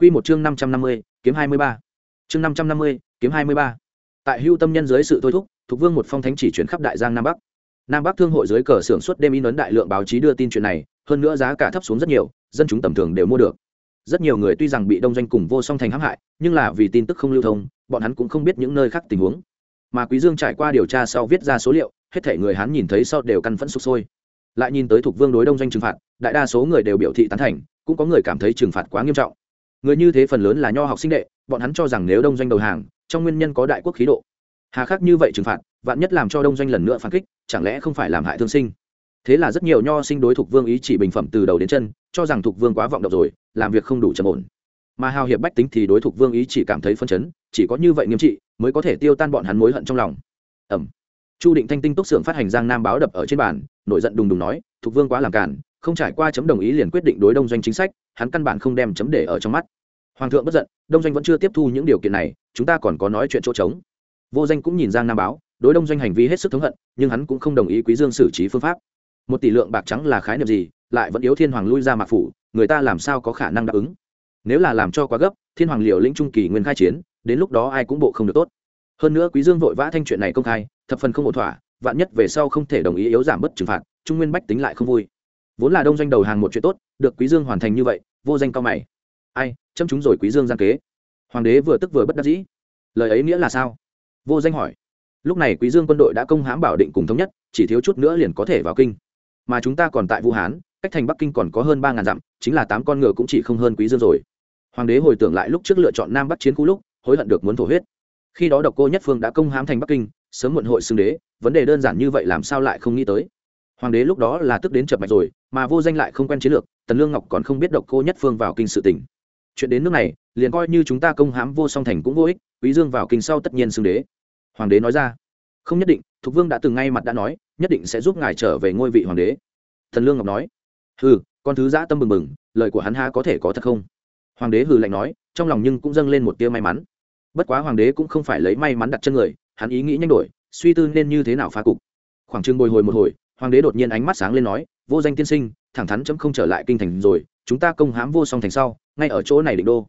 Quy một chương 550, kiếm 23. Chương 550, kiếm 23. Tại Hưu Tâm nhân dưới sự thôi thúc, Thục Vương một phong thánh chỉ chuyển khắp Đại Giang Nam Bắc. Nam Bắc thương hội dưới cờ xưởng suốt đêm in ấn đại lượng báo chí đưa tin chuyện này, hơn nữa giá cả thấp xuống rất nhiều, dân chúng tầm thường đều mua được. Rất nhiều người tuy rằng bị đông doanh cùng vô song thành hãm hại, nhưng là vì tin tức không lưu thông, bọn hắn cũng không biết những nơi khác tình huống. Mà Quý Dương trải qua điều tra sau viết ra số liệu, hết thảy người hắn nhìn thấy sau đều căn phẫn sục sôi. Lại nhìn tới Thục Vương đối đông doanh trừng phạt, đại đa số người đều biểu thị tán thành, cũng có người cảm thấy trừng phạt quá nghiêm trọng người như thế phần lớn là nho học sinh đệ, bọn hắn cho rằng nếu đông doanh đầu hàng, trong nguyên nhân có đại quốc khí độ. Hà khắc như vậy trừng phạt, vạn nhất làm cho đông doanh lần nữa phản kích, chẳng lẽ không phải làm hại thương sinh? Thế là rất nhiều nho sinh đối thục vương ý chỉ bình phẩm từ đầu đến chân, cho rằng thục vương quá vọng độc rồi, làm việc không đủ trầm ổn. Mà hào hiệp bách tính thì đối thục vương ý chỉ cảm thấy phân chấn, chỉ có như vậy nghiêm trị, mới có thể tiêu tan bọn hắn mối hận trong lòng. Ẩm. Chu định thanh tinh túc xưởng phát hành giang nam báo đập ở trên bàn, nổi giận đùng đùng nói, thục vương quá làm cản không trải qua chấm đồng ý liền quyết định đối đông doanh chính sách hắn căn bản không đem chấm để ở trong mắt. Hoàng thượng bất giận, đông doanh vẫn chưa tiếp thu những điều kiện này, chúng ta còn có nói chuyện chỗ trống. Vô danh cũng nhìn giang nam báo, đối đông doanh hành vi hết sức thống hận, nhưng hắn cũng không đồng ý quý dương xử trí phương pháp. Một tỷ lượng bạc trắng là khái niệm gì, lại vẫn yếu thiên hoàng lui ra mạc phủ, người ta làm sao có khả năng đáp ứng? Nếu là làm cho quá gấp, thiên hoàng liều lĩnh trung kỳ nguyên khai chiến, đến lúc đó ai cũng bộ không được tốt. Hơn nữa quý dương vội vã thanh chuyện này công khai, thập phần không ổn thỏa, vạn nhất về sau không thể đồng ý yếu giảm bất trừng phạt, trung nguyên bách tính lại không vui vốn là đông doanh đầu hàng một chuyện tốt, được quý dương hoàn thành như vậy, vô danh cao mày. Ai châm chúng rồi quý dương gian kế. Hoàng đế vừa tức vừa bất đắc dĩ. Lời ấy nghĩa là sao? Vô danh hỏi. Lúc này quý dương quân đội đã công hãm bảo định cùng thống nhất, chỉ thiếu chút nữa liền có thể vào kinh. Mà chúng ta còn tại vũ hán, cách thành bắc kinh còn có hơn ba ngàn dặm, chính là tám con ngựa cũng chỉ không hơn quý dương rồi. Hoàng đế hồi tưởng lại lúc trước lựa chọn nam bắc chiến khu lúc, hối hận được muốn thổ huyết. Khi đó độc cô nhất phương đã công hãm thành bắc kinh, sớm muộn hội xưng đế, vấn đề đơn giản như vậy làm sao lại không nghĩ tới? Hoàng đế lúc đó là tức đến chập mạch rồi, mà vô danh lại không quen chiến lược, tần lương ngọc còn không biết độc cô nhất phương vào kinh sự tỉnh chuyện đến nước này, liền coi như chúng ta công hãm vô song thành cũng vô ích, quý dương vào kinh sau tất nhiên xưng đế. Hoàng đế nói ra. Không nhất định, thục vương đã từng ngay mặt đã nói, nhất định sẽ giúp ngài trở về ngôi vị hoàng đế. Thần lương ngọc nói. Hừ, con thứ giã tâm bừng bừng, lời của hắn ha có thể có thật không? Hoàng đế hừ lạnh nói, trong lòng nhưng cũng dâng lên một tia may mắn. Bất quá hoàng đế cũng không phải lấy may mắn đặt chân người, hắn ý nghĩ nhanh đổi, suy tư nên như thế nào phá cục. Khoảng chừng bồi hồi một hồi hoàng đế đột nhiên ánh mắt sáng lên nói, vô danh tiên sinh, thẳng thắn chấm không trở lại kinh thành rồi, chúng ta công hãm vô song thành sau, ngay ở chỗ này định đô.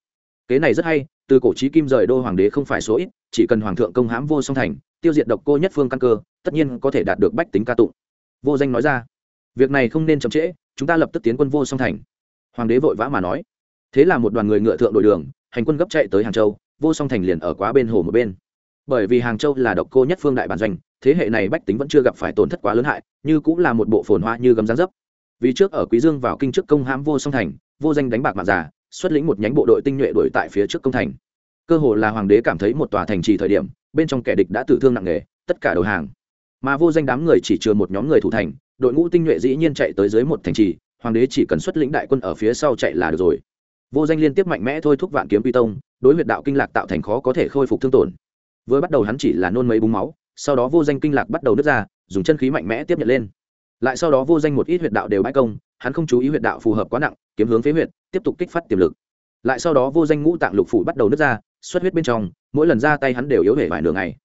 Kế này rất hay, từ cổ trí kim rời đô hoàng đế không phải số ít, chỉ cần hoàng thượng công hãm vô song thành, tiêu diệt độc cô nhất phương căn cơ, tất nhiên có thể đạt được bách tính ca tụng. Vô danh nói ra, việc này không nên chậm trễ, chúng ta lập tức tiến quân vô song thành. Hoàng đế vội vã mà nói, thế là một đoàn người ngựa thượng đội đường, hành quân gấp chạy tới hàng châu, vô song thành liền ở quá bên hồ một bên. Bởi vì hàng châu là độc cô nhất phương đại bản doanh thế hệ này bách tính vẫn chưa gặp phải tổn thất quá lớn hại, như cũng là một bộ phồn hoa như gấm giáng dấp. Vì trước ở quý dương vào kinh trước công hãm vô song thành, vô danh đánh bạc mạng giả xuất lĩnh một nhánh bộ đội tinh nhuệ đuổi tại phía trước công thành. Cơ hồ là hoàng đế cảm thấy một tòa thành trì thời điểm, bên trong kẻ địch đã tử thương nặng nề, tất cả đầu hàng. Mà vô danh đám người chỉ chừa một nhóm người thủ thành, đội ngũ tinh nhuệ dĩ nhiên chạy tới dưới một thành trì, hoàng đế chỉ cần xuất lĩnh đại quân ở phía sau chạy là được rồi. Vô danh liên tiếp mạnh mẽ thôi thúc vạn kiếm quy tông, đối huyệt đạo kinh lạc tạo thành khó có thể khôi phục thương tổn. Vừa bắt đầu hắn chỉ là nôn mấy búng máu sau đó vô danh kinh lạc bắt đầu nứt ra, dùng chân khí mạnh mẽ tiếp nhận lên. Lại sau đó vô danh một ít huyệt đạo đều bãi công, hắn không chú ý huyệt đạo phù hợp quá nặng, kiếm hướng phế huyệt, tiếp tục kích phát tiềm lực. Lại sau đó vô danh ngũ tạng lục phủ bắt đầu nứt ra, xuất huyết bên trong, mỗi lần ra tay hắn đều yếu hể vài nửa ngày.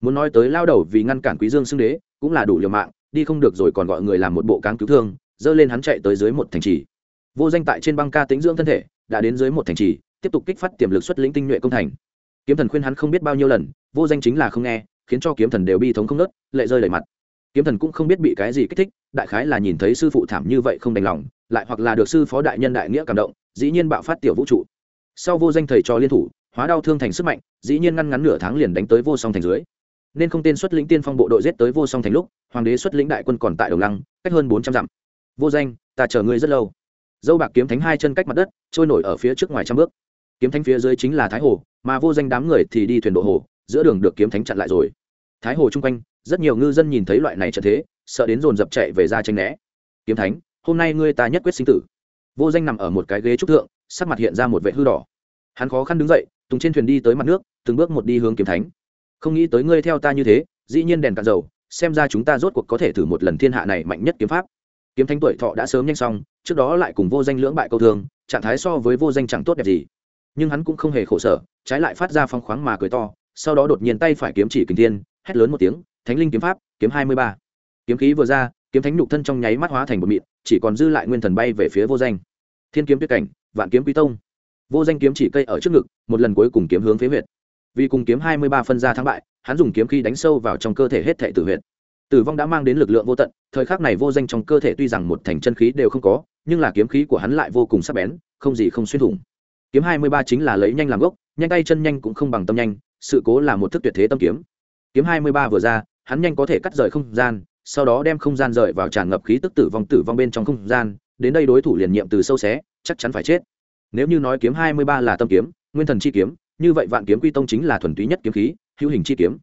Muốn nói tới lao đầu vì ngăn cản quý dương xưng đế, cũng là đủ liều mạng, đi không được rồi còn gọi người làm một bộ cáng cứu thương, dơ lên hắn chạy tới dưới một thành trì. Vô danh tại trên băng ca tĩnh dưỡng thân thể, đã đến dưới một thành trì, tiếp tục kích phát tiềm lực xuất lĩnh tinh nhuệ công thành. Kiếm thần khuyên hắn không biết bao nhiêu lần, vô danh chính là không nghe khiến cho kiếm thần đều bi thống không nớt, lệ rơi đầy mặt. Kiếm thần cũng không biết bị cái gì kích thích, đại khái là nhìn thấy sư phụ thảm như vậy không đành lòng, lại hoặc là được sư phó đại nhân đại nghĩa cảm động, dĩ nhiên bạo phát tiểu vũ trụ. Sau vô danh thầy trò liên thủ, hóa đau thương thành sức mạnh, dĩ nhiên ngăn ngắn nửa tháng liền đánh tới vô song thành dưới. Nên không tên xuất lĩnh tiên phong bộ đội giết tới vô song thành lúc, hoàng đế xuất lĩnh đại quân còn tại đồng lăng, cách hơn bốn trăm dặm. Vô danh, ta chờ ngươi rất lâu. Dâu bạc kiếm thánh hai chân cách mặt đất, trôi nổi ở phía trước ngoài trăm bước. Kiếm thánh phía dưới chính là thái hồ, mà vô danh đám người thì đi thuyền độ hồ giữa đường được kiếm thánh chặn lại rồi. Thái hồ chung quanh, rất nhiều ngư dân nhìn thấy loại này trận thế, sợ đến dồn dập chạy về ra tranh né. Kiếm thánh, hôm nay ngươi ta nhất quyết sinh tử. Vô danh nằm ở một cái ghế trúc thượng, sắc mặt hiện ra một vệ hư đỏ. Hắn khó khăn đứng dậy, tùng trên thuyền đi tới mặt nước, từng bước một đi hướng kiếm thánh. Không nghĩ tới ngươi theo ta như thế, dĩ nhiên đèn cạn dầu, xem ra chúng ta rốt cuộc có thể thử một lần thiên hạ này mạnh nhất kiếm pháp. Kiếm thánh tuổi thọ đã sớm nhanh xong, trước đó lại cùng vô danh lưỡng bại câu thương, trạng thái so với vô danh chẳng tốt đẹp gì. Nhưng hắn cũng không hề khổ sở, trái lại phát ra phong khoáng mà cười to sau đó đột nhiên tay phải kiếm chỉ kình thiên, hét lớn một tiếng, thánh linh kiếm pháp, kiếm hai mươi ba. Kiếm khí vừa ra, kiếm thánh nhục thân trong nháy mắt hóa thành một mịn, chỉ còn dư lại nguyên thần bay về phía vô danh. Thiên kiếm tuyết cảnh, vạn kiếm quý tông. Vô danh kiếm chỉ cây ở trước ngực, một lần cuối cùng kiếm hướng phía huyệt. Vì cùng kiếm hai mươi ba phân ra thắng bại, hắn dùng kiếm khí đánh sâu vào trong cơ thể hết thệ tử huyệt. Tử vong đã mang đến lực lượng vô tận, thời khắc này vô danh trong cơ thể tuy rằng một thành chân khí đều không có, nhưng là kiếm khí của hắn lại vô cùng sắc bén, không gì không xuyên thủng. Kiếm hai mươi ba chính là lấy nhanh làm gốc, nhanh tay chân nhanh cũng không bằng tâm nhanh sự cố là một thức tuyệt thế tâm kiếm. Kiếm hai mươi ba vừa ra, hắn nhanh có thể cắt rời không gian, sau đó đem không gian rời vào tràn ngập khí tức tử vong tử vong bên trong không gian, đến đây đối thủ liền nhiệm từ sâu xé, chắc chắn phải chết. Nếu như nói kiếm hai mươi ba là tâm kiếm, nguyên thần chi kiếm, như vậy vạn kiếm quy tông chính là thuần túy nhất kiếm khí, hữu hình chi kiếm.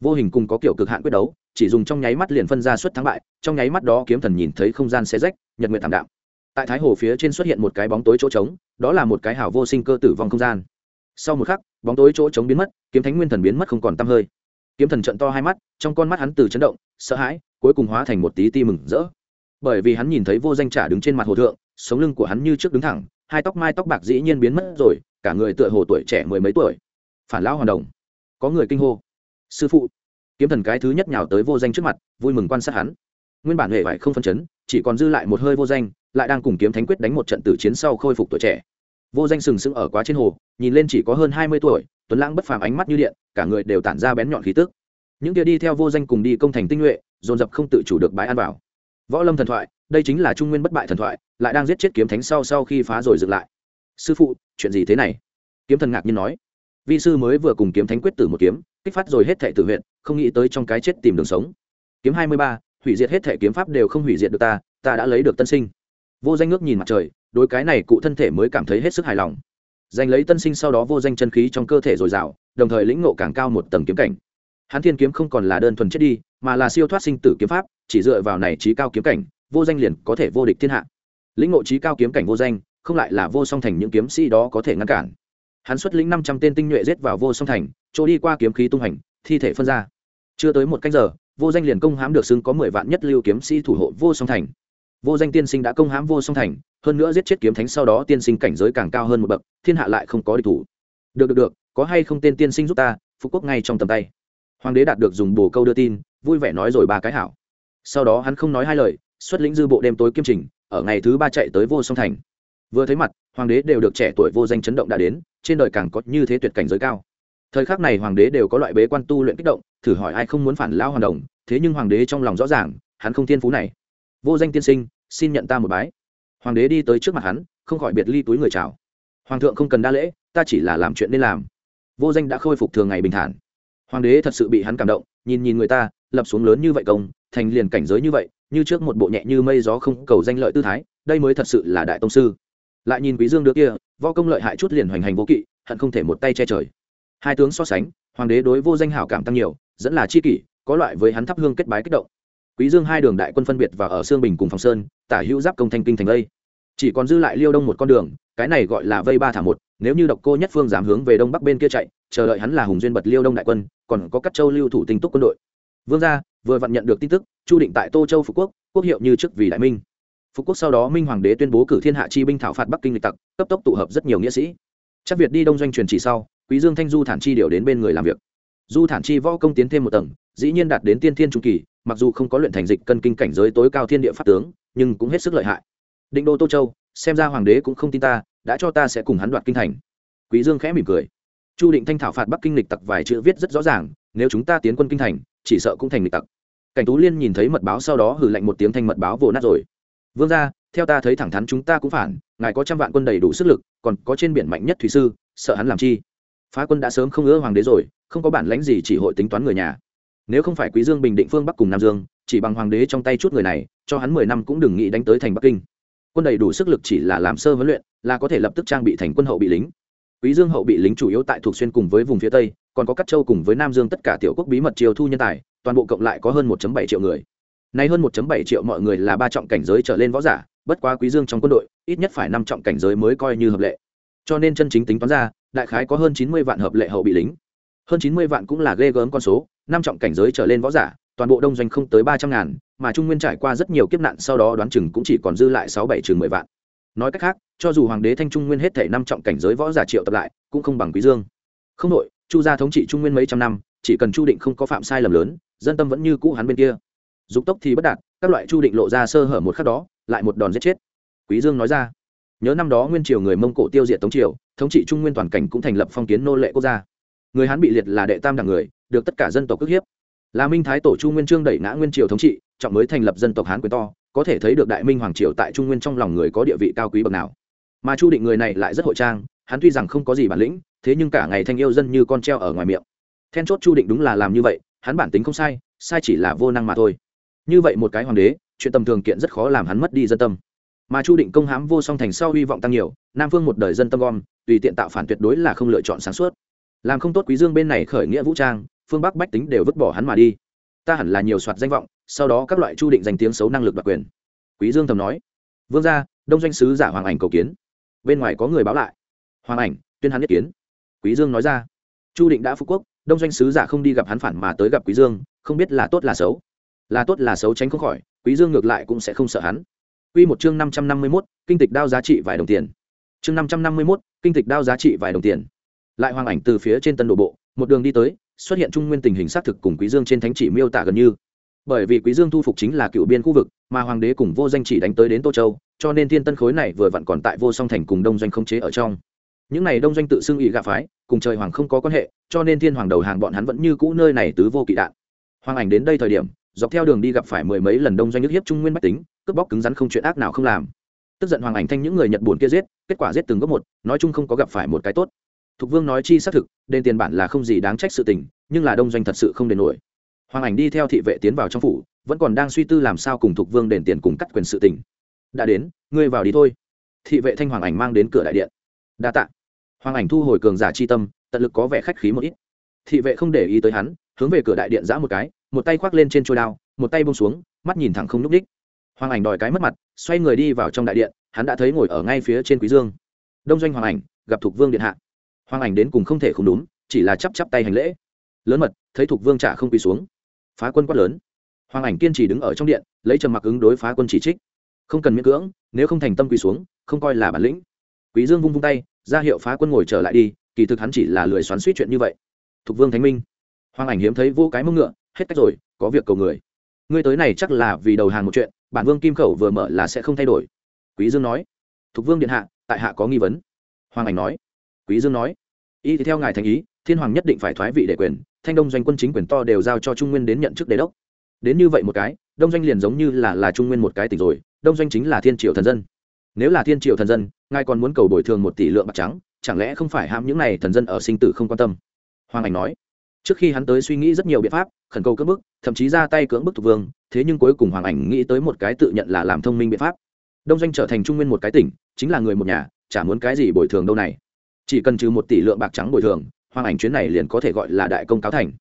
Vô hình cùng có kiểu cực hạn quyết đấu, chỉ dùng trong nháy mắt liền phân ra suất thắng bại, trong nháy mắt đó kiếm thần nhìn thấy không gian xé rách, nhật nguyện thảm đạm. Tại thái hồ phía trên xuất hiện một cái bóng tối chỗ trống, đó là một cái hào vô sinh cơ tử vong không gian sau một khắc, bóng tối chỗ trống biến mất, kiếm thánh nguyên thần biến mất không còn tăm hơi. Kiếm thần trận to hai mắt, trong con mắt hắn từ chấn động, sợ hãi, cuối cùng hóa thành một tí ti mừng rỡ. Bởi vì hắn nhìn thấy vô danh trả đứng trên mặt hồ thượng, sống lưng của hắn như trước đứng thẳng, hai tóc mai tóc bạc dĩ nhiên biến mất rồi, cả người tựa hồ tuổi trẻ mười mấy tuổi. Phản lão hoàn đồng. Có người kinh hô. Sư phụ. Kiếm thần cái thứ nhất nhào tới vô danh trước mặt, vui mừng quan sát hắn. Nguyên bản hệ vải không phân chấn, chỉ còn dư lại một hơi vô danh, lại đang cùng kiếm thánh quyết đánh một trận tử chiến sau khôi phục tuổi trẻ vô danh sừng sững ở quá trên hồ, nhìn lên chỉ có hơn hai mươi tuổi, tuấn lãng bất phàm ánh mắt như điện, cả người đều tản ra bén nhọn khí tức. Những kia đi theo vô danh cùng đi công thành tinh nhuệ, dồn dập không tự chủ được bái ăn bảo võ lâm thần thoại, đây chính là trung nguyên bất bại thần thoại, lại đang giết chết kiếm thánh sau sau khi phá rồi dựng lại. Sư phụ, chuyện gì thế này? Kiếm thần ngạc nhiên nói. Vi sư mới vừa cùng kiếm thánh quyết tử một kiếm, kích phát rồi hết thệ tử huyện không nghĩ tới trong cái chết tìm đường sống. Kiếm hai mươi ba, hủy diệt hết thệ kiếm pháp đều không hủy diệt được ta ta đã lấy được tân sinh vô danh ngước nhìn mặt trời, đối cái này cụ thân thể mới cảm thấy hết sức hài lòng. Giành lấy tân sinh sau đó vô danh chân khí trong cơ thể dồi dào, đồng thời lĩnh ngộ càng cao một tầng kiếm cảnh. Hắn thiên kiếm không còn là đơn thuần chết đi, mà là siêu thoát sinh tử kiếm pháp, chỉ dựa vào này trí cao kiếm cảnh, vô danh liền có thể vô địch thiên hạ. Lĩnh ngộ trí cao kiếm cảnh vô danh, không lại là vô song thành những kiếm sĩ đó có thể ngăn cản. Hắn xuất lĩnh năm trăm tên tinh nhuệ giết vào vô song thành, chỗ đi qua kiếm khí tung hành, thi thể phân ra. Chưa tới một canh giờ, vô danh liền công hãm được xưng có mười vạn nhất lưu kiếm sĩ thủ hộ vô song thành vô danh tiên sinh đã công hãm vô song thành, hơn nữa giết chết kiếm thánh sau đó tiên sinh cảnh giới càng cao hơn một bậc, thiên hạ lại không có địch thủ. Được được được, có hay không tên tiên sinh giúp ta phú quốc ngay trong tầm tay. Hoàng đế đạt được dùng bồ câu đưa tin, vui vẻ nói rồi ba cái hảo. Sau đó hắn không nói hai lời, xuất lĩnh dư bộ đêm tối kiêm trình, ở ngày thứ ba chạy tới vô song thành. Vừa thấy mặt, hoàng đế đều được trẻ tuổi vô danh chấn động đã đến, trên đời càng có như thế tuyệt cảnh giới cao. Thời khắc này hoàng đế đều có loại bế quan tu luyện kích động, thử hỏi ai không muốn phản lao hoàng đồng, thế nhưng hoàng đế trong lòng rõ ràng, hắn không thiên phú này vô danh tiên sinh, xin nhận ta một bái. Hoàng đế đi tới trước mặt hắn, không khỏi biệt ly túi người chào. Hoàng thượng không cần đa lễ, ta chỉ là làm chuyện nên làm. Vô danh đã khôi phục thường ngày bình thản. Hoàng đế thật sự bị hắn cảm động, nhìn nhìn người ta, lập xuống lớn như vậy công, thành liền cảnh giới như vậy, như trước một bộ nhẹ như mây gió không cầu danh lợi tư thái, đây mới thật sự là đại tông sư. Lại nhìn quý dương đứa kia vo công lợi hại chút liền hoành hành vô kỵ, hận không thể một tay che trời. Hai tướng so sánh, hoàng đế đối vô danh hảo cảm tăng nhiều, dẫn là chi kỷ, có loại với hắn thắp hương kết bái kích động quý dương hai đường đại quân phân biệt và ở sương bình cùng phòng sơn, tả hữu giáp công thanh kinh thành lây chỉ còn dư lại liêu đông một con đường, cái này gọi là vây ba thả một, nếu như độc cô nhất phương dám hướng về đông bắc bên kia chạy, chờ đợi hắn là hùng duyên bật liêu đông đại quân, còn có các châu lưu thủ tinh túc quân đội. Vương gia, vừa vặn nhận được tin tức, chu định tại tô châu phú quốc quốc hiệu như trước vì đại minh. Phú quốc sau đó minh hoàng đế tuyên bố cử thiên hạ chi binh thảo phạt bắc kinh lịch tặc, cấp tốc tụ hợp rất nhiều nghĩa sĩ. Chắc việt đi đông doanh truyền chỉ sau, quý dương thanh du thản chi điều đến bên người làm việc. Du thản chi võ công tiến thêm một tầng dĩ nhiên đạt đến tiên thiên trung kỳ, mặc dù không có luyện thành dịch cân kinh cảnh giới tối cao thiên địa pháp tướng, nhưng cũng hết sức lợi hại. Định đô tô châu, xem ra hoàng đế cũng không tin ta, đã cho ta sẽ cùng hắn đoạt kinh thành. Quý dương khẽ mỉm cười. Chu định thanh thảo phạt bắc kinh lịch tặc vài chữ viết rất rõ ràng, nếu chúng ta tiến quân kinh thành, chỉ sợ cũng thành lịch tặc. Cảnh tú liên nhìn thấy mật báo sau đó hử lạnh một tiếng thanh mật báo vồ nát rồi. Vương gia, theo ta thấy thẳng thắn chúng ta cũng phản, ngài có trăm vạn quân đầy đủ sức lực, còn có trên biển mạnh nhất thủy sư, sợ hắn làm chi? Phá quân đã sớm không ưa hoàng đế rồi, không có bản lãnh gì chỉ hội tính toán người nhà nếu không phải quý dương bình định phương bắc cùng nam dương, chỉ bằng hoàng đế trong tay chút người này, cho hắn mười năm cũng đừng nghĩ đánh tới thành bắc kinh. Quân đầy đủ sức lực chỉ là làm sơ huấn luyện, là có thể lập tức trang bị thành quân hậu bị lính. Quý dương hậu bị lính chủ yếu tại thuộc xuyên cùng với vùng phía tây, còn có các châu cùng với nam dương tất cả tiểu quốc bí mật triều thu nhân tài, toàn bộ cộng lại có hơn 1.7 triệu người. Nay hơn 1.7 triệu mọi người là ba trọng cảnh giới trở lên võ giả, bất quá quý dương trong quân đội, ít nhất phải năm trọng cảnh giới mới coi như hợp lệ. Cho nên chân chính tính toán ra, đại khái có hơn 90 vạn hợp lệ hậu bị lính hơn 90 vạn cũng là ghê gớm con số, năm trọng cảnh giới trở lên võ giả, toàn bộ đông doanh không tới ba trăm ngàn, mà trung nguyên trải qua rất nhiều kiếp nạn, sau đó đoán chừng cũng chỉ còn dư lại sáu bảy chừng mười vạn. Nói cách khác, cho dù hoàng đế thanh trung nguyên hết thể năm trọng cảnh giới võ giả triệu tập lại, cũng không bằng quý dương. Không đội chu gia thống trị trung nguyên mấy trăm năm, chỉ cần chu định không có phạm sai lầm lớn, dân tâm vẫn như cũ hắn bên kia. Dục tốc thì bất đạt, các loại chu định lộ ra sơ hở một khắc đó, lại một đòn giết chết. Quý dương nói ra, nhớ năm đó nguyên triều người mông cổ tiêu diệt tống triều, thống trị trung nguyên toàn cảnh cũng thành lập phong kiến nô lệ quốc gia người hán bị liệt là đệ tam đẳng người, được tất cả dân tộc ức hiếp. Là minh thái tổ chu nguyên trương đẩy ngã nguyên triều thống trị, trọng mới thành lập dân tộc hán quyền to, có thể thấy được đại minh hoàng triều tại trung nguyên trong lòng người có địa vị cao quý bậc nào. Mà chu định người này lại rất hội trang, hắn tuy rằng không có gì bản lĩnh, thế nhưng cả ngày thanh yêu dân như con treo ở ngoài miệng. Then chốt chu định đúng là làm như vậy, hắn bản tính không sai sai chỉ là vô năng mà thôi. Như vậy một cái hoàng đế, chuyện tầm thường kiện rất khó làm hắn mất đi dân tâm. Mà chu định công hãm vô song thành sau hy vọng tăng nhiều, nam phương một đời dân tâm gom, tùy tiện tạo phản tuyệt đối là không lựa chọn sáng suốt làm không tốt quý dương bên này khởi nghĩa vũ trang phương bắc bách tính đều vứt bỏ hắn mà đi. Ta hẳn là nhiều soạt danh vọng sau đó các loại chu định danh tiếng xấu năng lực đặc quyền. Quý dương thầm nói. Vương gia đông doanh sứ giả hoàng ảnh cầu kiến. Bên ngoài có người báo lại. Hoàng ảnh tuyên hắn nhất kiến. Quý dương nói ra. Chu định đã phục quốc đông doanh sứ giả không đi gặp hắn phản mà tới gặp quý dương không biết là tốt là xấu. Là tốt là xấu tránh không khỏi quý dương ngược lại cũng sẽ không sợ hắn. Quy một chương 551, kinh tịch đao giá trị vài đồng tiền. Chương 551, kinh tịch đao giá trị vài đồng tiền. Lại hoàng ảnh từ phía trên tân đổ bộ, một đường đi tới, xuất hiện trung nguyên tình hình xác thực cùng Quý Dương trên thánh chỉ miêu tả gần như. Bởi vì Quý Dương thu phục chính là cựu biên khu vực, mà hoàng đế cùng vô danh chỉ đánh tới đến Tô Châu, cho nên thiên tân khối này vừa vặn còn tại vô song thành cùng đông doanh không chế ở trong. Những này đông doanh tự xưng ỷ gạ phái, cùng trời hoàng không có quan hệ, cho nên thiên hoàng đầu hàng bọn hắn vẫn như cũ nơi này tứ vô kỵ đạn. Hoàng ảnh đến đây thời điểm, dọc theo đường đi gặp phải mười mấy lần đông doanh nước hiếp trung nguyên bách tính cướp bóc cứng rắn không chuyện ác nào không làm tức giận hoàng ảnh thanh những người nhật buồn kia giết kết quả giết từng góc một nói chung không có gặp phải một cái tốt thục vương nói chi xác thực, đền tiền bản là không gì đáng trách sự tình, nhưng là đông doanh thật sự không đền nổi. Hoàng ảnh đi theo thị vệ tiến vào trong phủ, vẫn còn đang suy tư làm sao cùng thục vương đền tiền cùng cắt quyền sự tình. Đã đến, ngươi vào đi thôi. Thị vệ thanh hoàng ảnh mang đến cửa đại điện. Đa tạ. Hoàng ảnh thu hồi cường giả chi tâm, tận lực có vẻ khách khí một ít. Thị vệ không để ý tới hắn, hướng về cửa đại điện giã một cái, một tay khoác lên trên trôi đao, một tay bông xuống, mắt nhìn thẳng không n ú c đích hoàng ảnh đòi cái mất mặt, xoay người đi vào trong đại điện, hắn đã thấy ngồi ở ngay phía trên quý dương. Đông doanh hoàng ảnh, gặp thục vương điện hạ hoàng ảnh đến cùng không thể không đúng, chỉ là chắp chắp tay hành lễ. Lớn mật, thấy thục vương trả không quỳ xuống. Phá quân quát lớn. Hoàng ảnh kiên trì đứng ở trong điện, lấy trầm mặc ứng đối phá quân chỉ trích. Không cần miễn cưỡng, nếu không thành tâm quỳ xuống, không coi là bản lĩnh. Quý dương vung vung tay, ra hiệu phá quân ngồi trở lại đi, kỳ thực hắn chỉ là lười xoắn suýt chuyện như vậy. Thục vương thánh minh. Hoàng ảnh hiếm thấy vô cái mông ngựa, hết cách rồi, có việc cầu người. Ngươi tới này chắc là vì đầu hàng một chuyện, bản vương kim khẩu vừa mở là sẽ không thay đổi. Quý dương nói. Thục vương điện hạ, tại hạ có nghi vấn. Hoàng ảnh nói quý dương nói y theo ngài thành ý, thiên hoàng nhất định phải thoái vị để quyền, thanh đông doanh quân chính quyền to đều giao cho trung nguyên đến nhận chức đế đốc. Đến như vậy một cái, đông doanh liền giống như là là trung nguyên một cái tỉnh rồi, đông doanh chính là thiên triều thần dân. Nếu là thiên triều thần dân, ngài còn muốn cầu bồi thường một tỷ lượng bạc trắng, chẳng lẽ không phải ham những này thần dân ở sinh tử không quan tâm? Hoàng ảnh nói, trước khi hắn tới suy nghĩ rất nhiều biện pháp, khẩn cầu cưỡng bức, thậm chí ra tay cưỡng bức thuộc vương, thế nhưng cuối cùng hoàng ảnh nghĩ tới một cái tự nhận là làm thông minh biện pháp. Đông doanh trở thành trung nguyên một cái tỉnh, chính là người một nhà, chả muốn cái gì bồi thường đâu này chỉ cần trừ một tỷ lượng bạc trắng bồi thường hoàng ảnh chuyến này liền có thể gọi là đại công cáo thành.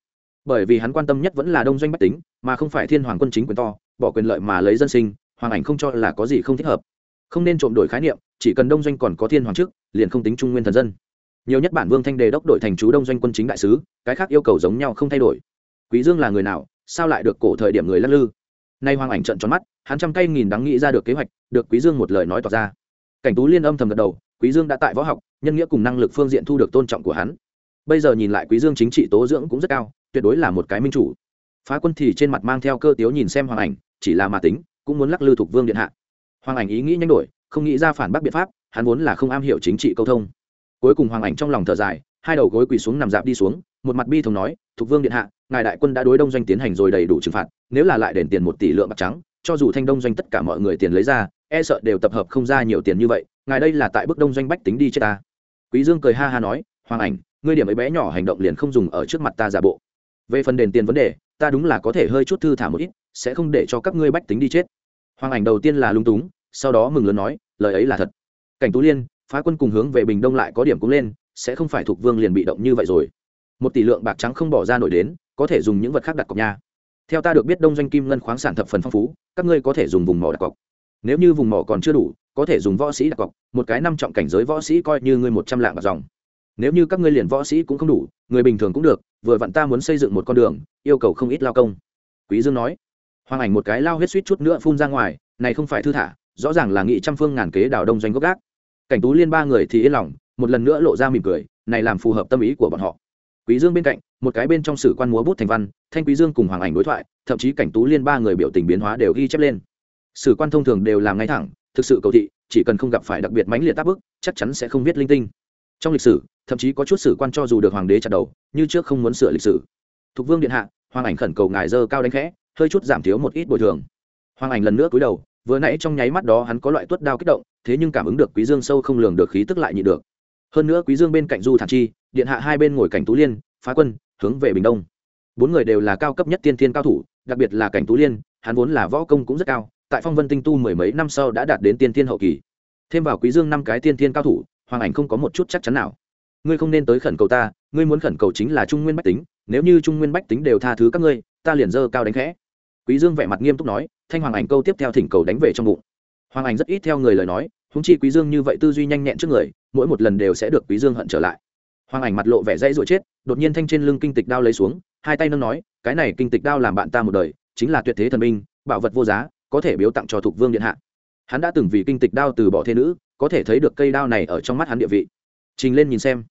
Bởi vì hắn quan tâm nhất vẫn là đông doanh bách tính mà không phải thiên hoàng quân chính quyền to bỏ quyền lợi mà lấy dân sinh hoàng ảnh không cho là có gì không thích hợp. Không nên trộm đổi khái niệm chỉ cần đông doanh còn có thiên hoàng trước, liền không tính trung nguyên thần dân. Nhiều nhất bản vương thanh đề đốc đội thành chú đông doanh quân chính đại sứ cái khác yêu cầu giống nhau không thay đổi. Quý dương là người nào sao lại được cổ thời điểm người lắc lư? Nay hoàng ảnh trận tròn mắt hắn trăm cây nghìn đắng nghĩ ra được kế hoạch được quý dương một lời nói tỏ ra. Cảnh tú liên âm thầm gật đầu quý dương đã tại võ học, nhân nghĩa cùng năng lực phương diện thu được tôn trọng của hắn. Bây giờ nhìn lại quý dương chính trị tố dưỡng cũng rất cao, tuyệt đối là một cái minh chủ. Phá quân thì trên mặt mang theo cơ tiếu nhìn xem hoàng ảnh, chỉ là mà tính, cũng muốn lắc lư thuộc vương điện hạ. Hoàng ảnh ý nghĩ nhanh đổi, không nghĩ ra phản bác biện pháp, hắn vốn là không am hiểu chính trị câu thông. Cuối cùng hoàng ảnh trong lòng thở dài, hai đầu gối quỳ xuống nằm dạp đi xuống, một mặt bi thống nói, thuộc vương điện hạ, ngài đại quân đã đối đông doanh tiến hành rồi đầy đủ trừng phạt, nếu là lại đền tiền một tỷ lượng bạc trắng, cho dù thanh đông doanh tất cả mọi người tiền lấy ra e sợ đều tập hợp không ra nhiều tiền như vậy ngài đây là tại bức đông doanh bách tính đi chết ta. Quý dương cười ha ha nói, hoàng ảnh, ngươi điểm ấy bé nhỏ hành động liền không dùng ở trước mặt ta giả bộ. Về phần đền tiền vấn đề, ta đúng là có thể hơi chút thư thả một ít, sẽ không để cho các ngươi bách tính đi chết. Hoàng ảnh đầu tiên là lung túng, sau đó mừng lớn nói, lời ấy là thật. Cảnh tú liên, phá quân cùng hướng về bình đông lại có điểm cũng lên, sẽ không phải thuộc vương liền bị động như vậy rồi. Một tỷ lượng bạc trắng không bỏ ra nổi đến, có thể dùng những vật khác đặt cọc nha. Theo ta được biết đông doanh kim ngân khoáng sản thập phần phong phú, các ngươi có thể dùng vùng mỏ đặt cọc. Nếu như vùng mỏ còn chưa đủ có thể dùng võ sĩ đặt cọc, một cái năm trọng cảnh giới võ sĩ coi như ngươi một trăm lạng bạc dòng. Nếu như các ngươi liền võ sĩ cũng không đủ, người bình thường cũng được, vừa vặn ta muốn xây dựng một con đường, yêu cầu không ít lao công. Quý dương nói. Hoàng ảnh một cái lao huyết suýt chút nữa phun ra ngoài, này không phải thư thả, rõ ràng là nghị trăm phương ngàn kế đào đông doanh gốc gác. Cảnh tú liên ba người thì yên lòng, một lần nữa lộ ra mỉm cười, này làm phù hợp tâm ý của bọn họ. Quý dương bên cạnh, một cái bên trong sử quan múa bút thành văn, thanh quý dương cùng hoàng ảnh đối thoại, thậm chí cảnh tú liên ba người biểu tình biến hóa đều ghi chép lên. Sử quan thông thường đều làm ngay thẳng thực sự cầu thị, chỉ cần không gặp phải đặc biệt mãnh liệt tác bức, chắc chắn sẽ không biết linh tinh. Trong lịch sử, thậm chí có chút sử quan cho dù được hoàng đế chặt đầu, như trước không muốn sửa lịch sử. Thục vương điện hạ, hoàng ảnh khẩn cầu ngài dơ cao đánh khẽ, hơi chút giảm thiếu một ít bồi thường. Hoàng ảnh lần nữa cúi đầu, vừa nãy trong nháy mắt đó hắn có loại tuất đao kích động, thế nhưng cảm ứng được quý dương sâu không lường được khí tức lại nhịn được. Hơn nữa quý dương bên cạnh du thản chi, điện hạ hai bên ngồi cảnh tú liên, phá quân, hướng về bình đông. Bốn người đều là cao cấp nhất tiên thiên cao thủ, đặc biệt là cảnh tú liên, hắn vốn là võ công cũng rất cao tại phong vân tinh tu mười mấy năm sau đã đạt đến tiên thiên hậu kỳ. Thêm vào quý dương năm cái tiên thiên cao thủ, hoàng ảnh không có một chút chắc chắn nào. Ngươi không nên tới khẩn cầu ta, ngươi muốn khẩn cầu chính là trung nguyên bách tính, nếu như trung nguyên bách tính đều tha thứ các ngươi, ta liền dơ cao đánh khẽ. Quý dương vẻ mặt nghiêm túc nói, thanh hoàng ảnh câu tiếp theo thỉnh cầu đánh về trong bụng. Hoàng ảnh rất ít theo người lời nói húng chi quý dương như vậy tư duy nhanh nhẹn trước người, mỗi một lần đều sẽ được quý dương hận trở lại. Hoàng ảnh mặt lộ vẻ dãy rồi chết, đột nhiên thanh trên lưng kinh tịch đao lấy xuống, hai tay nâng nói, cái này kinh tịch đao làm bạn ta một đời, chính là tuyệt thế thần binh, bảo vật vô giá có thể biếu tặng cho thục vương điện hạ. Hắn đã từng vì kinh tịch đao từ bỏ thế nữ, có thể thấy được cây đao này ở trong mắt hắn địa vị. Trình lên nhìn xem.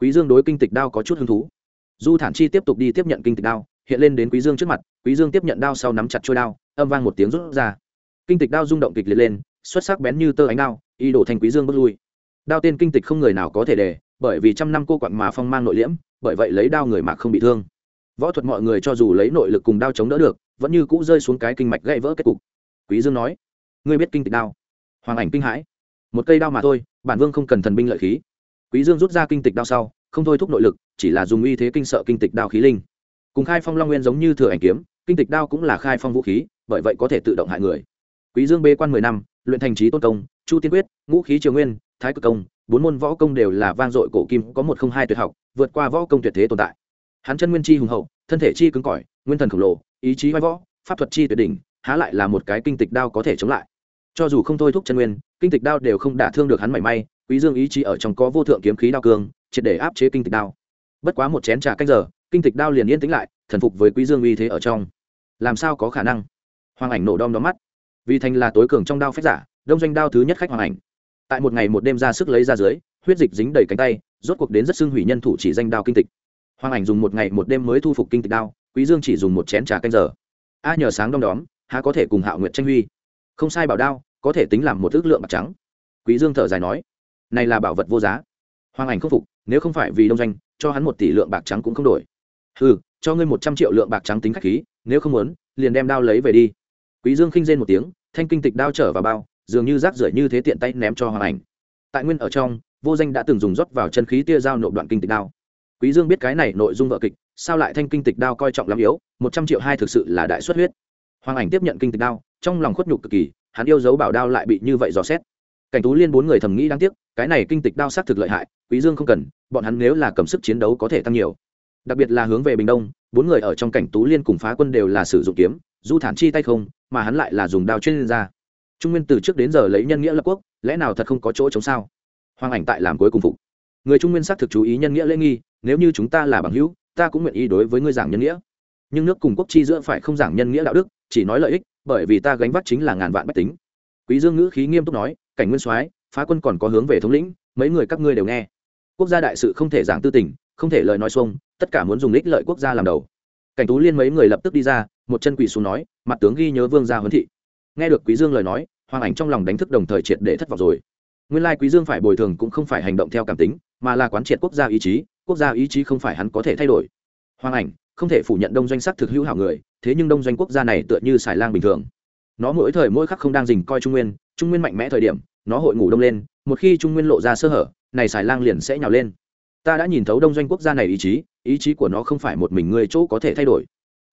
Quý dương đối kinh tịch đao có chút hứng thú. Du thản chi tiếp tục đi tiếp nhận kinh tịch đao, hiện lên đến quý dương trước mặt, quý dương tiếp nhận đao sau nắm chặt trôi đao, âm vang một tiếng rút ra. Kinh tịch đao rung động kịch liệt lên, xuất sắc bén như tơ ánh đao, y đổ thành quý dương bước lui. Đao tên kinh tịch không người nào có thể để bởi vì trăm năm cô quặng mà phong mang nội liễm, bởi vậy lấy đao người mà không bị thương. Võ thuật mọi người cho dù lấy nội lực cùng đao chống đỡ được, vẫn như cũ rơi xuống cái kinh mạch gãy vỡ kết cục quý dương nói, ngươi biết kinh tịch đao? Hoàng ảnh kinh hãi, một cây đao mà thôi, bản vương không cần thần binh lợi khí. Quý dương rút ra kinh tịch đao sau, không thôi thúc nội lực, chỉ là dùng uy thế kinh sợ kinh tịch đao khí linh. Cùng khai phong long nguyên giống như thừa ảnh kiếm, kinh tịch đao cũng là khai phong vũ khí, bởi vậy có thể tự động hại người. Quý dương bê quan mười năm, luyện thành trí tôn công, chu tiên quyết, ngũ khí triều nguyên, thái cực công, bốn môn võ công đều là vang dội cổ kim, có một không hai tuyệt học, vượt qua võ công tuyệt thế tồn tại. Hắn chân nguyên chi hùng hậu, thân thể chi cứng cỏi, nguyên thần khổng lồ, ý chí vai võ, pháp thuật chi tuyệt đỉnh há lại là một cái kinh tịch đao có thể chống lại. Cho dù không thôi thúc chân nguyên kinh tịch đao đều không đả thương được hắn mảy may quý dương ý chí ở trong có vô thượng kiếm khí đao cường, triệt để áp chế kinh tịch đao. Bất quá một chén trà canh giờ kinh tịch đao liền yên tĩnh lại thần phục với quý dương uy thế ở trong. Làm sao có khả năng? Hoàng ảnh nổ đom đóm mắt. Vì thành là tối cường trong đao phách giả đông doanh đao thứ nhất khách hoàng ảnh. Tại một ngày một đêm ra sức lấy ra dưới huyết dịch dính đầy cánh tay rốt cuộc đến rất xưng hủy nhân thủ chỉ danh đao kinh tịch. Hoàng ảnh dùng một ngày một đêm mới thu phục kinh tịch đao quý dương chỉ dùng một chén trà canh giờ. A nhờ sáng đom đóm há có thể cùng hạo nguyệt tranh huy? Không sai bảo đao, có thể tính làm một ước lượng bạc trắng. Quý dương thở dài nói, này là bảo vật vô giá. Hoàng ảnh không phục, nếu không phải vì đông doanh, cho hắn một tỷ lượng bạc trắng cũng không đổi. Ừ cho ngươi một trăm triệu lượng bạc trắng tính khách khí, nếu không muốn, liền đem đao lấy về đi. Quý dương khinh rên một tiếng, thanh kinh tịch đao trở vào bao, dường như rác rưởi như thế tiện tay ném cho hoàng ảnh. Tại nguyên ở trong, vô danh đã từng dùng rót vào chân khí tia dao nộp đoạn kinh tịch đao. Quý dương biết cái này nội dung vợ kịch, sao lại thanh kinh tịch đao coi trọng lắm yếu, một trăm triệu hai thực sự là đại xuất huyết hoàng ảnh tiếp nhận kinh tịch đao, trong lòng khuất nhục cực kỳ, hắn yêu dấu bảo đao lại bị như vậy dò xét. Cảnh tú liên bốn người thầm nghĩ đáng tiếc, cái này kinh tịch đao sát thực lợi hại, quý dương không cần, bọn hắn nếu là cầm sức chiến đấu có thể tăng nhiều. Đặc biệt là hướng về bình đông, bốn người ở trong cảnh tú liên cùng phá quân đều là sử dụng kiếm, du thản chi tay không, mà hắn lại là dùng đao chuyên ra. Trung nguyên từ trước đến giờ lấy nhân nghĩa lập quốc, lẽ nào thật không có chỗ chống sao? Hoàng ảnh tại làm cuối cùng phục. Người trung nguyên xác thực chú ý nhân nghĩa lễ nghi, nếu như chúng ta là bằng hữu, ta cũng nguyện ý đối với ngươi giảng nhân nghĩa. Nhưng nước cùng quốc chi giữa phải không giảng nhân nghĩa đạo đức chỉ nói lợi ích, bởi vì ta gánh vác chính là ngàn vạn bách tính. Quý dương ngữ khí nghiêm túc nói, cảnh nguyên soái, phá quân còn có hướng về thống lĩnh, mấy người các ngươi đều nghe. Quốc gia đại sự không thể giảng tư tình, không thể lời nói xuông, tất cả muốn dùng ích lợi quốc gia làm đầu. Cảnh tú liên mấy người lập tức đi ra, một chân quỳ xuống nói, mặt tướng ghi nhớ vương gia huấn thị. Nghe được quý dương lời nói, hoàng ảnh trong lòng đánh thức đồng thời triệt để thất vọng rồi. Nguyên lai quý dương phải bồi thường cũng không phải hành động theo cảm tính, mà là quán triệt quốc gia ý chí, quốc gia ý chí không phải hắn có thể thay đổi. Hoàng ảnh không thể phủ nhận đông doanh sắc thực hữu hảo người, thế nhưng đông doanh quốc gia này tựa như xài lang bình thường. Nó mỗi thời mỗi khắc không đang dình coi trung nguyên trung nguyên mạnh mẽ thời điểm, nó hội ngủ đông lên, một khi trung nguyên lộ ra sơ hở, này xài lang liền sẽ nhào lên. Ta đã nhìn thấu đông doanh quốc gia này ý chí ý chí của nó không phải một mình người chỗ có thể thay đổi.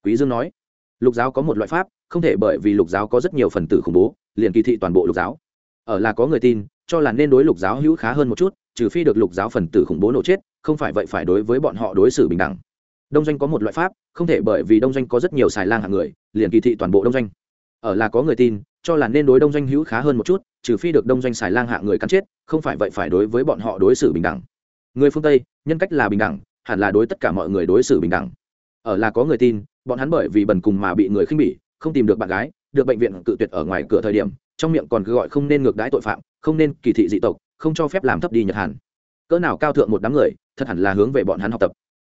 Quý dương nói, lục giáo có một loại pháp, không thể bởi vì lục giáo có rất nhiều phần tử khủng bố, liền kỳ thị toàn bộ lục giáo. Ở là có người tin, cho là nên đối lục giáo hữu khá hơn một chút, trừ phi được lục giáo phần tử khủng bố nổ chết, không phải vậy phải đối với bọn họ đối xử bình đẳng đông doanh có một loại pháp, không thể bởi vì đông doanh có rất nhiều xài lang hạng người, liền kỳ thị toàn bộ đông doanh. Ở là có người tin, cho là nên đối đông doanh hữu khá hơn một chút, trừ phi được đông doanh xài lang hạng người cắn chết, không phải vậy phải đối với bọn họ đối xử bình đẳng. Người phương tây, nhân cách là bình đẳng, hẳn là đối tất cả mọi người đối xử bình đẳng. Ở là có người tin, bọn hắn bởi vì bần cùng mà bị người khinh bỉ, không tìm được bạn gái, được bệnh viện cự tuyệt ở ngoài cửa thời điểm, trong miệng còn cứ gọi không nên ngược đãi tội phạm, không nên kỳ thị dị tộc, không cho phép làm thấp đi nhật hàn. Cỡ nào cao thượng một đám người, thật hẳn là hướng về bọn hắn học tập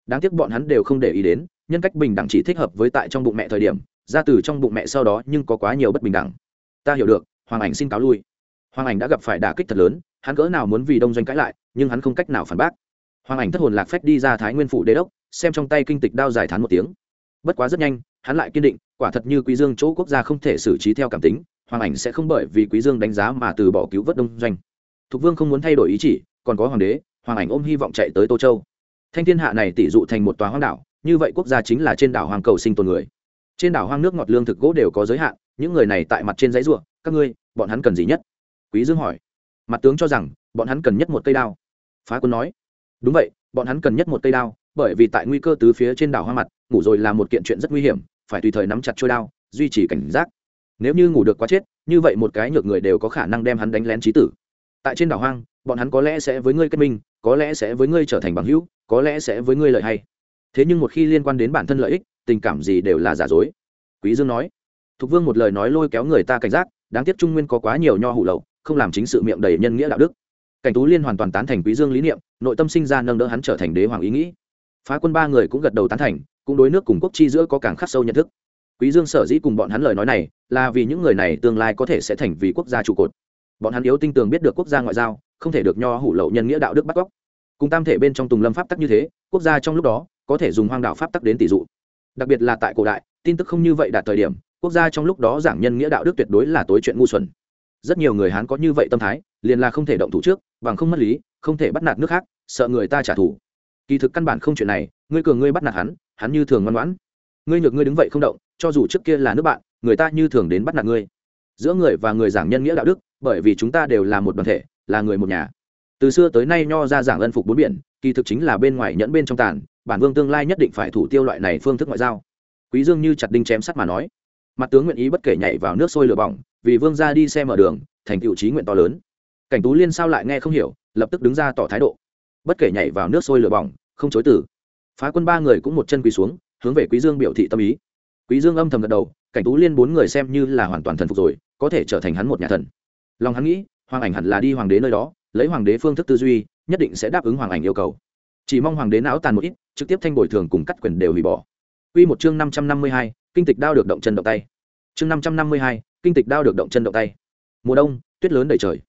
đáng tiếc bọn hắn đều không để ý đến, nhân cách bình đẳng chỉ thích hợp với tại trong bụng mẹ thời điểm, ra từ trong bụng mẹ sau đó nhưng có quá nhiều bất bình đẳng. Ta hiểu được, hoàng ảnh xin cáo lui. Hoàng ảnh đã gặp phải đả kích thật lớn, hắn cỡ nào muốn vì đông doanh cãi lại, nhưng hắn không cách nào phản bác. Hoàng ảnh thất hồn lạc phách đi ra thái nguyên phủ đế đốc, xem trong tay kinh tịch đao dài thán một tiếng. Bất quá rất nhanh, hắn lại kiên định, quả thật như quý dương chỗ quốc gia không thể xử trí theo cảm tính, hoàng ảnh sẽ không bởi vì quý dương đánh giá mà từ bỏ cứu vớt đông doanh. Thục vương không muốn thay đổi ý chỉ, còn có hoàng đế, hoàng ảnh ôm hy vọng chạy tới tô châu thanh thiên hạ này tỷ dụ thành một tòa hoang đảo, như vậy quốc gia chính là trên đảo hoàng cầu sinh tồn người. Trên đảo hoang nước ngọt lương thực gỗ đều có giới hạn, những người này tại mặt trên dãy ruộng, các ngươi, bọn hắn cần gì nhất? Quý dương hỏi. Mặt tướng cho rằng, bọn hắn cần nhất một cây đao. Phá quân nói. Đúng vậy, bọn hắn cần nhất một cây đao, bởi vì tại nguy cơ tứ phía trên đảo hoang mặt, ngủ rồi là một kiện chuyện rất nguy hiểm, phải tùy thời nắm chặt trôi đao, duy trì cảnh giác. Nếu như ngủ được quá chết, như vậy một cái nhược người đều có khả năng đem hắn đánh lén trí tử. Tại trên đảo hoang, bọn hắn có lẽ sẽ với ngươi kết minh có lẽ sẽ với ngươi trở thành bằng hữu, có lẽ sẽ với ngươi lợi hay. Thế nhưng một khi liên quan đến bản thân lợi ích, tình cảm gì đều là giả dối. Quý dương nói. Thục vương một lời nói lôi kéo người ta cảnh giác, đáng tiếc trung nguyên có quá nhiều nho hủ lậu, không làm chính sự miệng đầy nhân nghĩa đạo đức. Cảnh tú liên hoàn toàn tán thành quý dương lý niệm, nội tâm sinh ra nâng đỡ hắn trở thành đế hoàng ý nghĩ. Phá quân ba người cũng gật đầu tán thành, cũng đối nước cùng quốc chi giữa có càng khắc sâu nhận thức. Quý dương sở dĩ cùng bọn hắn lời nói này, là vì những người này tương lai có thể sẽ thành vì quốc gia trụ cột. Bọn hắn yếu tinh tường biết được quốc gia ngoại giao không thể được nho hủ lậu nhân nghĩa đạo đức bắt cóc. Cùng tam thể bên trong tùng lâm pháp tắc như thế, quốc gia trong lúc đó, có thể dùng hoang đạo pháp tắc đến tỷ dụ. Đặc biệt là tại cổ đại, tin tức không như vậy đạt thời điểm, quốc gia trong lúc đó giảng nhân nghĩa đạo đức tuyệt đối là tối chuyện ngu xuẩn. Rất nhiều người hán có như vậy tâm thái, liền là không thể động thủ trước, bằng không mất lý, không thể bắt nạt nước khác, sợ người ta trả thù. Kỳ thực căn bản không chuyện này, ngươi cường ngươi bắt nạt hắn hắn như thường ngoan ngoãn. Ngươi nhược ngươi đứng vậy không động, cho dù trước kia là nước bạn, người ta như thường đến bắt nạt ngươi. Giữa người và người giảng nhân nghĩa đạo đức, bởi vì chúng ta đều là một đoàn thể là người một nhà. Từ xưa tới nay nho ra giảng ân phục bốn biển, kỳ thực chính là bên ngoài nhẫn bên trong tàn, bản vương tương lai nhất định phải thủ tiêu loại này phương thức ngoại giao. Quý dương như chặt đinh chém sắt mà nói. Mặt tướng nguyện ý bất kể nhảy vào nước sôi lửa bỏng, vì vương ra đi xe mở đường, thành tựu trí nguyện to lớn. Cảnh tú liên sao lại nghe không hiểu, lập tức đứng ra tỏ thái độ. Bất kể nhảy vào nước sôi lửa bỏng, không chối từ. Phá quân ba người cũng một chân quỳ xuống, hướng về quý dương biểu thị tâm ý. Quý dương âm thầm gật đầu, cảnh tú liên bốn người xem như là hoàn toàn thần phục rồi, có thể trở thành hắn một nhà thần. Lòng hắn nghĩ hoàng ảnh hẳn là đi hoàng đế nơi đó lấy hoàng đế phương thức tư duy nhất định sẽ đáp ứng hoàng ảnh yêu cầu chỉ mong hoàng đế não tàn một ít trực tiếp thanh bồi thường cùng cắt quyền đều hủy bỏ Quy một chương năm năm mươi hai, kinh tịch đao được động chân động tay. Chương năm năm mươi hai, kinh tịch đao được động chân động tay. Mùa đông, tuyết lớn đầy trời.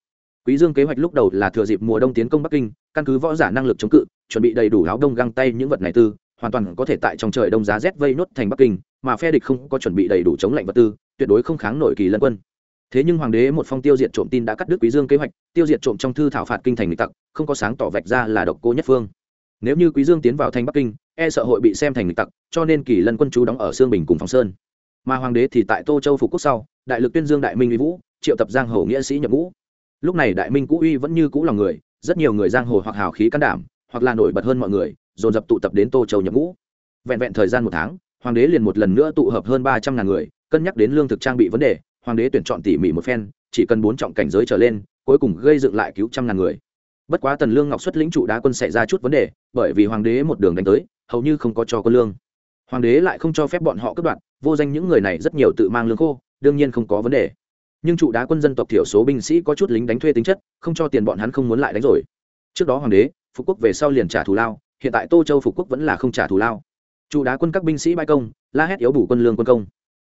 Quý Dương kế hoạch lúc đầu là thừa dịp mùa đông tiến công Bắc Kinh, căn cứ võ giả năng lực chống cự, chuẩn bị đầy đủ áo đông găng tay những vật này tư, hoàn toàn có thể tại trong trời đông giá rét vây nốt thành Bắc Kinh, mà phe địch không có chuẩn bị đầy đủ chống lạnh vật tư, tuyệt đối không kháng nổi kỳ lân quân. Thế nhưng hoàng đế một phong tiêu diệt trộm tin đã cắt đứt Quý Dương kế hoạch, tiêu diệt trộm trong thư thảo phạt kinh thành nghịch tặc, không có sáng tỏ vạch ra là độc cô nhất phương. Nếu như Quý Dương tiến vào thành Bắc Kinh, e sợ hội bị xem thành nghịch tặc, cho nên kỳ lân quân chú đóng ở Sương Bình cùng Phòng Sơn. Mà hoàng đế thì tại Tô Châu phục quốc sau, đại lực tuyên dương đại minh uy vũ, triệu tập giang hồ nghĩa sĩ nhập ngũ. Lúc này đại minh cũ uy vẫn như cũ lòng người, rất nhiều người giang hồ hoặc hào khí can đảm, hoặc là nổi bật hơn mọi người, dồn dập tụ tập đến Tô Châu nhập ngũ. Vẹn vẹn thời gian một tháng, hoàng đế liền một lần nữa tụ hợp hơn ba trăm ngàn người, cân nhắc đến lương thực trang bị vấn đề, hoàng đế tuyển chọn tỉ mỉ một phen, chỉ cần bốn trọng cảnh giới trở lên, cuối cùng gây dựng lại cứu trăm ngàn người. Bất quá tần lương ngọc xuất lĩnh trụ đá quân xảy ra chút vấn đề bởi vì hoàng đế một đường đánh tới hầu như không có cho quân lương. Hoàng đế lại không cho phép bọn họ cướp đoạt vô danh những người này rất nhiều tự mang lương khô đương nhiên không có vấn đề. Nhưng trụ đá quân dân tộc thiểu số binh sĩ có chút lính đánh thuê tính chất không cho tiền bọn hắn không muốn lại đánh rồi. Trước đó hoàng đế phục quốc về sau liền trả thù lao hiện tại tô châu phục quốc vẫn là không trả thù lao. Trụ đá quân các binh sĩ bãi công la hét yếu bù quân lương quân công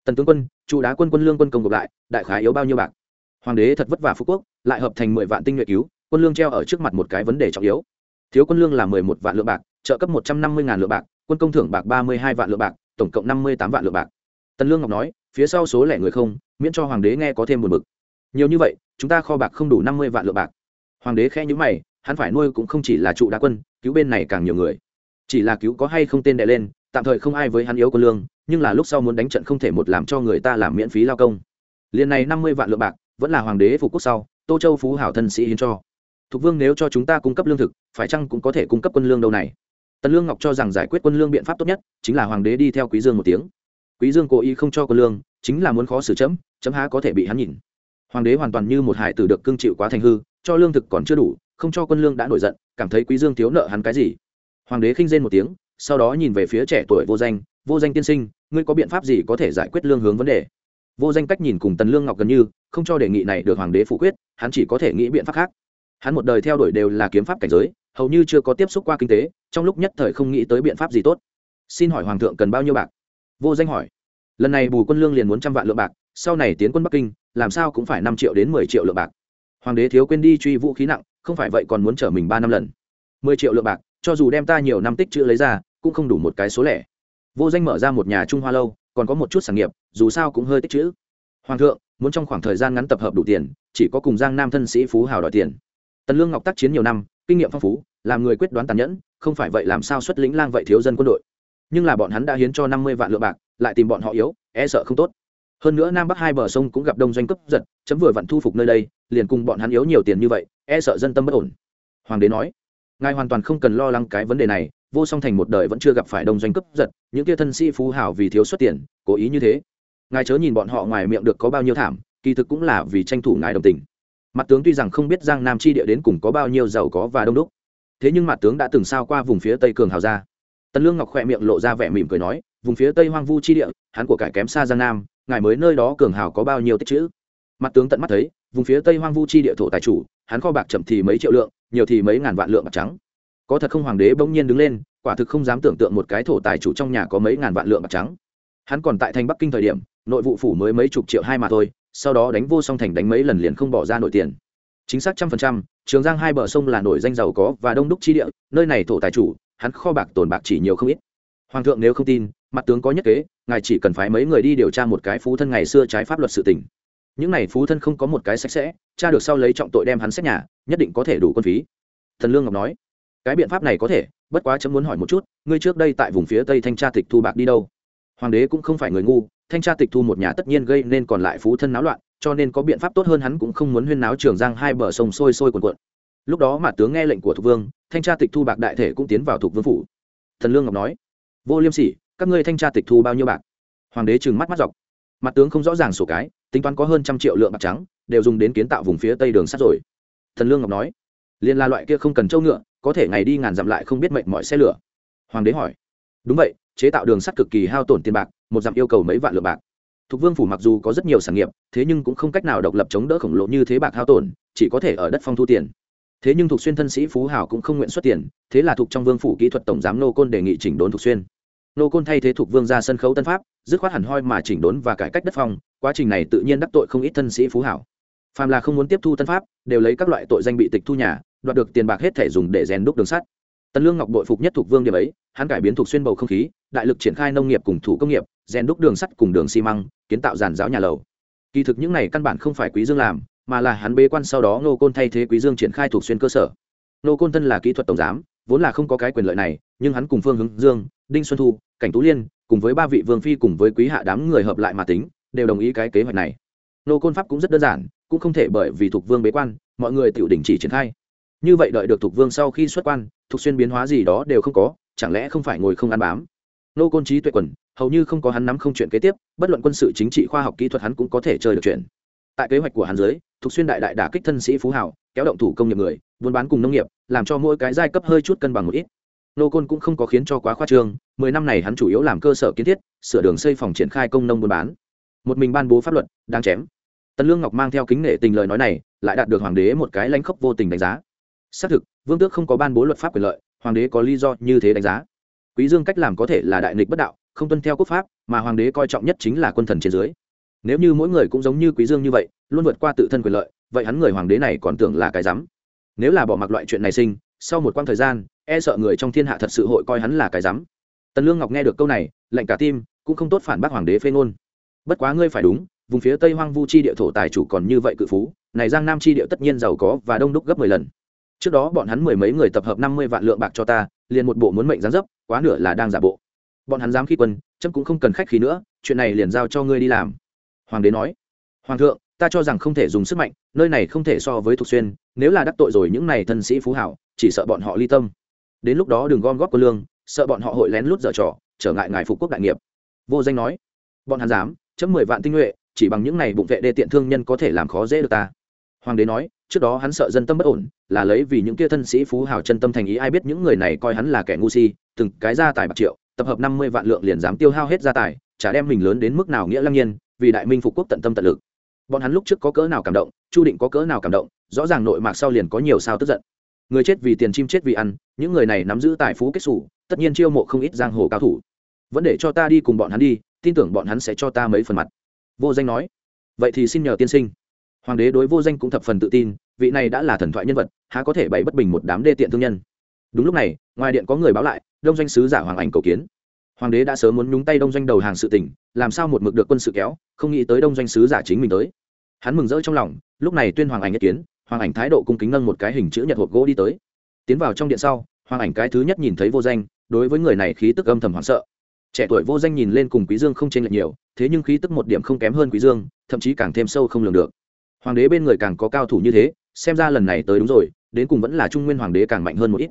tần tướng quân, trụ đá quân quân lương quân công gộp lại, đại khái yếu bao nhiêu bạc? Hoàng đế thật vất vả phú quốc, lại hợp thành mười vạn tinh nhuệ cứu, quân lương treo ở trước mặt một cái vấn đề trọng yếu. Thiếu quân lương là mười một vạn lượng bạc, trợ cấp một trăm năm mươi ngàn lượng bạc, quân công thưởng bạc ba mươi hai vạn lượng bạc, tổng cộng năm mươi tám vạn lượng bạc. Tần lương ngọc nói, phía sau số lẻ người không, miễn cho hoàng đế nghe có thêm một bực. Nhiều như vậy, chúng ta kho bạc không đủ năm mươi vạn lượng bạc. Hoàng đế khẽ nhữ mày, hắn phải nuôi cũng không chỉ là trụ đá quân, cứu bên này càng nhiều người. Chỉ là cứu có hay không tên đệ lên tạm thời không ai với hắn yếu quân lương, nhưng là lúc sau muốn đánh trận không thể một làm cho người ta làm miễn phí lao công. Liền này năm mươi vạn lượng bạc, vẫn là hoàng đế phục quốc sau, tô châu phú hảo thân sĩ hiến cho. Thục vương nếu cho chúng ta cung cấp lương thực, phải chăng cũng có thể cung cấp quân lương đâu này? Tần lương ngọc cho rằng giải quyết quân lương biện pháp tốt nhất, chính là hoàng đế đi theo quý dương một tiếng. Quý dương cố ý không cho quân lương, chính là muốn khó xử chấm chấm há có thể bị hắn nhìn. Hoàng đế hoàn toàn như một hải tử được cương chịu quá thành hư, cho lương thực còn chưa đủ, không cho quân lương đã nổi giận, cảm thấy quý dương thiếu nợ hắn cái gì? Hoàng đế khinh rên một tiếng sau đó nhìn về phía trẻ tuổi vô danh vô danh tiên sinh, ngươi có biện pháp gì có thể giải quyết lương hướng vấn đề? Vô danh cách nhìn cùng tần lương ngọc gần như, không cho đề nghị này được hoàng đế phủ quyết, hắn chỉ có thể nghĩ biện pháp khác. Hắn một đời theo đuổi đều là kiếm pháp cảnh giới, hầu như chưa có tiếp xúc qua kinh tế, trong lúc nhất thời không nghĩ tới biện pháp gì tốt. Xin hỏi hoàng thượng cần bao nhiêu bạc? Vô danh hỏi. Lần này bù quân lương liền muốn trăm vạn lượng bạc, sau này tiến quân bắc kinh, làm sao cũng phải năm triệu đến mười triệu lượng bạc. Hoàng đế thiếu quên đi truy vũ khí nặng, không phải vậy còn muốn chở mình ba năm lần. Mười triệu lượng bạc cho dù đem ta nhiều năm tích chữ lấy ra, cũng không đủ một cái số lẻ. Vô danh mở ra một nhà trung hoa lâu, còn có một chút sản nghiệp, dù sao cũng hơi tích chữ. Hoàng thượng, muốn trong khoảng thời gian ngắn tập hợp đủ tiền, chỉ có cùng giang nam thân sĩ phú hào đòi tiền. Tần lương ngọc tác chiến nhiều năm, kinh nghiệm phong phú, làm người quyết đoán tàn nhẫn, không phải vậy làm sao xuất lĩnh lang vậy thiếu dân quân đội. Nhưng là bọn hắn đã hiến cho năm mươi vạn lượng bạc, lại tìm bọn họ yếu e sợ không tốt. Hơn nữa nam bắc hai bờ sông cũng gặp đông doanh cấp giật, chấm vừa vặn thu phục nơi đây, liền cùng bọn hắn yếu nhiều tiền như vậy e sợ dân tâm bất ổn. Hoàng đế nói ngài hoàn toàn không cần lo lắng cái vấn đề này, vô song thành một đời vẫn chưa gặp phải đông doanh cấp giật, những kia thân sĩ phú hảo vì thiếu xuất tiền, cố ý như thế. Ngài chớ nhìn bọn họ ngoài miệng được có bao nhiêu thảm, kỳ thực cũng là vì tranh thủ ngài đồng tình. Mặt tướng tuy rằng không biết giang nam chi địa đến cùng có bao nhiêu giàu có và đông đúc, thế nhưng mặt tướng đã từng sao qua vùng phía tây cường hào ra. Tần lương ngọc khỏe miệng lộ ra vẻ mỉm cười nói, vùng phía tây hoang vu chi địa, hắn của cải kém xa giang nam, ngài mới nơi đó cường hào có bao nhiêu tích chữ? Mặt tướng tận mắt thấy, vùng phía tây hoang vu chi địa thổ tài chủ, hắn kho bạc chậm thì mấy triệu lượng nhiều thì mấy ngàn vạn lượng bạc trắng. Có thật không hoàng đế bỗng nhiên đứng lên, quả thực không dám tưởng tượng một cái thổ tài chủ trong nhà có mấy ngàn vạn lượng bạc trắng. Hắn còn tại thành bắc kinh thời điểm, nội vụ phủ mới mấy chục triệu hai mà thôi, sau đó đánh vô song thành đánh mấy lần liền không bỏ ra nổi tiền. Chính xác trăm phần trăm, trường giang hai bờ sông là nổi danh giàu có và đông đúc chi địa, nơi này thổ tài chủ, hắn kho bạc tồn bạc chỉ nhiều không ít. Hoàng thượng nếu không tin, mặt tướng có nhất kế, ngài chỉ cần phái mấy người đi điều tra một cái phú thân ngày xưa trái pháp luật sự tình. Những này phú thân không có một cái sạch sẽ, cha được sau lấy trọng tội đem hắn xét nhà nhất định có thể đủ quân phí. Thần lương ngọc nói, cái biện pháp này có thể, bất quá chấm muốn hỏi một chút, ngươi trước đây tại vùng phía tây thanh tra tịch thu bạc đi đâu? Hoàng đế cũng không phải người ngu, thanh tra tịch thu một nhà tất nhiên gây nên còn lại phú thân náo loạn, cho nên có biện pháp tốt hơn hắn cũng không muốn huyên náo trường giang hai bờ sông sôi sôi cuồn cuộn. Lúc đó mà tướng nghe lệnh của thục vương, thanh tra tịch thu bạc đại thể cũng tiến vào thục vương phủ. Thần lương ngọc nói, vô liêm sỉ, các ngươi thanh tra tịch thu bao nhiêu bạc? Hoàng đế trừng mắt mắt dọc. Mặt tướng không rõ ràng sổ cái, tính toán có hơn trăm triệu lượng bạc trắng, đều dùng đến kiến tạo vùng phía tây đường sắt rồi thần lương ngọc nói liên la loại kia không cần trâu ngựa có thể ngày đi ngàn dặm lại không biết mệnh mọi xe lửa hoàng đế hỏi đúng vậy chế tạo đường sắt cực kỳ hao tổn tiền bạc một dặm yêu cầu mấy vạn lượng bạc Thục Vương phủ mặc dù có rất nhiều sản nghiệp, thế nhưng cũng không cách nào độc lập chống đỡ khổng lồ như thế bạc hao tổn, chỉ có thể ở đất phong thu tiền. Thế nhưng Thục Xuyên thân sĩ phú hảo cũng không nguyện xuất tiền, thế là Thục trong Vương phủ kỹ thuật tổng giám nô côn đề nghị chỉnh đốn Thục Xuyên. Nô côn thay thế Thục Vương ra sân khấu tân pháp, dứt khoát hẳn hoi mà chỉnh đốn và cải cách đất phong, quá trình này tự nhiên đắc tội không ít thân sĩ phú hảo. Phàm là không muốn tiếp thu tân pháp, đều lấy các loại tội danh bị tịch thu nhà, đoạt được tiền bạc hết thể dùng để rèn đúc đường sắt. Tần Lương Ngọc đội phục nhất thuộc Vương điểm ấy, hắn cải biến thuộc Xuyên bầu không khí, đại lực triển khai nông nghiệp cùng thủ công nghiệp, rèn đúc đường sắt cùng đường xi măng kiến tạo giàn giáo nhà lầu. Kỳ thực những này căn bản không phải quý dương làm mà là hắn bế quan sau đó nô côn thay thế quý dương triển khai thuộc xuyên cơ sở. Nô côn thân là kỹ thuật tổng giám vốn là không có cái quyền lợi này nhưng hắn cùng phương hướng dương đinh xuân thu cảnh tú liên cùng với ba vị vương phi cùng với quý hạ đám người hợp lại mà tính đều đồng ý cái kế hoạch này nô côn pháp cũng rất đơn giản, cũng không thể bởi vì thuộc vương bế quan, mọi người tự đình chỉ triển khai. Như vậy đợi được thuộc vương sau khi xuất quan, thuộc xuyên biến hóa gì đó đều không có, chẳng lẽ không phải ngồi không ăn bám? Nô côn trí tuệ quần, hầu như không có hắn nắm không chuyện kế tiếp, bất luận quân sự, chính trị, khoa học, kỹ thuật hắn cũng có thể chơi được chuyện. Tại kế hoạch của hắn dưới thục xuyên đại đại đả kích thân sĩ phú hảo kéo động thủ công nghiệp người, buôn bán cùng nông nghiệp, làm cho mỗi cái giai cấp hơi chút cân bằng một ít. Nô côn cũng không có khiến cho quá khoa trương, mười năm này hắn chủ yếu làm cơ sở kiến thiết, sửa đường xây phòng triển khai công nông buôn bán. Một mình ban bố pháp luật, đang chém tần lương ngọc mang theo kính nể tình lời nói này, lại đạt được hoàng đế một cái lãnh khốc vô tình đánh giá. Xác thực, vương tước không có ban bố luật pháp quyền lợi, hoàng đế có lý do như thế đánh giá. Quý dương cách làm có thể là đại nghịch bất đạo, không tuân theo quốc pháp, mà hoàng đế coi trọng nhất chính là quân thần trên dưới. Nếu như mỗi người cũng giống như quý dương như vậy, luôn vượt qua tự thân quyền lợi, vậy hắn người hoàng đế này còn tưởng là cái dám nếu là bỏ mặc loại chuyện này sinh, sau một quãng thời gian e sợ người trong thiên hạ thật sự hội coi hắn là cái dám tần lương ngọc nghe được câu này lệnh cả tim, cũng không tốt phản bác hoàng đế phê ngôn. Bất quá ngươi phải đúng vùng phía tây hoang vu chi địa thổ tài chủ còn như vậy cự phú, này giang nam chi địa tất nhiên giàu có và đông đúc gấp mười lần. Trước đó bọn hắn mười mấy người tập hợp năm mươi vạn lượng bạc cho ta, liền một bộ muốn mệnh gián dấp, quá nửa là đang giả bộ. Bọn hắn dám khi quân, chấm cũng không cần khách khí nữa, chuyện này liền giao cho ngươi đi làm. Hoàng đế nói. Hoàng thượng, ta cho rằng không thể dùng sức mạnh, nơi này không thể so với thục xuyên, nếu là đắc tội rồi những này thân sĩ phú hảo, chỉ sợ bọn họ ly tâm. Đến lúc đó đừng gom góp quân lương, sợ bọn họ hội lén lút dở trò, trở ngại ngài phục quốc đại nghiệp. Vô danh nói. Bọn hắn dám, chấm mười vạn tinh nhuệ chỉ bằng những này bụng vệ đê tiện thương nhân có thể làm khó dễ được ta. Hoàng đế nói, trước đó hắn sợ dân tâm bất ổn, là lấy vì những kia thân sĩ phú hào chân tâm thành ý ai biết những người này coi hắn là kẻ ngu si, từng cái gia tài bạc triệu, tập hợp năm mươi vạn lượng liền dám tiêu hao hết gia tài, chả đem mình lớn đến mức nào nghĩa lăng nhiên, vì đại minh phục quốc tận tâm tận lực. Bọn hắn lúc trước có cỡ nào cảm động, chu định có cỡ nào cảm động, rõ ràng nội mạc sau liền có nhiều sao tức giận. Người chết vì tiền chim chết vì ăn, những người này nắm giữ tài phú kết xù, tất nhiên chiêu mộ không ít giang hồ cao thủ. Vẫn để cho ta đi cùng bọn hắn đi, tin tưởng bọn hắn sẽ cho ta mấy phần mặt vô danh nói, vậy thì xin nhờ tiên sinh. Hoàng đế đối vô danh cũng thập phần tự tin, vị này đã là thần thoại nhân vật, há có thể bày bất bình một đám đê tiện thương nhân. Đúng lúc này, ngoài điện có người báo lại, đông doanh sứ giả hoàng ảnh cầu kiến. Hoàng đế đã sớm muốn nhúng tay đông doanh đầu hàng sự tỉnh làm sao một mực được quân sự kéo, không nghĩ tới đông doanh sứ giả chính mình tới. Hắn mừng rỡ trong lòng, lúc này tuyên hoàng ảnh nhất kiến, hoàng ảnh thái độ cung kính nâng một cái hình chữ nhật hộp gỗ đi tới. Tiến vào trong điện sau, hoàng ảnh cái thứ nhất nhìn thấy vô danh, đối với người này khí tức âm thầm hoảng sợ trẻ tuổi vô danh nhìn lên cùng quý dương không chênh lệch nhiều, thế nhưng khí tức một điểm không kém hơn quý dương, thậm chí càng thêm sâu không lường được. Hoàng đế bên người càng có cao thủ như thế, xem ra lần này tới đúng rồi, đến cùng vẫn là trung nguyên hoàng đế càng mạnh hơn một ít.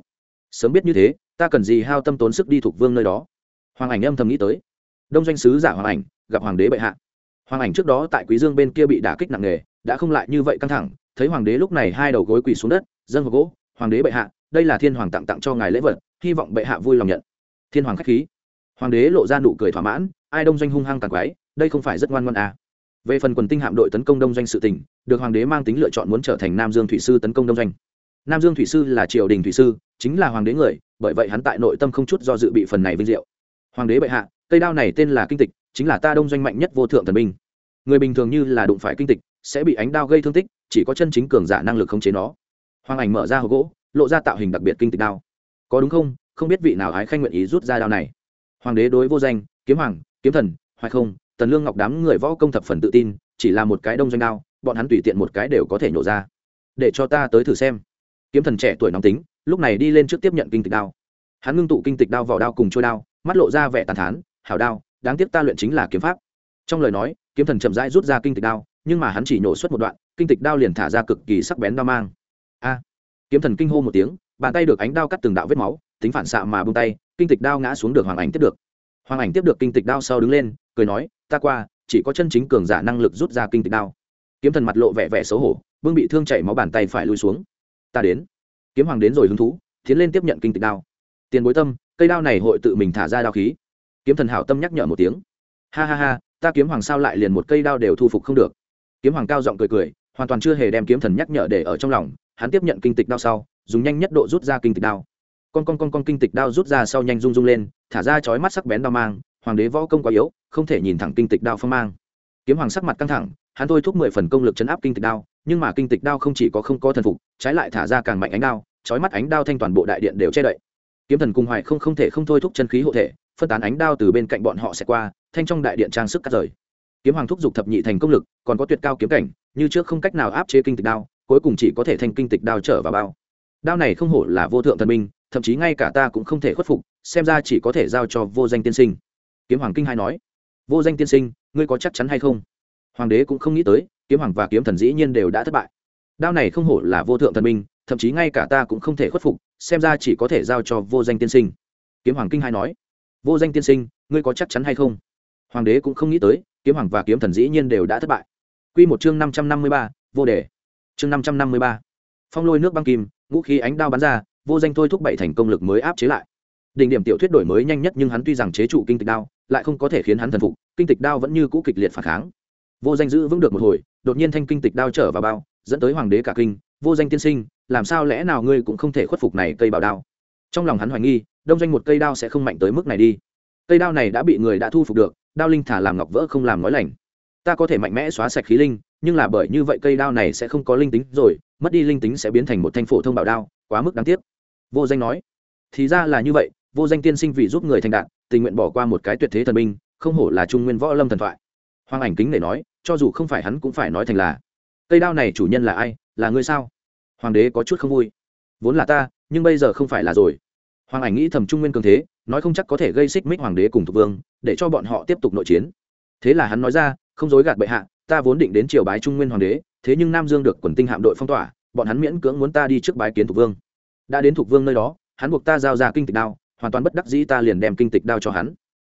Sớm biết như thế, ta cần gì hao tâm tốn sức đi thuộc vương nơi đó? Hoàng ảnh âm thầm nghĩ tới. Đông doanh sứ giả hoàng ảnh, gặp hoàng đế bệ hạ. Hoàng ảnh trước đó tại quý dương bên kia bị đả kích nặng nề, đã không lại như vậy căng thẳng, thấy hoàng đế lúc này hai đầu gối quỳ xuống đất, dâng hộp gỗ, hoàng đế bệ hạ, đây là thiên hoàng tặng tặng cho ngài lễ vật, hy vọng bệ hạ vui lòng nhận. Thiên hoàng khách khí hoàng đế lộ ra nụ cười thỏa mãn, ai đông doanh hung hăng tàn quái, đây không phải rất ngoan ngoan à. về phần quần tinh hạm đội tấn công đông doanh sự tỉnh được hoàng đế mang tính lựa chọn muốn trở thành nam dương thủy sư tấn công đông doanh. Nam dương thủy sư là triều đình thủy sư, chính là hoàng đế người, bởi vậy hắn tại nội tâm không chút do dự bị phần này vinh diệu. Hoàng đế bệ hạ, cây đao này tên là kinh tịch, chính là ta đông doanh mạnh nhất vô thượng thần binh. Người bình thường như là đụng phải kinh tịch, sẽ bị ánh đao gây thương tích, chỉ có chân chính cường giả năng lực khống chế nó. Hoàng ảnh mở ra hộp gỗ, lộ ra tạo hình đặc biệt kinh tịch đao. Có đúng không? Không biết vị nào ái khanh nguyện ý rút ra đao này hoàng đế đối vô danh, kiếm hoàng, kiếm thần, hoài không, tần lương ngọc đám người võ công thập phần tự tin, chỉ là một cái đông doanh đao, bọn hắn tùy tiện một cái đều có thể nhổ ra. Để cho ta tới thử xem. Kiếm thần trẻ tuổi nóng tính, lúc này đi lên trước tiếp nhận kinh tịch đao. Hắn ngưng tụ kinh tịch đao vào đao cùng trôi đao, mắt lộ ra vẻ tàn thán, hảo đao, đáng tiếc ta luyện chính là kiếm pháp. Trong lời nói, kiếm thần chậm rãi rút ra kinh tịch đao, nhưng mà hắn chỉ nổ suốt một đoạn, kinh tịch đao liền thả ra cực kỳ sắc bén đao mang. A! Kiếm thần kinh hô một tiếng, bàn tay được ánh đao cắt từng đạo vết máu tính phản xạ mà bung tay, kinh tịch đao ngã xuống được hoàng ảnh tiếp được. Hoàng ảnh tiếp được kinh tịch đao sau đứng lên, cười nói, ta qua, chỉ có chân chính cường giả năng lực rút ra kinh tịch đao. Kiếm thần mặt lộ vẻ vẻ xấu hổ vương bị thương chảy máu bàn tay phải lui xuống. Ta đến. Kiếm hoàng đến rồi hứng thú, tiến lên tiếp nhận kinh tịch đao. Tiền bối tâm, cây đao này hội tự mình thả ra đao khí. Kiếm thần hảo tâm nhắc nhở một tiếng. Ha ha ha, ta kiếm hoàng sao lại liền một cây đao đều thu phục không được? Kiếm hoàng cao giọng cười cười, hoàn toàn chưa hề đem kiếm thần nhắc nhở để ở trong lòng, hắn tiếp nhận kinh tịch đao sau, dùng nhanh nhất độ rút ra kinh tịch đao con con con con kinh tịch đao rút ra sau nhanh rung rung lên, thả ra chói mắt sắc bén đao mang, hoàng đế võ công quá yếu, không thể nhìn thẳng kinh tịch đao phong mang. Kiếm hoàng sắc mặt căng thẳng, hắn thôi thúc mười phần công lực chấn áp kinh tịch đao, nhưng mà kinh tịch đao không chỉ có không có thần phục, trái lại thả ra càng mạnh ánh đao, chói mắt ánh đao thanh toàn bộ đại điện đều che đậy. Kiếm thần cùng hoài không không thể không thôi thúc chân khí hộ thể, phân tán ánh đao từ bên cạnh bọn họ sẽ qua, thanh trong đại điện trang sức cắt rời. Kiếm hoàng thúc giục thập nhị thành công lực, còn có tuyệt cao kiếm cảnh, như trước không cách nào áp chế kinh tịch đao, cuối cùng chỉ có thể thành kinh tịch đao trở vào bao. Đao này không hổ là vô thượng thần minh thậm chí ngay cả ta cũng không thể khuất phục, xem ra chỉ có thể giao cho vô danh tiên sinh. Kiếm hoàng kinh hai nói. Vô danh tiên sinh, ngươi có chắc chắn hay không? Hoàng đế cũng không nghĩ tới, kiếm hoàng và kiếm thần dĩ nhiên đều đã thất bại. Đao này không hổ là vô thượng thần minh, thậm chí ngay cả ta cũng không thể khuất phục, xem ra chỉ có thể giao cho vô danh tiên sinh. Kiếm hoàng kinh hai nói. Vô danh tiên sinh, ngươi có chắc chắn hay không? Hoàng đế cũng không nghĩ tới, kiếm hoàng và kiếm thần dĩ nhiên đều đã thất bại. Q một chương năm trăm năm mươi ba, vô đề. Chương năm trăm năm mươi ba. Phong lôi nước băng kim, ngũ khí ánh đao bắn ra vô danh thôi thúc bảy thành công lực mới áp chế lại. Đỉnh điểm tiểu thuyết đổi mới nhanh nhất nhưng hắn tuy rằng chế trụ kinh tịch đao, lại không có thể khiến hắn thần phục, kinh tịch đao vẫn như cũ kịch liệt phản kháng. Vô danh giữ vững được một hồi, đột nhiên thanh kinh tịch đao trở vào bao, dẫn tới hoàng đế cả kinh, vô danh tiên sinh, làm sao lẽ nào ngươi cũng không thể khuất phục này cây bảo đao? Trong lòng hắn hoài nghi, đông Danh một cây đao sẽ không mạnh tới mức này đi. Cây đao này đã bị người đã thu phục được, đao linh thả làm ngọc vỡ không làm nói lành. Ta có thể mạnh mẽ xóa sạch khí linh, nhưng là bởi như vậy cây đao này sẽ không có linh tính rồi, mất đi linh tính sẽ biến thành một thanh phổ thông bảo đao, quá mức đáng tiếc vô danh nói, thì ra là như vậy, vô danh tiên sinh vì giúp người thành đạt, tình nguyện bỏ qua một cái tuyệt thế thần binh, không hổ là trung nguyên võ lâm thần thoại. Hoàng ảnh kính để nói, cho dù không phải hắn cũng phải nói thành là, cây đao này chủ nhân là ai, là ngươi sao? Hoàng đế có chút không vui, vốn là ta, nhưng bây giờ không phải là rồi. Hoàng ảnh nghĩ thầm trung nguyên cường thế, nói không chắc có thể gây xích mích hoàng đế cùng thục vương, để cho bọn họ tiếp tục nội chiến. Thế là hắn nói ra, không dối gạt bệ hạ, ta vốn định đến triều bái trung nguyên hoàng đế, thế nhưng nam dương được quần tinh hạm đội phong tỏa, bọn hắn miễn cưỡng muốn ta đi trước bái kiến thục vương đã đến thục vương nơi đó, hắn buộc ta giao ra kinh tịch đao, hoàn toàn bất đắc dĩ ta liền đem kinh tịch đao cho hắn.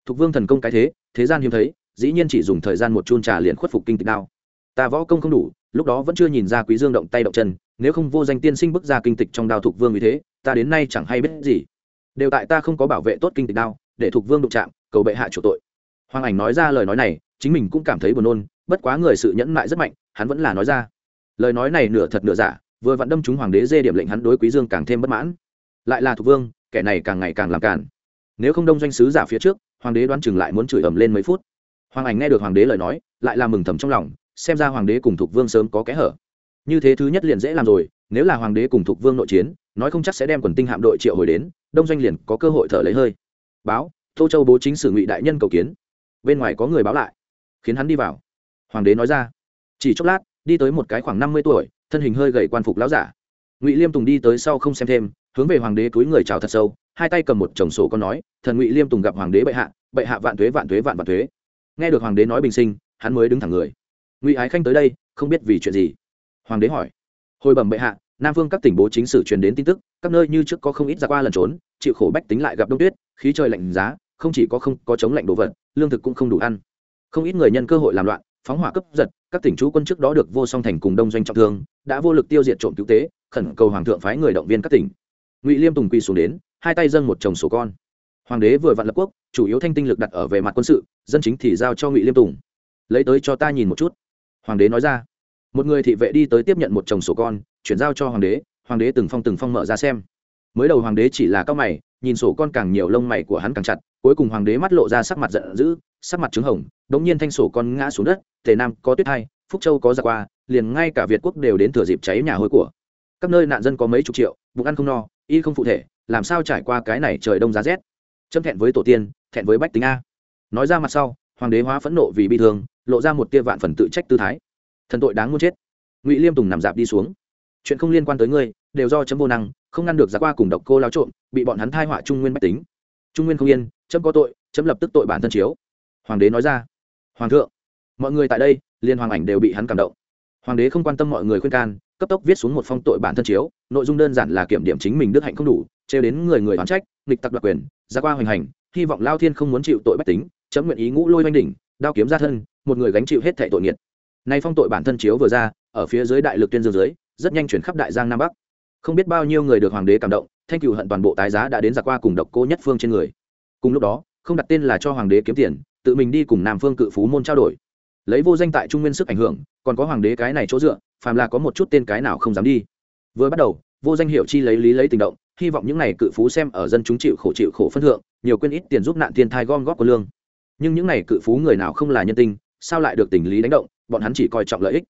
Thục vương thần công cái thế thế gian hiếm thấy, dĩ nhiên chỉ dùng thời gian một chun trà liền khuất phục kinh tịch đao. Ta võ công không đủ, lúc đó vẫn chưa nhìn ra quý dương động tay động chân, nếu không vô danh tiên sinh bức ra kinh tịch trong đao thục vương như thế, ta đến nay chẳng hay biết gì. Đều tại ta không có bảo vệ tốt kinh tịch đao, để thục vương đụng chạm, cầu bệ hạ chủ tội. Hoàng ảnh nói ra lời nói này, chính mình cũng cảm thấy buồn nôn, bất quá người sự nhẫn nại rất mạnh, hắn vẫn là nói ra. Lời nói này nửa thật nửa giả vừa vặn đâm chúng hoàng đế dê điểm lệnh hắn đối quý dương càng thêm bất mãn. Lại là thục vương, kẻ này càng ngày càng làm cản nếu không đông doanh sứ giả phía trước, hoàng đế đoán chừng lại muốn chửi ầm lên mấy phút. Hoàng ảnh nghe được hoàng đế lời nói, lại là mừng thầm trong lòng, xem ra hoàng đế cùng thục vương sớm có kẽ hở. Như thế thứ nhất liền dễ làm rồi, nếu là hoàng đế cùng thục vương nội chiến, nói không chắc sẽ đem quần tinh hạm đội triệu hồi đến, đông doanh liền có cơ hội thở lấy hơi. Báo, tô châu bố chính sử ngụy đại nhân cầu kiến. Bên ngoài có người báo lại. Khiến hắn đi vào. Hoàng đế nói ra. Chỉ chốc lát đi tới một cái khoảng năm mươi tuổi, thân hình hơi gầy quan phục lão giả. Ngụy liêm tùng đi tới sau không xem thêm, hướng về hoàng đế túi người chào thật sâu, hai tay cầm một chồng sổ con nói, thần ngụy liêm tùng gặp hoàng đế bệ hạ bệ hạ vạn thuế vạn thuế, vạn vạn thuế. Nghe được hoàng đế nói bình sinh, hắn mới đứng thẳng người. Ngụy ái khanh tới đây, không biết vì chuyện gì. Hoàng đế hỏi, hồi bẩm bệ hạ, nam phương các tỉnh bố chính sử truyền đến tin tức, các nơi như trước có không ít ra qua lần trốn, chịu khổ bách tính lại gặp đông tuyết, khí trời lạnh giá, không chỉ có không có chống lạnh đồ vật, lương thực cũng không đủ ăn. Không ít người nhân cơ hội làm loạn phóng hỏa cấp giật, các tỉnh chú quân trước đó được vô song thành cùng đông doanh trọng thương, đã vô lực tiêu diệt trộm cứu tế, khẩn cầu hoàng thượng phái người động viên các tỉnh. Ngụy liêm tùng quỳ xuống đến, hai tay dâng một chồng sổ con. Hoàng đế vừa vạn lập quốc, chủ yếu thanh tinh lực đặt ở về mặt quân sự, dân chính thì giao cho ngụy liêm tùng. Lấy tới cho ta nhìn một chút. Hoàng đế nói ra. Một người thị vệ đi tới tiếp nhận một chồng sổ con, chuyển giao cho hoàng đế hoàng đế từng phong từng phong mở ra xem. Mới đầu hoàng đế chỉ là cao mày, nhìn sổ con càng nhiều lông mày của hắn càng chặt, cuối cùng hoàng đế mắt lộ ra sắc mặt giận dữ sắc mặt trứng hồng đống nhiên thanh sổ con ngã xuống đất, tề nam có tuyết hai, phúc châu có giặc qua, liền ngay cả việt quốc đều đến thừa dịp cháy nhà hối của. Các nơi nạn dân có mấy chục triệu, bụng ăn không no, y không phụ thể, làm sao trải qua cái này trời đông giá rét? Châm thẹn với tổ tiên, thẹn với bách tính a. Nói ra mặt sau, hoàng đế hóa phẫn nộ vì bị thương, lộ ra một tia vạn phần tự trách tư thái. Thần tội đáng muốn chết. Ngụy liêm tùng nằm dạp đi xuống. Chuyện không liên quan tới ngươi, đều do chấm vô năng, không ngăn được giặc qua cùng độc cô lao trộm, bị bọn hắn thai họa trung nguyên bách tính. Trung nguyên không yên, chấm có tội, chấm lập tức tội bản thân chiếu hoàng đế nói ra. Hoàng thượng, mọi người tại đây, liên hoàng ảnh đều bị hắn cảm động. Hoàng đế không quan tâm mọi người khuyên can, cấp tốc viết xuống một phong tội bản thân chiếu, nội dung đơn giản là kiểm điểm chính mình đức hạnh không đủ, trêu đến người người đoán trách, nghịch tặc đoạt quyền, ra qua hoành hành, hy vọng lao thiên không muốn chịu tội bách tính, chấm nguyện ý ngũ lôi oanh đỉnh, đao kiếm ra thân, một người gánh chịu hết thệ tội nghiệt. Nay phong tội bản thân chiếu vừa ra, ở phía dưới đại lực tuyên dương dưới, rất nhanh chuyển khắp đại giang nam bắc. Không biết bao nhiêu người được hoàng đế cảm động, thanh cựu hận toàn bộ tái giá đã đến giặc qua cùng độc cô nhất phương trên người. Cùng lúc đó, không đặt tên là cho hoàng đế kiếm tiền tự mình đi cùng nam phương cự phú môn trao đổi. Lấy vô danh tại trung nguyên sức ảnh hưởng, còn có hoàng đế cái này chỗ dựa, phàm là có một chút tên cái nào không dám đi. Vừa bắt đầu, vô danh hiệu chi lấy lý lấy tình động, hy vọng những n à y cự phú xem ở dân chúng chịu khổ chịu khổ phân thượng, nhiều quên ít tiền giúp nạn thiên thai gom góp của lương. Nhưng những n à y cự phú người nào không là nhân tinh sao lại được tình lý đánh động, bọn hắn chỉ coi trọng lợi ích.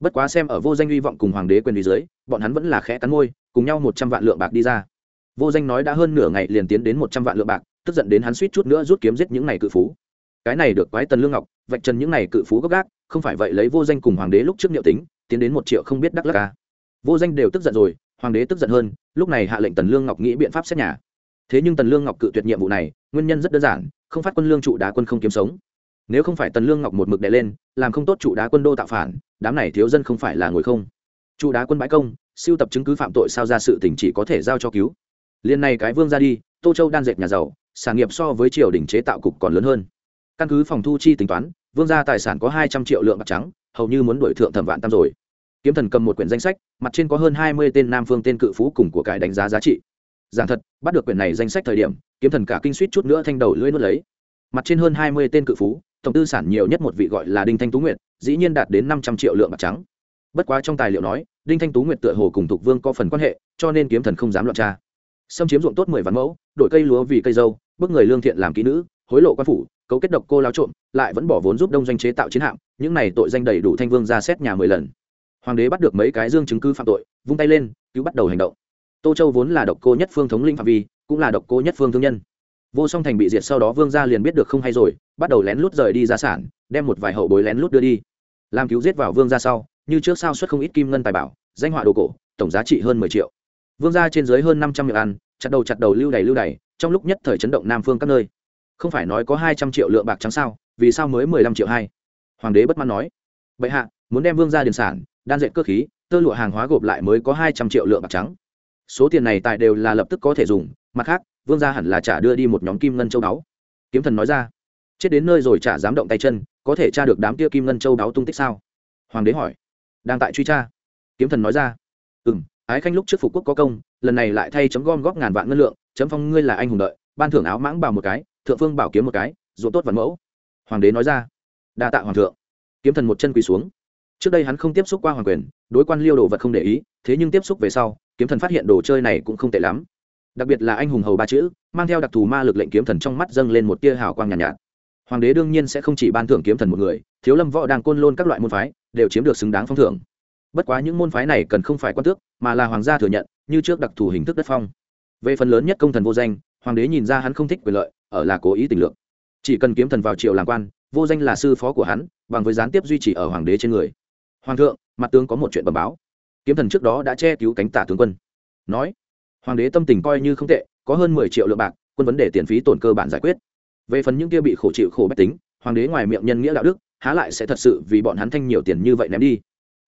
Bất quá xem ở vô danh hy vọng cùng hoàng đế quyền đi dưới, bọn hắn vẫn là khẽ cắn môi, cùng nhau một trăm vạn lượng bạc đi ra. Vô danh nói đã hơn nửa ngày liền tiến đến một trăm vạn lượng bạc, tức giận đến hắn suýt chút nữa rút kiếm giết những n à y cự phú cái này được quái tần lương ngọc, vạch trần những này cự phú gốc gác, không phải vậy lấy vô danh cùng hoàng đế lúc trước liệu tính, tiến đến một triệu không biết đắc lắc ca vô danh đều tức giận rồi, hoàng đế tức giận hơn, lúc này hạ lệnh tần lương ngọc nghĩ biện pháp xét nhà. Thế nhưng tần lương ngọc cự tuyệt nhiệm vụ này, nguyên nhân rất đơn giản, không phát quân lương trụ đá quân không kiếm sống. Nếu không phải tần lương ngọc một mực đè lên, làm không tốt trụ đá quân đô tạo phản, đám này thiếu dân không phải là ngồi không. Trụ đá quân bãi công, siêu tập chứng cứ phạm tội sao ra sự tỉnh chỉ có thể giao cho cứu. Liên này cái vương ra đi, tô châu đan dệt nhà giàu, sản nghiệp so với triều đình chế tạo cục còn lớn hơn căn cứ phòng thu chi tính toán, vương gia tài sản có hai trăm triệu lượng bạc trắng, hầu như muốn đổi thượng thẩm vạn tam rồi. Kiếm thần cầm một quyển danh sách, mặt trên có hơn hai mươi tên nam phương tên cự phú cùng của cải đánh giá giá trị. Giảng thật, bắt được quyển này danh sách thời điểm, kiếm thần cả kinh suýt chút nữa thanh đầu lưỡi nuốt lấy. Mặt trên hơn hai mươi tên cự phú, tổng tư sản nhiều nhất một vị gọi là đinh thanh tú nguyệt, dĩ nhiên đạt đến năm trăm triệu lượng bạc trắng. Bất quá trong tài liệu nói, đinh thanh tú nguyệt tựa hồ cùng thục vương có phần quan hệ, cho nên kiếm thần không dám loạn tra. Xâm chiếm ruộng tốt mười vạn mẫu, đổi cây lúa vì cây dâu, bức người lương thiện làm kỹ nữ, hối lộ quan phủ cấu kết độc cô lao trộm, lại vẫn bỏ vốn giúp đông doanh chế tạo chiến hạm, những này tội danh đầy đủ thanh vương ra xét nhà mười lần. Hoàng đế bắt được mấy cái dương chứng cứ phạm tội, vung tay lên, cứu bắt đầu hành động. Tô châu vốn là độc cô nhất phương thống linh phạm vi, cũng là độc cô nhất phương thương nhân. Vô song thành bị diệt sau đó vương gia liền biết được không hay rồi, bắt đầu lén lút rời đi gia sản, đem một vài hậu bối lén lút đưa đi. Làm cứu giết vào vương gia sau, như trước sao xuất không ít kim ngân tài bảo, danh họa đồ cổ, tổng giá trị hơn mười triệu. Vương gia trên dưới hơn năm trăm miệng ăn, chặt đầu chặt đầu lưu đầy lưu đầy trong lúc nhất thời chấn động nam phương các nơi không phải nói có hai trăm triệu lượng bạc trắng sao, vì sao mới mười lăm triệu hai? Hoàng đế bất mãn nói. Bệ hạ, muốn đem vương gia điền sản, đan dệt cơ khí, tơ lụa hàng hóa gộp lại mới có hai trăm triệu lượng bạc trắng. Số tiền này tại đều là lập tức có thể dùng, mặt khác, vương gia hẳn là trả đưa đi một nhóm kim ngân châu đáo. Kiếm thần nói ra. Chết đến nơi rồi trả dám động tay chân, có thể tra được đám kia kim ngân châu đáo tung tích sao? Hoàng đế hỏi. Đang tại truy tra. Kiếm thần nói ra. Ừ m ái khanh lúc trước phục quốc có công, lần này lại thay chấm gom góp ngàn vạn ngân lượng, chấm phong ngươi là anh hùng đợi, ban thưởng áo mãng bào một cái thượng phương bảo kiếm một cái ruộng tốt văn mẫu. Hoàng đế nói ra. Đa tạ hoàng thượng. Kiếm thần một chân quỳ xuống. Trước đây hắn không tiếp xúc qua hoàng quyền đối quan liêu đồ vật không để ý thế nhưng tiếp xúc về sau kiếm thần phát hiện đồ chơi này cũng không tệ lắm. Đặc biệt là anh hùng hầu ba chữ mang theo đặc thù ma lực lệnh kiếm thần trong mắt dâng lên một tia hào quang nhàn nhạt, nhạt. Hoàng đế đương nhiên sẽ không chỉ ban thưởng kiếm thần một người thiếu lâm võ đang côn lôn các loại môn phái đều chiếm được xứng đáng phong thưởng. Bất quá những môn phái này cần không phải quan tước mà là hoàng gia thừa nhận như trước đặc thù hình thức đất phong. Về phần lớn nhất công thần vô danh hoàng đế nhìn ra hắn không thích quyền lợi ở là cố ý tình lượng chỉ cần kiếm thần vào triều làm quan, vô danh là sư phó của hắn, bằng với gián tiếp duy trì ở hoàng đế trên người. Hoàng thượng, mặt tướng có một chuyện bẩm báo. Kiếm thần trước đó đã che cứu cánh tả tướng quân. Nói, hoàng đế tâm tình coi như không tệ, có hơn mười triệu lượng bạc, quân vấn đề tiền phí tổn cơ bản giải quyết. Về phần những kia bị khổ chịu khổ bách tính, hoàng đế ngoài miệng nhân nghĩa đạo đức, há lại sẽ thật sự vì bọn hắn thanh nhiều tiền như vậy ném đi.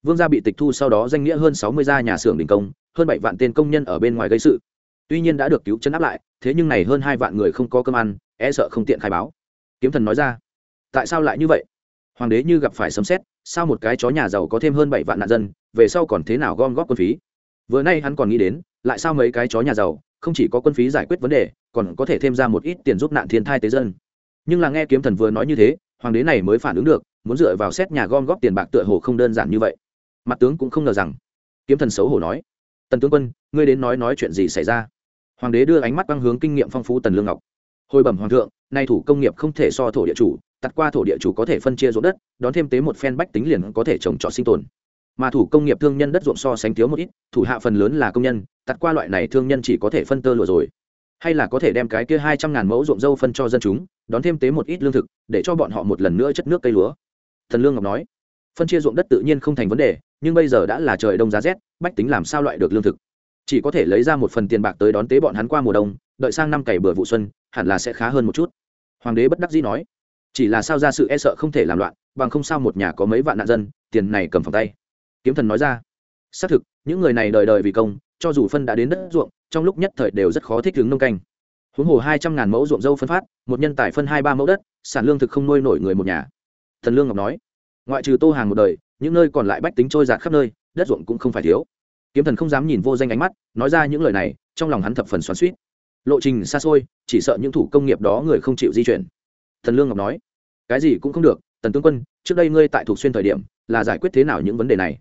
Vương gia bị tịch thu sau đó danh nghĩa hơn sáu mươi gia nhà xưởng đình công, hơn bảy vạn tên công nhân ở bên ngoài gây sự tuy nhiên đã được cứu chân áp lại, thế nhưng này hơn hai vạn người không có cơm ăn e sợ không tiện khai báo. Kiếm thần nói ra, tại sao lại như vậy? Hoàng đế như gặp phải sấm xét sao một cái chó nhà giàu có thêm hơn bảy vạn nạn dân, về sau còn thế nào gom góp quân phí? Vừa nay hắn còn nghĩ đến, lại sao mấy cái chó nhà giàu, không chỉ có quân phí giải quyết vấn đề, còn có thể thêm ra một ít tiền giúp nạn thiên thai tế dân. Nhưng là nghe kiếm thần vừa nói như thế, hoàng đế này mới phản ứng được, muốn dựa vào xét nhà gom góp tiền bạc tựa hồ không đơn giản như vậy. Mặt tướng cũng không ngờ rằng, kiếm thần xấu hổ nói tần tướng quân, ngươi đến nói nói chuyện gì xảy ra? Hoàng đế đưa ánh mắt băng hướng kinh nghiệm phong phú tần lương ngọc. Hồi bẩm hoàng thượng, nay thủ công nghiệp không thể so thổ địa chủ tặt qua thổ địa chủ có thể phân chia ruộng đất, đón thêm tế một phen bách tính liền có thể trồng trọt sinh tồn. Mà thủ công nghiệp thương nhân đất ruộng so sánh thiếu một ít, thủ hạ phần lớn là công nhân tặt qua loại này thương nhân chỉ có thể phân tơ lụa rồi. Hay là có thể đem cái kia hai trăm ngàn mẫu ruộng dâu phân cho dân chúng, đón thêm tế một ít lương thực, để cho bọn họ một lần nữa chất nước cây lúa. Thần lương ngọc nói phân chia ruộng đất tự nhiên không thành vấn đề, nhưng bây giờ đã là trời đông giá rét, bách tính làm sao loại được lương thực? Chỉ có thể lấy ra một phần tiền bạc tới đón tế bọn hắn qua mùa đông, đợi sang năm cày bừa vụ xuân, hẳn là sẽ khá hơn một chút. Hoàng đế bất đắc dĩ nói, chỉ là sao ra sự e sợ không thể làm loạn, bằng không sao một nhà có mấy vạn nạn dân, tiền này cầm phòng tay. Kiếm thần nói ra, xác thực, những người này đời đời vì công, cho dù phân đã đến đất ruộng, trong lúc nhất thời đều rất khó thích ứng nông canh. Huống hồ hai trăm ngàn mẫu ruộng dâu phân phát, một nhân tài phân hai ba mẫu đất, sản lương thực không nuôi nổi người một nhà. Thần lương ngọc nói ngoại trừ tô hàng một đời, những nơi còn lại bách tính trôi giạt khắp nơi, đất ruộng cũng không phải thiếu. Kiếm thần không dám nhìn vô danh ánh mắt, nói ra những lời này, trong lòng hắn thập phần xoắn suýt lộ trình xa xôi, chỉ sợ những thủ công nghiệp đó người không chịu di chuyển. Thần lương ngọc nói, cái gì cũng không được, tần tướng quân, trước đây ngươi tại thuộc xuyên thời điểm, là giải quyết thế nào những vấn đề này?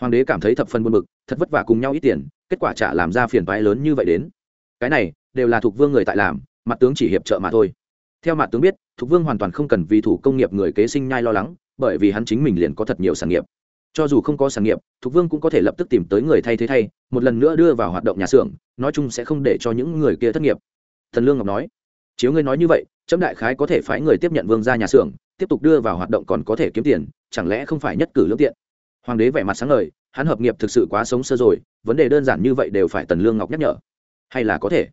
Hoàng đế cảm thấy thập phần buồn bực, thật vất vả cùng nhau ít tiền, kết quả trả làm ra phiền toái lớn như vậy đến. Cái này, đều là thuộc vương người tại làm, mặt tướng chỉ hiệp trợ mà thôi. Theo mặt tướng biết, thuộc vương hoàn toàn không cần vì thủ công nghiệp người kế sinh nhai lo lắng bởi vì hắn chính mình liền có thật nhiều sản nghiệp. Cho dù không có sản nghiệp thục vương cũng có thể lập tức tìm tới người thay thế thay một lần nữa đưa vào hoạt động nhà xưởng nói chung sẽ không để cho những người kia thất nghiệp. Thần lương ngọc nói chiếu ngươi nói như vậy trẫm đại khái có thể phái người tiếp nhận vương ra nhà xưởng tiếp tục đưa vào hoạt động còn có thể kiếm tiền chẳng lẽ không phải nhất cử lương tiện? Hoàng đế vẻ mặt sáng lời, hắn hợp nghiệp thực sự quá sống sơ rồi vấn đề đơn giản như vậy đều phải tần lương ngọc nhắc nhở. Hay là có thể.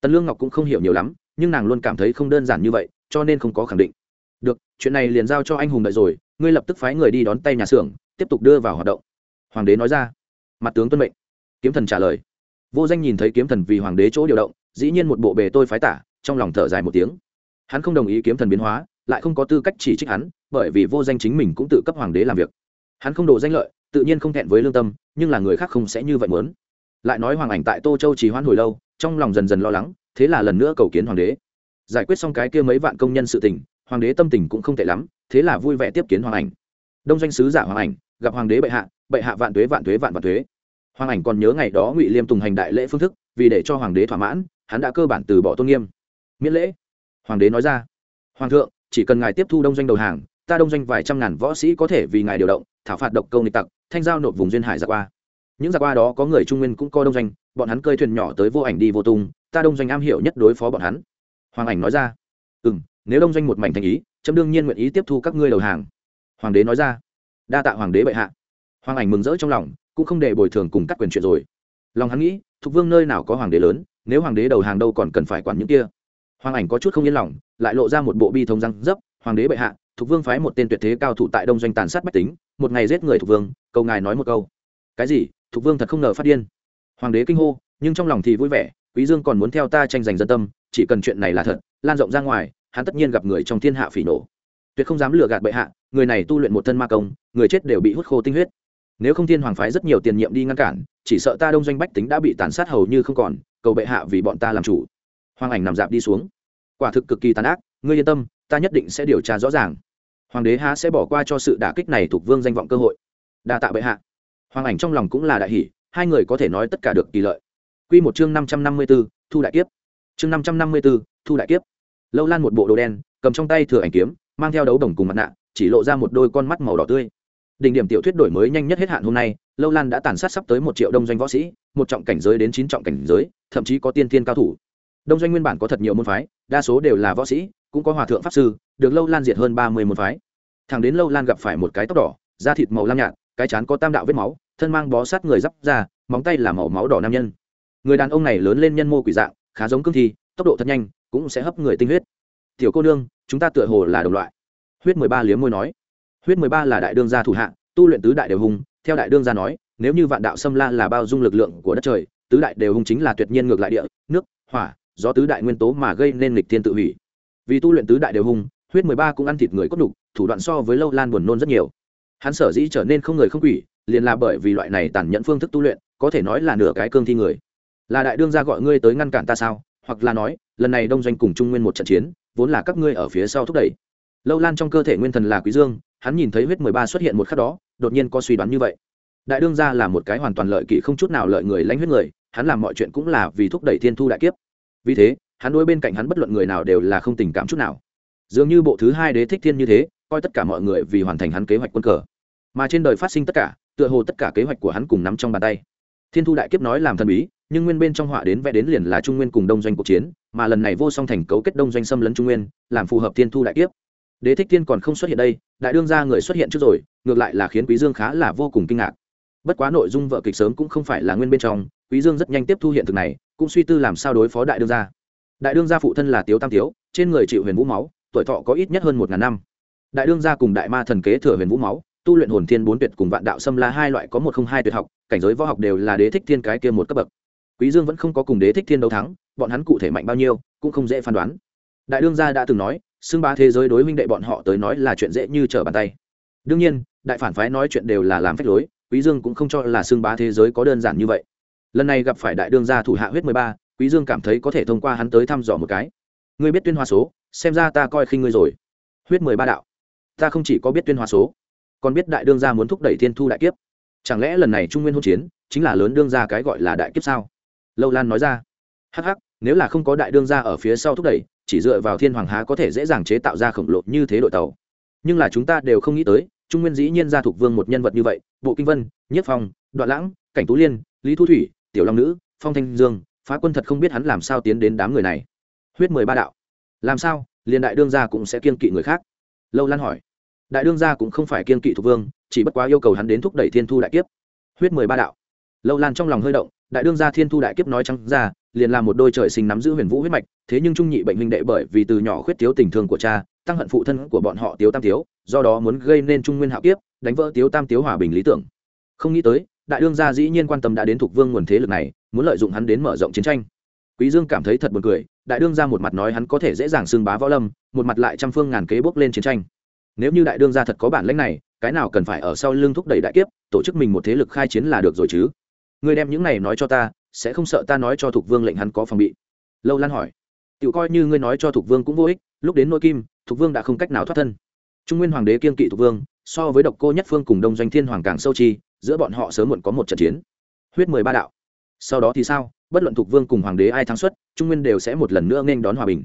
Tần lương ngọc cũng không hiểu nhiều lắm nhưng nàng luôn cảm thấy không đơn giản như vậy cho nên không có khẳng định. Được chuyện này liền giao cho anh hùng đợi rồi ngươi lập tức phái người đi đón tay nhà xưởng, tiếp tục đưa vào hoạt động. Hoàng đế nói ra. Mặt tướng tuân mệnh. Kiếm thần trả lời. Vô danh nhìn thấy kiếm thần vì hoàng đế chỗ điều động, dĩ nhiên một bộ bề tôi phái tả, trong lòng thở dài một tiếng. Hắn không đồng ý kiếm thần biến hóa, lại không có tư cách chỉ trích hắn, bởi vì vô danh chính mình cũng tự cấp hoàng đế làm việc. Hắn không đổ danh lợi, tự nhiên không thẹn với lương tâm, nhưng là người khác không sẽ như vậy muốn. Lại nói hoàng ảnh tại tô châu trì hoãn hồi lâu, trong lòng dần dần lo lắng, thế là lần nữa cầu kiến hoàng đế. Giải quyết xong cái kia mấy vạn công nhân sự tình, hoàng đế tâm tình cũng không tệ lắm thế là vui vẻ tiếp kiến hoàng ảnh. Đông doanh sứ giả hoàng ảnh, gặp hoàng đế bệ hạ bệ hạ vạn tuế vạn tuế, vạn vạn tuế. Hoàng ảnh còn nhớ ngày đó ngụy liêm tùng hành đại lễ phương thức, vì để cho hoàng đế thỏa mãn, hắn đã cơ bản từ bỏ tôn nghiêm. Miễn lễ. Hoàng đế nói ra, hoàng thượng, chỉ cần ngài tiếp thu đông doanh đầu hàng, ta đông doanh vài trăm ngàn võ sĩ có thể vì ngài điều động, thảo phạt độc câu nịch tặc, thanh giao nộp vùng duyên hải giặc qua. Những giặc qua đó có người trung nguyên cũng có đông doanh, bọn hắn cơi thuyền nhỏ tới vô ảnh đi vô tung, ta đông doanh am hiểu nhất đối phó bọn hắn. Hoàng ảnh nói ra ừ m nếu đông doanh một mảnh thành ý trâm đương nhiên nguyện ý tiếp thu các ngươi đầu hàng. Hoàng đế nói ra. Đa tạ hoàng đế bệ hạ. Hoàng ảnh mừng rỡ trong lòng, cũng không để bồi thường cùng các quyền chuyện rồi. Lòng hắn nghĩ thục vương nơi nào có hoàng đế lớn, nếu hoàng đế đầu hàng đâu còn cần phải quản những kia. Hoàng ảnh có chút không yên lòng, lại lộ ra một bộ bi thống răng dấp. Hoàng đế bệ hạ thục vương phái một tên tuyệt thế cao thủ tại đông doanh tàn sát bách tính, một ngày giết người thục vương, cầu ngài nói một câu. Cái gì? Thục vương thật không ngờ phát điên. Hoàng đế kinh hô, nhưng trong lòng thì vui vẻ, quý dương còn muốn theo ta tranh giành dân tâm, chỉ cần chuyện này là thật, lan rộng ra ngoài hắn tất nhiên gặp người trong thiên hạ phỉ nổ. Tuyệt không dám lừa gạt bệ hạ người này tu luyện một thân ma công người chết đều bị hút khô tinh huyết. Nếu không thiên hoàng phái rất nhiều tiền nhiệm đi ngăn cản chỉ sợ ta đông doanh bách tính đã bị tàn sát hầu như không còn cầu bệ hạ vì bọn ta làm chủ. Hoàng ảnh nằm dạp đi xuống. Quả thực cực kỳ tàn ác ngươi yên tâm ta nhất định sẽ điều tra rõ ràng. Hoàng đế há sẽ bỏ qua cho sự đả kích này thuộc vương danh vọng cơ hội. Đa tạ bệ hạ. Hoàng ảnh trong lòng cũng là đại hỷ hai người có thể nói tất cả được kỳ lợi. Quy một chương năm trăm năm mươi 554, thu đại kiếp. Chương năm trăm năm mươi 554, thu đại kiếp. Lâu Lan một bộ đồ đen, cầm trong tay thừa ảnh kiếm, mang theo đấu đồng cùng mặt nạ, chỉ lộ ra một đôi con mắt màu đỏ tươi. đỉnh điểm tiểu thuyết đổi mới nhanh nhất hết hạn hôm nay lâu lan đã tàn sát sắp tới một triệu đông doanh võ sĩ một trọng cảnh giới đến chín trọng cảnh giới thậm chí có tiên thiên cao thủ. Đông doanh nguyên bản có thật nhiều môn phái đa số đều là võ sĩ cũng có hòa thượng pháp sư được lâu lan diệt hơn ba mươi môn phái. Thằng đến lâu lan gặp phải một cái tóc đỏ da thịt màu lam nhạt cái chán có tam đạo vết máu thân mang bó sát người d ra móng tay là màu máu đỏ nam nhân. Người đàn ông này lớn lên nhân mô quỷ dạng khá giống cương thi tốc độ thật nhanh cũng sẽ hấp người tinh huyết. Tiểu cô nương, chúng ta tựa hồ là đồng loại. Huyết mười ba liếm môi nói. Huyết mười ba là đại đương gia thủ hạ, tu luyện tứ đại đều hùng, theo đại đương gia nói, nếu như vạn đạo xâm la là bao dung lực lượng của đất trời, tứ đại đều hùng chính là tuyệt nhiên ngược lại địa, nước, hỏa do tứ đại nguyên tố mà gây nên lịch thiên tự hủy. Vì tu luyện tứ đại đều hùng, huyết mười ba cũng ăn thịt người cốt đục, thủ đoạn so với lâu lan buồn nôn rất nhiều. Hắn sở dĩ trở nên không người không quỷ, liền là bởi vì loại này tàn nhẫn phương thức tu luyện, có thể nói là nửa cái cương thi người. Là đại đương gia gọi ngươi tới ngăn cản ta sao? Hoặc là nói lần này đông doanh cùng trung nguyên một trận chiến, vốn là các ngươi ở phía sau thúc đẩy. Lâu lan trong cơ thể nguyên thần là quý dương, hắn nhìn thấy huyết mười ba xuất hiện một khắc đó, đột nhiên có suy đoán như vậy. Đại đương gia là một cái hoàn toàn lợi kỷ không chút nào lợi người lãnh huyết người, hắn làm mọi chuyện cũng là vì thúc đẩy thiên thu đại kiếp. Vì thế, hắn đối bên cạnh hắn bất luận người nào đều là không tình cảm chút nào. Dường như bộ thứ hai đế thích thiên như thế, coi tất cả mọi người vì hoàn thành hắn kế hoạch quân cờ. Mà trên đời phát sinh tất cả, tựa hồ tất cả kế hoạch của hắn cùng nắm trong bàn tay. Thiên thu đại kiếp nói làm thần bí, nhưng nguyên bên trong họa đến vẽ đến liền là trung nguyên cùng đông doanh cuộc chiến mà lần này vô song thành cấu kết đông doanh xâm lấn trung nguyên, làm phù hợp thiên thu đại kiếp. Đế thích thiên còn không xuất hiện đây, đại đương gia người xuất hiện trước rồi, ngược lại là khiến quý dương khá là vô cùng kinh ngạc. Bất quá nội dung vợ kịch sớm cũng không phải là nguyên bên trong, quý dương rất nhanh tiếp thu hiện thực này, cũng suy tư làm sao đối phó đại đương gia. Đại đương gia phụ thân là tiếu tam tiếu, trên người chịu huyền vũ máu, tuổi thọ có ít nhất hơn một ngàn năm. Đại đương gia cùng đại ma thần kế thừa huyền vũ máu, tu luyện hồn thiên bốn tuyệt cùng vạn đạo xâm la hai loại có một không hai tuyệt học, cảnh giới võ học đều là đế thích thiên cái kia một cấp bậc quý dương vẫn không có cùng đế thích thiên đấu thắng, bọn hắn cụ thể mạnh bao nhiêu, cũng không dễ phán đoán. Đại đương gia đã từng nói, xưng bá thế giới đối huynh đệ bọn họ tới nói là chuyện dễ như trở bàn tay. Đương nhiên, đại phản phái nói chuyện đều là làm phép lối, quý dương cũng không cho là xưng bá thế giới có đơn giản như vậy. Lần này gặp phải đại đương gia thủ hạ huyết mười ba, quý dương cảm thấy có thể thông qua hắn tới thăm dò một cái. Ngươi biết tuyên hoa số, xem ra ta coi khinh ngươi rồi. Huyết mười ba đạo. Ta không chỉ có biết tuyên hoa số, còn biết đại đương gia muốn thúc đẩy thiên thu đại kiếp. Chẳng lẽ lần này trung nguyên hôn chiến chính là lớn đương gia cái gọi là đại kiếp sao? Lâu lan nói ra. Hắc hắc, nếu là không có đại đương gia ở phía sau thúc đẩy, chỉ dựa vào thiên hoàng há có thể dễ dàng chế tạo ra khổng lồ như thế đội tàu. Nhưng là chúng ta đều không nghĩ tới, trung nguyên dĩ nhiên ra thuộc vương một nhân vật như vậy, bộ kinh vân, nhất phong, đoạn lãng, cảnh tú liên, lý thu thủy, tiểu long nữ, phong thanh dương, phá quân thật không biết hắn làm sao tiến đến đám người này. Huyết mười ba đạo. Làm sao, liền đại đương gia cũng sẽ kiên kỵ người khác? Lâu lan hỏi. Đại đương gia cũng không phải kiên kỵ thuộc vương, chỉ bất quá yêu cầu hắn đến thúc đẩy thiên thu đại kiếp. Huyết mười ba đạo lâu lan trong lòng hơi động, đại đương gia thiên thu đại kiếp nói trắng ra, liền là một đôi trời sinh nắm giữ huyền vũ huyết mạch, thế nhưng trung nhị bệnh huynh đệ bởi vì từ nhỏ khuyết thiếu tình thương của cha, tăng hận phụ thân của bọn họ tiếu tam tiếu, do đó muốn gây nên trung nguyên hạo kiếp, đánh vỡ tiếu tam tiếu hòa bình lý tưởng. Không nghĩ tới, đại đương gia dĩ nhiên quan tâm đã đến thuộc vương nguồn thế lực này, muốn lợi dụng hắn đến mở rộng chiến tranh. Quý dương cảm thấy thật buồn cười, đại đương gia một mặt nói hắn có thể dễ dàng xưng bá võ lâm, một mặt lại trăm phương ngàn kế bước lên chiến tranh. Nếu như đại đương gia thật có bản lĩnh này, cái nào cần phải ở sau lưng thúc đẩy đại kiếp, tổ chức mình một thế lực khai chiến là được rồi chứ? Ngươi đem những này nói cho ta, sẽ không sợ ta nói cho thục vương lệnh hắn có phòng bị. Lâu lan hỏi. Tự coi như ngươi nói cho thục vương cũng vô ích, lúc đến nội kim, thục vương đã không cách nào thoát thân. Trung nguyên hoàng đế kiên kỵ thục vương, so với độc cô nhất phương cùng đông doanh thiên hoàng càng sâu chi, giữa bọn họ sớm muộn có một trận chiến. Huyết mười ba đạo. Sau đó thì sao? Bất luận thục vương cùng hoàng đế ai thắng xuất trung nguyên đều sẽ một lần nữa nên đón hòa bình.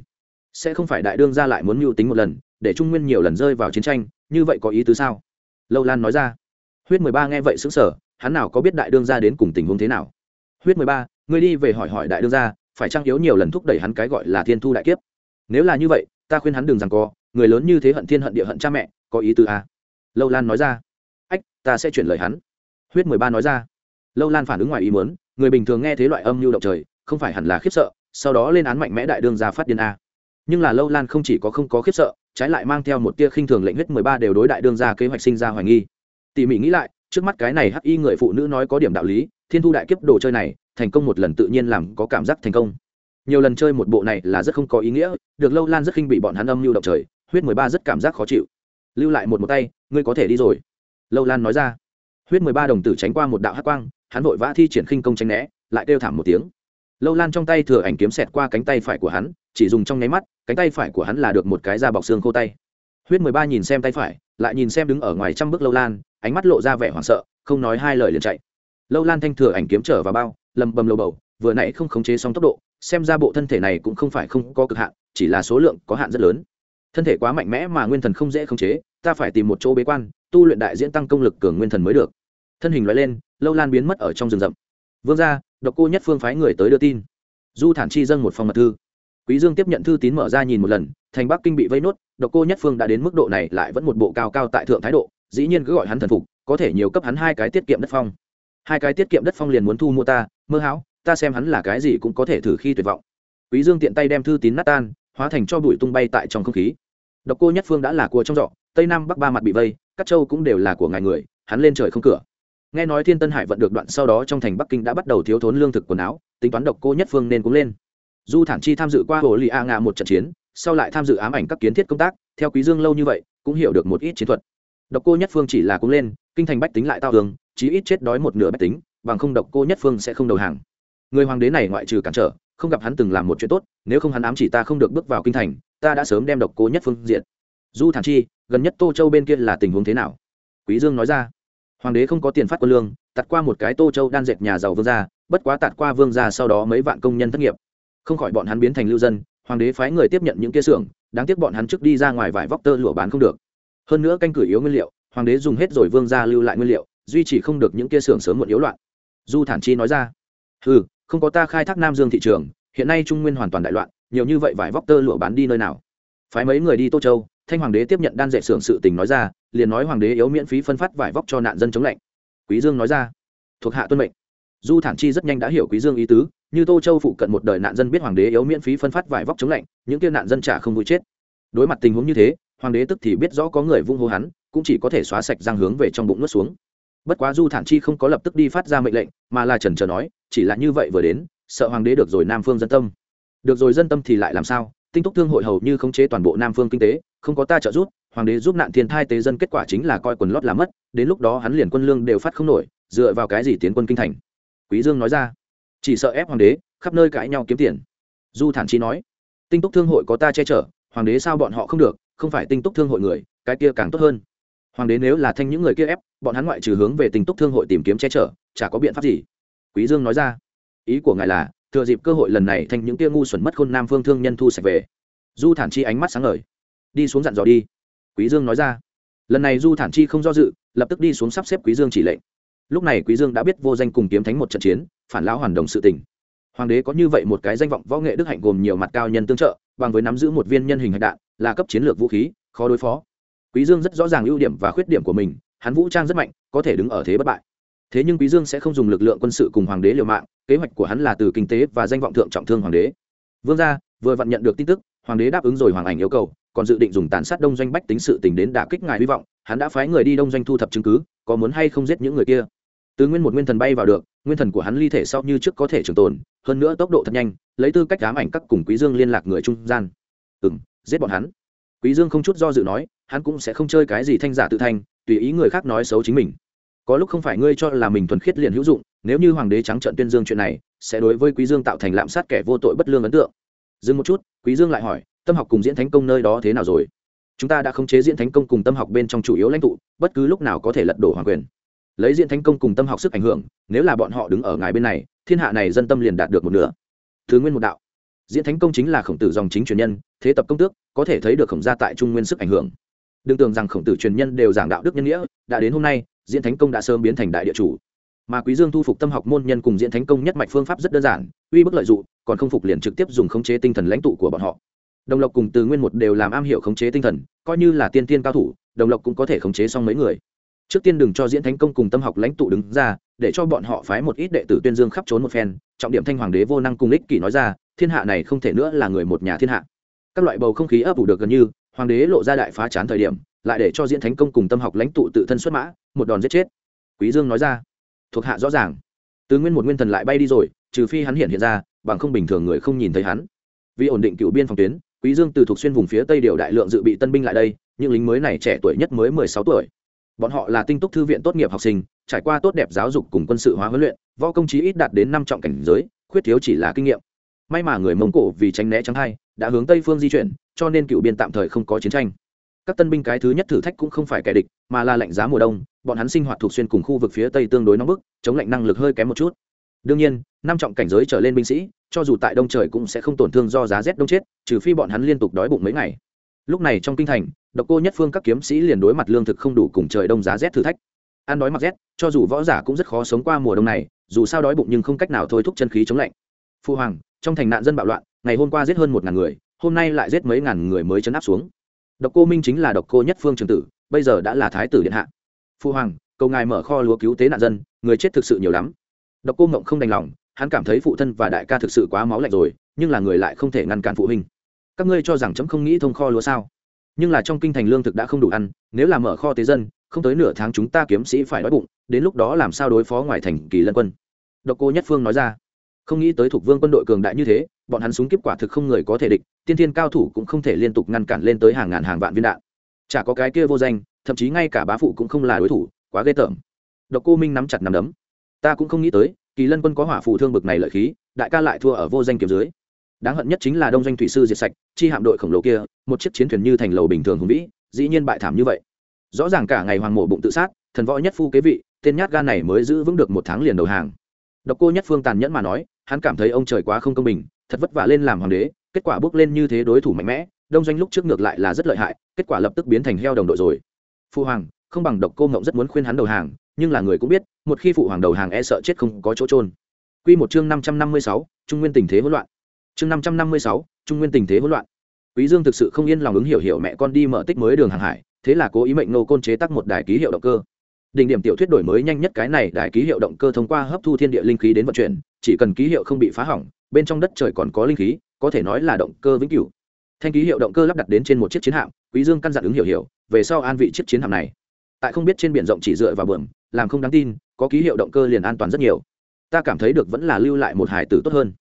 Sẽ không phải đại đương ra lại muốn mưu tính một lần, để trung nguyên nhiều lần rơi vào chiến tranh, như vậy có ý tứ sao? Lâu lan nói ra. Huyết mười ba nghe vậy xứng sở hắn nào có biết đại đương gia đến cùng tình huống thế nào? Huyết mười ba ngươi đi về hỏi hỏi đại đương gia, phải trang yếu nhiều lần thúc đẩy hắn cái gọi là thiên thu đại kiếp? Nếu là như vậy ta khuyên hắn đừng rằng co người lớn như thế hận thiên hận địa hận cha mẹ có ý tứ à? lâu lan nói ra. Ách ta sẽ chuyển lời hắn. Huyết mười ba nói ra. Lâu lan phản ứng ngoài ý muốn người bình thường nghe thế loại âm mưu động trời không phải hẳn là khiếp sợ sau đó lên án mạnh mẽ đại đương gia phát điên a. Nhưng là lâu lan không chỉ có không có khiếp sợ trái lại mang theo một tia khinh thường lệnh huyết mười ba đều đối đại đương gia kế hoạch sinh ra hoài nghi. Tỉ mỉ nghĩ lại trước mắt cái này hắc y người phụ nữ nói có điểm đạo lý, thiên thu đại kiếp đồ chơi này, thành công một lần tự nhiên làm có cảm giác thành công. Nhiều lần chơi một bộ này là rất không có ý nghĩa, được lâu lan rất khinh bị bọn hắn âm mưu động trời, huyết mười ba rất cảm giác khó chịu. Lưu lại một một tay, ngươi có thể đi rồi. Lâu lan nói ra. Huyết mười ba đồng tử tránh qua một đạo hắc quang, hắn vội vã thi triển khinh công tránh né, lại kêu thảm một tiếng. Lâu lan trong tay thừa ảnh kiếm xẹt qua cánh tay phải của hắn, chỉ dùng trong nháy mắt, cánh tay phải của hắn là được một cái da bọc xương khô tay. Huyết mười ba nhìn xem tay phải, lại nhìn xem đứng ở ngoài trăm bước lâu lan ánh mắt lộ ra vẻ hoảng sợ, không nói hai lời liền chạy. Lâu lan thanh thừa ảnh kiếm trở vào bao, lầm bầm lầu bầu, vừa nãy không khống chế xong tốc độ, xem ra bộ thân thể này cũng không phải không có cực hạn, chỉ là số lượng có hạn rất lớn. Thân thể quá mạnh mẽ mà nguyên thần không dễ khống chế, ta phải tìm một chỗ bế quan, tu luyện đại diễn tăng công lực cường nguyên thần mới được. Thân hình loại lên, lâu lan biến mất ở trong rừng rậm. Vương gia, độc cô nhất phương phái người tới đưa tin. Du thản chi dâng một phòng mật thư. Quý dương tiếp nhận thư tín mở ra nhìn một lần, thành bắc kinh bị vây nốt, độc cô nhất phương đã đến mức độ này lại vẫn một bộ cao cao tại thượng thái độ dĩ nhiên cứ gọi hắn thần phục, có thể nhiều cấp hắn hai cái tiết kiệm đất phong. Hai cái tiết kiệm đất phong liền muốn thu mua ta, mơ hão, ta xem hắn là cái gì cũng có thể thử khi tuyệt vọng. Quý dương tiện tay đem thư tín nát tan, hóa thành cho bụi tung bay tại trong không khí. Độc cô nhất phương đã là cua trong giỏ, tây nam bắc ba mặt bị vây các châu cũng đều là của ngài người, hắn lên trời không cửa. Nghe nói thiên tân hải vận được đoạn sau đó trong thành bắc kinh đã bắt đầu thiếu thốn lương thực quần áo, tính toán độc cô nhất phương nên cũng lên. Du thản chi tham dự qua hồ lì a ngạ một trận chiến, sau lại tham dự ám ảnh các kiến thiết công tác, theo quý dương lâu như vậy, cũng hiểu được một ít chiến thuật độc cô nhất phương chỉ là cũng lên, kinh thành bách tính lại tao tường chí ít chết đói một nửa bách tính, bằng không độc cô nhất phương sẽ không đầu hàng. Người hoàng đế này ngoại trừ cản trở, không gặp hắn từng làm một chuyện tốt, nếu không hắn ám chỉ ta không được bước vào kinh thành, ta đã sớm đem độc cô nhất phương diện du thản chi, gần nhất tô châu bên kia là tình huống thế nào? Quý dương nói ra. Hoàng đế không có tiền phát quân lương, tạt qua một cái tô châu đan dệt nhà giàu vương gia, bất quá tạt qua vương gia sau đó mấy vạn công nhân thất nghiệp. Không khỏi bọn hắn biến thành lưu dân, hoàng đế phái người tiếp nhận những kia xưởng, đáng tiếc bọn hắn trước đi ra ngoài vải vóc tơ lụa bán không được hơn nữa canh cử yếu nguyên liệu, hoàng đế dùng hết rồi vương gia lưu lại nguyên liệu, duy trì không được những kia xưởng sớm muộn yếu loạn. Du thản chi nói ra ừ không có ta khai thác nam dương thị trường, hiện nay trung nguyên hoàn toàn đại loạn, nhiều như vậy vải vóc tơ lụa bán đi nơi nào? Phái mấy người đi tô châu, thanh hoàng đế tiếp nhận đan dạy xưởng sự tình nói ra, liền nói hoàng đế yếu miễn phí phân phát vải vóc cho nạn dân chống lạnh. Quý dương nói ra, thuộc hạ tuân mệnh. Du thản chi rất nhanh đã hiểu quý dương ý tứ, như tô châu phụ cận một đời nạn dân biết hoàng đế yếu miễn phí phân phát vải vóc chống lạnh, những kia nạn dân trả không vui chết. Đối mặt tình huống như thế hoàng đế tức thì biết rõ có người vung hô hắn, cũng chỉ có thể xóa sạch răng hướng về trong bụng nuốt xuống. Bất quá du thản chi không có lập tức đi phát ra mệnh lệnh, mà là trần trờ nói, chỉ là như vậy vừa đến, sợ hoàng đế được rồi nam phương dân tâm. Được rồi dân tâm thì lại làm sao? Tinh túc thương hội hầu như khống chế toàn bộ nam phương kinh tế, không có ta trợ giúp, hoàng đế giúp nạn thiên thai tế dân kết quả chính là coi quần lót là mất, đến lúc đó hắn liền quân lương đều phát không nổi, dựa vào cái gì tiến quân kinh thành? Quý dương nói ra. Chỉ sợ ép hoàng đế, khắp nơi cãi nhau kiếm tiền. Du thản chi nói. Tinh túc thương hội có ta che chở, hoàng đế sao bọn họ không được? Không phải tinh túc thương hội người, cái kia càng tốt hơn. Hoàng đế nếu là thanh những người kia ép, bọn hắn ngoại trừ hướng về tinh túc thương hội tìm kiếm che chở, chả có biện pháp gì. Quý dương nói ra, ý của ngài là, thừa dịp cơ hội lần này thanh những kia ngu xuẩn mất khôn nam phương thương nhân thu sạch về. Du thản chi ánh mắt sáng ngời. Đi xuống dặn dò đi. Quý dương nói ra, lần này du thản chi không do dự, lập tức đi xuống sắp xếp quý dương chỉ lệnh. Lúc này quý dương đã biết vô danh cùng kiếm thánh một trận chiến, phản lão hoàn đồng sự tình hoàng đế có như vậy một cái danh vọng võ nghệ đức hạnh gồm nhiều mặt cao nhân tương trợ, bằng với nắm giữ một viên nhân hình hạch đạn, là cấp chiến lược vũ khí, khó đối phó. Quý dương rất rõ ràng ưu điểm và khuyết điểm của mình, hắn vũ trang rất mạnh, có thể đứng ở thế bất bại. Thế nhưng quý dương sẽ không dùng lực lượng quân sự cùng hoàng đế liều mạng, kế hoạch của hắn là từ kinh tế và danh vọng thượng trọng thương hoàng đế. Vương gia, vừa vặn nhận được tin tức, hoàng đế đáp ứng rồi hoàng ảnh yêu cầu, còn dự định dùng tàn sát đông doanh bách tính sự tình đến đả kích ngài hy vọng, hắn đã phái người đi đông doanh thu thập chứng cứ, có muốn hay không giết những người kia? Từ nguyên một nguyên thần bay vào được nguyên thần của hắn ly thể sau như trước có thể trường tồn hơn nữa tốc độ thật nhanh lấy tư cách ám ảnh các cùng quý dương liên lạc người trung gian. Ừm, giết bọn hắn. Quý dương không chút do dự nói hắn cũng sẽ không chơi cái gì thanh giả tự thanh tùy ý người khác nói xấu chính mình. Có lúc không phải ngươi cho là mình thuần khiết liền hữu dụng nếu như hoàng đế trắng trợn tuyên dương chuyện này sẽ đối với quý dương tạo thành lạm sát kẻ vô tội bất lương ấn tượng. Dừng một chút quý dương lại hỏi tâm học cùng diễn thánh công nơi đó thế nào rồi? Chúng ta đã khống chế diễn thánh công cùng tâm học bên trong chủ yếu lãnh tụ bất cứ lúc nào có thể lật đổ hoàng quyền lấy diện thánh công cùng tâm học sức ảnh hưởng, nếu là bọn họ đứng ở ngài bên này, thiên hạ này dân tâm liền đạt được một nửa. Thứ nguyên một đạo. Diễn thánh công chính là khổng tử dòng chính truyền nhân, thế tập công tước, có thể thấy được khổng gia tại trung nguyên sức ảnh hưởng. Đừng tưởng rằng khổng tử truyền nhân đều giảng đạo đức nhân nghĩa, đã đến hôm nay, diễn thánh công đã sớm biến thành đại địa chủ. Mà quý dương thu phục tâm học môn nhân cùng diễn thánh công nhất mạch phương pháp rất đơn giản, uy bức lợi dụng, còn không phục liền trực tiếp dùng khống chế tinh thần lãnh tụ của bọn họ. Đồng lộc cùng từ nguyên một đều làm am hiểu khống chế tinh thần, coi như là tiên tiên cao thủ, đồng lộc cũng có thể khống chế xong mấy người trước tiên đừng cho diễn thánh công cùng tâm học lãnh tụ đứng ra, để cho bọn họ phái một ít đệ tử tuyên dương khắp trốn một phen, trọng điểm thanh hoàng đế vô năng cùng ích kỷ nói ra, thiên hạ này không thể nữa là người một nhà thiên hạ. Các loại bầu không khí ấp ủ được gần như, hoàng đế lộ ra đại phá chán thời điểm, lại để cho diễn thánh công cùng tâm học lãnh tụ tự thân xuất mã, một đòn giết chết. Quý dương nói ra, thuộc hạ rõ ràng. Từ nguyên một nguyên thần lại bay đi rồi, trừ phi hắn hiện hiện ra, bằng không bình thường người không nhìn thấy hắn. Vì ổn định cựu biên phòng tuyến, quý dương từ thuộc xuyên vùng phía tây điều đại lượng dự bị tân binh lại đây, những lính mới này trẻ tuổi nhất mới mười sáu tuổi bọn họ là tinh túc thư viện tốt nghiệp học sinh, trải qua tốt đẹp giáo dục cùng quân sự hóa huấn luyện, võ công chí ít đạt đến năm trọng cảnh giới, khuyết thiếu chỉ là kinh nghiệm. May mà người mông cổ vì tránh né trắng hai, đã hướng tây phương di chuyển, cho nên cựu biên tạm thời không có chiến tranh. Các tân binh cái thứ nhất thử thách cũng không phải kẻ địch, mà là lạnh giá mùa đông, bọn hắn sinh hoạt thuộc xuyên cùng khu vực phía tây tương đối nóng bức, chống lạnh năng lực hơi kém một chút. Đương nhiên, năm trọng cảnh giới trở lên binh sĩ, cho dù tại đông trời cũng sẽ không tổn thương do giá rét đông chết, trừ phi bọn hắn liên tục đói bụng mấy ngày. Lúc này trong kinh thành độc cô nhất phương các kiếm sĩ liền đối mặt lương thực không đủ cùng trời đông giá rét thử thách. Ăn đói mặc rét, cho dù võ giả cũng rất khó sống qua mùa đông này, dù sao đói bụng nhưng không cách nào thôi thúc chân khí chống lạnh. Phu hoàng, trong thành nạn dân bạo loạn, ngày hôm qua giết hơn một ngàn người, hôm nay lại giết mấy ngàn người mới chấn áp xuống. Độc cô minh chính là độc cô nhất phương trường tử, bây giờ đã là thái tử điện hạ. Phu hoàng, cầu ngài mở kho lúa cứu tế nạn dân, người chết thực sự nhiều lắm. Độc cô mộng không đành lòng, hắn cảm thấy phụ thân và đại ca thực sự quá máu lạnh rồi, nhưng là người lại không thể ngăn cản phụ huynh. Các ngươi cho rằng chấm không nghĩ thông kho lúa sao? Nhưng là trong kinh thành lương thực đã không đủ ăn, nếu là mở kho tế dân, không tới nửa tháng chúng ta kiếm sĩ phải đói bụng, đến lúc đó làm sao đối phó ngoài thành kỳ lân quân? Độc cô nhất phương nói ra. Không nghĩ tới thuộc vương quân đội cường đại như thế, bọn hắn súng kiếp quả thực không người có thể địch, tiên thiên cao thủ cũng không thể liên tục ngăn cản lên tới hàng ngàn hàng vạn viên đạn. Chả có cái kia vô danh, thậm chí ngay cả bá phụ cũng không là đối thủ, quá ghê tởm. Độc cô minh nắm chặt nắm đấm. Ta cũng không nghĩ tới, kỳ lân quân có hỏa phù thương bực này lợi khí, đại ca lại thua ở vô danh kiếm dưới đáng hận nhất chính là đông doanh thủy sư diệt sạch chi hạm đội khổng lồ kia một chiếc chiến thuyền như thành lầu bình thường hùng vĩ dĩ nhiên bại thảm như vậy. Rõ ràng cả ngày hoàng mộ bụng tự sát thần võ nhất phu kế vị tên nhát gan này mới giữ vững được một tháng liền đầu hàng. Độc cô nhất phương tàn nhẫn mà nói hắn cảm thấy ông trời quá không công bình thật vất vả lên làm hoàng đế kết quả bước lên như thế đối thủ mạnh mẽ đông doanh lúc trước ngược lại là rất lợi hại kết quả lập tức biến thành heo đồng đội rồi. Phu hoàng không bằng độc cô ngộng rất muốn khuyên hắn đầu hàng nhưng là người cũng biết một khi phụ hoàng đầu hàng e sợ chết không có chỗ trôn Quy một chương năm trăm năm mươi sáu, trung nguyên tình thế hỗn loạn. Chương năm trăm năm mươi sáu, trung nguyên tình thế hỗn loạn. Quý Dương thực sự không yên lòng ứng hiểu hiểu mẹ con đi mở tích mới đường hàng hải, thế là cố ý mệnh nô côn chế tác một đài ký hiệu động cơ. Đỉnh điểm tiểu thuyết đổi mới nhanh nhất cái này đài ký hiệu động cơ thông qua hấp thu thiên địa linh khí đến vận chuyển, chỉ cần ký hiệu không bị phá hỏng, bên trong đất trời còn có linh khí, có thể nói là động cơ vĩnh cửu. Thanh ký hiệu động cơ lắp đặt đến trên một chiếc chiến hạm, Quý Dương căn dặn ứng hiểu hiểu, về sau an vị chiếc chiến hạm này. Tại không biết trên biển rộng chỉ dựa vào bượm, làm không đáng tin, có ký hiệu động cơ liền an toàn rất nhiều ta cảm thấy được vẫn là lưu lại một hải tử tốt hơn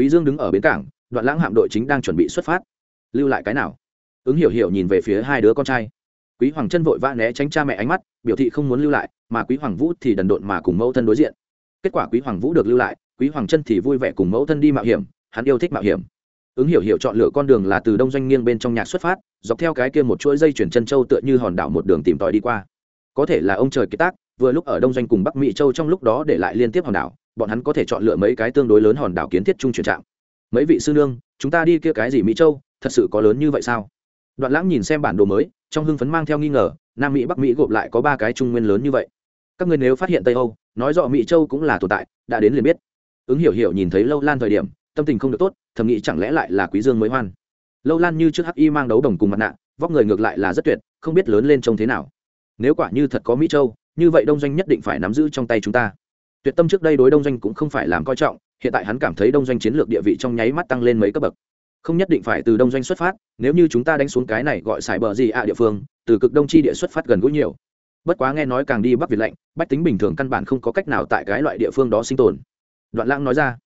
quý dương đứng ở bến cảng, đoạn lãng hạm đội chính đang chuẩn bị xuất phát. Lưu lại cái nào? Ứng hiểu hiểu nhìn về phía hai đứa con trai. Quý hoàng chân vội vã né tránh cha mẹ ánh mắt, biểu thị không muốn lưu lại, mà quý hoàng vũ thì đần độn mà cùng mẫu thân đối diện. Kết quả quý hoàng vũ được lưu lại, quý hoàng chân thì vui vẻ cùng mẫu thân đi mạo hiểm, hắn yêu thích mạo hiểm. Ứng hiểu hiểu chọn lựa con đường là từ đông doanh nghiêng bên trong nhạc xuất phát, dọc theo cái kia một chuỗi dây chuyển chân châu tựa như hòn đảo một đường tìm tòi đi qua. Có thể là ông trời kiệt tác, vừa lúc ở đông doanh cùng bắc mỹ châu trong lúc đó để lại liên tiếp hòn đảo bọn hắn có thể chọn lựa mấy cái tương đối lớn hòn đảo kiến thiết trung chuyển trạm. Mấy vị sư nương, chúng ta đi kia cái gì mỹ châu, thật sự có lớn như vậy sao? Đoạn lãng nhìn xem bản đồ mới, trong hưng phấn mang theo nghi ngờ, nam mỹ bắc mỹ gộp lại có ba cái trung nguyên lớn như vậy. Các người nếu phát hiện tây âu, nói rõ mỹ châu cũng là tồn tại, đã đến liền biết. Ứng hiểu hiểu nhìn thấy lâu lan thời điểm, tâm tình không được tốt, thầm nghĩ chẳng lẽ lại là quý dương mới hoan. Lâu lan như trước hắc y mang đấu đồng cùng mặt nạ, vóc người ngược lại là rất tuyệt, không biết lớn lên trông thế nào. Nếu quả như thật có mỹ châu, như vậy đông doanh nhất định phải nắm giữ trong tay chúng ta tuyệt tâm trước đây đối đông doanh cũng không phải làm coi trọng, hiện tại hắn cảm thấy đông doanh chiến lược địa vị trong nháy mắt tăng lên mấy cấp bậc. Không nhất định phải từ đông doanh xuất phát, nếu như chúng ta đánh xuống cái này gọi xài bờ gì ạ địa phương, từ cực đông chi địa xuất phát gần gũi nhiều. Bất quá nghe nói càng đi bắc việt lạnh, bách tính bình thường căn bản không có cách nào tại cái loại địa phương đó sinh tồn. Đoạn lãng nói ra,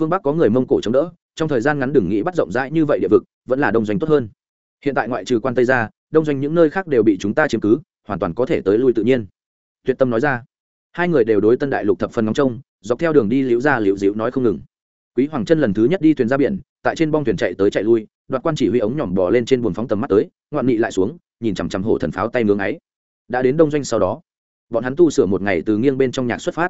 phương bắc có người mông cổ chống đỡ, trong thời gian ngắn đừng nghĩ bắt rộng rãi như vậy địa vực, vẫn là đông doanh tốt hơn. Hiện tại ngoại trừ quan tây ra, đông doanh những nơi khác đều bị chúng ta chiếm cứ, hoàn toàn có thể tới lui tự nhiên. Tuyệt tâm nói ra hai người đều đối tân đại lục thập phần ngóng trông, dọc theo đường đi liễu ra liễu dịu nói không ngừng. Quý hoàng chân lần thứ nhất đi thuyền ra biển, tại trên bong thuyền chạy tới chạy lui, đoạt quan chỉ huy ống nhỏm bò lên trên buồng phóng tầm mắt tới, ngoạn nghị lại xuống, nhìn chằm chằm hổ thần pháo tay ngưỡng ấy. Đã đến đông doanh sau đó, bọn hắn tu sửa một ngày từ nghiêng bên trong nhạc xuất phát.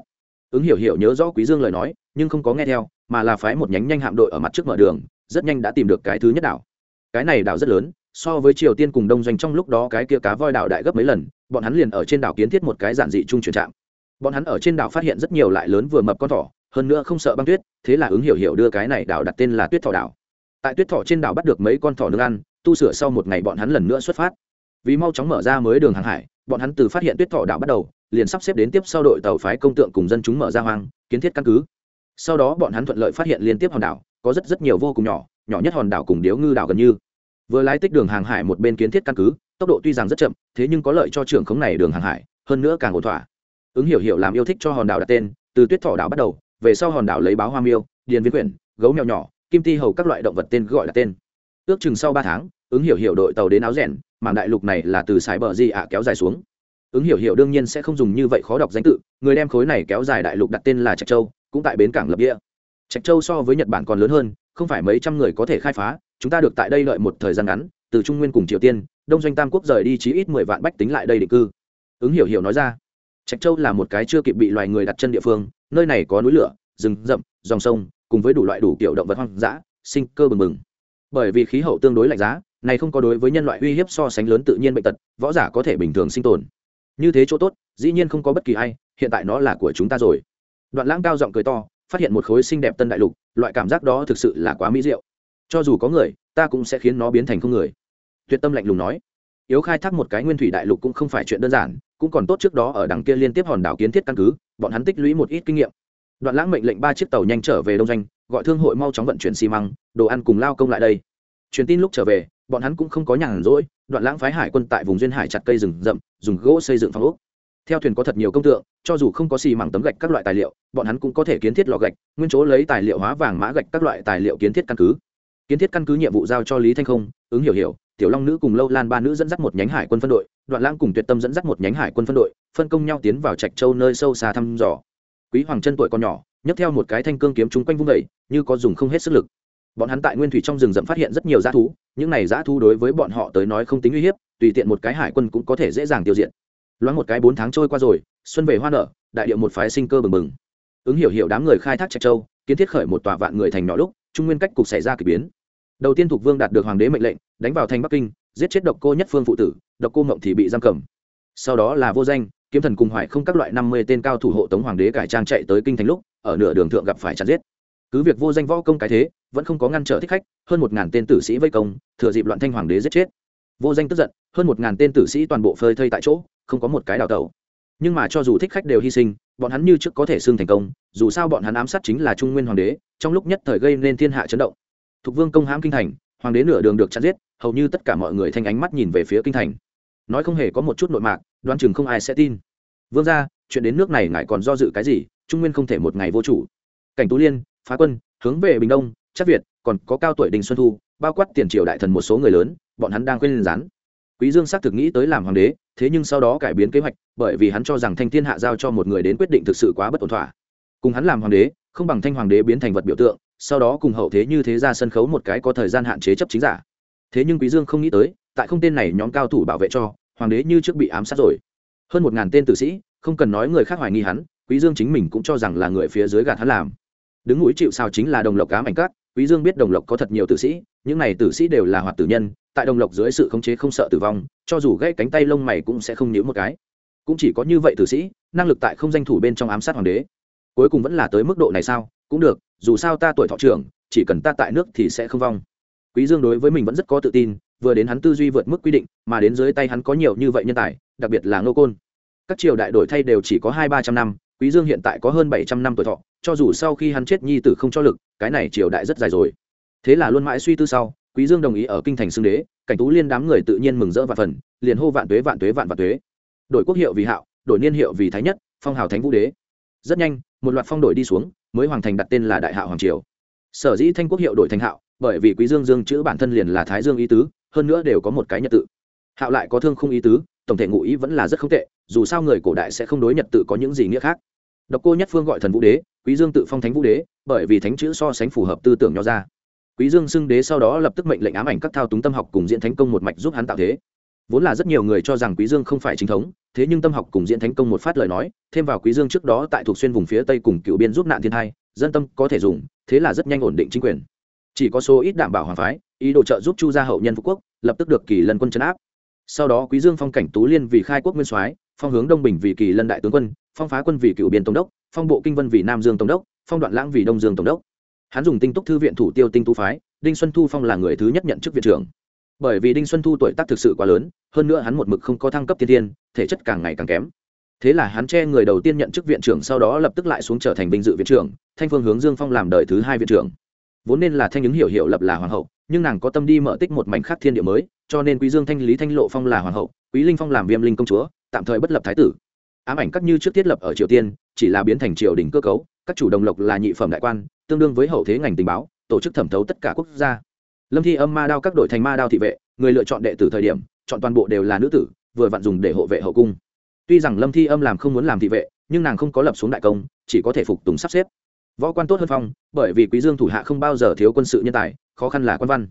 Ứng hiểu hiểu nhớ rõ quý dương lời nói, nhưng không có nghe theo, mà là phái một nhánh nhanh hạm đội ở mặt trước mở đường, rất nhanh đã tìm được cái thứ nhất đảo. Cái này đảo rất lớn, so với triều tiên cùng đông doanh trong lúc đó cái kia cá voi đảo đại gấp mấy lần, bọn hắn liền ở trên đảo kiến thiết một cái giản dị trung chuyển trạm bọn hắn ở trên đảo phát hiện rất nhiều lại lớn vừa mập con thỏ, hơn nữa không sợ băng tuyết, thế là ứng hiểu hiểu đưa cái này đảo đặt tên là tuyết thỏ đảo. Tại tuyết thỏ trên đảo bắt được mấy con thỏ nương ăn, tu sửa sau một ngày bọn hắn lần nữa xuất phát. Vì mau chóng mở ra mới đường hàng hải, bọn hắn từ phát hiện tuyết thỏ đảo bắt đầu, liền sắp xếp đến tiếp sau đội tàu phái công tượng cùng dân chúng mở ra hoang, kiến thiết căn cứ. Sau đó bọn hắn thuận lợi phát hiện liên tiếp hòn đảo, có rất rất nhiều vô cùng nhỏ nhỏ nhất hòn đảo cùng điếu ngư đảo gần như. Vừa lái tích đường hàng hải một bên kiến thiết căn cứ, tốc độ tuy rằng rất chậm, thế nhưng có lợi cho trường khống này đường hàng hải, hơn nữa càng ổn thỏa ứng hiểu hiểu làm yêu thích cho hòn đảo đặt tên, từ tuyết thỏ đảo bắt đầu, về sau hòn đảo lấy báo hoa miêu, điền viên quyển, gấu mèo nhỏ, kim ti hầu các loại động vật tên gọi là tên. Ước chừng sau ba tháng, ứng hiểu hiểu đội tàu đến áo rèn, mảng đại lục này là từ sài bờ di ạ kéo dài xuống. Ứng hiểu hiểu đương nhiên sẽ không dùng như vậy khó đọc danh tự, người đem khối này kéo dài đại lục đặt tên là trạch châu, cũng tại bến cảng lập địa. Trạch châu so với nhật bản còn lớn hơn, không phải mấy trăm người có thể khai phá, chúng ta được tại đây lợi một thời gian ngắn, từ trung nguyên cùng triều tiên, đông doanh tam quốc rời đi chí ít mười vạn bách tính lại đây định cư. Ứng hiểu hiểu nói ra trạch châu là một cái chưa kịp bị loài người đặt chân địa phương, nơi này có núi lửa, rừng rậm, dòng sông, cùng với đủ loại đủ kiểu động vật hoang dã, sinh cơ bừng bừng. Bởi vì khí hậu tương đối lạnh giá, này không có đối với nhân loại uy hiếp so sánh lớn tự nhiên bệnh tật, võ giả có thể bình thường sinh tồn. Như thế chỗ tốt, dĩ nhiên không có bất kỳ ai, hiện tại nó là của chúng ta rồi. Đoạn lãng cao giọng cười to, phát hiện một khối xinh đẹp tân đại lục, loại cảm giác đó thực sự là quá mỹ diệu. Cho dù có người, ta cũng sẽ khiến nó biến thành không người. Tuyệt tâm lạnh lùng nói. Yếu khai thác một cái nguyên thủy đại lục cũng không phải chuyện đơn giản cũng còn tốt trước đó ở đằng kia liên tiếp hòn đảo kiến thiết căn cứ, bọn hắn tích lũy một ít kinh nghiệm. Đoạn lãng mệnh lệnh ba chiếc tàu nhanh trở về đông doanh, gọi thương hội mau chóng vận chuyển xi măng, đồ ăn cùng lao công lại đây. Truyền tin lúc trở về, bọn hắn cũng không có nhàn rỗi, đoạn lãng phái hải quân tại vùng duyên hải chặt cây rừng rậm, dùng gỗ xây dựng phòng ốc. Theo thuyền có thật nhiều công tượng, cho dù không có xi măng tấm gạch các loại tài liệu, bọn hắn cũng có thể kiến thiết lò gạch, nguyên chỗ lấy tài liệu hóa vàng mã gạch các loại tài liệu kiến thiết căn cứ. Kiến thiết căn cứ nhiệm vụ giao cho lý thanh không, ứng hiểu hiểu tiểu long nữ cùng lâu lan ba nữ dẫn dắt một nhánh hải quân phân đội, đoạn lãng cùng tuyệt tâm dẫn dắt một nhánh hải quân phân đội, phân công nhau tiến vào trạch châu nơi sâu xa thăm dò. Quý hoàng chân tuổi còn nhỏ, nhấc theo một cái thanh cương kiếm chúng quanh vung vẩy như có dùng không hết sức lực. Bọn hắn tại nguyên thủy trong rừng rậm phát hiện rất nhiều dã thú, những này dã thú đối với bọn họ tới nói không tính uy hiếp, tùy tiện một cái hải quân cũng có thể dễ dàng tiêu diệt. Loáng một cái bốn tháng trôi qua rồi, xuân về hoa nở, đại điệu một phái sinh cơ bừng bừng. Ứng hiểu hiểu đám người khai thác trạch châu, kiến thiết khởi một tòa vạn người thành nhỏ lúc, trung nguyên cách cục xảy ra k ỳ biến. Đầu tiên Thục vương đạt được hoàng đế mệnh lệnh đánh vào thành bắc kinh, giết chết độc cô nhất phương phụ tử, độc cô mộng thì bị giam cầm. Sau đó là vô danh, kiếm thần cùng hoài không các loại năm mươi tên cao thủ hộ tống hoàng đế cải trang chạy tới kinh thành lúc, ở nửa đường thượng gặp phải chặt giết. Cứ việc vô danh võ công cái thế, vẫn không có ngăn trở thích khách, hơn một ngàn tên tử sĩ vây công, thừa dịp loạn thanh hoàng đế giết chết. Vô danh tức giận, hơn một ngàn tên tử sĩ toàn bộ phơi thây tại chỗ, không có một cái đào tẩu. Nhưng mà cho dù thích khách đều hy sinh, bọn hắn như trước có thể xưng thành công, dù sao bọn hắn ám sát chính là trung nguyên hoàng đế, trong lúc nhất thời gây nên thiên hạ chấn động. Thục vương công hãm kinh thành, hoàng đế nửa đường được chặn giết hầu như tất cả mọi người thanh ánh mắt nhìn về phía kinh thành. Nói không hề có một chút nội mạc đoan chừng không ai sẽ tin. Vương ra chuyện đến nước này ngài còn do dự cái gì? Trung nguyên không thể một ngày vô chủ. Cảnh tú liên, phá quân, hướng về bình đông, chắc việt, còn có cao tuổi đình xuân thu, bao quát tiền triều đại thần một số người lớn, bọn hắn đang quên lên rán. Quý dương xác thực nghĩ tới làm hoàng đế, thế nhưng sau đó cải biến kế hoạch, bởi vì hắn cho rằng thanh thiên hạ giao cho một người đến quyết định thực sự quá bất ổn thỏa. Cùng hắn làm hoàng đế, không bằng thanh hoàng đế biến thành vật biểu tượng, sau đó cùng hậu thế như thế ra sân khấu một cái có thời gian hạn chế chấp chính giả thế nhưng quý dương không nghĩ tới, tại không tên này nhóm cao thủ bảo vệ cho, hoàng đế như trước bị ám sát rồi. Hơn một ngàn tên tử sĩ, không cần nói người khác hoài nghi hắn, quý dương chính mình cũng cho rằng là người phía dưới gạt hắn làm. Đứng núi chịu sao chính là đồng lộc cá mảnh cát quý dương biết đồng lộc có thật nhiều tử sĩ, những này tử sĩ đều là hoạt tử nhân, tại đồng lộc dưới sự khống chế không sợ tử vong, cho dù gãy cánh tay lông mày cũng sẽ không nhíu một cái. Cũng chỉ có như vậy tử sĩ, năng lực tại không danh thủ bên trong ám sát hoàng đế. Cuối cùng vẫn là tới mức độ này sao? Cũng được, dù sao ta tuổi thọ trưởng, chỉ cần ta tại nước thì sẽ không vong quý dương đối với mình vẫn rất có tự tin, vừa đến hắn tư duy vượt mức quy định, mà đến dưới tay hắn có nhiều như vậy nhân tài, đặc biệt là ngô côn. Các triều đại đổi thay đều chỉ có hai ba trăm năm, quý dương hiện tại có hơn bảy trăm năm tuổi thọ, cho dù sau khi hắn chết nhi tử không cho lực, cái này triều đại rất dài rồi. Thế là luôn mãi suy tư sau, quý dương đồng ý ở kinh thành xưng đế, cảnh tú liên đám người tự nhiên mừng rỡ và phần, liền hô vạn tuế vạn tuế, vạn vạn tuế. Đổi quốc hiệu vì hạo, đổi niên hiệu vì thái nhất, phong hào thánh vũ đế. Rất nhanh, một loạt phong đổi đi xuống, mới hoàng thành đặt tên là đại hạo hoàng triều. Sở dĩ thanh quốc hiệu đổi thành hạo bởi vì quý dương dương chữ bản thân liền là thái dương ý tứ, hơn nữa đều có một cái nhật tự. Hạo lại có thương không ý tứ, tổng thể ngụ ý vẫn là rất không tệ, dù sao người cổ đại sẽ không đối nhật tự có những gì nghĩa khác. Độc cô nhất phương gọi thần vũ đế, quý dương tự phong thánh vũ đế, bởi vì thánh chữ so sánh phù hợp tư tưởng nho ra. Quý dương xưng đế sau đó lập tức mệnh lệnh ám ảnh các thao túng tâm học cùng diễn thánh công một mạch giúp hắn tạo thế. Vốn là rất nhiều người cho rằng quý dương không phải chính thống, thế nhưng tâm học cùng diễn thánh công một phát lời nói, thêm vào quý dương trước đó tại thuộc xuyên vùng phía tây cùng cựu biên giúp nạn thiên hai dân tâm có thể dùng, thế là rất nhanh ổn định chính quyền chỉ có số ít đảm bảo hoàng phái, ý đồ trợ giúp chu gia hậu nhân phú quốc, lập tức được kỳ lân quân chấn áp. Sau đó quý dương phong cảnh tú liên vì khai quốc nguyên soái, phong hướng đông bình vì kỳ lân đại tướng quân, phong phá quân vì cựu biên tổng đốc, phong bộ kinh vân vì nam dương tổng đốc, phong đoạn lãng vì đông dương tổng đốc. Hắn dùng tinh túc thư viện thủ tiêu tinh tú phái, đinh xuân thu phong là người thứ nhất nhận chức viện trưởng. Bởi vì đinh xuân thu tuổi tác thực sự quá lớn, hơn nữa hắn một mực không có thăng cấp tiên tiên thể chất càng ngày càng kém. Thế là hắn che người đầu tiên nhận chức viện trưởng sau đó lập tức lại xuống trở thành vinh dự viện trưởng, thanh phương hướng dương phong làm đời thứ hai viện trưởng vốn nên là thanh ứng hiểu hiểu lập là hoàng hậu, nhưng nàng có tâm đi mở tích một mảnh khác thiên địa mới, cho nên quý dương thanh lý thanh lộ phong là hoàng hậu, quý linh phong làm viêm linh công chúa, tạm thời bất lập thái tử. Ám ảnh các như trước thiết lập ở triều tiên, chỉ là biến thành triều đình cơ cấu, các chủ đồng lộc là nhị phẩm đại quan, tương đương với hậu thế ngành tình báo, tổ chức thẩm thấu tất cả quốc gia. Lâm thi âm ma đao các đội thành ma đao thị vệ, người lựa chọn đệ tử thời điểm, chọn toàn bộ đều là nữ tử, vừa vặn dùng để hộ vệ hậu cung. Tuy rằng lâm thi âm làm không muốn làm thị vệ, nhưng nàng không có lập xuống đại công, chỉ có thể phục tùng sắp xếp võ quan tốt hơn phong, bởi vì quý dương thủ hạ không bao giờ thiếu quân sự nhân tài, khó khăn là quan văn.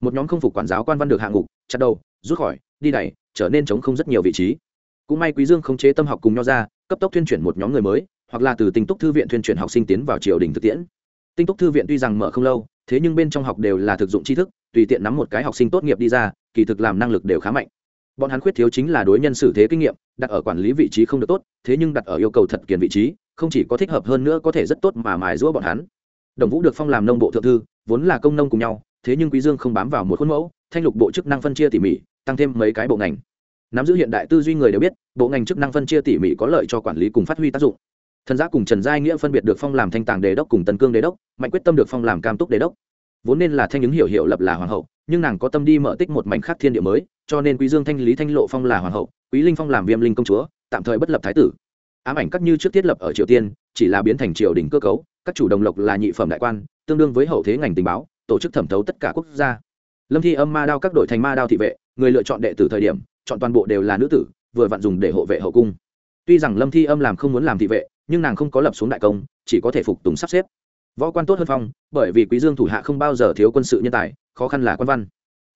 Một nhóm không phục quản giáo quan văn được hạ ngục, chặt đầu, rút khỏi, đi đẩy, trở nên chống không rất nhiều vị trí. Cũng may quý dương không chế tâm học cùng nhau ra, cấp tốc tuyên chuyển một nhóm người mới, hoặc là từ tinh túc thư viện tuyên truyền học sinh tiến vào triều đình thực tiễn. Tinh túc thư viện tuy rằng mở không lâu, thế nhưng bên trong học đều là thực dụng tri thức, tùy tiện nắm một cái học sinh tốt nghiệp đi ra, kỳ thực làm năng lực đều khá mạnh. Bọn hắn khuyết thiếu chính là đối nhân xử thế kinh nghiệm, đặt ở quản lý vị trí không được tốt, thế nhưng đặt ở yêu cầu thật kiền vị trí không chỉ có thích hợp hơn nữa có thể rất tốt mà mài giũa bọn hắn. Đồng vũ được phong làm nông bộ thượng thư, vốn là công nông cùng nhau, thế nhưng quý dương không bám vào một khuôn mẫu, thanh lục bộ chức năng phân chia tỉ mỉ, tăng thêm mấy cái bộ ngành. Nắm giữ hiện đại tư duy người đều biết, bộ ngành chức năng phân chia tỉ mỉ có lợi cho quản lý cùng phát huy tác dụng. Thần giác cùng trần giai nghĩa phân biệt được phong làm thanh tàng đề đốc cùng tần cương đề đốc, mạnh quyết tâm được phong làm cam túc đề đốc. Vốn nên là thanh ứng hiểu hiệu lập là hoàng hậu, nhưng nàng có tâm đi mở tích một mảnh khác thiên địa mới, cho nên quý dương thanh lý thanh lộ phong là hoàng hậu, quý linh phong làm viêm linh công chúa, tạm thời bất lập thái tử ám ảnh các như trước thiết lập ở triều tiên, chỉ là biến thành triều đình cơ cấu, các chủ đồng lộc là nhị phẩm đại quan, tương đương với hậu thế ngành tình báo, tổ chức thẩm thấu tất cả quốc gia. Lâm thi âm ma đao các đội thành ma đao thị vệ, người lựa chọn đệ tử thời điểm, chọn toàn bộ đều là nữ tử, vừa vặn dùng để hộ vệ hậu cung. Tuy rằng lâm thi âm làm không muốn làm thị vệ, nhưng nàng không có lập xuống đại công, chỉ có thể phục tùng sắp xếp. Võ quan tốt hơn phong, bởi vì quý dương thủ hạ không bao giờ thiếu quân sự nhân tài, khó khăn là quan văn.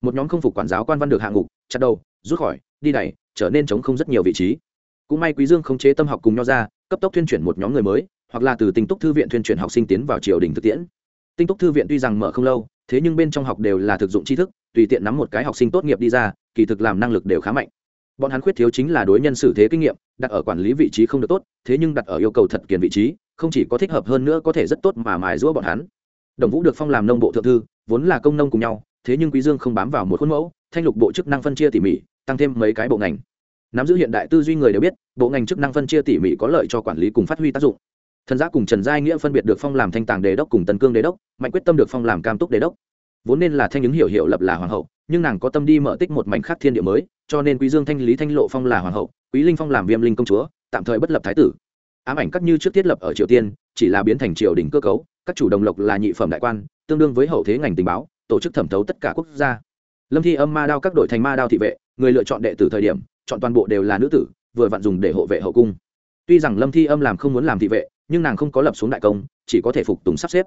Một nhóm không phục quản giáo quan văn được hạ ngục, chặt đầu, rút khỏi, đi đẩy, trở nên chống không rất nhiều vị trí cũng may quý dương không chế tâm học cùng nhau ra, cấp tốc tuyên chuyển một nhóm người mới, hoặc là từ tinh túc thư viện tuyên truyền học sinh tiến vào triều đình thực tiễn. Tinh túc thư viện tuy rằng mở không lâu, thế nhưng bên trong học đều là thực dụng tri thức, tùy tiện nắm một cái học sinh tốt nghiệp đi ra, kỳ thực làm năng lực đều khá mạnh. Bọn hắn khuyết thiếu chính là đối nhân xử thế kinh nghiệm, đặt ở quản lý vị trí không được tốt, thế nhưng đặt ở yêu cầu thật kiền vị trí, không chỉ có thích hợp hơn nữa có thể rất tốt mà mài giũa bọn hắn. Đồng vũ được phong làm nông bộ thượng thư, vốn là công nông cùng nhau, thế nhưng quý dương không bám vào một khuôn mẫu, thanh lục bộ chức năng phân chia tỉ mỉ, tăng thêm mấy cái bộ ngành nắm giữ hiện đại tư duy người đều biết, bộ ngành chức năng phân chia tỉ mỉ có lợi cho quản lý cùng phát huy tác dụng. Thần giã cùng trần giai nghĩa phân biệt được phong làm thanh tàng đề đốc cùng tần cương đề đốc, mạnh quyết tâm được phong làm cam túc đề đốc. Vốn nên là thanh ứng hiểu hiệu lập là hoàng hậu, nhưng nàng có tâm đi mở tích một mảnh khác thiên địa mới, cho nên quý dương thanh lý thanh lộ phong là hoàng hậu, quý linh phong làm viêm linh công chúa, tạm thời bất lập thái tử. Ám ảnh các như trước thiết lập ở triều tiên, chỉ là biến thành triều đình cơ cấu, các chủ đồng lộc là nhị phẩm đại quan, tương đương với hậu thế ngành tình báo, tổ chức thẩm thấu tất cả quốc gia. Lâm thi âm ma đao các đội thành ma đao thị vệ, người lựa chọn đệ tử thời điểm chọn toàn bộ đều là nữ tử, vừa vặn dùng để hộ vệ hậu cung. Tuy rằng lâm thi âm làm không muốn làm thị vệ, nhưng nàng không có lập xuống đại công, chỉ có thể phục tùng sắp xếp.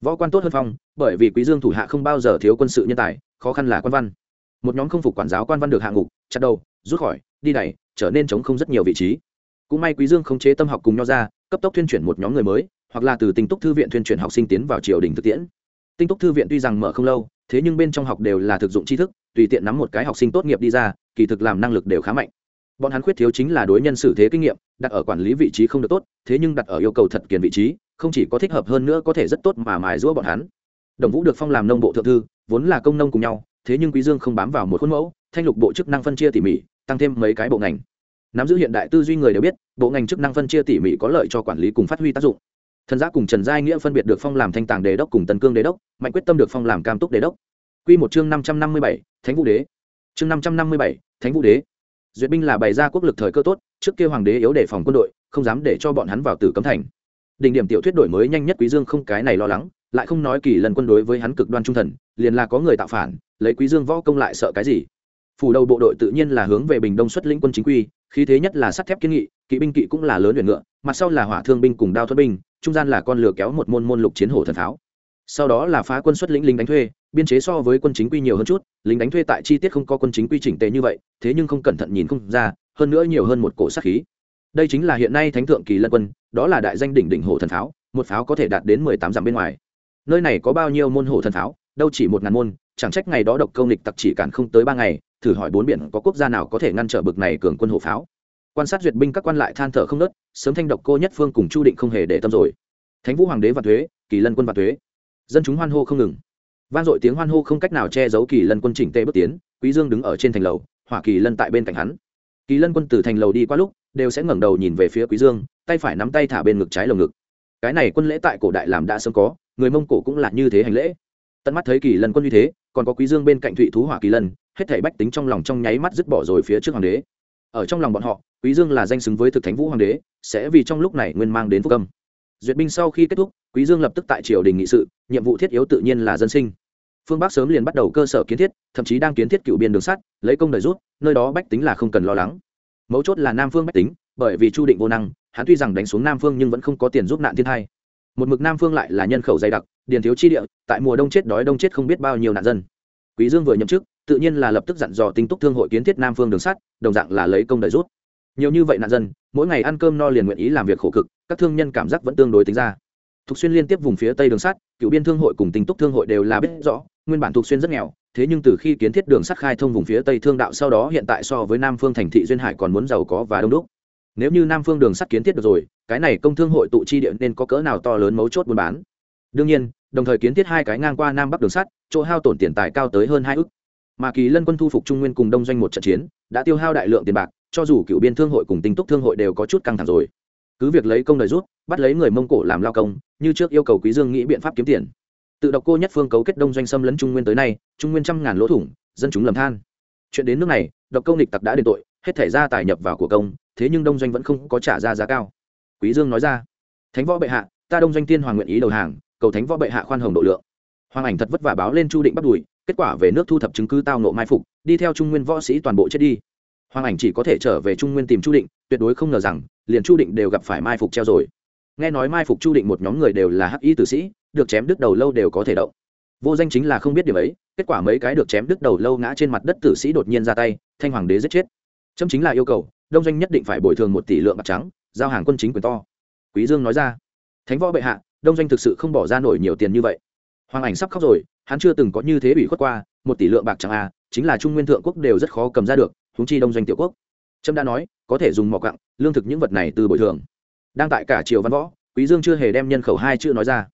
Võ quan tốt hơn phong, bởi vì quý dương thủ hạ không bao giờ thiếu quân sự nhân tài, khó khăn là quan văn. Một nhóm không phục quản giáo quan văn được hạ ngục, chặt đầu, rút khỏi, đi đẩy, trở nên chống không rất nhiều vị trí. Cũng may quý dương không chế tâm học cùng nho ra, cấp tốc tuyên truyền một nhóm người mới, hoặc là từ tinh túc thư viện tuyên truyền học sinh tiến vào triều đình thực tiễn. Tinh túc thư viện tuy rằng mở không lâu, thế nhưng bên trong học đều là thực dụng tri thức tùy tiện nắm một cái học sinh tốt nghiệp đi ra, kỳ thực làm năng lực đều khá mạnh. Bọn hắn khuyết thiếu chính là đối nhân xử thế kinh nghiệm, đặt ở quản lý vị trí không được tốt, thế nhưng đặt ở yêu cầu thật kiền vị trí, không chỉ có thích hợp hơn nữa có thể rất tốt mà mài giũa bọn hắn. Đồng vũ được phong làm nông bộ thượng thư, vốn là công nông cùng nhau, thế nhưng quý dương không bám vào một khuôn mẫu, thanh lục bộ chức năng phân chia tỉ mỉ, tăng thêm mấy cái bộ ngành. Nắm giữ hiện đại tư duy người đều biết, bộ ngành chức năng phân chia tỉ mỉ có lợi cho quản lý cùng phát huy tác dụng. Thần giác cùng trần giai nghĩa phân biệt được phong làm thanh tàng đề đốc cùng tần cương đề đốc, mạnh quyết tâm được phong làm cam túc đề đốc quy một chương năm trăm năm mươi bảy, thánh vũ đế. Chương năm trăm năm mươi bảy, thánh vũ đế. Duyệt binh là bày ra quốc lực thời cơ tốt, trước kia hoàng đế yếu đề phòng quân đội, không dám để cho bọn hắn vào tử cấm thành. Đỉnh điểm tiểu thuyết đổi mới nhanh nhất quý dương không cái này lo lắng, lại không nói kỳ lần quân đối với hắn cực đoan trung thần, liền là có người tạo phản, lấy quý dương võ công lại sợ cái gì? Phủ đầu bộ đội tự nhiên là hướng về bình đông xuất lĩnh quân chính quy, khí thế nhất là sắt thép kiên nghị, kỵ binh kỵ cũng là lớn luyện ngựa, mặt sau là hỏa thương binh cùng đao thuật binh, trung gian là con lừa kéo một môn môn lục chiến hổ thần tháo sau đó là phá quân xuất lĩnh lính đánh thuê, biên chế so với quân chính quy nhiều hơn chút, lính đánh thuê tại chi tiết không có quân chính quy chỉnh tề như vậy, thế nhưng không cẩn thận nhìn không ra, hơn nữa nhiều hơn một cổ sát khí. Đây chính là hiện nay thánh thượng kỳ lân quân, đó là đại danh đỉnh đỉnh hổ thần pháo, một pháo có thể đạt đến mười tám dặm bên ngoài. Nơi này có bao nhiêu môn hổ thần pháo? Đâu chỉ một ngàn môn, chẳng trách ngày đó độc câu nịch tặc chỉ cản không tới ba ngày, thử hỏi bốn biển có quốc gia nào có thể ngăn trở bực này cường quân hổ pháo. Quan sát duyệt binh các quan lại than thở không nớt, sớm thanh độc cô nhất phương cùng chu định không hề để tâm rồi. Thánh vũ hoàng đế và thuế, kỳ lân quân và thuế dân chúng hoan hô không ngừng. Vang dội tiếng hoan hô không cách nào che giấu kỳ lân quân chỉnh tê bước tiến, quý dương đứng ở trên thành lầu, hỏa kỳ lân tại bên cạnh hắn. Kỳ lân quân từ thành lầu đi qua lúc, đều sẽ ngẩng đầu nhìn về phía quý dương, tay phải nắm tay thả bên ngực trái lồng ngực. Cái này quân lễ tại cổ đại làm đã sớm có, người mông cổ cũng là như thế hành lễ. Tận mắt thấy kỳ lân quân như thế, còn có quý dương bên cạnh thụy thú hỏa kỳ lân, hết thảy bách tính trong lòng trong nháy mắt dứt bỏ rồi phía trước hoàng đế. Ở trong lòng bọn họ, quý dương là danh xứng với thực thánh vũ hoàng đế, sẽ vì trong lúc này nguyên mang đến phúc âm duyệt binh sau khi kết thúc, quý dương lập tức tại triều đình nghị sự, nhiệm vụ thiết yếu tự nhiên là dân sinh. Phương bắc sớm liền bắt đầu cơ sở kiến thiết, thậm chí đang kiến thiết cựu biên đường sắt, lấy công đời rút, nơi đó bách tính là không cần lo lắng. Mấu chốt là nam phương bách tính, bởi vì chu định vô năng, hắn tuy rằng đánh xuống nam phương nhưng vẫn không có tiền giúp nạn thiên hai một mực nam phương lại là nhân khẩu dày đặc, điền thiếu chi địa, tại mùa đông chết đói đông chết không biết bao nhiêu nạn dân. Quý dương vừa nhậm chức, tự nhiên là lập tức dặn dò tinh túc thương hội kiến thiết nam phương đường sắt, đồng dạng là lấy công đời rút nhiều như vậy nạn dân, mỗi ngày ăn cơm no liền nguyện ý làm việc khổ cực, các thương nhân cảm giác vẫn tương đối tính ra. Thục xuyên liên tiếp vùng phía tây đường sắt, cựu biên thương hội cùng tinh túc thương hội đều là biết rõ, nguyên bản Thục xuyên rất nghèo, thế nhưng từ khi kiến thiết đường sắt khai thông vùng phía tây thương đạo sau đó hiện tại so với nam phương thành thị duyên hải còn muốn giàu có và đông đúc. Nếu như nam phương đường sắt kiến thiết được rồi, cái này công thương hội tụ chi điện nên có cỡ nào to lớn mấu chốt buôn bán? Đương nhiên, đồng thời kiến thiết hai cái ngang qua nam bắc đường sắt, chỗ hao tổn tiền tài cao tới hơn hai ước mà kỳ lân quân thu phục trung nguyên cùng đông doanh một trận chiến, đã tiêu hao đại lượng tiền bạc cho dù cựu biên thương hội cùng tinh túc thương hội đều có chút căng thẳng rồi. Cứ việc lấy công đời rút, bắt lấy người mông cổ làm lao công, như trước yêu cầu quý dương nghĩ biện pháp kiếm tiền. Tự độc cô nhất phương cấu kết đông doanh xâm lấn trung nguyên tới nay, trung nguyên trăm ngàn lỗ thủng, dân chúng lầm than. Chuyện đến nước này, độc câu nịch tặc đã đền tội, hết thể ra tài nhập vào của công, thế nhưng đông doanh vẫn không có trả ra giá cao. Quý dương nói ra, thánh võ bệ hạ, ta đông doanh tiên hoàng nguyện ý đầu hàng, cầu thánh võ bệ hạ khoan hồng độ lượng. Hoàng ảnh thật vất vả báo lên chu định bắt đuổi, kết quả về nước thu thập chứng cứ tao nộ mai phục, đi theo trung nguyên võ sĩ toàn bộ chết đi hoàng ảnh chỉ có thể trở về trung nguyên tìm chu định, tuyệt đối không ngờ rằng, liền chu định đều gặp phải mai phục treo rồi. Nghe nói mai phục chu định một nhóm người đều là hắc y tử sĩ, được chém đứt đầu lâu đều có thể động. Vô danh chính là không biết điểm ấy, kết quả mấy cái được chém đứt đầu lâu ngã trên mặt đất tử sĩ đột nhiên ra tay, thanh hoàng đế giết chết. Chấm chính là yêu cầu, đông doanh nhất định phải bồi thường một tỷ lượng bạc trắng, giao hàng quân chính quyền to. Quý dương nói ra, thánh võ bệ hạ, đông doanh thực sự không bỏ ra nổi nhiều tiền như vậy. Hoàng ảnh sắp khóc rồi, hắn chưa từng có như thế bị khuất qua, một tỷ lượng bạc trắng à chính là trung nguyên thượng quốc đều rất khó cầm ra được húng chi đông doanh tiểu quốc. Trâm đã nói, có thể dùng mỏ cặng lương thực những vật này từ bồi thường. Đang tại cả triều văn võ, quý dương chưa hề đem nhân khẩu hai chữ nói ra.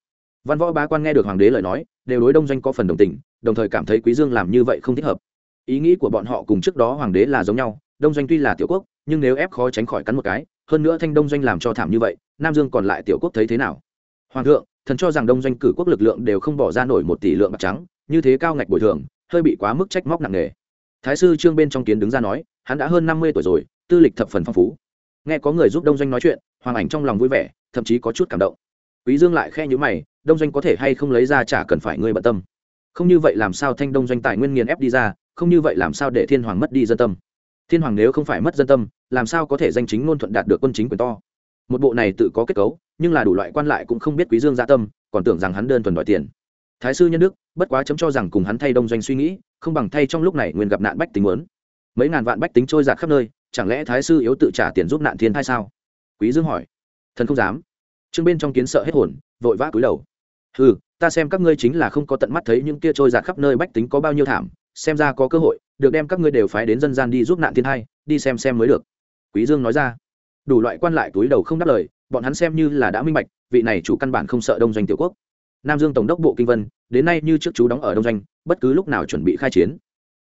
Văn võ bá quan nghe được hoàng đế lời nói, đều đối đông doanh có phần đồng tình, đồng thời cảm thấy quý dương làm như vậy không thích hợp. Ý nghĩ của bọn họ cùng trước đó hoàng đế là giống nhau, đông doanh tuy là tiểu quốc, nhưng nếu ép khó tránh khỏi cắn một cái, hơn nữa thanh đông doanh làm cho thảm như vậy, nam dương còn lại tiểu quốc thấy thế nào? Hoàng thượng, thần cho rằng đông doanh cử quốc lực lượng đều không bỏ ra nổi một tỷ lượng bạc trắng, như thế cao ngạch bồi thường, hơi bị quá mức trách móc nặng nề thái sư trương bên trong kiến đứng ra nói, hắn đã hơn năm mươi tuổi rồi, tư lịch thập phần phong phú. Nghe có người giúp đông doanh nói chuyện, hoàng ảnh trong lòng vui vẻ, thậm chí có chút cảm động. Quý dương lại khe nhữ mày, đông doanh có thể hay không lấy ra chả cần phải ngươi bận tâm? Không như vậy làm sao thanh đông doanh tài nguyên nghiền ép đi ra, không như vậy làm sao để thiên hoàng mất đi dân tâm? Thiên hoàng nếu không phải mất dân tâm, làm sao có thể danh chính ngôn thuận đạt được quân chính quyền to? Một bộ này tự có kết cấu, nhưng là đủ loại quan lại cũng không biết quý dương gia tâm, còn tưởng rằng hắn đơn thuần đòi tiền. Thái sư nhân đức, bất quá chấm cho rằng cùng hắn thay đông doanh suy nghĩ không bằng thay trong lúc này nguyên gặp nạn bách tính muốn. Mấy ngàn vạn bách tính trôi giạt khắp nơi, chẳng lẽ thái sư yếu tự trả tiền giúp nạn thiên thai sao? Quý dương hỏi. Thần không dám. Trương bên trong kiến sợ hết hồn, vội vã cúi đầu. Hừ, ta xem các ngươi chính là không có tận mắt thấy những kia trôi giạt khắp nơi bách tính có bao nhiêu thảm, xem ra có cơ hội, được đem các ngươi đều phái đến dân gian đi giúp nạn thiên hai đi xem xem mới được. Quý dương nói ra. Đủ loại quan lại túi đầu không đáp lời, bọn hắn xem như là đã minh bạch, vị này chủ căn bản không sợ đông doanh tiểu quốc nam dương tổng đốc bộ kinh vân, đến nay như trước chú đóng ở đông doanh, bất cứ lúc nào chuẩn bị khai chiến.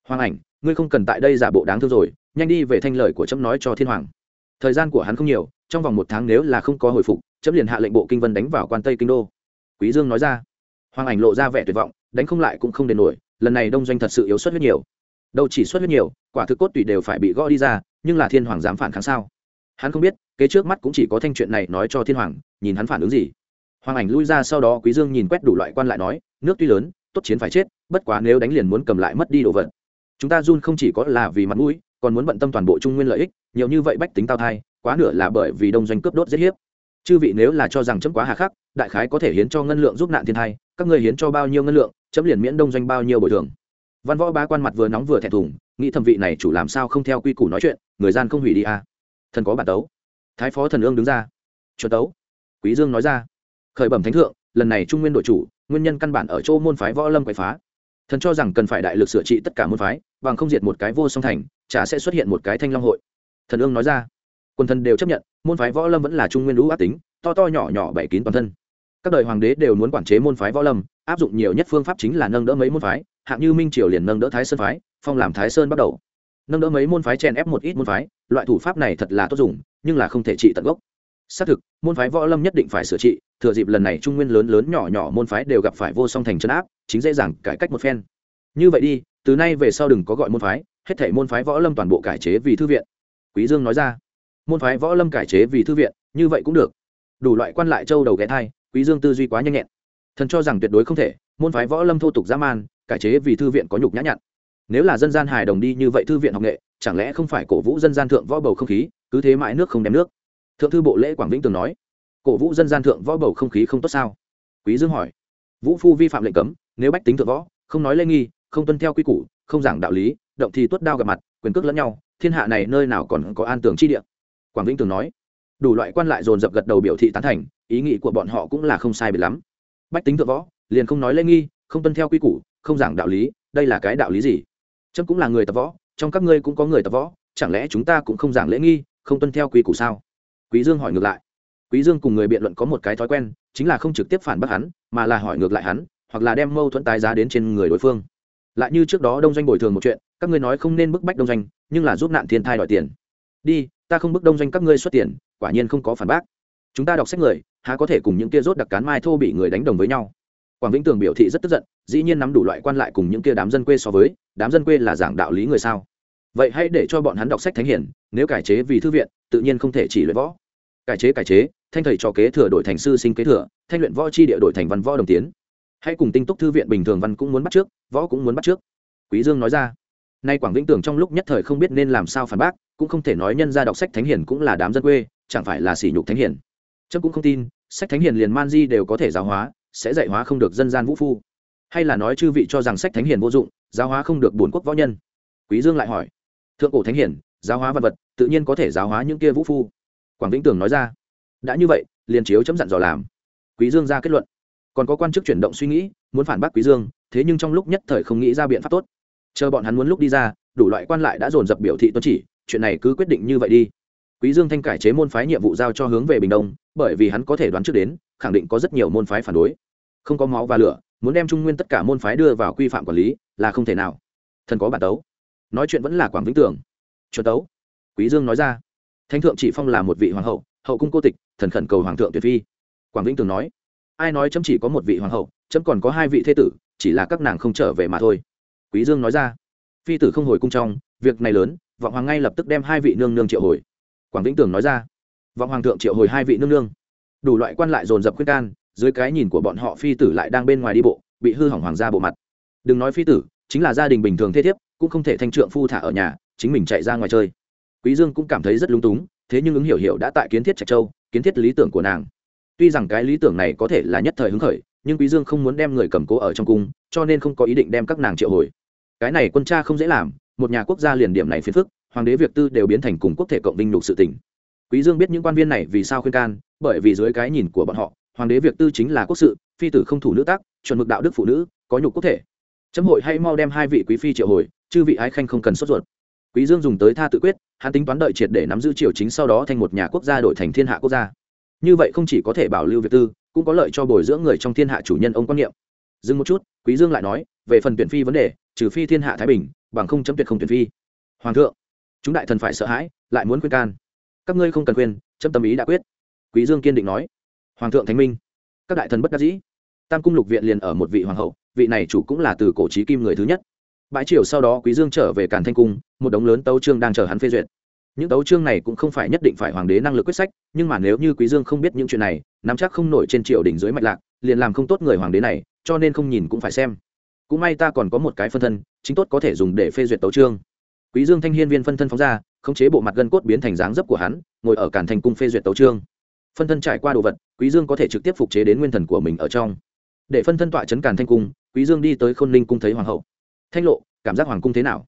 Hoàng ảnh, ngươi không cần tại đây giả bộ đáng thương rồi, nhanh đi về thanh lời của trẫm nói cho thiên hoàng. Thời gian của hắn không nhiều, trong vòng một tháng nếu là không có hồi phục trẫm liền hạ lệnh bộ kinh vân đánh vào quan tây kinh đô. Quý dương nói ra. Hoàng ảnh lộ ra vẻ tuyệt vọng, đánh không lại cũng không đền nổi, lần này đông doanh thật sự yếu suất rất nhiều. Đâu chỉ suất rất nhiều, quả thực cốt tùy đều phải bị gõ đi ra, nhưng là thiên hoàng dám phản kháng sao? Hắn không biết, kế trước mắt cũng chỉ có thanh chuyện này nói cho thiên hoàng, nhìn hắn phản ứng gì hoàng ảnh lui ra sau đó quý dương nhìn quét đủ loại quan lại nói, nước tuy lớn, tốt chiến phải chết, bất quá nếu đánh liền muốn cầm lại mất đi đồ vật. Chúng ta run không chỉ có là vì mặt mũi, còn muốn bận tâm toàn bộ trung nguyên lợi ích, nhiều như vậy bách tính tao thai, quá nửa là bởi vì đông doanh cướp đốt giết hiếp. Chư vị nếu là cho rằng chấm quá hà khắc, đại khái có thể hiến cho ngân lượng giúp nạn thiên thai, các người hiến cho bao nhiêu ngân lượng, chấm liền miễn đông doanh bao nhiêu bồi thường. Văn võ ba quan mặt vừa nóng vừa thẹn thùng, nghĩ thẩm vị này chủ làm sao không theo quy củ nói chuyện, người gian không hủy đi à. thần có bản tấu. Thái phó thần ương đứng ra. Chuẩn tấu. Quý dương nói ra khởi bẩm thánh thượng, lần này trung nguyên đội chủ, nguyên nhân căn bản ở chỗ môn phái võ lâm quậy phá. Thần cho rằng cần phải đại lực sửa trị tất cả môn phái, bằng không diệt một cái vô song thành, chả sẽ xuất hiện một cái thanh long hội. Thần ương nói ra. Quân thần đều chấp nhận, môn phái võ lâm vẫn là trung nguyên lũ ác tính, to to nhỏ nhỏ bảy kín toàn thân. Các đời hoàng đế đều muốn quản chế môn phái võ lâm, áp dụng nhiều nhất phương pháp chính là nâng đỡ mấy môn phái, hạng như minh triều liền nâng đỡ thái sơn phái, phong làm thái sơn bắt đầu. Nâng đỡ mấy môn phái chèn ép một ít môn phái, loại thủ pháp này thật là tốt dùng, nhưng là không thể trị tận gốc xác thực, môn phái võ lâm nhất định phải sửa trị, thừa dịp lần này trung nguyên lớn lớn nhỏ nhỏ môn phái đều gặp phải vô song thành chân áp, chính dễ dàng cải cách một phen. Như vậy đi, từ nay về sau đừng có gọi môn phái, hết thể môn phái võ lâm toàn bộ cải chế vì thư viện. Quý dương nói ra. Môn phái võ lâm cải chế vì thư viện, như vậy cũng được. Đủ loại quan lại châu đầu ghé thai, quý dương tư duy quá nhanh nhẹn. Thần cho rằng tuyệt đối không thể, môn phái võ lâm thô tục dã man, cải chế vì thư viện có nhục nhã nhặn. Nếu là dân gian hài đồng đi như vậy thư viện học nghệ, chẳng lẽ không phải cổ vũ dân gian thượng võ bầu không khí, cứ thế mãi nước không đem nước thượng thư bộ lễ quảng vĩnh Tường nói, cổ vũ dân gian thượng võ bầu không khí không tốt sao? Quý dương hỏi, vũ phu vi phạm lệnh cấm, nếu bách tính thượng võ, không nói lê nghi, không tuân theo quy củ, không giảng đạo lý, động thì tuất đao gặp mặt, quyền cước lẫn nhau, thiên hạ này nơi nào còn có an tường chi địa? Quảng vĩnh Tường nói, đủ loại quan lại dồn dập gật đầu biểu thị tán thành, ý nghĩ của bọn họ cũng là không sai biệt lắm. Bách tính thượng võ, liền không nói lê nghi, không tuân theo quy củ, không giảng đạo lý, đây là cái đạo lý gì? Trâm cũng là người tập võ, trong các ngươi cũng có người tập võ, chẳng lẽ chúng ta cũng không giảng lễ nghi, không tuân theo quy củ sao? Quý dương hỏi ngược lại. Quý dương cùng người biện luận có một cái thói quen, chính là không trực tiếp phản bác hắn, mà là hỏi ngược lại hắn, hoặc là đem mâu thuẫn tái giá đến trên người đối phương. Lại như trước đó đông doanh bồi thường một chuyện, các ngươi nói không nên bức bách đông doanh, nhưng là giúp nạn thiên thai đòi tiền. Đi, ta không bức đông doanh các ngươi xuất tiền, quả nhiên không có phản bác. Chúng ta đọc sách người, há có thể cùng những kia rốt đặc cán mai thô bị người đánh đồng với nhau. Quảng vĩnh tường biểu thị rất tức giận, dĩ nhiên nắm đủ loại quan lại cùng những kia đám dân quê so với, đám dân quê là giảng đạo lý người sao? Vậy hãy để cho bọn hắn đọc sách thánh hiển, nếu cải chế vì thư viện, tự nhiên không thể chỉ luyện võ cải chế cải chế, thanh thầy trò kế thừa đổi thành sư sinh kế thừa, thanh luyện võ chi địa đổi thành văn võ đồng tiến. Hãy cùng tinh túc thư viện bình thường văn cũng muốn bắt trước, võ cũng muốn bắt trước. Quý dương nói ra. Nay quảng vĩnh tường trong lúc nhất thời không biết nên làm sao phản bác, cũng không thể nói nhân ra đọc sách thánh hiển cũng là đám dân quê, chẳng phải là sỉ nhục thánh hiển trâm cũng không tin, sách thánh hiền liền man di đều có thể giáo hóa, sẽ dạy hóa không được dân gian vũ phu. Hay là nói chư vị cho rằng sách thánh hiền vô dụng, giáo hóa không được bốn quốc võ nhân? Quý dương lại hỏi. Thượng cổ thánh hiền, giáo hóa vật vật, tự nhiên có thể giáo hóa những kia vũ phu quảng vĩnh tường nói ra. Đã như vậy, liền chiếu chấm dặn dò làm. Quý dương ra kết luận. Còn có quan chức chuyển động suy nghĩ, muốn phản bác quý dương, thế nhưng trong lúc nhất thời không nghĩ ra biện pháp tốt. Chờ bọn hắn muốn lúc đi ra, đủ loại quan lại đã dồn dập biểu thị tuân chỉ, chuyện này cứ quyết định như vậy đi. Quý dương thanh cải chế môn phái nhiệm vụ giao cho hướng về bình đông, bởi vì hắn có thể đoán trước đến, khẳng định có rất nhiều môn phái phản đối. Không có máu và lửa, muốn đem trung nguyên tất cả môn phái đưa vào quy phạm quản lý, là không thể nào. Thần có bản tấu. Nói chuyện vẫn là quảng vĩnh tường. Chuẩn tấu. Quý dương nói ra thánh thượng chỉ phong là một vị hoàng hậu hậu cung cô tịch, thần khẩn cầu hoàng thượng tuyệt phi. Quảng vĩnh tường nói, ai nói chấm chỉ có một vị hoàng hậu, chấm còn có hai vị thế tử, chỉ là các nàng không trở về mà thôi. Quý dương nói ra, phi tử không hồi cung trong, việc này lớn, vọng hoàng ngay lập tức đem hai vị nương nương triệu hồi. Quảng vĩnh tường nói ra, vọng hoàng thượng triệu hồi hai vị nương nương. Đủ loại quan lại dồn dập khuyên can, dưới cái nhìn của bọn họ phi tử lại đang bên ngoài đi bộ, bị hư hỏng hoàng gia bộ mặt. Đừng nói phi tử, chính là gia đình bình thường thế thiếp, cũng không thể thanh trượng phu thả ở nhà, chính mình chạy ra ngoài chơi quý dương cũng cảm thấy rất lung túng, thế nhưng ứng hiểu hiểu đã tại kiến thiết trạch châu, kiến thiết lý tưởng của nàng. Tuy rằng cái lý tưởng này có thể là nhất thời hứng khởi, nhưng quý dương không muốn đem người cầm cố ở trong cung, cho nên không có ý định đem các nàng triệu hồi. Cái này quân cha không dễ làm, một nhà quốc gia liền điểm này phiền phức, hoàng đế việc tư đều biến thành cùng quốc thể cộng vinh lục sự tình. quý dương biết những quan viên này vì sao khuyên can, bởi vì dưới cái nhìn của bọn họ, hoàng đế việc tư chính là quốc sự, phi tử không thủ nữ tác, chuẩn mực đạo đức phụ nữ, có nhục quốc thể. Chấm hội hay mau đem hai vị quý phi triệu hồi, chư vị ái khanh không cần sốt ruột quý dương dùng tới tha tự quyết, hắn tính toán đợi triệt để nắm giữ triều chính sau đó thành một nhà quốc gia đổi thành thiên hạ quốc gia. Như vậy không chỉ có thể bảo lưu việc tư, cũng có lợi cho bồi dưỡng người trong thiên hạ chủ nhân ông quan niệm. Dừng một chút, quý dương lại nói, về phần tuyển phi vấn đề, trừ phi thiên hạ thái bình, bằng không chấm tuyệt không tuyển phi. Hoàng thượng, chúng đại thần phải sợ hãi, lại muốn khuyên can. Các ngươi không cần khuyên, chấm tâm ý đã quyết. Quý dương kiên định nói. Hoàng thượng thánh minh, các đại thần bất đắc dĩ. Tam cung lục viện liền ở một vị hoàng hậu, vị này chủ cũng là từ cổ trí kim người thứ nhất bãi triều sau đó quý dương trở về càn thanh cung, một đống lớn tấu chương đang chờ hắn phê duyệt. Những tấu chương này cũng không phải nhất định phải hoàng đế năng lực quyết sách, nhưng mà nếu như quý dương không biết những chuyện này, nắm chắc không nổi trên triều đỉnh dưới mạch lạc, liền làm không tốt người hoàng đế này, cho nên không nhìn cũng phải xem. Cũng may ta còn có một cái phân thân, chính tốt có thể dùng để phê duyệt tấu chương. Quý dương thanh hiên viên phân thân phóng ra, khống chế bộ mặt gân cốt biến thành dáng dấp của hắn, ngồi ở càn thành cung phê duyệt tấu trương phân thân trải qua đồ vật, quý dương có thể trực tiếp phục chế đến nguyên thần của mình ở trong. Để phân thân tọa chấn càn thanh cung, quý dương đi tới khôn ninh cung thấy hoàng hậu thanh lộ, cảm giác hoàng cung thế nào?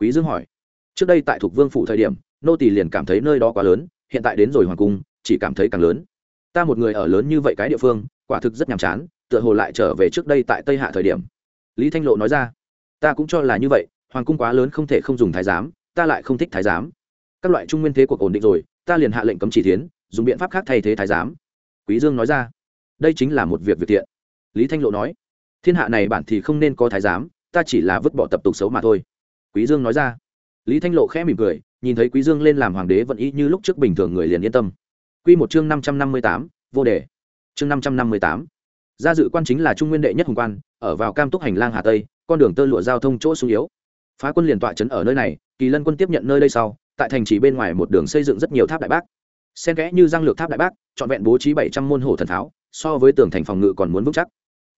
Quý dương hỏi. Trước đây tại thuộc vương phủ thời điểm, nô tỳ liền cảm thấy nơi đó quá lớn, hiện tại đến rồi hoàng cung, chỉ cảm thấy càng lớn. Ta một người ở lớn như vậy cái địa phương, quả thực rất nhàm chán, tựa hồ lại trở về trước đây tại tây hạ thời điểm. Lý thanh lộ nói ra. Ta cũng cho là như vậy, hoàng cung quá lớn không thể không dùng thái giám, ta lại không thích thái giám. Các loại trung nguyên thế cuộc ổn định rồi, ta liền hạ lệnh cấm chỉ tiến dùng biện pháp khác thay thế thái giám. Quý dương nói ra. Đây chính là một việc việc tiện. lý thanh lộ nói. Thiên hạ này bản thì không nên có thái giám ta chỉ là vứt bỏ tập tục xấu mà thôi. Quý dương nói ra. Lý thanh lộ khẽ mỉm cười nhìn thấy quý dương lên làm hoàng đế vẫn y như lúc trước bình thường người liền yên tâm. Quy một chương năm trăm năm mươi tám vô đề. Chương năm trăm năm mươi tám. Gia dự quan chính là trung nguyên đệ nhất hùng quan ở vào cam túc hành lang hà tây con đường tơ lụa giao thông chỗ sung yếu. Phá quân liền tọa trấn ở nơi này kỳ lân quân tiếp nhận nơi đây sau tại thành trì bên ngoài một đường xây dựng rất nhiều tháp đại bác. Xen kẽ như giang lược tháp đại bác trọn vẹn bố trí bảy trăm môn hổ thần tháo, so với tường thành phòng ngự còn muốn vững chắc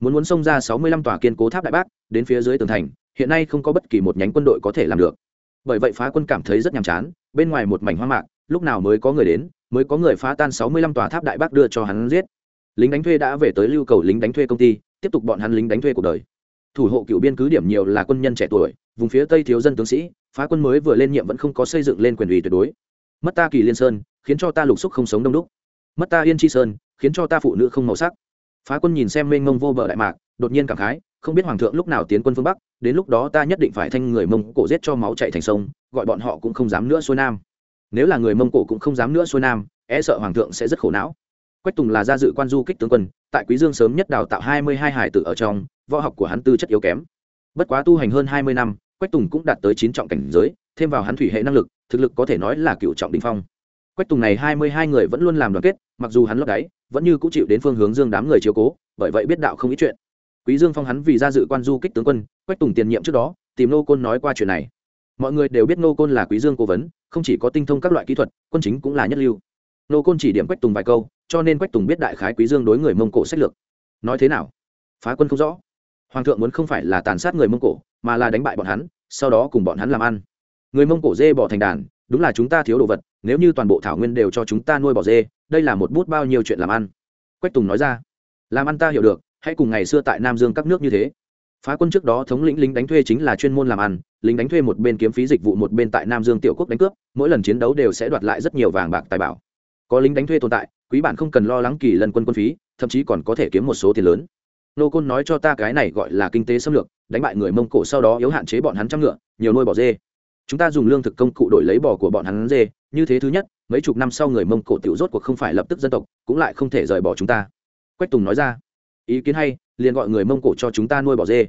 muốn muốn xông ra sáu mươi lăm tòa kiên cố tháp đại bác, đến phía dưới tường thành, hiện nay không có bất kỳ một nhánh quân đội có thể làm được. Bởi vậy phá quân cảm thấy rất nhàm chán, bên ngoài một mảnh hoang mạc, lúc nào mới có người đến, mới có người phá tan sáu mươi lăm tòa tháp đại bác đưa cho hắn giết. Lính đánh thuê đã về tới lưu cầu lính đánh thuê công ty, tiếp tục bọn hắn lính đánh thuê cuộc đời. Thủ hộ cựu biên cứ điểm nhiều là quân nhân trẻ tuổi, vùng phía tây thiếu dân tướng sĩ, phá quân mới vừa lên nhiệm vẫn không có xây dựng lên quyền ủy tuyệt đối. Mất ta kỳ liên sơn, khiến cho ta lục xúc không sống đông đúc. Mất ta yên chi sơn, khiến cho ta phụ nữ không màu sắc phá quân nhìn xem mênh mông vô bờ đại mạc, đột nhiên cảm khái, không biết hoàng thượng lúc nào tiến quân phương bắc, đến lúc đó ta nhất định phải thanh người mông cổ giết cho máu chạy thành sông, gọi bọn họ cũng không dám nữa xuôi nam. Nếu là người mông cổ cũng không dám nữa xuôi nam e sợ hoàng thượng sẽ rất khổ não. Quách tùng là gia dự quan du kích tướng quân, tại quý dương sớm nhất đào tạo hai mươi hai hải tử ở trong, võ học của hắn tư chất yếu kém. Bất quá tu hành hơn hai mươi năm, quách tùng cũng đạt tới chín trọng cảnh giới, thêm vào hắn thủy hệ năng lực, thực lực có thể nói là cựu trọng đình phong. Quách tùng này hai mươi hai người vẫn luôn làm đoàn kết, mặc dù hắn lót đáy vẫn như cũng chịu đến phương hướng dương đám người chiếu cố, bởi vậy biết đạo không ít chuyện. Quý dương phong hắn vì ra dự quan du kích tướng quân, quách tùng tiền nhiệm trước đó, tìm nô côn nói qua chuyện này. Mọi người đều biết nô côn là quý dương cố vấn, không chỉ có tinh thông các loại kỹ thuật, quân chính cũng là nhất lưu. Nô côn chỉ điểm quách tùng vài câu, cho nên quách tùng biết đại khái quý dương đối người mông cổ sách lược. Nói thế nào? Phá quân không rõ. Hoàng thượng muốn không phải là tàn sát người mông cổ, mà là đánh bại bọn hắn, sau đó cùng bọn hắn làm ăn. Người mông cổ dê bỏ thành đàn, đúng là chúng ta thiếu đồ vật, nếu như toàn bộ thảo nguyên đều cho chúng ta nuôi bò dê đây là một bút bao nhiêu chuyện làm ăn? Quách tùng nói ra, làm ăn ta hiểu được, hãy cùng ngày xưa tại nam dương các nước như thế. Phá quân trước đó thống lĩnh lính đánh thuê chính là chuyên môn làm ăn, lính đánh thuê một bên kiếm phí dịch vụ một bên tại nam dương tiểu quốc đánh cướp, mỗi lần chiến đấu đều sẽ đoạt lại rất nhiều vàng bạc tài bảo. Có lính đánh thuê tồn tại, quý bản không cần lo lắng kỳ lần quân quân phí, thậm chí còn có thể kiếm một số tiền lớn. Nô côn nói cho ta cái này gọi là kinh tế xâm lược, đánh bại người mông cổ sau đó yếu hạn chế bọn hắn trăm ngựa, nhiều nuôi bò dê. Chúng ta dùng lương thực công cụ đổi lấy bò của bọn hắn dê, như thế thứ nhất mấy chục năm sau người mông cổ tiểu rốt cuộc không phải lập tức dân tộc, cũng lại không thể rời bỏ chúng ta. Quách tùng nói ra, ý kiến hay, liền gọi người mông cổ cho chúng ta nuôi bò dê.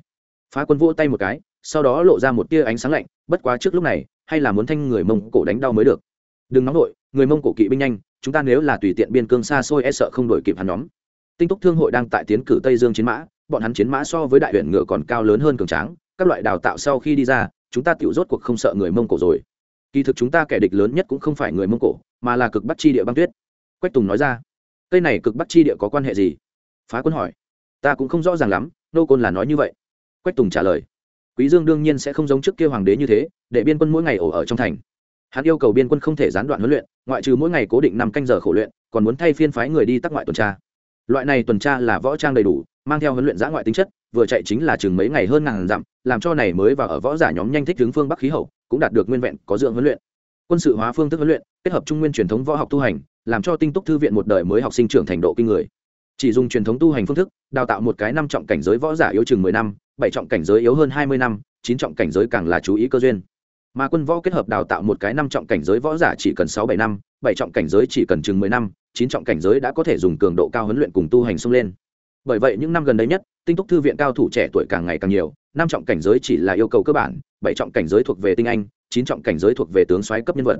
Phá quân vỗ tay một cái, sau đó lộ ra một tia ánh sáng lạnh, bất quá trước lúc này, hay là muốn thanh người mông cổ đánh đau mới được. Đừng nóng nổi người mông cổ kỵ binh nhanh, chúng ta nếu là tùy tiện biên cương xa xôi e sợ không đổi kịp hắn nhóm. Tinh túc thương hội đang tại tiến cử tây dương chiến mã, bọn hắn chiến mã so với đại huyện ngựa còn cao lớn hơn cường tráng, các loại đào tạo sau khi đi ra, chúng ta tiểu rốt cuộc không sợ người mông cổ rồi kỳ thực chúng ta kẻ địch lớn nhất cũng không phải người mông cổ, mà là cực bắc chi địa băng tuyết. Quách tùng nói ra, cây này cực bắc chi địa có quan hệ gì? Phá quân hỏi. Ta cũng không rõ ràng lắm, nô côn là nói như vậy. Quách tùng trả lời, quý dương đương nhiên sẽ không giống trước kia hoàng đế như thế, để biên quân mỗi ngày ổ ở trong thành. Hắn yêu cầu biên quân không thể gián đoạn huấn luyện, ngoại trừ mỗi ngày cố định năm canh giờ khổ luyện, còn muốn thay phiên phái người đi tắc ngoại tuần tra. Loại này tuần tra là võ trang đầy đủ, mang theo huấn luyện giã ngoại tính chất, vừa chạy chính là chừng mấy ngày hơn ngàn dặm, làm cho này mới và ở võ giả nhóm nhanh thích hướng phương bắc khí hậu cũng đạt được nguyên vẹn có dưỡng huấn luyện. Quân sự hóa phương thức huấn luyện, kết hợp trung nguyên truyền thống võ học tu hành, làm cho tinh túc thư viện một đời mới học sinh trưởng thành độ kinh người. Chỉ dùng truyền thống tu hành phương thức, đào tạo một cái năm trọng cảnh giới võ giả yếu chừng mười năm, bảy trọng cảnh giới yếu hơn hai mươi năm, chín trọng cảnh giới càng là chú ý cơ duyên. Mà quân võ kết hợp đào tạo một cái năm trọng cảnh giới võ giả chỉ cần sáu bảy năm, bảy trọng cảnh giới chỉ cần chừng mười năm, chín trọng cảnh giới đã có thể dùng cường độ cao huấn luyện cùng tu hành xông lên. Bởi vậy những năm gần đây nhất, tinh túc thư viện cao thủ trẻ tuổi càng ngày càng nhiều năm trọng cảnh giới chỉ là yêu cầu cơ bản, bảy trọng cảnh giới thuộc về tinh anh, chín trọng cảnh giới thuộc về tướng soái cấp nhân vật.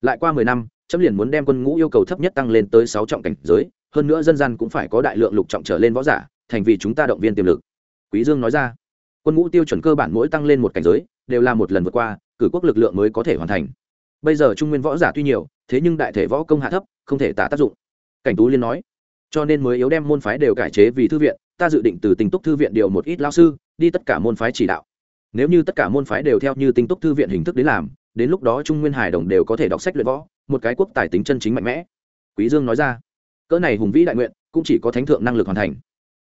Lại qua mười năm chấm liền muốn đem quân ngũ yêu cầu thấp nhất tăng lên tới sáu trọng cảnh giới, hơn nữa dân gian cũng phải có đại lượng lục trọng trở lên võ giả, thành vì chúng ta động viên tiềm lực. Quý dương nói ra, quân ngũ tiêu chuẩn cơ bản mỗi tăng lên một cảnh giới, đều là một lần vượt qua, cử quốc lực lượng mới có thể hoàn thành. Bây giờ trung nguyên võ giả tuy nhiều, thế nhưng đại thể võ công hạ thấp, không thể tả tác dụng. Cảnh tú liên nói, cho nên mới yếu đem môn phái đều cải chế vì thư viện, ta dự định từ tình túc thư viện điều một ít lao sư đi tất cả môn phái chỉ đạo. Nếu như tất cả môn phái đều theo như tinh túc thư viện hình thức đến làm, đến lúc đó trung nguyên hải đồng đều có thể đọc sách luyện võ, một cái quốc tài tính chân chính mạnh mẽ. Quý dương nói ra, cỡ này hùng vĩ đại nguyện cũng chỉ có thánh thượng năng lực hoàn thành.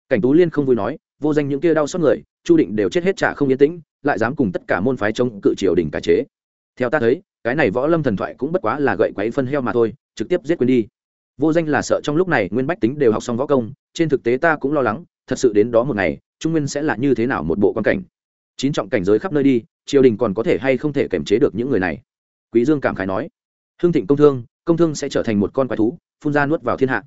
Cảnh tú liên không vui nói, vô danh những kia đau xót người, chu định đều chết hết trả không yên tĩnh, lại dám cùng tất cả môn phái chống cự triều đình cải chế. Theo ta thấy, cái này võ lâm thần thoại cũng bất quá là gậy quấy phân heo mà thôi, trực tiếp giết quên đi. Vô danh là sợ trong lúc này nguyên bách tính đều học xong võ công, trên thực tế ta cũng lo lắng thật sự đến đó một ngày, trung nguyên sẽ là như thế nào một bộ quan cảnh? Chín trọng cảnh giới khắp nơi đi, triều đình còn có thể hay không thể kiềm chế được những người này? Quý dương cảm khái nói. Hưng thịnh công thương công thương sẽ trở thành một con quái thú, phun ra nuốt vào thiên hạ.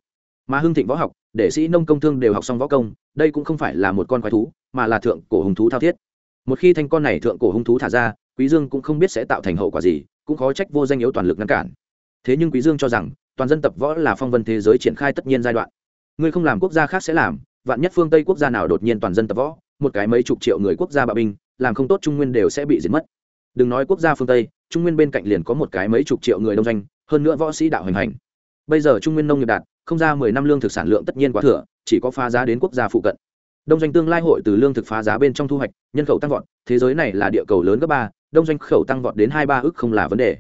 Mà hưng thịnh võ học, để sĩ nông công thương đều học xong võ công, đây cũng không phải là một con quái thú, mà là thượng cổ hùng thú thao thiết. Một khi thanh con này thượng cổ hung thú thả ra, quý dương cũng không biết sẽ tạo thành hậu quả gì, cũng khó trách vô danh yếu toàn lực ngăn cản. Thế nhưng quý dương cho rằng, toàn dân tập võ là phong vân thế giới triển khai tất nhiên giai đoạn. Ngươi không làm quốc gia khác sẽ làm vạn nhất phương tây quốc gia nào đột nhiên toàn dân tập võ một cái mấy chục triệu người quốc gia bạo binh làm không tốt trung nguyên đều sẽ bị diệt mất đừng nói quốc gia phương tây trung nguyên bên cạnh liền có một cái mấy chục triệu người đông doanh hơn nữa võ sĩ đạo hành hành bây giờ trung nguyên nông nghiệp đạt không ra mười năm lương thực sản lượng tất nhiên quá thừa chỉ có phá giá đến quốc gia phụ cận đông doanh tương lai hội từ lương thực phá giá bên trong thu hoạch nhân khẩu tăng vọt thế giới này là địa cầu lớn gấp ba đông doanh khẩu tăng vọt đến hai ba ước không là vấn đề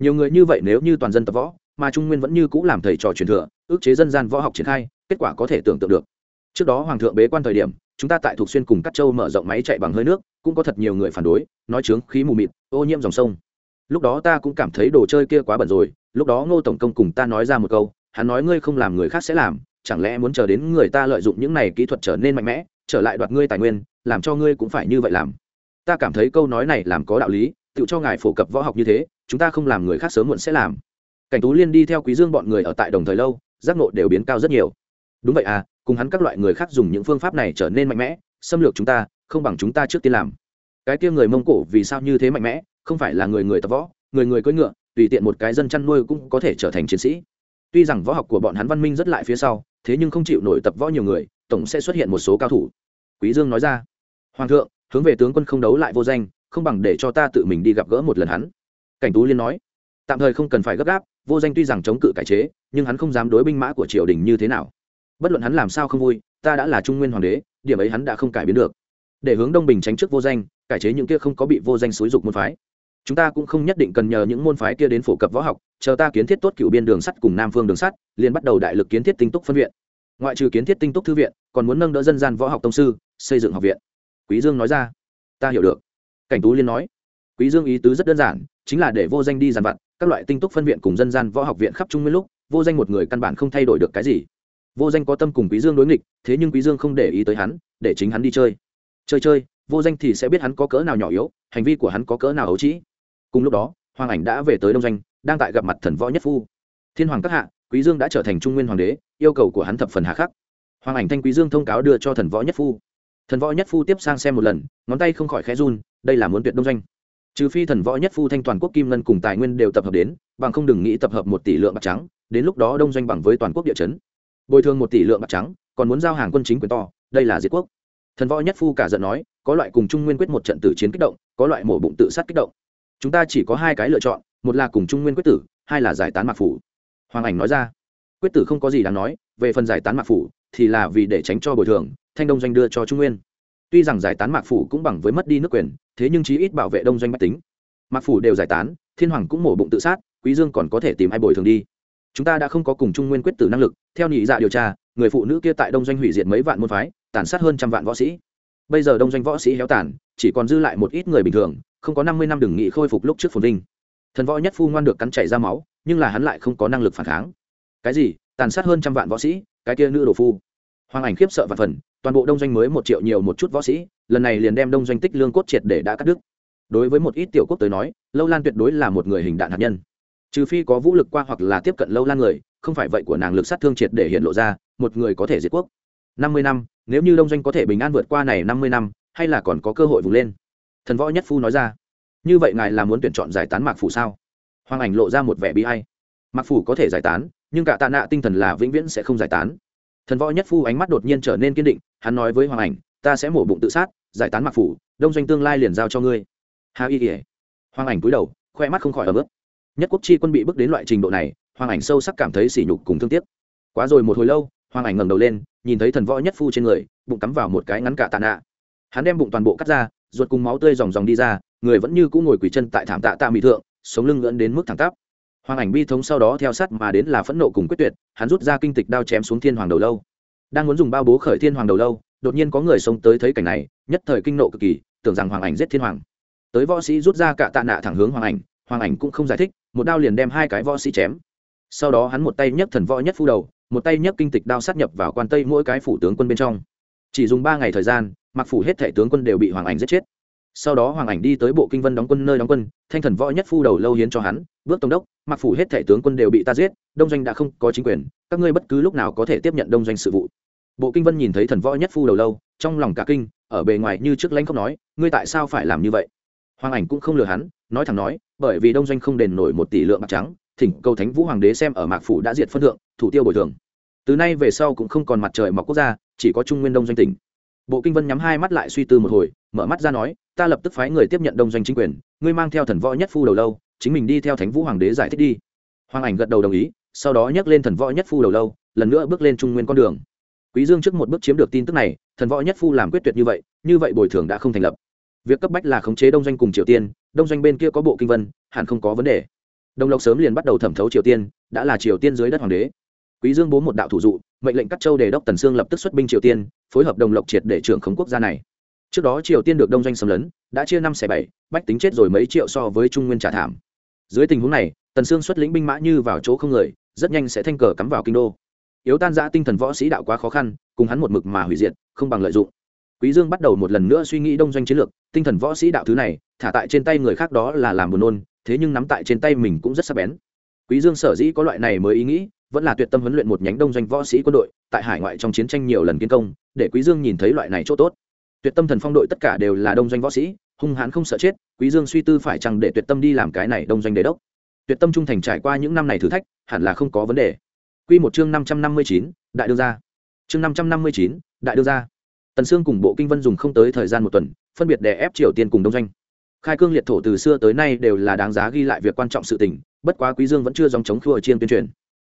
nhiều người như vậy nếu như toàn dân tập võ mà trung nguyên vẫn như cũ làm thầy trò truyền thừa ước chế dân gian võ học triển khai kết quả có thể tưởng tượng được trước đó hoàng thượng bế quan thời điểm, chúng ta tại thuộc xuyên cùng cắt châu mở rộng máy chạy bằng hơi nước, cũng có thật nhiều người phản đối, nói chướng khí mù mịt, ô nhiễm dòng sông. Lúc đó ta cũng cảm thấy đồ chơi kia quá bẩn rồi, lúc đó ngô tổng công cùng ta nói ra một câu, hắn nói ngươi không làm người khác sẽ làm, chẳng lẽ muốn chờ đến người ta lợi dụng những này kỹ thuật trở nên mạnh mẽ, trở lại đoạt ngươi tài nguyên, làm cho ngươi cũng phải như vậy làm. Ta cảm thấy câu nói này làm có đạo lý, tự cho ngài phổ cập võ học như thế, chúng ta không làm người khác sớm muộn sẽ làm. Cảnh tú liên đi theo quý dương bọn người ở tại đồng thời lâu, giác ngộ đều biến cao rất nhiều đúng vậy à cùng hắn các loại người khác dùng những phương pháp này trở nên mạnh mẽ, xâm lược chúng ta, không bằng chúng ta trước tiên làm. Cái kia người mông cổ vì sao như thế mạnh mẽ, không phải là người người tập võ, người người cưỡi ngựa, tùy tiện một cái dân chăn nuôi cũng có thể trở thành chiến sĩ. Tuy rằng võ học của bọn hắn văn minh rất lại phía sau, thế nhưng không chịu nổi tập võ nhiều người, tổng sẽ xuất hiện một số cao thủ. Quý dương nói ra. Hoàng thượng, hướng về tướng quân không đấu lại vô danh, không bằng để cho ta tự mình đi gặp gỡ một lần hắn. Cảnh tú liên nói. Tạm thời không cần phải gấp gáp, vô danh tuy rằng chống cự cải chế, nhưng hắn không dám đối binh mã của triều đình như thế nào bất luận hắn làm sao không vui, ta đã là trung nguyên hoàng đế, điểm ấy hắn đã không cải biến được. Để hướng đông bình tránh trước vô danh, cải chế những kia không có bị vô danh xúi dục môn phái. Chúng ta cũng không nhất định cần nhờ những môn phái kia đến phổ cập võ học, chờ ta kiến thiết tốt cựu biên đường sắt cùng nam phương đường sắt, liền bắt đầu đại lực kiến thiết tinh túc phân viện. Ngoại trừ kiến thiết tinh túc thư viện, còn muốn nâng đỡ dân gian võ học tông sư, xây dựng học viện. Quý dương nói ra. Ta hiểu được. Cảnh tú liên nói. Quý dương ý tứ rất đơn giản, chính là để vô danh đi giàn vặt, các loại tinh túc phân viện cùng dân gian võ học viện khắp trung nguyên lúc, vô danh một người căn bản không thay đổi được cái gì vô danh có tâm cùng quý dương đối nghịch, thế nhưng quý dương không để ý tới hắn, để chính hắn đi chơi. Chơi chơi, vô danh thì sẽ biết hắn có cỡ nào nhỏ yếu, hành vi của hắn có cỡ nào ấu trĩ. Cùng lúc đó, hoàng ảnh đã về tới đông doanh, đang tại gặp mặt thần võ nhất phu. Thiên hoàng các hạ, quý dương đã trở thành trung nguyên hoàng đế, yêu cầu của hắn thập phần hà khắc. Hoàng ảnh thanh quý dương thông cáo đưa cho thần võ nhất phu. Thần võ nhất phu tiếp sang xem một lần, ngón tay không khỏi khẽ run, đây là muốn tuyệt đông doanh. Trừ phi thần võ nhất phu thanh toàn quốc kim ngân cùng tài nguyên đều tập hợp đến, bằng không đừng nghĩ tập hợp một tỷ lượng bạc trắng, đến lúc đó đông doanh bằng với toàn quốc địa chấn bồi thường một tỷ lượng bạc trắng, còn muốn giao hàng quân chính quyền to, đây là diệt quốc. Thần võ nhất phu cả giận nói, có loại cùng trung nguyên quyết một trận tử chiến kích động, có loại mổ bụng tự sát kích động. Chúng ta chỉ có hai cái lựa chọn, một là cùng trung nguyên quyết tử, hai là giải tán mạc phủ. Hoàng ảnh nói ra, quyết tử không có gì đáng nói, về phần giải tán mạc phủ, thì là vì để tránh cho bồi thường, thanh đông doanh đưa cho trung nguyên. Tuy rằng giải tán mạc phủ cũng bằng với mất đi nước quyền, thế nhưng chí ít bảo vệ đông doanh bách tính. Mạc phủ đều giải tán, thiên hoàng cũng mổ bụng tự sát, quý dương còn có thể tìm ai bồi thường đi chúng ta đã không có cùng trung nguyên quyết tử năng lực, theo nhị dạ điều tra, người phụ nữ kia tại đông doanh hủy diệt mấy vạn môn phái, tàn sát hơn trăm vạn võ sĩ. Bây giờ đông doanh võ sĩ héo tàn, chỉ còn dư lại một ít người bình thường, không có năm mươi năm đừng nghị khôi phục lúc trước phồn vinh. Thần võ nhất phu ngoan được cắn chảy ra máu, nhưng là hắn lại không có năng lực phản kháng. Cái gì? Tàn sát hơn trăm vạn võ sĩ? Cái kia nữ đồ phu. Hoàng ảnh khiếp sợ và phần, toàn bộ đông doanh mới một triệu nhiều một chút võ sĩ, lần này liền đem đông doanh tích lương cốt triệt để đã cắt đứt. Đối với một ít tiểu quốc tới nói, lâu lan tuyệt đối là một người hình đạn hạt nhân trừ phi có vũ lực qua hoặc là tiếp cận lâu lan người, không phải vậy của nàng lực sát thương triệt để hiện lộ ra, một người có thể diệt quốc. Năm mươi năm, nếu như đông doanh có thể bình an vượt qua này năm mươi năm, hay là còn có cơ hội vùng lên? Thần võ nhất phu nói ra. Như vậy ngài là muốn tuyển chọn giải tán mạc phủ sao? Hoàng ảnh lộ ra một vẻ bi hay mạc phủ có thể giải tán, nhưng cả tạ nạ tinh thần là vĩnh viễn sẽ không giải tán. Thần võ nhất phu ánh mắt đột nhiên trở nên kiên định, hắn nói với hoàng ảnh, ta sẽ mổ bụng tự sát, giải tán mạc phủ, đông doanh tương lai liền giao cho ngươi. Hà y kỉa hoàng ảnh cúi đầu, khoe mắt không khỏi ở bước nhất quốc chi quân bị bước đến loại trình độ này, hoàng ảnh sâu sắc cảm thấy sỉ nhục cùng thương tiếc. Quá rồi một hồi lâu, hoàng ảnh ngẩng đầu lên, nhìn thấy thần võ nhất phu trên người, bụng cắm vào một cái ngắn cả tạ nạ. Hắn đem bụng toàn bộ cắt ra, ruột cùng máu tươi dòng dòng đi ra, người vẫn như cũng ngồi quỳ chân tại thảm tạ tạ mỹ thượng, sống lưng ngưỡng đến mức thẳng tắp. Hoàng ảnh bi thống sau đó theo sát mà đến là phẫn nộ cùng quyết tuyệt, hắn rút ra kinh tịch đao chém xuống thiên hoàng đầu lâu. Đang muốn dùng bao bố khởi thiên hoàng đầu lâu, đột nhiên có người sống tới thấy cảnh này, nhất thời kinh nộ cực kỳ, tưởng rằng hoàng ảnh giết thiên hoàng. Tới võ sĩ rút ra cả tạ nạ thẳng hướng hoàng ảnh hoàng ảnh cũng không giải thích một đao liền đem hai cái võ sĩ chém. Sau đó hắn một tay nhấc thần võ nhất phu đầu, một tay nhấc kinh tịch đao sát nhập vào quan tây mỗi cái phủ tướng quân bên trong. Chỉ dùng ba ngày thời gian, mặc phủ hết thể tướng quân đều bị hoàng ảnh giết chết. Sau đó hoàng ảnh đi tới bộ kinh vân đóng quân nơi đóng quân, thanh thần võ nhất phu đầu lâu hiến cho hắn, bước tổng đốc, mặc phủ hết thể tướng quân đều bị ta giết, đông doanh đã không có chính quyền, các ngươi bất cứ lúc nào có thể tiếp nhận đông doanh sự vụ. Bộ kinh vân nhìn thấy thần võ nhất phu đầu lâu, trong lòng cả kinh, ở bề ngoài như trước lãnh không nói, ngươi tại sao phải làm như vậy? Hoàng ảnh cũng không lừa hắn, nói thẳng nói bởi vì đông doanh không đền nổi một tỷ lượng bạc trắng, thỉnh cầu thánh vũ hoàng đế xem ở mạc phủ đã diệt phân thượng, thủ tiêu bồi thường. Từ nay về sau cũng không còn mặt trời mọc quốc gia, chỉ có trung nguyên đông doanh tỉnh. Bộ kinh vân nhắm hai mắt lại suy tư một hồi, mở mắt ra nói, ta lập tức phái người tiếp nhận đông doanh chính quyền, ngươi mang theo thần võ nhất phu đầu lâu, chính mình đi theo thánh vũ hoàng đế giải thích đi. Hoàng ảnh gật đầu đồng ý, sau đó nhắc lên thần võ nhất phu đầu lâu, lần nữa bước lên trung nguyên con đường. Quý dương trước một bước chiếm được tin tức này, thần võ nhất phu làm quyết tuyệt như vậy như vậy bồi thường đã không thành lập việc cấp bách là khống chế đông doanh cùng triều tiên, đông doanh bên kia có bộ kinh vân, hẳn không có vấn đề. Đồng lộc sớm liền bắt đầu thẩm thấu triều tiên, đã là triều tiên dưới đất hoàng đế. Quý dương bố một đạo thủ dụ, mệnh lệnh các châu đề đốc tần sương lập tức xuất binh triều tiên, phối hợp đồng lộc triệt để trưởng khống quốc gia này. Trước đó triều tiên được đông doanh xâm lấn, đã chia năm xẻ bảy, bách tính chết rồi mấy triệu so với trung nguyên trả thảm. Dưới tình huống này, tần sương xuất lĩnh binh mã như vào chỗ không người, rất nhanh sẽ thanh cờ cắm vào kinh đô. Yếu tan giã tinh thần võ sĩ đạo quá khó khăn, cùng hắn một mực mà hủy diệt, không bằng lợi dụng quý dương bắt đầu một lần nữa suy nghĩ đông doanh chiến lược, tinh thần võ sĩ đạo thứ này, thả tại trên tay người khác đó là làm buồn nôn, thế nhưng nắm tại trên tay mình cũng rất sắc bén. Quý dương sở dĩ có loại này mới ý nghĩ, vẫn là tuyệt tâm huấn luyện một nhánh đông doanh võ sĩ quân đội, tại hải ngoại trong chiến tranh nhiều lần kiến công, để quý dương nhìn thấy loại này chỗ tốt. Tuyệt tâm thần phong đội tất cả đều là đông doanh võ sĩ, hung hãn không sợ chết, quý dương suy tư phải chăng để tuyệt tâm đi làm cái này đông doanh đế đốc. Tuyệt tâm trung thành trải qua những năm này thử thách, hẳn là không có vấn đề. Quy một chương năm trăm năm mươi chín, đại đương gia. Chương năm trăm năm mươi chín, đại đương gia tần sương cùng bộ kinh vân dùng không tới thời gian một tuần, phân biệt đè ép triều tiên cùng đông doanh. Khai cương liệt thổ từ xưa tới nay đều là đáng giá ghi lại việc quan trọng sự tình, bất quá quý dương vẫn chưa dòng chống khua chiên tuyên truyền.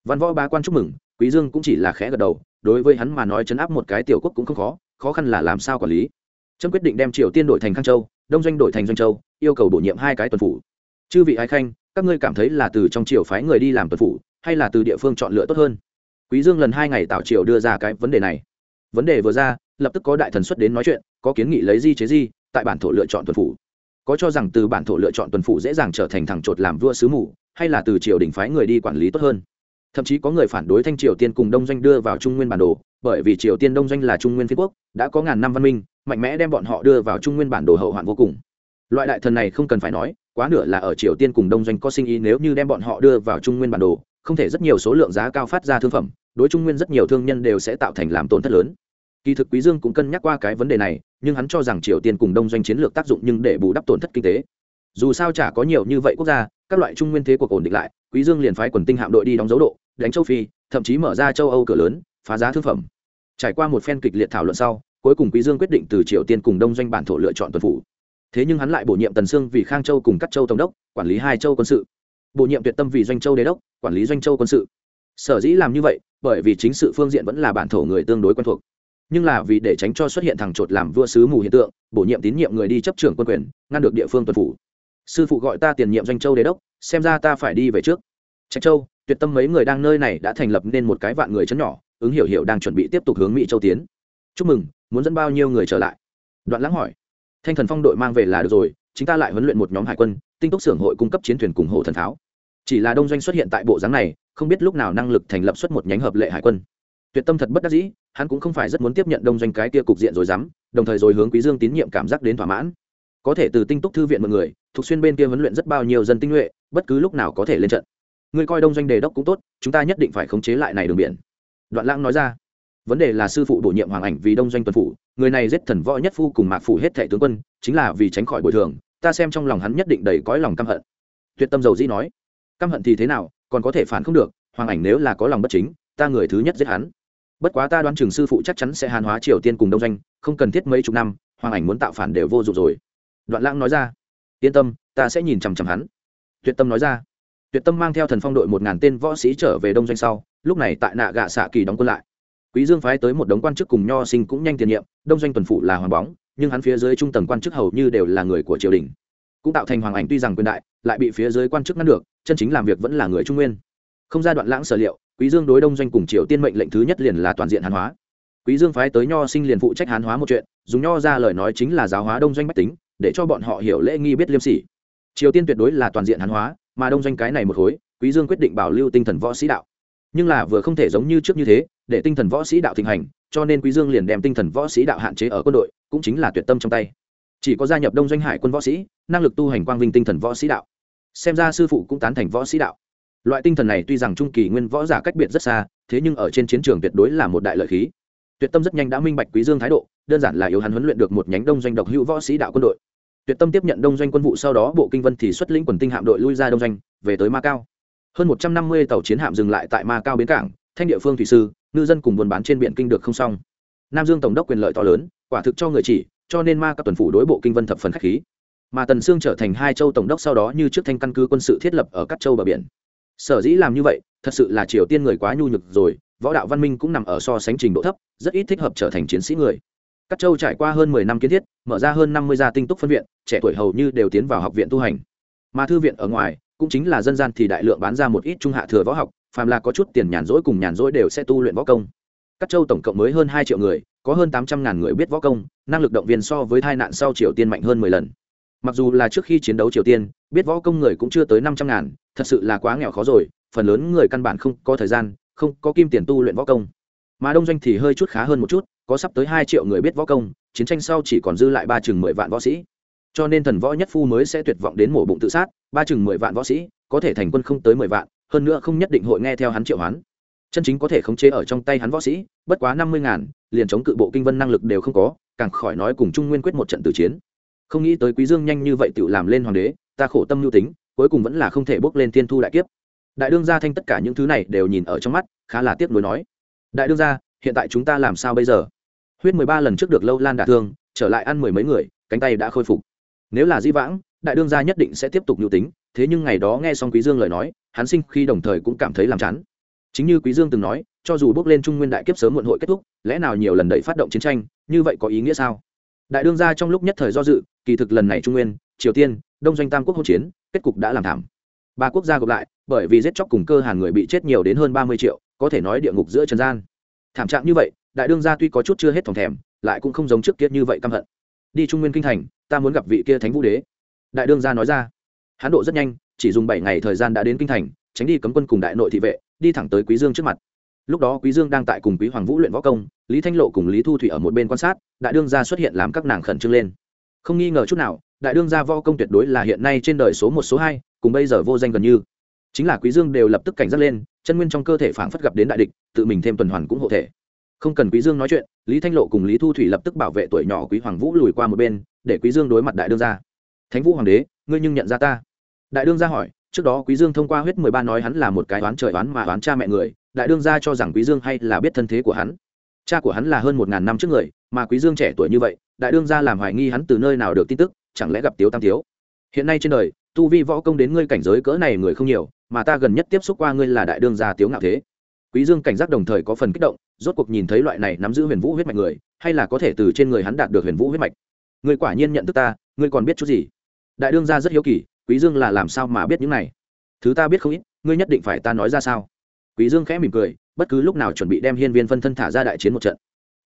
Văn võ bá quan chúc mừng, quý dương cũng chỉ là khẽ gật đầu, đối với hắn mà nói chấn áp một cái tiểu quốc cũng không khó khó khăn là làm sao quản lý. Trâm quyết định đem triều tiên đổi thành khang châu, đông doanh đổi thành doanh châu, yêu cầu bổ nhiệm hai cái tuần phủ. Chư vị ái khanh, các ngươi cảm thấy là từ trong triều phái người đi làm tuần phủ, hay là từ địa phương chọn lựa tốt hơn? Quý dương lần hai ngày tạo triều đưa ra cái vấn đề này. Vấn đề vừa ra lập tức có đại thần xuất đến nói chuyện, có kiến nghị lấy di chế di, tại bản thổ lựa chọn tuần phủ. Có cho rằng từ bản thổ lựa chọn tuần phủ dễ dàng trở thành thằng chột làm vua sứ mù, hay là từ triều đình phái người đi quản lý tốt hơn. Thậm chí có người phản đối thanh triều tiên cùng đông doanh đưa vào trung nguyên bản đồ, bởi vì triều tiên đông doanh là trung nguyên phi quốc, đã có ngàn năm văn minh, mạnh mẽ đem bọn họ đưa vào trung nguyên bản đồ hậu hoạn vô cùng. Loại đại thần này không cần phải nói, quá nửa là ở triều tiên cùng đông doanh có sinh ý nếu như đem bọn họ đưa vào trung nguyên bản đồ, không thể rất nhiều số lượng giá cao phát ra thương phẩm, đối trung nguyên rất nhiều thương nhân đều sẽ tạo thành làm tổn thất lớn kỳ thực quý dương cũng cân nhắc qua cái vấn đề này, nhưng hắn cho rằng triều tiên cùng đông doanh chiến lược tác dụng nhưng để bù đắp tổn thất kinh tế. Dù sao chả có nhiều như vậy quốc gia, các loại trung nguyên thế cuộc ổn định lại, quý dương liền phái quần tinh hạm đội đi đóng dấu độ, đánh châu phi, thậm chí mở ra châu âu cửa lớn, phá giá thương phẩm. Trải qua một phen kịch liệt thảo luận sau, cuối cùng quý dương quyết định từ triều tiên cùng đông doanh bản thổ lựa chọn tuần phủ. Thế nhưng hắn lại bổ nhiệm tần sương vì khang châu cùng các châu tổng đốc, quản lý hai châu quân sự. Bổ nhiệm tuyệt tâm vì doanh châu đế đốc, quản lý doanh châu quân sự. Sở dĩ làm như vậy, bởi vì chính sự phương diện vẫn là bản thổ người tương đối quen thuộc nhưng là vì để tránh cho xuất hiện thằng chột làm vua sứ mù hiện tượng, bổ nhiệm tín nhiệm người đi chấp trưởng quân quyền, ngăn được địa phương tuần phủ. Sư phụ gọi ta tiền nhiệm doanh châu đế đốc, xem ra ta phải đi về trước. Trạch châu, tuyệt tâm mấy người đang nơi này đã thành lập nên một cái vạn người chấn nhỏ, ứng hiểu hiểu đang chuẩn bị tiếp tục hướng mỹ châu tiến. Chúc mừng, muốn dẫn bao nhiêu người trở lại? Đoạn lãng hỏi. Thanh thần phong đội mang về là được rồi chúng ta lại huấn luyện một nhóm hải quân, tinh túc xưởng hội cung cấp chiến thuyền cùng hộ thần pháo. Chỉ là đông doanh xuất hiện tại bộ dáng này, không biết lúc nào năng lực thành lập xuất một nhánh hợp lệ hải quân tuyệt tâm thật bất đắc dĩ, hắn cũng không phải rất muốn tiếp nhận đông doanh cái kia cục diện rồi dám, đồng thời rồi hướng quý dương tín nhiệm cảm giác đến thỏa mãn. Có thể từ tinh túc thư viện mọi người, thuộc xuyên bên kia huấn luyện rất bao nhiêu dân tinh nhuệ, bất cứ lúc nào có thể lên trận. Người coi đông doanh đề đốc cũng tốt, chúng ta nhất định phải khống chế lại này đường biển. Đoạn lãng nói ra. Vấn đề là sư phụ bổ nhiệm hoàng ảnh vì đông doanh tuần phủ, người này giết thần võ nhất phu cùng mạc phủ hết thệ tướng quân, chính là vì tránh khỏi bồi thường, ta xem trong lòng hắn nhất định đầy cõi lòng căm hận. Tuyệt tâm dầu dĩ nói. Căm hận thì thế nào, còn có thể phản không được, hoàng ảnh nếu là có lòng bất chính, ta người thứ nhất giết hắn bất quá ta đoán trường sư phụ chắc chắn sẽ hàn hóa triều tiên cùng đông doanh, không cần thiết mấy chục năm, hoàng ảnh muốn tạo phản đều vô dụng rồi. Đoạn lãng nói ra. Yên tâm, ta sẽ nhìn chằm chằm hắn. Tuyệt tâm nói ra. Tuyệt tâm mang theo thần phong đội một ngàn tên võ sĩ trở về đông doanh sau, lúc này tại nạ gạ xạ kỳ đóng quân lại. Quý dương phái tới một đống quan chức cùng nho sinh cũng nhanh tiền nhiệm, đông doanh tuần phụ là hoàng bóng, nhưng hắn phía dưới trung tầng quan chức hầu như đều là người của triều đình. Cũng tạo thành hoàng ảnh tuy rằng quyền đại, lại bị phía dưới quan chức ngăn được, chân chính làm việc vẫn là người trung nguyên. Không ra đoạn lãng sở liệu quý dương đối đông doanh cùng triều tiên mệnh lệnh thứ nhất liền là toàn diện hán hóa. Quý dương phái tới nho sinh liền phụ trách hán hóa một chuyện, dùng nho ra lời nói chính là giáo hóa đông doanh bách tính, để cho bọn họ hiểu lễ nghi biết liêm sỉ. Triều tiên tuyệt đối là toàn diện hán hóa, mà đông doanh cái này một khối, quý dương quyết định bảo lưu tinh thần võ sĩ đạo. Nhưng là vừa không thể giống như trước như thế, để tinh thần võ sĩ đạo thịnh hành, cho nên quý dương liền đem tinh thần võ sĩ đạo hạn chế ở quân đội, cũng chính là tuyệt tâm trong tay. Chỉ có gia nhập đông doanh hải quân võ sĩ, năng lực tu hành quang vinh tinh thần võ sĩ đạo. Xem ra sư phụ cũng tán thành võ sĩ đạo loại tinh thần này tuy rằng trung kỳ nguyên võ giả cách biệt rất xa, thế nhưng ở trên chiến trường tuyệt đối là một đại lợi khí. Tuyệt tâm rất nhanh đã minh bạch quý dương thái độ, đơn giản là yếu hắn huấn luyện được một nhánh đông doanh độc hữu võ sĩ đạo quân đội. Tuyệt tâm tiếp nhận đông doanh quân vụ sau đó, bộ kinh vân thì xuất lĩnh quần tinh hạm đội lui ra đông doanh, về tới ma cao. Hơn một trăm năm mươi tàu chiến hạm dừng lại tại ma cao bến cảng, thanh địa phương thủy sư, ngư dân cùng buôn bán trên biển kinh được không xong. Nam dương tổng đốc quyền lợi to lớn, quả thực cho người chỉ, cho nên ma các tuần phủ đối bộ kinh vân thập phần khách khí. Mà tần sương trở thành hai châu tổng đốc sau đó như trước thanh căn cứ quân sự thiết lập ở các châu bờ biển sở dĩ làm như vậy, thật sự là triều tiên người quá nhu nhược rồi, võ đạo văn minh cũng nằm ở so sánh trình độ thấp, rất ít thích hợp trở thành chiến sĩ người. Các châu trải qua hơn mười năm kiến thiết, mở ra hơn năm mươi gia tinh túc phân viện, trẻ tuổi hầu như đều tiến vào học viện tu hành. Mà thư viện ở ngoài, cũng chính là dân gian thì đại lượng bán ra một ít trung hạ thừa võ học, phàm là có chút tiền nhàn rỗi cùng nhàn rỗi đều sẽ tu luyện võ công. Các châu tổng cộng mới hơn hai triệu người, có hơn tám trăm ngàn người biết võ công, năng lực động viên so với tai nạn sau triều tiên mạnh hơn mười lần. Mặc dù là trước khi chiến đấu triều tiên, biết võ công người cũng chưa tới năm trăm ngàn thật sự là quá nghèo khó rồi, phần lớn người căn bản không có thời gian, không có kim tiền tu luyện võ công. Mà đông doanh thì hơi chút khá hơn một chút, có sắp tới hai triệu người biết võ công, chiến tranh sau chỉ còn dư lại ba chừng mười vạn võ sĩ. Cho nên thần võ nhất phu mới sẽ tuyệt vọng đến mổ bụng tự sát, ba chừng mười vạn võ sĩ, có thể thành quân không tới mười vạn, hơn nữa không nhất định hội nghe theo hắn triệu hoán. Chân chính có thể khống chế ở trong tay hắn võ sĩ, bất quá năm mươi ngàn, liền chống cự bộ kinh vân năng lực đều không có, càng khỏi nói cùng trung nguyên quyết một trận tử chiến. Không nghĩ tới quý dương nhanh như vậy tự làm lên hoàng đế, ta khổ tâm lưu tính cuối cùng vẫn là không thể bước lên thiên thu đại kiếp. Đại đương gia thanh tất cả những thứ này đều nhìn ở trong mắt, khá là tiếc nuối nói. Đại đương gia, hiện tại chúng ta làm sao bây giờ? Huyết mười ba lần trước được lâu lan đả thương, trở lại ăn mười mấy người, cánh tay đã khôi phục. Nếu là di vãng, đại đương gia nhất định sẽ tiếp tục nhu tính, thế nhưng ngày đó nghe xong quý dương lời nói, hắn sinh khi đồng thời cũng cảm thấy làm chán. Chính như quý dương từng nói, cho dù bước lên trung nguyên đại kiếp sớm muộn hội kết thúc, lẽ nào nhiều lần đẩy phát động chiến tranh, như vậy có ý nghĩa sao? Đại đương gia trong lúc nhất thời do dự, kỳ thực lần này trung nguyên, triều tiên, đông doanh tam quốc hỗn chiến kết cục đã làm thảm. Ba quốc gia gộp lại, bởi vì giết chóc cùng cơ hàn người bị chết nhiều đến hơn ba mươi triệu, có thể nói địa ngục giữa trần gian. Thảm trạng như vậy, đại đương gia tuy có chút chưa hết thòng thèm, lại cũng không giống trước kia như vậy căm hận. Đi trung nguyên kinh thành, ta muốn gặp vị kia thánh vũ đế. Đại đương gia nói ra. Hán độ rất nhanh, chỉ dùng bảy ngày thời gian đã đến kinh thành, tránh đi cấm quân cùng đại nội thị vệ, đi thẳng tới quý dương trước mặt. Lúc đó quý dương đang tại cùng quý hoàng vũ luyện võ công, lý thanh lộ cùng lý thu thủy ở một bên quan sát, đại đương gia xuất hiện làm các nàng khẩn trương lên. Không nghi ngờ chút nào đại đương gia võ công tuyệt đối là hiện nay trên đời số một số hai, cùng bây giờ vô danh gần như. Chính là quý dương đều lập tức cảnh giác lên, chân nguyên trong cơ thể phảng phất gặp đến đại địch, tự mình thêm tuần hoàn cũng hộ thể. Không cần quý dương nói chuyện, lý thanh lộ cùng lý thu thủy lập tức bảo vệ tuổi nhỏ quý hoàng vũ lùi qua một bên, để quý dương đối mặt đại đương gia. Thánh vũ hoàng đế, ngươi nhưng nhận ra ta? Đại đương gia hỏi, trước đó quý dương thông qua huyết mười ba nói hắn là một cái oán trời oán mà oán cha mẹ người, đại đương gia cho rằng quý dương hay là biết thân thế của hắn. Cha của hắn là hơn một ngàn năm trước người, mà quý dương trẻ tuổi như vậy, đại đương gia làm hoài nghi hắn từ nơi nào được tin tức chẳng lẽ gặp tiếu tam tiếu hiện nay trên đời, tu vi võ công đến ngươi cảnh giới cỡ này người không nhiều, mà ta gần nhất tiếp xúc qua ngươi là đại đương gia tiếu ngạo thế. Quý dương cảnh giác đồng thời có phần kích động, rốt cuộc nhìn thấy loại này nắm giữ huyền vũ huyết mạch người, hay là có thể từ trên người hắn đạt được huyền vũ huyết mạch? Ngươi quả nhiên nhận thức ta, ngươi còn biết chút gì? Đại đương gia rất hiếu kỳ, quý dương là làm sao mà biết những này? Thứ ta biết không ít, ngươi nhất định phải ta nói ra sao? Quý dương khẽ mỉm cười, bất cứ lúc nào chuẩn bị đem hiên viên phân thân thả ra đại chiến một trận.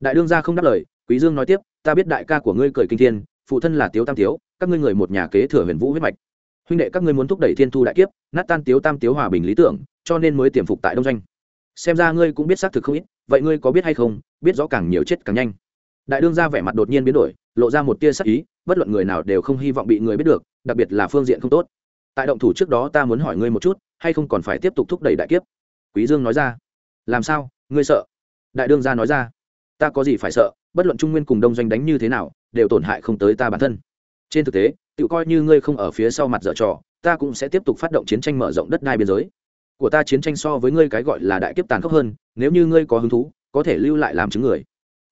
Đại đương gia không đáp lời, quý dương nói tiếp, ta biết đại ca của ngươi cười kinh thiên phụ thân là tiếu tam tiếu, các ngươi người một nhà kế thừa huyền vũ huyết mạch. Huynh đệ các ngươi muốn thúc đẩy thiên thu đại kiếp, nát tan tiếu tam tiếu hòa bình lý tưởng, cho nên mới tiềm phục tại đông doanh. Xem ra ngươi cũng biết xác thực không ít, vậy ngươi có biết hay không, biết rõ càng nhiều chết càng nhanh. Đại đương gia vẻ mặt đột nhiên biến đổi, lộ ra một tia sắc ý, bất luận người nào đều không hy vọng bị người biết được, đặc biệt là phương diện không tốt. Tại động thủ trước đó ta muốn hỏi ngươi một chút, hay không còn phải tiếp tục thúc đẩy đại kiếp? Quý dương nói ra. Làm sao? Ngươi sợ? Đại đương gia nói ra. Ta có gì phải sợ? Bất luận trung nguyên cùng đông doanh đánh như thế nào đều tổn hại không tới ta bản thân. Trên thực tế tự coi như ngươi không ở phía sau mặt dở trò, ta cũng sẽ tiếp tục phát động chiến tranh mở rộng đất đai biên giới. Của ta chiến tranh so với ngươi cái gọi là đại kiếp tàn khốc hơn, nếu như ngươi có hứng thú, có thể lưu lại làm chứng người.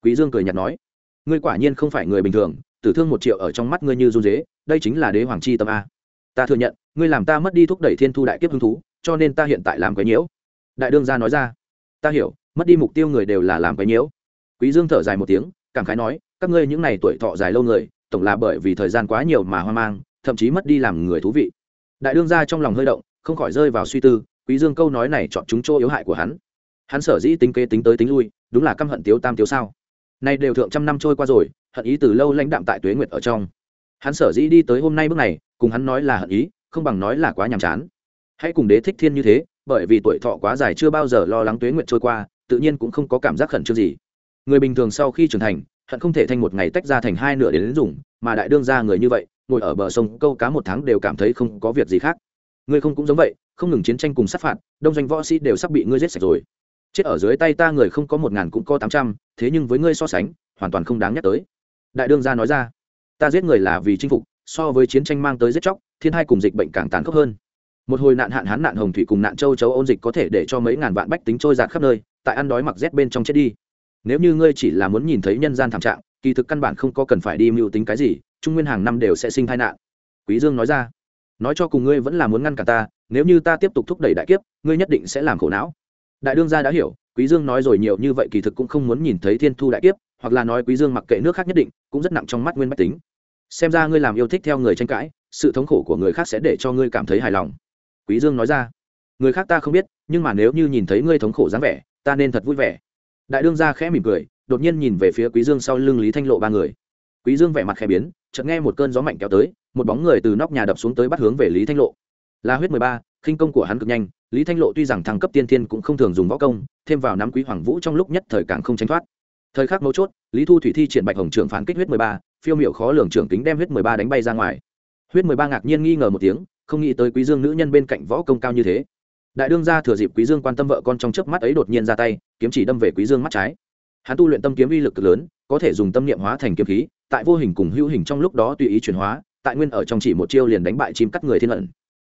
Quý dương cười nhạt nói. Ngươi quả nhiên không phải người bình thường, tử thương một triệu ở trong mắt ngươi như run dế, đây chính là đế hoàng chi tâm a. Ta thừa nhận, ngươi làm ta mất đi thúc đẩy thiên thu đại kiếp hứng thú, cho nên ta hiện tại làm cái nhiễu. Đại đương gia nói ra. Ta hiểu, mất đi mục tiêu người đều là làm cái nhiễu. Quý dương thở dài một tiếng, cảm khái nói các ngươi những này tuổi thọ dài lâu người, tổng là bởi vì thời gian quá nhiều mà hoang mang, thậm chí mất đi làm người thú vị. Đại đương gia trong lòng hơi động, không khỏi rơi vào suy tư, quý dương câu nói này chọn chúng chỗ yếu hại của hắn. Hắn sở dĩ tính kế tính tới tính lui, đúng là căm hận tiếu tam tiếu sao. Nay đều thượng trăm năm trôi qua rồi, hận ý từ lâu lãnh đạm tại tuế nguyệt ở trong. Hắn sở dĩ đi tới hôm nay bước này, cùng hắn nói là hận ý, không bằng nói là quá nhàm chán. Hãy cùng đế thích thiên như thế, bởi vì tuổi thọ quá dài chưa bao giờ lo lắng tuế nguyệt trôi qua, tự nhiên cũng không có cảm giác khẩn trương gì. Người bình thường sau khi trưởng thành hận không thể thành một ngày tách ra thành hai nửa để đến dùng, mà đại đương ra người như vậy, ngồi ở bờ sông câu cá một tháng đều cảm thấy không có việc gì khác. Ngươi không cũng giống vậy, không ngừng chiến tranh cùng sát phạt, đông doanh võ sĩ đều sắp bị ngươi giết sạch rồi. Chết ở dưới tay ta người không có một ngàn cũng có tám trăm, thế nhưng với ngươi so sánh, hoàn toàn không đáng nhắc tới. Đại đương gia nói ra, ta giết người là vì chinh phục, so với chiến tranh mang tới giết chóc, thiên hai cùng dịch bệnh càng tàn khốc hơn. Một hồi nạn hạn hán nạn hồng thủy cùng nạn châu chấu ôn dịch có thể để cho mấy ngàn vạn bách tính trôi giạt khắp nơi, tại ăn đói mặc rét bên trong chết đi nếu như ngươi chỉ là muốn nhìn thấy nhân gian thảm trạng, kỳ thực căn bản không có cần phải đi mưu tính cái gì, trung nguyên hàng năm đều sẽ sinh tai nạn. Quý dương nói ra. Nói cho cùng ngươi vẫn là muốn ngăn cả ta, nếu như ta tiếp tục thúc đẩy đại kiếp, ngươi nhất định sẽ làm khổ não. Đại đương gia đã hiểu, quý dương nói rồi nhiều như vậy kỳ thực cũng không muốn nhìn thấy thiên thu đại kiếp, hoặc là nói quý dương mặc kệ nước khác nhất định, cũng rất nặng trong mắt nguyên bách tính. Xem ra ngươi làm yêu thích theo người tranh cãi, sự thống khổ của người khác sẽ để cho ngươi cảm thấy hài lòng. Quý dương nói ra. Người khác ta không biết, nhưng mà nếu như nhìn thấy ngươi thống khổ dáng vẻ, ta nên thật vui vẻ đại đương gia khẽ mỉm cười, đột nhiên nhìn về phía quý dương sau lưng lý thanh lộ ba người. Quý dương vẻ mặt khẽ biến, chợt nghe một cơn gió mạnh kéo tới, một bóng người từ nóc nhà đập xuống tới bắt hướng về lý thanh lộ. La huyết mười ba, khinh công của hắn cực nhanh, lý thanh lộ tuy rằng thăng cấp tiên thiên cũng không thường dùng võ công, thêm vào nắm quý hoàng vũ trong lúc nhất thời càng không tránh thoát. Thời khắc mấu chốt, lý thu thủy thi triển bạch hồng trưởng phản kích huyết mười ba, phiêu miểu khó lường trưởng kính đem huyết mười ba đánh bay ra ngoài. Huyết mười ba ngạc nhiên nghi ngờ một tiếng, không nghĩ tới quý dương nữ nhân bên cạnh võ công cao như thế đại đương gia thừa dịp quý dương quan tâm vợ con trong chớp mắt ấy đột nhiên ra tay, kiếm chỉ đâm về quý dương mắt trái. Hắn tu luyện tâm kiếm uy lực cực lớn, có thể dùng tâm niệm hóa thành kiếm khí, tại vô hình cùng hữu hình trong lúc đó tùy ý chuyển hóa, tại nguyên ở trong chỉ một chiêu liền đánh bại chim cắt người thiên ẩn.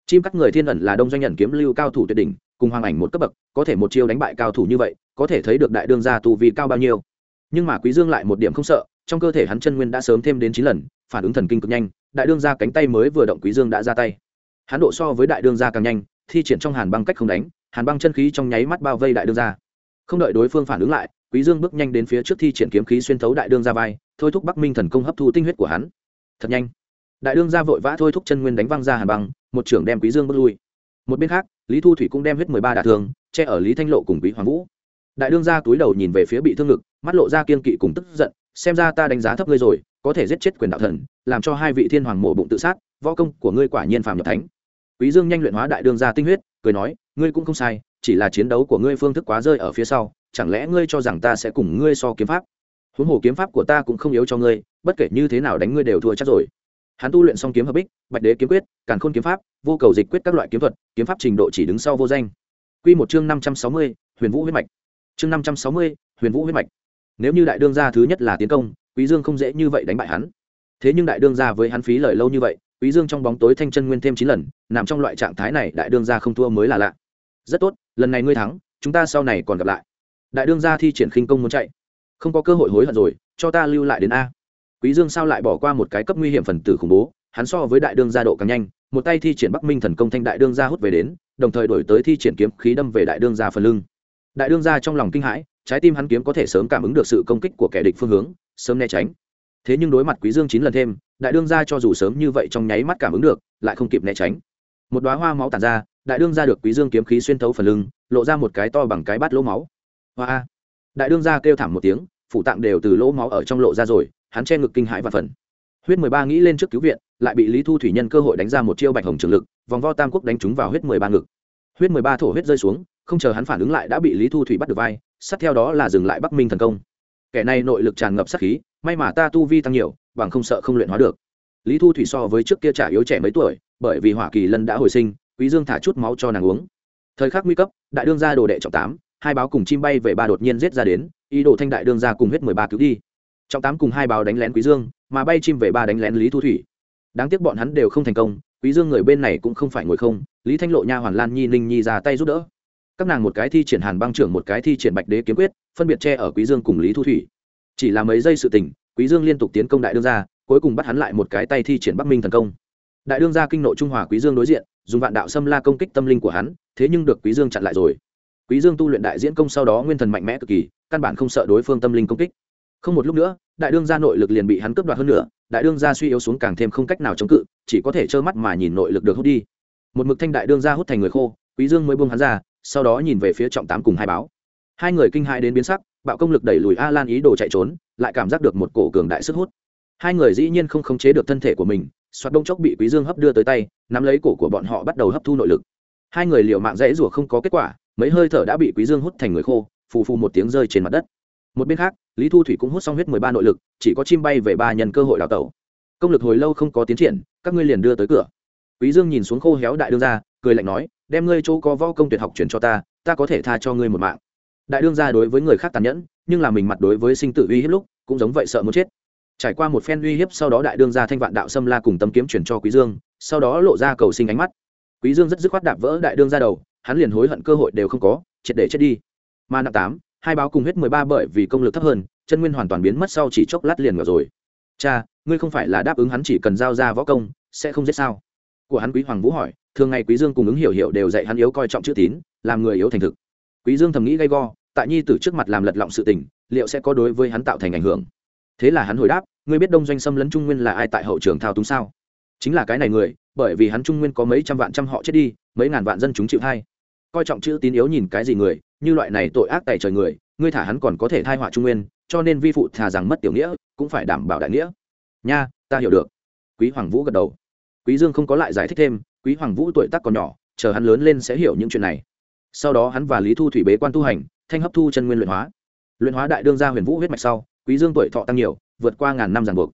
Chim cắt người thiên ẩn là đông doanh nhận kiếm lưu cao thủ tuyệt đỉnh, cùng hoàng ảnh một cấp bậc, có thể một chiêu đánh bại cao thủ như vậy, có thể thấy được đại đương gia tu vi cao bao nhiêu. Nhưng mà quý dương lại một điểm không sợ, trong cơ thể hắn chân nguyên đã sớm thêm đến chín lần, phản ứng thần kinh cực nhanh, đại đương gia cánh tay mới vừa động quý dương đã ra tay. Hắn độ so với đại đương gia càng nhanh thi triển trong hàn băng cách không đánh, hàn băng chân khí trong nháy mắt bao vây đại đương gia. Không đợi đối phương phản ứng lại, quý dương bước nhanh đến phía trước thi triển kiếm khí xuyên thấu đại đương gia vai, thôi thúc bắc minh thần công hấp thu tinh huyết của hắn. Thật nhanh. Đại đương gia vội vã thôi thúc chân nguyên đánh văng ra hàn băng, một trưởng đem quý dương bước lui. Một bên khác, lý thu thủy cũng đem huyết mười ba đả thương, che ở lý thanh lộ cùng quý hoàng vũ. Đại đương gia túi đầu nhìn về phía bị thương ngực, mắt lộ ra kiên kỵ cùng tức giận, xem ra ta đánh giá thấp ngươi rồi, có thể giết chết quyền đạo thần, làm cho hai vị thiên hoàng mổ bụng tự sát, võ công của ngươi quả nhiên phàm nhập thánh quý dương nhanh luyện hóa đại đương gia tinh huyết, cười nói, ngươi cũng không sai, chỉ là chiến đấu của ngươi phương thức quá rơi ở phía sau, chẳng lẽ ngươi cho rằng ta sẽ cùng ngươi so kiếm pháp? Huống hồ kiếm pháp của ta cũng không yếu cho ngươi, bất kể như thế nào đánh ngươi đều thua chắc rồi. Hắn tu luyện xong kiếm hợp bích, bạch đế kiếm quyết, càn khôn kiếm pháp, vô cầu dịch quyết các loại kiếm thuật, kiếm pháp trình độ chỉ đứng sau vô danh. Quy một chương năm trăm sáu mươi, huyền vũ huyết mạch. Chương năm trăm sáu mươi, huyền vũ huyết mạch. Nếu như đại đương gia thứ nhất là tiến công, quý dương không dễ như vậy đánh bại hắn. Thế nhưng đại đương gia với hắn phí lời lâu như vậy quý dương trong bóng tối thanh chân nguyên thêm chín lần, nằm trong loại trạng thái này, đại đương gia không thua mới là lạ. Rất tốt, lần này ngươi thắng, chúng ta sau này còn gặp lại. Đại đương gia thi triển khinh công muốn chạy. Không có cơ hội hối hận rồi, cho ta lưu lại đến a. Quý dương sao lại bỏ qua một cái cấp nguy hiểm phần tử khủng bố, hắn so với đại đương gia độ càng nhanh, một tay thi triển bắc minh thần công thanh đại đương gia hút về đến, đồng thời đổi tới thi triển kiếm khí đâm về đại đương gia phần lưng. Đại đương gia trong lòng kinh hãi, trái tim hắn kiếm có thể sớm cảm ứng được sự công kích của kẻ địch phương hướng, sớm né tránh thế nhưng đối mặt quý dương chín lần thêm, đại đương gia cho dù sớm như vậy trong nháy mắt cảm ứng được, lại không kịp né tránh. Một đóa hoa máu tàn ra, đại đương gia được quý dương kiếm khí xuyên thấu phần lưng, lộ ra một cái to bằng cái bát lỗ máu. Hoa đại đương gia kêu thảm một tiếng, phủ tạng đều từ lỗ máu ở trong lộ ra rồi, hắn che ngực kinh hãi và phần. Huyết mười ba nghĩ lên trước cứu viện, lại bị lý thu thủy nhân cơ hội đánh ra một chiêu bạch hồng trường lực, vòng vo tam quốc đánh trúng vào huyết mười ba ngực. Huyết mười ba thổ huyết rơi xuống, không chờ hắn phản ứng lại đã bị lý thu thủy bắt được vai, sát theo đó là dừng lại bắc minh thần công. Kẻ này nội lực tràn ngập sát khí may mà ta tu vi tăng nhiều, bằng không sợ không luyện hóa được. Lý thu thủy so với trước kia trả yếu trẻ mấy tuổi, bởi vì hỏa kỳ lân đã hồi sinh, quý dương thả chút máu cho nàng uống. Thời khắc nguy cấp, đại đương gia đồ đệ trọng tám, hai báo cùng chim bay về ba đột nhiên giết ra đến, ý đồ thanh đại đương gia cùng huyết mười ba cứu đi. Trọng tám cùng hai báo đánh lén quý dương, mà bay chim về ba đánh lén lý thu thủy. Đáng tiếc bọn hắn đều không thành công, quý dương người bên này cũng không phải ngồi không, lý thanh lộ nha hoàn lan nhi ninh nhi ra tay giúp đỡ. Các nàng một cái thi triển hàn băng trưởng, một cái thi triển bạch đế kiếm quyết, phân biệt che ở quý dương cùng lý thu thủy chỉ là mấy giây sự tình, quý dương liên tục tiến công đại đương gia, cuối cùng bắt hắn lại một cái tay thi triển bắc minh thần công. Đại đương gia kinh nội trung hòa quý dương đối diện, dùng vạn đạo xâm la công kích tâm linh của hắn, thế nhưng được quý dương chặn lại rồi. Quý dương tu luyện đại diễn công sau đó nguyên thần mạnh mẽ cực kỳ, căn bản không sợ đối phương tâm linh công kích. Không một lúc nữa, đại đương gia nội lực liền bị hắn cướp đoạt hơn nữa đại đương gia suy yếu xuống càng thêm không cách nào chống cự, chỉ có thể trơ mắt mà nhìn nội lực được hút đi. Một mực thanh đại đương gia hút thành người khô, quý dương mới buông hắn ra, sau đó nhìn về phía trọng tám cùng hai báo. Hai người kinh hãi đến biến sắc bạo công lực đẩy lùi a lan ý đồ chạy trốn lại cảm giác được một cổ cường đại sức hút. Hai người dĩ nhiên không khống chế được thân thể của mình soạt đông chốc bị quý dương hấp đưa tới tay nắm lấy cổ của bọn họ bắt đầu hấp thu nội lực. Hai người liều mạng dãy rủa không có kết quả mấy hơi thở đã bị quý dương hút thành người khô phù phù một tiếng rơi trên mặt đất. Một bên khác lý thu thủy cũng hút xong huyết mười ba nội lực chỉ có chim bay về ba nhân cơ hội đào tẩu. Công lực hồi lâu không có tiến triển các ngươi liền đưa tới cửa. Quý dương nhìn xuống khô héo đại đương ra, cười lạnh nói đem ngươi chỗ có võ công tuyệt học chuyển cho ta ta có thể tha cho ngươi một mạng đại đương gia đối với người khác tàn nhẫn, nhưng là mình mặt đối với sinh tử uy hiếp lúc, cũng giống vậy sợ muốn chết. Trải qua một phen uy hiếp sau đó đại đương gia thanh vạn đạo xâm la cùng tấm kiếm chuyển cho quý dương, sau đó lộ ra cầu sinh ánh mắt. Quý dương rất dứt khoát đạp vỡ đại đương gia đầu, hắn liền hối hận cơ hội đều không có, triệt để chết đi. Mà nặng tám, hai báo cùng huyết mười ba bởi vì công lực thấp hơn, chân nguyên hoàn toàn biến mất sau chỉ chốc lát liền vào rồi. Cha, ngươi không phải là đáp ứng hắn chỉ cần giao ra võ công, sẽ không giết sao? Của hắn quý hoàng vũ hỏi, thường ngày quý dương cùng ứng hiểu hiểu đều dạy hắn yếu coi trọng chữ tín, làm người yếu thành thực. Quý dương thầm nghĩ gay go tại nhi tử trước mặt làm lật lọng sự tình, liệu sẽ có đối với hắn tạo thành ảnh hưởng? Thế là hắn hồi đáp, ngươi biết đông doanh xâm lấn trung nguyên là ai tại hậu trường thao túng sao? Chính là cái này người, bởi vì hắn trung nguyên có mấy trăm vạn trăm họ chết đi, mấy ngàn vạn dân chúng chịu thai. Coi trọng chữ tín yếu nhìn cái gì người, như loại này tội ác tại trời người, ngươi thả hắn còn có thể thai họa trung nguyên, cho nên vi phụ thà rằng mất tiểu nghĩa, cũng phải đảm bảo đại nghĩa. Nha, ta hiểu được. Quý hoàng vũ gật đầu. Quý dương không có lại giải thích thêm, quý hoàng vũ tuổi tác còn nhỏ, chờ hắn lớn lên sẽ hiểu những chuyện này. Sau đó hắn và lý thu thủy bế quan tu hành thanh hấp thu chân nguyên luyện hóa. Luyện hóa đại đương gia huyền vũ huyết mạch sau, quý dương tuổi thọ tăng nhiều, vượt qua ngàn năm ràng buộc.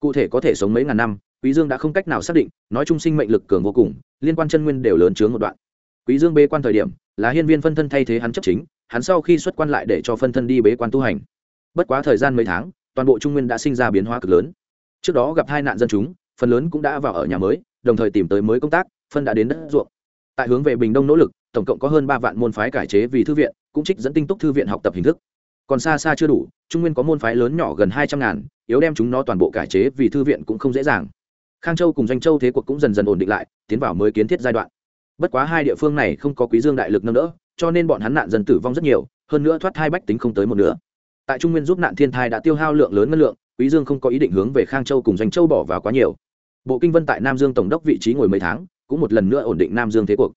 Cụ thể có thể sống mấy ngàn năm, quý dương đã không cách nào xác định, nói chung sinh mệnh lực cường vô cùng, liên quan chân nguyên đều lớn chướng một đoạn. Quý dương bế quan thời điểm, là hiên viên phân thân thay thế hắn chấp chính, hắn sau khi xuất quan lại để cho phân thân đi bế quan tu hành. Bất quá thời gian mấy tháng, toàn bộ trung nguyên đã sinh ra biến hóa cực lớn. Trước đó gặp hai nạn dân chúng, phần lớn cũng đã vào ở nhà mới, đồng thời tìm tới mới công tác, phân đã đến đất ruộng tại hướng về bình đông nỗ lực, tổng cộng có hơn ba vạn môn phái cải chế vì thư viện, cũng trích dẫn tinh túc thư viện học tập hình thức. Còn xa xa chưa đủ, trung nguyên có môn phái lớn nhỏ gần hai trăm ngàn, yếu đem chúng nó toàn bộ cải chế vì thư viện cũng không dễ dàng. Khang châu cùng doanh châu thế cuộc cũng dần dần ổn định lại, tiến vào mới kiến thiết giai đoạn. Bất quá hai địa phương này không có quý dương đại lực nâng đỡ, cho nên bọn hắn nạn dần tử vong rất nhiều, hơn nữa thoát hai bách tính không tới một nữa tại trung nguyên giúp nạn thiên thai đã tiêu hao lượng lớn ngân lượng, quý dương không có ý định hướng về khang châu cùng doanh châu bỏ vào quá nhiều. Bộ kinh vân tại nam dương tổng đốc vị trí ngồi mấy tháng cũng một lần nữa ổn định nam dương thế cuộc.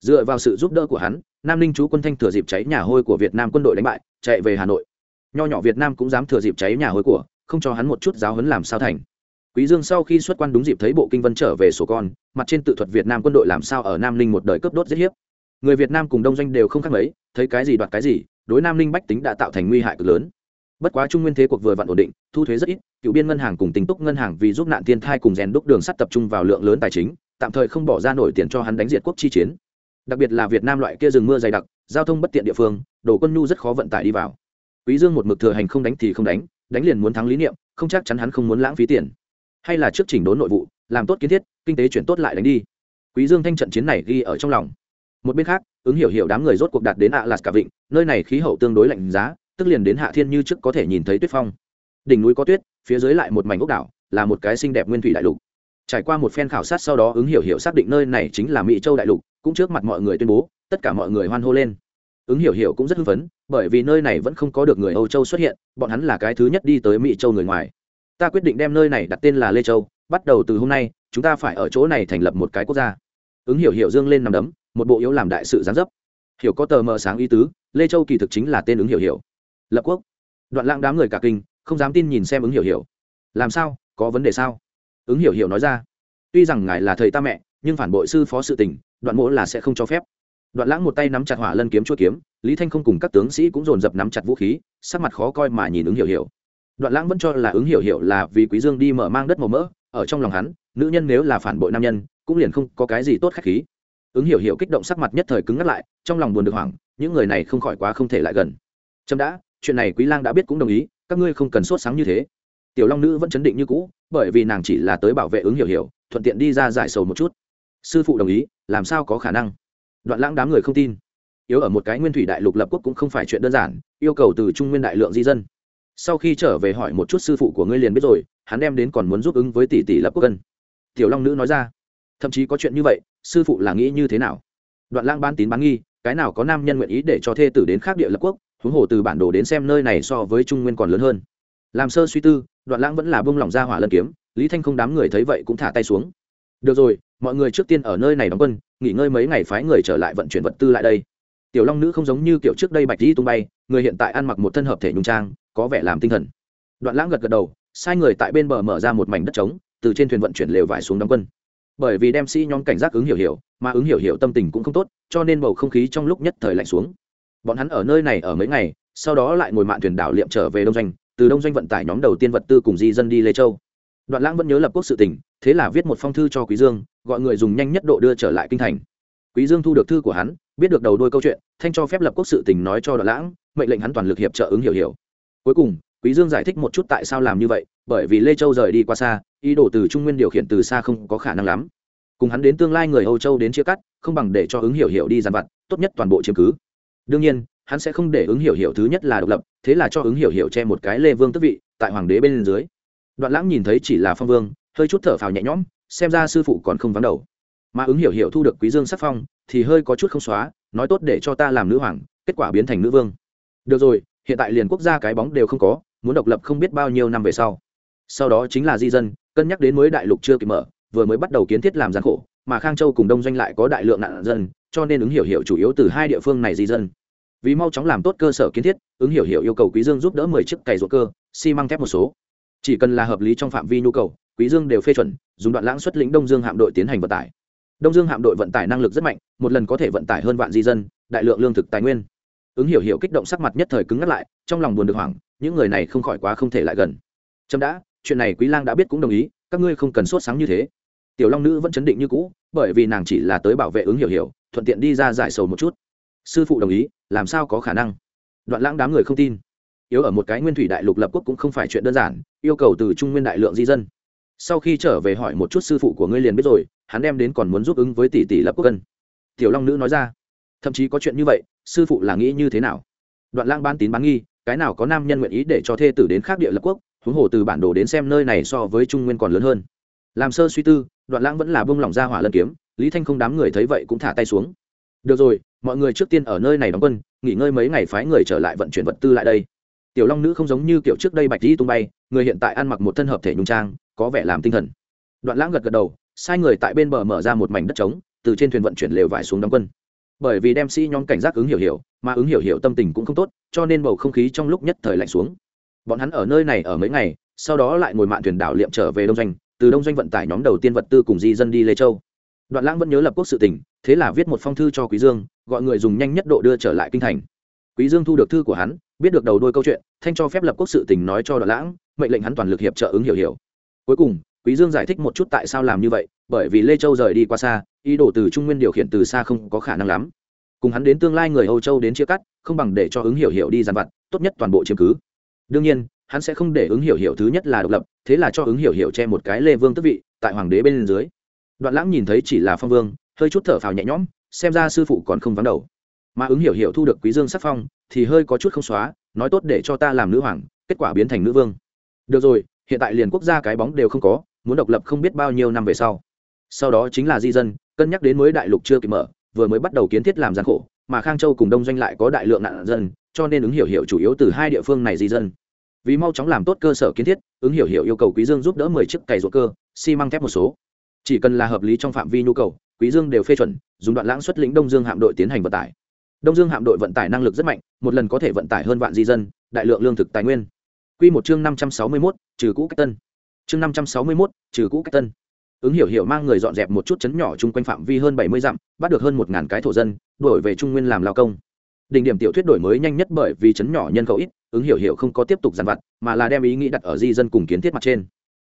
Dựa vào sự giúp đỡ của hắn, nam ninh chú quân thanh thừa dịp cháy nhà hôi của việt nam quân đội đánh bại, chạy về hà nội. Nho nhỏ việt nam cũng dám thừa dịp cháy nhà hôi của, không cho hắn một chút giáo huấn làm sao thành. Quý dương sau khi xuất quan đúng dịp thấy bộ kinh vân trở về sổ con, mặt trên tự thuật việt nam quân đội làm sao ở nam ninh một đời cướp đốt giết hiếp. Người việt nam cùng đông doanh đều không khác mấy, thấy cái gì đoạt cái gì, đối nam ninh bách tính đã tạo thành nguy hại cực lớn. Bất quá trung nguyên thế cuộc vừa vặn ổn định, thu thuế rất ít, cựu biên ngân hàng cùng tính túc ngân hàng vì giúp nạn thiên thai cùng rèn đúc đường sắt tập trung vào lượng lớn tài chính tạm thời không bỏ ra nổi tiền cho hắn đánh diệt quốc chi chiến. Đặc biệt là việt nam loại kia rừng mưa dày đặc, giao thông bất tiện địa phương đổ quân nhu rất khó vận tải đi vào. Quý dương một mực thừa hành không đánh thì không đánh đánh liền muốn thắng lý niệm, không chắc chắn hắn không muốn lãng phí tiền. Hay là trước chỉnh đốn nội vụ, làm tốt kiến thiết, kinh tế chuyển tốt lại đánh đi. Quý dương thanh trận chiến này ghi ở trong lòng. Một bên khác, ứng hiểu hiểu đám người rốt cuộc đạt đến ạ lạt cả vịnh, nơi này khí hậu tương đối lạnh giá, tức liền đến hạ thiên như trước có thể nhìn thấy tuyết phong. Đỉnh núi có tuyết, phía dưới lại một mảnh ốc đảo, là một cái xinh đẹp nguyên thủy đại lục trải qua một phen khảo sát sau đó ứng hiểu hiểu xác định nơi này chính là mỹ châu đại lục, cũng trước mặt mọi người tuyên bố, tất cả mọi người hoan hô lên. Ứng hiểu hiểu cũng rất hưng phấn, bởi vì nơi này vẫn không có được người âu châu xuất hiện, bọn hắn là cái thứ nhất đi tới mỹ châu người ngoài. Ta quyết định đem nơi này đặt tên là lê châu, bắt đầu từ hôm nay, chúng ta phải ở chỗ này thành lập một cái quốc gia. Ứng hiểu hiểu dương lên nằm đấm, một bộ yếu làm đại sự gián dấp. Hiểu có tờ mờ sáng ý tứ, lê châu kỳ thực chính là tên ứng hiểu hiểu. Lập quốc. Đoạn lãng đám người cả kinh, không dám tin nhìn xem ứng hiểu hiểu. Làm sao? Có vấn đề sao? Ứng hiểu hiểu nói ra. Tuy rằng ngài là thầy ta mẹ, nhưng phản bội sư phó sự tình, đoạn mỗ là sẽ không cho phép. Đoạn lãng một tay nắm chặt hỏa lân kiếm chua kiếm, lý thanh không cùng các tướng sĩ cũng dồn dập nắm chặt vũ khí, sắc mặt khó coi mà nhìn ứng hiểu hiểu. Đoạn lãng vẫn cho là ứng hiểu hiểu là vì quý dương đi mở mang đất màu mỡ, ở trong lòng hắn, nữ nhân nếu là phản bội nam nhân, cũng liền không có cái gì tốt khách khí. Ứng hiểu hiểu kích động sắc mặt nhất thời cứng ngắt lại, trong lòng buồn được hoảng, những người này không khỏi quá không thể lại gần. Trâm đã, chuyện này quý lang đã biết cũng đồng ý, các ngươi không cần sốt sáng như thế tiểu long nữ vẫn chấn định như cũ, bởi vì nàng chỉ là tới bảo vệ ứng hiểu hiểu, thuận tiện đi ra giải sầu một chút. Sư phụ đồng ý, làm sao có khả năng? Đoạn lãng đám người không tin. Yếu ở một cái nguyên thủy đại lục lập quốc cũng không phải chuyện đơn giản, yêu cầu từ trung nguyên đại lượng di dân. Sau khi trở về hỏi một chút sư phụ của ngươi liền biết rồi, hắn đem đến còn muốn giúp ứng với tỷ tỷ lập quốc cân. Tiểu long nữ nói ra, thậm chí có chuyện như vậy, sư phụ là nghĩ như thế nào? Đoạn lang ban tín bán nghi, cái nào có nam nhân nguyện ý để cho thê tử đến khác địa lập quốc, huống hồ từ bản đồ đến xem nơi này so với trung nguyên còn lớn hơn. Làm sơ suy tư đoạn lãng vẫn là bông lỏng ra hỏa lân kiếm, lý thanh không đám người thấy vậy cũng thả tay xuống. Được rồi, mọi người trước tiên ở nơi này đóng quân, nghỉ ngơi mấy ngày phái người trở lại vận chuyển vật tư lại đây. Tiểu long nữ không giống như kiểu trước đây bạch di tung bay, người hiện tại ăn mặc một thân hợp thể nhung trang, có vẻ làm tinh thần. Đoạn lãng gật gật đầu, sai người tại bên bờ mở ra một mảnh đất trống, từ trên thuyền vận chuyển lều vải xuống đóng quân. Bởi vì đem sĩ nhóm cảnh giác ứng hiểu hiểu, mà ứng hiểu hiểu tâm tình cũng không tốt, cho nên bầu không khí trong lúc nhất thời lạnh xuống. Bọn hắn ở nơi này ở mấy ngày, sau đó lại ngồi mạn thuyền đảo liệm trở về đông doanh từ đông doanh vận tải nhóm đầu tiên vật tư cùng di dân đi lê châu. Đoạn lãng vẫn nhớ lập quốc sự tỉnh thế là viết một phong thư cho quý dương, gọi người dùng nhanh nhất độ đưa trở lại kinh thành. Quý dương thu được thư của hắn, biết được đầu đuôi câu chuyện, thanh cho phép lập quốc sự tình nói cho đoạn lãng, mệnh lệnh hắn toàn lực hiệp trợ ứng hiểu hiểu. Cuối cùng, quý dương giải thích một chút tại sao làm như vậy, bởi vì lê châu rời đi qua xa, ý đồ từ trung nguyên điều khiển từ xa không có khả năng lắm. Cùng hắn đến tương lai người âu châu đến chia cắt, không bằng để cho ứng hiểu hiểu đi dàn vặt, tốt nhất toàn bộ chiếm cứ. Đương nhiên hắn sẽ không để ứng hiểu hiểu thứ nhất là độc lập, thế là cho ứng hiểu hiểu che một cái lê vương tức vị tại hoàng đế bên dưới. Đoạn lãng nhìn thấy chỉ là phong vương, hơi chút thở phào nhẹ nhõm, xem ra sư phụ còn không vắng đầu. Mà ứng hiểu hiểu thu được quý dương sắc phong, thì hơi có chút không xóa, nói tốt để cho ta làm nữ hoàng, kết quả biến thành nữ vương. Được rồi, hiện tại liền quốc gia cái bóng đều không có, muốn độc lập không biết bao nhiêu năm về sau. Sau đó chính là di dân, cân nhắc đến mới đại lục chưa kịp mở, vừa mới bắt đầu kiến thiết làm gian khổ, mà khang châu cùng đông doanh lại có đại lượng nạn dân, cho nên ứng hiểu hiểu chủ yếu từ hai địa phương này di dân vì mau chóng làm tốt cơ sở kiến thiết, ứng hiểu hiểu yêu cầu quý dương giúp đỡ mười chiếc cày ruộng cơ, xi măng thép một số. Chỉ cần là hợp lý trong phạm vi nhu cầu, quý dương đều phê chuẩn, dùng đoạn lãng xuất lĩnh đông dương hạm đội tiến hành vận tải. Đông dương hạm đội vận tải năng lực rất mạnh, một lần có thể vận tải hơn vạn di dân, đại lượng lương thực tài nguyên. Ứng hiểu hiểu kích động sắc mặt nhất thời cứng ngắt lại, trong lòng buồn được hoảng, những người này không khỏi quá không thể lại gần. Trâm đã, chuyện này quý lang đã biết cũng đồng ý, các ngươi không cần sốt sáng như thế. Tiểu long nữ vẫn chấn định như cũ, bởi vì nàng chỉ là tới bảo vệ ứng hiểu hiểu, thuận tiện đi ra giải sầu một chút sư phụ đồng ý, làm sao có khả năng? Đoạn lãng đám người không tin. Yếu ở một cái nguyên thủy đại lục lập quốc cũng không phải chuyện đơn giản, yêu cầu từ trung nguyên đại lượng di dân. Sau khi trở về hỏi một chút sư phụ của ngươi liền biết rồi, hắn đem đến còn muốn giúp ứng với tỷ tỷ lập quốc cân. Tiểu long nữ nói ra, thậm chí có chuyện như vậy, sư phụ là nghĩ như thế nào? Đoạn lãng ban tín bán nghi, cái nào có nam nhân nguyện ý để cho thê tử đến khác địa lập quốc, huống hồ từ bản đồ đến xem nơi này so với trung nguyên còn lớn hơn. Làm sơ suy tư, đoạn lãng vẫn là bông lỏng ra hỏa lân kiếm, lý thanh không đám người thấy vậy cũng thả tay xuống được rồi, mọi người trước tiên ở nơi này đóng quân, nghỉ ngơi mấy ngày phái người trở lại vận chuyển vật tư lại đây. Tiểu long nữ không giống như kiểu trước đây bạch dĩ tung bay, người hiện tại ăn mặc một thân hợp thể nhung trang, có vẻ làm tinh thần. Đoạn lãng gật gật đầu, sai người tại bên bờ mở ra một mảnh đất trống, từ trên thuyền vận chuyển lều vải xuống đóng quân. Bởi vì đem sĩ nhóm cảnh giác ứng hiểu hiểu, mà ứng hiểu hiểu tâm tình cũng không tốt, cho nên bầu không khí trong lúc nhất thời lạnh xuống. Bọn hắn ở nơi này ở mấy ngày, sau đó lại ngồi mạn thuyền đảo liệm trở về đông doanh, từ đông doanh vận tải nhóm đầu tiên vật tư cùng di dân đi lê châu đoạn lãng vẫn nhớ lập quốc sự tình, thế là viết một phong thư cho quý dương gọi người dùng nhanh nhất độ đưa trở lại kinh thành. Quý dương thu được thư của hắn biết được đầu đuôi câu chuyện thanh cho phép lập quốc sự tình nói cho đoạn lãng mệnh lệnh hắn toàn lực hiệp trợ ứng hiểu hiểu. Cuối cùng quý dương giải thích một chút tại sao làm như vậy bởi vì lê châu rời đi qua xa ý đồ từ trung nguyên điều khiển từ xa không có khả năng lắm. Cùng hắn đến tương lai người âu châu đến chia cắt không bằng để cho ứng hiểu hiểu đi dàn vặt tốt nhất toàn bộ chiếm cứ. Đương nhiên hắn sẽ không để ứng hiểu hiểu thứ nhất là độc lập thế là cho ứng hiểu hiểu che một cái lê vương tức vị tại hoàng đế bên dưới đoạn lãng nhìn thấy chỉ là phong vương, hơi chút thở phào nhẹ nhõm, xem ra sư phụ còn không vắng đầu. Mà ứng hiểu hiểu thu được quý dương sắc phong, thì hơi có chút không xóa, nói tốt để cho ta làm nữ hoàng, kết quả biến thành nữ vương. Được rồi, hiện tại liền quốc gia cái bóng đều không có, muốn độc lập không biết bao nhiêu năm về sau. Sau đó chính là di dân, cân nhắc đến mới đại lục chưa kịp mở, vừa mới bắt đầu kiến thiết làm gian khổ, mà khang châu cùng đông doanh lại có đại lượng nạn dân, cho nên ứng hiểu hiểu chủ yếu từ hai địa phương này di dân. Vì mau chóng làm tốt cơ sở kiến thiết, ứng hiểu hiểu yêu cầu quý dương giúp đỡ mười chiếc cày ruộng cơ, xi măng thép một số chỉ cần là hợp lý trong phạm vi nhu cầu quý dương đều phê chuẩn dùng đoạn lãng xuất lĩnh đông dương hạm đội tiến hành vận tải. Đông dương hạm đội vận tải năng lực rất mạnh một lần có thể vận tải hơn vạn di dân đại lượng lương thực tài nguyên. Quy một chương năm trăm sáu mươi 561, trừ cũ cách tân. Chương năm trăm sáu mươi 561, trừ cũ cách tân. Ứng hiểu hiểu mang người dọn dẹp một chút chấn nhỏ chung quanh phạm vi hơn bảy mươi dặm bắt được hơn một ngàn cái thổ dân đổi về trung nguyên làm lao công. Đỉnh điểm tiểu thuyết đổi mới nhanh nhất bởi vì chấn nhỏ nhân khẩu ít ứng hiểu hiểu không có tiếp tục giàn vặt mà là đem ý nghĩ đặt ở di dân cùng kiến thiết mặt trên.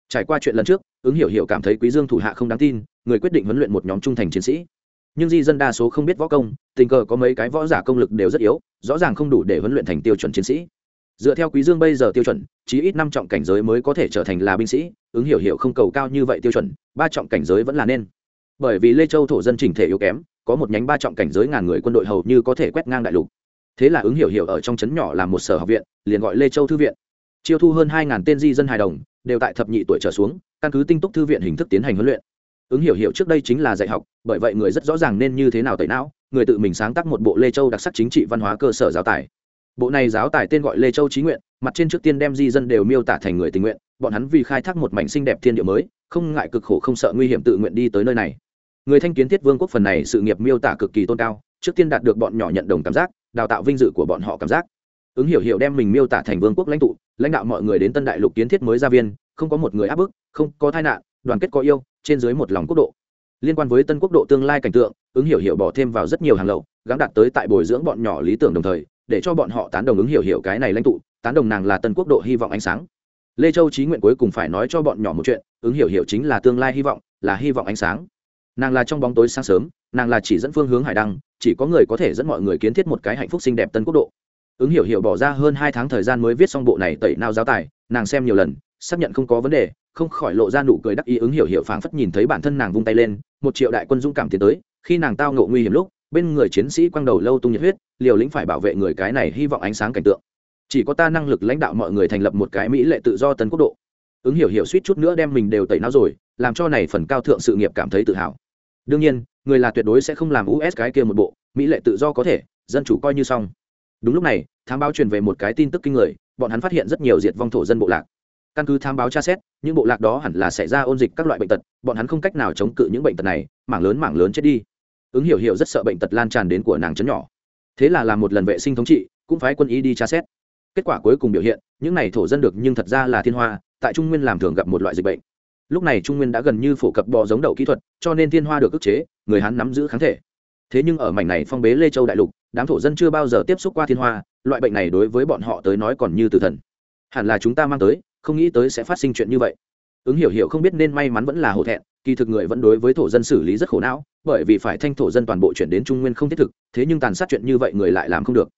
Trải qua chuyện lần trước ứng hiểu hiểu cảm thấy quý dương thủ hạ không đáng tin, người quyết định huấn luyện một nhóm trung thành chiến sĩ. Nhưng di dân đa số không biết võ công, tình cờ có mấy cái võ giả công lực đều rất yếu, rõ ràng không đủ để huấn luyện thành tiêu chuẩn chiến sĩ. Dựa theo quý dương bây giờ tiêu chuẩn, chí ít năm trọng cảnh giới mới có thể trở thành là binh sĩ, ứng hiểu hiểu không cầu cao như vậy tiêu chuẩn, ba trọng cảnh giới vẫn là nên. Bởi vì lê châu thổ dân chỉnh thể yếu kém, có một nhánh ba trọng cảnh giới ngàn người quân đội hầu như có thể quét ngang đại lục. Thế là ứng hiểu hiểu ở trong trấn nhỏ làm một sở học viện, liền gọi lê châu thư viện. Chiêu thu hơn hai ngàn tên di dân hài đồng, đều tại thập nhị tuổi trở xuống căn cứ tinh túc thư viện hình thức tiến hành huấn luyện. Ứng hiểu hiểu trước đây chính là dạy học, bởi vậy người rất rõ ràng nên như thế nào tẩy não, người tự mình sáng tác một bộ lê châu đặc sắc chính trị văn hóa cơ sở giáo tài. Bộ này giáo tài tên gọi lê châu trí nguyện, mặt trên trước tiên đem di dân đều miêu tả thành người tình nguyện, bọn hắn vì khai thác một mảnh xinh đẹp thiên địa mới, không ngại cực khổ không sợ nguy hiểm tự nguyện đi tới nơi này. Người thanh kiến thiết vương quốc phần này sự nghiệp miêu tả cực kỳ tôn cao, trước tiên đạt được bọn nhỏ nhận đồng cảm giác, đào tạo vinh dự của bọn họ cảm giác. Ứng hiểu hiểu đem mình miêu tả thành vương quốc lãnh tụ, lãnh đạo mọi người đến tân đại lục kiến thiết mới gia viên không có một người áp bức, không có tai nạn, đoàn kết có yêu, trên dưới một lòng quốc độ. Liên quan với tân quốc độ tương lai cảnh tượng, ứng hiểu hiểu bỏ thêm vào rất nhiều hàng lậu gắn đạt tới tại bồi dưỡng bọn nhỏ lý tưởng đồng thời, để cho bọn họ tán đồng ứng hiểu hiểu cái này lãnh tụ, tán đồng nàng là tân quốc độ hy vọng ánh sáng. Lê châu trí nguyện cuối cùng phải nói cho bọn nhỏ một chuyện, ứng hiểu hiểu chính là tương lai hy vọng, là hy vọng ánh sáng. Nàng là trong bóng tối sáng sớm, nàng là chỉ dẫn phương hướng hải đăng, chỉ có người có thể dẫn mọi người kiến thiết một cái hạnh phúc xinh đẹp tân quốc độ. Ứng hiểu hiểu bỏ ra hơn hai tháng thời gian mới viết xong bộ này tẩy nào giáo tài, nàng xem nhiều lần xác nhận không có vấn đề, không khỏi lộ ra nụ cười đắc ý ứng hiểu hiểu phảng phất nhìn thấy bản thân nàng vung tay lên, một triệu đại quân dũng cảm tiến tới, khi nàng tao ngộ nguy hiểm lúc, bên người chiến sĩ quăng đầu lâu tung nhiệt huyết, liều lĩnh phải bảo vệ người cái này hy vọng ánh sáng cảnh tượng. Chỉ có ta năng lực lãnh đạo mọi người thành lập một cái mỹ lệ tự do tấn quốc độ. Ứng hiểu hiểu suýt chút nữa đem mình đều tẩy não rồi, làm cho này phần cao thượng sự nghiệp cảm thấy tự hào. Đương nhiên, người là tuyệt đối sẽ không làm us cái kia một bộ, mỹ lệ tự do có thể, dân chủ coi như xong. Đúng lúc này, thám báo truyền về một cái tin tức kinh người, bọn hắn phát hiện rất nhiều diệt vong thổ dân bộ lạc căn cứ tham báo tra xét, những bộ lạc đó hẳn là xảy ra ôn dịch các loại bệnh tật, bọn hắn không cách nào chống cự những bệnh tật này, mảng lớn mảng lớn chết đi. Ứng hiểu hiểu rất sợ bệnh tật lan tràn đến của nàng chấn nhỏ. Thế là làm một lần vệ sinh thống trị, cũng phái quân y đi tra xét. Kết quả cuối cùng biểu hiện, những này thổ dân được nhưng thật ra là thiên hoa, tại trung nguyên làm thường gặp một loại dịch bệnh. Lúc này trung nguyên đã gần như phổ cập bò giống đậu kỹ thuật, cho nên thiên hoa được ức chế, người hắn nắm giữ kháng thể. Thế nhưng ở mảnh này phong bế lê châu đại lục, đám thổ dân chưa bao giờ tiếp xúc qua thiên hoa, loại bệnh này đối với bọn họ tới nói còn như tử thần. Hẳn là chúng ta mang tới không nghĩ tới sẽ phát sinh chuyện như vậy. Ứng hiểu hiểu không biết nên may mắn vẫn là hổ thẹn, kỳ thực người vẫn đối với thổ dân xử lý rất khổ não, bởi vì phải thanh thổ dân toàn bộ chuyển đến trung nguyên không thiết thực, thế nhưng tàn sát chuyện như vậy người lại làm không được.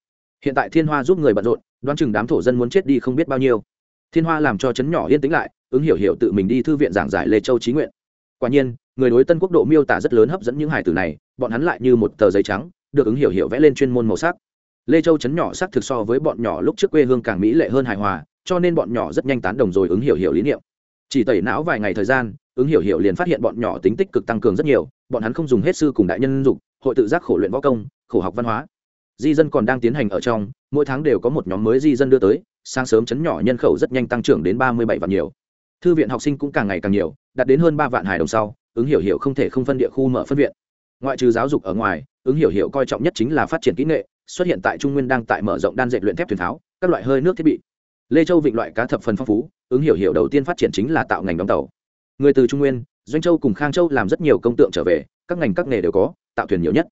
Hiện tại thiên hoa giúp người bận rộn, đoán chừng đám thổ dân muốn chết đi không biết bao nhiêu. Thiên hoa làm cho chấn nhỏ yên tĩnh lại, ứng hiểu hiểu tự mình đi thư viện giảng giải lê châu trí nguyện. Quả nhiên, người đối tân quốc độ miêu tả rất lớn hấp dẫn những hải tử này, bọn hắn lại như một tờ giấy trắng, được ứng hiểu hiểu vẽ lên chuyên môn màu sắc. Lê châu chấn nhỏ sắc thực so với bọn nhỏ lúc trước quê hương càng mỹ lệ hơn hài hòa cho nên bọn nhỏ rất nhanh tán đồng rồi ứng hiểu hiểu lý niệm. Chỉ tẩy não vài ngày thời gian, ứng hiểu hiểu liền phát hiện bọn nhỏ tính tích cực tăng cường rất nhiều, bọn hắn không dùng hết sư cùng đại nhân dục, hội tự giác khổ luyện võ công, khổ học văn hóa. Di dân còn đang tiến hành ở trong, mỗi tháng đều có một nhóm mới di dân đưa tới, sáng sớm chấn nhỏ nhân khẩu rất nhanh tăng trưởng đến ba mươi bảy vạn nhiều. Thư viện học sinh cũng càng ngày càng nhiều, đạt đến hơn ba vạn hài đồng sau, ứng hiểu hiểu không thể không phân địa khu mở phân viện. Ngoại trừ giáo dục ở ngoài, ứng hiểu hiểu coi trọng nhất chính là phát triển kỹ nghệ, xuất hiện tại trung nguyên đang tại mở rộng đan dệt luyện thép thuyền tháo, các loại hơi nước thiết bị lê châu vịnh loại cá thập phần phong phú, ứng hiểu hiểu đầu tiên phát triển chính là tạo ngành đóng tàu. Người từ trung nguyên, doanh châu cùng khang châu làm rất nhiều công tượng trở về, các ngành các nghề đều có, tạo thuyền nhiều nhất.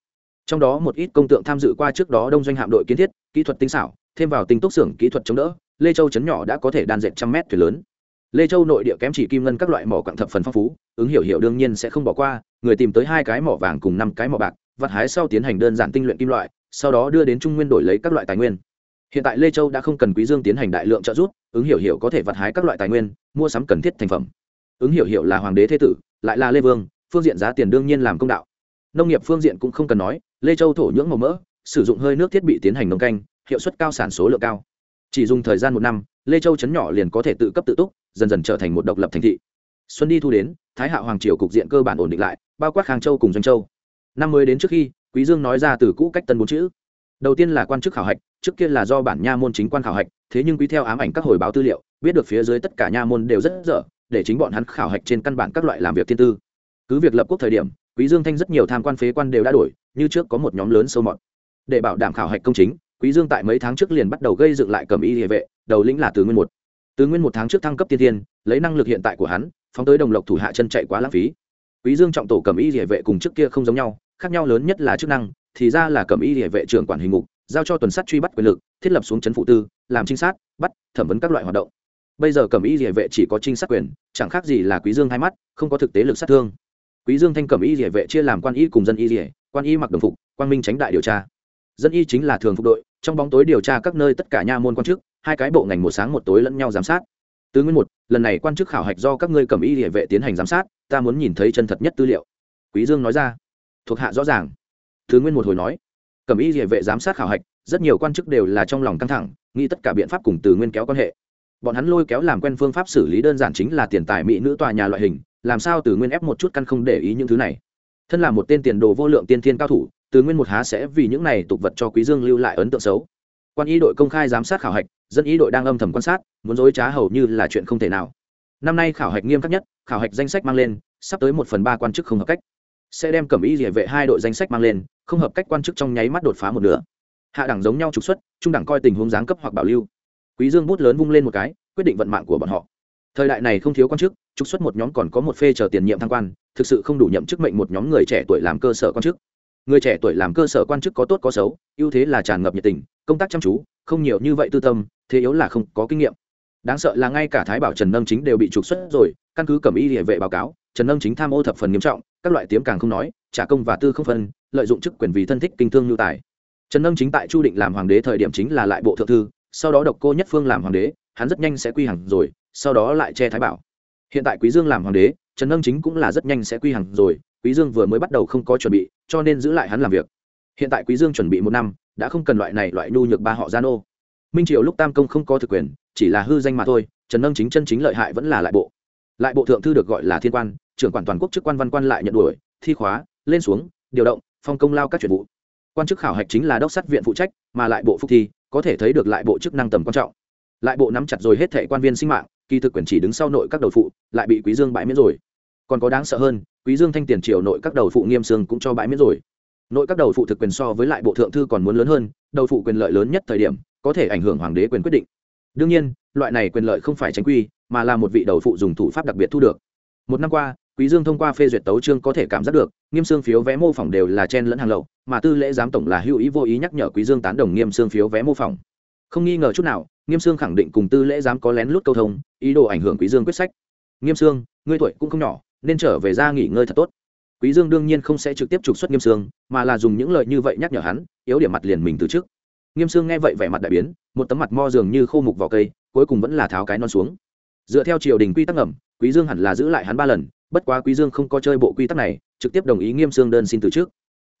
Trong đó một ít công tượng tham dự qua trước đó đông doanh hạm đội kiến thiết, kỹ thuật tinh xảo, thêm vào tinh túc xưởng kỹ thuật chống đỡ, lê châu chấn nhỏ đã có thể đan dệt trăm mét thuyền lớn. Lê châu nội địa kém chỉ kim ngân các loại mỏ quặng thập phần phong phú, ứng hiểu hiểu đương nhiên sẽ không bỏ qua, người tìm tới hai cái mỏ vàng cùng năm cái mỏ bạc, vặt hái sau tiến hành đơn giản tinh luyện kim loại, sau đó đưa đến trung nguyên đổi lấy các loại tài nguyên hiện tại lê châu đã không cần quý dương tiến hành đại lượng trợ giúp, ứng hiểu hiểu có thể vặt hái các loại tài nguyên, mua sắm cần thiết thành phẩm. Ứng hiểu hiểu là hoàng đế thế tử, lại là lê vương, phương diện giá tiền đương nhiên làm công đạo. Nông nghiệp phương diện cũng không cần nói, lê châu thổ nhưỡng màu mỡ, sử dụng hơi nước thiết bị tiến hành nông canh, hiệu suất cao sản số lượng cao. Chỉ dùng thời gian một năm, lê châu chấn nhỏ liền có thể tự cấp tự túc, dần dần trở thành một độc lập thành thị. Xuân đi thu đến, thái hạo hoàng triều cục diện cơ bản ổn định lại, bao quát khang châu cùng doanh châu. Năm mới đến trước khi, quý dương nói ra từ cũ cách tân bốn chữ đầu tiên là quan chức khảo hạch, trước kia là do bản nha môn chính quan khảo hạch, thế nhưng quý theo ám ảnh các hồi báo tư liệu, biết được phía dưới tất cả nha môn đều rất dở, để chính bọn hắn khảo hạch trên căn bản các loại làm việc thiên tư. Cứ việc lập quốc thời điểm, quý dương thanh rất nhiều tham quan phế quan đều đã đổi, như trước có một nhóm lớn sâu mọt. Để bảo đảm khảo hạch công chính, quý dương tại mấy tháng trước liền bắt đầu gây dựng lại cầm y địa vệ, đầu lĩnh là từ nguyên một. Từ nguyên một tháng trước thăng cấp tiên thiên, lấy năng lực hiện tại của hắn, phóng tới đồng lộc thủ hạ chân chạy quá lãng phí. Quý dương trọng tổ cầm y địa vệ cùng trước kia không giống nhau, khác nhau lớn nhất là chức năng thì ra là cầm y địa vệ trưởng quản hình ngục giao cho tuần sát truy bắt quyền lực, thiết lập xuống chấn phụ tư, làm trinh sát, bắt, thẩm vấn các loại hoạt động. Bây giờ cầm y địa vệ chỉ có trinh sát quyền, chẳng khác gì là quý dương hai mắt, không có thực tế lực sát thương. Quý dương thanh cầm y địa vệ chia làm quan y cùng dân y địa quan y mặc đồng phục quan minh tránh đại điều tra. Dân y chính là thường phục đội, trong bóng tối điều tra các nơi tất cả nha môn quan chức, hai cái bộ ngành một sáng một tối lẫn nhau giám sát. Tứ nguyên một, lần này quan chức khảo hạch do các ngươi cầm y địa vệ tiến hành giám sát, ta muốn nhìn thấy chân thật nhất tư liệu. Quý dương nói ra. Thuộc hạ rõ ràng thứ nguyên một hồi nói cầm y địa vệ giám sát khảo hạch, rất nhiều quan chức đều là trong lòng căng thẳng, nghĩ tất cả biện pháp cùng từ nguyên kéo quan hệ. Bọn hắn lôi kéo làm quen phương pháp xử lý đơn giản chính là tiền tài mỹ nữ tòa nhà loại hình, làm sao từ nguyên ép một chút căn không để ý những thứ này. Thân là một tên tiền đồ vô lượng tiên thiên cao thủ, từ nguyên một há sẽ vì những này tục vật cho quý dương lưu lại ấn tượng xấu. Quan y đội công khai giám sát khảo hạch, dân y đội đang âm thầm quan sát, muốn dối trá hầu như là chuyện không thể nào. Năm nay khảo hạch nghiêm khắc nhất, khảo hạch danh sách mang lên, sắp tới một phần ba quan chức không hợp cách sẽ đem cẩm y địa vệ hai đội danh sách mang lên, không hợp cách quan chức trong nháy mắt đột phá một nửa. Hạ đẳng giống nhau trục xuất, trung đẳng coi tình huống giáng cấp hoặc bảo lưu. Quý dương bút lớn vung lên một cái, quyết định vận mạng của bọn họ. Thời đại này không thiếu quan chức, trục xuất một nhóm còn có một phê chờ tiền nhiệm thăng quan, thực sự không đủ nhậm chức mệnh một nhóm người trẻ tuổi làm cơ sở quan chức. Người trẻ tuổi làm cơ sở quan chức có tốt có xấu, ưu thế là tràn ngập nhiệt tình, công tác chăm chú, không nhiều như vậy tư tâm, thế yếu là không có kinh nghiệm. Đáng sợ là ngay cả thái bảo trần nâng chính đều bị trục xuất rồi, căn cứ cầm y địa vệ báo cáo trần nâng chính tham ô thập phần nghiêm trọng, các loại tiếm càng không nói, trả công và tư không phân, lợi dụng chức quyền vì thân thích kinh thương nhu tài. Trần nâng chính tại chu định làm hoàng đế thời điểm chính là lại bộ thượng thư, sau đó độc cô nhất phương làm hoàng đế, hắn rất nhanh sẽ quy hàng rồi, sau đó lại che thái bảo. Hiện tại quý dương làm hoàng đế, trần nâng chính cũng là rất nhanh sẽ quy hàng rồi, quý dương vừa mới bắt đầu không có chuẩn bị, cho nên giữ lại hắn làm việc. Hiện tại quý dương chuẩn bị một năm, đã không cần loại này loại nhu nhược ba họ gian ô minh triều lúc tam công không có thực quyền, chỉ là hư danh mà thôi, trần nâng chính chân chính lợi hại vẫn là lại bộ. Lại bộ thượng thư được gọi là thiên quan trưởng quản toàn quốc chức quan văn quan lại nhận đuổi, thi khóa, lên xuống, điều động, phong công lao các chuyện vụ. Quan chức khảo hạch chính là đốc sát viện phụ trách, mà lại bộ phúc thi, có thể thấy được lại bộ chức năng tầm quan trọng. Lại bộ nắm chặt rồi hết thệ quan viên sinh mạng, kỳ thực quyền chỉ đứng sau nội các đầu phụ, lại bị quý dương bãi miễn rồi. Còn có đáng sợ hơn, quý dương thanh tiền triều nội các đầu phụ nghiêm sương cũng cho bãi miễn rồi. Nội các đầu phụ thực quyền so với lại bộ thượng thư còn muốn lớn hơn, đầu phụ quyền lợi lớn nhất thời điểm, có thể ảnh hưởng hoàng đế quyền quyết định. Đương nhiên, loại này quyền lợi không phải tránh quy, mà là một vị đầu phụ dùng thủ pháp đặc biệt thu được. Một năm qua quý dương thông qua phê duyệt tấu chương có thể cảm giác được, nghiêm xương phiếu vé mô phỏng đều là chen lẫn hàng lậu, mà tư lễ giám tổng là hữu ý vô ý nhắc nhở quý dương tán đồng nghiêm xương phiếu vé mô phỏng. Không nghi ngờ chút nào, nghiêm xương khẳng định cùng tư lễ giám có lén lút câu thông, ý đồ ảnh hưởng quý dương quyết sách. Nghiêm xương ngươi tuổi cũng không nhỏ, nên trở về ra nghỉ ngơi thật tốt. Quý dương đương nhiên không sẽ trực tiếp trục xuất nghiêm xương mà là dùng những lời như vậy nhắc nhở hắn, yếu điểm mặt liền mình từ trước. Nghiêm xương nghe vậy vẻ mặt đại biến, một tấm mặt mo dường như khô mục vào cây, cuối cùng vẫn là tháo cái non xuống. Dựa theo triều đình quy tắc ngầm, quý dương hẳn là giữ lại hắn ba lần bất quá quý dương không có chơi bộ quy tắc này, trực tiếp đồng ý nghiêm xương đơn xin từ trước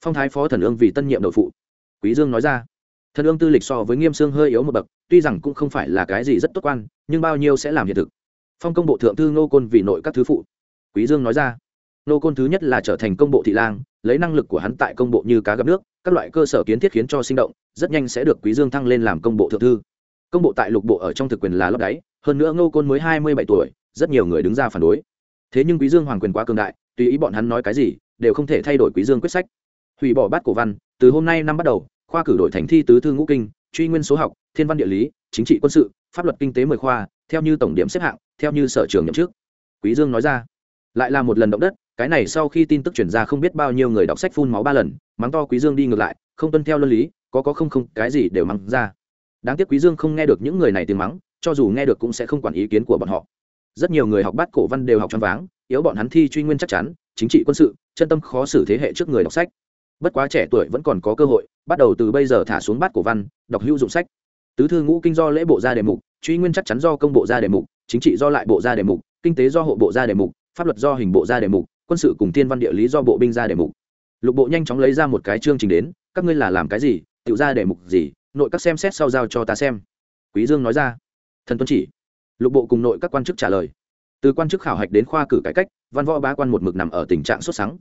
phong thái phó thần ương vì tân nhiệm đội phụ. Quý dương nói ra, thần ương tư lịch so với nghiêm xương hơi yếu một bậc, tuy rằng cũng không phải là cái gì rất tốt quan, nhưng bao nhiêu sẽ làm hiện thực. Phong công bộ thượng thư ngô côn vì nội các thứ phụ. Quý dương nói ra nô côn thứ nhất là trở thành công bộ thị lang, lấy năng lực của hắn tại công bộ như cá gặp nước, các loại cơ sở kiến thiết khiến cho sinh động, rất nhanh sẽ được quý dương thăng lên làm công bộ thượng thư. Công bộ tại lục bộ ở trong thực quyền là lót đáy, hơn nữa ngô côn mới hai mươi bảy tuổi, rất nhiều người đứng ra phản đối thế nhưng quý dương hoàng quyền quá cường đại, tùy ý bọn hắn nói cái gì, đều không thể thay đổi quý dương quyết sách. Hủy bỏ bát cổ văn, từ hôm nay năm bắt đầu, khoa cử đổi thành thi tứ thư ngũ kinh, truy nguyên số học, thiên văn địa lý, chính trị quân sự, pháp luật kinh tế mười khoa, theo như tổng điểm xếp hạng, theo như sở trường nhậm chức. Quý dương nói ra, lại là một lần động đất, cái này sau khi tin tức chuyển ra không biết bao nhiêu người đọc sách phun máu ba lần, mắng to quý dương đi ngược lại, không tuân theo luân lý, có có không không, cái gì đều mắng ra. Đáng tiếc quý dương không nghe được những người này tiếng mắng, cho dù nghe được cũng sẽ không quản ý kiến của bọn họ rất nhiều người học bát cổ văn đều học choáng váng, yếu bọn hắn thi truy nguyên chắc chắn, chính trị quân sự, chân tâm khó xử thế hệ trước người đọc sách. Bất quá trẻ tuổi vẫn còn có cơ hội, bắt đầu từ bây giờ thả xuống bát cổ văn, đọc hữu dụng sách. Tứ thư ngũ kinh do lễ bộ ra đề mục, truy nguyên chắc chắn do công bộ ra đề mục, chính trị do lại bộ ra đề mục, kinh tế do hộ bộ ra đề mục, pháp luật do hình bộ ra đề mục, quân sự cùng tiên văn địa lý do bộ binh ra đề mục. Lục bộ nhanh chóng lấy ra một cái chương trình đến, các ngươi là làm cái gì tự ra đề mục gì, nội các xem xét sau giao cho ta xem. Quý dương nói ra. Thần tuân chỉ lục bộ cùng nội các quan chức trả lời. Từ quan chức khảo hạch đến khoa cử cải cách, văn võ bá quan một mực nằm ở tình trạng xuất sáng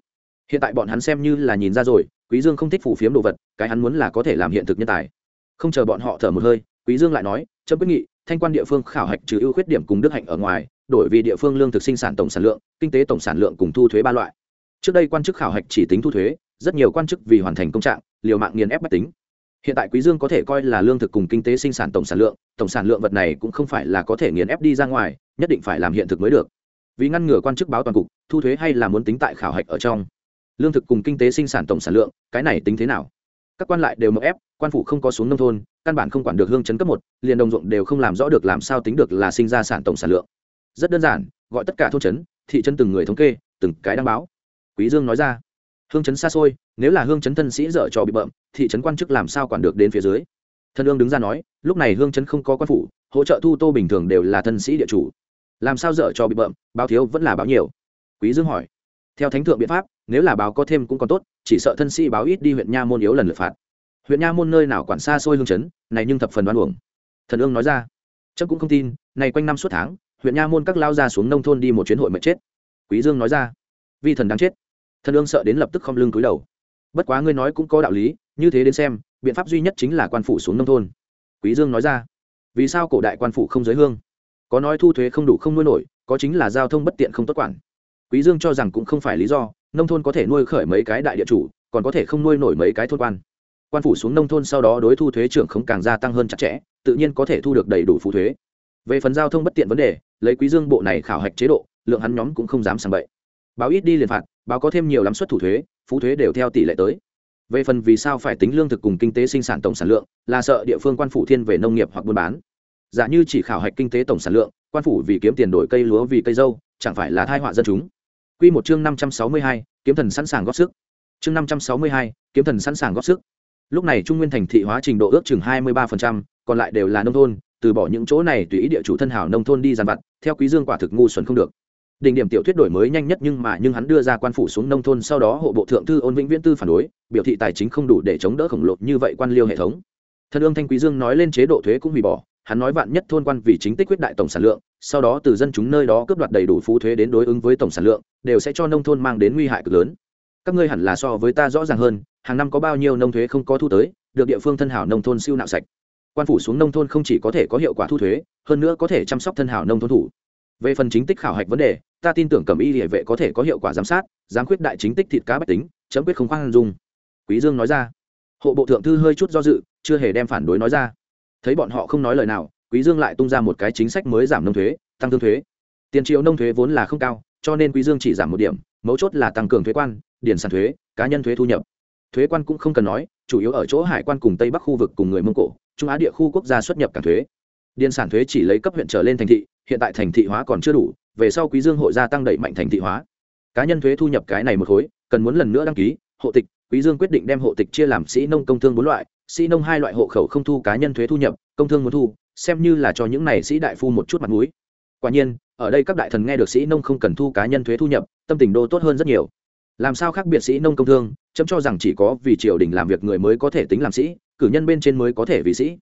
hiện tại bọn hắn xem như là nhìn ra rồi, quý dương không thích phủ phiếm đồ vật, cái hắn muốn là có thể làm hiện thực nhân tài. Không chờ bọn họ thở một hơi, quý dương lại nói, chấm quyết nghị, thanh quan địa phương khảo hạch trừ ưu khuyết điểm cùng đức hạnh ở ngoài, đổi vì địa phương lương thực sinh sản tổng sản lượng, kinh tế tổng sản lượng cùng thu thuế ba loại. Trước đây quan chức khảo hạch chỉ tính thu thuế, rất nhiều quan chức vì hoàn thành công trạng, liều mạng nghiền ép bách tính hiện tại quý dương có thể coi là lương thực cùng kinh tế sinh sản tổng sản lượng, tổng sản lượng vật này cũng không phải là có thể nghiền ép đi ra ngoài, nhất định phải làm hiện thực mới được. Vì ngăn ngừa quan chức báo toàn cục, thu thuế hay là muốn tính tại khảo hạch ở trong. Lương thực cùng kinh tế sinh sản tổng sản lượng, cái này tính thế nào? Các quan lại đều mậu ép, quan phủ không có xuống nông thôn, căn bản không quản được hương chấn cấp một, liền đồng ruộng đều không làm rõ được làm sao tính được là sinh ra sản tổng sản lượng. Rất đơn giản, gọi tất cả thôn trấn thị trấn từng người thống kê, từng cái đăng báo. Quý dương nói ra hương chấn xa xôi nếu là hương chấn thân sĩ dở trò bị bợm thị trấn quan chức làm sao quản được đến phía dưới? Thân ương đứng ra nói lúc này hương chấn không có quan phủ hỗ trợ thu tô bình thường đều là thân sĩ địa chủ. Làm sao dở trò bị bợm báo thiếu vẫn là báo nhiều. Quý dương hỏi. Theo thánh thượng biện pháp nếu là báo có thêm cũng còn tốt chỉ sợ thân sĩ báo ít đi huyện nha môn yếu lần lượt phạt. Huyện nha môn nơi nào quản xa xôi hương chấn, này nhưng thập phần đoan uổng. Thần ương nói ra. Trâm cũng không tin này quanh năm suốt tháng huyện nha môn các lao ra xuống nông thôn đi một chuyến hội mệt chết. Quý dương nói ra. Vi thần đáng chết thần ương sợ đến lập tức không lưng cúi đầu. Bất quá ngươi nói cũng có đạo lý, như thế đến xem, biện pháp duy nhất chính là quan phủ xuống nông thôn. Quý dương nói ra. Vì sao cổ đại quan phủ không giới hương? Có nói thu thuế không đủ không nuôi nổi, có chính là giao thông bất tiện không tốt quản. Quý dương cho rằng cũng không phải lý do, nông thôn có thể nuôi khởi mấy cái đại địa chủ, còn có thể không nuôi nổi mấy cái thôn quan. Quan phủ xuống nông thôn sau đó đối thu thuế trưởng không càng gia tăng hơn chặt chẽ, tự nhiên có thể thu được đầy đủ phụ thuế. Về phần giao thông bất tiện vấn đề, lấy quý dương bộ này khảo hạch chế độ, lượng hắn nhóm cũng không dám sang bậy. Báo ít đi liền phạt báo có thêm nhiều lắm suất thủ thuế phú thuế đều theo tỷ lệ tới về phần vì sao phải tính lương thực cùng kinh tế sinh sản tổng sản lượng là sợ địa phương quan phủ thiên về nông nghiệp hoặc buôn bán giả như chỉ khảo hạch kinh tế tổng sản lượng quan phủ vì kiếm tiền đổi cây lúa vì cây dâu chẳng phải là thai họa dân chúng Quy một chương năm trăm sáu mươi hai, kiếm thần sẵn sàng góp sức. Chương năm trăm sáu mươi hai, kiếm thần sẵn sàng góp sức. Lúc này Trung Nguyên thành thị hóa trình độ ước chừng hai mươi 23%, còn lại đều là nông thôn, từ bỏ những chỗ này tùy ý địa chủ thân hảo nông thôn đi dàn vặt, theo Quý Dương quả thực ngu xuẩn không được đỉnh điểm tiểu thuyết đổi mới nhanh nhất nhưng mà nhưng hắn đưa ra quan phủ xuống nông thôn, sau đó hộ bộ thượng thư ôn vĩnh viễn tư phản đối, biểu thị tài chính không đủ để chống đỡ khổng lồ như vậy quan liêu hệ thống. Thân ương thanh quý dương nói lên chế độ thuế cũng hủy bỏ, hắn nói vạn nhất thôn quan vì chính tích quyết đại tổng sản lượng, sau đó từ dân chúng nơi đó cướp đoạt đầy đủ phú thuế đến đối ứng với tổng sản lượng, đều sẽ cho nông thôn mang đến nguy hại cực lớn. Các ngươi hẳn là so với ta rõ ràng hơn, hàng năm có bao nhiêu nông thuế không có thu tới, được địa phương thân hảo nông thôn siêu nạo sạch. Quan phủ xuống nông thôn không chỉ có thể có hiệu quả thu thuế, hơn nữa có thể chăm sóc thân hảo nông thôn thủ về phần chính tích khảo hạch vấn đề, ta tin tưởng cẩm y địa vệ có thể có hiệu quả giám sát, giám quyết đại chính tích thịt cá bách tính, chấm quyết không khoan dung. Quý dương nói ra. Hộ bộ thượng thư hơi chút do dự, chưa hề đem phản đối nói ra. Thấy bọn họ không nói lời nào, quý dương lại tung ra một cái chính sách mới giảm nông thuế, tăng thương thuế. Tiền triệu nông thuế vốn là không cao, cho nên quý dương chỉ giảm một điểm, mấu chốt là tăng cường thuế quan điển sản thuế, cá nhân thuế thu nhập. Thuế quan cũng không cần nói, chủ yếu ở chỗ hải quan cùng tây bắc khu vực cùng người mông cổ, trung á địa khu quốc gia xuất nhập cảng thuế. Điền sản thuế chỉ lấy cấp huyện trở lên thành thị hiện tại thành thị hóa còn chưa đủ, về sau quý dương hội gia tăng đẩy mạnh thành thị hóa. Cá nhân thuế thu nhập cái này một khối, cần muốn lần nữa đăng ký, hộ tịch, quý dương quyết định đem hộ tịch chia làm sĩ nông công thương bốn loại, sĩ nông hai loại hộ khẩu không thu cá nhân thuế thu nhập, công thương muốn thu, xem như là cho những này sĩ đại phu một chút mặt mũi. Quả nhiên, ở đây các đại thần nghe được sĩ nông không cần thu cá nhân thuế thu nhập, tâm tình đô tốt hơn rất nhiều. Làm sao khác biệt sĩ nông công thương, chấm cho rằng chỉ có vì triều đình làm việc người mới có thể tính làm sĩ, cử nhân bên trên mới có thể vì sĩ.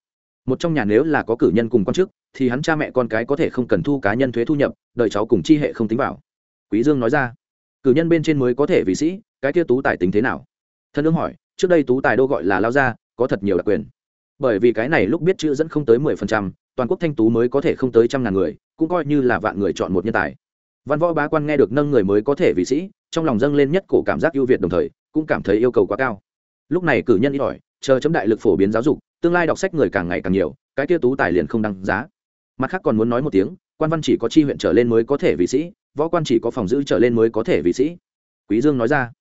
Một trong nhà nếu là có cử nhân cùng quan chức thì hắn cha mẹ con cái có thể không cần thu cá nhân thuế thu nhập, đợi cháu cùng chi hệ không tính vào. Quý dương nói ra. Cử nhân bên trên mới có thể vì sĩ, cái kia tú tài tính thế nào? Thân ương hỏi, trước đây tú tài đô gọi là lao gia, có thật nhiều đặc quyền. Bởi vì cái này lúc biết chữ dẫn không tới mười phần trăm, toàn quốc thanh tú mới có thể không tới trăm ngàn người, cũng coi như là vạn người chọn một nhân tài. Văn võ bá quan nghe được nâng người mới có thể vì sĩ, trong lòng dâng lên nhất cổ cảm giác ưu việt đồng thời, cũng cảm thấy yêu cầu quá cao. Lúc này cử nhân ít ỏi, chờ chấm đại lực phổ biến giáo dục, tương lai đọc sách người càng ngày càng nhiều, cái kia tú tài liền không đăng giá mặt khác còn muốn nói một tiếng, quan văn chỉ có chi huyện trở lên mới có thể vị sĩ, võ quan chỉ có phòng giữ trở lên mới có thể vị sĩ. Quý dương nói ra,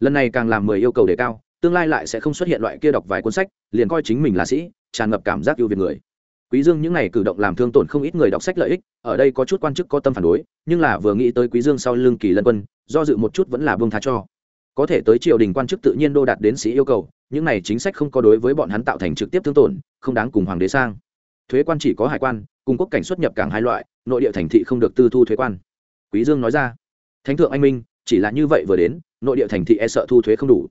lần này càng làm mười yêu cầu đề cao, tương lai lại sẽ không xuất hiện loại kia đọc vài cuốn sách, liền coi chính mình là sĩ, tràn ngập cảm giác yêu việt người. Quý dương những này cử động làm thương tổn không ít người đọc sách lợi ích, ở đây có chút quan chức có tâm phản đối, nhưng là vừa nghĩ tới quý dương sau lưng kỳ lân quân, do dự một chút vẫn là buông tha cho. Có thể tới triều đình quan chức tự nhiên đô đạt đến sĩ yêu cầu, những này chính sách không có đối với bọn hắn tạo thành trực tiếp thương tổn, không đáng cùng hoàng đế sang. Thuế quan chỉ có hải quan cùng quốc cảnh xuất nhập cảng hai loại, nội địa thành thị không được tư thu thuế quan. Quý dương nói ra. Thánh thượng anh minh, chỉ là như vậy vừa đến, nội địa thành thị e sợ thu thuế không đủ.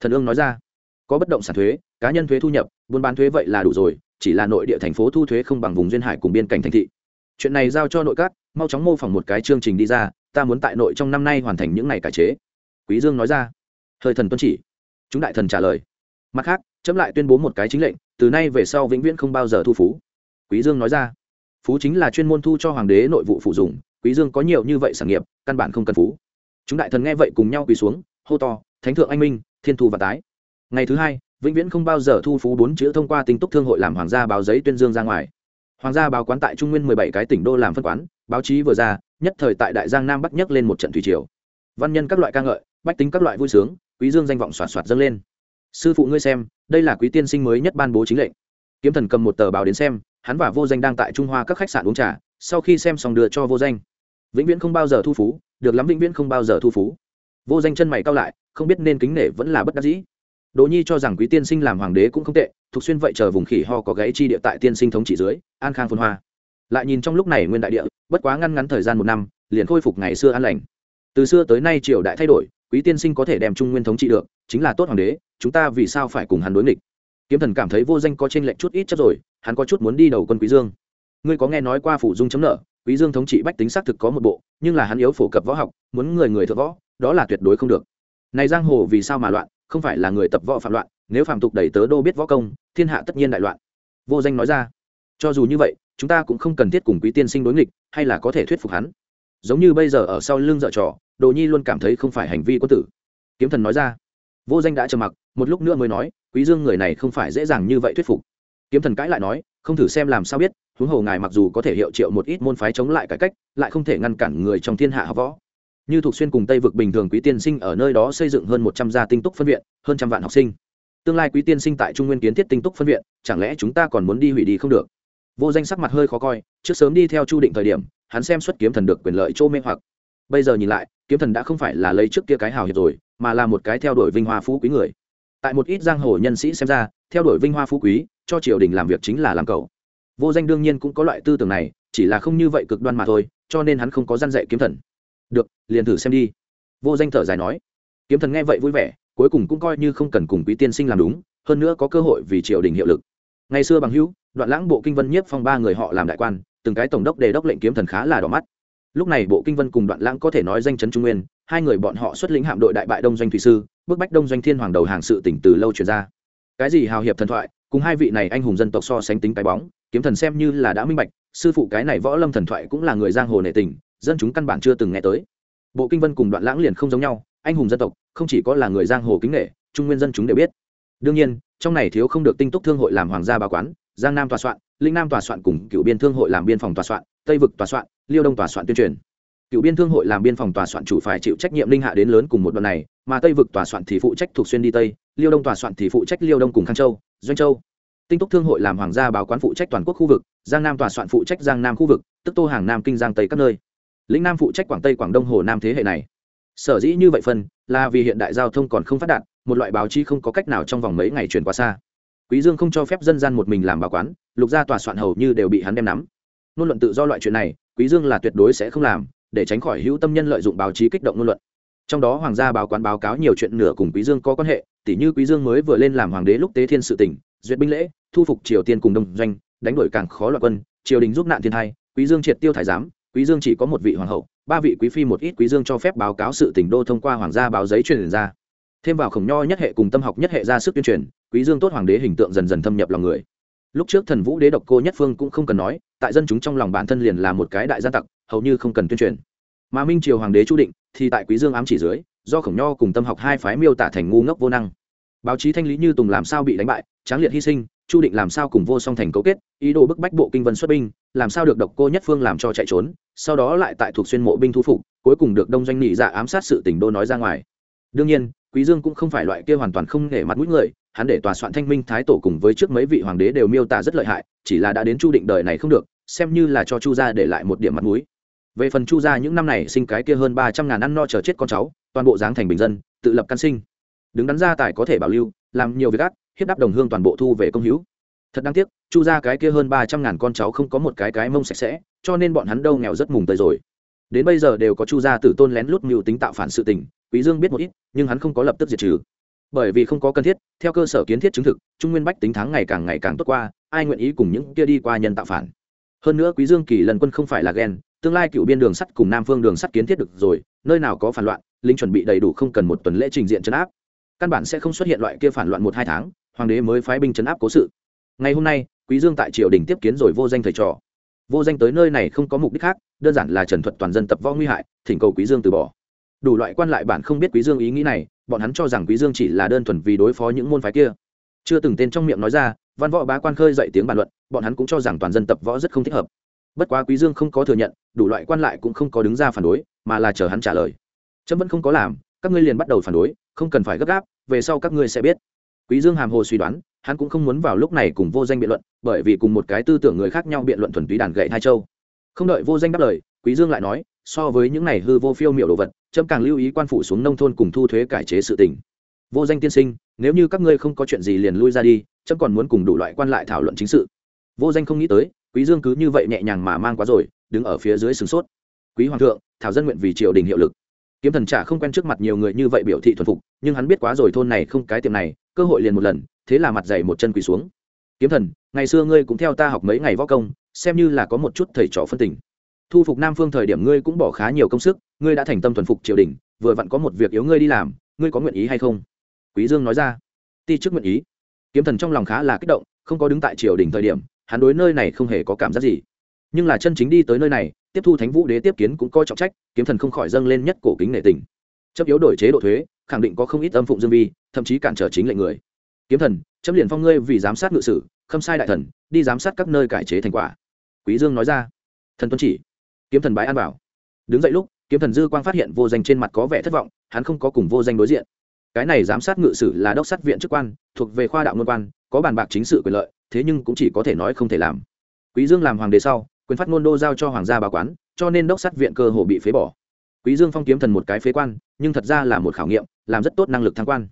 Thần ương nói ra. Có bất động sản thuế, cá nhân thuế thu nhập, buôn bán thuế vậy là đủ rồi, chỉ là nội địa thành phố thu thuế không bằng vùng duyên hải cùng biên cảnh thành thị. Chuyện này giao cho nội các, mau chóng mô phỏng một cái chương trình đi ra, ta muốn tại nội trong năm nay hoàn thành những ngày cải chế. Quý dương nói ra. Hơi thần tuân chỉ. Chúng đại thần trả lời. Mặt khác, chấm lại tuyên bố một cái chính lệnh, từ nay về sau vĩnh viễn không bao giờ thu phú. Quý dương nói ra phú chính là chuyên môn thu cho hoàng đế nội vụ phụ dụng quý dương có nhiều như vậy sản nghiệp, căn bản không cần phú. Chúng đại thần nghe vậy cùng nhau quỳ xuống, hô to, thánh thượng anh minh, thiên thu và tái. Ngày thứ hai, vĩnh viễn không bao giờ thu phú bốn chữ thông qua tinh túc thương hội làm hoàng gia báo giấy tuyên dương ra ngoài. Hoàng gia báo quán tại trung nguyên mười bảy cái tỉnh đô làm phân quán, báo chí vừa ra, nhất thời tại đại giang nam bắc nhấc lên một trận thủy triều. Văn nhân các loại ca ngợi, bách tính các loại vui sướng, quý dương danh vọng xoạt xoạt dâng lên. Sư phụ ngươi xem, đây là quý tiên sinh mới nhất ban bố chính lệnh. Kiếm thần cầm một tờ báo đến xem hắn và vô danh đang tại trung hoa các khách sạn uống trà, sau khi xem xong đưa cho vô danh. Vĩnh viễn không bao giờ thu phú, được lắm vĩnh viễn không bao giờ thu phú. Vô danh chân mày cao lại, không biết nên kính nể vẫn là bất đắc dĩ. Đỗ nhi cho rằng quý tiên sinh làm hoàng đế cũng không tệ, thuộc xuyên vậy chờ vùng khỉ ho có gãy chi địa tại tiên sinh thống trị dưới, an khang phồn hoa. Lại nhìn trong lúc này nguyên đại địa, bất quá ngăn ngắn thời gian một năm, liền khôi phục ngày xưa an lành. Từ xưa tới nay triều đại thay đổi, quý tiên sinh có thể đem trung nguyên thống trị được, chính là tốt hoàng đế, chúng ta vì sao phải cùng hắn đối nghịch? Kiếm thần cảm thấy vô danh có trên lệnh chút ít chất rồi, hắn có chút muốn đi đầu quân quý dương. Ngươi có nghe nói qua phủ dung chấm nợ, quý dương thống trị bách tính xác thực có một bộ, nhưng là hắn yếu phổ cập võ học, muốn người người thợ võ, đó là tuyệt đối không được. Này giang hồ vì sao mà loạn, không phải là người tập võ phạm loạn, nếu phạm tục đẩy tớ đô biết võ công, thiên hạ tất nhiên đại loạn. Vô danh nói ra. Cho dù như vậy, chúng ta cũng không cần thiết cùng quý tiên sinh đối nghịch, hay là có thể thuyết phục hắn. Giống như bây giờ ở sau lưng dợ trò, đồ nhi luôn cảm thấy không phải hành vi quân tử. Kiếm thần nói ra vô danh đã trầm mặc, một lúc nữa mới nói, quý dương người này không phải dễ dàng như vậy thuyết phục. Kiếm thần cãi lại nói, không thử xem làm sao biết, huống hồ ngài mặc dù có thể hiệu triệu một ít môn phái chống lại cải cách, lại không thể ngăn cản người trong thiên hạ học võ. Như thuộc xuyên cùng tây vực bình thường quý tiên sinh ở nơi đó xây dựng hơn một trăm gia tinh túc phân viện, hơn trăm vạn học sinh. Tương lai quý tiên sinh tại trung nguyên kiến thiết tinh túc phân viện, chẳng lẽ chúng ta còn muốn đi hủy đi không được? Vô danh sắc mặt hơi khó coi, trước sớm đi theo chu định thời điểm, hắn xem xuất kiếm thần được quyền lợi chỗ mê hoặc. Bây giờ nhìn lại kiếm thần đã không phải là lấy trước kia cái hào hiệp rồi, mà là một cái theo đuổi vinh hoa phú quý người. Tại một ít giang hồ nhân sĩ xem ra, theo đuổi vinh hoa phú quý, cho triều đình làm việc chính là làm cầu. Vô danh đương nhiên cũng có loại tư tưởng này, chỉ là không như vậy cực đoan mà thôi, cho nên hắn không có gian dạy kiếm thần. Được, liền thử xem đi. Vô danh thở dài nói. Kiếm thần nghe vậy vui vẻ, cuối cùng cũng coi như không cần cùng quý tiên sinh làm đúng, hơn nữa có cơ hội vì triều đình hiệu lực. Ngày xưa bằng hữu, đoạn lãng bộ kinh vân nhiếp phong ba người họ làm đại quan, từng cái tổng đốc đề đốc lệnh kiếm thần khá là đỏ mắt lúc này bộ kinh vân cùng đoạn lãng có thể nói danh chấn trung nguyên, hai người bọn họ xuất lĩnh hạm đội đại bại đông doanh thủy sư bức bách đông doanh thiên hoàng đầu hàng sự tỉnh từ lâu truyền ra. Cái gì hào hiệp thần thoại, cùng hai vị này anh hùng dân tộc so sánh tính cái bóng, kiếm thần xem như là đã minh bạch, sư phụ cái này võ lâm thần thoại cũng là người giang hồ nệ tình, dân chúng căn bản chưa từng nghe tới. Bộ kinh vân cùng đoạn lãng liền không giống nhau, anh hùng dân tộc, không chỉ có là người giang hồ kính nghệ trung nguyên dân chúng đều biết. Đương nhiên, trong này thiếu không được tinh túc thương hội làm hoàng gia bà quán, giang nam tòa soạn, linh nam tòa soạn cùng cựu biên thương hội làm biên phòng tòa soạn, tây vực tòa soạn liêu đông tòa soạn tuyên truyền. Cựu biên thương hội làm biên phòng tòa soạn chủ phải chịu trách nhiệm linh hạ đến lớn cùng một đoạn này, mà tây vực tòa soạn thì phụ trách thuộc xuyên đi tây, liêu đông tòa soạn thì phụ trách liêu đông cùng khang châu, doanh châu. Tinh túc thương hội làm hoàng gia báo quán phụ trách toàn quốc khu vực, giang nam tòa soạn phụ trách giang nam khu vực, tức tô hàng nam kinh giang tây các nơi. Lĩnh nam phụ trách quảng tây, quảng đông, hồ nam thế hệ này. Sở dĩ như vậy phân, là vì hiện đại giao thông còn không phát đạt, một loại báo chí không có cách nào trong vòng mấy ngày truyền qua xa. Quý dương không cho phép dân gian một mình làm báo quán, lục gia tòa soạn hầu như đều bị hắn đem nắm ngôn luận tự do loại chuyện này, quý dương là tuyệt đối sẽ không làm, để tránh khỏi hữu tâm nhân lợi dụng báo chí kích động ngôn luận. Trong đó hoàng gia báo quán báo cáo nhiều chuyện nửa cùng quý dương có quan hệ tỷ như quý dương mới vừa lên làm hoàng đế lúc tế thiên sự tỉnh, duyệt binh lễ, thu phục triều tiên cùng đông doanh, đánh đuổi càng khó loạn quân, triều đình giúp nạn thiên hai quý dương triệt tiêu thải giám, quý dương chỉ có một vị hoàng hậu, ba vị quý phi một ít quý dương cho phép báo cáo sự tỉnh đô thông qua hoàng gia báo giấy truyền ra. Thêm vào khổng nho nhất hệ cùng tâm học nhất hệ ra sức tuyên truyền, quý dương tốt hoàng đế hình tượng dần dần thâm nhập lòng người. Lúc trước thần vũ đế độc cô nhất phương cũng không cần nói tại dân chúng trong lòng bản thân liền là một cái đại gia tặc, hầu như không cần tuyên truyền. Mà minh triều hoàng đế chu định thì tại quý dương ám chỉ dưới, do khổng nho cùng tâm học hai phái miêu tả thành ngu ngốc vô năng. Báo chí thanh lý như tùng làm sao bị đánh bại, tráng liệt hy sinh, chu định làm sao cùng vô song thành cấu kết, ý đồ bức bách bộ kinh vân xuất binh, làm sao được độc cô nhất phương làm cho chạy trốn, sau đó lại tại thuộc xuyên mộ binh thu phục, cuối cùng được đông doanh nghị dạ ám sát sự tỉnh đô nói ra ngoài. Đương nhiên quý dương cũng không phải loại kia hoàn toàn không nể mặt mũi người, hắn để tòa soạn thanh minh thái tổ cùng với trước mấy vị hoàng đế đều miêu tả rất lợi hại, chỉ là đã đến chu định đời này không được, xem như là cho chu gia để lại một điểm mặt mũi. Về phần chu gia những năm này sinh cái kia hơn ba trăm ngàn ăn no chờ chết con cháu, toàn bộ dáng thành bình dân, tự lập căn sinh. Đứng đắn gia tài có thể bảo lưu, làm nhiều việc ác, hiếp đáp đồng hương toàn bộ thu về công hữu. Thật đáng tiếc, chu gia cái kia hơn ba trăm ngàn con cháu không có một cái cái mông sạch sẽ, cho nên bọn hắn đâu nghèo rất mùng tới rồi. Đến bây giờ đều có chu gia tử tôn lén lút mưu tính tạo phản sự tình quý dương biết một ít, nhưng hắn không có lập tức diệt trừ. Bởi vì không có cần thiết, theo cơ sở kiến thiết chứng thực, trung nguyên bách tính thắng ngày càng ngày càng tốt qua, ai nguyện ý cùng những kia đi qua nhân tạo phản? Hơn nữa quý dương kỳ lần quân không phải là ghen, tương lai cựu biên đường sắt cùng nam phương đường sắt kiến thiết được rồi, nơi nào có phản loạn linh chuẩn bị đầy đủ không cần một tuần lễ trình diện chấn áp. Căn bản sẽ không xuất hiện loại kia phản loạn một hai tháng, hoàng đế mới phái binh chấn áp cố sự. Ngày hôm nay, quý dương tại triều đình tiếp kiến rồi vô danh thầy trò. Vô danh tới nơi này không có mục đích khác, đơn giản là trần thuật toàn dân tập võ nguy hại, thỉnh cầu quý dương từ bỏ đủ loại quan lại bản không biết quý dương ý nghĩ này, bọn hắn cho rằng quý dương chỉ là đơn thuần vì đối phó những môn phái kia. Chưa từng tên trong miệng nói ra, văn võ bá quan khơi dậy tiếng bàn luận, bọn hắn cũng cho rằng toàn dân tập võ rất không thích hợp. Bất quá quý dương không có thừa nhận, đủ loại quan lại cũng không có đứng ra phản đối, mà là chờ hắn trả lời. Trâm vẫn không có làm, các ngươi liền bắt đầu phản đối, không cần phải gấp gáp, về sau các ngươi sẽ biết. Quý dương hàm hồ suy đoán, hắn cũng không muốn vào lúc này cùng vô danh biện luận, bởi vì cùng một cái tư tưởng người khác nhau biện luận thuần túy đàn gậy hai châu. Không đợi vô danh đáp lời, quý dương lại nói, so với những này hư vô phiêu miểu đồ vật trâm càng lưu ý quan phủ xuống nông thôn cùng thu thuế cải chế sự tình. Vô danh tiên sinh, nếu như các ngươi không có chuyện gì liền lui ra đi trâm còn muốn cùng đủ loại quan lại thảo luận chính sự. Vô danh không nghĩ tới, quý dương cứ như vậy nhẹ nhàng mà mang quá rồi, đứng ở phía dưới sừng sốt. Quý hoàng thượng, thảo dân nguyện vì triều đình hiệu lực. Kiếm thần trả không quen trước mặt nhiều người như vậy biểu thị thuần phục, nhưng hắn biết quá rồi thôn này không cái tiệm này, cơ hội liền một lần, thế là mặt dày một chân quỳ xuống. Kiếm thần, ngày xưa ngươi cũng theo ta học mấy ngày võ công, xem như là có một chút thầy trò phân tình thu phục nam phương thời điểm ngươi cũng bỏ khá nhiều công sức, ngươi đã thành tâm thuần phục triều đình, vừa vặn có một việc yếu ngươi đi làm, ngươi có nguyện ý hay không? Quý dương nói ra. Ti chức nguyện ý. Kiếm thần trong lòng khá là kích động, không có đứng tại triều đình thời điểm, hắn đối nơi này không hề có cảm giác gì. Nhưng là chân chính đi tới nơi này, tiếp thu thánh vũ đế tiếp kiến cũng coi trọng trách, kiếm thần không khỏi dâng lên nhất cổ kính nể tình. Chấp yếu đổi chế độ thuế, khẳng định có không ít âm phụng dương vi, thậm chí cản trở chính lệnh người. Kiếm thần, chấp liền phong ngươi vì giám sát ngự sử, khâm sai đại thần, đi giám sát các nơi cải chế thành quả. Quý dương nói ra. Thần tuân chỉ kiếm thần bái an bảo. Đứng dậy lúc, kiếm thần dư quang phát hiện vô danh trên mặt có vẻ thất vọng, hắn không có cùng vô danh đối diện. Cái này giám sát ngự sử là đốc sát viện chức quan, thuộc về khoa đạo ngôn quan, có bàn bạc chính sự quyền lợi, thế nhưng cũng chỉ có thể nói không thể làm. Quý dương làm hoàng đế sau, quyền phát ngôn đô giao cho hoàng gia bà quán, cho nên đốc sát viện cơ hồ bị phế bỏ. Quý dương phong kiếm thần một cái phế quan, nhưng thật ra là một khảo nghiệm, làm rất tốt năng lực thăng quan.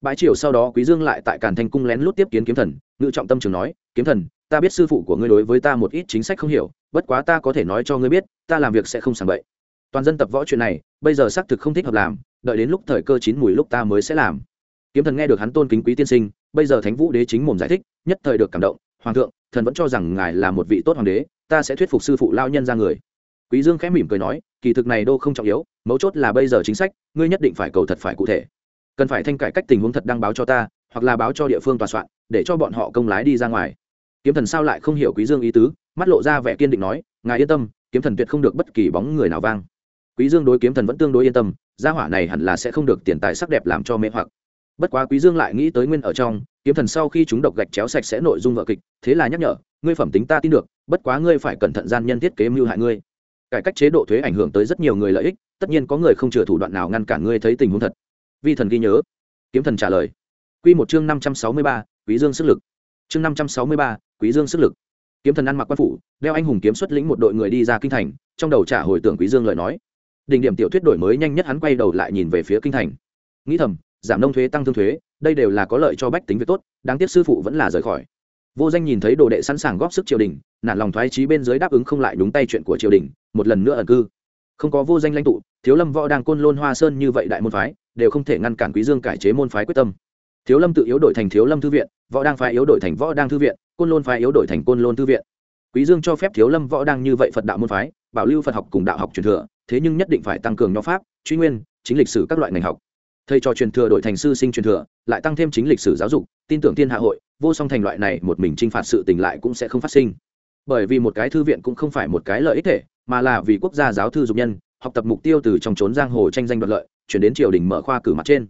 Bãi triều sau đó quý dương lại tại càn thanh cung lén lút tiếp kiến kiếm thần, ngự trọng tâm trường nói, kiếm thần ta biết sư phụ của ngươi đối với ta một ít chính sách không hiểu, bất quá ta có thể nói cho ngươi biết, ta làm việc sẽ không sảng bậy. Toàn dân tập võ chuyện này, bây giờ xác thực không thích hợp làm, đợi đến lúc thời cơ chín mùi lúc ta mới sẽ làm. Kiếm thần nghe được hắn tôn kính quý tiên sinh, bây giờ thánh vũ đế chính mồm giải thích, nhất thời được cảm động, hoàng thượng, thần vẫn cho rằng ngài là một vị tốt hoàng đế, ta sẽ thuyết phục sư phụ lao nhân ra người. Quý dương khẽ mỉm cười nói, kỳ thực này đô không trọng yếu, mấu chốt là bây giờ chính sách, ngươi nhất định phải cầu thật phải cụ thể. Cần phải thanh cải cách tình huống thật đăng báo cho ta, hoặc là báo cho địa phương tòa soạn, để cho bọn họ công lái đi ra ngoài kiếm thần sao lại không hiểu quý dương ý tứ, mắt lộ ra vẻ kiên định nói, ngài yên tâm, kiếm thần tuyệt không được bất kỳ bóng người nào vang. Quý dương đối kiếm thần vẫn tương đối yên tâm, gia hỏa này hẳn là sẽ không được tiền tài sắc đẹp làm cho mê hoặc. Bất quá quý dương lại nghĩ tới nguyên ở trong, kiếm thần sau khi chúng độc gạch chéo sạch sẽ nội dung vợ kịch, thế là nhắc nhở, ngươi phẩm tính ta tin được, bất quá ngươi phải cẩn thận gian nhân thiết kế mưu hại ngươi. Cải cách chế độ thuế ảnh hưởng tới rất nhiều người lợi ích, tất nhiên có người không chừa thủ đoạn nào ngăn cản ngươi thấy tình huống thật. Vi thần ghi nhớ. Kiếm thần trả lời. Quy một chương năm trăm sáu mươi ba, quý dương sức lực. Chương năm trăm sáu mươi ba quý dương sức lực. Kiếm thần ăn mặc quan phủ, đeo anh hùng kiếm xuất lĩnh một đội người đi ra kinh thành, trong đầu trả hồi tưởng quý dương lời nói. Đỉnh điểm tiểu thuyết đổi mới nhanh nhất hắn quay đầu lại nhìn về phía kinh thành. Nghĩ thầm, giảm nông thuế, tăng thương thuế, đây đều là có lợi cho bách tính việc tốt, đáng tiếc sư phụ vẫn là rời khỏi. Vô danh nhìn thấy đồ đệ sẵn sàng góp sức triều đình, nản lòng thoái trí bên dưới đáp ứng không lại đúng tay chuyện của triều đình, một lần nữa ẩn cư. Không có vô danh lãnh tụ, thiếu lâm võ đang côn lôn hoa sơn như vậy đại môn phái, đều không thể ngăn cản quý dương cải chế môn phái quyết tâm. Thiếu lâm tự yếu đổi thành thiếu lâm thư viện, võ đang phái yếu đổi thành võ đang thư viện côn lôn phái yếu đổi thành côn lôn thư viện. Quý dương cho phép thiếu lâm võ đang như vậy phật đạo môn phái, bảo lưu phật học cùng đạo học truyền thừa, thế nhưng nhất định phải tăng cường nho pháp, truy nguyên, chính lịch sử các loại ngành học. Thầy trò truyền thừa đổi thành sư sinh truyền thừa, lại tăng thêm chính lịch sử giáo dục, tin tưởng thiên hạ hội, vô song thành loại này một mình chinh phạt sự tình lại cũng sẽ không phát sinh. Bởi vì một cái thư viện cũng không phải một cái lợi ích thể, mà là vì quốc gia giáo thư dục nhân, học tập mục tiêu từ trong trốn giang hồ tranh danh đoạt lợi, chuyển đến triều đình mở khoa cử mặt trên.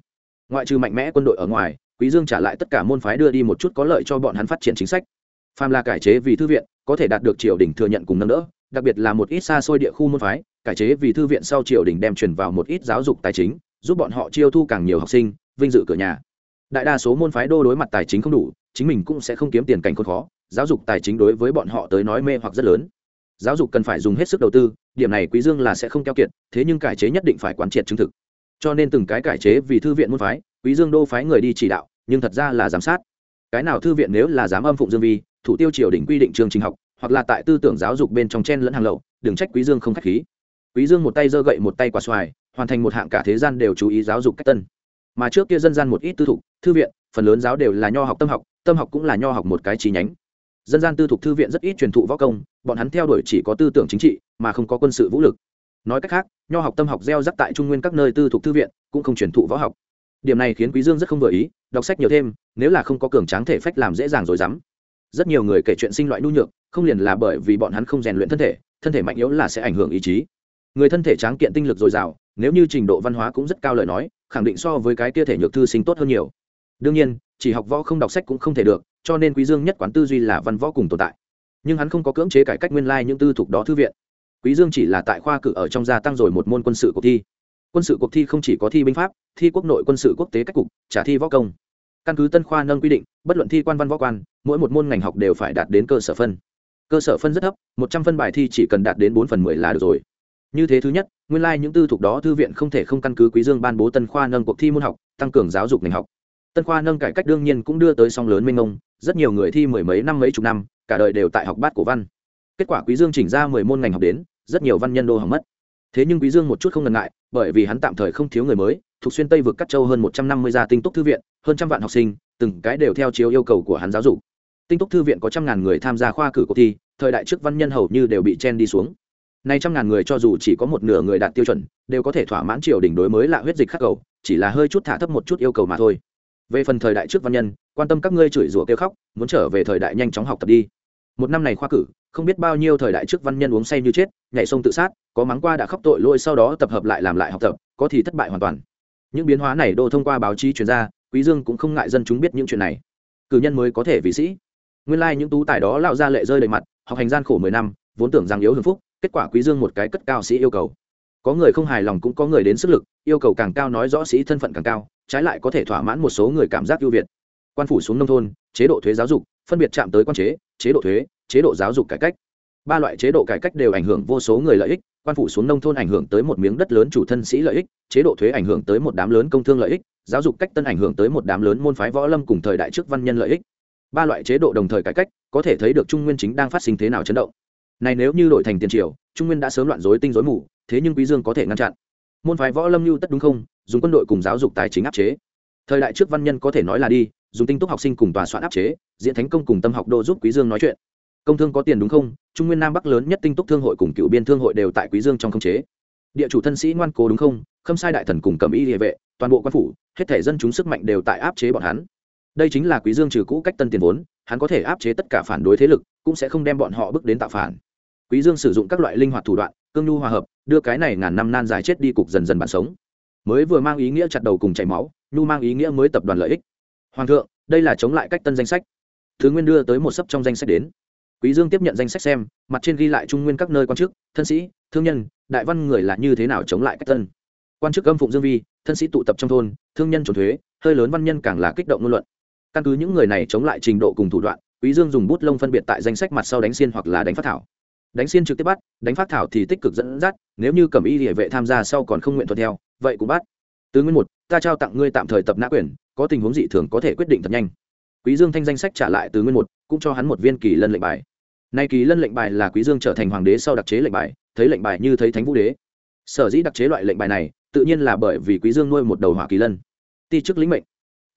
Ngoại trừ mạnh mẽ quân đội ở ngoài, quý dương trả lại tất cả môn phái đưa đi một chút có lợi cho bọn hắn phát triển chính sách phàm là cải chế vì thư viện, có thể đạt được triều đình thừa nhận cùng nâng đỡ, đặc biệt là một ít xa xôi địa khu môn phái, cải chế vì thư viện sau triều đình đem truyền vào một ít giáo dục tài chính, giúp bọn họ chiêu thu càng nhiều học sinh, vinh dự cửa nhà. Đại đa số môn phái đô đối mặt tài chính không đủ, chính mình cũng sẽ không kiếm tiền cảnh khốn khó, giáo dục tài chính đối với bọn họ tới nói mê hoặc rất lớn. Giáo dục cần phải dùng hết sức đầu tư, điểm này quý dương là sẽ không keo kiệt, thế nhưng cải chế nhất định phải quán triệt chứng thực. Cho nên từng cái cải chế vì thư viện môn phái, quý dương đô phái người đi chỉ đạo, nhưng thật ra là giám sát. Cái nào thư viện nếu là dám âm phụng dương vi thủ tiêu triều đình quy định chương trình học, hoặc là tại tư tưởng giáo dục bên trong chen lẫn hàng lậu, đừng trách quý dương không khách khí. Quý dương một tay giơ gậy một tay quả xoài, hoàn thành một hạng cả thế gian đều chú ý giáo dục cách tân. Mà trước kia dân gian một ít tư thục, thư viện, phần lớn giáo đều là nho học tâm học tâm học cũng là nho học một cái chi nhánh. Dân gian tư thục thư viện rất ít truyền thụ võ công, bọn hắn theo đuổi chỉ có tư tưởng chính trị, mà không có quân sự vũ lực. Nói cách khác, nho học tâm học gieo rắc tại trung nguyên các nơi tư thục thư viện, cũng không truyền thụ võ học. Điểm này khiến quý dương rất không vừa ý, đọc sách nhiều thêm, nếu là không có cường tráng thể phách làm dễ dàng rồi dám rất nhiều người kể chuyện sinh loại nhu nhược, không liền là bởi vì bọn hắn không rèn luyện thân thể thân thể mạnh yếu là sẽ ảnh hưởng ý chí. Người thân thể tráng kiện tinh lực dồi dào, nếu như trình độ văn hóa cũng rất cao lời nói, khẳng định so với cái kia thể nhược thư sinh tốt hơn nhiều. Đương nhiên, chỉ học võ không đọc sách cũng không thể được, cho nên quý dương nhất quán tư duy là văn võ cùng tồn tại. Nhưng hắn không có cưỡng chế cải cách nguyên lai những tư thục đó thư viện. Quý dương chỉ là tại khoa cử ở trong gia tăng rồi một môn quân sự cuộc thi. Quân sự cuộc thi không chỉ có thi binh pháp, thi quốc nội quân sự quốc tế cách cục, trả thi võ công. Căn cứ tân khoa nâng quy định, bất luận thi quan văn võ quan mỗi một môn ngành học đều phải đạt đến cơ sở phân. Cơ sở phân rất thấp, một trăm phân bài thi chỉ cần đạt đến bốn phần mười là được rồi. Như thế thứ nhất, nguyên lai、like、những tư thục đó thư viện không thể không căn cứ quý dương ban bố tân khoa nâng cuộc thi môn học, tăng cường giáo dục ngành học. Tân khoa nâng cải cách đương nhiên cũng đưa tới song lớn minh ông rất nhiều người thi mười mấy năm mấy chục năm, cả đời đều tại học bát cổ văn. Kết quả quý dương chỉnh ra mười môn ngành học đến, rất nhiều văn nhân đô hỏng mất. Thế nhưng quý dương một chút không ngần ngại, bởi vì hắn tạm thời không thiếu người mới, thuộc xuyên tây vực cắt châu hơn một trăm năm mươi gia tinh túc thư viện, hơn trăm vạn học sinh, từng cái đều theo chiếu yêu cầu của hắn giáo dục tinh túc thư viện có trăm ngàn người tham gia khoa cử cuộc thi thời đại trước văn nhân hầu như đều bị chen đi xuống Nay trăm ngàn người cho dù chỉ có một nửa người đạt tiêu chuẩn, đều có thể thỏa mãn triều đình đối mới lạ huyết dịch khắc cầu, chỉ là hơi chút thả thấp một chút yêu cầu mà thôi. Về phần thời đại trước văn nhân, quan tâm các ngươi chửi rủa kêu khóc, muốn trở về thời đại nhanh chóng học tập đi. Một năm này khoa cử, không biết bao nhiêu thời đại trước văn nhân uống say như chết, nhảy sông tự sát, có mắng qua đã khóc tội lỗi sau đó tập hợp lại làm lại học tập, có thì thất bại hoàn toàn. Những biến hóa này đô thông qua báo chí truyền ra, Quý Dương cũng không ngại dân chúng biết những chuyện này. Cử nhân mới có thể vì sĩ. Nguyên lai like những tú tài đó lão ra lệ rơi đầy mặt, học hành gian khổ mười năm, vốn tưởng rằng yếu hưởng phúc, kết quả quý dương một cái cất cao sĩ yêu cầu. Có người không hài lòng cũng có người đến sức lực yêu cầu càng cao nói rõ sĩ thân phận càng cao trái lại có thể thỏa mãn một số người cảm giác ưu việt. Quan phủ xuống nông thôn chế độ thuế giáo dục phân biệt chạm tới quan chế chế độ thuế chế độ giáo dục cải cách. Ba loại chế độ cải cách đều ảnh hưởng vô số người lợi ích quan phủ xuống nông thôn ảnh hưởng tới một miếng đất lớn chủ thân sĩ lợi ích chế độ thuế ảnh hưởng tới một đám lớn công thương lợi ích giáo dục cách tân ảnh hưởng tới một đám lớn môn phái võ lâm cùng thời đại trước văn nhân lợi ích ba loại chế độ đồng thời cải cách, có thể thấy được trung nguyên chính đang phát sinh thế nào chấn động. Này nếu như đổi thành tiền triều, trung nguyên đã sớm loạn rối tinh rối mù, thế nhưng quý dương có thể ngăn chặn. Môn phái võ lâm lưu tất đúng không? Dùng quân đội cùng giáo dục tài chính áp chế. Thời đại trước văn nhân có thể nói là đi, dùng tinh túc học sinh cùng tòa soạn áp chế, diễn thánh công cùng tâm học đô giúp quý dương nói chuyện. Công thương có tiền đúng không? Trung nguyên nam bắc lớn nhất tinh túc thương hội cùng cựu biên thương hội đều tại quý dương trong không chế. Địa chủ thân sĩ ngoan cố đúng không? Khâm sai đại thần cùng cầm y địa vệ, toàn bộ quan phủ, hết thể dân chúng sức mạnh đều tại áp chế bọn hắn đây chính là quý dương trừ cũ cách tân tiền vốn, hắn có thể áp chế tất cả phản đối thế lực, cũng sẽ không đem bọn họ bước đến tạo phản. Quý dương sử dụng các loại linh hoạt thủ đoạn, cương nhu hòa hợp, đưa cái này ngàn năm nan dài chết đi cục dần dần bản sống. Mới vừa mang ý nghĩa chặt đầu cùng chảy máu, nhu mang ý nghĩa mới tập đoàn lợi ích. Hoàng thượng, đây là chống lại cách tân danh sách. Thứ nguyên đưa tới một sấp trong danh sách đến. Quý dương tiếp nhận danh sách xem, mặt trên ghi lại trung nguyên các nơi quan chức, thân sĩ, thương nhân, đại văn người là như thế nào chống lại cách tân. Quan chức âm phụng dương vi, thân sĩ tụ tập trong thôn, thương nhân trốn thuế, hơi lớn văn nhân càng là kích động ngôn luận căn cứ những người này chống lại trình độ cùng thủ đoạn, quý dương dùng bút lông phân biệt tại danh sách mặt sau đánh xiên hoặc là đánh phát thảo. Đánh xiên trực tiếp bắt, đánh phát thảo thì tích cực dẫn dắt, nếu như cầm y địa vệ tham gia sau còn không nguyện thuận theo, vậy cũng bắt. Tứ nguyên một, ta trao tặng ngươi tạm thời tập nã quyền, có tình huống dị thường có thể quyết định thật nhanh. Quý dương thanh danh sách trả lại tứ nguyên một, cũng cho hắn một viên kỳ lân lệnh bài. Nay kỳ lân lệnh bài là quý dương trở thành hoàng đế sau đặc chế lệnh bài, thấy lệnh bài như thấy thánh vũ đế. Sở dĩ đặc chế loại lệnh bài này, tự nhiên là bởi vì quý dương nuôi một đầu hỏa kỳ lân. Ti chức lĩnh mệnh.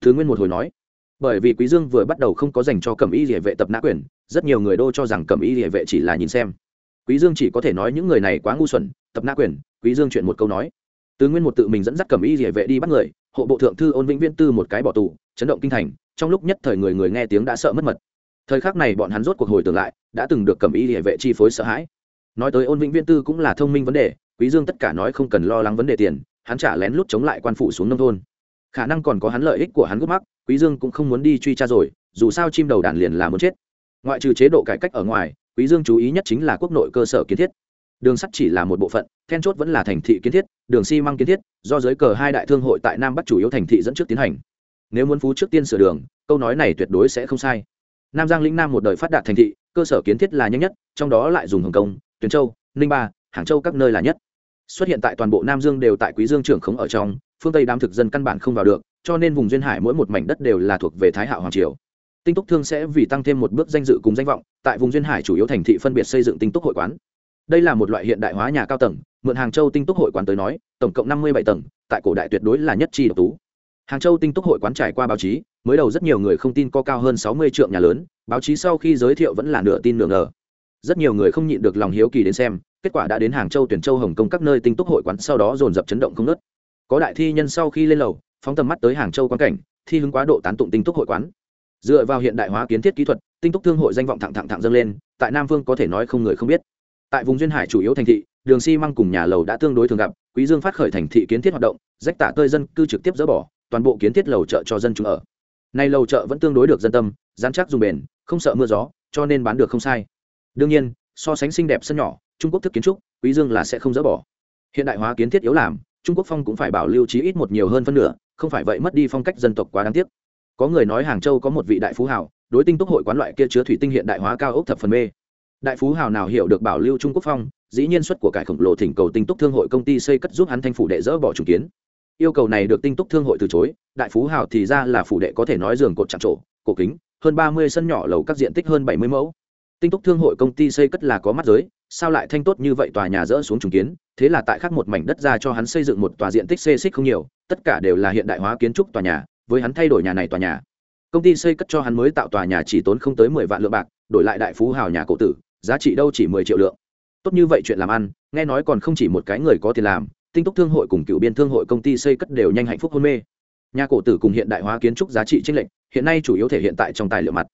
Thứ nguyên một hồi nói bởi vì quý dương vừa bắt đầu không có dành cho cẩm y địa vệ tập nã quyền, rất nhiều người đô cho rằng cẩm y địa vệ chỉ là nhìn xem. Quý dương chỉ có thể nói những người này quá ngu xuẩn, tập nã quyền, quý dương chuyện một câu nói. Từ nguyên một tự mình dẫn dắt cẩm y địa vệ đi bắt người, hộ bộ thượng thư ôn vĩnh viễn tư một cái bỏ tù, chấn động kinh thành, trong lúc nhất thời người người nghe tiếng đã sợ mất mật. Thời khắc này bọn hắn rốt cuộc hồi tưởng lại, đã từng được cẩm y địa vệ chi phối sợ hãi. Nói tới ôn vĩnh viễn tư cũng là thông minh vấn đề, quý dương tất cả nói không cần lo lắng vấn đề tiền, hắn trả lén lút chống lại quan phủ xuống nông thôn. Khả năng còn có hắn lợi ích của hắn gút mắc quý dương cũng không muốn đi truy tra rồi, dù sao chim đầu đàn liền là muốn chết. Ngoại trừ chế độ cải cách ở ngoài, quý dương chú ý nhất chính là quốc nội cơ sở kiến thiết. Đường sắt chỉ là một bộ phận, then chốt vẫn là thành thị kiến thiết, đường xi măng kiến thiết, do giới cờ hai đại thương hội tại nam bắc chủ yếu thành thị dẫn trước tiến hành. Nếu muốn phú trước tiên sửa đường, câu nói này tuyệt đối sẽ không sai. Nam giang lĩnh nam một đời phát đạt thành thị, cơ sở kiến thiết là nhanh nhất, trong đó lại dùng hồng kông, tuyền châu, ninh ba, hàng châu các nơi là nhất. Xuất hiện tại toàn bộ nam dương đều tại quý dương trưởng khống ở trong, phương tây đám thực dân căn bản không vào được cho nên vùng duyên hải mỗi một mảnh đất đều là thuộc về thái hạo hoàng triều. Tinh túc thương sẽ vì tăng thêm một bước danh dự cùng danh vọng, tại vùng duyên hải chủ yếu thành thị phân biệt xây dựng tinh túc hội quán. Đây là một loại hiện đại hóa nhà cao tầng, mượn hàng châu tinh túc hội quán tới nói, tổng cộng năm mươi bảy tầng, tại cổ đại tuyệt đối là nhất chi độc tú. Hàng châu tinh túc hội quán trải qua báo chí, mới đầu rất nhiều người không tin có cao hơn sáu mươi trượng nhà lớn, báo chí sau khi giới thiệu vẫn là nửa tin nửa ngờ. Rất nhiều người không nhịn được lòng hiếu kỳ đến xem, kết quả đã đến hàng châu tuyển châu hồng kông các nơi tinh túc hội quán sau đó dồn dập chấn động không nớt có đại thi nhân sau khi lên lầu phóng tầm mắt tới hàng châu quan cảnh, thi hứng quá độ tán tụng tinh túc hội quán. Dựa vào hiện đại hóa kiến thiết kỹ thuật, tinh túc thương hội danh vọng thẳng thẳng thẳng dâng lên, tại nam vương có thể nói không người không biết. Tại vùng duyên hải chủ yếu thành thị, đường xi măng cùng nhà lầu đã tương đối thường gặp, quý dương phát khởi thành thị kiến thiết hoạt động, rách tả tơi dân cư trực tiếp dỡ bỏ, toàn bộ kiến thiết lầu chợ cho dân chúng ở. Nay lầu chợ vẫn tương đối được dân tâm, dán chắc dùng bền, không sợ mưa gió, cho nên bán được không sai. Đương nhiên, so sánh xinh đẹp sân nhỏ, trung quốc thức kiến trúc, quý dương là sẽ không dỡ bỏ. Hiện đại hóa kiến thiết yếu làm, trung quốc phong cũng phải bảo lưu trí ít một nhiều hơn phân nửa không phải vậy mất đi phong cách dân tộc quá đáng tiếc. Có người nói hàng châu có một vị đại phú hào, đối tinh túc hội quán loại kia chứa thủy tinh hiện đại hóa cao ốc thập phần mê. Đại phú hào nào hiểu được bảo lưu trung quốc phong, dĩ nhiên xuất của cải khổng lồ thỉnh cầu tinh túc thương hội công ty xây cất giúp hắn thanh phủ đệ dỡ bỏ chủ kiến. Yêu cầu này được tinh túc thương hội từ chối, đại phú hào thì ra là phủ đệ có thể nói giường cột chạm trổ, cổ kính, hơn ba mươi sân nhỏ lầu các diện tích hơn bảy mươi mẫu. Tinh túc thương hội công ty xây cất là có mắt giới sao lại thanh tốt như vậy tòa nhà dỡ xuống trùng kiến? Thế là tại khắc một mảnh đất ra cho hắn xây dựng một tòa diện tích xê xích không nhiều, tất cả đều là hiện đại hóa kiến trúc tòa nhà, với hắn thay đổi nhà này tòa nhà. Công ty xây cất cho hắn mới tạo tòa nhà chỉ tốn không tới mười vạn lượng bạc, đổi lại đại phú hào nhà cổ tử, giá trị đâu chỉ mười triệu lượng. Tốt như vậy chuyện làm ăn, nghe nói còn không chỉ một cái người có tiền làm, tinh túc thương hội cùng cựu biên thương hội công ty xây cất đều nhanh hạnh phúc hôn mê. Nhà cổ tử cùng hiện đại hóa kiến trúc giá trị tranh lệch, hiện nay chủ yếu thể hiện tại trong tài liệu mặt.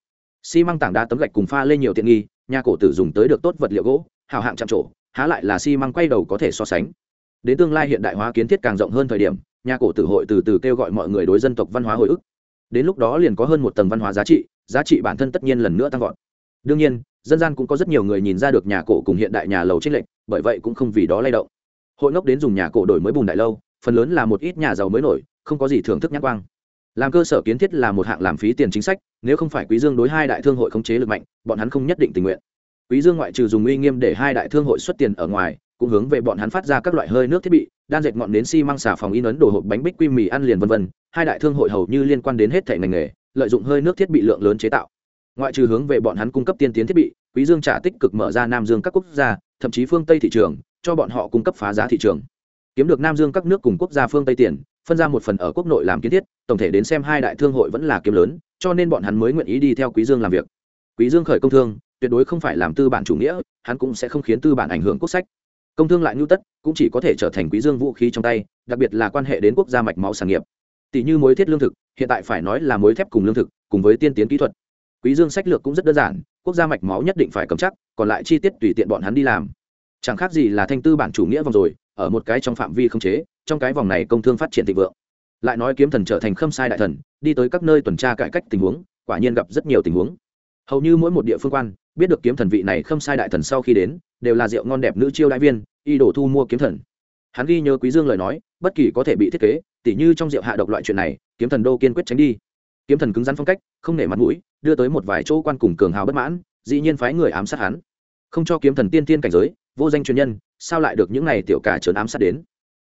Xi măng tảng đá tấm gạch cùng pha lên nhiều tiện nghi, nhà cổ tử dùng tới được tốt vật liệu gỗ hào hạng chạm trổ, há lại là xi、si、măng quay đầu có thể so sánh. Đến tương lai hiện đại hóa kiến thiết càng rộng hơn thời điểm, nhà cổ tử hội từ từ kêu gọi mọi người đối dân tộc văn hóa hồi ức. Đến lúc đó liền có hơn một tầng văn hóa giá trị giá trị bản thân tất nhiên lần nữa tăng vọt. Đương nhiên, dân gian cũng có rất nhiều người nhìn ra được nhà cổ cùng hiện đại nhà lầu trích lệnh bởi vậy cũng không vì đó lay động. Hội ngốc đến dùng nhà cổ đổi mới bùn đại lâu, phần lớn là một ít nhà giàu mới nổi, không có gì thưởng thức nhãn quang. Làm cơ sở kiến thiết là một hạng làm phí tiền chính sách, nếu không phải quý dương đối hai đại thương hội khống chế lực mạnh, bọn hắn không nhất định tình nguyện quý dương ngoại trừ dùng uy nghiêm để hai đại thương hội xuất tiền ở ngoài, cũng hướng về bọn hắn phát ra các loại hơi nước thiết bị, đan dệt ngọn nến xi măng xà phòng in ấn đồ hộp bánh bích quy mì ăn liền vân vân, hai đại thương hội hầu như liên quan đến hết thể ngành nghề, lợi dụng hơi nước thiết bị lượng lớn chế tạo. Ngoại trừ hướng về bọn hắn cung cấp tiên tiến thiết bị, quý dương trả tích cực mở ra nam dương các quốc gia, thậm chí phương tây thị trường, cho bọn họ cung cấp phá giá thị trường. Kiếm được nam dương các nước cùng quốc gia phương tây tiền, phân ra một phần ở quốc nội làm kiến thiết, tổng thể đến xem hai đại thương hội vẫn là kiếm lớn, cho nên bọn hắn mới nguyện ý đi theo quý dương làm việc. Quý dương khởi công thương tuyệt đối không phải làm tư bản chủ nghĩa, hắn cũng sẽ không khiến tư bản ảnh hưởng quốc sách. Công thương lại nhu tất, cũng chỉ có thể trở thành quý dương vũ khí trong tay, đặc biệt là quan hệ đến quốc gia mạch máu sản nghiệp. Tỷ như mối thiết lương thực, hiện tại phải nói là mối thép cùng lương thực, cùng với tiên tiến kỹ thuật. Quý dương sách lược cũng rất đơn giản, quốc gia mạch máu nhất định phải cầm chắc, còn lại chi tiết tùy tiện bọn hắn đi làm. Chẳng khác gì là thanh tư bản chủ nghĩa vòng rồi, ở một cái trong phạm vi không chế, trong cái vòng này công thương phát triển thịnh vượng. Lại nói kiếm thần trở thành khâm sai đại thần, đi tới các nơi tuần tra cải cách tình huống, quả nhiên gặp rất nhiều tình huống. Hầu như mỗi một địa phương quan biết được kiếm thần vị này không sai đại thần sau khi đến, đều là rượu ngon đẹp nữ chiêu đại viên, y đổ thu mua kiếm thần. Hắn ghi nhớ quý dương lời nói, bất kỳ có thể bị thiết kế, tỉ như trong rượu hạ độc loại chuyện này, kiếm thần đô kiên quyết tránh đi. Kiếm thần cứng rắn phong cách, không nể mặt mũi, đưa tới một vài chỗ quan cùng cường hào bất mãn, dĩ nhiên phái người ám sát hắn. Không cho kiếm thần tiên tiên cảnh giới, vô danh truyền nhân, sao lại được những này tiểu cả trớn ám sát đến?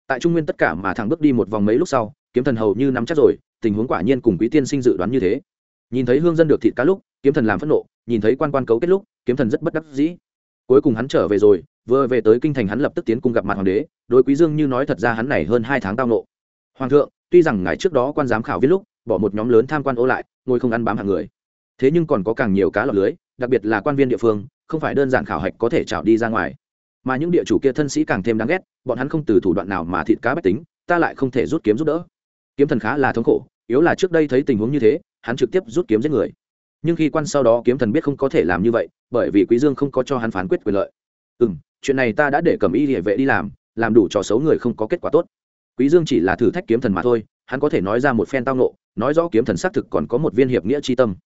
Tại trung nguyên tất cả mà thằng bước đi một vòng mấy lúc sau, kiếm thần hầu như nắm chắc rồi, tình huống quả nhiên cùng quý tiên sinh dự đoán như thế. Nhìn thấy hương dân được thịt cá lúc kiếm thần làm phẫn nộ, nhìn thấy quan quan cấu kết lúc, kiếm thần rất bất đắc dĩ. Cuối cùng hắn trở về rồi, vừa về tới kinh thành hắn lập tức tiến cung gặp mặt hoàng đế, đối quý dương như nói thật ra hắn này hơn hai tháng tao nộ. Hoàng thượng, tuy rằng ngài trước đó quan giám khảo viết lúc, bỏ một nhóm lớn tham quan ô lại, ngồi không ăn bám hàng người. Thế nhưng còn có càng nhiều cá lọc lưới, đặc biệt là quan viên địa phương, không phải đơn giản khảo hạch có thể trào đi ra ngoài. Mà những địa chủ kia thân sĩ càng thêm đáng ghét, bọn hắn không từ thủ đoạn nào mà thịt cá bách tính, ta lại không thể rút kiếm giúp đỡ. Kiếm thần khá là thống khổ, yếu là trước đây thấy tình huống như thế, hắn trực tiếp rút kiếm giết người nhưng khi quan sau đó kiếm thần biết không có thể làm như vậy, bởi vì quý dương không có cho hắn phán quyết quyền lợi. Ừ chuyện này ta đã để cầm y địa vệ đi làm làm đủ trò xấu người không có kết quả tốt. Quý dương chỉ là thử thách kiếm thần mà thôi, hắn có thể nói ra một phen tao nộ nói rõ kiếm thần xác thực còn có một viên hiệp nghĩa chi tâm.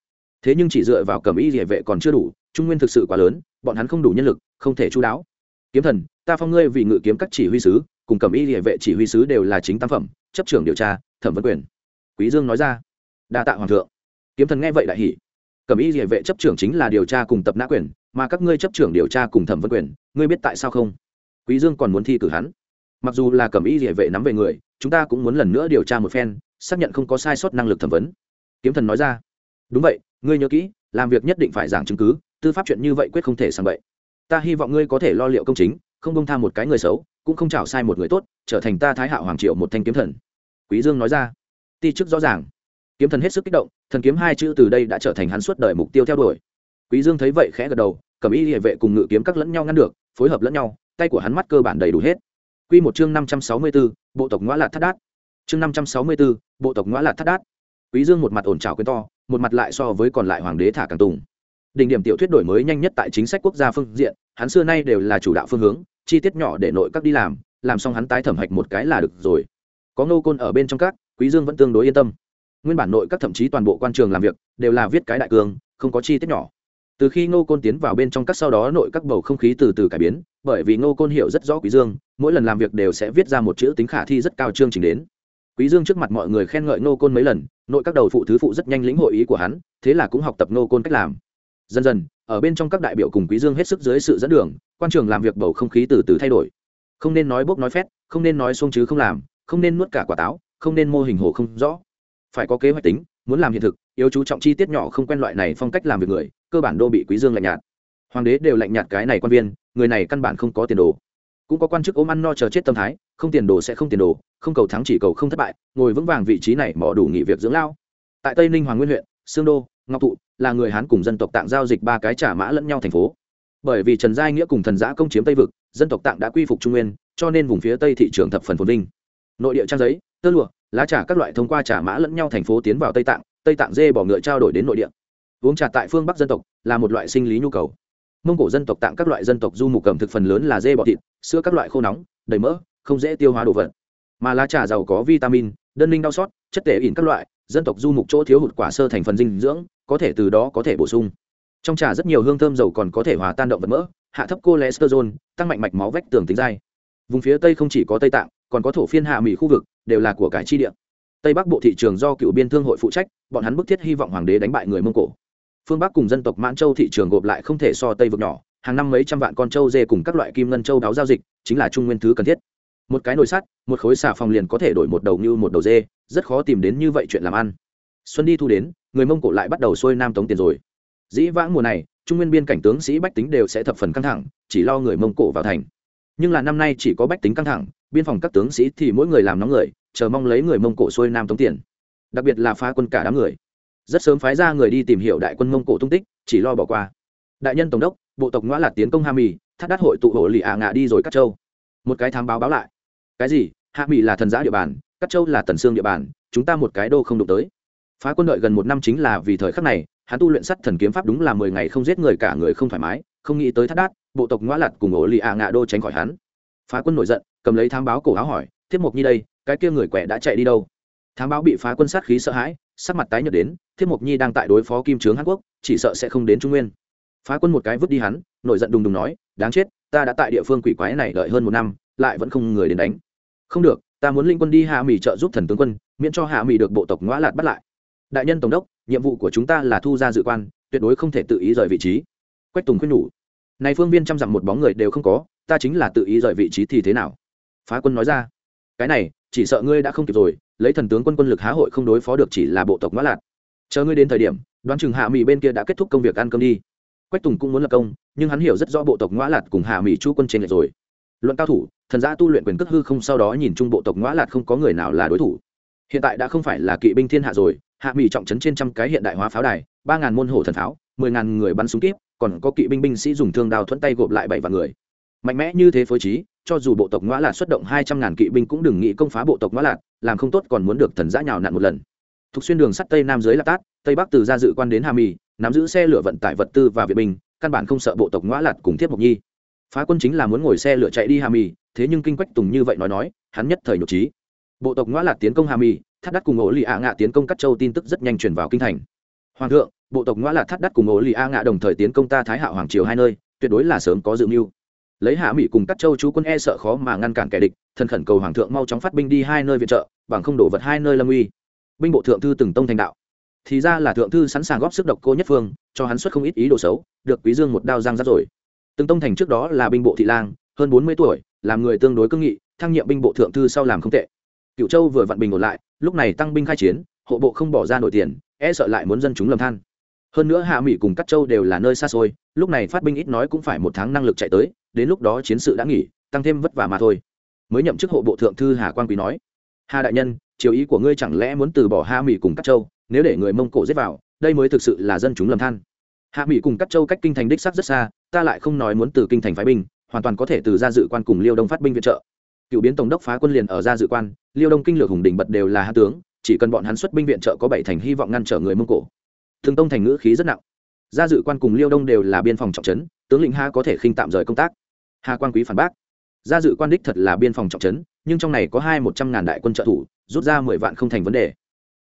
Thế nhưng chỉ dựa vào cầm y địa vệ còn chưa đủ, trung nguyên thực sự quá lớn, bọn hắn không đủ nhân lực, không thể chú đáo. Kiếm thần, ta phong ngươi vì ngự kiếm các chỉ huy sứ, cùng cầm y địa vệ chỉ huy sứ đều là chính tam phẩm, chấp trưởng điều tra, thẩm vấn quyền. Quý dương nói ra, đa tạ hoàng thượng. Kiếm thần nghe vậy đại hỉ. Cẩm y địa vệ chấp trưởng chính là điều tra cùng tập nã quyền, mà các ngươi chấp trưởng điều tra cùng thẩm vấn quyền, ngươi biết tại sao không? Quý dương còn muốn thi cử hắn. Mặc dù là Cẩm y địa vệ nắm về người, chúng ta cũng muốn lần nữa điều tra một phen, xác nhận không có sai sót năng lực thẩm vấn. Kiếm thần nói ra. Đúng vậy, ngươi nhớ kỹ, làm việc nhất định phải giảng chứng cứ, tư pháp chuyện như vậy quyết không thể sang vậy ta hy vọng ngươi có thể lo liệu công chính, không bông tham một cái người xấu, cũng không chảo sai một người tốt, trở thành ta thái hạo hoàng triệu một thanh kiếm thần. Quý dương nói ra. Ti chức rõ ràng kiếm thần hết sức kích động thần kiếm hai chữ từ đây đã trở thành hắn suốt đời mục tiêu theo đuổi. Quý dương thấy vậy khẽ gật đầu cầm y địa vệ cùng ngự kiếm các lẫn nhau ngăn được phối hợp lẫn nhau tay của hắn mắt cơ bản đầy đủ hết. Quy một chương năm trăm sáu mươi 564, bộ tộc ngõ lạt thắt đát. Chương năm trăm sáu mươi 564, bộ tộc ngõ lạt thắt đát. Quý dương một mặt ổn trào quyền to một mặt lại so với còn lại hoàng đế thả càng tùng. Đỉnh điểm tiểu thuyết đổi mới nhanh nhất tại chính sách quốc gia phương diện hắn xưa nay đều là chủ đạo phương hướng chi tiết nhỏ để nội các đi làm làm xong hắn tái thẩm hạch một cái là được rồi. Có nô côn ở bên trong các quý dương vẫn tương đối yên tâm nguyên bản nội các thậm chí toàn bộ quan trường làm việc đều là viết cái đại cương, không có chi tiết nhỏ. Từ khi ngô côn tiến vào bên trong các sau đó nội các bầu không khí từ từ cải biến, bởi vì ngô côn hiểu rất rõ quý dương, mỗi lần làm việc đều sẽ viết ra một chữ tính khả thi rất cao chương trình đến. Quý dương trước mặt mọi người khen ngợi ngô côn mấy lần, nội các đầu phụ thứ phụ rất nhanh lĩnh hội ý của hắn, thế là cũng học tập ngô côn cách làm. Dần dần, ở bên trong các đại biểu cùng quý dương hết sức dưới sự dẫn đường, quan trường làm việc bầu không khí từ từ thay đổi. Không nên nói bốc nói phét, không nên nói xuông chứ không làm, không nên nuốt cả quả táo, không nên mô hình hồ không rõ phải có kế hoạch tính, muốn làm hiện thực, yếu chú trọng chi tiết nhỏ không quen loại này phong cách làm việc người, cơ bản đô bị quý dương lạnh nhạt. Hoàng đế đều lạnh nhạt cái này quan viên, người này căn bản không có tiền đồ. Cũng có quan chức ốm ăn no chờ chết tâm thái, không tiền đồ sẽ không tiền đồ, không cầu thắng chỉ cầu không thất bại, ngồi vững vàng vị trí này mỏ đủ nghỉ việc dưỡng lao. Tại tây ninh hoàng nguyên huyện, sương đô, ngọc thụ là người hán cùng dân tộc tạng giao dịch ba cái trả mã lẫn nhau thành phố. Bởi vì trần giai nghĩa cùng thần giã công chiếm tây vực, dân tộc tạng đã quy phục trung nguyên, cho nên vùng phía tây thị trường thập phần phồn vinh. Nội địa trang giấy, tơ lụa lá trà các loại thông qua trà mã lẫn nhau thành phố tiến vào tây tạng tây tạng dê bỏ ngựa trao đổi đến nội địa. Uống trà tại phương bắc dân tộc là một loại sinh lý nhu cầu. Mông cổ dân tộc tạng các loại dân tộc du mục cầm thực phần lớn là dê bọ thịt, sữa các loại khô nóng, đầy mỡ, không dễ tiêu hóa đồ vật. Mà lá trà giàu có vitamin, đơn linh đau xót, chất tể ỉn các loại, dân tộc du mục chỗ thiếu hụt quả sơ thành phần dinh dưỡng, có thể từ đó có thể bổ sung. Trong trà rất nhiều hương thơm dầu còn có thể hòa tan động vật mỡ, hạ thấp cholesterol, tăng mạnh mạch máu vách tường tính dai. Vùng phía tây không chỉ có tây tạng còn có thổ phiên hạ mỹ khu vực, đều là của cải chi địa. Tây bắc bộ thị trường do cựu biên thương hội phụ trách, bọn hắn bức thiết hy vọng hoàng đế đánh bại người mông cổ. Phương bắc cùng dân tộc mãn châu thị trường gộp lại không thể so tây vực nhỏ, hàng năm mấy trăm vạn con trâu dê cùng các loại kim ngân châu đáo giao dịch, chính là trung nguyên thứ cần thiết. Một cái nồi sắt, một khối xà phòng liền có thể đổi một đầu như một đầu dê, rất khó tìm đến như vậy chuyện làm ăn. Xuân đi thu đến, người mông cổ lại bắt đầu xuôi nam tống tiền rồi. Dĩ vãng mùa này, trung nguyên biên cảnh tướng sĩ bách tính đều sẽ thập phần căng thẳng, chỉ lo người mông cổ vào thành. Nhưng là năm nay chỉ có bách tính căng thẳng biên phòng các tướng sĩ thì mỗi người làm nóng người, chờ mong lấy người mông cổ xuôi nam tống tiền. Đặc biệt là phá quân cả đám người. Rất sớm phái ra người đi tìm hiểu đại quân mông cổ tung tích, chỉ lo bỏ qua. Đại nhân tổng đốc, bộ tộc ngoã lạt tiến công hà mì, thắt đắt hội tụ hộ lì ạ ngạ đi rồi cắt châu. Một cái thám báo báo lại. Cái gì? Hạ mì là thần giã địa bàn cắt châu là tần xương địa bàn, chúng ta một cái đô không đụng tới. Phá quân đợi gần một năm chính là vì thời khắc này, hắn tu luyện sắt thần kiếm pháp đúng là mười ngày không giết người cả người không thoải mái, không nghĩ tới thắt đát bộ tộc ngoã lặt cùng ổ lì ạ ngạ đô tránh khỏi hắn phá quân nổi giận, cầm lấy thám báo cổ áo hỏi, thiếp Mộc nhi đây, cái kia người quẻ đã chạy đi đâu? Thám báo bị phá quân sát khí sợ hãi, sắc mặt tái nhợt đến, thiếp Mộc nhi đang tại đối phó kim trướng hàn quốc, chỉ sợ sẽ không đến trung nguyên. Phá quân một cái vứt đi hắn, nổi giận đùng đùng nói, đáng chết, ta đã tại địa phương quỷ quái này đợi hơn một năm, lại vẫn không người đến đánh. Không được, ta muốn linh quân đi hạ mỹ trợ giúp thần tướng quân, miễn cho hạ mỹ được bộ tộc ngõ lạt bắt lại. Đại nhân tổng đốc, nhiệm vụ của chúng ta là thu ra dự quan, tuyệt đối không thể tự ý rời vị trí. Quách tùng khuyên nhủ. Này phương viên trăm dặm một bóng người đều không có ta chính là tự ý rời vị trí thì thế nào? Phá quân nói ra. Cái này, chỉ sợ ngươi đã không kịp rồi, lấy thần tướng quân quân lực há hội không đối phó được chỉ là bộ tộc ngõ lạt. Chờ ngươi đến thời điểm, đoán chừng hạ mỹ bên kia đã kết thúc công việc ăn cơm đi. Quách tùng cũng muốn lập công, nhưng hắn hiểu rất rõ bộ tộc ngõ lạt cùng hạ mỹ chu quân trên lệch rồi. Luận cao thủ, thần gia tu luyện quyền cước hư không sau đó nhìn chung bộ tộc ngõ lạt không có người nào là đối thủ. Hiện tại đã không phải là kỵ binh thiên hạ rồi, hạ mỹ trọng trấn trên trăm cái hiện đại hóa pháo đài, ba ngàn môn hổ thần pháo, mười ngàn người bắn súng kíp, còn có kỵ binh binh sĩ dùng thương đao thuẫn tay gộp lại bảy vạn người mạnh mẽ như thế phối trí, cho dù bộ tộc ngõ lạt xuất động hai trăm ngàn kỵ binh cũng đừng nghĩ công phá bộ tộc ngõ lạt, làm không tốt còn muốn được thần giã nhào nặn một lần. Thuộc xuyên đường sắt tây nam dưới lạp tát, tây bắc từ gia dự quan đến hà mì, nắm giữ xe lửa vận tải vật tư và viện binh, căn bản không sợ bộ tộc ngõ lạt cùng thiết mộc nhi. Phá quân chính là muốn ngồi xe lửa chạy đi hà mì, thế nhưng kinh quách tùng như vậy nói nói, hắn nhất thời nhục trí. Bộ tộc ngõ lạt tiến công hà mì, thắt đắt cùng ổ lì ạ ngạ tiến công cắt châu tin tức rất nhanh truyền vào kinh thành. Hoàng thượng, bộ tộc ngõ lạt thắt đắt cùng ổ lì ạ ngạ đồng thời tiến công ta thái hạo hoàng triều hai nơi, tuyệt đối là sớm có dự mưu lấy hạ mỹ cùng các châu chú quân e sợ khó mà ngăn cản kẻ địch, thần khẩn cầu hoàng thượng mau chóng phát binh đi hai nơi viện trợ, bằng không đổ vật hai nơi lâm uy. Binh bộ thượng thư từng tông thành đạo. Thì ra là thượng thư sẵn sàng góp sức độc cô nhất phương, cho hắn xuất không ít ý đồ xấu, được quý dương một đao giang ra rồi. Từng tông thành trước đó là binh bộ thị lang, hơn bốn mươi tuổi, làm người tương đối cương nghị, thăng nhiệm binh bộ thượng thư sau làm không tệ. Cựu châu vừa vặn bình ổn lại, lúc này tăng binh khai chiến, hộ bộ không bỏ ra nổi tiền e sợ lại muốn dân chúng lầm than hơn nữa hạ mỹ cùng các châu đều là nơi xa xôi, lúc này phát binh ít nói cũng phải một tháng năng lực chạy tới, đến lúc đó chiến sự đã nghỉ, tăng thêm vất vả mà thôi. Mới nhậm chức hộ bộ thượng thư hà Quang quý nói, hà đại nhân, chiều ý của ngươi chẳng lẽ muốn từ bỏ hạ mỹ cùng các châu? Nếu để người mông cổ giết vào, đây mới thực sự là dân chúng lầm than. Hạ mỹ cùng các châu cách kinh thành đích sắc rất xa, ta lại không nói muốn từ kinh thành phái binh, hoàn toàn có thể từ gia dự quan cùng liêu đông phát binh viện trợ. Cựu biến tổng đốc phá quân liền ở gia dự quan, liêu đông kinh lược hùng đình bật đều là hạ tướng, chỉ cần bọn hắn xuất binh viện trợ có bảy thành hy vọng ngăn trở người mông cổ thường tông thành ngữ khí rất nặng. Gia dự quan cùng liêu đông đều là biên phòng trọng trấn, tướng lĩnh ha có thể khinh tạm rời công tác. Hà quan quý phản bác. Gia dự quan đích thật là biên phòng trọng trấn, nhưng trong này có hai một trăm ngàn đại quân trợ thủ, rút ra mười vạn không thành vấn đề.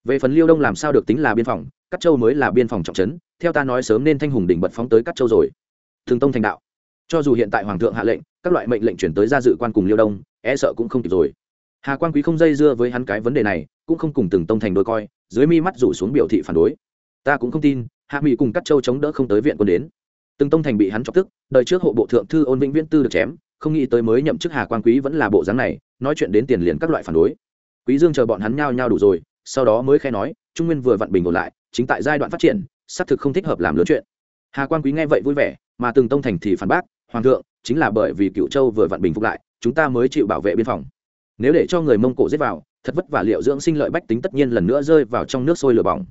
Về phần liêu đông làm sao được tính là biên phòng cắt châu mới là biên phòng trọng trấn, theo ta nói sớm nên thanh hùng đỉnh bật phóng tới cắt châu rồi. Thường tông thành đạo. Cho dù hiện tại hoàng thượng hạ lệnh, các loại mệnh lệnh chuyển tới gia dự quan cùng liêu đông e sợ cũng không kịp rồi. Hà quan quý không dây dưa với hắn cái vấn đề này, cũng không cùng từng tông thành đôi coi, dưới mi mắt rủ xuống biểu thị phản đối ta cũng không tin, hạ mỹ cùng cắt châu chống đỡ không tới viện quân đến. Từng tông thành bị hắn chọc tức, đời trước hộ bộ thượng thư ôn vĩnh viễn tư được chém, không nghĩ tới mới nhậm chức hà quan quý vẫn là bộ dáng này, nói chuyện đến tiền liền các loại phản đối. Quý dương chờ bọn hắn nhao nhao đủ rồi, sau đó mới khai nói, trung nguyên vừa vặn bình ổn lại, chính tại giai đoạn phát triển, xác thực không thích hợp làm lớn chuyện. Hà quan quý nghe vậy vui vẻ, mà từng tông thành thì phản bác, hoàng thượng, chính là bởi vì cựu châu vừa vặn bình phục lại, chúng ta mới chịu bảo vệ biên phòng. Nếu để cho người mông cổ giết vào, thật vất vả liệu dưỡng sinh lợi bách tính tất nhiên lần nữa rơi vào trong nước sôi lửa bỏng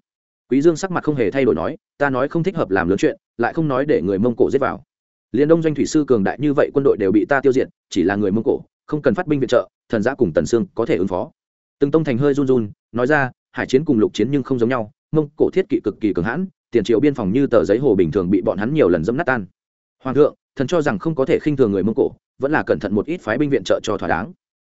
quý dương sắc mặt không hề thay đổi nói, ta nói không thích hợp làm lớn chuyện, lại không nói để người mông cổ giết vào. Liên đông doanh thủy sư cường đại như vậy quân đội đều bị ta tiêu diệt, chỉ là người mông cổ, không cần phát binh viện trợ, thần giã cùng tần sương có thể ứng phó. Từng tông thành hơi run run, nói ra, hải chiến cùng lục chiến nhưng không giống nhau, mông cổ thiết kỵ cực kỳ cường hãn, tiền triệu biên phòng như tờ giấy hồ bình thường bị bọn hắn nhiều lần dẫm nát tan. Hoàng thượng, thần cho rằng không có thể khinh thường người mông cổ, vẫn là cẩn thận một ít phái binh viện trợ cho thỏa đáng.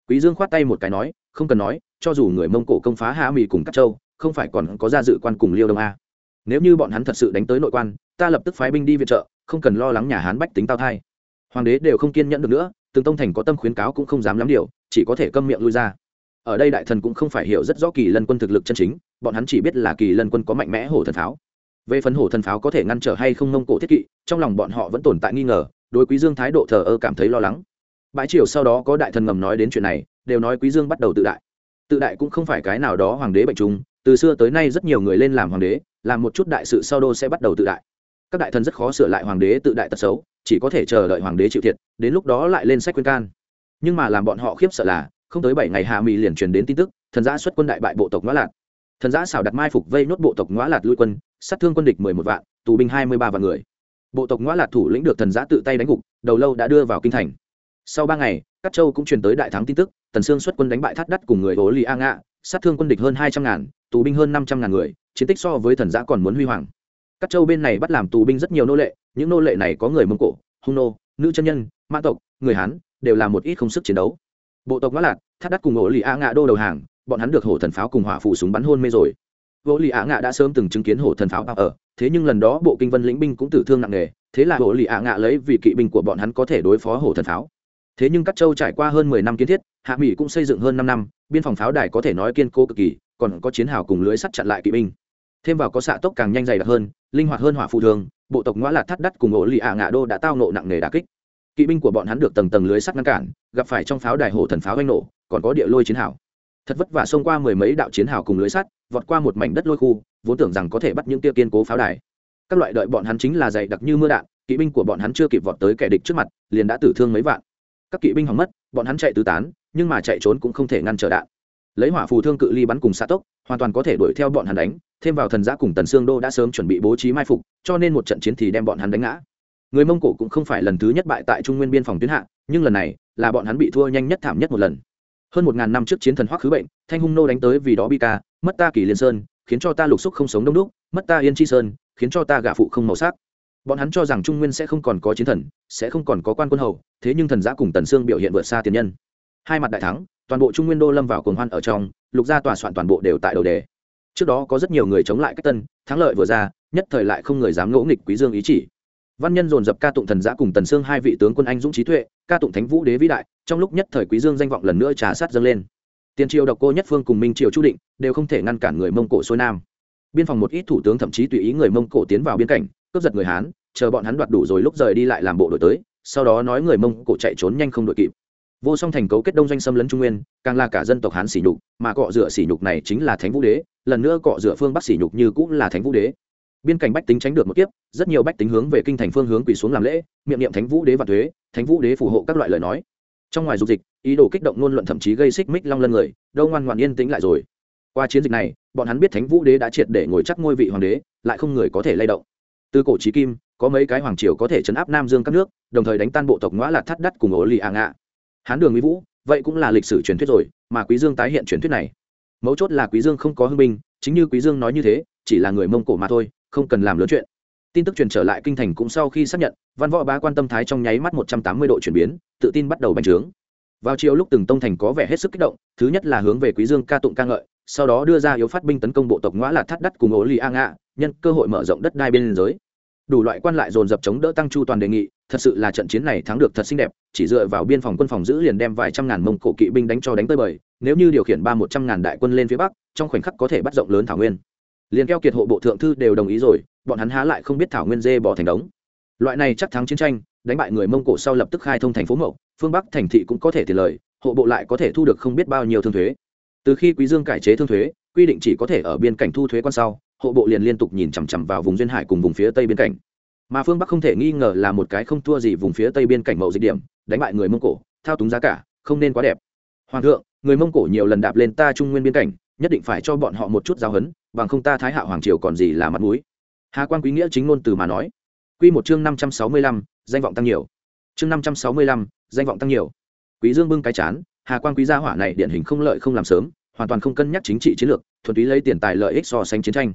Quý dương khoát tay một cái nói, không cần nói, cho dù người mông cổ công phá hạ mỹ cùng các châu không phải còn có gia dự quan cùng liêu đông a. Nếu như bọn hắn thật sự đánh tới nội quan, ta lập tức phái binh đi viện trợ, không cần lo lắng nhà hán bách tính tao thai. Hoàng đế đều không kiên nhẫn được nữa, từng tông thành có tâm khuyến cáo cũng không dám lắm điều, chỉ có thể câm miệng lui ra. Ở đây đại thần cũng không phải hiểu rất rõ kỳ lân quân thực lực chân chính, bọn hắn chỉ biết là kỳ lân quân có mạnh mẽ hổ thần pháo. Về phần hổ thần pháo có thể ngăn trở hay không mông cổ thiết kỵ, trong lòng bọn họ vẫn tồn tại nghi ngờ, đối quý dương thái độ thờ ơ cảm thấy lo lắng. Bãi chiều sau đó có đại thần ngầm nói đến chuyện này, đều nói quý dương bắt đầu tự đại. Tự đại cũng không phải cái nào đó hoàng đế bệnh trùng từ xưa tới nay rất nhiều người lên làm hoàng đế, làm một chút đại sự sau đô sẽ bắt đầu tự đại. Các đại thần rất khó sửa lại hoàng đế tự đại tật xấu, chỉ có thể chờ đợi hoàng đế chịu thiệt, đến lúc đó lại lên sách khuyên can. Nhưng mà làm bọn họ khiếp sợ là, không tới bảy ngày hạ mỹ liền truyền đến tin tức, thần giã xuất quân đại bại bộ tộc ngõ lạt. Thần giã xảo đặt mai phục vây nốt bộ tộc ngõ lạt lui quân, sát thương quân địch mười một vạn, tù binh hai mươi ba vạn người. Bộ tộc ngõ lạt thủ lĩnh được thần giã tự tay đánh gục, đầu lâu đã đưa vào kinh thành. Sau ba ngày các châu cũng truyền tới đại thắng tin tức, tần sương xuất quân đánh bại thắt đắt cùng người ố lì a ngạ, sát thương quân địch hơn hai trăm ngàn tù binh hơn năm trăm ngàn người, chiến tích so với thần giã còn muốn huy hoàng. Các châu bên này bắt làm tù binh rất nhiều nô lệ, những nô lệ này có người mông cổ, hung nô, nữ chân nhân mã tộc, người hán, đều là một ít không sức chiến đấu. Bộ tộc ngã lạc thắt đắt cùng ổ lì a ngạ đô đầu hàng, bọn hắn được hổ thần pháo cùng hỏa phủ súng bắn hôn mê rồi. Ổ lì a ngạ đã sớm từng chứng kiến hổ thần pháo ở, thế nhưng lần đó bộ kinh vân lĩnh binh cũng tử thương nặng nề, thế là hồ lì a ngạ lấy vì kỵ binh của bọn hắn có thể đối phó hổ thần pháo. Thế nhưng các châu trải qua hơn mười năm kiến thiết, hạ mỹ cũng xây dựng hơn năm năm, biên phòng pháo đài có thể nói kiên cố cực kỳ còn có chiến hào cùng lưới sắt chặn lại kỵ binh. Thêm vào có xạ tốc càng nhanh dày đặc hơn, linh hoạt hơn hỏa phụ thường, bộ tộc ngoã lạt thắt đắt cùng ổ lì ạ ngạ đô đã tao nộ nặng nề đà kích. Kỵ binh của bọn hắn được tầng tầng lưới sắt ngăn cản, gặp phải trong pháo đài hổ thần pháo oanh nổ, còn có địa lôi chiến hào. Thật vất vả xông qua mười mấy đạo chiến hào cùng lưới sắt, vọt qua một mảnh đất lôi khu, vốn tưởng rằng có thể bắt những tia kiên cố pháo đài. Các loại đợi bọn hắn chính là dày đặc như mưa đạn, kỵ binh của bọn hắn chưa kịp vọt tới kẻ địch trước mặt, liền đã tử thương mấy vạn. Các kỵ binh hỏng mất, bọn hắn chạy tứ tán, nhưng mà chạy trốn cũng không thể ngăn trở đạn lấy hỏa phù thương cự ly bắn cùng xạ tốc, hoàn toàn có thể đuổi theo bọn hắn đánh, thêm vào thần giã cùng tần sương đô đã sớm chuẩn bị bố trí mai phục, cho nên một trận chiến thì đem bọn hắn đánh ngã. Người mông cổ cũng không phải lần thứ nhất bại tại trung nguyên biên phòng tuyến hạ, nhưng lần này là bọn hắn bị thua nhanh nhất thảm nhất một lần. Hơn một ngàn năm trước chiến thần hoắc khứ bệnh, thanh hung nô đánh tới vì đó bi ca, mất ta kỳ liên sơn, khiến cho ta lục xúc không sống đông đúc, mất ta yên chi sơn, khiến cho ta gạ phụ không màu sắc. Bọn hắn cho rằng trung nguyên sẽ không còn có chiến thần, sẽ không còn có quan quân hầu, thế nhưng thần giã cùng tần sương biểu hiện vượt xa tiền nhân hai mặt đại thắng, toàn bộ trung nguyên đô lâm vào cồn hoan ở trong, lục gia tòa soạn toàn bộ đều tại đầu đề. Trước đó có rất nhiều người chống lại cách tân, thắng lợi vừa ra, nhất thời lại không người dám ngỗ nghịch quý dương ý chỉ. Văn nhân dồn dập ca tụng thần giã cùng tần sương hai vị tướng quân anh dũng trí tuệ, ca tụng thánh vũ đế vĩ đại, trong lúc nhất thời quý dương danh vọng lần nữa trà sát dâng lên. Tiền triều độc cô nhất phương cùng minh triều chu định đều không thể ngăn cản người mông cổ xuôi nam. Biên phòng một ít thủ tướng thậm chí tùy ý người mông cổ tiến vào biên cảnh, cướp giật người hán, chờ bọn hắn đoạt đủ rồi lúc rời đi lại làm bộ đội tới, sau đó nói người mông cổ chạy trốn nhanh không đội kịp vô song thành cấu kết đông doanh xâm lấn trung nguyên, càng là cả dân tộc hán sỉ nhục, mà cọ rửa sỉ nhục này chính là thánh vũ đế, lần nữa cọ rửa phương bắc sỉ nhục như cũng là thánh vũ đế. Biên cảnh bách tính tránh được một kiếp, rất nhiều bách tính hướng về kinh thành phương hướng quỳ xuống làm lễ, miệng niệm thánh vũ đế và thuế, thánh vũ đế phù hộ các loại lời nói. Trong ngoài dục dịch, ý đồ kích động ngôn luận thậm chí gây xích mích long lân người, đâu ngoan ngoan yên tĩnh lại rồi. Qua chiến dịch này, bọn hắn biết thánh vũ đế đã triệt để ngồi chắc ngôi vị hoàng đế, lại không người có thể lay động. Từ cổ trí kim, có mấy cái hoàng triều có thể chấn áp nam dương các nước, đồng thời đánh tan bộ tộc ngõ là thắt đắt cùng ổ lì ạ ngạ hán đường mỹ vũ, vậy cũng là lịch sử truyền thuyết rồi, mà quý dương tái hiện truyền thuyết này. Mấu chốt là quý dương không có hưng binh, chính như quý dương nói như thế, chỉ là người mông cổ mà thôi, không cần làm lớn chuyện. Tin tức truyền trở lại kinh thành cũng sau khi xác nhận, văn võ bá quan tâm thái trong nháy mắt một trăm tám mươi độ chuyển biến, tự tin bắt đầu bành trướng. Vào chiều lúc từng tông thành có vẻ hết sức kích động, thứ nhất là hướng về quý dương ca tụng ca ngợi, sau đó đưa ra yếu phát binh tấn công bộ tộc ngõ là thắt Đất cùng ổ lì a ngạ, nhân cơ hội mở rộng đất đai biên giới đủ loại quan lại dồn dập chống đỡ tăng chu toàn đề nghị, thật sự là trận chiến này thắng được thật xinh đẹp, chỉ dựa vào biên phòng quân phòng giữ liền đem vài trăm ngàn mông cổ kỵ binh đánh cho đánh tới bời, nếu như điều khiển ba một trăm ngàn đại quân lên phía bắc, trong khoảnh khắc có thể bắt rộng lớn thảo nguyên. Liền keo kiệt hộ bộ thượng thư đều đồng ý rồi, bọn hắn há lại không biết thảo nguyên dê bỏ thành đống. Loại này chắc thắng chiến tranh, đánh bại người mông cổ sau lập tức khai thông thành phố mậu, phương bắc thành thị cũng có thể tiền lời hộ bộ lại có thể thu được không biết bao nhiêu thương thuế. Từ khi quý dương cải chế thương thuế, quy định chỉ có thể ở biên cảnh thu thuế quan sau hộ bộ liền liên tục nhìn chằm chằm vào vùng duyên hải cùng vùng phía tây biên cảnh mà phương bắc không thể nghi ngờ là một cái không thua gì vùng phía tây biên cảnh mậu dịch điểm, đánh bại người mông cổ, thao túng giá cả, không nên quá đẹp. Hoàng thượng, người mông cổ nhiều lần đạp lên ta trung nguyên biên cảnh, nhất định phải cho bọn họ một chút giáo hấn bằng không ta thái hạ hoàng triều còn gì là mặt mũi. Hà quan quý nghĩa chính ngôn từ mà nói. Quy một chương năm trăm sáu mươi lăm, danh vọng tăng nhiều. Chương năm trăm sáu mươi lăm, danh vọng tăng nhiều. Quý dương bưng cái chán, hà quan quý gia hỏa này điển hình không lợi không làm sớm, hoàn toàn không cân nhắc chính trị chiến lược, thuần túy lấy tiền tài lợi ích so sánh chiến tranh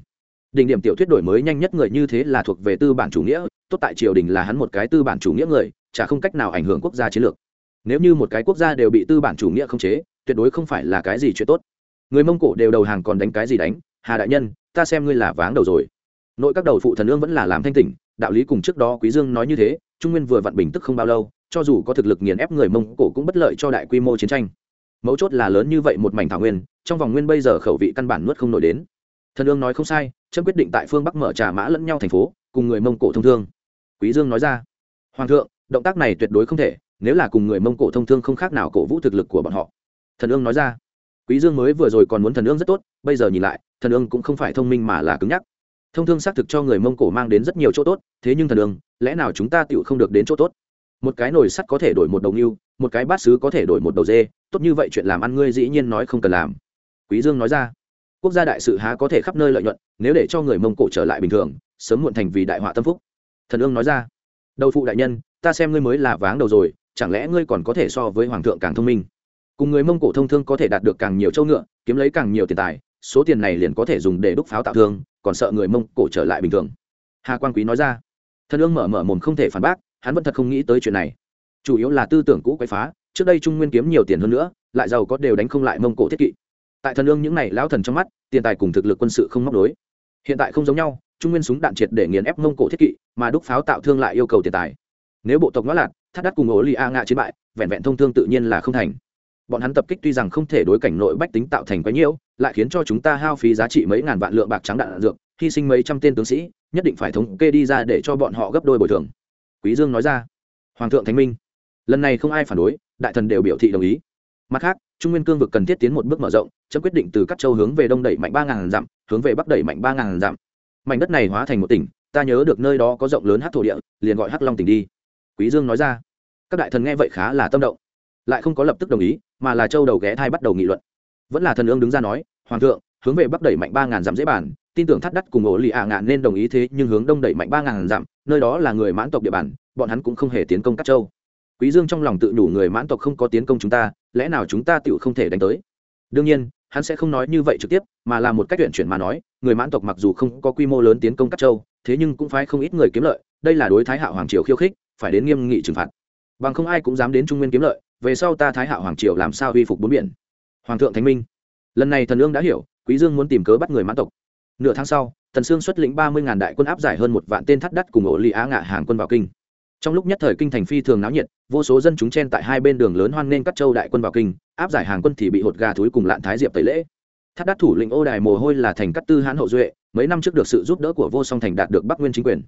đỉnh điểm tiểu thuyết đổi mới nhanh nhất người như thế là thuộc về tư bản chủ nghĩa, tốt tại triều đình là hắn một cái tư bản chủ nghĩa người, chả không cách nào ảnh hưởng quốc gia chiến lược. Nếu như một cái quốc gia đều bị tư bản chủ nghĩa không chế, tuyệt đối không phải là cái gì chuyện tốt. Người mông cổ đều đầu hàng còn đánh cái gì đánh? Hà đại nhân, ta xem ngươi là váng đầu rồi. Nội các đầu phụ thần ương vẫn là làm thanh tỉnh, đạo lý cùng trước đó quý dương nói như thế, trung nguyên vừa vặn bình tức không bao lâu, cho dù có thực lực nghiền ép người mông cổ cũng bất lợi cho đại quy mô chiến tranh. Mấu chốt là lớn như vậy một mảnh thảo nguyên, trong vòng nguyên bây giờ khẩu vị căn bản nuốt không nổi đến. Thần ương nói không sai trâm quyết định tại phương bắc mở trà mã lẫn nhau thành phố, cùng người mông cổ thông thương. Quý dương nói ra, hoàng thượng, động tác này tuyệt đối không thể, nếu là cùng người mông cổ thông thương không khác nào cổ vũ thực lực của bọn họ. Thần ương nói ra, quý dương mới vừa rồi còn muốn thần ương rất tốt, bây giờ nhìn lại, thần ương cũng không phải thông minh mà là cứng nhắc. Thông thương xác thực cho người mông cổ mang đến rất nhiều chỗ tốt, thế nhưng thần ương, lẽ nào chúng ta tựu không được đến chỗ tốt? Một cái nồi sắt có thể đổi một đầu ngưu, một cái bát sứ có thể đổi một đầu dê, tốt như vậy chuyện làm ăn ngươi dĩ nhiên nói không cần làm. Quý dương nói ra quốc gia đại sự há có thể khắp nơi lợi nhuận, nếu để cho người mông cổ trở lại bình thường, sớm muộn thành vì đại họa tâm phúc. Thần ương nói ra. Đầu phụ đại nhân, ta xem ngươi mới là váng đầu rồi, chẳng lẽ ngươi còn có thể so với hoàng thượng càng thông minh? Cùng người mông cổ thông thương có thể đạt được càng nhiều châu ngựa, kiếm lấy càng nhiều tiền tài, số tiền này liền có thể dùng để đúc pháo tạo thương, còn sợ người mông cổ trở lại bình thường. Hà quan quý nói ra. Thần ương mở mở mồm không thể phản bác, hắn vẫn thật không nghĩ tới chuyện này. Chủ yếu là tư tưởng cũ quậy phá, trước đây trung nguyên kiếm nhiều tiền hơn nữa, lại giàu có đều đánh không lại mông cổ thiết kỵ tại thần lương những này lão thần trong mắt, tiền tài cùng thực lực quân sự không móc đối hiện tại không giống nhau, trung nguyên súng đạn triệt để nghiền ép mông cổ thiết kỵ, mà đúc pháo tạo thương lại yêu cầu tiền tài. Nếu bộ tộc ngõ lạc thắt đắt cùng ổ lì a ngạ chiến bại, vẹn vẹn thông thương tự nhiên là không thành. Bọn hắn tập kích tuy rằng không thể đối cảnh nội bách tính tạo thành quái nhiễu, lại khiến cho chúng ta hao phí giá trị mấy ngàn vạn lượng bạc trắng đạn dược, hy sinh mấy trăm tên tướng sĩ, nhất định phải thống kê đi ra để cho bọn họ gấp đôi bồi thường. Quý dương nói ra. Hoàng thượng thánh minh. Lần này không ai phản đối, đại thần đều biểu thị đồng ý mặt khác, trung nguyên cương vực cần thiết tiến một bước mở rộng, chấm quyết định từ các châu hướng về đông đẩy mạnh ba ngàn dặm, hướng về bắc đẩy mạnh ba ngàn dặm. Mảnh đất này hóa thành một tỉnh, ta nhớ được nơi đó có rộng lớn hát thổ địa, liền gọi hắc long tỉnh đi. Quý dương nói ra. Các đại thần nghe vậy khá là tâm động. Lại không có lập tức đồng ý, mà là châu đầu ghé thai bắt đầu nghị luận. Vẫn là thần ương đứng ra nói, hoàng thượng, hướng về bắc đẩy mạnh ba ngàn dặm dễ bản, tin tưởng thắt đắt cùng ổ lì ạ ngạn nên đồng ý thế, nhưng hướng đông đẩy mạnh ba ngàn dặm, nơi đó là người mãn tộc địa bàn, bọn hắn cũng không hề tiến công các châu. Quý dương trong lòng tự đủ người mãn tộc không có tiến công chúng ta lẽ nào chúng ta tựu không thể đánh tới? Đương nhiên, hắn sẽ không nói như vậy trực tiếp, mà là một cách tuyển chuyển mà nói, người mãn tộc mặc dù không có quy mô lớn tiến công các châu, thế nhưng cũng phải không ít người kiếm lợi, đây là đối thái hạo hoàng triều khiêu khích, phải đến nghiêm nghị trừng phạt. Bằng không ai cũng dám đến trung nguyên kiếm lợi, về sau ta thái hạo hoàng triều làm sao uy phục bốn biển? Hoàng thượng thánh minh. Lần này thần ương đã hiểu, quý dương muốn tìm cớ bắt người mãn tộc. Nửa tháng sau thần sương xuất lĩnh ba mươi ngàn đại quân áp giải hơn một vạn tên thắt đắt cùng ổ lì á ngạ hàng quân vào kinh trong lúc nhất thời kinh thành phi thường náo nhiệt, vô số dân chúng chen tại hai bên đường lớn hoan nghênh các châu đại quân vào kinh, áp giải hàng quân thì bị hột gà thúi cùng lạn thái diệp tẩy lễ. Thắt đắt thủ lĩnh ô đài mồ hôi là thành cắt tư hãn hậu duệ, mấy năm trước được sự giúp đỡ của vô song thành đạt được bắc nguyên chính quyền.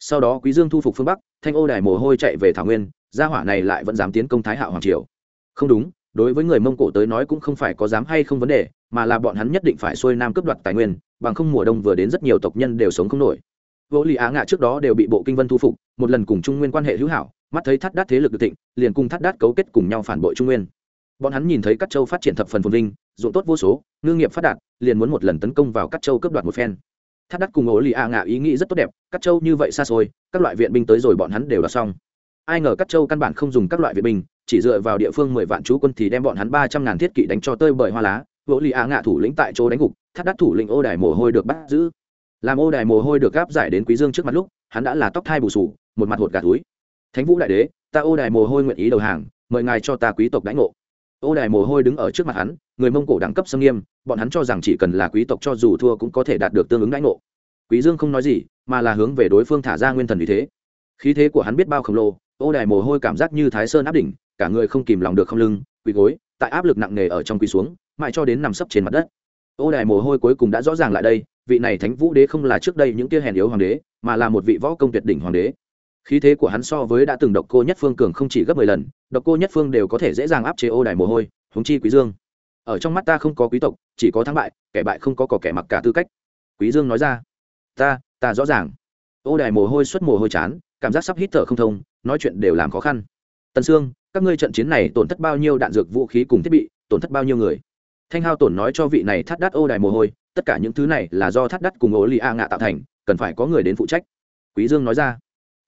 Sau đó quý dương thu phục phương bắc, thanh ô đài mồ hôi chạy về thảo nguyên, gia hỏa này lại vẫn dám tiến công thái hạo hoàng triều. Không đúng, đối với người mông cổ tới nói cũng không phải có dám hay không vấn đề, mà là bọn hắn nhất định phải xuôi nam cướp đoạt tài nguyên, bằng không mùa đông vừa đến rất nhiều tộc nhân đều sống không nổi vô lì á ngạ trước đó đều bị bộ kinh vân thu phục, một lần cùng trung nguyên quan hệ hữu hảo, mắt thấy thắt đát thế lực được thịnh, liền cùng thắt đát cấu kết cùng nhau phản bội trung nguyên. Bọn hắn nhìn thấy các châu phát triển thập phần phồn vinh dụng tốt vô số, ngư nghiệp phát đạt, liền muốn một lần tấn công vào các châu cướp đoạt một phen. Thắt đắt cùng ổ lì a ngạ ý nghĩ rất tốt đẹp các châu như vậy xa xôi, các loại viện binh tới rồi bọn hắn đều đoạt xong. Ai ngờ các châu căn bản không dùng các loại viện binh, chỉ dựa vào địa phương mười vạn chú quân thì đem bọn hắn ba trăm ngàn thiết kỵ đánh cho tơi bời hoa lá. Ổ lì a ngạ thủ lĩnh tại chỗ đánh gục, thắt đắt thủ lĩnh ô đài mồ hôi được bắt giữ làm ô đài mồ hôi được gáp giải đến quý dương trước mặt lúc, hắn đã là tóc thai bù sù, một mặt hột gà túi. Thánh vũ đại đế, ta ô đài mồ hôi nguyện ý đầu hàng, mời ngài cho ta quý tộc đánh ngộ. Ô đài mồ hôi đứng ở trước mặt hắn, người mông cổ đẳng cấp xâm nghiêm, bọn hắn cho rằng chỉ cần là quý tộc cho dù thua cũng có thể đạt được tương ứng đánh ngộ. Quý dương không nói gì, mà là hướng về đối phương thả ra nguyên thần vì thế. Khí thế của hắn biết bao khổng lồ, ô đài mồ hôi cảm giác như thái sơn áp đỉnh, cả người không kìm lòng được không lưng, quỳ gối, tại áp lực nặng nề ở trong quỳ xuống, mãi cho đến nằm sấp trên mặt đất. Ô đài mồ hôi cuối cùng đã rõ ràng lại đây vị này thánh vũ đế không là trước đây những kia hèn yếu hoàng đế, mà là một vị võ công tuyệt đỉnh hoàng đế. Khí thế của hắn so với đã từng độc cô nhất phương cường không chỉ gấp mười lần, độc cô nhất phương đều có thể dễ dàng áp chế ô đài mồ hôi, huống chi quý dương. Ở trong mắt ta không có quý tộc, chỉ có thắng bại, kẻ bại không có cỏ kẻ mặc cả tư cách. Quý dương nói ra, ta ta rõ ràng. Ô đài mồ hôi xuất mồ hôi chán, cảm giác sắp hít thở không thông, nói chuyện đều làm khó khăn. Tần sương, các ngươi trận chiến này tổn thất bao nhiêu đạn dược vũ khí cùng thiết bị, tổn thất bao nhiêu người? Thanh hao tổn nói cho vị này thắt đắt ô đài mồ hôi tất cả những thứ này là do thắt đắt cùng ố lì a ngạ tạo thành, cần phải có người đến phụ trách. Quý dương nói ra.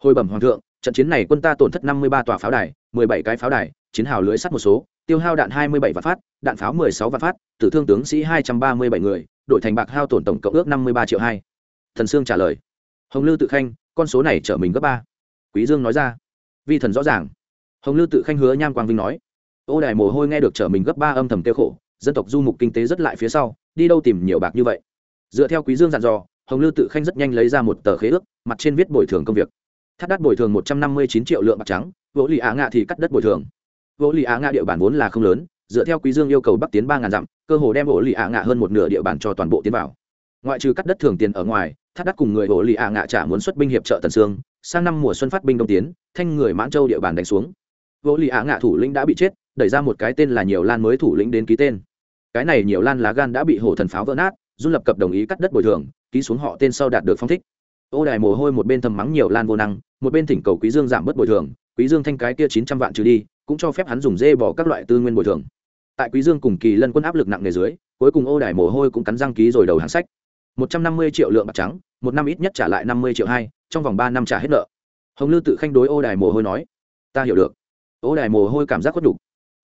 Hồi bẩm hoàng thượng, trận chiến này quân ta tổn thất năm mươi ba tòa pháo đài, mười bảy cái pháo đài, chiến hào lưới sắt một số, tiêu hao đạn hai mươi bảy vạn phát, đạn pháo mười sáu vạn phát, tử thương tướng sĩ hai trăm ba mươi bảy người, đội thành bạc hao tổn tổng cộng ước năm mươi ba triệu hai. Thần sương trả lời. Hồng lư tự khanh, con số này trở mình gấp ba. Quý dương nói ra. Vi thần rõ ràng. Hồng lư tự khanh hứa nham quang vinh nói. Ô đài mồ hôi nghe được trở mình gấp ba âm thầm tiêu khổ dân tộc du mục kinh tế rất lại phía sau, đi đâu tìm nhiều bạc như vậy. Dựa theo quý dương dặn dò, hồng lư tự khanh rất nhanh lấy ra một tờ khế ước, mặt trên viết bồi thường công việc. Thắt đất bồi thường một trăm năm mươi chín triệu lượng bạc trắng vỗ lì á ngạ thì cắt đất bồi thường. Vỗ lì á ngạ địa bàn vốn là không lớn, dựa theo quý dương yêu cầu bắc tiến ba ngàn dặm, cơ hồ đem vỗ lì á ngạ hơn một nửa địa bàn cho toàn bộ tiến vào. Ngoại trừ cắt đất thường tiền ở ngoài, thắt đất cùng người vỗ lì á ngạ trả muốn xuất binh hiệp trợ tần sương, sang năm mùa xuân phát binh đông tiến, thanh người mãn châu địa bàn đánh xuống. Vỗ lì á ngạ thủ lĩnh đã bị chết, đẩy ra một cái tên là nhiều lan mới thủ lĩnh đến ký tên cái này nhiều lan lá gan đã bị hổ thần pháo vỡ nát dung lập cập đồng ý cắt đất bồi thường, ký xuống họ tên sau đạt được phong thích. Ô đài mồ hôi một bên thầm mắng nhiều lan vô năng, một bên thỉnh cầu quý dương giảm bớt bồi thường, quý dương thanh cái kia chín trăm vạn trừ đi, cũng cho phép hắn dùng dê bỏ các loại tư nguyên bồi thường. Tại quý dương cùng kỳ lân quân áp lực nặng nề dưới, cuối cùng ô đài mồ hôi cũng cắn răng ký rồi đầu hàng sách. Một trăm năm mươi triệu lượng bạc trắng, một năm ít nhất trả lại năm mươi triệu hai, trong vòng ba năm trả hết nợ. Hồng lư tự khanh đối ô đài mồ hôi nói, ta hiểu được. Ô đài mồ hôi cảm giác khuất đủ.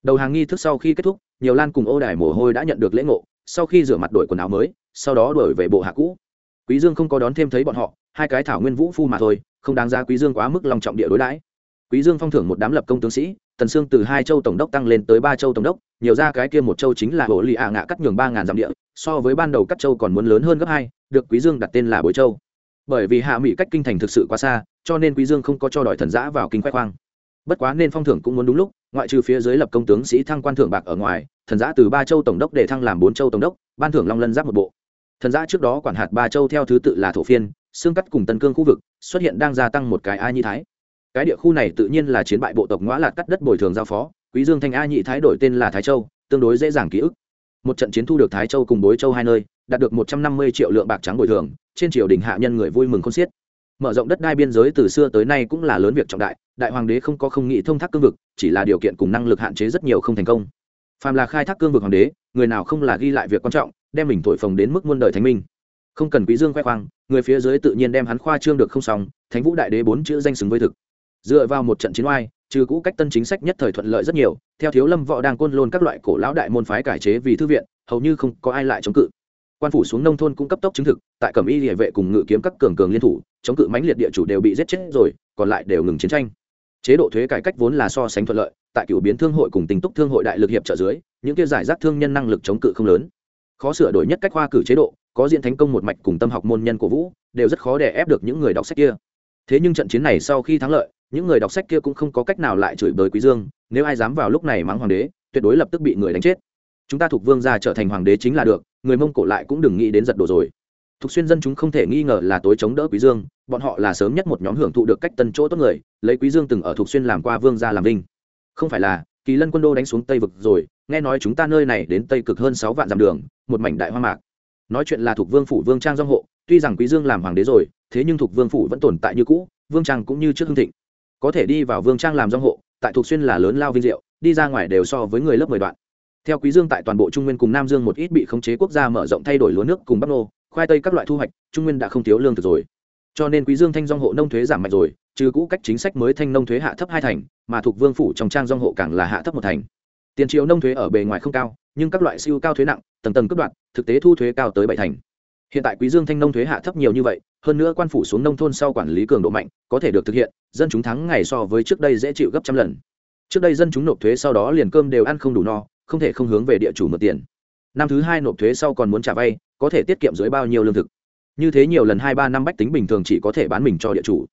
đầu hàng nghi thức sau khi kết thúc nhiều lan cùng ô đài mồ hôi đã nhận được lễ ngộ, sau khi rửa mặt đổi quần áo mới, sau đó đổi về bộ hạ cũ. Quý dương không có đón thêm thấy bọn họ, hai cái thảo nguyên vũ phu mà thôi, không đáng ra quý dương quá mức lòng trọng địa đối đãi. Quý dương phong thưởng một đám lập công tướng sĩ, tần sương từ hai châu tổng đốc tăng lên tới ba châu tổng đốc, nhiều ra cái kia một châu chính là hồ lì ạ ngạ cắt nhường ba ngàn dặm địa, so với ban đầu cắt châu còn muốn lớn hơn gấp hai, được quý dương đặt tên là bối châu. Bởi vì hạ mỹ cách kinh thành thực sự quá xa, cho nên quý dương không có cho đòi thần giã vào kinh khoe khoang bất quá nên phong thưởng cũng muốn đúng lúc, ngoại trừ phía dưới lập công tướng sĩ thăng quan thưởng bạc ở ngoài, thần giã từ ba châu tổng đốc để thăng làm bốn châu tổng đốc, ban thưởng long lân giáp một bộ. Thần giã trước đó quản hạt ba châu theo thứ tự là thổ phiên xương cắt cùng tân cương khu vực, xuất hiện đang gia tăng một cái a nhị thái. Cái địa khu này tự nhiên là chiến bại bộ tộc ngõ lạt cắt đất bồi thường giao phó, quý dương thanh a nhị thái đổi tên là thái châu, tương đối dễ dàng ký ức. Một trận chiến thu được thái châu cùng bối châu hai nơi, đạt được một trăm năm mươi triệu lượng bạc trắng bồi thường, trên triều đình hạ nhân người vui mừng không xiết mở rộng đất đai biên giới từ xưa tới nay cũng là lớn việc trọng đại đại hoàng đế không có không nghị thông thác cương vực, chỉ là điều kiện cùng năng lực hạn chế rất nhiều không thành công. Phàm là khai thác cương vực hoàng đế, người nào không là ghi lại việc quan trọng, đem mình thổi phồng đến mức muôn đời thánh minh. Không cần quý dương khoe khoang, người phía dưới tự nhiên đem hắn khoa trương được không xong, thánh vũ đại đế bốn chữ danh xứng với thực. Dựa vào một trận chiến oai, trừ cũ cách tân chính sách nhất thời thuận lợi rất nhiều, theo thiếu lâm võ đang côn lôn các loại cổ lão đại môn phái cải chế vì thư viện, hầu như không có ai lại chống cự quan phủ xuống nông thôn cũng cấp tốc chứng thực, tại cẩm y địa vệ cùng ngự kiếm các cường cường liên thủ, chống cự mãnh liệt địa chủ đều bị giết chết rồi, còn lại đều ngừng chiến tranh. Chế độ thuế cải cách vốn là so sánh thuận lợi, tại cựu biến thương hội cùng tình túc thương hội đại lực hiệp trợ dưới, những kia giải rác thương nhân năng lực chống cự không lớn. Khó sửa đổi nhất cách hoa cử chế độ, có diện thành công một mạch cùng tâm học môn nhân cổ vũ, đều rất khó để ép được những người đọc sách kia. Thế nhưng trận chiến này sau khi thắng lợi, những người đọc sách kia cũng không có cách nào lại chửi bới quý dương, nếu ai dám vào lúc này mắng hoàng đế, tuyệt đối lập tức bị người đánh chết chúng ta thuộc vương gia trở thành hoàng đế chính là được người mông cổ lại cũng đừng nghĩ đến giật đồ rồi thuộc xuyên dân chúng không thể nghi ngờ là tối chống đỡ Quý Dương, bọn họ là sớm nhất một nhóm hưởng thụ được cách tân chỗ tốt người, lấy Quý Dương từng ở thuộc xuyên làm qua vương gia làm vinh. Không phải là, Kỳ Lân quân đô đánh xuống Tây vực rồi, nghe nói chúng ta nơi này đến Tây cực hơn sáu vạn dặm đường, một mảnh đại hoa mạc. Nói chuyện là thuộc vương phủ vương trang doanh hộ, tuy rằng Quý Dương làm hoàng đế rồi, thế nhưng thuộc vương phủ vẫn tồn tại như cũ, vương trang cũng như trước hưng thịnh. Có thể đi vào vương trang làm doanh hộ, tại thuộc xuyên là lớn lao vinh diệu, đi ra ngoài đều so với người lớp mười đoạn. Theo Quý Dương tại toàn bộ Trung Nguyên cùng Nam Dương một ít bị khống chế quốc gia mở rộng thay đổi lúa nước cùng bắp nô, khoai tây các loại thu hoạch trung nguyên đã không thiếu lương thực rồi. Cho nên quý dương thanh dong hộ nông thuế giảm mạnh rồi trừ cũ cách chính sách mới thanh nông thuế hạ thấp hai thành mà thuộc vương phủ trong trang dong hộ càng là hạ thấp một thành. Tiền triệu nông thuế ở bề ngoài không cao nhưng các loại siêu cao thuế nặng tầng tầng cấp đoạn thực tế thu thuế cao tới bảy thành. Hiện tại quý dương thanh nông thuế hạ thấp nhiều như vậy hơn nữa quan phủ xuống nông thôn sau quản lý cường độ mạnh có thể được thực hiện dân chúng thắng ngày so với trước đây dễ chịu gấp trăm lần. Trước đây dân chúng nộp thuế sau đó liền cơm đều ăn không đủ no không thể không hướng về địa chủ mượn tiền. Năm thứ hai nộp thuế sau còn muốn trả vay, có thể tiết kiệm dưới bao nhiêu lương thực. Như thế nhiều lần hai ba năm bách tính bình thường chỉ có thể bán mình cho địa chủ.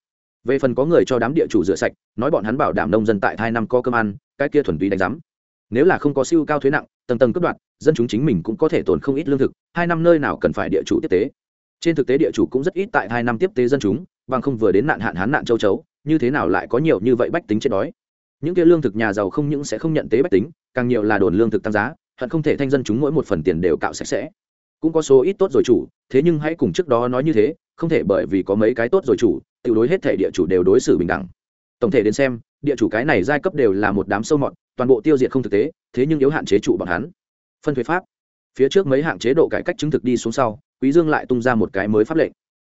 Về phần có người cho đám địa chủ rửa sạch, nói bọn hắn bảo đảm nông dân tại hai năm có cơm ăn, cái kia thuần túy đánh giám. Nếu là không có siêu cao thuế nặng, tầng tầng cấp đoạn dân chúng chính mình cũng có thể tồn không ít lương thực, hai năm nơi nào cần phải địa chủ tiếp tế. Trên thực tế địa chủ cũng rất ít tại hai năm tiếp tế dân chúng, bằng không vừa đến nạn hạn hán nạn châu chấu, như thế nào lại có nhiều như vậy bách tính chết đói những kia lương thực nhà giàu không những sẽ không nhận tế bách tính, càng nhiều là đồn lương thực tăng giá, hận không thể thanh dân chúng mỗi một phần tiền đều cạo sạch sẽ. Cũng có số ít tốt rồi chủ, thế nhưng hãy cùng trước đó nói như thế, không thể bởi vì có mấy cái tốt rồi chủ tự đối hết thể địa chủ đều đối xử bình đẳng. Tổng thể đến xem, địa chủ cái này giai cấp đều là một đám sâu mọt, toàn bộ tiêu diệt không thực tế, thế nhưng yếu hạn chế trụ bọn hắn. Phân thuế pháp. Phía trước mấy hạng chế độ cải cách chứng thực đi xuống sau, quý dương lại tung ra một cái mới pháp lệnh.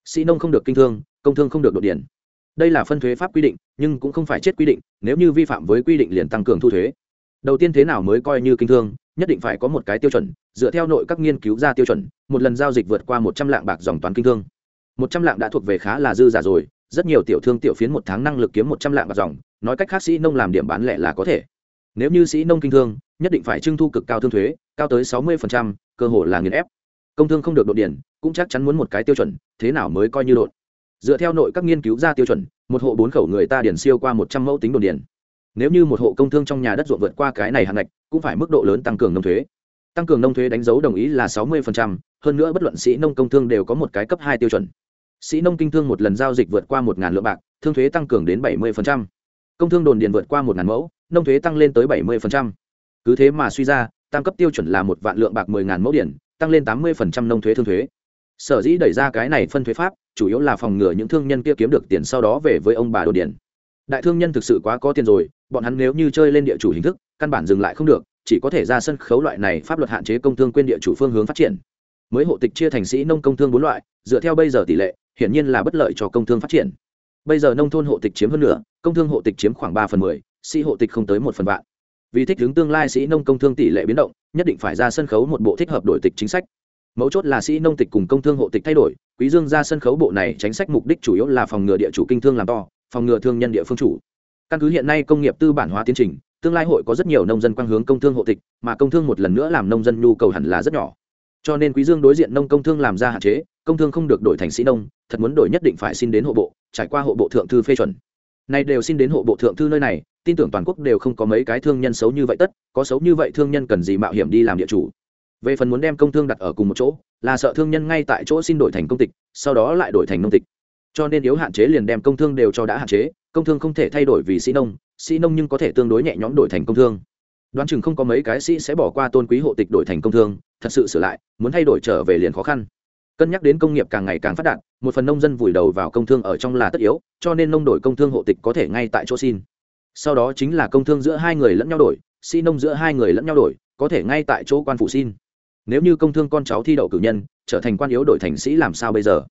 Sĩ nông không được kinh thương, công thương không được đột điển đây là phân thuế pháp quy định, nhưng cũng không phải chết quy định, nếu như vi phạm với quy định liền tăng cường thu thuế. Đầu tiên thế nào mới coi như kinh thương, nhất định phải có một cái tiêu chuẩn, dựa theo nội các nghiên cứu ra tiêu chuẩn, một lần giao dịch vượt qua một trăm lạng bạc dòng toán kinh thương. Một trăm lạng đã thuộc về khá là dư giả rồi, rất nhiều tiểu thương tiểu phiến một tháng năng lực kiếm một trăm lạng bạc dòng, nói cách khác sĩ nông làm điểm bán lẻ là có thể. Nếu như sĩ nông kinh thương, nhất định phải trưng thu cực cao thương thuế, cao tới sáu mươi cơ hồ là nghiền ép. Công thương không được đột điển, cũng chắc chắn muốn một cái tiêu chuẩn, thế nào mới coi như đột? Dựa theo nội các nghiên cứu ra tiêu chuẩn, một hộ bốn khẩu người ta điển siêu qua một trăm mẫu tính đồn điển nếu như một hộ công thương trong nhà đất ruộng vượt qua cái này hạn ngạch, cũng phải mức độ lớn tăng cường nông thuế. Tăng cường nông thuế đánh dấu đồng ý là sáu mươi hơn nữa bất luận sĩ nông công thương đều có một cái cấp hai tiêu chuẩn. Sĩ nông kinh thương một lần giao dịch vượt qua một lượng bạc, thương thuế tăng cường đến bảy mươi công thương đồn điền vượt qua một mẫu, nông thuế tăng lên tới bảy mươi cứ thế mà suy ra tam cấp tiêu chuẩn là một vạn lượng bạc mười mẫu điển tăng lên tám mươi nông thuế thương thuế. Sở dĩ đẩy ra cái này phân thuế pháp chủ yếu là phòng ngừa những thương nhân kia kiếm được tiền sau đó về với ông bà đồ điển đại thương nhân thực sự quá có tiền rồi, bọn hắn nếu như chơi lên địa chủ hình thức, căn bản dừng lại không được, chỉ có thể ra sân khấu loại này pháp luật hạn chế công thương quên địa chủ phương hướng phát triển. Mới hộ tịch chia thành sĩ nông công thương bốn loại, dựa theo bây giờ tỷ lệ, hiển nhiên là bất lợi cho công thương phát triển. Bây giờ nông thôn hộ tịch chiếm hơn nửa, công thương hộ tịch chiếm khoảng ba phần mười, sĩ hộ tịch không tới một phần vạn. Vì thích hướng tương lai, sĩ nông công thương tỷ lệ biến động, nhất định phải ra sân khấu một bộ thích hợp đổi tịch chính sách mấu chốt là sĩ nông tịch cùng công thương hộ tịch thay đổi, quý dương ra sân khấu bộ này chính sách mục đích chủ yếu là phòng ngừa địa chủ kinh thương làm to, phòng ngừa thương nhân địa phương chủ. Căn cứ hiện nay công nghiệp tư bản hóa tiến trình, tương lai hội có rất nhiều nông dân quang hướng công thương hộ tịch, mà công thương một lần nữa làm nông dân nhu cầu hẳn là rất nhỏ. Cho nên quý dương đối diện nông công thương làm ra hạn chế, công thương không được đổi thành sĩ nông, thật muốn đổi nhất định phải xin đến hộ bộ, trải qua hộ bộ thượng thư phê chuẩn. Này đều xin đến hộ bộ thượng thư nơi này, tin tưởng toàn quốc đều không có mấy cái thương nhân xấu như vậy tất, có xấu như vậy thương nhân cần gì mạo hiểm đi làm địa chủ về phần muốn đem công thương đặt ở cùng một chỗ, là sợ thương nhân ngay tại chỗ xin đổi thành công tịch, sau đó lại đổi thành nông tịch. Cho nên yếu hạn chế liền đem công thương đều cho đã hạn chế, công thương không thể thay đổi vì sĩ nông sĩ nông nhưng có thể tương đối nhẹ nhõm đổi thành công thương. Đoán chừng không có mấy cái sĩ sẽ bỏ qua tôn quý hộ tịch đổi thành công thương, thật sự sửa lại, muốn thay đổi trở về liền khó khăn. Cân nhắc đến công nghiệp càng ngày càng phát đạt, một phần nông dân vùi đầu vào công thương ở trong là tất yếu, cho nên nông đổi công thương hộ tịch có thể ngay tại chỗ xin. Sau đó chính là công thương giữa hai người lẫn nhau đổi, sĩ nông giữa hai người lẫn nhau đổi, có thể ngay tại chỗ quan phủ xin nếu như công thương con cháu thi đậu cử nhân, trở thành quan yếu đội thành sĩ làm sao bây giờ?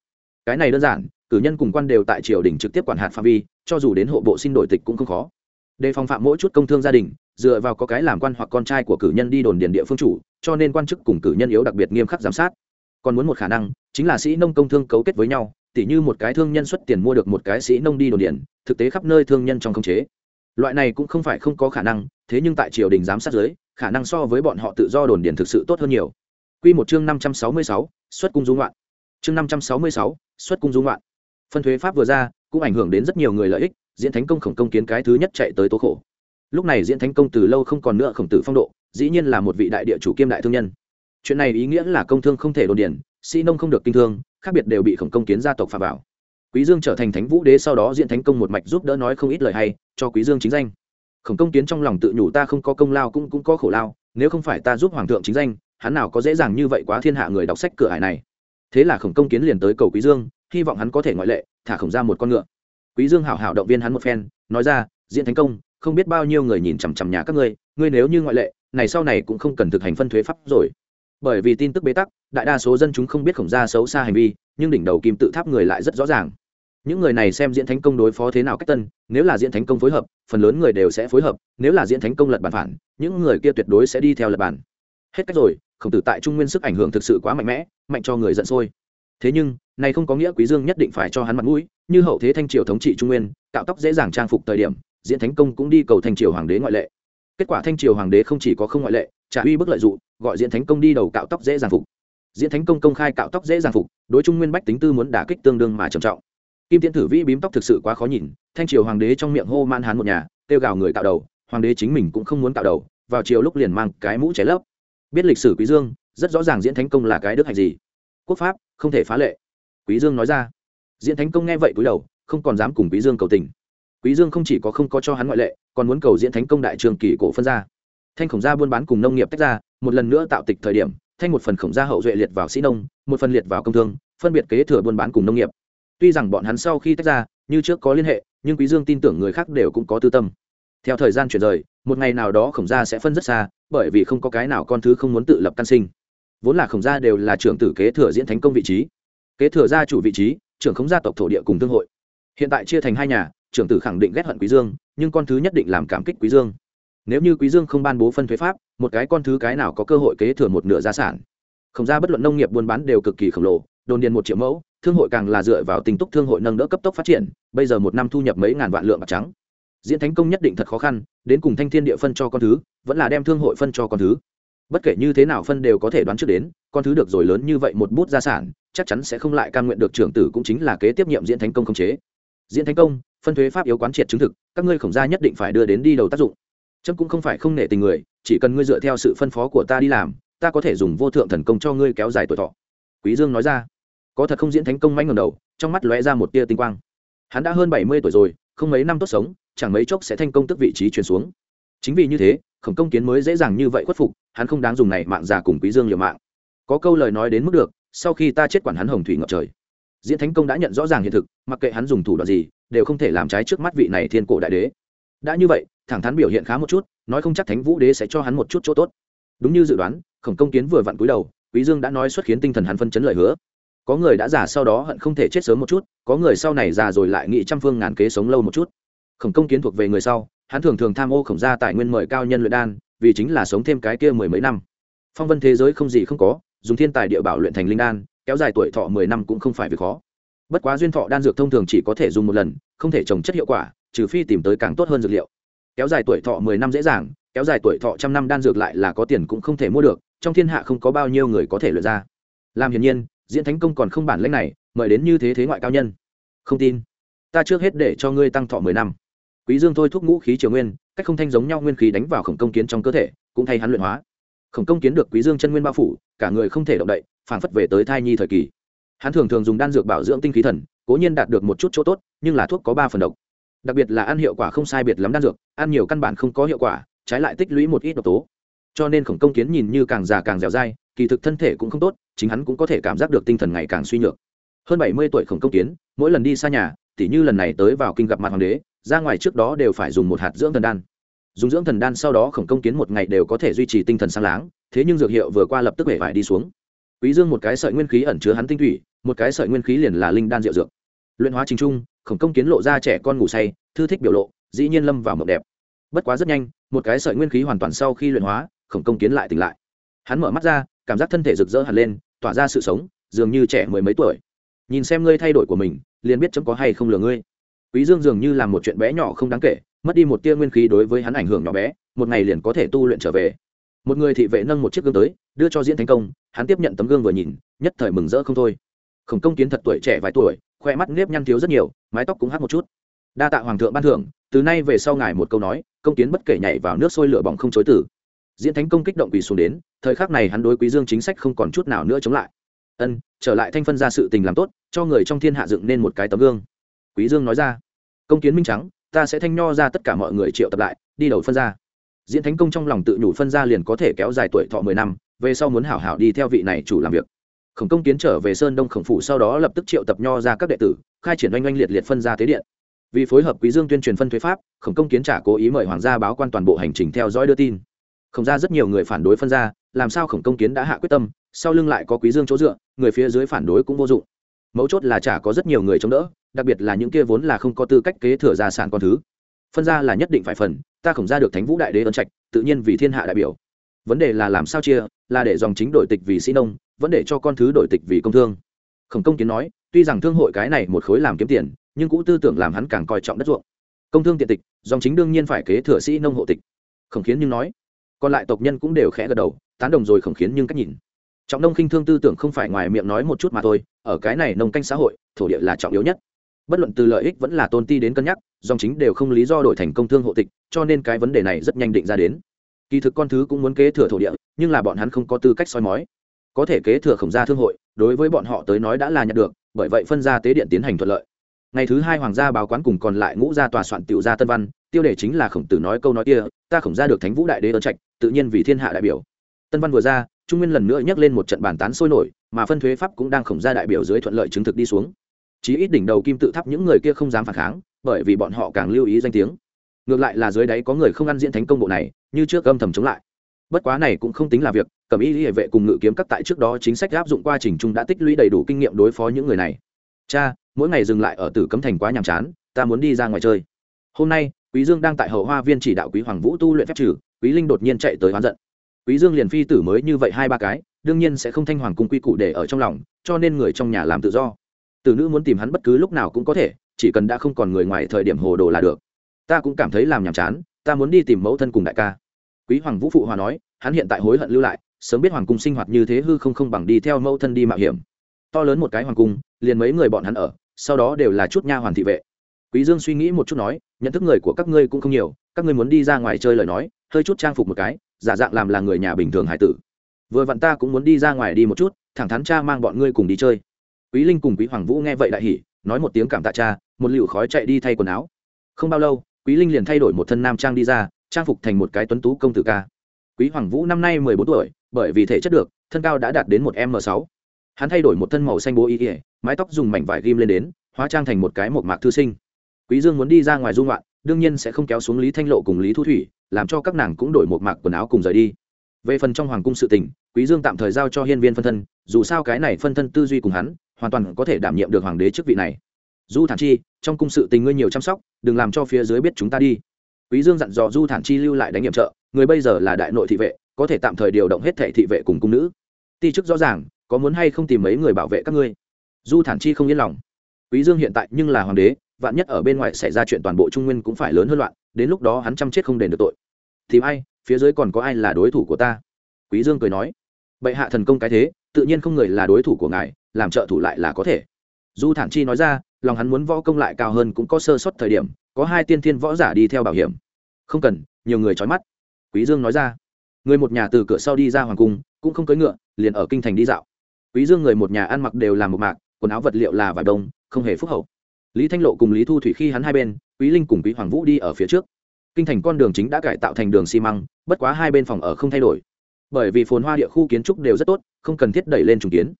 Cái này đơn giản, cử nhân cùng quan đều tại triều đình trực tiếp quản hạt phạm vi, cho dù đến hộ bộ xin đổi tịch cũng không khó. Đề phòng phạm mỗi chút công thương gia đình, dựa vào có cái làm quan hoặc con trai của cử nhân đi đồn điền địa phương chủ, cho nên quan chức cùng cử nhân yếu đặc biệt nghiêm khắc giám sát. Còn muốn một khả năng, chính là sĩ nông công thương cấu kết với nhau, tỉ như một cái thương nhân xuất tiền mua được một cái sĩ nông đi đồn điền, thực tế khắp nơi thương nhân trong khống chế. Loại này cũng không phải không có khả năng, thế nhưng tại triều đình giám sát giới khả năng so với bọn họ tự do đồn điền thực sự tốt hơn nhiều. Quy một chương năm trăm sáu mươi sáu, xuất cung du ngoạn. Chương năm trăm sáu mươi sáu, xuất cung du ngoạn. Phân thuế pháp vừa ra, cũng ảnh hưởng đến rất nhiều người lợi ích, diễn thánh công khổng công kiến cái thứ nhất chạy tới tố khổ. Lúc này diễn thánh công từ lâu không còn nữa khổng tử phong độ, dĩ nhiên là một vị đại địa chủ kiêm đại thương nhân. Chuyện này ý nghĩa là công thương không thể đồn điền, sĩ nông không được kinh thương, khác biệt đều bị khổng công kiến gia tộc phà vào. Quý Dương trở thành thánh vũ đế sau đó diễn thánh công một mạch giúp đỡ nói không ít lời hay, cho Quý Dương chính danh. Khổng công kiến trong lòng tự nhủ ta không có công lao cũng cũng có khổ lao, nếu không phải ta giúp hoàng thượng chính danh, hắn nào có dễ dàng như vậy quá thiên hạ người đọc sách cửa hải này. Thế là khổng công kiến liền tới cầu quý dương, hy vọng hắn có thể ngoại lệ, thả khổng ra một con ngựa. Quý dương hảo hảo động viên hắn một phen, nói ra, diễn thành công, không biết bao nhiêu người nhìn chằm chằm nhà các ngươi ngươi nếu như ngoại lệ, này sau này cũng không cần thực hành phân thuế pháp rồi. Bởi vì tin tức bế tắc, đại đa số dân chúng không biết khổng gia xấu xa hành vi, nhưng đỉnh đầu kim tự tháp người lại rất rõ ràng. Những người này xem diễn thánh công đối phó thế nào cách tân, nếu là diễn thánh công phối hợp, phần lớn người đều sẽ phối hợp, nếu là diễn thánh công lật bản phản, những người kia tuyệt đối sẽ đi theo lật bản hết cách rồi, khổng tử tại trung nguyên sức ảnh hưởng thực sự quá mạnh mẽ, mạnh cho người giận sôi. Thế nhưng, này không có nghĩa quý dương nhất định phải cho hắn mặt mũi, như hậu thế thanh triều thống trị trung nguyên, cạo tóc dễ dàng trang phục thời điểm, diễn thánh công cũng đi cầu thanh triều hoàng đế ngoại lệ. Kết quả thanh triều hoàng đế không chỉ có không ngoại lệ, trả uy bức lợi dụng, gọi diễn thánh công đi đầu cạo tóc dễ dàng phục. Diễn thánh công công khai cạo tóc dễ dàng phục, đối trung nguyên bách tính tư muốn đả kích tương đương mà trầm trọng. Kim tiễn thử vĩ bím tóc thực sự quá khó nhìn, thanh triều hoàng đế trong miệng hô man hán một nhà, kêu gào người cạo đầu, hoàng đế chính mình cũng không muốn cạo đầu, vào chiều lúc liền mang cái mũ cháy lấp biết lịch sử quý dương, rất rõ ràng diễn thánh công là cái đức hạnh gì. Quốc pháp, không thể phá lệ. Quý dương nói ra. Diễn thánh công nghe vậy cúi đầu, không còn dám cùng quý dương cầu tình. Quý dương không chỉ có không có cho hắn ngoại lệ, còn muốn cầu diễn thánh công đại trường kỳ cổ phân ra. Thanh khổng gia buôn bán cùng nông nghiệp tách ra, một lần nữa tạo tịch thời điểm, thanh một phần khổng gia hậu duệ liệt vào sĩ nông, một phần liệt vào công thương, phân biệt kế thừa buôn bán cùng nông nghiệp. Tuy rằng bọn hắn sau khi tách ra, như trước có liên hệ, nhưng quý dương tin tưởng người khác đều cũng có tư tâm. Theo thời gian chuyển rời, một ngày nào đó khổng gia sẽ phân rất xa bởi vì không có cái nào con thứ không muốn tự lập căn sinh. Vốn là khổng gia đều là trưởng tử kế thừa diễn thánh công vị trí. Kế thừa gia chủ vị trí, trưởng khống gia tộc thổ địa cùng thương hội. Hiện tại chia thành hai nhà, trưởng tử khẳng định ghét hận quý dương, nhưng con thứ nhất định làm cảm kích quý dương. Nếu như quý dương không ban bố phân thuế pháp, một cái con thứ cái nào có cơ hội kế thừa một nửa gia sản? Khổng gia bất luận nông nghiệp buôn bán đều cực kỳ khổng lồ, đồn điền một triệu mẫu, thương hội càng là dựa vào tình túc thương hội nâng đỡ cấp tốc phát triển, bây giờ một năm thu nhập mấy ngàn vạn lượng bạc trắng diễn thánh công nhất định thật khó khăn, đến cùng thanh thiên địa phân cho con thứ, vẫn là đem thương hội phân cho con thứ. Bất kể như thế nào phân đều có thể đoán trước đến, con thứ được rồi lớn như vậy một bút gia sản, chắc chắn sẽ không lại cam nguyện được trưởng tử cũng chính là kế tiếp nhiệm diễn thánh công không chế. Diễn thánh công, phân thuế pháp yếu quán triệt chứng thực, các ngươi khổng gia nhất định phải đưa đến đi đầu tác dụng. Trâm cũng không phải không nể tình người, chỉ cần ngươi dựa theo sự phân phó của ta đi làm, ta có thể dùng vô thượng thần công cho ngươi kéo dài tuổi thọ. Quý dương nói ra. Có thật không diễn thánh công manh ngầm đầu, trong mắt lóe ra một tia tinh quang. Hắn đã hơn bảy mươi tuổi rồi không mấy năm tốt sống, chẳng mấy chốc sẽ thành công tức vị trí truyền xuống. Chính vì như thế, khổng công kiến mới dễ dàng như vậy khuất phục, hắn không đáng dùng này mạng già cùng quý dương liều mạng. Có câu lời nói đến mức được, sau khi ta chết quản hắn hồng thủy ngập trời. Diễn thánh công đã nhận rõ ràng hiện thực, mặc kệ hắn dùng thủ đoạn gì, đều không thể làm trái trước mắt vị này thiên cổ đại đế. Đã như vậy, thẳng thắn biểu hiện khá một chút, nói không chắc thánh vũ đế sẽ cho hắn một chút chỗ tốt. Đúng như dự đoán, khổng công kiến vừa vặn cúi đầu, quý dương đã nói xuất khiến tinh thần hắn phân chấn lời hứa. Có người đã giả sau đó hận không thể chết sớm một chút có người sau này già rồi lại nghĩ trăm phương ngàn kế sống lâu một chút. Khổng công kiến thuộc về người sau, hắn thường thường tham ô khổng gia tài nguyên mời cao nhân luyện đan, vì chính là sống thêm cái kia mười mấy năm. Phong vân thế giới không gì không có, dùng thiên tài địa bảo luyện thành linh đan, kéo dài tuổi thọ mười năm cũng không phải việc khó. Bất quá duyên thọ đan dược thông thường chỉ có thể dùng một lần, không thể trồng chất hiệu quả, trừ phi tìm tới càng tốt hơn dược liệu. Kéo dài tuổi thọ mười năm dễ dàng, kéo dài tuổi thọ trăm năm đan dược lại là có tiền cũng không thể mua được, trong thiên hạ không có bao nhiêu người có thể luyện ra. Làm hiển nhiên, diễn thánh công còn không bản lãnh này mời đến như thế thế ngoại cao nhân. Không tin. Ta trước hết để cho ngươi tăng thọ mười năm. Quý dương thôi thúc ngũ khí triều nguyên, cách không thanh giống nhau nguyên khí đánh vào khổng công kiến trong cơ thể, cũng thay hắn luyện hóa. Khổng công kiến được quý dương chân nguyên bao phủ, cả người không thể động đậy, phảng phất về tới thai nhi thời kỳ. Hắn thường thường dùng đan dược bảo dưỡng tinh khí thần, cố nhiên đạt được một chút chỗ tốt, nhưng là thuốc có ba phần độc. Đặc biệt là ăn hiệu quả không sai biệt lắm đan dược, ăn nhiều căn bản không có hiệu quả, trái lại tích lũy một ít độc tố. Cho nên khổng công kiến nhìn như càng già càng dẻo dai, kỳ thực thân thể cũng không tốt, chính hắn cũng có thể cảm giác được tinh thần ngày càng suy nhược hơn bảy mươi tuổi khổng công kiến, mỗi lần đi xa nhà, tỉ như lần này tới vào kinh gặp mặt hoàng đế, ra ngoài trước đó đều phải dùng một hạt dưỡng thần đan. Dùng dưỡng thần đan sau đó khổng công kiến một ngày đều có thể duy trì tinh thần sáng láng, thế nhưng dược hiệu vừa qua lập tức hể vải đi xuống. Quý dương một cái sợi nguyên khí ẩn chứa hắn tinh thủy, một cái sợi nguyên khí liền là linh đan diệu dược. Luyện hóa trình trung, khổng công kiến lộ ra trẻ con ngủ say, thư thích biểu lộ, dĩ nhiên lâm vào mộng đẹp. Bất quá rất nhanh, một cái sợi nguyên khí hoàn toàn sau khi luyện hóa, khổng công kiến lại tỉnh lại. Hắn mở mắt ra, cảm giác thân thể rực rỡ hẳn lên, tỏa ra sự sống, dường như trẻ mười mấy tuổi nhìn xem ngươi thay đổi của mình, liền biết chấm có hay không lừa ngươi. Quý dương dường như làm một chuyện bé nhỏ không đáng kể, mất đi một tia nguyên khí đối với hắn ảnh hưởng nhỏ bé, một ngày liền có thể tu luyện trở về. Một người thị vệ nâng một chiếc gương tới, đưa cho diễn thành công, hắn tiếp nhận tấm gương vừa nhìn, nhất thời mừng rỡ không thôi. Khổng công kiến thật tuổi trẻ vài tuổi, khoe mắt nếp nhăn thiếu rất nhiều, mái tóc cũng hát một chút. Đa tạ hoàng thượng ban thưởng, từ nay về sau ngài một câu nói, công kiến bất kể nhảy vào nước sôi lửa bỏng không chối tử. Diễn thánh công kích động quỳ xuống đến, thời khắc này hắn đối quý dương chính sách không còn chút nào nữa chống lại ân, trở lại thanh phân ra sự tình làm tốt, cho người trong thiên hạ dựng nên một cái tấm gương. Quý dương nói ra, công kiến minh trắng, ta sẽ thanh nho ra tất cả mọi người triệu tập lại, đi đầu phân ra. Diễn thánh công trong lòng tự nhủ phân ra liền có thể kéo dài tuổi thọ mười năm, về sau muốn hảo hảo đi theo vị này chủ làm việc. Khổng công kiến trở về sơn đông khổng phủ sau đó lập tức triệu tập nho ra các đệ tử, khai triển oanh oanh liệt liệt phân ra tế điện. Vì phối hợp quý dương tuyên truyền phân thuế pháp, khổng công kiến trả cố ý mời hoàng gia báo quan toàn bộ hành trình theo dõi đưa tin khổng ra rất nhiều người phản đối phân ra, làm sao khổng công kiến đã hạ quyết tâm, sau lưng lại có quý dương chỗ dựa, người phía dưới phản đối cũng vô dụng. Mấu chốt là chả có rất nhiều người chống đỡ, đặc biệt là những kia vốn là không có tư cách kế thừa gia sản con thứ. Phân ra là nhất định phải phần, ta khổng ra được thánh vũ đại đế ơn trạch, tự nhiên vì thiên hạ đại biểu. Vấn đề là làm sao chia, là để dòng chính đổi tịch vì sĩ nông, vẫn để cho con thứ đổi tịch vì công thương. Khổng công kiến nói, tuy rằng thương hội cái này một khối làm kiếm tiền, nhưng cũ tư tưởng làm hắn càng coi trọng đất ruộng. Công thương tiện tịch, dòng chính đương nhiên phải kế thừa sĩ nông hộ tịch. Khổng khiến nhưng nói còn lại tộc nhân cũng đều khẽ gật đầu, tán đồng rồi khổng khiến nhưng cách nhìn. Trọng nông khinh thương tư tưởng không phải ngoài miệng nói một chút mà thôi, ở cái này nông canh xã hội, thổ địa là trọng yếu nhất. Bất luận từ lợi ích vẫn là tôn ti đến cân nhắc, dòng chính đều không lý do đổi thành công thương hộ tịch, cho nên cái vấn đề này rất nhanh định ra đến. Kỳ thực con thứ cũng muốn kế thừa thổ địa, nhưng là bọn hắn không có tư cách soi mói. Có thể kế thừa khổng gia thương hội, đối với bọn họ tới nói đã là nhận được, bởi vậy phân ra tế điện tiến hành thuận lợi. Ngày thứ hai hoàng gia báo quán cùng còn lại ngũ gia tòa soạn tiểu gia tân văn, tiêu đề chính là khổng tử nói câu nói kia, ta khổng ra được thánh vũ đại đế ơn trạch tự nhiên vì thiên hạ đại biểu. Tân văn vừa ra, trung nguyên lần nữa nhắc lên một trận bàn tán sôi nổi, mà phân thuế pháp cũng đang khổng ra đại biểu dưới thuận lợi chứng thực đi xuống. Chí ít đỉnh đầu kim tự tháp những người kia không dám phản kháng, bởi vì bọn họ càng lưu ý danh tiếng. Ngược lại là dưới đáy có người không ăn diễn thánh công bộ này, như trước âm thầm chống lại. Bất quá này cũng không tính là việc, cẩm y hệ vệ cùng ngự kiếm các tại trước đó chính sách áp dụng qua trình trung đã tích lũy đầy đủ kinh nghiệm đối phó những người này. Cha, mỗi ngày dừng lại ở tử cấm thành quá nhàm chán, ta muốn đi ra ngoài chơi. Hôm nay, quý dương đang tại hậu hoa viên chỉ đạo quý hoàng vũ tu luyện phép trừ quý linh đột nhiên chạy tới oán giận. Quý dương liền phi tử mới như vậy hai ba cái, đương nhiên sẽ không thanh hoàng cung quy củ để ở trong lòng, cho nên người trong nhà làm tự do. Tử nữ muốn tìm hắn bất cứ lúc nào cũng có thể, chỉ cần đã không còn người ngoài thời điểm hồ đồ là được. Ta cũng cảm thấy làm nhàm chán, ta muốn đi tìm mẫu thân cùng đại ca. Quý hoàng vũ phụ hòa nói, hắn hiện tại hối hận lưu lại, sớm biết hoàng cung sinh hoạt như thế hư không không bằng đi theo mẫu thân đi mạo hiểm. To lớn một cái hoàng cung, liền mấy người bọn hắn ở, sau đó đều là chút nha hoàn thị vệ. Quý dương suy nghĩ một chút nói, nhận thức người của các ngươi cũng không nhiều, các ngươi muốn đi ra ngoài chơi lời nói hơi chút trang phục một cái, giả dạng làm là người nhà bình thường hải tử. Vừa vặn ta cũng muốn đi ra ngoài đi một chút, thẳng thắn cha mang bọn ngươi cùng đi chơi. Quý linh cùng quý hoàng vũ nghe vậy đại hỉ, nói một tiếng cảm tạ cha, một liều khói chạy đi thay quần áo. Không bao lâu, quý linh liền thay đổi một thân nam trang đi ra, trang phục thành một cái tuấn tú công tử ca. Quý hoàng vũ năm nay mười bốn tuổi, bởi vì thể chất được, thân cao đã đạt đến một m sáu. Hắn thay đổi một thân màu xanh bố y ỉa mái tóc dùng mảnh vải ghim lên đến, hóa trang thành một cái một mạc thư sinh. Quý dương muốn đi ra ngoài dung loạn đương nhiên sẽ không kéo xuống lý thanh lộ cùng lý thu thủy làm cho các nàng cũng đổi một mạc quần áo cùng rời đi. Về phần trong hoàng cung sự tình, quý dương tạm thời giao cho hiên viên phân thân, dù sao cái này phân thân tư duy cùng hắn, hoàn toàn có thể đảm nhiệm được hoàng đế chức vị này. Du thản chi, trong cung sự tình ngươi nhiều chăm sóc, đừng làm cho phía dưới biết chúng ta đi. Quý dương dặn dò du thản chi lưu lại đánh nhiệm trợ, người bây giờ là đại nội thị vệ, có thể tạm thời điều động hết thệ thị vệ cùng cung nữ. Ti chức rõ ràng, có muốn hay không tìm mấy người bảo vệ các ngươi? Du thản chi không yên lòng. Quý dương hiện tại nhưng là hoàng đế, vạn nhất ở bên ngoài xảy ra chuyện toàn bộ trung nguyên cũng phải lớn hơn loạn, đến lúc đó hắn chăm chết không đền được tội thì ai, phía dưới còn có ai là đối thủ của ta? Quý dương cười nói. Bệ hạ thần công cái thế, tự nhiên không người là đối thủ của ngài, làm trợ thủ lại là có thể. Du thản chi nói ra, lòng hắn muốn võ công lại cao hơn cũng có sơ suất thời điểm, có hai tiên thiên võ giả đi theo bảo hiểm. Không cần, nhiều người trói mắt. Quý dương nói ra. Người một nhà từ cửa sau đi ra hoàng cung, cũng không cưỡi ngựa, liền ở kinh thành đi dạo. Quý dương người một nhà ăn mặc đều làm một mạc, quần áo vật liệu là vải đông, không hề phúc hậu. Lý thanh lộ cùng lý thu thủy khi hắn hai bên, quý linh cùng quý hoàng vũ đi ở phía trước kinh thành con đường chính đã cải tạo thành đường xi măng, bất quá hai bên phòng ở không thay đổi. Bởi vì phồn hoa địa khu kiến trúc đều rất tốt, không cần thiết đẩy lên trùng kiến.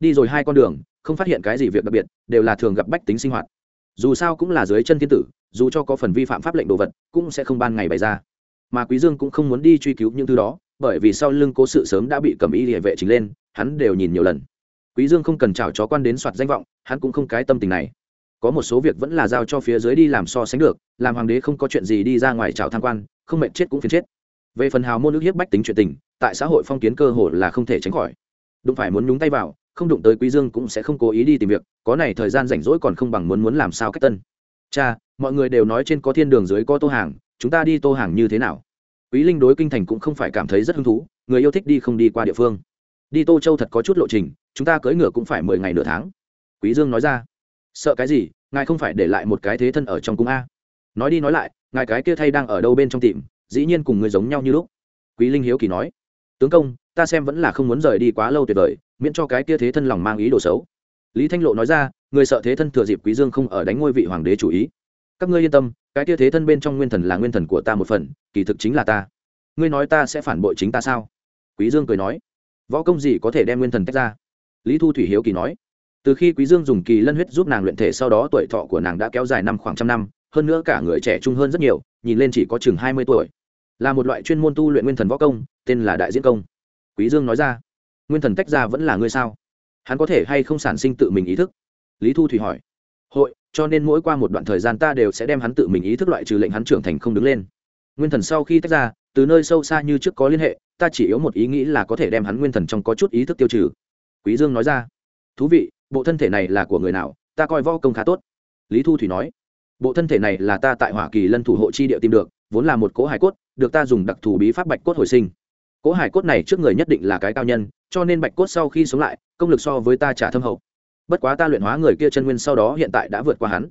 Đi rồi hai con đường, không phát hiện cái gì việc đặc biệt, đều là thường gặp bách tính sinh hoạt. Dù sao cũng là dưới chân thiên tử, dù cho có phần vi phạm pháp lệnh đồ vật, cũng sẽ không ban ngày bày ra. Mà quý dương cũng không muốn đi truy cứu những thứ đó, bởi vì sau lưng cố sự sớm đã bị cầm y địa vệ chính lên, hắn đều nhìn nhiều lần. Quý dương không cần chào chó quan đến soạt danh vọng, hắn cũng không cái tâm tình này có một số việc vẫn là giao cho phía dưới đi làm so sánh được, làm hoàng đế không có chuyện gì đi ra ngoài chào tham quan, không mệt chết cũng phiền chết. Về phần hào môn nước hiếp bách tính chuyện tình, tại xã hội phong kiến cơ hội là không thể tránh khỏi. Đụng phải muốn nhúng tay vào, không đụng tới quý dương cũng sẽ không cố ý đi tìm việc, có này thời gian rảnh rỗi còn không bằng muốn muốn làm sao cách tân. Cha, mọi người đều nói trên có thiên đường dưới có tô hàng, chúng ta đi tô hàng như thế nào? Quý linh đối kinh thành cũng không phải cảm thấy rất hứng thú, người yêu thích đi không đi qua địa phương. Đi tô châu thật có chút lộ trình, chúng ta cưỡi ngựa cũng phải mười ngày nửa tháng. Quý dương nói ra sợ cái gì, ngài không phải để lại một cái thế thân ở trong cung a. Nói đi nói lại, ngài cái kia thay đang ở đâu bên trong tìm, dĩ nhiên cùng người giống nhau như lúc. Quý linh hiếu kỳ nói, tướng công, ta xem vẫn là không muốn rời đi quá lâu tuyệt vời, miễn cho cái kia thế thân lòng mang ý đồ xấu. Lý thanh lộ nói ra, người sợ thế thân thừa dịp quý dương không ở đánh ngôi vị hoàng đế chủ ý. Các ngươi yên tâm, cái kia thế thân bên trong nguyên thần là nguyên thần của ta một phần, kỳ thực chính là ta. Ngươi nói ta sẽ phản bội chính ta sao? Quý dương cười nói, võ công gì có thể đem nguyên thần tách ra? Lý thu thủy hiếu kỳ nói từ khi quý dương dùng kỳ lân huyết giúp nàng luyện thể sau đó tuổi thọ của nàng đã kéo dài năm khoảng trăm năm, hơn nữa cả người trẻ trung hơn rất nhiều, nhìn lên chỉ có chừng hai mươi tuổi. Là một loại chuyên môn tu luyện nguyên thần võ công, tên là đại diễn công. Quý dương nói ra, nguyên thần tách ra vẫn là ngươi sao? Hắn có thể hay không sản sinh tự mình ý thức? Lý thu thủy hỏi. Hội, cho nên mỗi qua một đoạn thời gian ta đều sẽ đem hắn tự mình ý thức loại trừ lệnh hắn trưởng thành không đứng lên. Nguyên thần sau khi tách ra, từ nơi sâu xa như trước có liên hệ, ta chỉ yếu một ý nghĩ là có thể đem hắn nguyên thần trong có chút ý thức tiêu trừ. Quý dương nói ra, thú vị bộ thân thể này là của người nào, ta coi võ công khá tốt. Lý thu thủy nói, bộ thân thể này là ta tại hoa kỳ lân thủ hộ chi địa tìm được, vốn là một cỗ hải cốt, được ta dùng đặc thù bí pháp bạch cốt hồi sinh. Cỗ hải cốt này trước người nhất định là cái cao nhân, cho nên bạch cốt sau khi sống lại, công lực so với ta trả thâm hậu. Bất quá ta luyện hóa người kia chân nguyên sau đó hiện tại đã vượt qua hắn.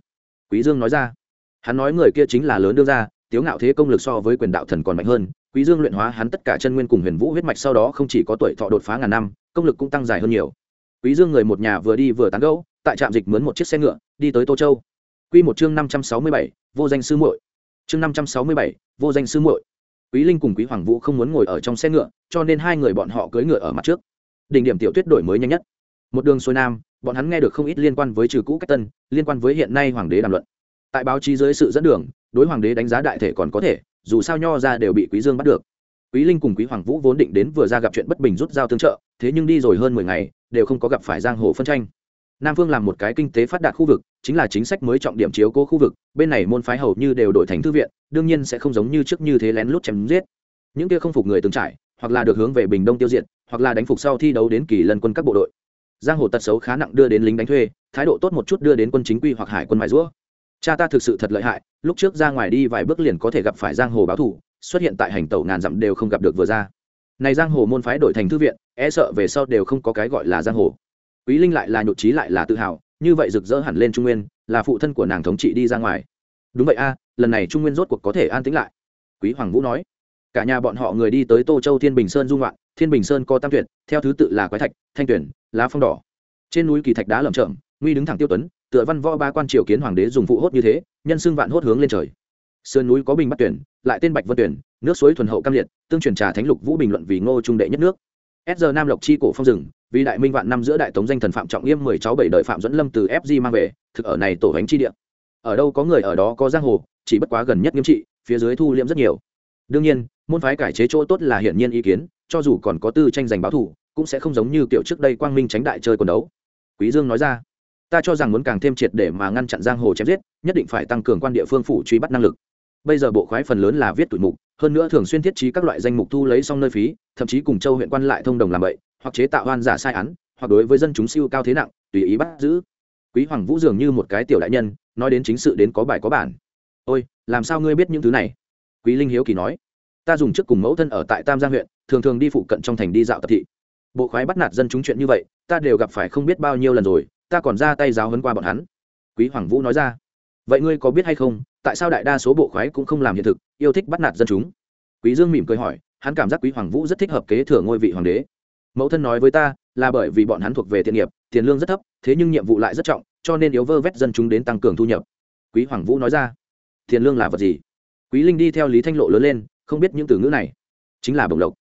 Quý dương nói ra, hắn nói người kia chính là lớn đương gia, tiếu ngạo thế công lực so với quyền đạo thần còn mạnh hơn. Quý dương luyện hóa hắn tất cả chân nguyên cùng huyền vũ huyết mạch sau đó không chỉ có tuổi thọ đột phá ngàn năm, công lực cũng tăng dài hơn nhiều quý dương người một nhà vừa đi vừa tán gẫu tại trạm dịch mướn một chiếc xe ngựa đi tới tô châu. Quy một chương năm trăm sáu mươi bảy, vô danh sư muội. Chương năm trăm sáu mươi bảy, vô danh sư muội. Quý linh cùng quý hoàng vũ không muốn ngồi ở trong xe ngựa cho nên hai người bọn họ cưỡi ngựa ở mặt trước. Đỉnh điểm tiểu tuyết đổi mới nhanh nhất. Một đường xuôi nam bọn hắn nghe được không ít liên quan với trừ cũ cách tân liên quan với hiện nay hoàng đế đàm luận. Tại báo chí dưới sự dẫn đường đối hoàng đế đánh giá đại thể còn có thể dù sao nho ra đều bị quý dương bắt được quý linh cùng quý hoàng vũ vốn định đến vừa ra gặp chuyện bất bình rút dao tương trợ, thế nhưng đi rồi hơn mười ngày, đều không có gặp phải giang hồ phân tranh. Nam phương làm một cái kinh tế phát đạt khu vực, chính là chính sách mới trọng điểm chiếu cố khu vực, bên này môn phái hầu như đều đổi thành thư viện, đương nhiên sẽ không giống như trước như thế lén lút chém giết. Những kia không phục người từng trải, hoặc là được hướng về bình đông tiêu diệt, hoặc là đánh phục sau thi đấu đến kỳ lân quân các bộ đội. Giang hồ tật xấu khá nặng đưa đến lính đánh thuê, thái độ tốt một chút đưa đến quân chính quy hoặc hải quân mài rũa cha ta thực sự thật lợi hại, lúc trước ra ngoài đi vài bước liền có thể gặp phải giang hồ báo thủ xuất hiện tại hành tẩu ngàn dặm đều không gặp được vừa ra. Này giang hồ môn phái đổi thành thư viện e sợ về sau đều không có cái gọi là giang hồ. Quý linh lại là nhụt trí lại là tự hào, như vậy rực rỡ hẳn lên trung nguyên, là phụ thân của nàng thống trị đi ra ngoài. Đúng vậy a, lần này trung nguyên rốt cuộc có thể an tĩnh lại. Quý hoàng vũ nói. Cả nhà bọn họ người đi tới tô châu thiên bình sơn dung loạn, thiên bình sơn có tam tuyển, theo thứ tự là quái thạch, thanh tuyển, lá phong đỏ. Trên núi kỳ thạch đá lởm chởm, nguy đứng thẳng tiêu tuấn, tựa văn võ ba quan triều kiến hoàng đế dùng phụ hốt như thế, nhân xưng vạn hốt hướng lên trời sơn núi có bình bắt tuyển, lại tên bạch vân tuyển, nước suối thuần hậu cam liệt, tương truyền trà thánh lục vũ bình luận vì ngô trung đệ nhất nước. S giờ nam lộc chi cổ phong rừng vì đại minh vạn năm giữa đại tống danh thần phạm trọng yêm mười cháu bảy đời phạm dẫn lâm từ fg mang về, thực ở này tổ bánh chi địa. Ở đâu có người ở đó có giang hồ, chỉ bất quá gần nhất nghiêm trị, phía dưới thu liễm rất nhiều. Đương nhiên, môn phái cải chế chỗ tốt là hiển nhiên ý kiến, cho dù còn có tư tranh giành báo thủ, cũng sẽ không giống như kiểu trước đây quang minh tránh đại chơi quần đấu. Quý dương nói ra, ta cho rằng muốn càng thêm triệt để mà ngăn chặn giang hồ chém giết, nhất định phải tăng cường quan địa phương phủ truy bắt năng lực bây giờ bộ khoái phần lớn là viết tuổi mục, hơn nữa thường xuyên thiết trí các loại danh mục thu lấy xong nơi phí, thậm chí cùng châu huyện quan lại thông đồng làm vậy hoặc chế tạo oan giả sai án, hoặc đối với dân chúng siêu cao thế nặng, tùy ý bắt giữ. Quý hoàng vũ dường như một cái tiểu đại nhân, nói đến chính sự đến có bài có bản. Ôi, làm sao ngươi biết những thứ này? Quý linh hiếu kỳ nói. Ta dùng trước cùng mẫu thân ở tại tam giang huyện, thường thường đi phụ cận trong thành đi dạo tập thị. Bộ khoái bắt nạt dân chúng chuyện như vậy, ta đều gặp phải không biết bao nhiêu lần rồi, ta còn ra tay giáo hấn qua bọn hắn. Quý hoàng vũ nói ra vậy ngươi có biết hay không, tại sao đại đa số bộ khoái cũng không làm hiện thực, yêu thích bắt nạt dân chúng? Quý dương mỉm cười hỏi, hắn cảm giác quý hoàng vũ rất thích hợp kế thừa ngôi vị hoàng đế. Mẫu thân nói với ta, là bởi vì bọn hắn thuộc về thiện nghiệp, tiền lương rất thấp, thế nhưng nhiệm vụ lại rất trọng, cho nên yếu vơ vét dân chúng đến tăng cường thu nhập. Quý hoàng vũ nói ra, tiền lương là vật gì? Quý linh đi theo lý thanh lộ lớn lên, không biết những từ ngữ này. Chính là bồng lộc.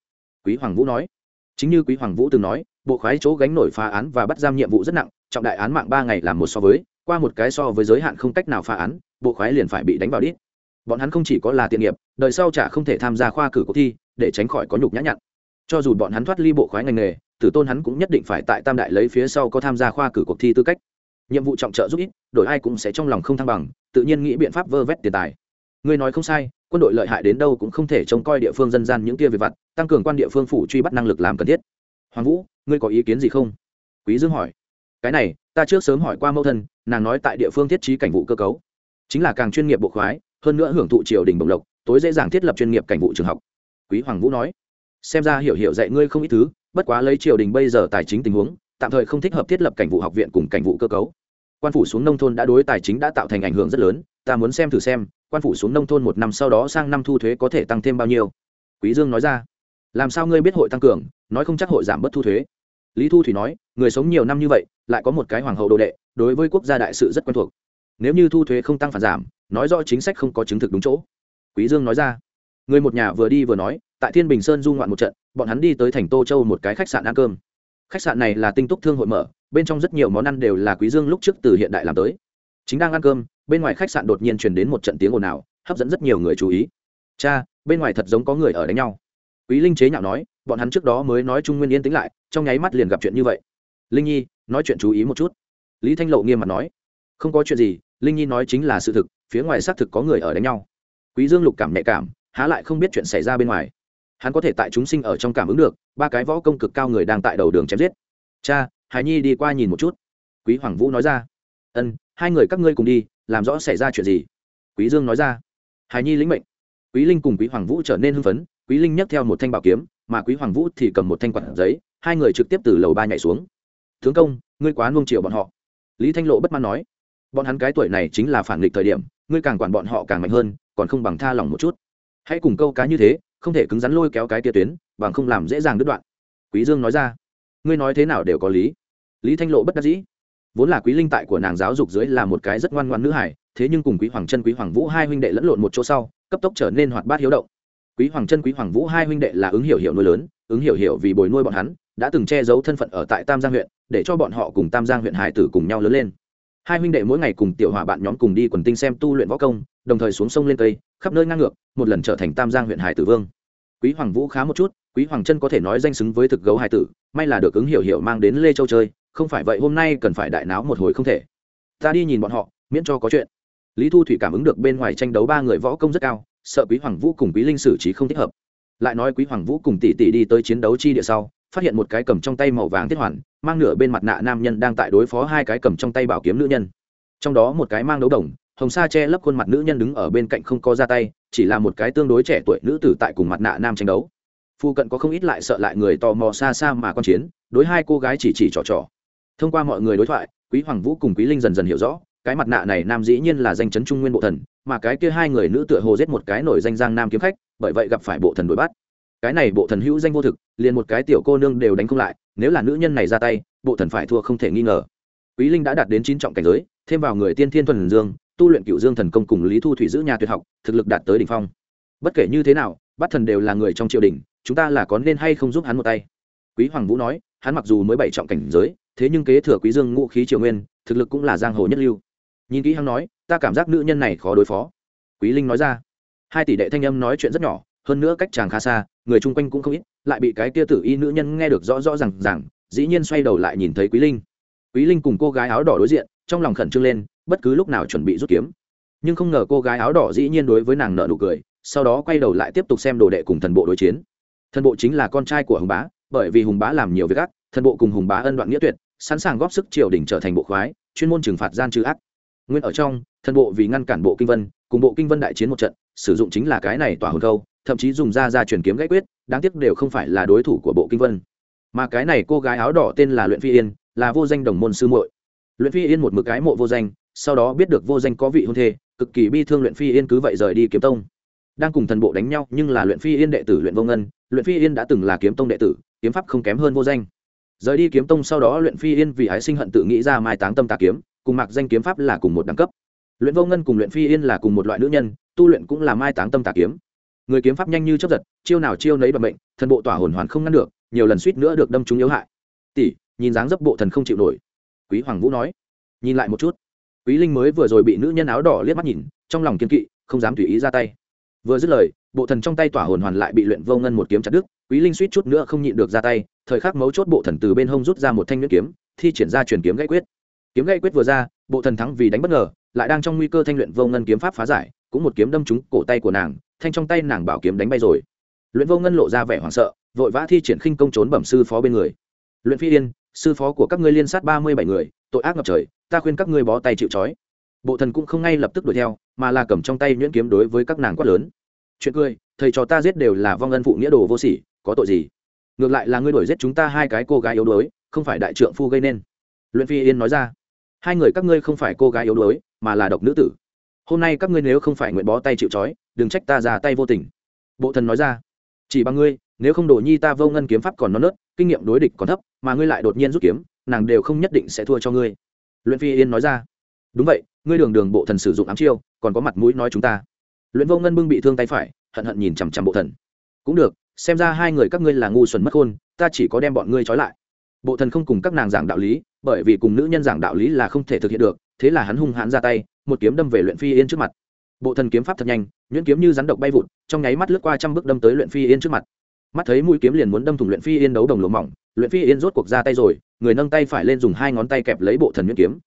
Quý hoàng vũ nói. Chính như quý hoàng vũ từng nói, bộ khoái chỗ gánh nổi phá án và bắt giam nhiệm vụ rất nặng, trọng đại án mạng ba ngày làm một so với qua một cái so với giới hạn không cách nào phá án, bộ khoái liền phải bị đánh vào đít. Bọn hắn không chỉ có là tiện nghiệp, đời sau chả không thể tham gia khoa cử cuộc thi, để tránh khỏi có nhục nhã nhặn. Cho dù bọn hắn thoát ly bộ khoái ngành nghề, tử tôn hắn cũng nhất định phải tại tam đại lấy phía sau có tham gia khoa cử cuộc thi tư cách. Nhiệm vụ trọng trợ giúp ít, đổi ai cũng sẽ trong lòng không thăng bằng, tự nhiên nghĩ biện pháp vơ vét tiền tài. Ngươi nói không sai, quân đội lợi hại đến đâu cũng không thể trông coi địa phương dân gian những kia về vặt, tăng cường quan địa phương phủ truy bắt năng lực làm cần thiết. Hoàng vũ, ngươi có ý kiến gì không? Quý dương hỏi cái này, ta trước sớm hỏi qua mẫu thân, nàng nói tại địa phương thiết trí cảnh vụ cơ cấu. Chính là càng chuyên nghiệp bộ khoái, hơn nữa hưởng thụ triều đình bồng lộc, tối dễ dàng thiết lập chuyên nghiệp cảnh vụ trường học. Quý hoàng vũ nói, xem ra hiểu hiểu dạy ngươi không ít thứ, bất quá lấy triều đình bây giờ tài chính tình huống, tạm thời không thích hợp thiết lập cảnh vụ học viện cùng cảnh vụ cơ cấu. Quan phủ xuống nông thôn đã đối tài chính đã tạo thành ảnh hưởng rất lớn, ta muốn xem thử xem, quan phủ xuống nông thôn một năm sau đó sang năm thu thuế có thể tăng thêm bao nhiêu. Quý dương nói ra, làm sao ngươi biết hội tăng cường, nói không chắc hội giảm bớt thu thuế lý thu thủy nói, người sống nhiều năm như vậy, lại có một cái hoàng hậu đồ đệ, đối với quốc gia đại sự rất quen thuộc. Nếu như thu thuế không tăng phản giảm, nói rõ chính sách không có chứng thực đúng chỗ. Quý dương nói ra. Người một nhà vừa đi vừa nói, tại thiên bình sơn du ngoạn một trận, bọn hắn đi tới thành tô châu một cái khách sạn ăn cơm. Khách sạn này là tinh túc thương hội mở, bên trong rất nhiều món ăn đều là quý dương lúc trước từ hiện đại làm tới. Chính đang ăn cơm, bên ngoài khách sạn đột nhiên truyền đến một trận tiếng ồn ào, hấp dẫn rất nhiều người chú ý. Cha, bên ngoài thật giống có người ở đánh nhau. Quý linh chế nhạo nói bọn hắn trước đó mới nói trung nguyên yên tĩnh lại, trong nháy mắt liền gặp chuyện như vậy. Linh nhi, nói chuyện chú ý một chút. Lý thanh lộ nghiêm mặt nói. Không có chuyện gì, linh nhi nói chính là sự thực, phía ngoài xác thực có người ở đánh nhau. Quý dương lục cảm nhạy cảm, há lại không biết chuyện xảy ra bên ngoài. Hắn có thể tại chúng sinh ở trong cảm ứng được, ba cái võ công cực cao người đang tại đầu đường chém giết. Cha, hải nhi đi qua nhìn một chút. Quý hoàng vũ nói ra. Ân, hai người các ngươi cùng đi, làm rõ xảy ra chuyện gì? Quý dương nói ra. Hải nhi lĩnh mệnh. Quý linh cùng quý hoàng vũ trở nên hưng phấn, quý linh nhấc theo một thanh bảo kiếm mà quý hoàng vũ thì cầm một thanh quạt giấy, hai người trực tiếp từ lầu ba nhảy xuống. Tướng công, ngươi quá nuông chiều bọn họ. Lý thanh lộ bất mãn nói. Bọn hắn cái tuổi này chính là phản nghịch thời điểm, ngươi càng quản bọn họ càng mạnh hơn, còn không bằng tha lòng một chút. Hãy cùng câu cá như thế, không thể cứng rắn lôi kéo cái tia tuyến, bằng không làm dễ dàng đứt đoạn. Quý dương nói ra. Ngươi nói thế nào đều có lý. Lý thanh lộ bất đắc dĩ. Vốn là quý linh tại của nàng giáo dục dưới là một cái rất ngoan ngoan nữ hải thế nhưng cùng quý hoàng chân quý hoàng vũ hai huynh đệ lẫn lộn một chỗ sau, cấp tốc trở nên hoạt bát hiếu động quý hoàng chân quý hoàng vũ hai huynh đệ là ứng hiểu hiểu nuôi lớn ứng hiểu hiểu vì bồi nuôi bọn hắn đã từng che giấu thân phận ở tại tam giang huyện để cho bọn họ cùng tam giang huyện hải tử cùng nhau lớn lên. Hai huynh đệ mỗi ngày cùng tiểu hòa bạn nhóm cùng đi quần tinh xem tu luyện võ công đồng thời xuống sông lên tây, khắp nơi ngang ngược một lần trở thành tam giang huyện hải tử vương. Quý hoàng vũ khá một chút quý hoàng chân có thể nói danh xứng với thực gấu hải tử may là được ứng hiểu hiểu mang đến lê châu chơi không phải vậy hôm nay cần phải đại náo một hồi không thể. Ta đi nhìn bọn họ miễn cho có chuyện. Lý thu thủy cảm ứng được bên ngoài tranh đấu ba người võ công rất cao sợ quý hoàng vũ cùng quý linh xử trí không thích hợp. Lại nói quý hoàng vũ cùng tỷ tỷ đi tới chiến đấu chi địa sau, phát hiện một cái cầm trong tay màu vàng thiết hoàn, mang nửa bên mặt nạ nam nhân đang tại đối phó hai cái cầm trong tay bảo kiếm nữ nhân. Trong đó một cái mang đấu đồng, hồng sa che lấp khuôn mặt nữ nhân đứng ở bên cạnh không có ra tay, chỉ là một cái tương đối trẻ tuổi nữ tử tại cùng mặt nạ nam tranh đấu. Phu cận có không ít lại sợ lại người tò mò xa xa mà con chiến, đối hai cô gái chỉ chỉ trò trò. Thông qua mọi người đối thoại, quý hoàng vũ cùng quý linh dần dần hiểu rõ cái mặt nạ này nam dĩ nhiên là danh chấn trung nguyên bộ thần, mà cái kia hai người nữ tựa hồ giết một cái nổi danh giang nam kiếm khách, bởi vậy gặp phải bộ thần đuổi bắt. Cái này bộ thần hữu danh vô thực, liền một cái tiểu cô nương đều đánh không lại, nếu là nữ nhân này ra tay, bộ thần phải thua không thể nghi ngờ. Quý linh đã đạt đến chín trọng cảnh giới, thêm vào người tiên thiên thuần dương, tu luyện cựu dương thần công cùng lý thu thủy giữ nhà tuyệt học, thực lực đạt tới đ ỉ n h phong. Bất kể như thế nào, bắt thần đều là người trong triều đình, chúng ta là có nên hay không giúp hắn một tay? Quý hoàng vũ nói, hắn mặc dù mới bảy trọng cảnh giới, thế nhưng kế thừa quý dương ngũ khí triều nguyên, thực lực cũng là giang hồ nhất lưu nhìn kỹ hắn nói, ta cảm giác nữ nhân này khó đối phó. Quý linh nói ra. Hai tỷ đệ thanh âm nói chuyện rất nhỏ, hơn nữa cách chàng khá xa, người chung quanh cũng không ít, lại bị cái kia tử y nữ nhân nghe được rõ rõ r à n g rằng dĩ nhiên xoay đầu lại nhìn thấy quý linh. Quý linh cùng cô gái áo đỏ đối diện, trong lòng khẩn trương lên, bất cứ lúc nào chuẩn bị rút kiếm. Nhưng không ngờ cô gái áo đỏ dĩ nhiên đối với nàng nợ nụ cười, sau đó quay đầu lại tiếp tục xem đồ đệ cùng thần bộ đối chiến. Thần bộ chính là con trai của hùng bá, bởi vì hùng bá làm nhiều việc ác, thần bộ cùng hùng bá ân đoạn nghĩa tuyệt, sẵn sàng góp sức triều đình trở thành bộ khoái, chuyên môn trừng phạt gian trừ ác nguyên ở trong thần bộ vì ngăn cản bộ kinh vân, cùng bộ kinh vân đại chiến một trận, sử dụng chính là cái này tỏa hồn câu, thậm chí dùng ra ra truyền kiếm gãy quyết, đáng tiếc đều không phải là đối thủ của bộ kinh vân. Mà cái này cô gái áo đỏ tên là luyện phi yên, là vô danh đồng môn sư muội. Luyện phi yên một mực cái mộ vô danh, sau đó biết được vô danh có vị hôn thê, cực kỳ bi thương luyện phi yên cứ vậy rời đi kiếm tông. Đang cùng thần bộ đánh nhau, nhưng là luyện phi yên đệ tử luyện vô ngân, luyện phi yên đã từng là kiếm tông đệ tử, kiếm pháp không kém hơn vô danh. Rời đi kiếm tông sau đó luyện phi yên vì ái sinh hận tự nghĩ ra mai táng tâm tà kiếm cùng mạc danh kiếm pháp là cùng một đẳng cấp. Luyện vô ngân cùng luyện phi yên là cùng một loại nữ nhân, tu luyện cũng là mai táng tâm tà kiếm. Người kiếm pháp nhanh như chấp giật, chiêu nào chiêu nấy bật bệnh, thần bộ tỏa hồn hoàn không ngăn được, nhiều lần suýt nữa được đâm chúng yếu hại. Tỷ, nhìn dáng dấp bộ thần không chịu nổi. Quý hoàng vũ nói. Nhìn lại một chút. Quý linh mới vừa rồi bị nữ nhân áo đỏ liếc mắt nhìn, trong lòng kiên kỵ, không dám tùy ý ra tay. Vừa dứt lời, bộ thần trong tay tỏa hồn hoàn lại bị luyện vô ngân một kiếm chặt đứt, quý linh suýt chút nữa không nhịn được ra tay, thời khắc mấu chốt bộ thần từ bên hông rút ra một thanh nhuyễn kiếm, thi triển ra truyền kiếm gãy quyết kiếm gậy quyết vừa ra, bộ thần thắng vì đánh bất ngờ, lại đang trong nguy cơ thanh luyện vô ngân kiếm pháp phá giải, cũng một kiếm đâm trúng cổ tay của nàng, thanh trong tay nàng bảo kiếm đánh bay rồi. Luyện vô ngân lộ ra vẻ hoảng sợ, vội vã thi triển khinh công trốn bẩm sư phó bên người. Luyện phi yên, sư phó của các ngươi liên sát ba mươi bảy người, tội ác ngập trời, ta khuyên các ngươi bó tay chịu trói. Bộ thần cũng không ngay lập tức đuổi theo, mà là cầm trong tay nhuyễn kiếm đối với các nàng quát lớn. Chuyện cười, thầy trò ta giết đều là vong ân phụ nghĩa đồ vô sỉ, có tội gì? Ngược lại là ngươi đuổi giết chúng ta hai cái cô gái yếu đuối, không phải đại trượng phu gây nên. Luyện phi yên nói ra hai người các ngươi không phải cô gái yếu đuối, mà là độc nữ tử. Hôm nay các ngươi nếu không phải nguyện bó tay chịu trói, đừng trách ta ra tay vô tình. Bộ thần nói ra. Chỉ bằng ngươi, nếu không đổ nhi ta vô ngân kiếm pháp còn non nớt, kinh nghiệm đối địch còn thấp, mà ngươi lại đột nhiên rút kiếm, nàng đều không nhất định sẽ thua cho ngươi. Luyện phi yên nói ra. Đúng vậy, ngươi đường đường bộ thần sử dụng ám chiêu, còn có mặt mũi nói chúng ta. Luyện vô ngân bưng bị thương tay phải, hận hận nhìn chằm chằm bộ thần. Cũng được, xem ra hai người các ngươi là ngu xuẩn mất khôn, ta chỉ có đem bọn ngươi trói lại bộ thần không cùng các nàng giảng đạo lý, bởi vì cùng nữ nhân giảng đạo lý là không thể thực hiện được, thế là hắn hung hãn ra tay, một kiếm đâm về luyện phi yên trước mặt. Bộ thần kiếm pháp thật nhanh, nhuyễn kiếm như rắn độc bay vụt, trong nháy mắt lướt qua trăm bước đâm tới luyện phi yên trước mặt. Mắt thấy mũi kiếm liền muốn đâm thủng luyện phi yên đấu đồng lỗ mỏng, luyện phi yên rốt cuộc ra tay rồi, người nâng tay phải lên dùng hai ngón tay kẹp lấy bộ thần nhuyễn kiếm.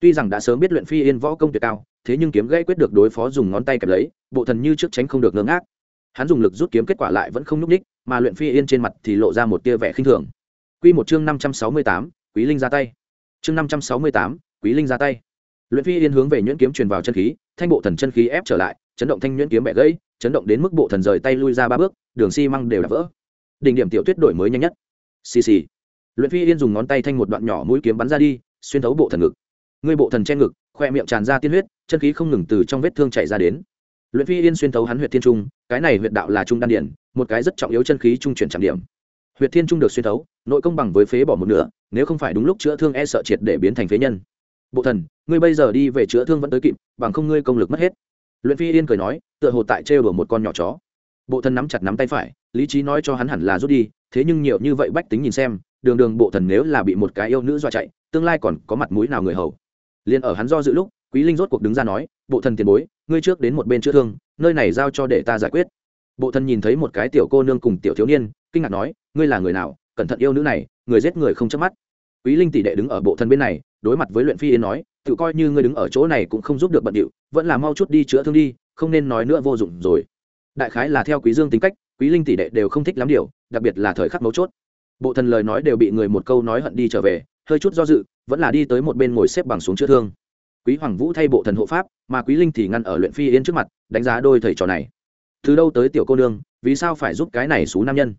Tuy rằng đã sớm biết luyện phi yên võ công tuyệt cao, thế nhưng kiếm gãy quyết được đối phó dùng ngón tay kẹp lấy, bộ thần như trước tránh không được ngưỡng ác hắn dùng lực rút kiếm kết quả lại vẫn không nhúc ních mà luyện phi yên trên mặt thì lộ ra một tia vẻ khinh thường. Quy một chương năm trăm sáu mươi tám, quý linh ra tay. Chương năm trăm sáu mươi tám, quý linh ra tay. Luyện phi yên hướng về nhuyễn kiếm truyền vào chân khí, thanh bộ thần chân khí ép trở lại, chấn động thanh nhuyễn kiếm bẻ gãy, chấn động đến mức bộ thần rời tay lui ra ba bước, đường xi măng đều đã vỡ. Đỉnh điểm tiểu tuyết đổi mới nhanh nhất. Xì xì. Luyện phi yên dùng ngón tay thanh một đoạn nhỏ mũi kiếm bắn ra đi, xuyên thấu bộ thần ngực. Ngươi bộ thần che ngực, khoe miệng tràn ra tiên huyết, chân khí không ngừng từ trong vết thương chảy ra đến. Luyện phi yên xuyên thấu hắn huyệt thiên trung, cái này huyệt đạo là trung đan điển, một cái rất trọng yếu chân khí trung chuyển trạm điểm huyệt thiên trung được xuyên thấu, nội công bằng với phế bỏ một nửa, nếu không phải đúng lúc chữa thương e sợ triệt để biến thành phế nhân. Bộ thần, ngươi bây giờ đi về chữa thương vẫn tới kịp, bằng không ngươi công lực mất hết. Luyện phi yên cười nói, tựa hồ tại trêu đùa một con nhỏ chó. Bộ thần nắm chặt nắm tay phải, lý trí nói cho hắn hẳn là rút đi, thế nhưng nhiều như vậy bách tính nhìn xem, đường đường bộ thần nếu là bị một cái yêu nữ dọa chạy, tương lai còn có mặt mũi nào người hầu. Liền ở hắn do dự lúc, quý linh rốt cuộc đứng ra nói, bộ thần tiền bối, ngươi trước đến một bên chữa thương, nơi này giao cho để ta giải quyết. Bộ thần nhìn thấy một cái tiểu cô nương cùng tiểu thiếu niên, kinh ngạc nói ngươi là người nào, cẩn thận yêu nữ này, người giết người không chớp mắt. Quý linh tỷ đệ đứng ở bộ thân bên này, đối mặt với luyện phi yến nói, tự coi như ngươi đứng ở chỗ này cũng không giúp được bận điệu, vẫn là mau chút đi chữa thương đi, không nên nói nữa vô dụng rồi. Đại khái là theo quý dương tính cách, quý linh tỷ đệ đều không thích lắm điều, đặc biệt là thời khắc mấu chốt. Bộ thần lời nói đều bị người một câu nói hận đi trở về, hơi chút do dự, vẫn là đi tới một bên ngồi xếp bằng xuống chữa thương. Quý hoàng vũ thay bộ thần hộ pháp, mà quý linh thì ngăn ở luyện phi yên trước mặt, đánh giá đôi thầy trò này. Từ đâu tới tiểu cô nương, vì sao phải giúp cái này xú nam nhân?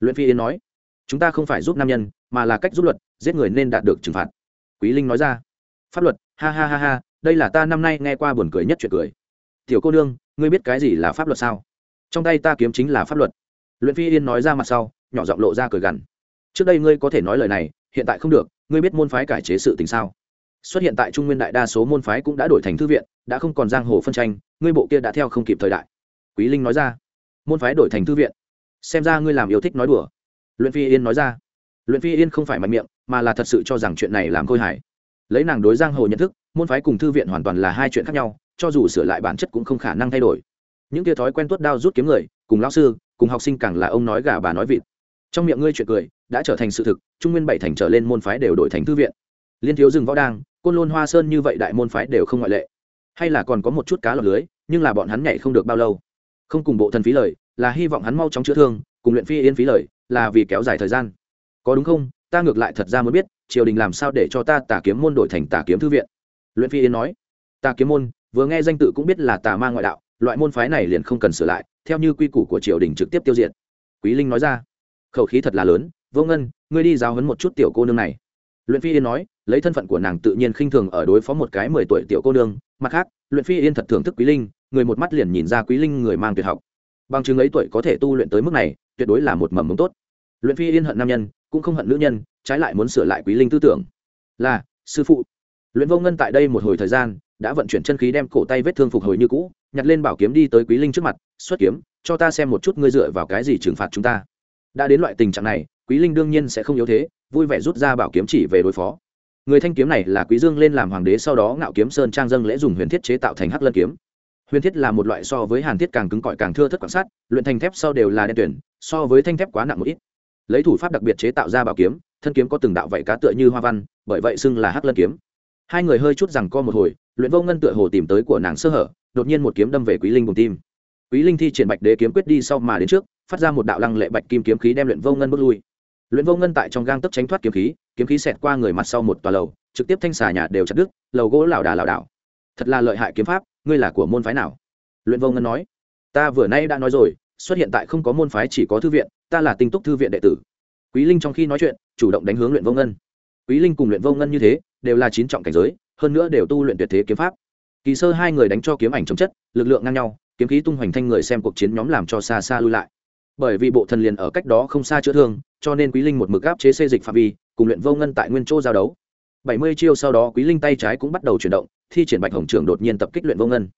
Luyện phi yên nói, chúng ta không phải giúp nam nhân, mà là cách giúp luật, giết người nên đạt được trừng phạt. Quý linh nói ra, pháp luật, ha ha ha ha, đây là ta năm nay nghe qua buồn cười nhất chuyện cười. Tiểu cô nương, ngươi biết cái gì là pháp luật sao? Trong tay ta kiếm chính là pháp luật. Luyện phi yên nói ra mặt sau, nhỏ giọng lộ ra cười gằn, trước đây ngươi có thể nói lời này, hiện tại không được, ngươi biết môn phái cải chế sự tình sao? Xuất hiện tại trung nguyên đại đa số môn phái cũng đã đổi thành thư viện, đã không còn giang hồ phân tranh, ngươi bộ kia đã theo không kịp thời đại. Quý linh nói ra, môn phái đổi thành thư viện xem ra ngươi làm yêu thích nói đùa. Luyện phi yên nói ra. Luyện phi yên không phải mạnh miệng, mà là thật sự cho rằng chuyện này làm khôi hài. Lấy nàng đối giang hồ nhận thức, môn phái cùng thư viện hoàn toàn là hai chuyện khác nhau, cho dù sửa lại bản chất cũng không khả năng thay đổi. Những tia thói quen tuốt đao rút kiếm người, cùng lão sư, cùng học sinh càng là ông nói gà bà nói vịt. Trong miệng ngươi chuyện cười, đã trở thành sự thực, trung nguyên bảy thành trở lên môn phái đều đổi thành thư viện. Liên thiếu rừng võ đang, côn lôn hoa sơn như vậy đại môn phái đều không ngoại lệ. Hay là còn có một chút cá lọc lưới, nhưng là bọn hắn nhảy không được bao lâu. Không cùng bộ thần phí lời là hy vọng hắn mau chóng chữa thương, cùng luyện phi yên phí lời, là vì kéo dài thời gian. Có đúng không? Ta ngược lại thật ra muốn biết, triều đình làm sao để cho ta tà kiếm môn đổi thành tà kiếm thư viện? Luyện phi yên nói. Tà kiếm môn, vừa nghe danh tự cũng biết là tà ma ngoại đạo, loại môn phái này liền không cần sửa lại, theo như quy củ của triều đình trực tiếp tiêu diệt. Quý linh nói ra. Khẩu khí thật là lớn, vô ngân, ngươi đi giáo hấn một chút tiểu cô nương này. Luyện phi yên nói, lấy thân phận của nàng tự nhiên khinh thường ở đối phó một cái mười tuổi tiểu cô nương. Mặt khác, luyện phi yên thật thưởng thức quý linh, người một mắt liền nhìn ra quý linh người mang tuyệt học bằng chứng ấy tuổi có thể tu luyện tới mức này, tuyệt đối là một mầm mống tốt. Luyện phi yên hận nam nhân, cũng không hận nữ nhân, trái lại muốn sửa lại quý linh tư tưởng. Là, sư phụ. Luyện vô ngân tại đây một hồi thời gian, đã vận chuyển chân khí đem cổ tay vết thương phục hồi như cũ, nhặt lên bảo kiếm đi tới quý linh trước mặt, xuất kiếm, cho ta xem một chút ngươi dựa vào cái gì trừng phạt chúng ta. Đã đến loại tình trạng này, quý linh đương nhiên sẽ không yếu thế, vui vẻ rút ra bảo kiếm chỉ về đối phó. Người thanh kiếm này là quý dương lên làm hoàng đế sau đó ngạo kiếm sơn trang dâng lễ dùng huyền thiết chế tạo thành hắc lân kiếm huyền thiết là một loại so với hàn thiết càng cứng cỏi càng thưa thất quan sát, luyện thành thép sau đều là đen tuyển, so với thanh thép quá nặng một ít. Lấy thủ pháp đặc biệt chế tạo ra bảo kiếm, thân kiếm có từng đạo vảy cá tựa như hoa văn, bởi vậy xưng là hắc lân kiếm. Hai người hơi chút rằng co một hồi, luyện vô ngân tựa hồ tìm tới của nàng sơ hở, đột nhiên một kiếm đâm về quý linh bùng tim. Quý linh thi triển bạch đế kiếm quyết đi sau mà đến trước, phát ra một đạo lăng lệ bạch kim kiếm khí đem luyện vô ngân bước lui. Luyện vô ngân tại trong gang tấc tránh thoát kiếm khí kiếm khí xẹt qua người mặt sau một tòa lầu, trực tiếp thanh xà nhà đều chặt đứt, lầu gỗ lảo đà lảo đảo. Thật là lợi hại kiếm pháp ngươi là của môn phái nào? Luyện vô ngân nói. Ta vừa nay đã nói rồi, xuất hiện tại không có môn phái chỉ có thư viện, ta là tinh túc thư viện đệ tử. Quý linh trong khi nói chuyện, chủ động đánh hướng luyện vô ngân. Quý linh cùng luyện vô ngân như thế, đều là chín trọng cảnh giới, hơn nữa đều tu luyện tuyệt thế kiếm pháp. Kỳ sơ hai người đánh cho kiếm ảnh chống chất, lực lượng ngang nhau, kiếm khí tung hoành thanh người xem cuộc chiến nhóm làm cho xa xa lui lại. Bởi vì bộ thần liền ở cách đó không xa chữa thương, cho nên quý linh một mực áp chế xê dịch phạm vi, cùng luyện vô ngân tại nguyên chỗ giao đấu. Bảy mươi chiêu sau đó quý linh tay trái cũng bắt đầu chuyển động thi triển bạch hồng trưởng đột nhiên tập kích luyện vô ngân.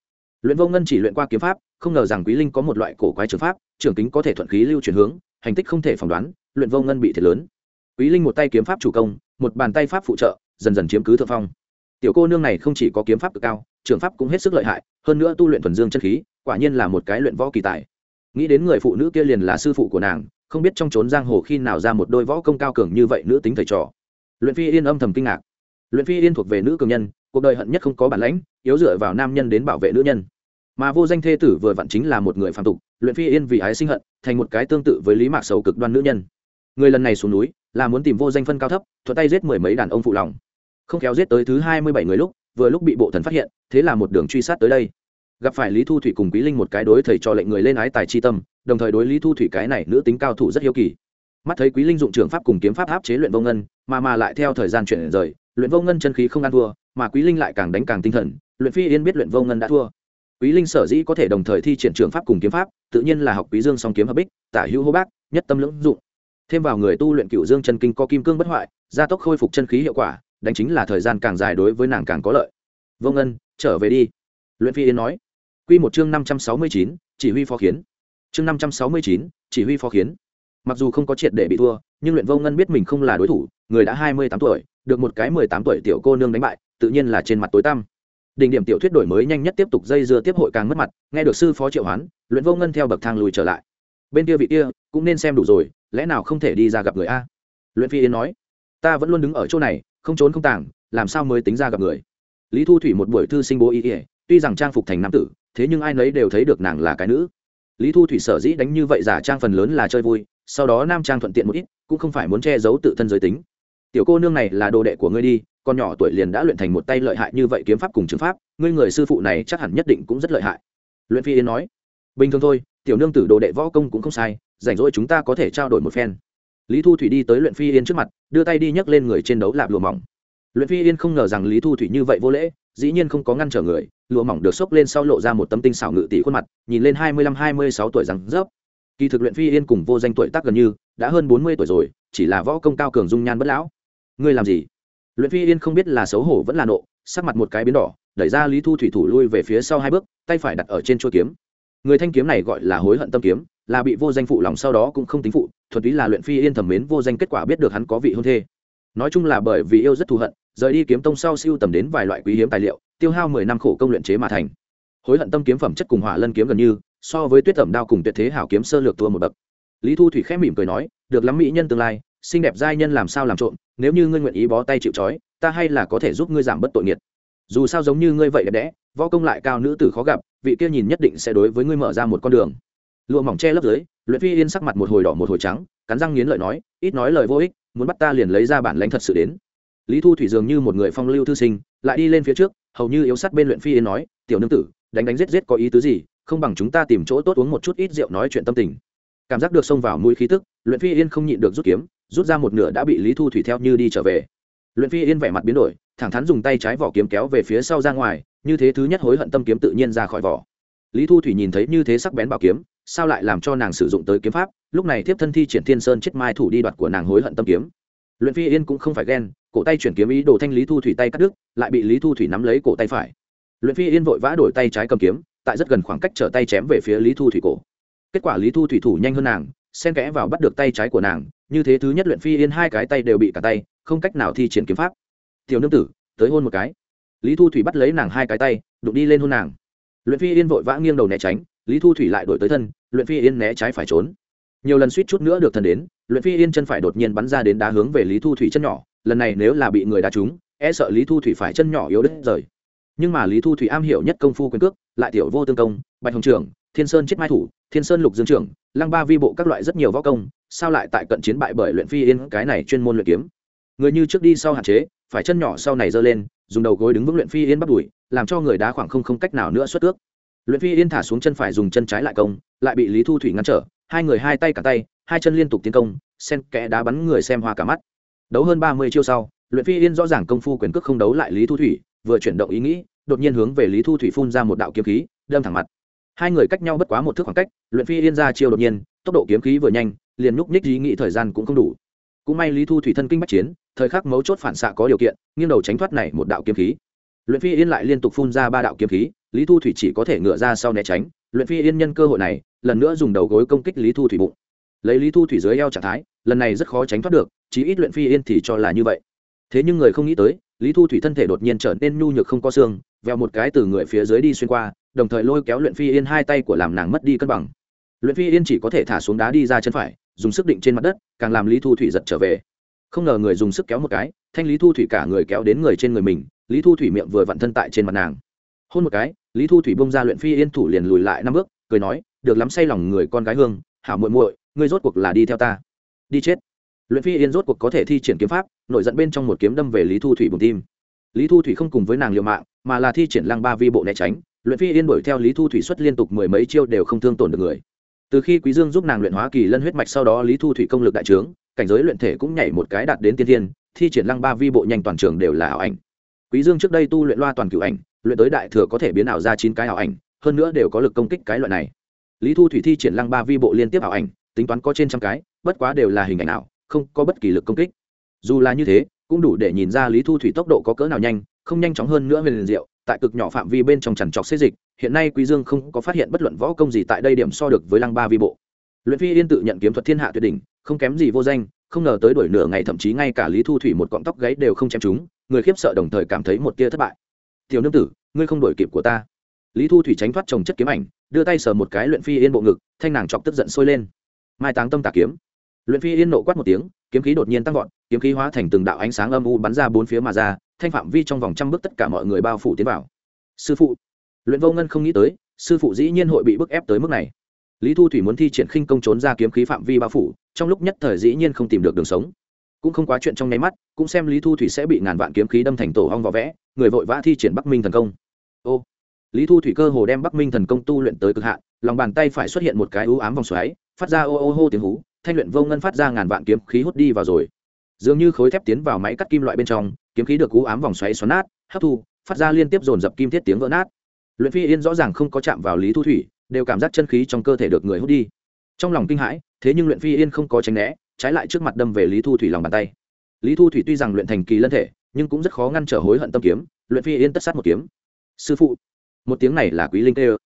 Luyện vô ngân chỉ luyện qua kiếm pháp, không ngờ rằng quý linh có một loại cổ quái trường pháp, trường kính có thể thuận khí lưu chuyển hướng, hành tích không thể phỏng đoán, luyện vô ngân bị thiệt lớn. Quý linh một tay kiếm pháp chủ công, một bàn tay pháp phụ trợ, dần dần chiếm cứ thượng phong. Tiểu cô nương này không chỉ có kiếm pháp cực cao, trường pháp cũng hết sức lợi hại, hơn nữa tu luyện thuần dương chân khí, quả nhiên là một cái luyện võ kỳ tài. Nghĩ đến người phụ nữ kia liền là sư phụ của nàng, không biết trong trốn giang hồ khi nào ra một đôi võ công cao cường như vậy nữ tính thầy trò. Luyện phi yên âm thầm kinh ngạc. Luyện phi yên thuộc về nữ cường nhân cuộc đời hận nhất không có bản lãnh, yếu dựa vào nam nhân đến bảo vệ nữ nhân. Mà vô danh thê tử vừa vặn chính là một người phạm tục, luyện phi yên vì ái sinh hận, thành một cái tương tự với lý mạc sầu cực đoan nữ nhân. Người lần này xuống núi, là muốn tìm vô danh phân cao thấp, thuận tay giết mười mấy đàn ông phụ lòng. Không kéo giết tới thứ hai mươi bảy người lúc, vừa lúc bị bộ thần phát hiện, thế là một đường truy sát tới đây. Gặp phải lý thu thủy cùng quý linh một cái đối thầy cho lệnh người lên ái tài chi tâm, đồng thời đối lý thu thủy cái này nữ tính cao thủ rất hiếu kỳ. Mắt thấy quý linh dụng trường pháp cùng kiếm pháp áp chế luyện vô ngân, mà mà lại theo thời gian chuyển rời luyện vô ngân chân khí không ăn thua mà quý linh lại càng đánh càng tinh thần luyện phi yên biết luyện vô ngân đã thua. Quý linh sở dĩ có thể đồng thời thi triển trường pháp cùng kiếm pháp tự nhiên là học quý dương song kiếm hợp bích tả hữu hô bác nhất tâm lưỡng dụng. Thêm vào người tu luyện cựu dương chân kinh có kim cương bất hoại gia tốc khôi phục chân khí hiệu quả đánh chính là thời gian càng dài đối với nàng càng có lợi. Vô ngân trở về đi. Luyện phi yên nói. Quy một chương 569, chỉ huy phó khiến. Chương 569, chỉ huy phó khiến. Mặc dù không có triệt để bị thua, nhưng Luyện Vô Ngân biết mình không là đối thủ, người đã 28 tuổi, được một cái 18 tuổi tiểu cô nương đánh bại, tự nhiên là trên mặt tối tăm. Đỉnh điểm tiểu thuyết đổi mới nhanh nhất tiếp tục dây dưa tiếp hội càng mất mặt, nghe được sư phó triệu hoán, Luyện Vô Ngân theo bậc thang lùi trở lại. Bên kia vị kia, cũng nên xem đủ rồi, lẽ nào không thể đi ra gặp người a? Luyện Phi Yến nói, ta vẫn luôn đứng ở chỗ này, không trốn không tàng, làm sao mới tính ra gặp người? Lý Thu Thủy một buổi thư sinh bố ý, ỉa tuy rằng trang phục thành nam tử, thế nhưng ai nấy đều thấy được nàng là cái nữ lý thu thủy sở dĩ đánh như vậy giả trang phần lớn là chơi vui sau đó nam trang thuận tiện một ít, cũng không phải muốn che giấu tự thân giới tính. Tiểu cô nương này là đồ đệ của ngươi đi, con nhỏ tuổi liền đã luyện thành một tay lợi hại như vậy kiếm pháp cùng trường pháp, ngươi người sư phụ này chắc hẳn nhất định cũng rất lợi hại. Luyện phi yên nói. Bình thường thôi, tiểu nương tử đồ đệ võ công cũng không sai, rảnh rỗi chúng ta có thể trao đổi một phen. Lý thu thủy đi tới luyện phi yên trước mặt, đưa tay đi nhấc lên người trên đấu lạp lùa mỏng. Luyện phi yên không ngờ rằng lý thu thủy như vậy vô lễ, dĩ nhiên không có ngăn trở người, lụa mỏng được xốc lên sau lộ ra một tấm tinh xảo ngự tỷ khuôn mặt, nhìn lên hai mươi lăm, hai mươi sáu tuổi rằng rớp kỳ thực luyện phi yên cùng vô danh tuổi tác gần như, đã hơn bốn mươi tuổi rồi, chỉ là võ công cao cường dung nhan bất lão. Ngươi làm gì? Luyện phi yên không biết là xấu hổ vẫn là nộ, sắc mặt một cái biến đỏ, đẩy ra lý thu thủy thủ lui về phía sau hai bước, tay phải đặt ở trên chỗ kiếm. Người thanh kiếm này gọi là hối hận tâm kiếm, là bị vô danh phụ lòng sau đó cũng không tính phụ thuật ý là luyện phi yên thẩm mến vô danh kết quả biết được hắn có vị hôn thê. Nói chung là bởi vì yêu rất thù hận, rời đi kiếm tông sau siêu tầm đến vài loại quý hiếm tài liệu, tiêu hao mười năm khổ công luyện chế mà thành. Hối hận tâm kiếm phẩm chất cùng hỏa lân kiếm gần như so với tuyết tẩm đao cùng tuyệt thế hảo kiếm sơ lược thua một bậc. Lý thu thủy khẽ mỉm cười nói, được lắm mỹ nhân tương lai, xinh đẹp giai nhân làm sao làm trộm, nếu như ngươi nguyện ý bó tay chịu trói, ta hay là có thể giúp ngươi giảm bớt tội nghiệt. Dù sao giống như ngươi vậy đẹp đẽ, võ công lại cao nữ tử khó gặp, vị kia nhìn nhất định sẽ đối với ngươi mở ra một con đường. Lụa mỏng che lấp dưới, luyện phi yên sắc mặt một hồi đỏ một hồi trắng, cắn răng nghiến lợi nói, ít nói lời vô ích, muốn bắt ta liền lấy ra bản lãnh thật sự đến. Lý thu thủy dường như một người phong lưu thư sinh, lại đi lên phía trước, hầu như yếu sắt bên luyện phi yên nói, tiểu nương tử, đánh đánh giết giết có ý tứ gì không bằng chúng ta tìm chỗ tốt uống một chút ít rượu nói chuyện tâm tình. Cảm giác được xông vào mũi khí tức, luyện phi yên không nhịn được rút kiếm, rút ra một nửa đã bị lý thu thủy theo như đi trở về. Luyện phi yên vẻ mặt biến đổi, thẳng thắn dùng tay trái vỏ kiếm kéo về phía sau ra ngoài, như thế thứ nhất hối hận tâm kiếm tự nhiên ra khỏi vỏ. Lý thu thủy nhìn thấy như thế sắc bén bảo kiếm, sao lại làm cho nàng sử dụng tới kiếm pháp, lúc này tiếp thân thi triển thiên sơn chết mai thủ đi đoạt của nàng hối hận tâm kiếm. Luyện phi yên cũng không phải ghen, cổ tay chuyển kiếm ý đồ thanh lý thu thủy tay cắt đứt, lại bị lý thu thủy nắm lấy cổ tay phải. Luyện phi yên vội vã đổi tay trái cầm kiếm tại rất gần khoảng cách trở tay chém về phía lý thu thủy cổ. Kết quả lý thu thủy thủ nhanh hơn nàng, xen kẽ vào bắt được tay trái của nàng, như thế thứ nhất luyện phi yên hai cái tay đều bị cả tay, không cách nào thi triển kiếm pháp. Tiểu nương tử, tới hôn một cái. Lý thu thủy bắt lấy nàng hai cái tay, đụng đi lên hôn nàng. Luyện phi yên vội vã nghiêng đầu né tránh, lý thu thủy lại đổi tới thân, luyện phi yên né trái phải trốn. Nhiều lần suýt chút nữa được thần đến, luyện phi yên chân phải đột nhiên bắn ra đến đá hướng về lý thu thủy chân nhỏ, lần này nếu là bị người đá trúng e sợ lý thu thủy phải chân nhỏ yếu đứt rời nhưng mà lý thu thủy am hiểu nhất công phu quyền cước, lại tiểu vô tương công, bạch hồng trưởng, thiên sơn chết mai thủ, thiên sơn lục dương trưởng, lăng ba vi bộ các loại rất nhiều võ công, sao lại tại cận chiến bại bởi luyện phi yên cái này chuyên môn luyện kiếm? Người như trước đi sau hạn chế, phải chân nhỏ sau này giơ lên, dùng đầu gối đứng vững luyện phi yên bắt đuổi, làm cho người đá khoảng không không cách nào nữa xuất ước. Luyện phi yên thả xuống chân phải dùng chân trái lại công, lại bị lý thu thủy ngăn trở, hai người hai tay cả tay, hai chân liên tục tiến công sen kẽ đá bắn người xem hoa cả mắt. Đấu hơn ba mươi chiêu sau, luyện phi yên rõ ràng công phu quyền cước không đấu lại lý thu thủy vừa chuyển động ý nghĩ, đột nhiên hướng về lý thu thủy phun ra một đạo kiếm khí, đâm thẳng mặt. Hai người cách nhau bất quá một thước khoảng cách, luyện phi yên ra chiêu đột nhiên, tốc độ kiếm khí vừa nhanh, liền nhúc nhích ý nghĩ thời gian cũng không đủ. Cũng may lý thu thủy thân kinh bắc chiến, thời khắc mấu chốt phản xạ có điều kiện, nghiêng đầu tránh thoát này một đạo kiếm khí. Luyện phi yên lại liên tục phun ra ba đạo kiếm khí, lý thu thủy chỉ có thể ngựa ra sau né tránh. Luyện phi yên nhân cơ hội này, lần nữa dùng đầu gối công kích lý thu thủy bụng. Lấy lý thu thủy dưới eo trạng thái, lần này rất khó tránh thoát được, chí ít luyện phi yên thì cho là như vậy. Thế nhưng người không nghĩ tới lý thu thủy thân thể đột nhiên trở nên nhu nhược không có xương veo một cái từ người phía dưới đi xuyên qua, đồng thời lôi kéo luyện phi yên hai tay của làm nàng mất đi cân bằng. Luyện phi yên chỉ có thể thả xuống đá đi ra chân phải, dùng sức định trên mặt đất, càng làm lý thu thủy giật trở về. Không ngờ người dùng sức kéo một cái, thanh lý thu thủy cả người kéo đến người trên người mình, lý thu thủy miệng vừa vặn thân tại trên mặt nàng. Hôn một cái, lý thu thủy bông ra luyện phi yên thủ liền lùi lại năm bước, cười nói, được lắm, say lòng người con gái hương, hảo muội muội, ngươi rốt cuộc là đi theo ta. Đi chết luyện phi yên rốt cuộc có thể thi triển kiếm pháp, nổi giận bên trong một kiếm đâm về lý thu thủy bùng tim. Lý thu thủy không cùng với nàng liều mạng, mà là thi triển lăng ba vi bộ né tránh. Luyện phi yên đuổi theo lý thu thủy xuất liên tục mười mấy chiêu đều không thương tổn được người. Từ khi quý dương giúp nàng luyện hóa kỳ lân huyết mạch sau đó lý thu thủy công lực đại trướng, cảnh giới luyện thể cũng nhảy một cái đạt đến tiên thiên, thi triển lăng ba vi bộ nhanh toàn trường đều là ảo ảnh. Quý dương trước đây tu luyện loa toàn cửu ảnh, luyện tới đại thừa có thể biến ảo ra chín cái ảo ảnh, hơn nữa đều có lực công kích cái loại này. Lý thu thủy thi triển lăng ba vi bộ liên tiếp ảo ảnh, tính toán có trên trăm cái, bất quá đều là hình ảnh ảo không có bất kỳ lực công kích. Dù là như thế, cũng đủ để nhìn ra lý thu thủy tốc độ có cỡ nào nhanh, không nhanh chóng hơn nữa về liền diệu, tại cực nhỏ phạm vi bên trong trằn trọc xê dịch, hiện nay quý dương không có phát hiện bất luận võ công gì tại đây điểm so được với lăng ba vi bộ. Luyện phi yên tự nhận kiếm thuật thiên hạ tuyệt đỉnh, không kém gì vô danh, không ngờ tới đuổi nửa ngày thậm chí ngay cả lý thu thủy một cọng tóc gáy đều không chém chúng, người khiếp sợ đồng thời cảm thấy một tia thất bại. Tiểu nương tử, ngươi không đổi kịp của ta. Lý thu thủy tránh thoát trồng chất kiếm ảnh, đưa tay sờ một cái luyện phi yên bộ ngực, thanh nàng chọc tức giận sôi lên. Mai táng tâm tà kiếm luyện phi yên nộ quát một tiếng, kiếm khí đột nhiên tăng vọt, kiếm khí hóa thành từng đạo ánh sáng âm u bắn ra bốn phía mà ra, thanh phạm vi trong vòng trăm bước tất cả mọi người bao phủ tiến vào. Sư phụ. Luyện vô ngân không nghĩ tới, sư phụ dĩ nhiên hội bị bức ép tới mức này. Lý thu thủy muốn thi triển khinh công trốn ra kiếm khí phạm vi bao phủ, trong lúc nhất thời dĩ nhiên không tìm được đường sống. Cũng không quá chuyện trong nháy mắt, cũng xem lý thu thủy sẽ bị ngàn vạn kiếm khí đâm thành tổ hong vỏ vẽ, người vội vã thi triển bắc minh thần công. Ô. Lý thu thủy cơ hồ đem bắc minh thần công tu luyện tới cực hạn, lòng bàn tay phải xuất hiện một cái ưu ám vòng xoáy, phát ra ô ô hô tiếng hú thanh luyện vô ngân phát ra ngàn vạn kiếm khí hút đi vào rồi. Dường như khối thép tiến vào máy cắt kim loại bên trong, kiếm khí được cú ám vòng xoáy xoắn nát, hấp thu, phát ra liên tiếp dồn dập kim thiết tiếng vỡ nát. Luyện phi yên rõ ràng không có chạm vào lý thu thủy, đều cảm giác chân khí trong cơ thể được người hút đi. Trong lòng kinh hãi, thế nhưng luyện phi yên không có tránh né, trái lại trước mặt đâm về lý thu thủy lòng bàn tay. Lý thu thủy tuy rằng luyện thành kỳ lân thể, nhưng cũng rất khó ngăn trở hối hận tâm kiếm, luyện phi yên tất sát một kiếm. Sư phụ, một tiếng này là quý linh tê ơ.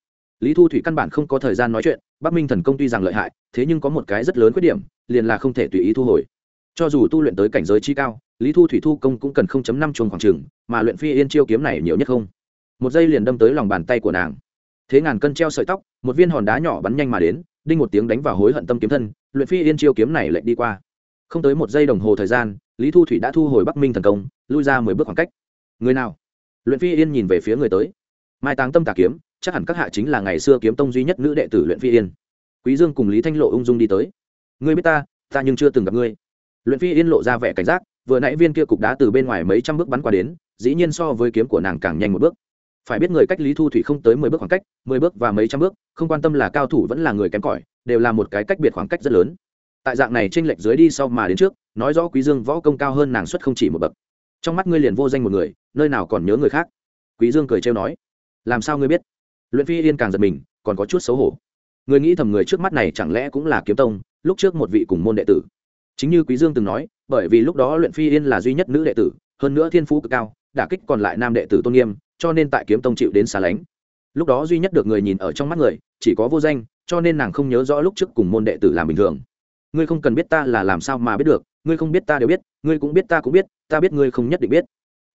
Lý thu thủy căn bản không có thời gian nói chuyện bắc minh thần công tuy rằng lợi hại, thế nhưng có một cái rất lớn khuyết điểm, liền là không thể tùy ý thu hồi. Cho dù tu luyện tới cảnh giới chi cao, lý thu thủy thu công cũng cần không chấm năm chuồng khoảng trừng mà luyện phi yên chiêu kiếm này nhiều nhất không? Một giây liền đâm tới lòng bàn tay của nàng. Thế ngàn cân treo sợi tóc, một viên hòn đá nhỏ bắn nhanh mà đến, đinh một tiếng đánh vào hối hận tâm kiếm thân, luyện phi yên chiêu kiếm này lệnh đi qua. Không tới một giây đồng hồ thời gian, lý thu thủy đã thu hồi bắc minh thần công, lui ra mười bước khoảng cách. Người nào? Luyện phi yên nhìn về phía người tới. Mai táng tâm tà kiếm chắc hẳn các hạ chính là ngày xưa kiếm tông duy nhất nữ đệ tử luyện phi yên. Quý dương cùng lý thanh lộ ung dung đi tới. Ngươi biết ta ta nhưng chưa từng gặp ngươi. Luyện phi yên lộ ra vẻ cảnh giác, vừa nãy viên kia cục đá từ bên ngoài mấy trăm bước bắn qua đến, dĩ nhiên so với kiếm của nàng càng nhanh một bước. Phải biết người cách lý thu thủy không tới mười bước khoảng cách, mười bước và mấy trăm bước, không quan tâm là cao thủ vẫn là người kém cỏi, đều là một cái cách biệt khoảng cách rất lớn. Tại dạng này trên lệch dưới đi sau mà đến trước, nói rõ quý dương võ công cao hơn nàng xuất không chỉ một bậc. Trong mắt ngươi liền vô danh một người, nơi nào còn nhớ người khác? Quý dương cười trêu nói. Làm sao ngươi biết? Luyện phi yên càng giật mình, còn có chút xấu hổ. Người nghĩ thầm người trước mắt này chẳng lẽ cũng là kiếm tông, lúc trước một vị cùng môn đệ tử. Chính như quý dương từng nói, bởi vì lúc đó luyện phi yên là duy nhất nữ đệ tử, hơn nữa thiên phú cực cao, đả kích còn lại nam đệ tử tôn nghiêm, cho nên tại kiếm tông chịu đến xa lánh. Lúc đó duy nhất được người nhìn ở trong mắt người, chỉ có vô danh, cho nên nàng không nhớ rõ lúc trước cùng môn đệ tử làm bình thường. Ngươi không cần biết ta là làm sao mà biết được, ngươi không biết ta đều biết, ngươi cũng biết ta cũng biết, ta biết ngươi không nhất định biết.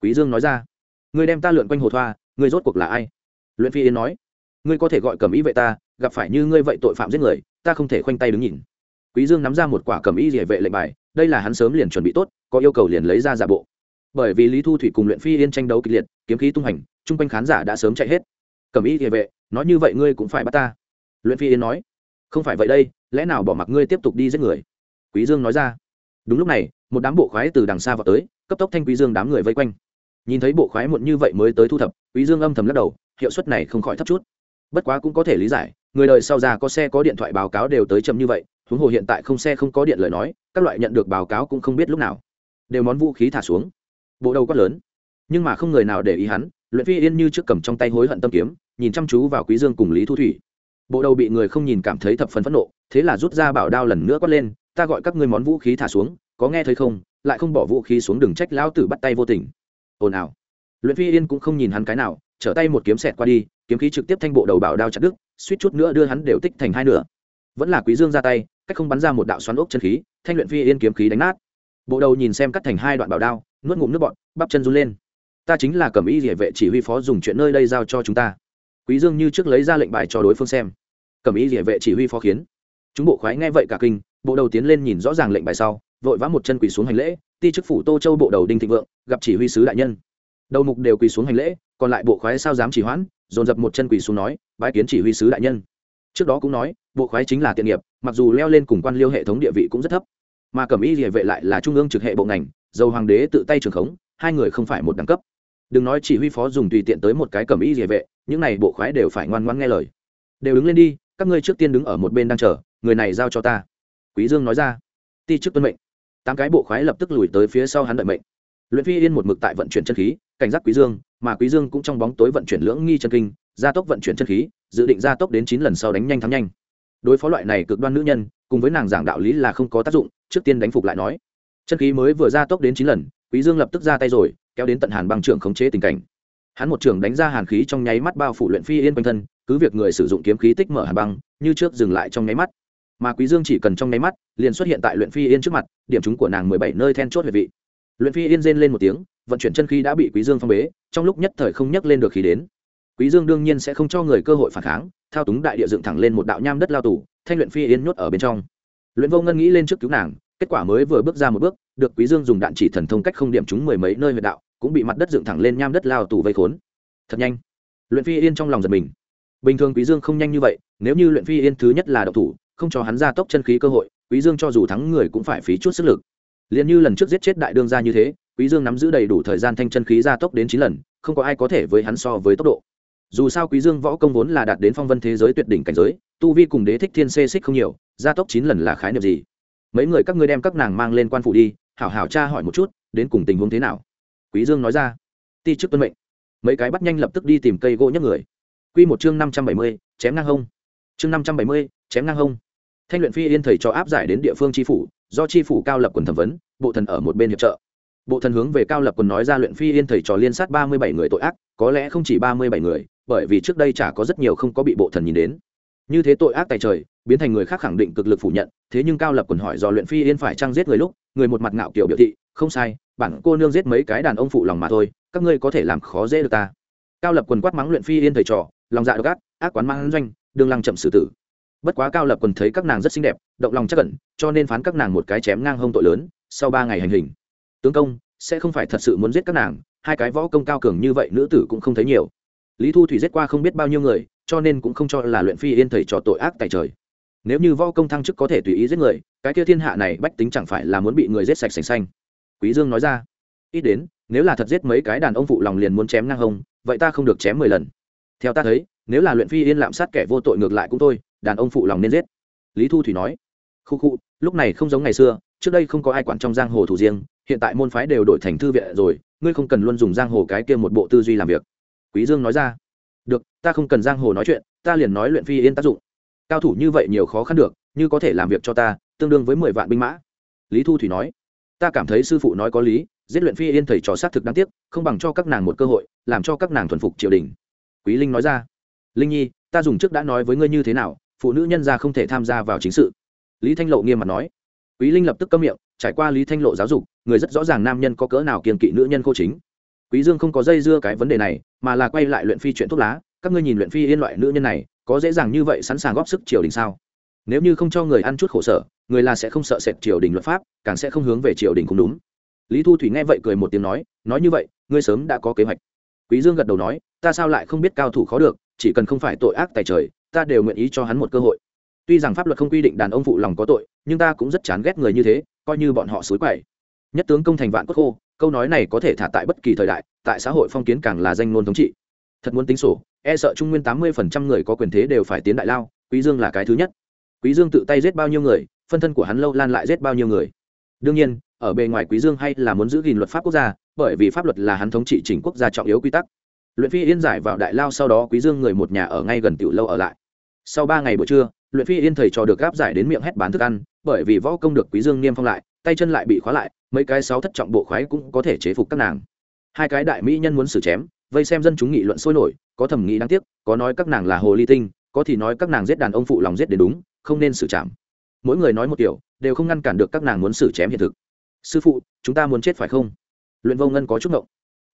Quý dương nói ra, ngươi đem ta lượn quanh hồ thoa, ngươi rốt cuộc là ai? Luyện phi yên nói ngươi có thể gọi cầm ý vệ ta, gặp phải như ngươi vậy tội phạm giết người, ta không thể khoanh tay đứng nhìn. Quý dương nắm ra một quả cầm ý địa vệ lệnh bài, đây là hắn sớm liền chuẩn bị tốt, có yêu cầu liền lấy ra giả bộ. Bởi vì lý thu thủy cùng luyện phi yên tranh đấu kịch liệt, kiếm khí tung hành, chung quanh khán giả đã sớm chạy hết. Cầm ý địa vệ, nói như vậy ngươi cũng phải bắt ta. Luyện phi yên nói, không phải vậy đây, lẽ nào bỏ mặc ngươi tiếp tục đi giết người? Quý dương nói ra, đúng lúc này, một đám bộ khoái từ đằng xa vào tới, cấp tốc thanh quý dương đám người vây quanh. Nhìn thấy bộ khoái muộn như vậy mới tới thu thập, quý dương âm thầm lắc đầu, hiệu suất này không khỏi thấp chút bất quá cũng có thể lý giải, người đời sau già có xe có điện thoại báo cáo đều tới chậm như vậy, huống hồ hiện tại không xe không có điện lời nói, các loại nhận được báo cáo cũng không biết lúc nào. Đều món vũ khí thả xuống. Bộ đầu quát lớn. Nhưng mà không người nào để ý hắn, luyện phi yên như trước cầm trong tay hối hận tâm kiếm, nhìn chăm chú vào quý dương cùng lý thu thủy. Bộ đầu bị người không nhìn cảm thấy thập phần phẫn nộ, thế là rút ra bảo đao lần nữa quát lên, ta gọi các ngươi món vũ khí thả xuống, có nghe thấy không? Lại không bỏ vũ khí xuống đừng trách lão tử bắt tay vô tình. Ồn ào. Luyện phi yên cũng không nhìn hắn cái nào trở tay một kiếm xẹt qua đi, kiếm khí trực tiếp thanh bộ đầu bảo đao chặt đứt, suýt chút nữa đưa hắn đều tích thành hai nửa. Vẫn là quý dương ra tay, cách không bắn ra một đạo xoắn ốc chân khí, thanh luyện phi yên kiếm khí đánh nát. Bộ đầu nhìn xem cắt thành hai đoạn bảo đao, nuốt ngụm nước bọt, bắp chân run lên. Ta chính là cẩm y địa vệ chỉ huy phó dùng chuyện nơi đây giao cho chúng ta. Quý dương như trước lấy ra lệnh bài cho đối phương xem. Cẩm y địa vệ chỉ huy phó khiến. Chúng bộ khoái nghe vậy cả kinh, bộ đầu tiến lên nhìn rõ ràng lệnh bài sau, vội vã một chân quỳ xuống hành lễ, ti chức phủ tô châu bộ đầu đinh thịnh vượng, gặp chỉ huy sứ đại nhân. Đầu mục đều quỳ xuống hành lễ còn lại bộ khoái sao dám chỉ hoãn, dồn dập một chân quỳ xuống nói, bái kiến chỉ huy sứ đại nhân. Trước đó cũng nói, bộ khoái chính là tiện nghiệp, mặc dù leo lên cùng quan liêu hệ thống địa vị cũng rất thấp, mà cẩm y địa vệ lại là trung ương trực hệ bộ ngành, dầu hoàng đế tự tay trường khống, hai người không phải một đẳng cấp. Đừng nói chỉ huy phó dùng tùy tiện tới một cái cẩm y địa vệ, những này bộ khoái đều phải ngoan ngoan nghe lời. Đều đứng lên đi, các ngươi trước tiên đứng ở một bên đang chờ, người này giao cho ta. Quý dương nói ra. Ti chức tuân mệnh. Tám cái bộ khoái lập tức lùi tới phía sau hắn đợi mệnh. Luyện phi yên một mực tại vận chuyển chân khí, cảnh giác quý dương mà quý dương cũng trong bóng tối vận chuyển lưỡng nghi chân kinh, gia tốc vận chuyển chân khí, dự định gia tốc đến chín lần sau đánh nhanh thắng nhanh. Đối phó loại này cực đoan nữ nhân, cùng với nàng giảng đạo lý là không có tác dụng, trước tiên đánh phục lại nói. Chân khí mới vừa gia tốc đến chín lần, quý dương lập tức ra tay rồi, kéo đến tận hàn băng trưởng khống chế tình cảnh. Hắn một trường đánh ra hàn khí trong nháy mắt bao phủ luyện phi yên quanh thân, cứ việc người sử dụng kiếm khí tích mở hàn băng, như trước dừng lại trong nháy mắt. Mà quý dương chỉ cần trong nháy mắt, liền xuất hiện tại luyện phi yên trước mặt, điểm trúng của nàng mười bảy nơi then chốt huyệt vị luyện phi yên rên lên một tiếng, vận chuyển chân khí đã bị quý dương phong bế, trong lúc nhất thời không nhấc lên được khí đến. Quý dương đương nhiên sẽ không cho người cơ hội phản kháng, thao túng đại địa dựng thẳng lên một đạo nham đất lao tù, thanh luyện phi yên nhốt ở bên trong. Luyện vô ngân nghĩ lên trước cứu nàng, kết quả mới vừa bước ra một bước, được quý dương dùng đạn chỉ thần thông cách không điểm trúng mười mấy nơi huyệt đạo, cũng bị mặt đất dựng thẳng lên nham đất lao tù vây khốn. Thật nhanh. Luyện phi yên trong lòng giật mình. Bình thường quý dương không nhanh như vậy, nếu như luyện phi yên thứ nhất là độc thủ, không cho hắn ra tốc chân khí cơ hội, quý dương cho dù thắng người cũng phải phí chút sức lực liền như lần trước giết chết đại đương gia như thế quý dương nắm giữ đầy đủ thời gian thanh chân khí gia tốc đến chín lần không có ai có thể với hắn so với tốc độ. Dù sao quý dương võ công vốn là đạt đến phong vân thế giới tuyệt đỉnh cảnh giới tu vi cùng đế thích thiên xê xích không nhiều gia tốc chín lần là khái niệm gì? Mấy người các ngươi đem các nàng mang lên quan phủ đi hảo hảo tra hỏi một chút đến cùng tình huống thế nào? Quý dương nói ra. Ti chức tuân mệnh. Mấy cái bắt nhanh lập tức đi tìm cây gỗ nhấc người. Quy một chương năm trăm bảy mươi, chém ngang hông. Chương năm trăm bảy mươi, chém ngang hông. Thanh luyện phi yên thầy cho áp giải đến địa phương tri phủ do tri phủ cao lập quần thẩm vấn, bộ thần ở một bên hiệp trợ. Bộ thần hướng về cao lập quần nói ra luyện phi yên thầy trò liên sát ba mươi bảy người tội ác, có lẽ không chỉ ba mươi bảy người, bởi vì trước đây chả có rất nhiều không có bị bộ thần nhìn đến. Như thế tội ác tại trời, biến thành người khác khẳng định cực lực phủ nhận, thế nhưng cao lập quần hỏi do luyện phi yên phải trăng giết người lúc, người một mặt ngạo kiểu biểu thị, không sai, bản cô nương giết mấy cái đàn ông phụ lòng mà thôi, các ngươi có thể làm khó dễ được ta. Cao lập quần quát mắng luyện phi yên thầy trò, lòng dạ độc ác ác quán mang doanh đường lăng chậm xử tử bất quá cao lập quần thấy các nàng rất xinh đẹp, động lòng chắc cẩn cho nên phán các nàng một cái chém ngang hông tội lớn, sau ba ngày hành hình. Tướng công, sẽ không phải thật sự muốn giết các nàng, hai cái võ công cao cường như vậy nữ tử cũng không thấy nhiều. Lý thu thủy giết qua không biết bao nhiêu người, cho nên cũng không cho là luyện phi yên thầy trò tội ác tại trời. Nếu như võ công thăng chức có thể tùy ý giết người, cái kia thiên hạ này bách tính chẳng phải là muốn bị người giết sạch sành xanh. Quý dương nói ra, ít đến, nếu là thật giết mấy cái đàn ông phụ lòng liền muốn chém ngang hông, vậy ta không được chém mười lần. Theo ta thấy, nếu là luyện phi yên lạm sát kẻ vô tội ngược lại cũng thôi đàn ông phụ lòng nên giết. Lý thu thủy nói, khu khu, lúc này không giống ngày xưa, trước đây không có ai quản trong giang hồ thủ riêng, hiện tại môn phái đều đổi thành thư viện rồi, ngươi không cần luôn dùng giang hồ cái kia một bộ tư duy làm việc. Quý dương nói ra, được, ta không cần giang hồ nói chuyện, ta liền nói luyện phi yên tác dụng. Cao thủ như vậy nhiều khó khăn được, như có thể làm việc cho ta, tương đương với mười vạn binh mã. Lý thu thủy nói, ta cảm thấy sư phụ nói có lý, giết luyện phi yên thầy trò xác thực đáng tiếc, không bằng cho các nàng một cơ hội, làm cho các nàng thuần phục triều đình. Quý linh nói ra, linh nhi, ta dùng trước đã nói với ngươi như thế nào phụ nữ nhân gia không thể tham gia vào chính sự. Lý thanh lộ nghiêm mặt nói. Quý linh lập tức câm miệng, trải qua lý thanh lộ giáo dục, người rất rõ ràng nam nhân có cỡ nào kiềm kỵ nữ nhân cô chính. Quý dương không có dây dưa cái vấn đề này, mà là quay lại luyện phi chuyện thuốc lá, các ngươi nhìn luyện phi yên loại nữ nhân này, có dễ dàng như vậy sẵn sàng góp sức triều đình sao? Nếu như không cho người ăn chút khổ sở, người là sẽ không sợ sệt triều đình luật pháp, càng sẽ không hướng về triều đình cũng đúng. Lý thu thủy nghe vậy cười một tiếng nói nói như vậy, ngươi sớm đã có kế hoạch. Quý dương gật đầu nói, ta sao lại không biết cao thủ khó được, chỉ cần không phải tội ác tài trời ta đều nguyện ý cho hắn một cơ hội. Tuy rằng pháp luật không quy định đàn ông phụ lòng có tội, nhưng ta cũng rất chán ghét người như thế, coi như bọn họ xối quậy. Nhất tướng công thành vạn cốt khô, câu nói này có thể thả tại bất kỳ thời đại, tại xã hội phong kiến càng là danh ngôn thống trị. Thật muốn tính sổ e sợ trung nguyên tám mươi phần trăm người có quyền thế đều phải tiến đại lao, quý dương là cái thứ nhất. Quý dương tự tay giết bao nhiêu người, phân thân của hắn lâu lan lại giết bao nhiêu người. Đương nhiên, ở bề ngoài quý dương hay là muốn giữ gìn luật pháp quốc gia, bởi vì pháp luật là hắn thống trị chỉnh quốc gia trọng yếu quy tắc. Luyện phi yên giải vào đại lao sau đó quý dương người một nhà ở ngay gần tiểu lâu ở lại sau ba ngày buổi trưa, luyện phi yên thầy trò được gáp giải đến miệng hét bán thức ăn, bởi vì võ công được quý dương niêm phong lại, tay chân lại bị khóa lại, mấy cái sáu thất trọng bộ khoái cũng có thể chế phục các nàng. Hai cái đại mỹ nhân muốn xử chém, vây xem dân chúng nghị luận sôi nổi, có thẩm nghĩ đáng tiếc, có nói các nàng là hồ ly tinh, có thì nói các nàng giết đàn ông phụ lòng giết đến đúng, không nên xử chạm mỗi người nói một kiểu, đều không ngăn cản được các nàng muốn xử chém hiện thực. Sư phụ, chúng ta muốn chết phải không? Luyện vô ngân có chút ngộng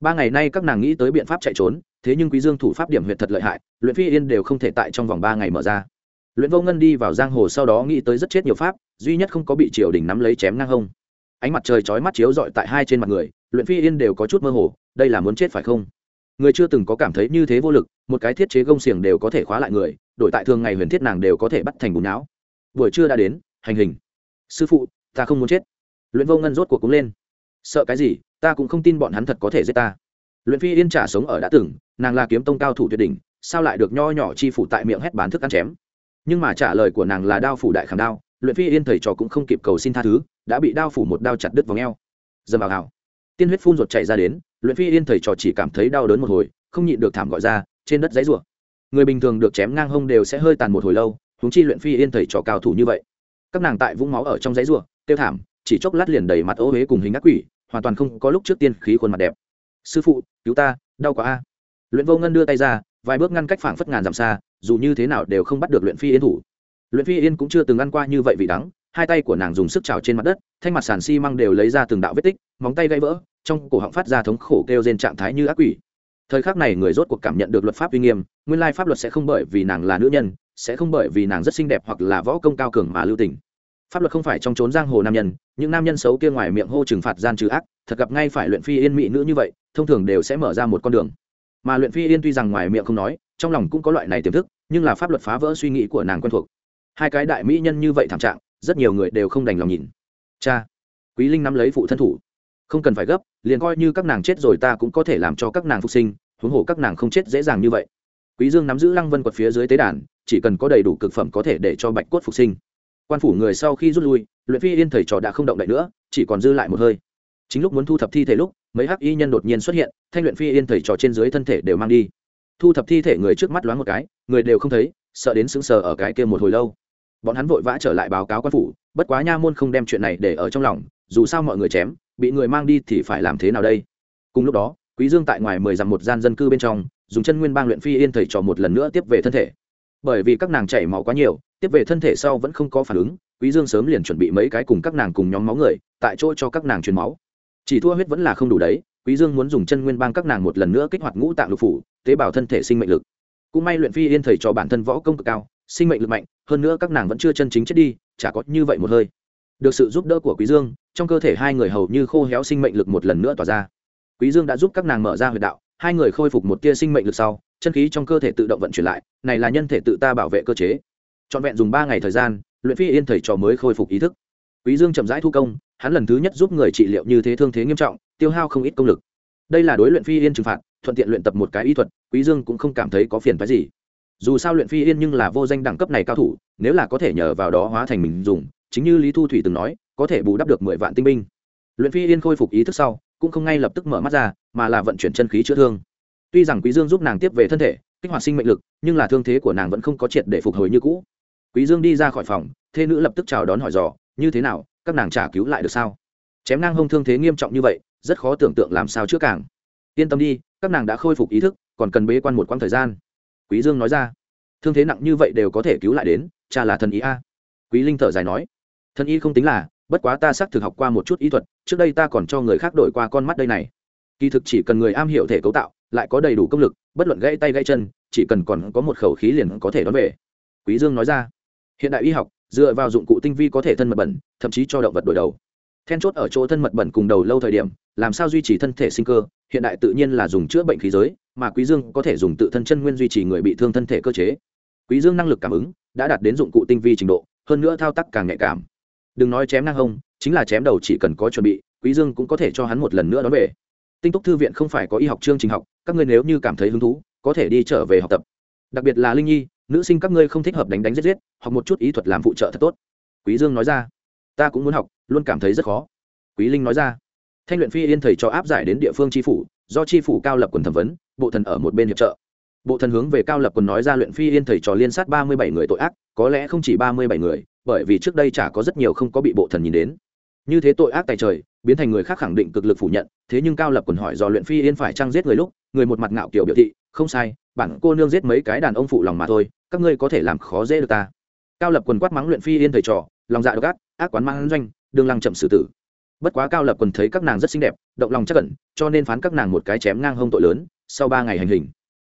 ba ngày nay các nàng nghĩ tới biện pháp chạy trốn, thế nhưng quý dương thủ pháp điểm huyệt thật lợi hại, luyện phi yên đều không thể tại trong vòng ba ngày mở ra. Luyện vô ngân đi vào giang hồ sau đó nghĩ tới rất chết nhiều pháp, duy nhất không có bị triều đình nắm lấy chém ngang hông. Ánh mặt trời chói mắt chiếu rọi tại hai trên mặt người, luyện phi yên đều có chút mơ hồ, đây là muốn chết phải không? Người chưa từng có cảm thấy như thế vô lực, một cái thiết chế gông xiềng đều có thể khóa lại người, đổi tại thường ngày huyền thiết nàng đều có thể bắt thành bùn não. Buổi trưa đã đến, hành hình. Sư phụ, ta không muốn chết. Luyện vô ngân rốt cuộc cúng lên. Sợ cái gì? Ta cũng không tin bọn hắn thật có thể giết ta. Luyện phi yên trả sống ở đã từng, nàng là kiếm tông cao thủ tuyệt đỉnh, sao lại được nho nhỏ chi phủ tại miệng hét bán thức ăn chém? Nhưng mà trả lời của nàng là đao phủ đại khảm đao, luyện phi yên thầy trò cũng không kịp cầu xin tha thứ, đã bị đao phủ một đao chặt đứt vào ngheo dầm vào hào. Tiên huyết phun ruột chạy ra đến, luyện phi yên thầy trò chỉ cảm thấy đau đớn một hồi, không nhịn được thảm gọi ra, trên đất giấy rủa. Người bình thường được chém ngang hông đều sẽ hơi tàn một hồi lâu, huống chi luyện phi yên thầy trò cao thủ như vậy. Các nàng tại vũng máu ở trong giấy rủa tiêu thảm, chỉ chốc lát liền đầy mặt ô huế cùng hình ác quỷ hoàn toàn không có lúc trước tiên khí khuôn mặt đẹp. Sư phụ, cứu ta, đau quá a. Luyện vô ngân đưa tay ra, vài bước ngăn cách phảng phất ngàn dặm xa, dù như thế nào đều không bắt được luyện phi yên thủ. Luyện phi yên cũng chưa từng ăn qua như vậy vị đắng, hai tay của nàng dùng sức trào trên mặt đất, thanh mặt sàn xi、si、măng đều lấy ra từng đạo vết tích, móng tay gãy vỡ, trong cổ họng phát ra thống khổ kêu trên trạng thái như ác quỷ. Thời khắc này người rốt cuộc cảm nhận được luật pháp uy nghiêm, nguyên lai pháp luật sẽ không bởi vì nàng là nữ nhân, sẽ không bởi vì nàng rất xinh đẹp hoặc là võ công cao cường mà lưu tình pháp luật không phải trong trốn giang hồ nam nhân, những nam nhân xấu kia ngoài miệng hô trừng phạt gian trừ ác, thật gặp ngay phải luyện phi yên mỹ nữ như vậy, thông thường đều sẽ mở ra một con đường. Mà luyện phi yên tuy rằng ngoài miệng không nói, trong lòng cũng có loại này tiềm thức, nhưng là pháp luật phá vỡ suy nghĩ của nàng quen thuộc. Hai cái đại mỹ nhân như vậy thảm trạng, rất nhiều người đều không đành lòng nhìn. Cha, quý linh nắm lấy phụ thân thủ. Không cần phải gấp, liền coi như các nàng chết rồi ta cũng có thể làm cho các nàng phục sinh, huống hồ các nàng không chết dễ dàng như vậy. Quý dương nắm giữ lăng vân quật phía dưới tế đàn, chỉ cần có đầy đủ cực phẩm có thể để cho bạch cốt phục sinh quan phủ người sau khi rút lui, luyện phi yên thầy trò đã không động đậy nữa, chỉ còn dư lại một hơi. Chính lúc muốn thu thập thi thể lúc, mấy hắc y nhân đột nhiên xuất hiện, thanh luyện phi yên thầy trò trên dưới thân thể đều mang đi. Thu thập thi thể người trước mắt loáng một cái, người đều không thấy, sợ đến sững sờ ở cái kia một hồi lâu. Bọn hắn vội vã trở lại báo cáo quan phủ, bất quá nha môn không đem chuyện này để ở trong lòng, dù sao mọi người chém, bị người mang đi thì phải làm thế nào đây? Cùng lúc đó, quý dương tại ngoài mười dặm một gian dân cư bên trong, dùng chân nguyên bang luyện phi yên thầy trò một lần nữa tiếp về thân thể bởi vì các nàng chảy máu quá nhiều, tiếp về thân thể sau vẫn không có phản ứng, quý dương sớm liền chuẩn bị mấy cái cùng các nàng cùng nhóm máu người, tại chỗ cho các nàng truyền máu. Chỉ thua huyết vẫn là không đủ đấy, quý dương muốn dùng chân nguyên bang các nàng một lần nữa kích hoạt ngũ tạng lục phủ, tế bào thân thể sinh mệnh lực. Cũng may luyện phi yên thầy cho bản thân võ công cực cao, sinh mệnh lực mạnh, hơn nữa các nàng vẫn chưa chân chính chết đi, chả có như vậy một hơi. Được sự giúp đỡ của quý dương, trong cơ thể hai người hầu như khô héo sinh mệnh lực một lần nữa tỏa ra. Quý dương đã giúp các nàng mở ra huyệt đạo, hai người khôi phục một tia sinh mệnh lực sau chân khí trong cơ thể tự động vận chuyển lại, này là nhân thể tự ta bảo vệ cơ chế. Trọn vẹn dùng ba ngày thời gian, luyện phi yên thầy trò mới khôi phục ý thức. Quý dương chậm rãi thu công, hắn lần thứ nhất giúp người trị liệu như thế thương thế nghiêm trọng, tiêu hao không ít công lực. Đây là đối luyện phi yên trừng phạt, thuận tiện luyện tập một cái y thuật, quý dương cũng không cảm thấy có phiền phức gì. Dù sao luyện phi yên nhưng là vô danh đẳng cấp này cao thủ, nếu là có thể nhờ vào đó hóa thành mình dùng, chính như lý thu thủy từng nói, có thể bù đắp được mười vạn tinh binh. Luyện phi yên khôi phục ý thức sau, cũng không ngay lập tức mở mắt ra, mà là vận chuyển chân khí chữa thương tuy rằng quý dương giúp nàng tiếp về thân thể, kích hoạt sinh mệnh lực, nhưng là thương thế của nàng vẫn không có triệt để phục hồi như cũ. Quý dương đi ra khỏi phòng, thê nữ lập tức chào đón hỏi dò, như thế nào, các nàng trả cứu lại được sao? Chém ngang hông thương thế nghiêm trọng như vậy, rất khó tưởng tượng làm sao chữa càng. Yên tâm đi, các nàng đã khôi phục ý thức, còn cần bế quan một quãng thời gian. Quý dương nói ra. Thương thế nặng như vậy đều có thể cứu lại đến, cha là thần ý a. Quý linh thở dài nói. Thần y không tính là, bất quá ta xác thực học qua một chút ý thuật, trước đây ta còn cho người khác đổi qua con mắt đây này. Kỳ thực chỉ cần người am hiểu thể cấu tạo lại có đầy đủ công lực, bất luận gãy tay gãy chân, chỉ cần còn có một khẩu khí liền có thể đón về. Quý dương nói ra, hiện đại y học, dựa vào dụng cụ tinh vi có thể thân mật bẩn, thậm chí cho động vật đổi đầu. Then chốt ở chỗ thân mật bẩn cùng đầu lâu thời điểm, làm sao duy trì thân thể sinh cơ? Hiện đại tự nhiên là dùng chữa bệnh khí giới, mà quý dương có thể dùng tự thân chân nguyên duy trì người bị thương thân thể cơ chế. Quý dương năng lực cảm ứng đã đạt đến dụng cụ tinh vi trình độ, hơn nữa thao tác càng nhạy cảm. Đừng nói chém ngang hông, chính là chém đầu chỉ cần có chuẩn bị, quý dương cũng có thể cho hắn một lần nữa đón về tinh túc thư viện không phải có y học chương trình học, các ngươi nếu như cảm thấy hứng thú, có thể đi trở về học tập. Đặc biệt là linh nhi, nữ sinh các ngươi không thích hợp đánh đánh giết giết, học một chút ý thuật làm phụ trợ thật tốt. Quý dương nói ra. Ta cũng muốn học, luôn cảm thấy rất khó. Quý linh nói ra. Thanh luyện phi yên thầy cho áp giải đến địa phương tri phủ, do tri phủ cao lập quần thẩm vấn, bộ thần ở một bên hiệp trợ. Bộ thần hướng về cao lập quần nói ra luyện phi yên thầy trò liên sát ba mươi bảy người tội ác, có lẽ không chỉ ba mươi bảy người, bởi vì trước đây chả có rất nhiều không có bị bộ thần nhìn đến. Như thế tội ác tài trời biến thành người khác khẳng định cực lực phủ nhận, thế nhưng cao lập còn hỏi do luyện phi yên phải trăng giết người lúc, người một mặt ngạo kiểu biểu thị, không sai, bản cô nương giết mấy cái đàn ông phụ lòng mà thôi, các ngươi có thể làm khó dễ được ta. Cao lập quần quát mắng luyện phi yên thầy trò, lòng dạ độc ác ác quán mang doanh đương lăng chậm xử tử. Bất quá cao lập quần thấy các nàng rất xinh đẹp, động lòng chắc cẩn cho nên phán các nàng một cái chém ngang hông tội lớn, sau ba ngày hành hình.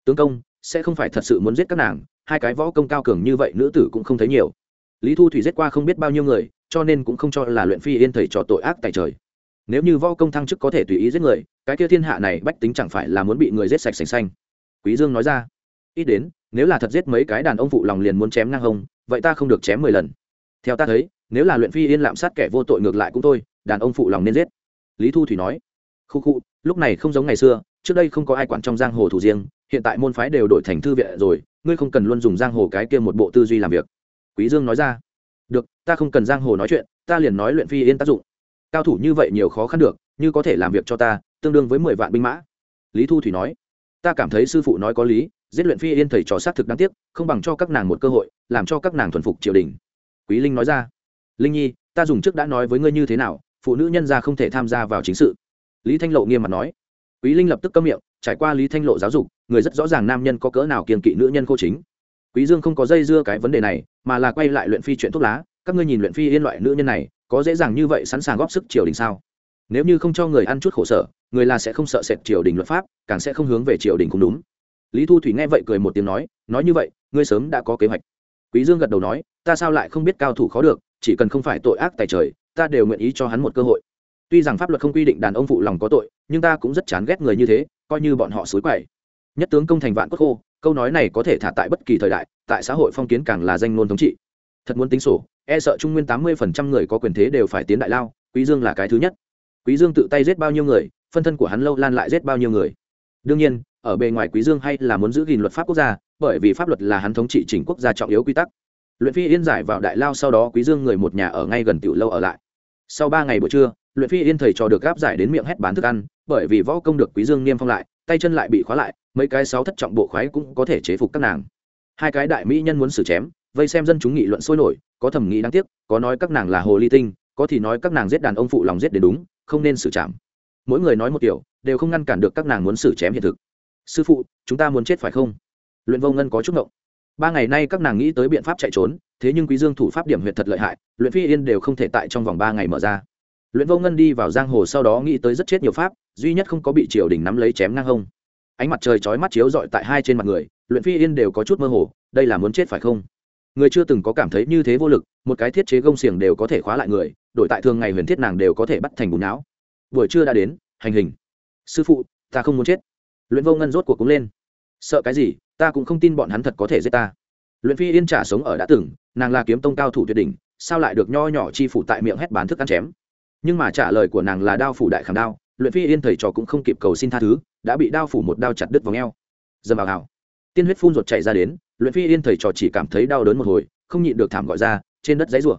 Tướng công, sẽ không phải thật sự muốn giết các nàng, hai cái võ công cao cường như vậy nữ tử cũng không thấy nhiều. Lý thu thủy giết qua không biết bao nhiêu người, cho nên cũng không cho là luyện phi yên thầy trò tội ác tại trời nếu như võ công thăng chức có thể tùy ý giết người, cái kia thiên hạ này bách tính chẳng phải là muốn bị người giết sạch sành xanh. Quý dương nói ra. Ít đến, nếu là thật giết mấy cái đàn ông phụ lòng liền muốn chém ngang hông, vậy ta không được chém mười lần. Theo ta thấy, nếu là luyện phi yên lạm sát kẻ vô tội ngược lại cũng thôi, đàn ông phụ lòng nên giết. Lý thu thủy nói. Khu khu, lúc này không giống ngày xưa, trước đây không có ai quản trong giang hồ thủ riêng, hiện tại môn phái đều đổi thành thư viện rồi, ngươi không cần luôn dùng giang hồ cái kia một bộ tư duy làm việc. Quý dương nói ra. Được, ta không cần giang hồ nói chuyện, ta liền nói luyện phi yên tác dụng cao thủ như vậy nhiều khó khăn được, như có thể làm việc cho ta, tương đương với mười vạn binh mã. Lý thu thủy nói, ta cảm thấy sư phụ nói có lý, giết luyện phi yên thầy trò xác thực đáng tiếc, không bằng cho các nàng một cơ hội, làm cho các nàng thuần phục triều đình. Quý linh nói ra, linh nhi, ta dùng trước đã nói với ngươi như thế nào, phụ nữ nhân gia không thể tham gia vào chính sự. Lý thanh lộ nghiêm mặt nói, quý linh lập tức câm miệng, trải qua lý thanh lộ giáo dục, người rất rõ ràng nam nhân có cỡ nào kiềm kỵ nữ nhân cô chính. Quý dương không có dây dưa cái vấn đề này, mà là quay lại luyện phi chuyện thuốc lá, các ngươi nhìn luyện phi yên loại nữ nhân này có dễ dàng như vậy sẵn sàng góp sức triều đình sao? Nếu như không cho người ăn chút khổ sở, người là sẽ không sợ sệt triều đình luật pháp, càng sẽ không hướng về triều đình cũng đúng. Lý thu thủy nghe vậy cười một tiếng nói nói như vậy, ngươi sớm đã có kế hoạch. Quý dương gật đầu nói, ta sao lại không biết cao thủ khó được, chỉ cần không phải tội ác tài trời, ta đều nguyện ý cho hắn một cơ hội. Tuy rằng pháp luật không quy định đàn ông phụ lòng có tội, nhưng ta cũng rất chán ghét người như thế, coi như bọn họ xối quậy. Nhất tướng công thành vạn cốt khô, câu nói này có thể thả tại bất kỳ thời đại, tại xã hội phong kiến càng là danh ngôn thống trị thật muốn tính sổ e sợ trung nguyên tám mươi phần trăm người có quyền thế đều phải tiến đại lao, quý dương là cái thứ nhất. Quý dương tự tay giết bao nhiêu người, phân thân của hắn lâu lan lại giết bao nhiêu người. Đương nhiên, ở bề ngoài quý dương hay là muốn giữ gìn luật pháp quốc gia, bởi vì pháp luật là hắn thống trị chỉnh quốc gia trọng yếu quy tắc. Luyện phi yên giải vào đại lao sau đó quý dương người một nhà ở ngay gần tiểu lâu ở lại. Sau ba ngày buổi trưa, luyện phi yên thầy trò được gáp giải đến miệng hét bán thức ăn, bởi vì võ công được quý dương niêm phong lại, tay chân lại bị khóa lại, mấy cái sáu thất trọng bộ khoái cũng có thể chế phục các nàng. Hai cái đại mỹ nhân muốn xử chém vây xem dân chúng nghị luận sôi nổi, có thẩm nghĩ đáng tiếc, có nói các nàng là hồ ly tinh, có thì nói các nàng giết đàn ông phụ lòng giết đến đúng, không nên xử trảm. mỗi người nói một kiểu, đều không ngăn cản được các nàng muốn xử chém hiện thực. Sư phụ, chúng ta muốn chết phải không? Luyện vô ngân có chút ngộng. Ba ngày nay các nàng nghĩ tới biện pháp chạy trốn, thế nhưng quý dương thủ pháp điểm huyện thật lợi hại, luyện phi yên đều không thể tại trong vòng ba ngày mở ra. Luyện vô ngân đi vào giang hồ sau đó nghĩ tới rất chết nhiều pháp, duy nhất không có bị triều đình nắm lấy chém ngang hông. Ánh mặt trời chói mắt chiếu rọi tại hai trên mặt người, luyện phi yên đều có chút mơ hồ, đây là muốn chết phải không? Người chưa từng có cảm thấy như thế vô lực, một cái thiết chế gông xiềng đều có thể khóa lại người, đổi tại thường ngày huyền thiết nàng đều có thể bắt thành bùn não. Buổi trưa đã đến, hành hình. Sư phụ, ta không muốn chết. Luyện vô ngân rốt cuộc cúng lên. Sợ cái gì, ta cũng không tin bọn hắn thật có thể giết ta. Luyện phi yên trả sống ở đã từng, nàng là kiếm tông cao thủ tuyệt đỉnh, sao lại được nho nhỏ chi phủ tại miệng hét bán thức ăn chém? Nhưng mà trả lời của nàng là đao phủ đại khảm đao, luyện phi yên thầy trò cũng không kịp cầu xin tha thứ, đã bị đao phủ một đao chặt đứt vào ngheo dầm vào hào. Tiên huyết phun ruột chạy ra đến luyện phi yên thầy trò chỉ cảm thấy đau đớn một hồi, không nhịn được thảm gọi ra, trên đất giấy rủa.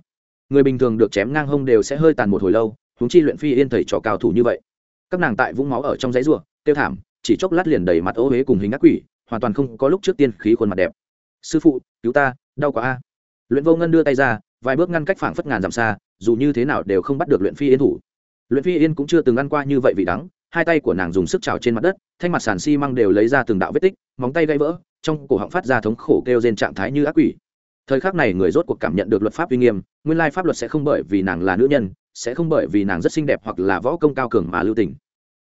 Người bình thường được chém ngang hông đều sẽ hơi tàn một hồi lâu, huống chi luyện phi yên thầy trò cao thủ như vậy. Các nàng tại vũng máu ở trong giấy ruộng tiêu thảm, chỉ chốc lát liền đầy mặt ô huế cùng hình ác quỷ, hoàn toàn không có lúc trước tiên khí khuôn mặt đẹp. Sư phụ, cứu ta, đau quá a. Luyện vô ngân đưa tay ra, vài bước ngăn cách phảng phất ngàn dặm xa, dù như thế nào đều không bắt được luyện phi yên thủ. Luyện phi yên cũng chưa từng ăn qua như vậy vị đắng, hai tay của nàng dùng sức trào trên mặt đất, thanh mặt sàn xi măng đều lấy ra từng đạo vết tích, móng tay gãy vỡ trong cổ họng phát ra thống khổ kêu trên trạng thái như ác quỷ. Thời khắc này người rốt cuộc cảm nhận được luật pháp uy nghiêm nguyên lai pháp luật sẽ không bởi vì nàng là nữ nhân sẽ không bởi vì nàng rất xinh đẹp hoặc là võ công cao cường mà lưu tình.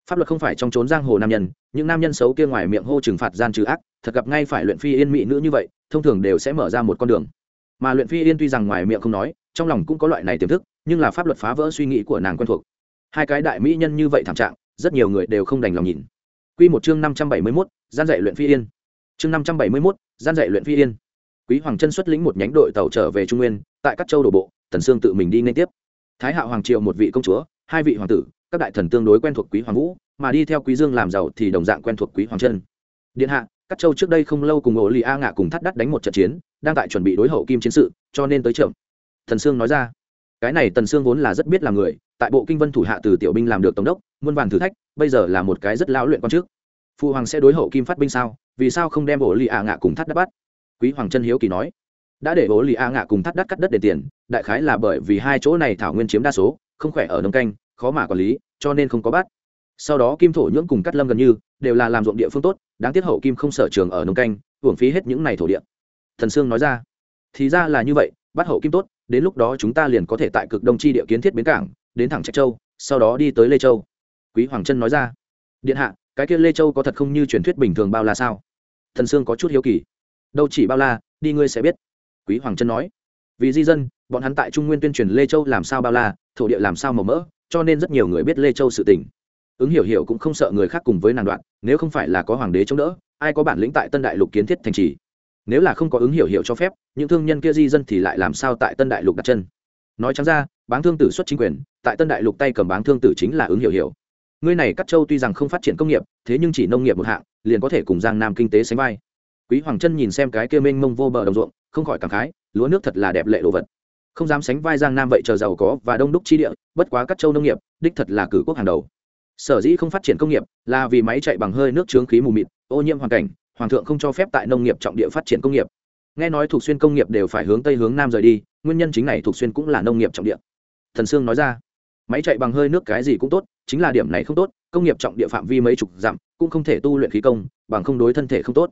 Pháp luật không phải trong trốn giang hồ nam nhân những nam nhân xấu kia ngoài miệng hô trừng phạt gian trừ ác thật gặp ngay phải luyện phi yên mỹ nữ như vậy thông thường đều sẽ mở ra một con đường. Mà luyện phi yên tuy rằng ngoài miệng không nói trong lòng cũng có loại này tiềm thức nhưng là pháp luật phá vỡ suy nghĩ của nàng quen thuộc. Hai cái đại mỹ nhân như vậy thảm trạng rất nhiều người đều không đành lòng nhìn. Quy một chương năm trăm bảy mươi 571, gian dạy luyện phi yên. Chương năm trăm bảy mươi 571, gian dạy luyện phi yên. Quý Hoàng chân xuất lĩnh một nhánh đội tàu trở về Trung Nguyên, tại các châu đổ bộ, Tần Sương tự mình đi nên tiếp. Thái Hạo hoàng triều một vị công chúa, hai vị hoàng tử, các đại thần tương đối quen thuộc Quý Hoàng Vũ, mà đi theo Quý Dương làm giàu thì đồng dạng quen thuộc Quý Hoàng chân. Điện hạ, các châu trước đây không lâu cùng ổ lì a ngạ cùng thắt đắt đánh một trận chiến đang tại chuẩn bị đối hậu kim chiến sự cho nên tới chậm thần sương nói ra cái này tần sương vốn là rất biết là người tại bộ kinh vân thủ hạ từ tiểu binh làm được tổng đốc muôn vàn thử thách bây giờ là một cái rất lão luyện con trước phụ hoàng sẽ đối hậu kim phát binh sao? Vì sao không đem ổ lì a ngạ cùng thắt đắt bắt? Quý hoàng Trân hiếu kỳ nói. Đã để ổ lì a ngạ cùng thắt đắt cắt đất để tiền, đại khái là bởi vì hai chỗ này thảo nguyên chiếm đa số, không khỏe ở nông canh, khó mà quản lý, cho nên không có bắt. Sau đó kim thổ nhưỡng cùng cắt lâm gần như, đều là làm ruộng địa phương tốt, đáng tiếc hậu kim không sở trường ở nông canh, hưởng phí hết những này thổ địa. Thần sương nói ra. Thì ra là như vậy, bắt hậu kim tốt, đến lúc đó chúng ta liền có thể tại cực đông chi địa kiến thiết bến cảng, đến thẳng trạch châu, sau đó đi tới lê châu. Quý hoàng trân nói ra. Điện hạ cái kia lê châu có thật không như truyền thuyết bình thường bao la sao? Thần sương có chút hiếu kỳ. Đâu chỉ bao la, đi ngươi sẽ biết. Quý hoàng trân nói. Vì di dân, bọn hắn tại trung nguyên tuyên truyền lê châu làm sao bao la, thổ địa làm sao màu mỡ, cho nên rất nhiều người biết lê châu sự tình. Ứng hiểu hiểu cũng không sợ người khác cùng với nàng đoạn, nếu không phải là có hoàng đế chống đỡ, ai có bản lĩnh tại tân đại lục kiến thiết thành trì? Nếu là không có ứng hiểu hiểu cho phép, những thương nhân kia di dân thì lại làm sao tại tân đại lục đặt chân? Nói chẳng ra, báng thương tử xuất chính quyền, tại tân đại lục tay cầm báng thương tử chính là ứng hiểu hiểu ngươi này cắt châu tuy rằng không phát triển công nghiệp, thế nhưng chỉ nông nghiệp một hạng, liền có thể cùng giang nam kinh tế sánh vai. Quý hoàng chân nhìn xem cái kia mênh mông vô bờ đồng ruộng, không khỏi cảm khái, lúa nước thật là đẹp lệ đồ vật. Không dám sánh vai giang nam vậy chờ giàu có và đông đúc chi địa, bất quá cắt châu nông nghiệp, đích thật là cử quốc hàng đầu. Sở dĩ không phát triển công nghiệp là vì máy chạy bằng hơi nước chướng khí mù mịt, ô nhiễm hoàn cảnh, hoàng thượng không cho phép tại nông nghiệp trọng địa phát triển công nghiệp. Nghe nói thuộc xuyên công nghiệp đều phải hướng tây hướng nam rời đi, nguyên nhân chính này thuộc xuyên cũng là nông nghiệp trọng địa. Thần sương nói ra, máy chạy bằng hơi nước cái gì cũng tốt chính là điểm này không tốt, công nghiệp trọng địa phạm vi mấy chục dặm, cũng không thể tu luyện khí công, bằng không đối thân thể không tốt.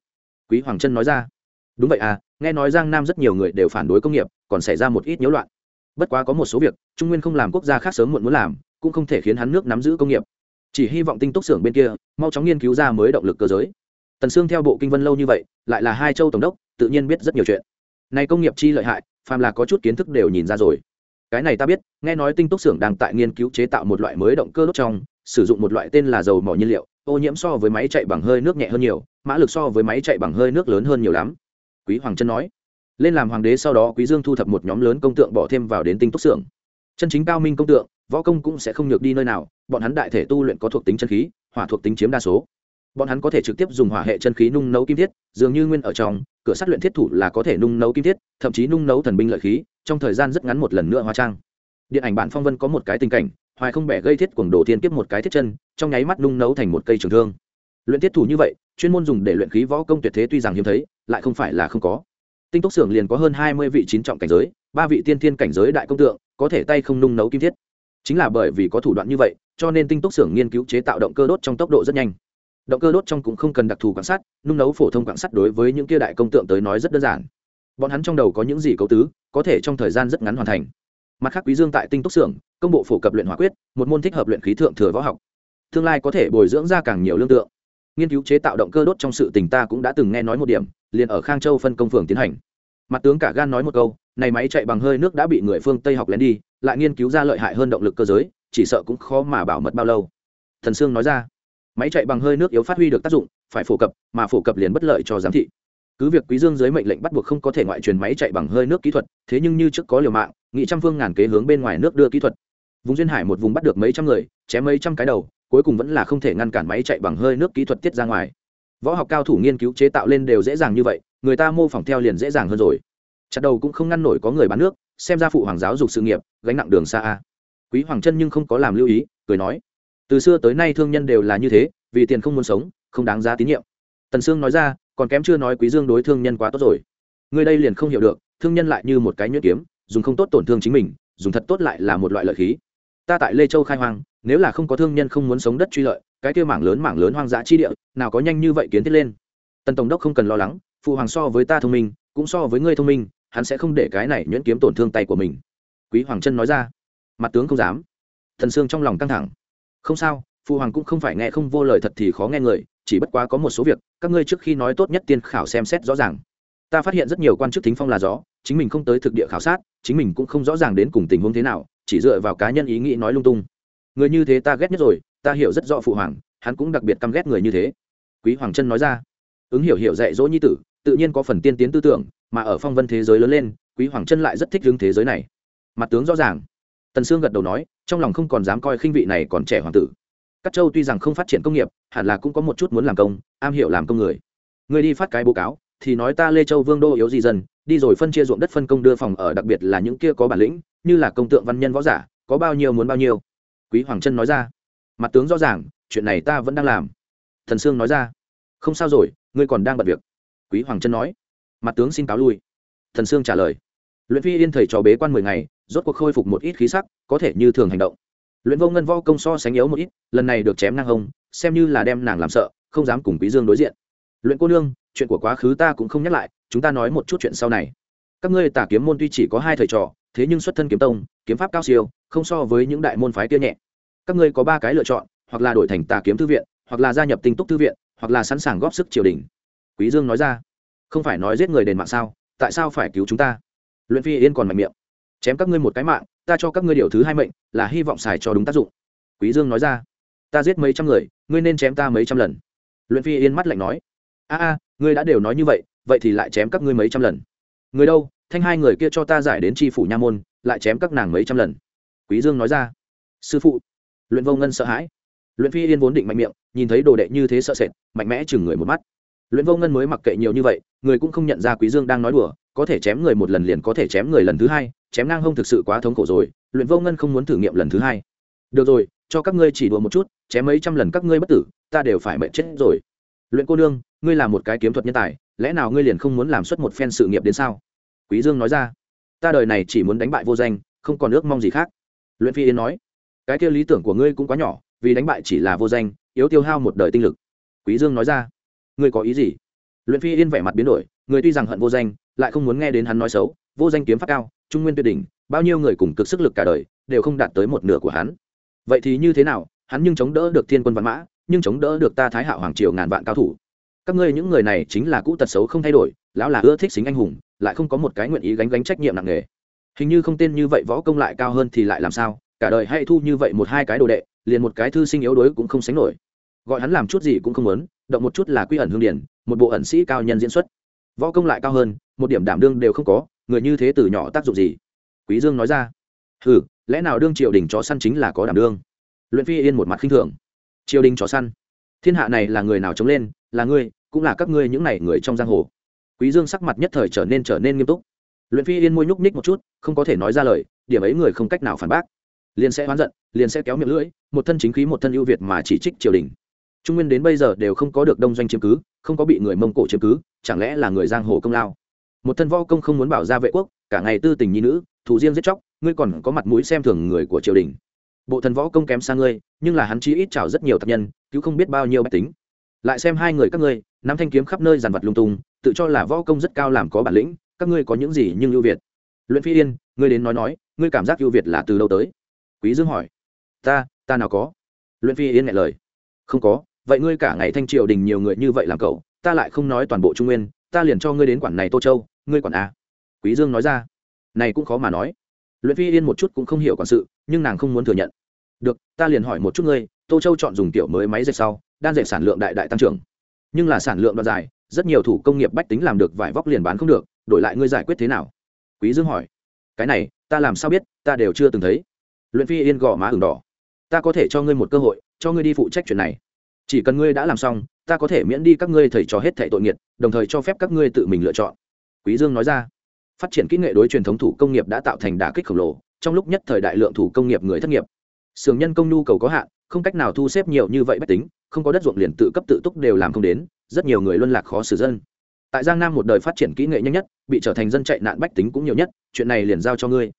Quý hoàng trân nói ra. Đúng vậy à nghe nói giang nam rất nhiều người đều phản đối công nghiệp, còn xảy ra một ít nhiễu loạn. Bất quá có một số việc, trung nguyên không làm quốc gia khác sớm muộn muốn làm, cũng không thể khiến hắn nước nắm giữ công nghiệp. Chỉ hy vọng tinh túc xưởng bên kia, mau chóng nghiên cứu ra mới động lực cơ giới. Tần sương theo bộ kinh vân lâu như vậy, lại là hai châu tổng đốc, tự nhiên biết rất nhiều chuyện. Này công nghiệp chi lợi hại, phàm là có chút kiến thức đều nhìn ra rồi cái này ta biết, nghe nói tinh túc xưởng đang tại nghiên cứu chế tạo một loại mới động cơ đốt trong, sử dụng một loại tên là dầu mỏ nhiên liệu, ô nhiễm so với máy chạy bằng hơi nước nhẹ hơn nhiều, mã lực so với máy chạy bằng hơi nước lớn hơn nhiều lắm. Quý hoàng chân nói. Lên làm hoàng đế sau đó, quý dương thu thập một nhóm lớn công tượng bỏ thêm vào đến tinh túc xưởng. Chân chính cao minh công tượng, võ công cũng sẽ không nhược đi nơi nào, bọn hắn đại thể tu luyện có thuộc tính chân khí, hỏa thuộc tính chiếm đa số bọn hắn có thể trực tiếp dùng hỏa hệ chân khí nung nấu kim thiết, dường như nguyên ở trong, cửa sát luyện thiết thủ là có thể nung nấu kim thiết, thậm chí nung nấu thần binh lợi khí, trong thời gian rất ngắn một lần nữa hóa trang. Điện ảnh bản phong vân có một cái tình cảnh, hoài không bẻ gây thiết quần đồ thiên kiếp một cái thiết chân, trong nháy mắt nung nấu thành một cây trường thương. Luyện thiết thủ như vậy, chuyên môn dùng để luyện khí võ công tuyệt thế tuy rằng hiếm thấy, lại không phải là không có. Tinh túc xưởng liền có hơn hai mươi vị chín trọng cảnh giới, ba vị tiên thiên cảnh giới đại công tượng, có thể tay không nung nấu kim thiết. Chính là bởi vì có thủ đoạn như vậy, cho nên tinh túc xưởng nghiên cứu chế tạo động cơ đốt trong tốc độ rất nhanh động cơ đốt trong cũng không cần đặc thù quan sát, nung nấu phổ thông quan sát đối với những kia đại công tượng tới nói rất đơn giản. Bọn hắn trong đầu có những gì cấu tứ, có thể trong thời gian rất ngắn hoàn thành. Mặt khác quý dương tại tinh túc xưởng, công bộ phổ cập luyện hỏa quyết, một môn thích hợp luyện khí thượng thừa võ học. Tương lai có thể bồi dưỡng ra càng nhiều lương tượng. Nghiên cứu chế tạo động cơ đốt trong sự tình ta cũng đã từng nghe nói một điểm, liền ở khang châu phân công phường tiến hành. Mặt tướng cả gan nói một câu, này máy chạy bằng hơi nước đã bị người phương tây học lén đi, lại nghiên cứu ra lợi hại hơn động lực cơ giới, chỉ sợ cũng khó mà bảo mật bao lâu. Thần sương nói ra máy chạy bằng hơi nước yếu phát huy được tác dụng, phải phổ cập, mà phổ cập liền bất lợi cho giám thị. Cứ việc quý dương dưới mệnh lệnh bắt buộc không có thể ngoại truyền máy chạy bằng hơi nước kỹ thuật, thế nhưng như trước có liều mạng, nghị trăm phương ngàn kế hướng bên ngoài nước đưa kỹ thuật. Vùng duyên hải một vùng bắt được mấy trăm người, chém mấy trăm cái đầu, cuối cùng vẫn là không thể ngăn cản máy chạy bằng hơi nước kỹ thuật tiết ra ngoài. Võ học cao thủ nghiên cứu chế tạo lên đều dễ dàng như vậy, người ta mô phỏng theo liền dễ dàng hơn rồi. Chặt đầu cũng không ngăn nổi có người bán nước, xem ra phụ hoàng giáo dục sự nghiệp, gánh nặng đường xa a. Quý hoàng chân nhưng không có làm lưu ý, cười nói từ xưa tới nay thương nhân đều là như thế, vì tiền không muốn sống, không đáng giá tín nhiệm. Tần sương nói ra, còn kém chưa nói quý dương đối thương nhân quá tốt rồi. Người đây liền không hiểu được, thương nhân lại như một cái nhuyễn kiếm, dùng không tốt tổn thương chính mình, dùng thật tốt lại là một loại lợi khí. Ta tại lê châu khai hoang, nếu là không có thương nhân không muốn sống đất truy lợi, cái kia mảng lớn mảng lớn hoang dã chi địa, nào có nhanh như vậy kiến thiết lên? Tần tổng đốc không cần lo lắng, phụ hoàng so với ta thông minh, cũng so với ngươi thông minh, hắn sẽ không để cái này nhuyễn kiếm tổn thương tay của mình. Quý hoàng chân nói ra. Mặt tướng không dám. Thần sương trong lòng căng thẳng không sao phụ hoàng cũng không phải nghe không vô lời thật thì khó nghe người, chỉ bất quá có một số việc, các ngươi trước khi nói tốt nhất tiên khảo xem xét rõ ràng. Ta phát hiện rất nhiều quan chức thính phong là gió, chính mình không tới thực địa khảo sát, chính mình cũng không rõ ràng đến cùng tình huống thế nào, chỉ dựa vào cá nhân ý nghĩ nói lung tung. Người như thế ta ghét nhất rồi, ta hiểu rất rõ phụ hoàng, hắn cũng đặc biệt căm ghét người như thế. Quý hoàng chân nói ra. Ứng hiểu hiểu dạy dỗ nhi tử, tự nhiên có phần tiên tiến tư tưởng, mà ở phong vân thế giới lớn lên, quý hoàng chân lại rất thích hướng thế giới này. Mặt tướng rõ ràng. Tần sương gật đầu nói trong lòng không còn dám coi khinh vị này còn trẻ hoàng tử. Các châu tuy rằng không phát triển công nghiệp, hẳn là cũng có một chút muốn làm công, am hiểu làm công người. Người đi phát cái báo cáo, thì nói ta lê châu vương đô yếu gì dần, đi rồi phân chia ruộng đất phân công đưa phòng ở đặc biệt là những kia có bản lĩnh, như là công tượng văn nhân võ giả, có bao nhiêu muốn bao nhiêu. Quý hoàng trân nói ra. Mặt tướng rõ ràng, chuyện này ta vẫn đang làm. Thần sương nói ra. Không sao rồi, ngươi còn đang bận việc. Quý hoàng trân nói. Mặt tướng xin cáo lui. Thần sương trả lời. Luyện phi yên thầy trò bế quan mười ngày rốt cuộc khôi phục một ít khí sắc, có thể như thường hành động. Luyện vô ngân vo công so sánh yếu một ít, lần này được chém ngang hông, xem như là đem nàng làm sợ, không dám cùng quý dương đối diện. Luyện cô nương, chuyện của quá khứ ta cũng không nhắc lại, chúng ta nói một chút chuyện sau này. Các ngươi tà kiếm môn tuy chỉ có hai thầy trò, thế nhưng xuất thân kiếm tông, kiếm pháp cao siêu, không so với những đại môn phái kia nhẹ. Các ngươi có ba cái lựa chọn, hoặc là đổi thành tà kiếm thư viện, hoặc là gia nhập tinh túc thư viện, hoặc là sẵn sàng góp sức triều đình. Quý dương nói ra. Không phải nói giết người đền mạng sao, tại sao phải cứu chúng ta? Luyện phi yên còn mạnh miệng chém các ngươi một cái mạng, ta cho các ngươi điều thứ hai mệnh, là hy vọng xài cho đúng tác dụng. Quý dương nói ra. Ta giết mấy trăm người, ngươi nên chém ta mấy trăm lần. Luyện phi yên mắt lạnh nói. A a, ngươi đã đều nói như vậy vậy thì lại chém các ngươi mấy trăm lần. Người đâu, thanh hai người kia cho ta giải đến tri phủ nha môn, lại chém các nàng mấy trăm lần. Quý dương nói ra. Sư phụ. Luyện vô ngân sợ hãi. Luyện phi yên vốn định mạnh miệng, nhìn thấy đồ đệ như thế sợ sệt, mạnh mẽ chừng người một mắt. Luyện vô ngân mới mặc kệ nhiều như vậy, người cũng không nhận ra quý dương đang nói đùa, có thể chém người một lần liền có thể chém người lần thứ hai chém ngang hông thực sự quá thống khổ rồi, luyện vô ngân không muốn thử nghiệm lần thứ hai. Được rồi, cho các ngươi chỉ đùa một chút, chém mấy trăm lần các ngươi bất tử, ta đều phải mệt chết rồi. Luyện cô nương, ngươi là một cái kiếm thuật nhân tài, lẽ nào ngươi liền không muốn làm xuất một phen sự nghiệp đến sao? Quý dương nói ra. Ta đời này chỉ muốn đánh bại vô danh, không còn ước mong gì khác. Luyện phi yên nói. Cái kia lý tưởng của ngươi cũng quá nhỏ, vì đánh bại chỉ là vô danh, yếu tiêu hao một đời tinh lực. Quý dương nói ra. Ngươi có ý gì? Luyện phi yên vẻ mặt biến đổi, người tuy rằng hận vô danh, lại không muốn nghe đến hắn nói xấu vô danh kiếm pháp cao, trung nguyên tuyệt đỉnh, bao nhiêu người cùng cực sức lực cả đời, đều không đạt tới một nửa của hắn. Vậy thì như thế nào? Hắn nhưng chống đỡ được thiên quân văn mã, nhưng chống đỡ được ta thái hạo hoàng triều ngàn vạn cao thủ. Các ngươi những người này chính là cũ tật xấu không thay đổi, lão là ưa thích xính anh hùng, lại không có một cái nguyện ý gánh gánh trách nhiệm nặng nề. Hình như không tên như vậy võ công lại cao hơn thì lại làm sao? Cả đời hay thu như vậy một hai cái đồ đệ, liền một cái thư sinh yếu đuối cũng không sánh nổi. Gọi hắn làm chút gì cũng không muốn, động một chút là quy ẩn hương điển, một bộ ẩn sĩ cao nhân diễn xuất. Võ công lại cao hơn, một điểm đảm đương đều không có người như thế từ nhỏ tác dụng gì? Quý dương nói ra. Hừ, lẽ nào đương triều đình chó săn chính là có đảm đương? Luyện phi yên một mặt khinh thường. Triều đình chó săn? Thiên hạ này là người nào chống lên, là ngươi, cũng là các ngươi những này người trong giang hồ. Quý dương sắc mặt nhất thời trở nên trở nên nghiêm túc. Luyện phi yên môi nhúc nhích một chút, không có thể nói ra lời, điểm ấy người không cách nào phản bác. Liền sẽ oán giận, liền sẽ kéo miệng lưỡi, một thân chính khí một thân ưu việt mà chỉ trích triều đình. Trung nguyên đến bây giờ đều không có được đông doanh chiếm cứ, không có bị người mông cổ chiếm cứ, chẳng lẽ là người giang hồ công lao? Một thân võ công không muốn bảo ra vệ quốc, cả ngày tư tình nhi nữ thủ riêng giết chóc, ngươi còn có mặt mũi xem thường người của triều đình. Bộ thần võ công kém xa ngươi, nhưng là hắn chí ít chào rất nhiều tập nhân, cứu không biết bao nhiêu bách tính. Lại xem hai người các ngươi, nắm thanh kiếm khắp nơi giàn vật lung tung, tự cho là võ công rất cao làm có bản lĩnh, các ngươi có những gì nhưng ưu việt? Luyện phi yên, ngươi đến nói nói, ngươi cảm giác ưu việt là từ đâu tới? Quý dương hỏi. Ta ta nào có? Luyện phi yên nhẹ lời. Không có, vậy ngươi cả ngày thanh triều đình nhiều người như vậy làm cậu, ta lại không nói toàn bộ trung nguyên, ta liền cho ngươi đến quản này tô châu ngươi quản a à? quý dương nói ra. Này cũng khó mà nói. Luyện phi yên một chút cũng không hiểu quản sự, nhưng nàng không muốn thừa nhận. Được, ta liền hỏi một chút ngươi, tô châu chọn dùng tiểu mới máy dệt sau, đan dệt sản lượng đại đại tăng trưởng. Nhưng là sản lượng đoạn dài, rất nhiều thủ công nghiệp bách tính làm được vải vóc liền bán không được, đổi lại ngươi giải quyết thế nào? Quý dương hỏi. Cái này, ta làm sao biết, ta đều chưa từng thấy. Luyện phi yên gò má ửng đỏ. Ta có thể cho ngươi một cơ hội, cho ngươi đi phụ trách chuyện này. Chỉ cần ngươi đã làm xong, ta có thể miễn đi các ngươi thầy trò hết thảy tội nghiệt đồng thời cho phép các ngươi tự mình lựa chọn quý dương nói ra. Phát triển kỹ nghệ đối truyền thống thủ công nghiệp đã tạo thành đả kích khổng lồ, trong lúc nhất thời đại lượng thủ công nghiệp người thất nghiệp. Sưởng nhân công nhu cầu có hạn, không cách nào thu xếp nhiều như vậy bách tính, không có đất ruộng liền tự cấp tự túc đều làm không đến, rất nhiều người luân lạc khó xử dân. Tại giang nam một đời phát triển kỹ nghệ nhanh nhất, bị trở thành dân chạy nạn bách tính cũng nhiều nhất, chuyện này liền giao cho ngươi.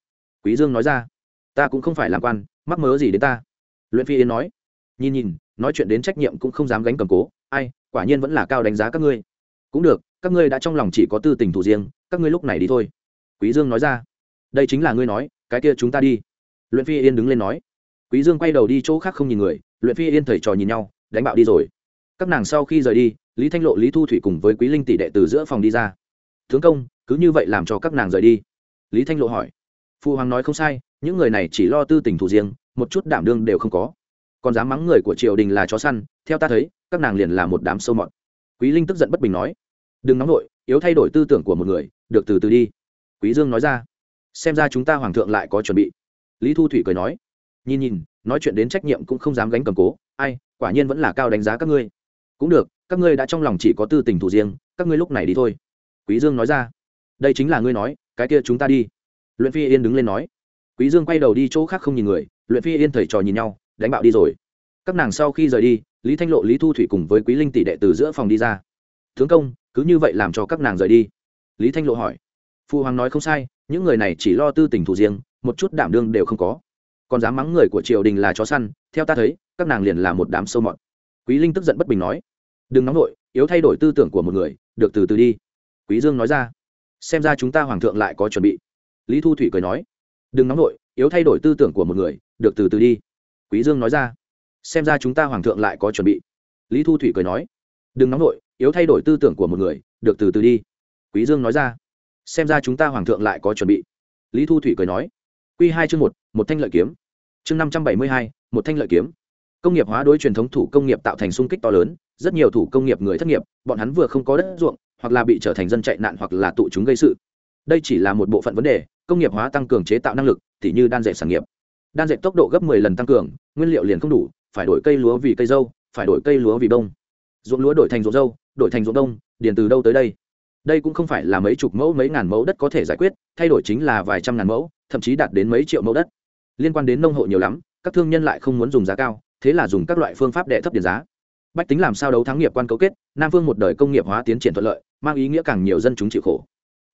Quý dương nói ra. Ta cũng không phải làm quan, mắc mớ gì đến ta? Luyện phi yên nói. Nhìn nhìn, nói chuyện đến trách nhiệm cũng không dám gánh cầm cố, ai, quả nhiên vẫn là cao đánh giá các ngươi. Cũng được các ngươi đã trong lòng chỉ có tư tình thủ riêng, các ngươi lúc này đi thôi. Quý dương nói ra. Đây chính là ngươi nói, cái kia chúng ta đi. Luyện phi yên đứng lên nói. Quý dương quay đầu đi chỗ khác không nhìn người, luyện phi yên thầy trò nhìn nhau, đánh bạo đi rồi. Các nàng sau khi rời đi, lý thanh lộ, lý thu thủy cùng với quý linh tỷ đệ từ giữa phòng đi ra. Tướng công, cứ như vậy làm cho các nàng rời đi. Lý thanh lộ hỏi. Phu hoàng nói không sai, những người này chỉ lo tư tình thủ riêng, một chút đảm đương đều không có. Còn dám mắng người của triều đình là chó săn, theo ta thấy, các nàng liền là một đám sâu mọt. Quý linh tức giận bất bình nói đừng nóng nổi yếu thay đổi tư tưởng của một người, được từ từ đi. Quý dương nói ra. Xem ra chúng ta hoàng thượng lại có chuẩn bị. Lý thu thủy cười nói. Nhìn nhìn, nói chuyện đến trách nhiệm cũng không dám gánh cầm cố, ai, quả nhiên vẫn là cao đánh giá các ngươi. Cũng được, các ngươi đã trong lòng chỉ có tư tình thủ riêng, các ngươi lúc này đi thôi. Quý dương nói ra. Đây chính là ngươi nói, cái kia chúng ta đi. Luyện phi yên đứng lên nói. Quý dương quay đầu đi chỗ khác không nhìn người, luyện phi yên thầy trò nhìn nhau, đánh bạo đi rồi. Các nàng sau khi rời đi, lý thanh lộ, lý thu thủy cùng với quý linh tỷ đệ từ giữa phòng đi ra. Tướng công cứ như vậy làm cho các nàng rời đi. Lý thanh lộ hỏi, phu hoàng nói không sai, những người này chỉ lo tư tình thủ riêng, một chút đảm đương đều không có. Còn dám mắng người của triều đình là chó săn, theo ta thấy, các nàng liền là một đám sâu mọt. Quý linh tức giận bất bình nói, đừng nóng nổi yếu thay đổi tư tưởng của một người, được từ từ đi. Quý dương nói ra, xem ra chúng ta hoàng thượng lại có chuẩn bị. Lý thu thủy cười nói, đừng nóng nổi yếu thay đổi tư tưởng của một người, được từ từ đi. Quý dương nói ra, xem ra chúng ta hoàng thượng lại có chuẩn bị. Lý thu thủy cười nói, đừng nóng nổi yếu thay đổi tư tưởng của một người, được từ từ đi. Quý dương nói ra. Xem ra chúng ta hoàng thượng lại có chuẩn bị. Lý thu thủy cười nói. Q hai chương một một thanh lợi kiếm. Chương năm trăm bảy mươi hai, một thanh lợi kiếm. Công nghiệp hóa đối truyền thống thủ công nghiệp tạo thành sung kích to lớn, rất nhiều thủ công nghiệp người thất nghiệp, bọn hắn vừa không có đất ruộng, hoặc là bị trở thành dân chạy nạn hoặc là tụ chúng gây sự. Đây chỉ là một bộ phận vấn đề, công nghiệp hóa tăng cường chế tạo năng lực t h như đan dệt sản nghiệp. Đan dệt tốc độ gấp 10 lần tăng cường, nguyên liệu liền không đủ, phải đổi cây lúa vì cây dâu, phải đổi cây lúa vì bông. Ruộng lúa đổi thành ruộng dâu đổi thành ruộng đông, điền từ đâu tới đây? Đây cũng không phải là mấy chục mẫu, mấy ngàn mẫu đất có thể giải quyết, thay đổi chính là vài trăm ngàn mẫu, thậm chí đạt đến mấy triệu mẫu đất. Liên quan đến nông hộ nhiều lắm, các thương nhân lại không muốn dùng giá cao, thế là dùng các loại phương pháp đệ thấp điền giá. Bách tính làm sao đấu thắng nghiệp quan cấu kết, nam phương một đời công nghiệp hóa tiến triển thuận lợi, mang ý nghĩa càng nhiều dân chúng chịu khổ.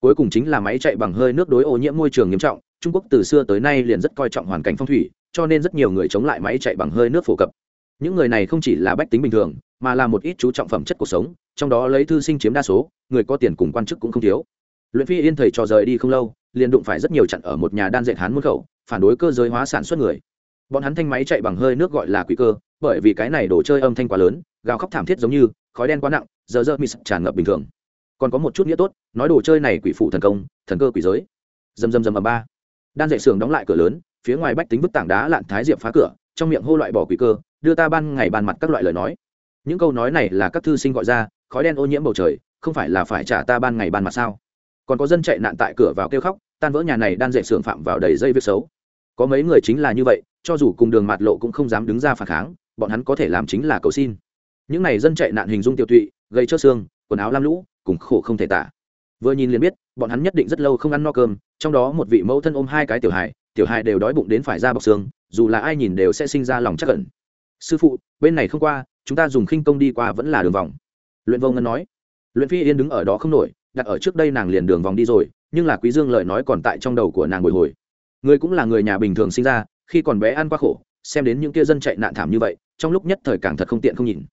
Cuối cùng chính là máy chạy bằng hơi nước đối ô nhiễm môi trường nghiêm trọng, trung quốc từ xưa tới nay liền rất coi trọng hoàn cảnh phong thủy, cho nên rất nhiều người chống lại máy chạy bằng hơi nước phổ cập. Những người này không chỉ là bách tính bình thường mà là một ít chú trọng phẩm chất cuộc sống, trong đó lấy thư sinh chiếm đa số, người có tiền cùng quan chức cũng không thiếu. Luyện phi yên thầy trò rời đi không lâu, liền đụng phải rất nhiều chặn ở một nhà đan dệt hán môn khẩu, phản đối cơ giới hóa sản xuất người. Bọn hắn thanh máy chạy bằng hơi nước gọi là quỷ cơ, bởi vì cái này đồ chơi âm thanh quá lớn, gào khóc thảm thiết giống như, khói đen quá nặng, giờ giờ mịt tràn ngập bình thường. Còn có một chút nghĩa tốt, nói đồ chơi này quỷ phụ thần công, thần cơ quỷ giới. Dầm dầm dầm ầm ba. Đan dệt xưởng đóng lại cửa lớn, phía ngoài bách tính bức tảng đá lạn thái diệp phá cửa, trong miệng hô loại bỏ quỷ cơ, đưa ta ban ngày ban mặt các loại lời nói những câu nói này là các thư sinh gọi ra, khói đen ô nhiễm bầu trời, không phải là phải trả ta ban ngày ban mặt sao? Còn có dân chạy nạn tại cửa vào kêu khóc, tan vỡ nhà này đang dạy xưởng phạm vào đầy dây việc xấu. Có mấy người chính là như vậy, cho dù cùng đường mạt lộ cũng không dám đứng ra phản kháng, bọn hắn có thể làm chính là cầu xin. Những này dân chạy nạn hình dung tiêu tụy gây cho xương, quần áo lam lũ, cùng khổ không thể tả. Vừa nhìn liền biết, bọn hắn nhất định rất lâu không ăn no cơm, trong đó một vị mẫu thân ôm hai cái tiểu hài tiểu hài đều đói bụng đến phải ra bọc xương, dù là ai nhìn đều sẽ sinh ra lòng chắc cẩn sư phụ, bên này không qua chúng ta dùng khinh công đi qua vẫn là đường vòng. Luyện vô ngân nói. Luyện phi yên đứng ở đó không nổi, đặt ở trước đây nàng liền đường vòng đi rồi, nhưng là quý dương lời nói còn tại trong đầu của nàng bồi hồi. Người cũng là người nhà bình thường sinh ra, khi còn bé ăn qua khổ, xem đến những kia dân chạy nạn thảm như vậy, trong lúc nhất thời càng thật không tiện không nhìn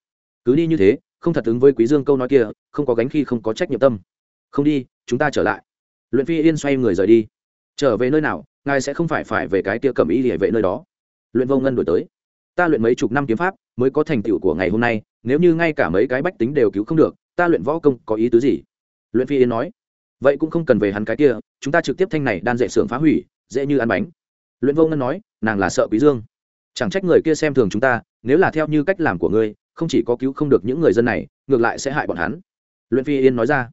cứ đi như thế, không thật ứng với quý dương câu nói kia, không có gánh khi không có trách nhiệm tâm. Không đi, chúng ta trở lại. Luyện phi yên xoay người rời đi. Trở về nơi nào, ngài sẽ không phải phải về cái kia cầm ý địa vệ nơi đó. Luyện vô ngân đổi tới. Ta luyện mấy chục năm kiếm pháp mới có thành tựu của ngày hôm nay, nếu như ngay cả mấy cái bách tính đều cứu không được, ta luyện võ công có ý tứ gì? Luyện phi Yến nói. Vậy cũng không cần về hắn cái kia, chúng ta trực tiếp thanh này đan dệ xưởng phá hủy, dễ như ăn bánh. Luyện vô ngân nói, nàng là sợ quý dương. Chẳng trách người kia xem thường chúng ta, nếu là theo như cách làm của ngươi, không chỉ có cứu không được những người dân này, ngược lại sẽ hại bọn hắn. Luyện phi yên nói ra.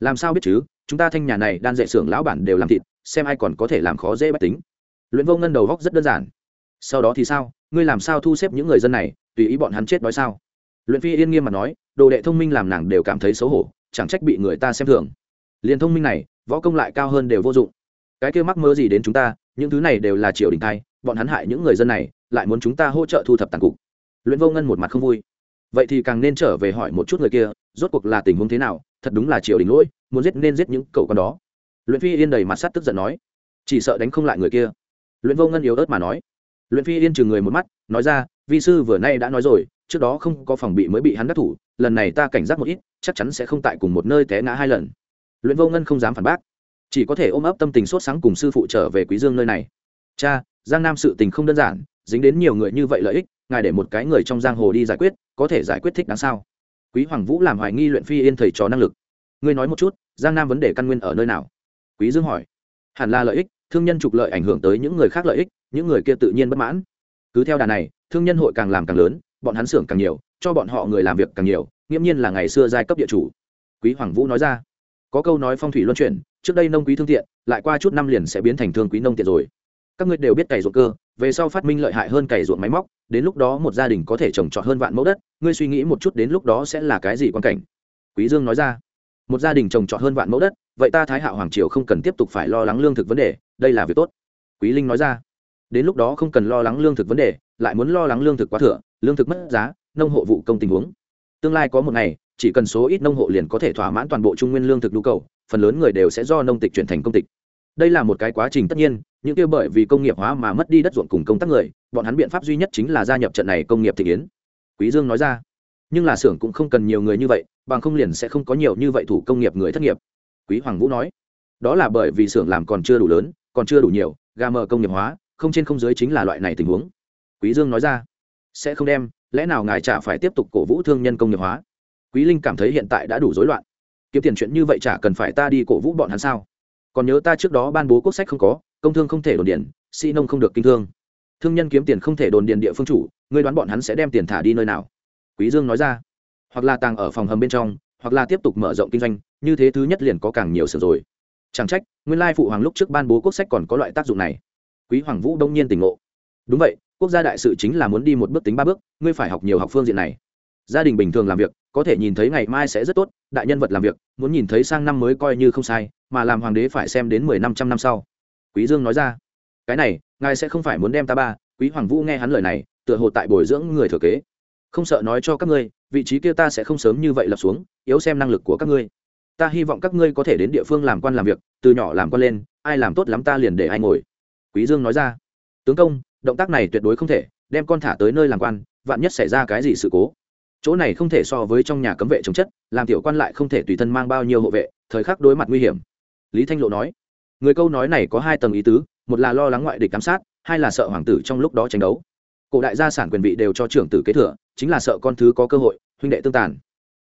Làm sao biết chứ, chúng ta thanh nhà này đan dệ xưởng lão bản đều làm thịt, xem ai còn có thể làm khó dễ bách tính. Luyện vô ngân đầu góc rất đơn giản. Sau đó thì sao, ngươi làm sao thu xếp những người dân này tùy ý bọn hắn chết nói sao? Luyện phi yên nghiêm mà nói, đồ đệ thông minh làm nàng đều cảm thấy xấu hổ, chẳng trách bị người ta xem thường. Liền thông minh này, võ công lại cao hơn đều vô dụng. Cái kia mắc mơ gì đến chúng ta, những thứ này đều là triều đình thai bọn hắn hại những người dân này, lại muốn chúng ta hỗ trợ thu thập tàn cục. Luyện vô ngân một mặt không vui. Vậy thì càng nên trở về hỏi một chút người kia, rốt cuộc là tình huống thế nào, thật đúng là triều đình lỗi, muốn giết nên giết những cậu con đó. Luyện phi yên đầy mặt sắt tức giận nói, chỉ sợ đánh không lại người kia. Luyện vô ngân yếu ớt mà nói. Luyện phi yên chừng người một mắt, nói ra vi sư vừa nay đã nói rồi, trước đó không có phòng bị mới bị hắn đắc thủ, lần này ta cảnh giác một ít, chắc chắn sẽ không tại cùng một nơi té ngã hai lần. Luyện vô ngân không dám phản bác, chỉ có thể ôm ấp tâm tình sốt sáng cùng sư phụ trở về quý dương nơi này. Cha, giang nam sự tình không đơn giản, dính đến nhiều người như vậy lợi ích, ngài để một cái người trong giang hồ đi giải quyết, có thể giải quyết thích đáng sao? Quý hoàng vũ làm hoài nghi luyện phi yên thầy trò năng lực. Ngươi nói một chút, giang nam vấn đề căn nguyên ở nơi nào? Quý dương hỏi. Hẳn là lợi ích, thương nhân trục lợi ảnh hưởng tới những người khác lợi ích, những người kia tự nhiên bất mãn cứ theo đà này, thương nhân hội càng làm càng lớn, bọn hắn xưởng càng nhiều, cho bọn họ người làm việc càng nhiều, nghiễm nhiên là ngày xưa giai cấp địa chủ. Quý hoàng vũ nói ra. Có câu nói phong thủy luân chuyển, trước đây nông quý thương tiện lại qua chút năm liền sẽ biến thành thương quý nông tiện rồi. Các ngươi đều biết cày ruộng cơ, về sau phát minh lợi hại hơn cày ruộng máy móc, đến lúc đó một gia đình có thể trồng trọt hơn vạn mẫu đất, ngươi suy nghĩ một chút đến lúc đó sẽ là cái gì quan cảnh? Quý dương nói ra. Một gia đình trồng trọt hơn vạn mẫu đất, vậy ta thái hạo hoàng triều không cần tiếp tục phải lo lắng lương thực vấn đề, đây là việc tốt. Quý linh nói ra đến lúc đó không cần lo lắng lương thực vấn đề, lại muốn lo lắng lương thực quá thừa, lương thực mất giá, nông hộ vụ công tình huống. Tương lai có một ngày, chỉ cần số ít nông hộ liền có thể thỏa mãn toàn bộ trung nguyên lương thực nhu cầu, phần lớn người đều sẽ do nông tịch chuyển thành công tịch. Đây là một cái quá trình tất nhiên, những kia bởi vì công nghiệp hóa mà mất đi đất ruộng cùng công tác người, bọn hắn biện pháp duy nhất chính là gia nhập trận này công nghiệp thị kiến quý dương nói ra. Nhưng là xưởng cũng không cần nhiều người như vậy, bằng không liền sẽ không có nhiều như vậy thủ công nghiệp người thất nghiệp. Quý hoàng vũ nói. Đó là bởi vì xưởng làm còn chưa đủ lớn, còn chưa đủ nhiều gà mờ công nghiệp hóa không trên không dưới chính là loại này tình huống. Quý dương nói ra sẽ không đem lẽ nào ngài chả phải tiếp tục cổ vũ thương nhân công nghiệp hóa? Quý linh cảm thấy hiện tại đã đủ rối loạn. Kiếm tiền chuyện như vậy chả cần phải ta đi cổ vũ bọn hắn sao? Còn nhớ ta trước đó ban bố quốc sách không có công thương không thể đồn điền, sĩ nông không được kinh thương. Thương nhân kiếm tiền không thể đồn điền địa phương chủ ngươi đoán bọn hắn sẽ đem tiền thả đi nơi nào? Quý dương nói ra hoặc là tàng ở phòng hầm bên trong hoặc là tiếp tục mở rộng kinh doanh như thế thứ nhất liền có càng nhiều sự rồi. Chẳng trách nguyên lai phụ hoàng lúc trước ban bố quốc sách còn có loại tác dụng này quý hoàng vũ đông nhiên tỉnh ngộ. Đúng vậy, quốc gia đại sự chính là muốn đi một bước tính ba bước, ngươi phải học nhiều học phương diện này. Gia đình bình thường làm việc, có thể nhìn thấy ngày mai sẽ rất tốt, đại nhân vật làm việc, muốn nhìn thấy sang năm mới coi như không sai, mà làm hoàng đế phải xem đến mười năm trăm năm sau. Quý dương nói ra, cái này, ngài sẽ không phải muốn đem ta ba. Quý hoàng vũ nghe hắn lời này, tựa hồ tại bồi dưỡng người thừa kế. Không sợ nói cho các ngươi, vị trí kia ta sẽ không sớm như vậy lập xuống, yếu xem năng lực của các ngươi. Ta hy vọng các ngươi có thể đến địa phương làm quan làm việc, từ nhỏ làm quan lên, ai làm tốt lắm ta liền để ai ngồi quý dương nói ra. Tướng công, động tác này tuyệt đối không thể, đem con thả tới nơi làm quan, vạn nhất xảy ra cái gì sự cố. Chỗ này không thể so với trong nhà cấm vệ chống chất, làm tiểu quan lại không thể tùy thân mang bao nhiêu hộ vệ, thời khắc đối mặt nguy hiểm. Lý thanh lộ nói. Người câu nói này có hai tầng ý tứ, một là lo lắng ngoại địch giám sát, hai là sợ hoàng tử trong lúc đó tranh đấu. Cổ đại gia sản quyền vị đều cho trưởng tử kế thừa, chính là sợ con thứ có cơ hội, huynh đệ tương tàn.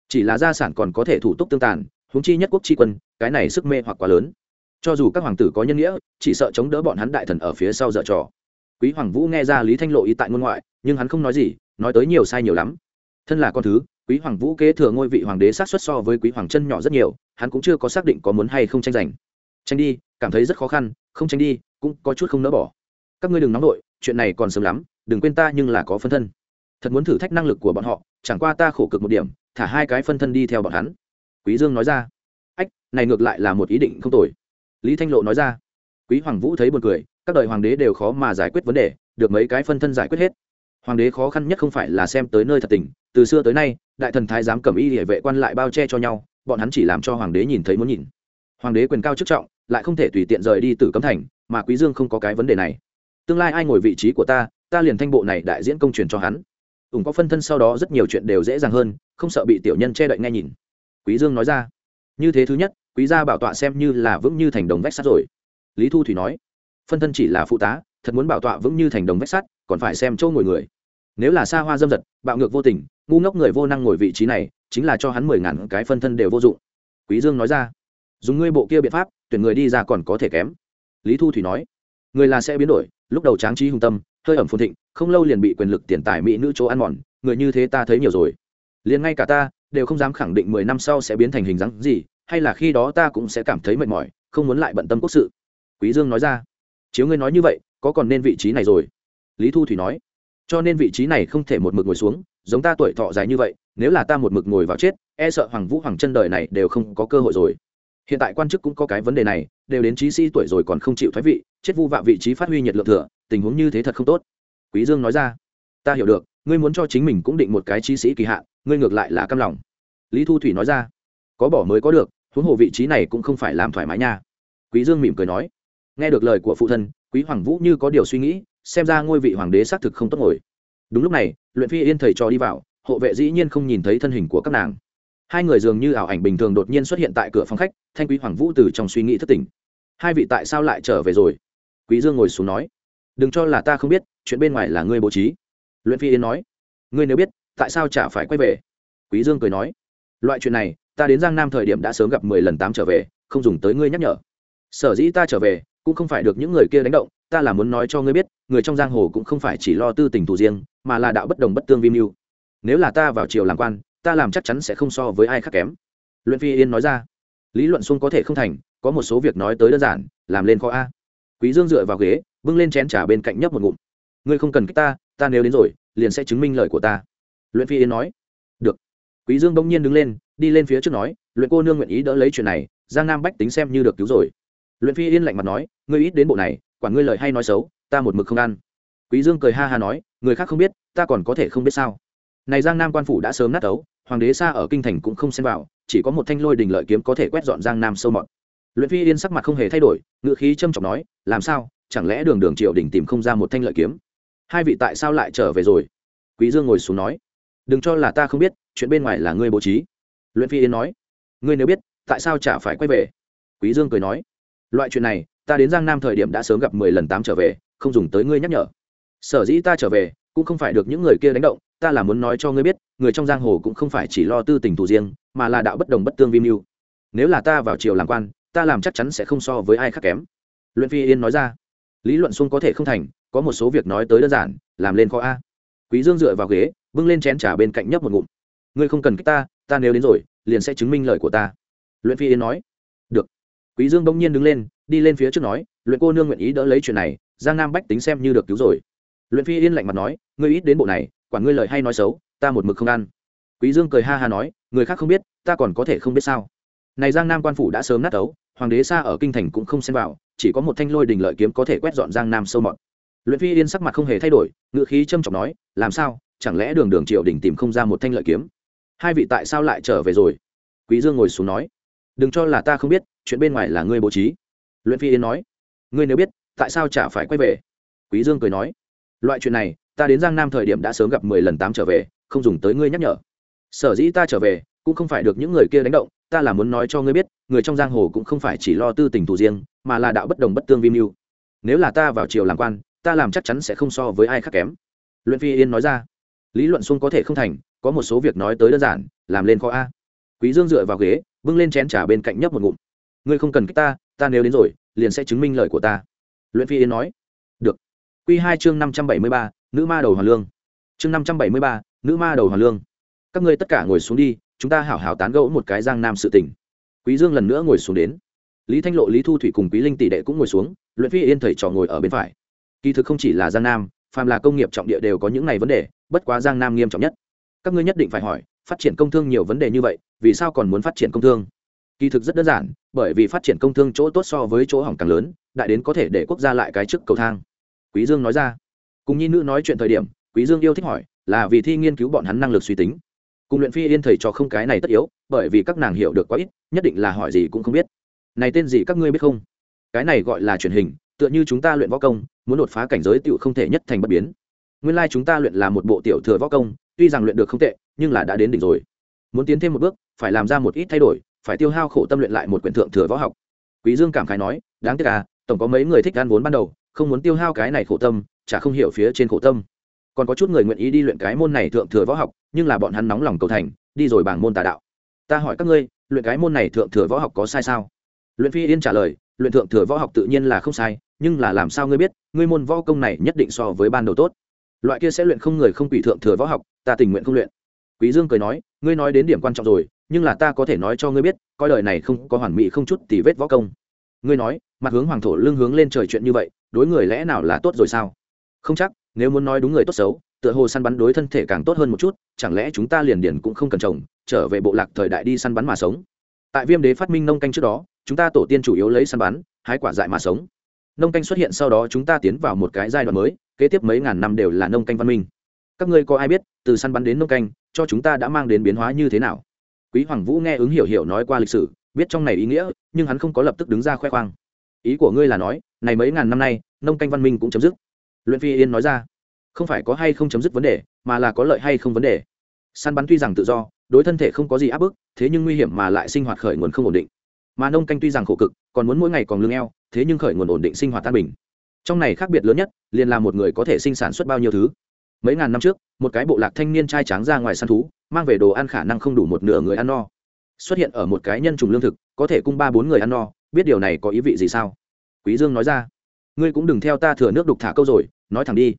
Chỉ là gia sản còn có thể thủ tục tương tàn, huống chi nhất quốc tri quân, cái này sức mê hoặc quá lớn cho dù các hoàng tử có nhân nghĩa, chỉ sợ chống đỡ bọn hắn đại thần ở phía sau dở trò. Quý hoàng vũ nghe ra lý thanh lộ ý tại ngôn ngoại, nhưng hắn không nói gì, nói tới nhiều sai nhiều lắm. Thân là con thứ, quý hoàng vũ kế thừa ngôi vị hoàng đế sát xuất so với quý hoàng chân nhỏ rất nhiều, hắn cũng chưa có xác định có muốn hay không tranh giành. Tranh đi, cảm thấy rất khó khăn, không tranh đi, cũng có chút không nỡ bỏ. Các ngươi đừng nóng đội chuyện này còn sớm lắm, đừng quên ta nhưng là có phân thân. Thật muốn thử thách năng lực của bọn họ, chẳng qua ta khổ cực một điểm, thả hai cái phân thân đi theo bọn hắn. Quý dương nói ra. Ách, này ngược lại là một ý định không tồi lý thanh lộ nói ra. Quý hoàng vũ thấy buồn cười, các đời hoàng đế đều khó mà giải quyết vấn đề, được mấy cái phân thân giải quyết hết. Hoàng đế khó khăn nhất không phải là xem tới nơi thật tình, từ xưa tới nay, đại thần thái giám cầm y địa vệ quan lại bao che cho nhau, bọn hắn chỉ làm cho hoàng đế nhìn thấy muốn nhìn. Hoàng đế quyền cao chức trọng, lại không thể tùy tiện rời đi từ cấm thành, mà quý dương không có cái vấn đề này. Tương lai ai ngồi vị trí của ta ta liền thanh bộ này đại diễn công truyền cho hắn. Ủng có phân thân sau đó rất nhiều chuyện đều dễ dàng hơn, không sợ bị tiểu nhân che đậy nghe nhìn. Quý dương nói ra. Như thế thứ nhất quý gia bảo tọa xem như là vững như thành đồng vách sắt rồi. Lý thu thủy nói, phân thân chỉ là phụ tá, thật muốn bảo tọa vững như thành đồng vách sắt, còn phải xem châu ngồi người. Nếu là xa hoa dâm dật, bạo ngược vô tình, ngu ngốc người vô năng ngồi vị trí này, chính là cho hắn mười ngàn cái phân thân đều vô dụng. Quý dương nói ra, dùng ngươi bộ kia biện pháp, tuyển người đi ra còn có thể kém. Lý thu thủy nói, người là sẽ biến đổi, lúc đầu tráng trí hùng tâm, hơi ẩm phồn thịnh, không lâu liền bị quyền lực tiền tài mỹ nữ chỗ ăn mòn, người như thế ta thấy nhiều rồi. Liền ngay cả ta, đều không dám khẳng định mười năm sau sẽ biến thành hình dáng gì hay là khi đó ta cũng sẽ cảm thấy mệt mỏi, không muốn lại bận tâm quốc sự. Quý dương nói ra. Chiếu ngươi nói như vậy, có còn nên vị trí này rồi? Lý thu thủy nói. Cho nên vị trí này không thể một mực ngồi xuống, giống ta tuổi thọ dài như vậy, nếu là ta một mực ngồi vào chết e sợ hoàng vũ hoàng chân đời này đều không có cơ hội rồi. Hiện tại quan chức cũng có cái vấn đề này, đều đến trí sĩ tuổi rồi còn không chịu thoái vị, chết vu vạ vị trí phát huy nhiệt lượng thừa, tình huống như thế thật không tốt. Quý dương nói ra. Ta hiểu được, ngươi muốn cho chính mình cũng định một cái trí sĩ kỳ hạn ngươi ngược lại là căm lòng. Lý thu thủy nói ra. Có bỏ mới có được huống hồ vị trí này cũng không phải làm thoải mái nha. Quý dương mỉm cười nói. Nghe được lời của phụ thân, quý hoàng vũ như có điều suy nghĩ, xem ra ngôi vị hoàng đế xác thực không tốt ngồi. Đúng lúc này, luyện phi yên thầy cho đi vào, hộ vệ dĩ nhiên không nhìn thấy thân hình của các nàng. Hai người dường như ảo ảnh bình thường đột nhiên xuất hiện tại cửa phòng khách, thanh quý hoàng vũ từ trong suy nghĩ thất tình hai vị tại sao lại trở về rồi? Quý dương ngồi xuống nói. Đừng cho là ta không biết, chuyện bên ngoài là ngươi bố trí. Luyện phi yên nói. Ngươi nếu biết, tại sao chả phải quay về? Quý dương cười nói. Loại chuyện này ta đến giang nam thời điểm đã sớm gặp mười lần tám trở về, không dùng tới ngươi nhắc nhở. Sở dĩ ta trở về, cũng không phải được những người kia đánh động, ta là muốn nói cho ngươi biết, người trong giang hồ cũng không phải chỉ lo tư tình thù riêng, mà là đạo bất đồng bất tương vi mưu. Nếu là ta vào triều làm quan, ta làm chắc chắn sẽ không so với ai khác kém. Luyện phi yên nói ra. Lý luận xuông có thể không thành, có một số việc nói tới đơn giản, làm lên khó a. Quý dương dựa vào ghế, bưng lên chén trà bên cạnh nhấp một ngụm. Ngươi không cần kích ta ta nếu đến rồi, liền sẽ chứng minh lời của ta. Luyện phi yên nói. Được. Quý dương bỗng nhiên đứng lên đi lên phía trước nói, luyện cô nương nguyện ý đỡ lấy chuyện này, giang nam bách tính xem như được cứu rồi. Luyện phi yên lạnh mặt nói, ngươi ít đến bộ này, quản ngươi lời hay nói xấu, ta một mực không ăn. Quý dương cười ha ha nói, người khác không biết, ta còn có thể không biết sao? Này giang nam quan phủ đã sớm nát ấu, hoàng đế xa ở kinh thành cũng không xem vào, chỉ có một thanh lôi đình lợi kiếm có thể quét dọn giang nam sâu mọt. Luyện phi yên sắc mặt không hề thay đổi ngự khí trâm trọng nói, làm sao, chẳng lẽ đường đường triều đình tìm không ra một thanh lợi kiếm? Hai vị tại sao lại trở về rồi? Quý dương ngồi xuống nói, đừng cho là ta không biết, chuyện bên ngoài là ngươi bố trí luyện phi yên nói, ngươi nếu biết, tại sao chả phải quay về? Quý dương cười nói, loại chuyện này, ta đến giang nam thời điểm đã sớm gặp mười lần tám trở về, không dùng tới ngươi nhắc nhở. Sở dĩ ta trở về, cũng không phải được những người kia đánh động, ta là muốn nói cho ngươi biết, người trong giang hồ cũng không phải chỉ lo tư tình thù riêng, mà là đạo bất đồng bất tương vi mưu. Nếu là ta vào triều làm quan, ta làm chắc chắn sẽ không so với ai khác kém. Luyện phi yên nói ra, lý luận xuông có thể không thành, có một số việc nói tới đơn giản, làm lên khó a. Quý dương dựa vào ghế, bưng lên chén trà bên cạnh nhấp một ngụm. Ngươi không cần kích ta ta nếu đến rồi, liền sẽ chứng minh lời của ta. Luyện phi Yến nói. Được. Quý dương bỗng nhiên đứng lên, đi lên phía trước nói, luyện cô nương nguyện ý đỡ lấy chuyện này, giang nam bách tính xem như được cứu rồi. Luyện phi yên lạnh mặt nói, ngươi ít đến bộ này, quản ngươi lời hay nói xấu, ta một mực không ăn. Quý dương cười ha ha nói, người khác không biết, ta còn có thể không biết sao? Này giang nam quan phủ đã sớm nát ấu, hoàng đế xa ở kinh thành cũng không xem vào, chỉ có một thanh lôi đình lợi kiếm có thể quét dọn giang nam sâu mọt. Luyện phi yên sắc mặt không hề thay đổi ngựa khí trâm trọng nói, làm sao? Chẳng lẽ đường đường triều đình tìm không ra một thanh lợi kiếm? Hai vị tại sao lại trở về rồi? Quý dương ngồi xuống nói. Đừng cho là ta không biết, chuyện bên ngoài là ngươi bố trí. Luyện phi Yến nói. Ngươi nếu biết, tại sao chả phải quay về? Quý dương cười nói. Loại chuyện này, ta đến giang nam thời điểm đã sớm gặp mười lần tám trở về, không dùng tới ngươi nhắc nhở. Sở dĩ ta trở về, cũng không phải được những người kia đánh động, ta là muốn nói cho ngươi biết, người trong giang hồ cũng không phải chỉ lo tư tình thù riêng, mà là đạo bất đồng bất tương vi mưu. Nếu là ta vào triều làm quan, ta làm chắc chắn sẽ không so với ai khác kém. Luyện phi yên nói ra. Lý luận xuông có thể không thành có một số việc nói tới đơn giản, làm lên khó a. Quý dương dựa vào ghế, bưng lên chén trà bên cạnh nhấp một ngụm. Ngươi không cần kích ta ta nếu đến rồi, liền sẽ chứng minh lời của ta. Luyện phi yên nói. Được. Quy hai chương năm trăm bảy mươi ba, nữ ma đầu hoàn lương. Chương năm trăm bảy mươi ba, nữ ma đầu hoàn lương. Các ngươi tất cả ngồi xuống đi, chúng ta hảo hảo tán gẫu một cái giang nam sự tình. Quý dương lần nữa ngồi xuống đến. Lý thanh lộ, lý thu thủy cùng quý linh tỷ đệ cũng ngồi xuống, luyện phi yên thầy trò ngồi ở bên phải. Kỳ thực không chỉ là giang nam, phàm là công nghiệp trọng địa đều có những này vấn đề, bất quá giang nam nghiêm trọng nhất các ngươi nhất định phải hỏi, phát triển công thương nhiều vấn đề như vậy, vì sao còn muốn phát triển công thương? Kỳ thực rất đơn giản, bởi vì phát triển công thương chỗ tốt so với chỗ hỏng càng lớn, đại đến có thể để quốc gia lại cái trước cầu thang. Quý dương nói ra. Cùng nhi nữ nói chuyện thời điểm, quý dương yêu thích hỏi, là vì thi nghiên cứu bọn hắn năng lực suy tính. Cùng luyện phi yên thầy cho không cái này tất yếu, bởi vì các nàng hiểu được quá ít, nhất định là hỏi gì cũng không biết. Này tên gì các ngươi biết không? Cái này gọi là truyền hình, tựa như chúng ta luyện võ công, muốn đột phá cảnh giới tựu không thể nhất thành bất biến. Nguyên lai chúng ta luyện là một bộ tiểu thừa võ công tuy rằng luyện được không tệ, nhưng là đã đến đỉnh rồi. Muốn tiến thêm một bước, phải làm ra một ít thay đổi, phải tiêu hao khổ tâm luyện lại một quyển thượng thừa võ học. Quý dương cảm khái nói, đáng tiếc à tổng có mấy người thích ăn vốn ban đầu, không muốn tiêu hao cái này khổ tâm, chả không hiểu phía trên khổ tâm. Còn có chút người nguyện ý đi luyện cái môn này thượng thừa võ học, nhưng là bọn hắn nóng lòng cầu thành, đi rồi bảng môn tà đạo. Ta hỏi các ngươi, luyện cái môn này thượng thừa võ học có sai sao? Luyện phi yên trả lời, luyện thượng thừa võ học tự nhiên là không sai, nhưng là làm sao ngươi biết, ngươi môn võ công này nhất định so với ban đầu tốt? Loại kia sẽ luyện không người không quỷ thượng thừa võ học, ta tình nguyện không luyện. Quý dương cười nói, ngươi nói đến điểm quan trọng rồi, nhưng là ta có thể nói cho ngươi biết, coi đời này không có hoàn mỹ không chút tì vết võ công. Ngươi nói, mặt hướng hoàng thổ lưng hướng lên trời chuyện như vậy, đối người lẽ nào là tốt rồi sao? Không chắc, nếu muốn nói đúng người tốt xấu, tựa hồ săn bắn đối thân thể càng tốt hơn một chút, chẳng lẽ chúng ta liền điển cũng không cần trồng, trở về bộ lạc thời đại đi săn bắn mà sống? Tại viêm đế phát minh nông canh trước đó, chúng ta tổ tiên chủ yếu lấy săn bắn, hái quả dại mà sống nông canh xuất hiện sau đó chúng ta tiến vào một cái giai đoạn mới, kế tiếp mấy ngàn năm đều là nông canh văn minh. Các ngươi có ai biết, từ săn bắn đến nông canh, cho chúng ta đã mang đến biến hóa như thế nào? Quý hoàng vũ nghe ứng hiểu hiểu nói qua lịch sử, biết trong này ý nghĩa, nhưng hắn không có lập tức đứng ra khoe khoang. Ý của ngươi là nói, này mấy ngàn năm nay, nông canh văn minh cũng chấm dứt. Luyện phi yên nói ra, không phải có hay không chấm dứt vấn đề, mà là có lợi hay không vấn đề. Săn bắn tuy rằng tự do, đối thân thể không có gì áp bức, thế nhưng nguy hiểm mà lại sinh hoạt khởi nguồn không ổn định mà nông canh tuy rằng khổ cực, còn muốn mỗi ngày còn lương eo, thế nhưng khởi nguồn ổn định sinh hoạt tan bình. Trong này khác biệt lớn nhất, liền là một người có thể sinh sản xuất bao nhiêu thứ. Mấy ngàn năm trước, một cái bộ lạc thanh niên trai tráng ra ngoài săn thú, mang về đồ ăn khả năng không đủ một nửa người ăn no. Xuất hiện ở một cái nhân trùng lương thực, có thể cung ba bốn người ăn no, biết điều này có ý vị gì sao? Quý dương nói ra. Ngươi cũng đừng theo ta thừa nước đục thả câu rồi, nói thẳng đi.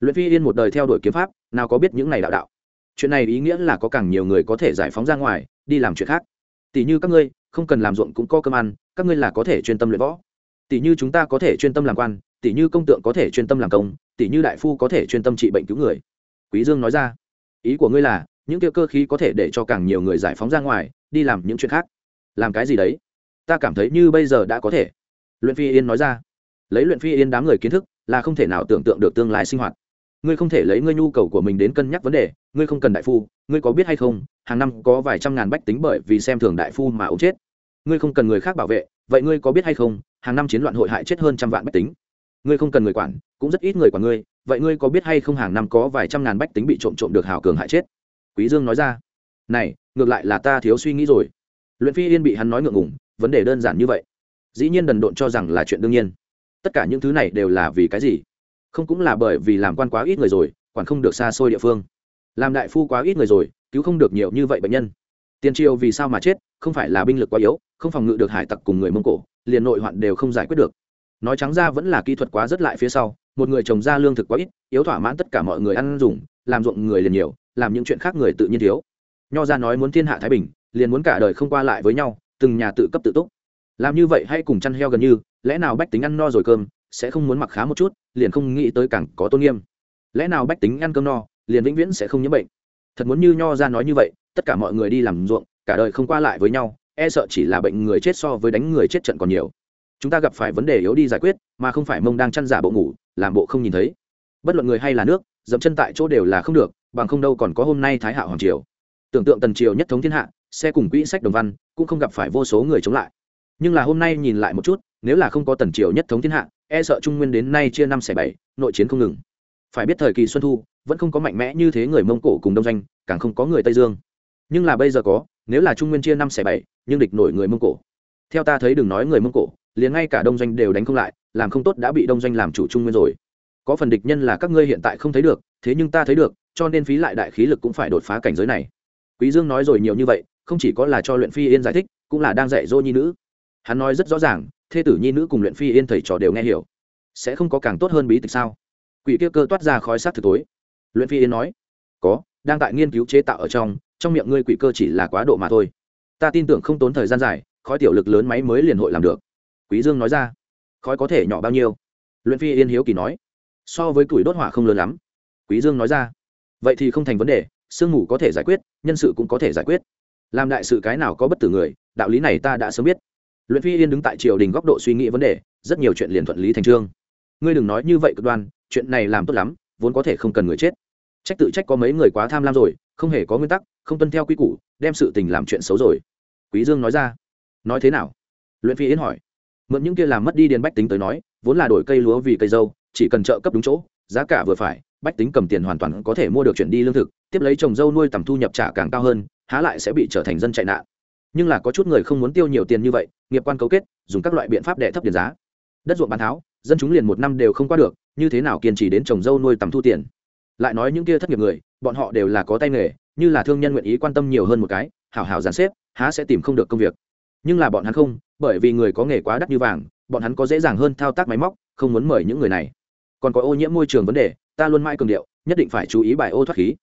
Luyện phi yên một đời theo đuổi kiếm pháp, nào có biết những này đạo đạo. Chuyện này ý nghĩa là có càng nhiều người có thể giải phóng ra ngoài, đi làm chuyện khác. Tỷ như các ngươi không cần làm ruộng cũng có cơm ăn, các ngươi là có thể chuyên tâm luyện võ. Tỷ như chúng ta có thể chuyên tâm làm quan, tỷ như công tượng có thể chuyên tâm làm công, tỷ như đại phu có thể chuyên tâm trị bệnh cứu người. Quý dương nói ra, ý của ngươi là, những kia cơ khí có thể để cho càng nhiều người giải phóng ra ngoài, đi làm những chuyện khác. Làm cái gì đấy? Ta cảm thấy như bây giờ đã có thể. Luyện phi yên nói ra, lấy luyện phi yên đám người kiến thức, là không thể nào tưởng tượng được tương lai sinh hoạt. Ngươi không thể lấy ngươi nhu cầu của mình đến cân nhắc vấn đề, ngươi không cần đại phu, ngươi có biết hay không, hàng năm có vài trăm ngàn bách tính bởi vì xem thường đại phu mà ốm chết ngươi không cần người khác bảo vệ, vậy ngươi có biết hay không, hàng năm chiến loạn hội hại chết hơn trăm vạn bách tính. Ngươi không cần người quản, cũng rất ít người quản ngươi, vậy ngươi có biết hay không hàng năm có vài trăm ngàn bách tính bị trộm trộm được hào cường hại chết? Quý dương nói ra. Này, ngược lại là ta thiếu suy nghĩ rồi. Luyện phi yên bị hắn nói ngượng ngùng, vấn đề đơn giản như vậy. Dĩ nhiên đần độn cho rằng là chuyện đương nhiên. Tất cả những thứ này đều là vì cái gì? Không cũng là bởi vì làm quan quá ít người rồi, quản không được xa xôi địa phương. Làm đại phu quá ít người rồi, cứu không được nhiều như vậy bệnh nhân tiền triều vì sao mà chết, không phải là binh lực quá yếu, không phòng ngự được hải tặc cùng người mông cổ, liền nội hoạn đều không giải quyết được. Nói trắng ra vẫn là kỹ thuật quá rất lại phía sau, một người trồng ra lương thực quá ít, yếu thỏa mãn tất cả mọi người ăn dùng, làm ruộng người liền nhiều, làm những chuyện khác người tự nhiên thiếu. Nho ra nói muốn thiên hạ thái bình, liền muốn cả đời không qua lại với nhau, từng nhà tự cấp tự túc. Làm như vậy hay cùng chăn heo gần như, lẽ nào bách tính ăn no rồi cơm, sẽ không muốn mặc khá một chút, liền không nghĩ tới càng có tôn nghiêm. Lẽ nào bách tính ăn cơm no, liền vĩnh viễn sẽ không nhiễm bệnh. Thật muốn như nho ra nói như vậy tất cả mọi người đi làm ruộng cả đời không qua lại với nhau e sợ chỉ là bệnh người chết so với đánh người chết trận còn nhiều. Chúng ta gặp phải vấn đề yếu đi giải quyết mà không phải mông đang chăn giả bộ ngủ làm bộ không nhìn thấy. Bất luận người hay là nước dẫm chân tại chỗ đều là không được bằng không đâu còn có hôm nay thái hạ hoàng triều. Tưởng tượng tần triều nhất thống thiên hạ xe cùng quỹ sách đồng văn cũng không gặp phải vô số người chống lại. Nhưng là hôm nay nhìn lại một chút nếu là không có tần triều nhất thống thiên hạ e sợ trung nguyên đến nay chia năm xẻ bảy nội chiến không ngừng. Phải biết thời kỳ xuân thu vẫn không có mạnh mẽ như thế người mông cổ cùng đông danh, càng không có người tây dương nhưng là bây giờ có, nếu là trung nguyên chia năm xẻ bảy, nhưng địch nổi người mông cổ. Theo ta thấy đừng nói người mông cổ, liền ngay cả đông doanh đều đánh không lại, làm không tốt đã bị đông doanh làm chủ trung nguyên rồi. Có phần địch nhân là các ngươi hiện tại không thấy được, thế nhưng ta thấy được, cho nên phí lại đại khí lực cũng phải đột phá cảnh giới này. Quý dương nói rồi nhiều như vậy, không chỉ có là cho luyện phi yên giải thích, cũng là đang dạy dỗ nhi nữ. Hắn nói rất rõ ràng, thê tử nhi nữ cùng luyện phi yên thầy trò đều nghe hiểu. Sẽ không có càng tốt hơn bí tịch sao? Quỷ kia cơ toát ra khói sát thực tối. Luyện phi yên nói, có, đang tại nghiên cứu chế tạo ở trong trong miệng ngươi quỷ cơ chỉ là quá độ mà thôi. Ta tin tưởng không tốn thời gian dài, khói tiểu lực lớn máy mới liền hội làm được. Quý dương nói ra. Khói có thể nhỏ bao nhiêu? Luyện phi yên hiếu kỳ nói. So với tuổi đốt hỏa không lớn lắm. Quý dương nói ra. Vậy thì không thành vấn đề, sương mù có thể giải quyết, nhân sự cũng có thể giải quyết. Làm đại sự cái nào có bất tử người, đạo lý này ta đã sớm biết. Luyện phi yên đứng tại triều đình góc độ suy nghĩ vấn đề, rất nhiều chuyện liền thuận lý thành trương. Ngươi đừng nói như vậy cực đoan, chuyện này làm tốt lắm, vốn có thể không cần người chết. Trách tự trách có mấy người quá tham lam rồi không hề có nguyên tắc, không tuân theo quy củ, đem sự tình làm chuyện xấu rồi. Quý dương nói ra. Nói thế nào? Luyện phi yến hỏi. Mượn những kia làm mất đi điền bách tính tới nói, vốn là đổi cây lúa vì cây dâu, chỉ cần trợ cấp đúng chỗ, giá cả vừa phải, bách tính cầm tiền hoàn toàn có thể mua được chuyển đi lương thực, tiếp lấy trồng dâu nuôi tầm thu nhập trả càng cao hơn, há lại sẽ bị trở thành dân chạy nạn. Nhưng là có chút người không muốn tiêu nhiều tiền như vậy, nghiệp quan cấu kết, dùng các loại biện pháp để thấp tiền giá. Đất ruộng bán tháo, dân chúng liền một năm đều không qua được, như thế nào kiên trì đến trồng dâu nuôi tầm thu tiền? Lại nói những kia thất nghiệp người bọn họ đều là có tay nghề, như là thương nhân nguyện ý quan tâm nhiều hơn một cái, hảo hảo giàn xếp, há sẽ tìm không được công việc. Nhưng là bọn hắn không, bởi vì người có nghề quá đắt như vàng, bọn hắn có dễ dàng hơn thao tác máy móc, không muốn mời những người này. Còn có ô nhiễm môi trường vấn đề, ta luôn mãi cường điệu, nhất định phải chú ý bài ô thoát khí.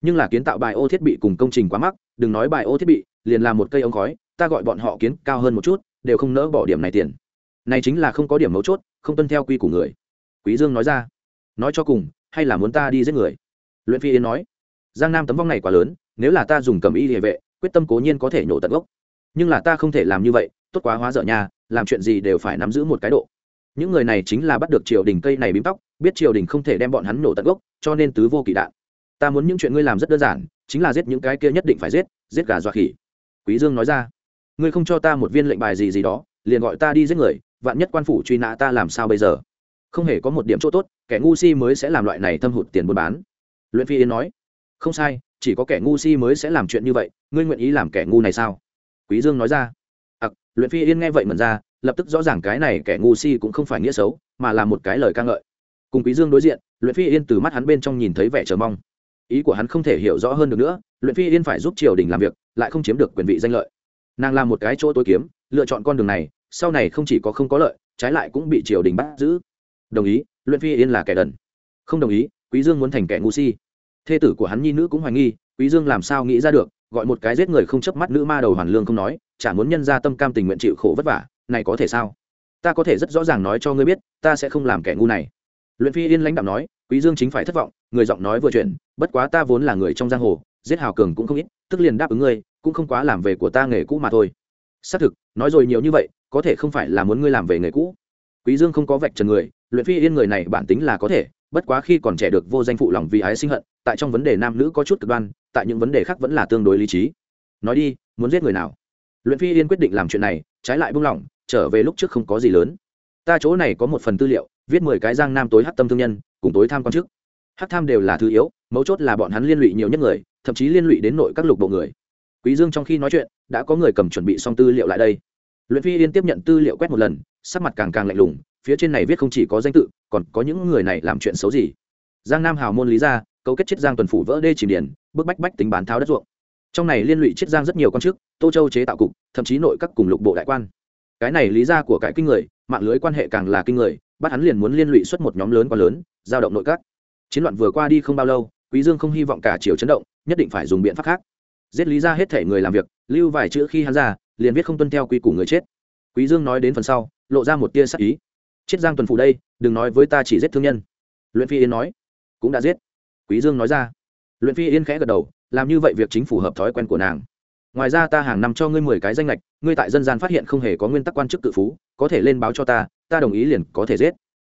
Nhưng là kiến tạo bài ô thiết bị cùng công trình quá mắc, đừng nói bài ô thiết bị, liền làm một cây ống khói, ta gọi bọn họ kiến cao hơn một chút, đều không nỡ bỏ điểm này tiền. Này chính là không có điểm mấu chốt, không tuân theo quy của người. Quý dương nói ra. Nói cho cùng, hay là muốn ta đi giết người? Luyện phi yên nói giang nam tấm vong này quá lớn nếu là ta dùng cầm y địa vệ quyết tâm cố nhiên có thể nhổ tận gốc. Nhưng là ta không thể làm như vậy tốt quá hóa dở nhà, làm chuyện gì đều phải nắm giữ một cái độ. Những người này chính là bắt được triều đình cây này bím tóc biết triều đình không thể đem bọn hắn nổ tận gốc cho nên tứ vô kỵ đạn. Ta muốn những chuyện ngươi làm rất đơn giản chính là giết những cái kia nhất định phải giết giết gà dọa khỉ. Quý dương nói ra ngươi không cho ta một viên lệnh bài gì gì đó liền gọi ta đi giết người vạn nhất quan phủ truy nã ta làm sao bây giờ? Không hề có một điểm chỗ tốt kẻ ngu si mới sẽ làm loại này thâm hụt tiền buôn bán luyện phi yến nói, không sai, chỉ có kẻ ngu si mới sẽ làm chuyện như vậy, ngươi nguyện ý làm kẻ ngu này sao? Quý dương nói ra, ặc, luyện phi yên nghe vậy mẩn ra, lập tức rõ ràng cái này kẻ ngu si cũng không phải nghĩa xấu, mà là một cái lời ca ngợi. Cùng quý dương đối diện, luyện phi yên từ mắt hắn bên trong nhìn thấy vẻ chờ mong. Ý của hắn không thể hiểu rõ hơn được nữa, luyện phi yên phải giúp triều đình làm việc, lại không chiếm được quyền vị danh lợi. Nàng làm một cái chỗ tối kiếm, lựa chọn con đường này, sau này không chỉ có không có lợi, trái lại cũng bị triều đình bắt giữ. Đồng ý, luyện phi yên là kẻ đần. Không đồng ý quý dương muốn thành kẻ ngu si. Thê tử của hắn nhi nữ cũng hoài nghi, quý dương làm sao nghĩ ra được, gọi một cái giết người không chấp mắt nữ ma đầu hoàn lương không nói, chả muốn nhân ra tâm cam tình nguyện chịu khổ vất vả, này có thể sao? Ta có thể rất rõ ràng nói cho ngươi biết, ta sẽ không làm kẻ ngu này. Luyện phi yên lãnh đạo nói, quý dương chính phải thất vọng, người giọng nói vừa chuyện bất quá ta vốn là người trong giang hồ, giết hào cường cũng không ít, tức liền đáp ứng ngươi, cũng không quá làm về của ta nghề cũ mà thôi. Xác thực, nói rồi nhiều như vậy, có thể không phải là muốn ngươi làm về nghề cũ. Quý dương không có vạch trần người, luyện phi yên người này bản tính là có thể bất quá khi còn trẻ được vô danh phụ lòng vì ái sinh hận, tại trong vấn đề nam nữ có chút cực đoan, tại những vấn đề khác vẫn là tương đối lý trí. Nói đi, muốn giết người nào? Luyện phi yên quyết định làm chuyện này, trái lại buông lỏng, trở về lúc trước không có gì lớn. Ta chỗ này có một phần tư liệu, viết mười cái giang nam tối hát tâm thương nhân, cùng tối tham quan chức hát tham đều là thứ yếu, mấu chốt là bọn hắn liên lụy nhiều nhất người, thậm chí liên lụy đến nội các lục bộ người. Quý dương trong khi nói chuyện, đã có người cầm chuẩn bị xong tư liệu lại đây. Luyện phi yên tiếp nhận tư liệu quét một lần, sắc mặt càng càng lạnh lùng phía trên này viết không chỉ có danh tự, còn có những người này làm chuyện xấu gì? Giang nam hào môn lý gia cấu kết chết giang tuần phủ vỡ đê chìm điển bức bách bách tính bán tháo đất ruộng. Trong này liên lụy chết giang rất nhiều quan chức, tô châu chế tạo cục, thậm chí nội các cùng lục bộ đại quan. Cái này lý ra của cải kinh người, mạng lưới quan hệ càng là kinh người, bắt hắn liền muốn liên lụy xuất một nhóm lớn quá lớn, giao động nội các. Chiến loạn vừa qua đi không bao lâu, quý dương không hy vọng cả chiều chấn động, nhất định phải dùng biện pháp khác. Giết lý ra hết thể người làm việc, lưu vài chữ khi hắn ra, liền viết không tuân theo quy củ người chết. Quý dương nói đến phần sau, lộ ra một tia sắc ý chết giang tuần phủ đây, đừng nói với ta chỉ giết thương nhân. Luyện phi yên nói, cũng đã giết. Quý dương nói ra. Luyện phi yên khẽ gật đầu, làm như vậy việc chính phù hợp thói quen của nàng. Ngoài ra ta hàng năm cho ngươi mười cái danh lệch ngươi tại dân gian phát hiện không hề có nguyên tắc quan chức cự phú, có thể lên báo cho ta ta đồng ý liền có thể giết.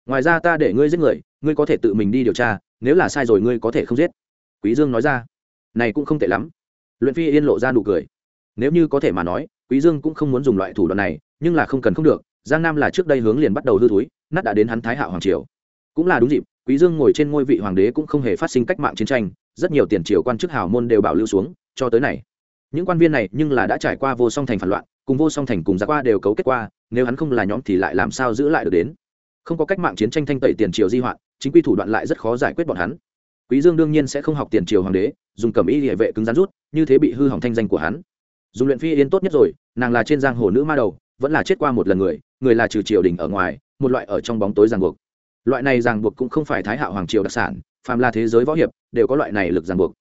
Ngoài ra ta để ngươi giết người, ngươi có thể tự mình đi điều tra, nếu là sai rồi ngươi có thể không giết. Quý dương nói ra. Này cũng không tệ lắm. Luyện phi yên lộ ra nụ cười. Nếu như có thể mà nói, quý dương cũng không muốn dùng loại thủ đoạn này, nhưng là không cần không được giang nam là trước đây hướng liền bắt đầu hư thúi nát đã đến hắn thái hạo hoàng triều. Cũng là đúng dịp, quý dương ngồi trên ngôi vị hoàng đế cũng không hề phát sinh cách mạng chiến tranh, rất nhiều tiền triều quan chức hào môn đều bảo lưu xuống, cho tới này. Những quan viên này nhưng là đã trải qua vô song thành phản loạn, cùng vô song thành cùng ra qua đều cấu kết qua, nếu hắn không là nhóm thì lại làm sao giữ lại được đến? Không có cách mạng chiến tranh thanh tẩy tiền triều di hoạn, chính quy thủ đoạn lại rất khó giải quyết bọn hắn. Quý dương đương nhiên sẽ không học tiền triều hoàng đế, dùng cẩm y địa vệ cứng rắn rút, như thế bị hư hỏng thanh danh của hắn. Dùng luyện phi yên tốt nhất rồi, nàng là trên giang hồ nữ ma đầu, vẫn là chết qua một lần người người là trừ triều đình ở ngoài, một loại ở trong bóng tối ràng buộc. Loại này ràng buộc cũng không phải thái hạo hoàng triều đặc sản, phàm là thế giới võ hiệp, đều có loại này lực ràng buộc.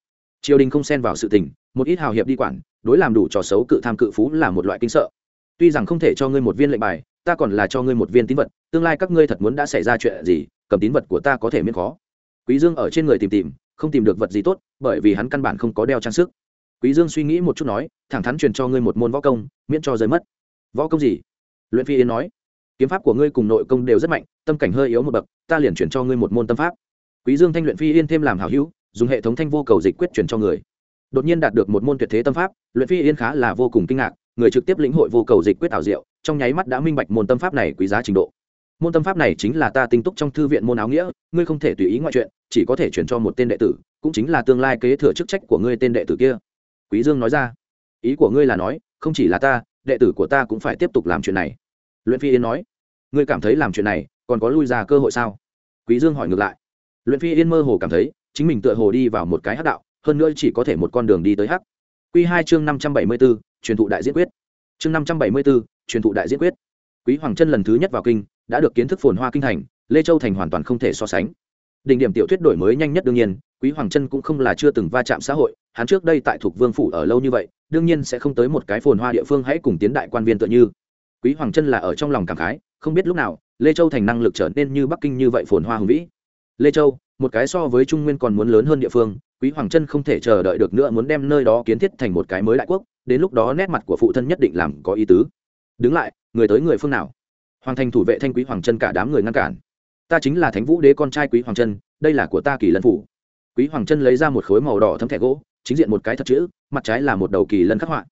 Triều đình không xen vào sự tình, một ít hào hiệp đi quản, đối làm đủ trò xấu cự tham cự phú là một loại kinh sợ. Tuy rằng không thể cho ngươi một viên lệnh bài, ta còn là cho ngươi một viên tín vật, tương lai các ngươi thật muốn đã xảy ra chuyện gì, cầm tín vật của ta có thể miễn khó. Quý dương ở trên người tìm tìm, không tìm được vật gì tốt, bởi vì hắn căn bản không có đeo trang sức. Quý dương suy nghĩ một chút nói, thẳng thắn truyền cho ngươi một môn võ công, miễn cho rơi mất. Võ công gì? Luyện phi yến nói, kiếm pháp của ngươi cùng nội công đều rất mạnh, tâm cảnh hơi yếu một bậc, ta liền chuyển cho ngươi một môn tâm pháp. Quý dương thanh luyện phi yên thêm làm hảo hữu, dùng hệ thống thanh vô cầu dịch quyết chuyển cho người. Đột nhiên đạt được một môn tuyệt thế tâm pháp, luyện phi yên khá là vô cùng kinh ngạc, người trực tiếp lĩnh hội vô cầu dịch quyết ảo diệu, trong nháy mắt đã minh bạch môn tâm pháp này quý giá trình độ. Môn tâm pháp này chính là ta tinh túc trong thư viện môn áo nghĩa, ngươi không thể tùy ý ngoại chuyện, chỉ có thể chuyển cho một tên đệ tử, cũng chính là tương lai kế thừa chức trách của ngươi tên đệ tử kia. Quý dương nói ra. Ý của ngươi là nói, không chỉ là ta đệ tử của ta cũng phải tiếp tục làm chuyện này. Luyện phi yên nói ngươi cảm thấy làm chuyện này còn có lui ra cơ hội sao? Quý dương hỏi ngược lại luyện phi yên mơ hồ cảm thấy chính mình tựa hồ đi vào một cái hắc đạo hơn nữa chỉ có thể một con đường đi tới hắc. Quy hai chương năm trăm bảy mươi 574, truyền thụ đại diễn quyết. Chương năm trăm bảy mươi 574, truyền thụ đại diễn quyết. Quý hoàng chân lần thứ nhất vào kinh đã được kiến thức phồn hoa kinh thành lê châu thành hoàn toàn không thể so sánh đỉnh điểm tiểu thuyết đổi mới nhanh nhất đương nhiên, quý hoàng chân cũng không là chưa từng va chạm xã hội, hắn trước đây tại thuộc vương phủ ở lâu như vậy, đương nhiên sẽ không tới một cái phồn hoa địa phương hãy cùng tiến đại quan viên tựa như. Quý hoàng chân là ở trong lòng cảm khái, không biết lúc nào, lê châu thành năng lực trở nên như bắc kinh như vậy phồn hoa hùng vĩ. Lê châu, một cái so với trung nguyên còn muốn lớn hơn địa phương, quý hoàng chân không thể chờ đợi được nữa muốn đem nơi đó kiến thiết thành một cái mới đại quốc, đến lúc đó nét mặt của phụ thân nhất định làm có ý tứ. Đứng lại, người tới người phương nào? Hoàng thành thủ vệ thanh quý hoàng chân cả đám người ngăn cản ta chính là thánh vũ đế con trai quý hoàng chân, đây là của ta kỳ lân phủ. Quý hoàng chân lấy ra một khối màu đỏ thấm thẻ gỗ, chính diện một cái thật chữ, mặt trái là một đầu kỳ lân khắc họa.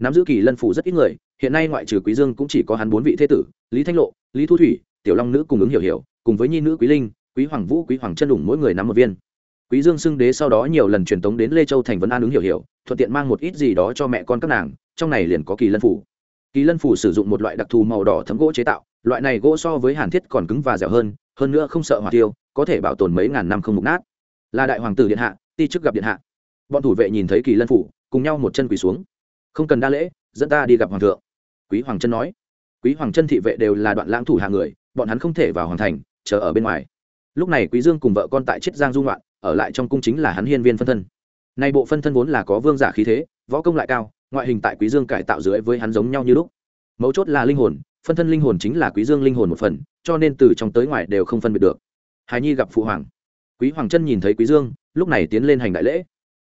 Nắm giữ kỳ lân phủ rất ít người, hiện nay ngoại trừ quý dương cũng chỉ có hắn bốn vị thế tử, lý thanh lộ, lý thu thủy, tiểu long nữ cùng ứng hiểu hiểu, cùng với nhi nữ quý linh, quý hoàng vũ, quý hoàng chân đủng mỗi người nắm một viên. Quý dương xưng đế sau đó nhiều lần truyền tống đến lê châu thành vấn an ứng hiểu hiểu, thuận tiện mang một ít gì đó cho mẹ con các nàng, trong này liền có kỳ lân phủ. Kỳ lân phủ sử dụng một loại đặc thù màu đỏ thấm gỗ chế tạo, loại này gỗ so với hàn thiết còn cứng và dẻo hơn hơn nữa không sợ hỏa tiêu, có thể bảo tồn mấy ngàn năm không mục nát. Là đại hoàng tử điện hạ, ti chức gặp điện hạ. Bọn thủ vệ nhìn thấy kỳ lân phủ, cùng nhau một chân quỳ xuống. Không cần đa lễ, dẫn ta đi gặp hoàng thượng. Quý hoàng chân nói. Quý hoàng chân thị vệ đều là đoạn lãng thủ hạ người, bọn hắn không thể vào hoàng thành, chờ ở bên ngoài. Lúc này quý dương cùng vợ con tại chiết giang dung loạn ở lại trong cung chính là hắn hiên viên phân thân. Nay bộ phân thân vốn là có vương giả khí thế, võ công lại cao, ngoại hình tại quý dương cải tạo dưới với hắn giống nhau như lúc. Mấu chốt là linh hồn phân thân linh hồn chính là quý dương linh hồn một phần, cho nên từ trong tới ngoài đều không phân biệt được. Hài nhi gặp phụ hoàng. Quý hoàng chân nhìn thấy quý dương, lúc này tiến lên hành đại lễ.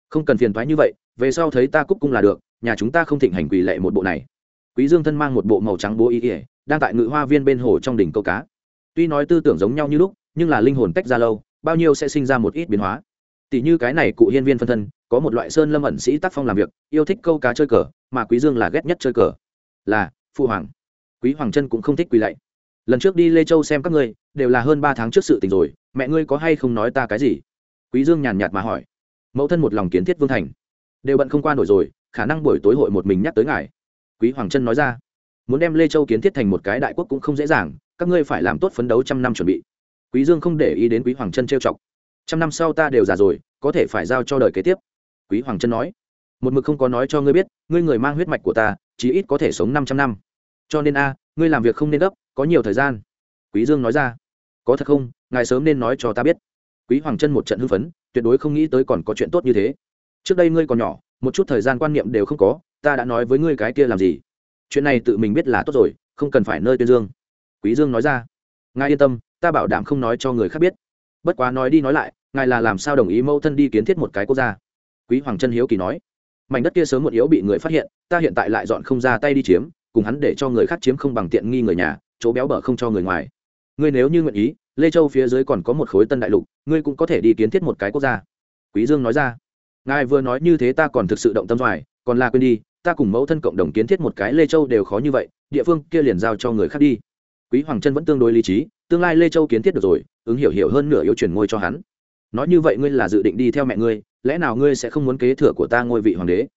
Không cần phiền toái như vậy, về sau thấy ta cúc cung là được, nhà chúng ta không thịnh hành quỳ lệ một bộ này. Quý dương thân mang một bộ màu trắng bố y ỉa đang tại ngự hoa viên bên hồ trong đỉnh câu cá. Tuy nói tư tưởng giống nhau như lúc, nhưng là linh hồn tách ra lâu, bao nhiêu sẽ sinh ra một ít biến hóa. Tỷ như cái này cụ hiên viên phân thân, có một loại sơn lâm ẩn sĩ tác phong làm việc, yêu thích câu cá chơi cờ, mà quý dương là ghét nhất chơi cờ. Là, phụ hoàng quý hoàng chân cũng không thích quỳ lạy. Lần trước đi lê châu xem các ngươi, đều là hơn ba tháng trước sự tình rồi, mẹ ngươi có hay không nói ta cái gì? Quý dương nhàn nhạt mà hỏi. Mẫu thân một lòng kiến thiết vương thành. Đều bận không qua nổi rồi, khả năng buổi tối hội một mình nhắc tới ngài. Quý hoàng chân nói ra. Muốn đem lê châu kiến thiết thành một cái đại quốc cũng không dễ dàng, các ngươi phải làm tốt phấn đấu trăm năm chuẩn bị. Quý dương không để ý đến quý hoàng chân trêu chọc. Trăm năm sau ta đều già rồi, có thể phải giao cho đời kế tiếp. Quý hoàng chân nói. Một mực không có nói cho ngươi biết, ngươi người mang huyết mạch của ta, chí ít có thể sống năm trăm năm cho nên a, ngươi làm việc không nên gấp, có nhiều thời gian. Quý dương nói ra. Có thật không? Ngài sớm nên nói cho ta biết. Quý hoàng chân một trận hưng phấn, tuyệt đối không nghĩ tới còn có chuyện tốt như thế. Trước đây ngươi còn nhỏ, một chút thời gian quan niệm đều không có, ta đã nói với ngươi cái kia làm gì? Chuyện này tự mình biết là tốt rồi, không cần phải nơi tuyên dương. Quý dương nói ra. Ngài yên tâm, ta bảo đảm không nói cho người khác biết. Bất quá nói đi nói lại, ngài là làm sao đồng ý mẫu thân đi kiến thiết một cái quốc gia? Quý hoàng chân hiếu kỳ nói. Mảnh đất kia sớm một yếu bị người phát hiện, ta hiện tại lại dọn không ra tay đi chiếm cùng hắn để cho người khác chiếm không bằng tiện nghi người nhà, chỗ béo bở không cho người ngoài. Ngươi nếu như nguyện ý, lê châu phía dưới còn có một khối tân đại lục, ngươi cũng có thể đi kiến thiết một cái quốc gia. Quý dương nói ra. Ngài vừa nói như thế ta còn thực sự động tâm doài còn là quên đi, ta cùng mẫu thân cộng đồng kiến thiết một cái lê châu đều khó như vậy, địa phương kia liền giao cho người khác đi. Quý hoàng Trân vẫn tương đối lý trí, tương lai lê châu kiến thiết được rồi, ứng hiểu hiểu hơn nửa yêu truyền ngôi cho hắn. Nói như vậy ngươi là dự định đi theo mẹ ngươi, lẽ nào ngươi sẽ không muốn kế thừa của ta ngôi vị hoàng đế?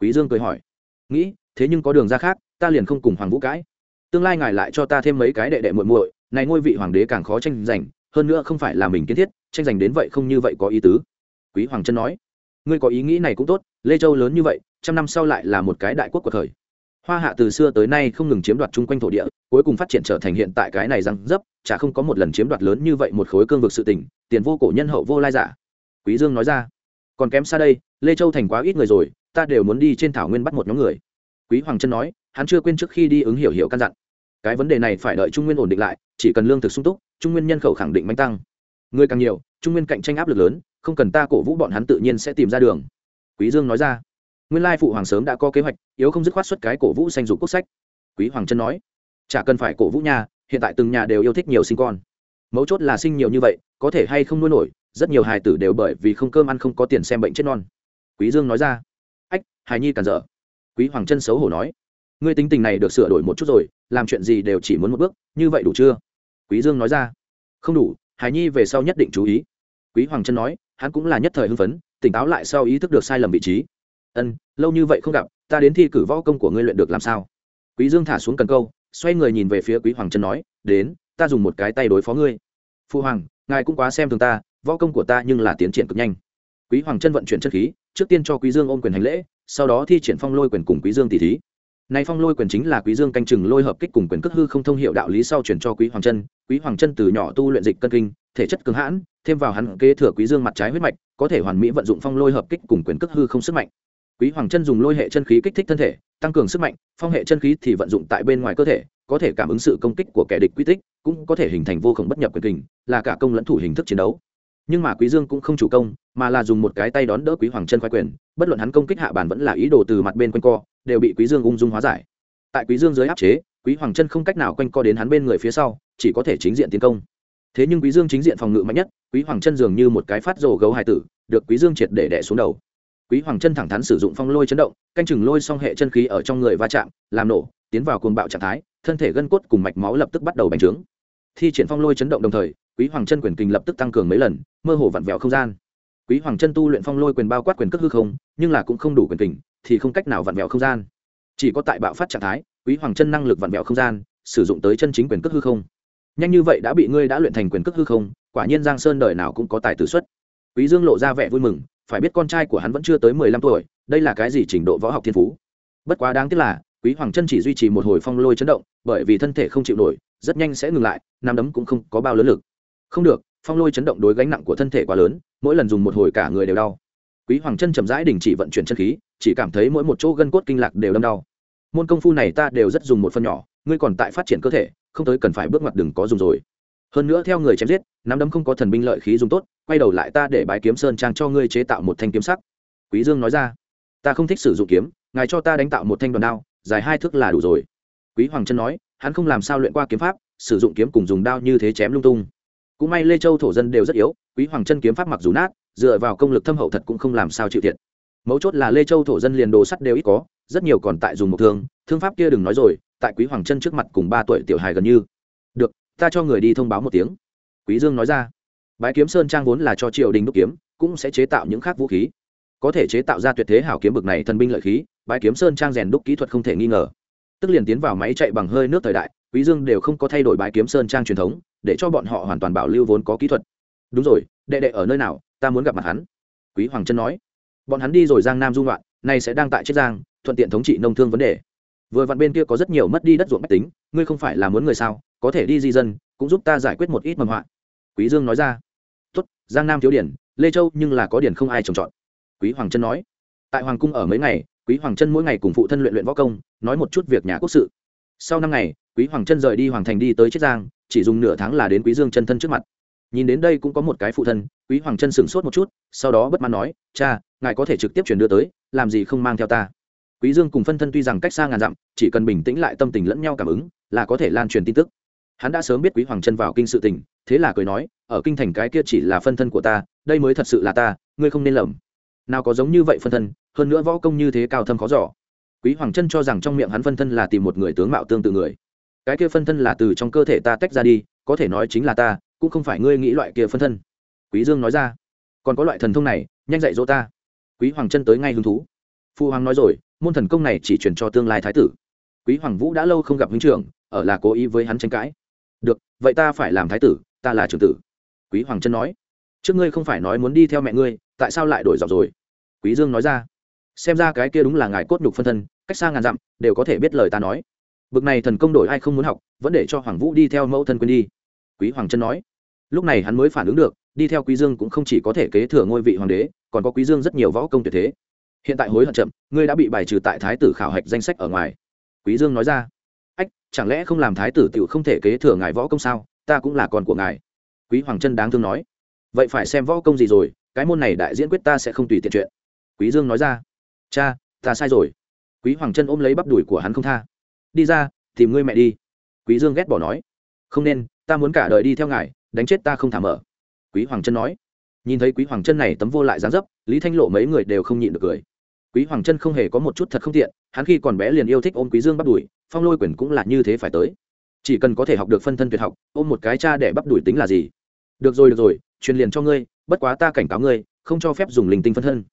Quý dương cười hỏi. Nghĩ, thế nhưng có đường ra khác ta liền không cùng hoàng vũ cãi. Tương lai ngài lại cho ta thêm mấy cái đệ đệ muội muội, này ngôi vị hoàng đế càng khó tranh giành, hơn nữa không phải là mình kiến thiết, tranh giành đến vậy không như vậy có ý tứ. Quý hoàng chân nói. Ngươi có ý nghĩ này cũng tốt, lê châu lớn như vậy, trăm năm sau lại là một cái đại quốc của thời. Hoa hạ từ xưa tới nay không ngừng chiếm đoạt chung quanh thổ địa, cuối cùng phát triển trở thành hiện tại cái này răng dấp, chả không có một lần chiếm đoạt lớn như vậy một khối cương vực sự tỉnh tiền vô cổ nhân hậu vô lai giả. Quý dương nói ra. Còn kém xa đây, lê châu thành quá ít người rồi, ta đều muốn đi trên thảo nguyên bắt một nhóm người. Quý hoàng chân nói hắn chưa quên trước khi đi ứng hiểu hiểu căn dặn. Cái vấn đề này phải đợi trung nguyên ổn định lại, chỉ cần lương thực sung túc, trung nguyên nhân khẩu khẳng định mạnh tăng. Người càng nhiều, trung nguyên cạnh tranh áp lực lớn, không cần ta cổ vũ bọn hắn tự nhiên sẽ tìm ra đường. Quý dương nói ra. Nguyên lai phụ hoàng sớm đã có kế hoạch, yếu không dứt khoát xuất cái cổ vũ xanh dục quốc sách. Quý hoàng chân nói. Chả cần phải cổ vũ nhà, hiện tại từng nhà đều yêu thích nhiều sinh con. Mấu chốt là sinh nhiều như vậy, có thể hay không nuôi nổi, rất nhiều hài tử đều bởi vì không cơm ăn không có tiền xem bệnh chết non. Quý dương nói ra. Ách, hài nhi cản dở quý hoàng chân xấu hổ nói ngươi tính tình này được sửa đổi một chút rồi, làm chuyện gì đều chỉ muốn một bước, như vậy đủ chưa? Quý dương nói ra. Không đủ, Hải nhi về sau nhất định chú ý. Quý hoàng chân nói, hắn cũng là nhất thời hưng phấn, tỉnh táo lại sau ý thức được sai lầm vị trí. Ân, lâu như vậy không gặp, ta đến thi cử võ công của ngươi luyện được làm sao? Quý dương thả xuống cần câu, xoay người nhìn về phía quý hoàng chân nói, đến, ta dùng một cái tay đối phó ngươi. Phu hoàng, ngài cũng quá xem thường ta, võ công của ta nhưng là tiến triển cực nhanh. Quý hoàng chân vận chuyển chất khí, trước tiên cho quý dương ôm quyền hành lễ, sau đó thi triển phong lôi quyền cùng quý dương tỷ thí này phong lôi quyền chính là quý dương canh chừng lôi hợp kích cùng quyền cước hư không thông hiệu đạo lý sau chuyển cho quý hoàng chân quý hoàng chân từ nhỏ tu luyện dịch cân kinh, thể chất cứng hãn, thêm vào hắn kế thừa quý dương mặt trái huyết mạch, có thể hoàn mỹ vận dụng phong lôi hợp kích cùng quyền cước hư không sức mạnh. Quý hoàng chân dùng lôi hệ chân khí kích thích thân thể, tăng cường sức mạnh, phong hệ chân khí thì vận dụng tại bên ngoài cơ thể, có thể cảm ứng sự công kích của kẻ địch quy tích, cũng có thể hình thành vô cùng bất nhập quyền kình, là cả công lẫn thủ hình thức chiến đấu. Nhưng mà quý dương cũng không chủ công, mà là dùng một cái tay đón đỡ quý hoàng chân khoái quyền, bất luận hắn công kích hạ bàn vẫn là ý đồ từ mặt bên quanh co đều bị quý dương ung dung hóa giải. Tại quý dương dưới áp chế, quý hoàng chân không cách nào quanh co đến hắn bên người phía sau, chỉ có thể chính diện tiến công. Thế nhưng quý dương chính diện phòng ngự mạnh nhất, quý hoàng chân dường như một cái phát rồ gấu hài tử, được quý dương triệt để đè xuống đầu. Quý hoàng chân thẳng thắn sử dụng phong lôi chấn động, canh chừng lôi song hệ chân khí ở trong người va chạm, làm nổ, tiến vào cuồng bạo trạng thái, thân thể gân cốt cùng mạch máu lập tức bắt đầu bành trướng. Thi triển phong lôi chấn động đồng thời, quý hoàng chân quyền kinh lập tức tăng cường mấy lần, mơ hồ vặn vẹo không gian. Quý hoàng chân tu luyện phong lôi quyền bao quát quyền cước hư không, nhưng là cũng không đủ quyền kình thì không cách nào vặn vẹo không gian. Chỉ có tại bạo phát trạng thái, quý hoàng chân năng lực vặn vẹo không gian, sử dụng tới chân chính quyền cước hư không. Nhanh như vậy đã bị ngươi đã luyện thành quyền cước hư không, quả nhiên giang sơn đời nào cũng có tài tử xuất. Quý dương lộ ra vẻ vui mừng, phải biết con trai của hắn vẫn chưa tới mười lăm tuổi, đây là cái gì trình độ võ học thiên phú. Bất quá đáng tiếc là, quý hoàng chân chỉ duy trì một hồi phong lôi chấn động, bởi vì thân thể không chịu nổi, rất nhanh sẽ ngừng lại, nắm đấm cũng không có bao lớn lực. Không được, phong lôi chấn động đối gánh nặng của thân thể quá lớn, mỗi lần dùng một hồi cả người đều đau quý hoàng chân chậm rãi đình chỉ vận chuyển chân khí, chỉ cảm thấy mỗi một chỗ gân cốt kinh lạc đều đâm đau. Môn công phu này ta đều rất dùng một phần nhỏ, ngươi còn tại phát triển cơ thể, không tới cần phải bước ngoặt đừng có dùng rồi. Hơn nữa theo người chém giết, nắm đấm không có thần binh lợi khí dùng tốt, quay đầu lại ta để bái kiếm sơn trang cho ngươi chế tạo một thanh kiếm sắc. Quý dương nói ra, ta không thích sử dụng kiếm, ngài cho ta đánh tạo một thanh đoàn đao, dài hai thước là đủ rồi. Quý hoàng chân nói, hắn không làm sao luyện qua kiếm pháp, sử dụng kiếm cùng dùng đao như thế chém lung tung. Cũng may lê châu thổ dân đều rất yếu, quý hoàng chân kiếm pháp mặc dù nát dựa vào công lực thâm hậu thật cũng không làm sao chịu thiệt. Mấu chốt là lê châu thổ dân liền đồ sắt đều ít có, rất nhiều còn tại dùng một thương. Thương pháp kia đừng nói rồi, tại quý hoàng chân trước mặt cùng ba tuổi tiểu hài gần như. Được, ta cho người đi thông báo một tiếng. Quý dương nói ra. Bái kiếm sơn trang vốn là cho triều đình đúc kiếm, cũng sẽ chế tạo những khác vũ khí. Có thể chế tạo ra tuyệt thế hảo kiếm bực này thần binh lợi khí, bái kiếm sơn trang rèn đúc kỹ thuật không thể nghi ngờ. Tức liền tiến vào máy chạy bằng hơi nước thời đại, quý dương đều không có thay đổi bái kiếm sơn trang truyền thống, để cho bọn họ hoàn toàn bảo lưu vốn có kỹ thuật. Đúng rồi, đệ đệ ở nơi nào? Ta muốn gặp mặt hắn. Quý hoàng chân nói. Bọn hắn đi rồi giang nam dung loạn nay sẽ đang tại chiết giang, thuận tiện thống trị nông thương vấn đề. Vừa vặn bên kia có rất nhiều mất đi đất ruộng bách tính, ngươi không phải là muốn người sao, có thể đi di dân, cũng giúp ta giải quyết một ít mầm họa. Quý dương nói ra. Tốt, giang nam thiếu điển, lê châu nhưng là có điển không ai trồng trọt. Quý hoàng chân nói. Tại hoàng cung ở mấy ngày, quý hoàng chân mỗi ngày cùng phụ thân luyện luyện võ công, nói một chút việc nhà quốc sự. Sau năm ngày, quý hoàng chân rời đi hoàng thành đi tới chiết giang, chỉ dùng nửa tháng là đến quý dương chân thân trước mặt nhìn đến đây cũng có một cái phụ thân, quý hoàng chân sửng sốt một chút, sau đó bất mãn nói, cha, ngài có thể trực tiếp chuyển đưa tới, làm gì không mang theo ta? Quý dương cùng phân thân tuy rằng cách xa ngàn dặm, chỉ cần bình tĩnh lại tâm tình lẫn nhau cảm ứng, là có thể lan truyền tin tức. Hắn đã sớm biết quý hoàng chân vào kinh sự tình, thế là cười nói, ở kinh thành cái kia chỉ là phân thân của ta, đây mới thật sự là ta, ngươi không nên lầm. Nào có giống như vậy phân thân, hơn nữa võ công như thế cao thâm khó giỏ quý hoàng chân cho rằng trong miệng hắn phân thân là tìm một người tướng mạo tương tự người. Cái kia phân thân là từ trong cơ thể ta tách ra đi, có thể nói chính là ta cũng không phải ngươi nghĩ loại kia phân thân. Quý dương nói ra. Còn có loại thần thông này, nhanh dạy dỗ ta. Quý hoàng chân tới ngay hứng thú. Phu hoàng nói rồi, môn thần công này chỉ truyền cho tương lai thái tử. Quý hoàng vũ đã lâu không gặp huynh trưởng, ở là cố ý với hắn tranh cãi. Được, vậy ta phải làm thái tử, ta là trưởng tử. Quý hoàng chân nói. Trước ngươi không phải nói muốn đi theo mẹ ngươi, tại sao lại đổi giọng rồi? Quý dương nói ra. Xem ra cái kia đúng là ngài cốt nhục phân thân, cách xa ngàn dặm, đều có thể biết lời ta nói. Bực này thần công đổi ai không muốn học, vẫn để cho hoàng vũ đi theo mẫu thân quên đi. Quý hoàng chân nói lúc này hắn mới phản ứng được, đi theo quý dương cũng không chỉ có thể kế thừa ngôi vị hoàng đế, còn có quý dương rất nhiều võ công tuyệt thế. Hiện tại hối hận chậm, ngươi đã bị bài trừ tại thái tử khảo hạch danh sách ở ngoài. Quý dương nói ra, ách, chẳng lẽ không làm thái tử tiểu không thể kế thừa ngài võ công sao? Ta cũng là con của ngài. Quý hoàng chân đáng thương nói, vậy phải xem võ công gì rồi, cái môn này đại diễn quyết ta sẽ không tùy tiện chuyện. Quý dương nói ra, cha, ta sai rồi. Quý hoàng chân ôm lấy bắp đùi của hắn không tha. Đi ra, tìm ngươi mẹ đi. Quý dương ghét bỏ nói, không nên, ta muốn cả đời đi theo ngài đánh chết ta không thả mở. Quý hoàng chân nói. Nhìn thấy quý hoàng chân này tấm vô lại dáng dấp, lý thanh lộ mấy người đều không nhịn được cười. Quý hoàng chân không hề có một chút thật không tiện, hắn khi còn bé liền yêu thích ôm quý dương bắp đùi, phong lôi quyền cũng là như thế phải tới. Chỉ cần có thể học được phân thân tuyệt học, ôm một cái cha để bắp đùi tính là gì? Được rồi được rồi, truyền liền cho ngươi, bất quá ta cảnh cáo ngươi, không cho phép dùng linh tinh phân thân.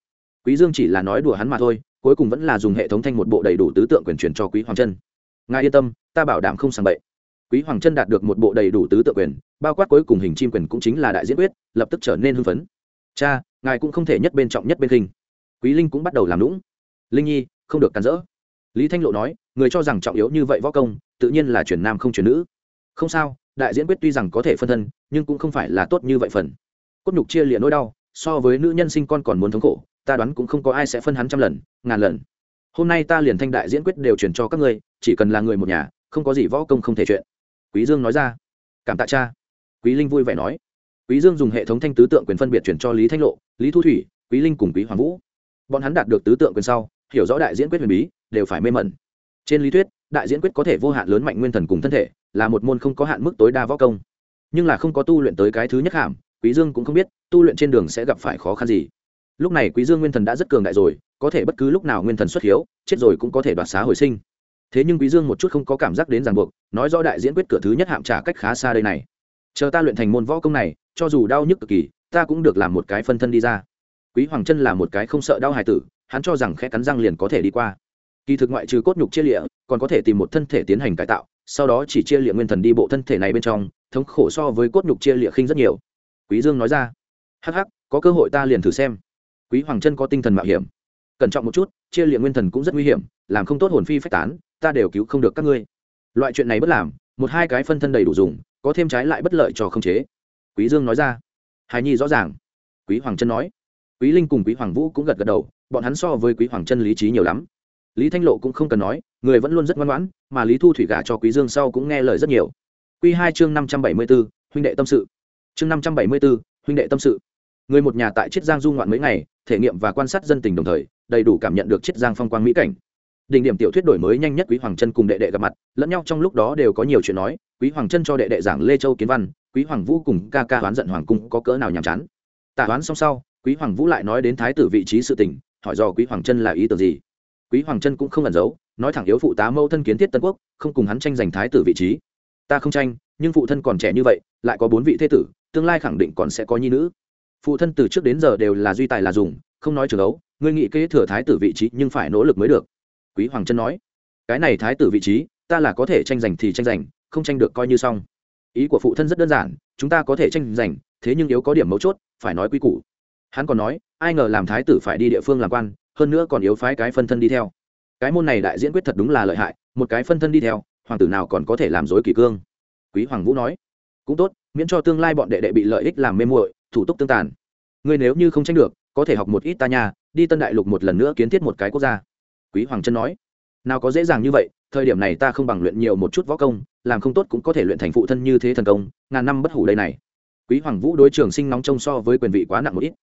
Quý dương chỉ là nói đùa hắn mà thôi, cuối cùng vẫn là dùng hệ thống thanh một bộ đầy đủ tứ tượng quyền truyền cho quý hoàng chân ngài yên tâm, ta bảo đảm không sang bậy. Quý hoàng chân đạt được một bộ đầy đủ tứ tượng quyền bao quát cuối cùng hình chim quyền cũng chính là đại diễn quyết, lập tức trở nên hưng phấn. Cha, ngài cũng không thể nhất bên trọng nhất bên hình quý linh cũng bắt đầu làm lũng linh nhi, không được cản rỡ. Lý thanh lộ nói, người cho rằng trọng yếu như vậy võ công, tự nhiên là chuyển nam không chuyển nữ. Không sao, đại diễn quyết tuy rằng có thể phân thân, nhưng cũng không phải là tốt như vậy phần. Cốt nhục chia liệt nỗi đau, so với nữ nhân sinh con còn muốn thống khổ, ta đoán cũng không có ai sẽ phân hắn trăm lần, ngàn lần. Hôm nay ta liền thanh đại diễn quyết đều chuyển cho các ngươi, chỉ cần là người một nhà, không có gì võ công không thể chuyện. Quý dương nói ra, cảm tạ cha quý linh vui vẻ nói. Quý dương dùng hệ thống thanh tứ tượng quyền phân biệt chuyển cho lý thanh lộ, lý thu thủy, quý linh cùng quý hoàng vũ. Bọn hắn đạt được tứ tượng quyền sau, hiểu rõ đại diễn quyết huyền bí, đều phải mê mẩn. Trên lý thuyết, đại diễn quyết có thể vô hạn lớn mạnh nguyên thần cùng thân thể, là một môn không có hạn mức tối đa võ công. Nhưng là không có tu luyện tới cái thứ nhất hàm, quý dương cũng không biết, tu luyện trên đường sẽ gặp phải khó khăn gì. Lúc này quý dương nguyên thần đã rất cường đại rồi, có thể bất cứ lúc nào nguyên thần xuất hiếu, chết rồi cũng có thể đoạt xá hồi sinh. Thế nhưng quý dương một chút không có cảm giác đến ràng buộc, nói rõ đại diễn quyết cửa thứ nhất hạm trả cách khá xa đây này chờ ta luyện thành môn võ công này, cho dù đau nhức cực kỳ, ta cũng được làm một cái phân thân đi ra. Quý hoàng chân là một cái không sợ đau hài tử, hắn cho rằng khe cắn răng liền có thể đi qua. Kỳ thực ngoại trừ cốt nhục chia lịa, còn có thể tìm một thân thể tiến hành cải tạo, sau đó chỉ chia lịa nguyên thần đi bộ thân thể này bên trong, thống khổ so với cốt nhục chia lịa khinh rất nhiều. Quý dương nói ra, hắc hắc, có cơ hội ta liền thử xem. Quý hoàng chân có tinh thần mạo hiểm. Cẩn trọng một chút, chia lịa nguyên thần cũng rất nguy hiểm, làm không tốt hồn phi phách tán, ta đều cứu không được các ngươi. Loại chuyện này bất làm, một hai cái phân thân đầy đủ dùng có thêm trái lại bất lợi cho không chế. Quý dương nói ra. Hài nhi rõ ràng. Quý hoàng chân nói. Quý linh cùng quý hoàng vũ cũng gật gật đầu bọn hắn so với quý hoàng chân lý trí nhiều lắm. Lý thanh lộ cũng không cần nói người vẫn luôn rất ngoan ngoãn mà lý thu thủy gả cho quý dương sau cũng nghe lời rất nhiều. Quy hai chương năm trăm bảy mươi 574, huynh đệ tâm sự. Chương năm trăm bảy mươi 574, huynh đệ tâm sự. Người một nhà tại chiết giang du ngoạn mấy ngày thể nghiệm và quan sát dân tình đồng thời đầy đủ cảm nhận được chiết giang phong quang mỹ cảnh đỉnh điểm tiểu thuyết đổi mới nhanh nhất quý hoàng chân cùng đệ đệ gặp mặt, lẫn nhau trong lúc đó đều có nhiều chuyện nói, quý hoàng chân cho đệ đệ giảng lê châu kiến văn, quý hoàng vũ cùng ca ca hoán giận hoàng cung có cỡ nào nhàm chán. Tả hoán xong sau, quý hoàng vũ lại nói đến thái tử vị trí sự tình, hỏi do quý hoàng chân là ý tưởng gì. Quý hoàng chân cũng không ẩn giấu, nói thẳng yếu phụ tá mâu thân kiến thiết tân quốc, không cùng hắn tranh giành thái tử vị trí. Ta không tranh, nhưng phụ thân còn trẻ như vậy, lại có bốn vị thế tử, tương lai khẳng định còn sẽ có nhi nữ. Phụ thân từ trước đến giờ đều là duy tài là dùng, không nói trường ấu, ngươi nghĩ kế thừa thái tử vị trí nhưng phải nỗ lực mới được quý hoàng chân nói, cái này thái tử vị trí, ta là có thể tranh giành thì tranh giành, không tranh được coi như xong. Ý của phụ thân rất đơn giản, chúng ta có thể tranh giành, thế nhưng yếu có điểm mấu chốt, phải nói quy củ. Hắn còn nói, ai ngờ làm thái tử phải đi địa phương làm quan, hơn nữa còn yếu phái cái phân thân đi theo. Cái môn này đại diễn quyết thật đúng là lợi hại, một cái phân thân đi theo, hoàng tử nào còn có thể làm dối kỷ cương. Quý hoàng vũ nói, cũng tốt, miễn cho tương lai bọn đệ đệ bị lợi ích làm mê muội, thủ tục tương tàn. Ngươi nếu như không tranh được, có thể học một ít ta nhà đi tân đại lục một lần nữa kiến thiết một cái quốc gia quý hoàng chân nói. Nào có dễ dàng như vậy, thời điểm này ta không bằng luyện nhiều một chút võ công, làm không tốt cũng có thể luyện thành phụ thân như thế thần công, ngàn năm bất hủ đây này. Quý hoàng vũ đối trường sinh nóng trông so với quyền vị quá nặng một ít.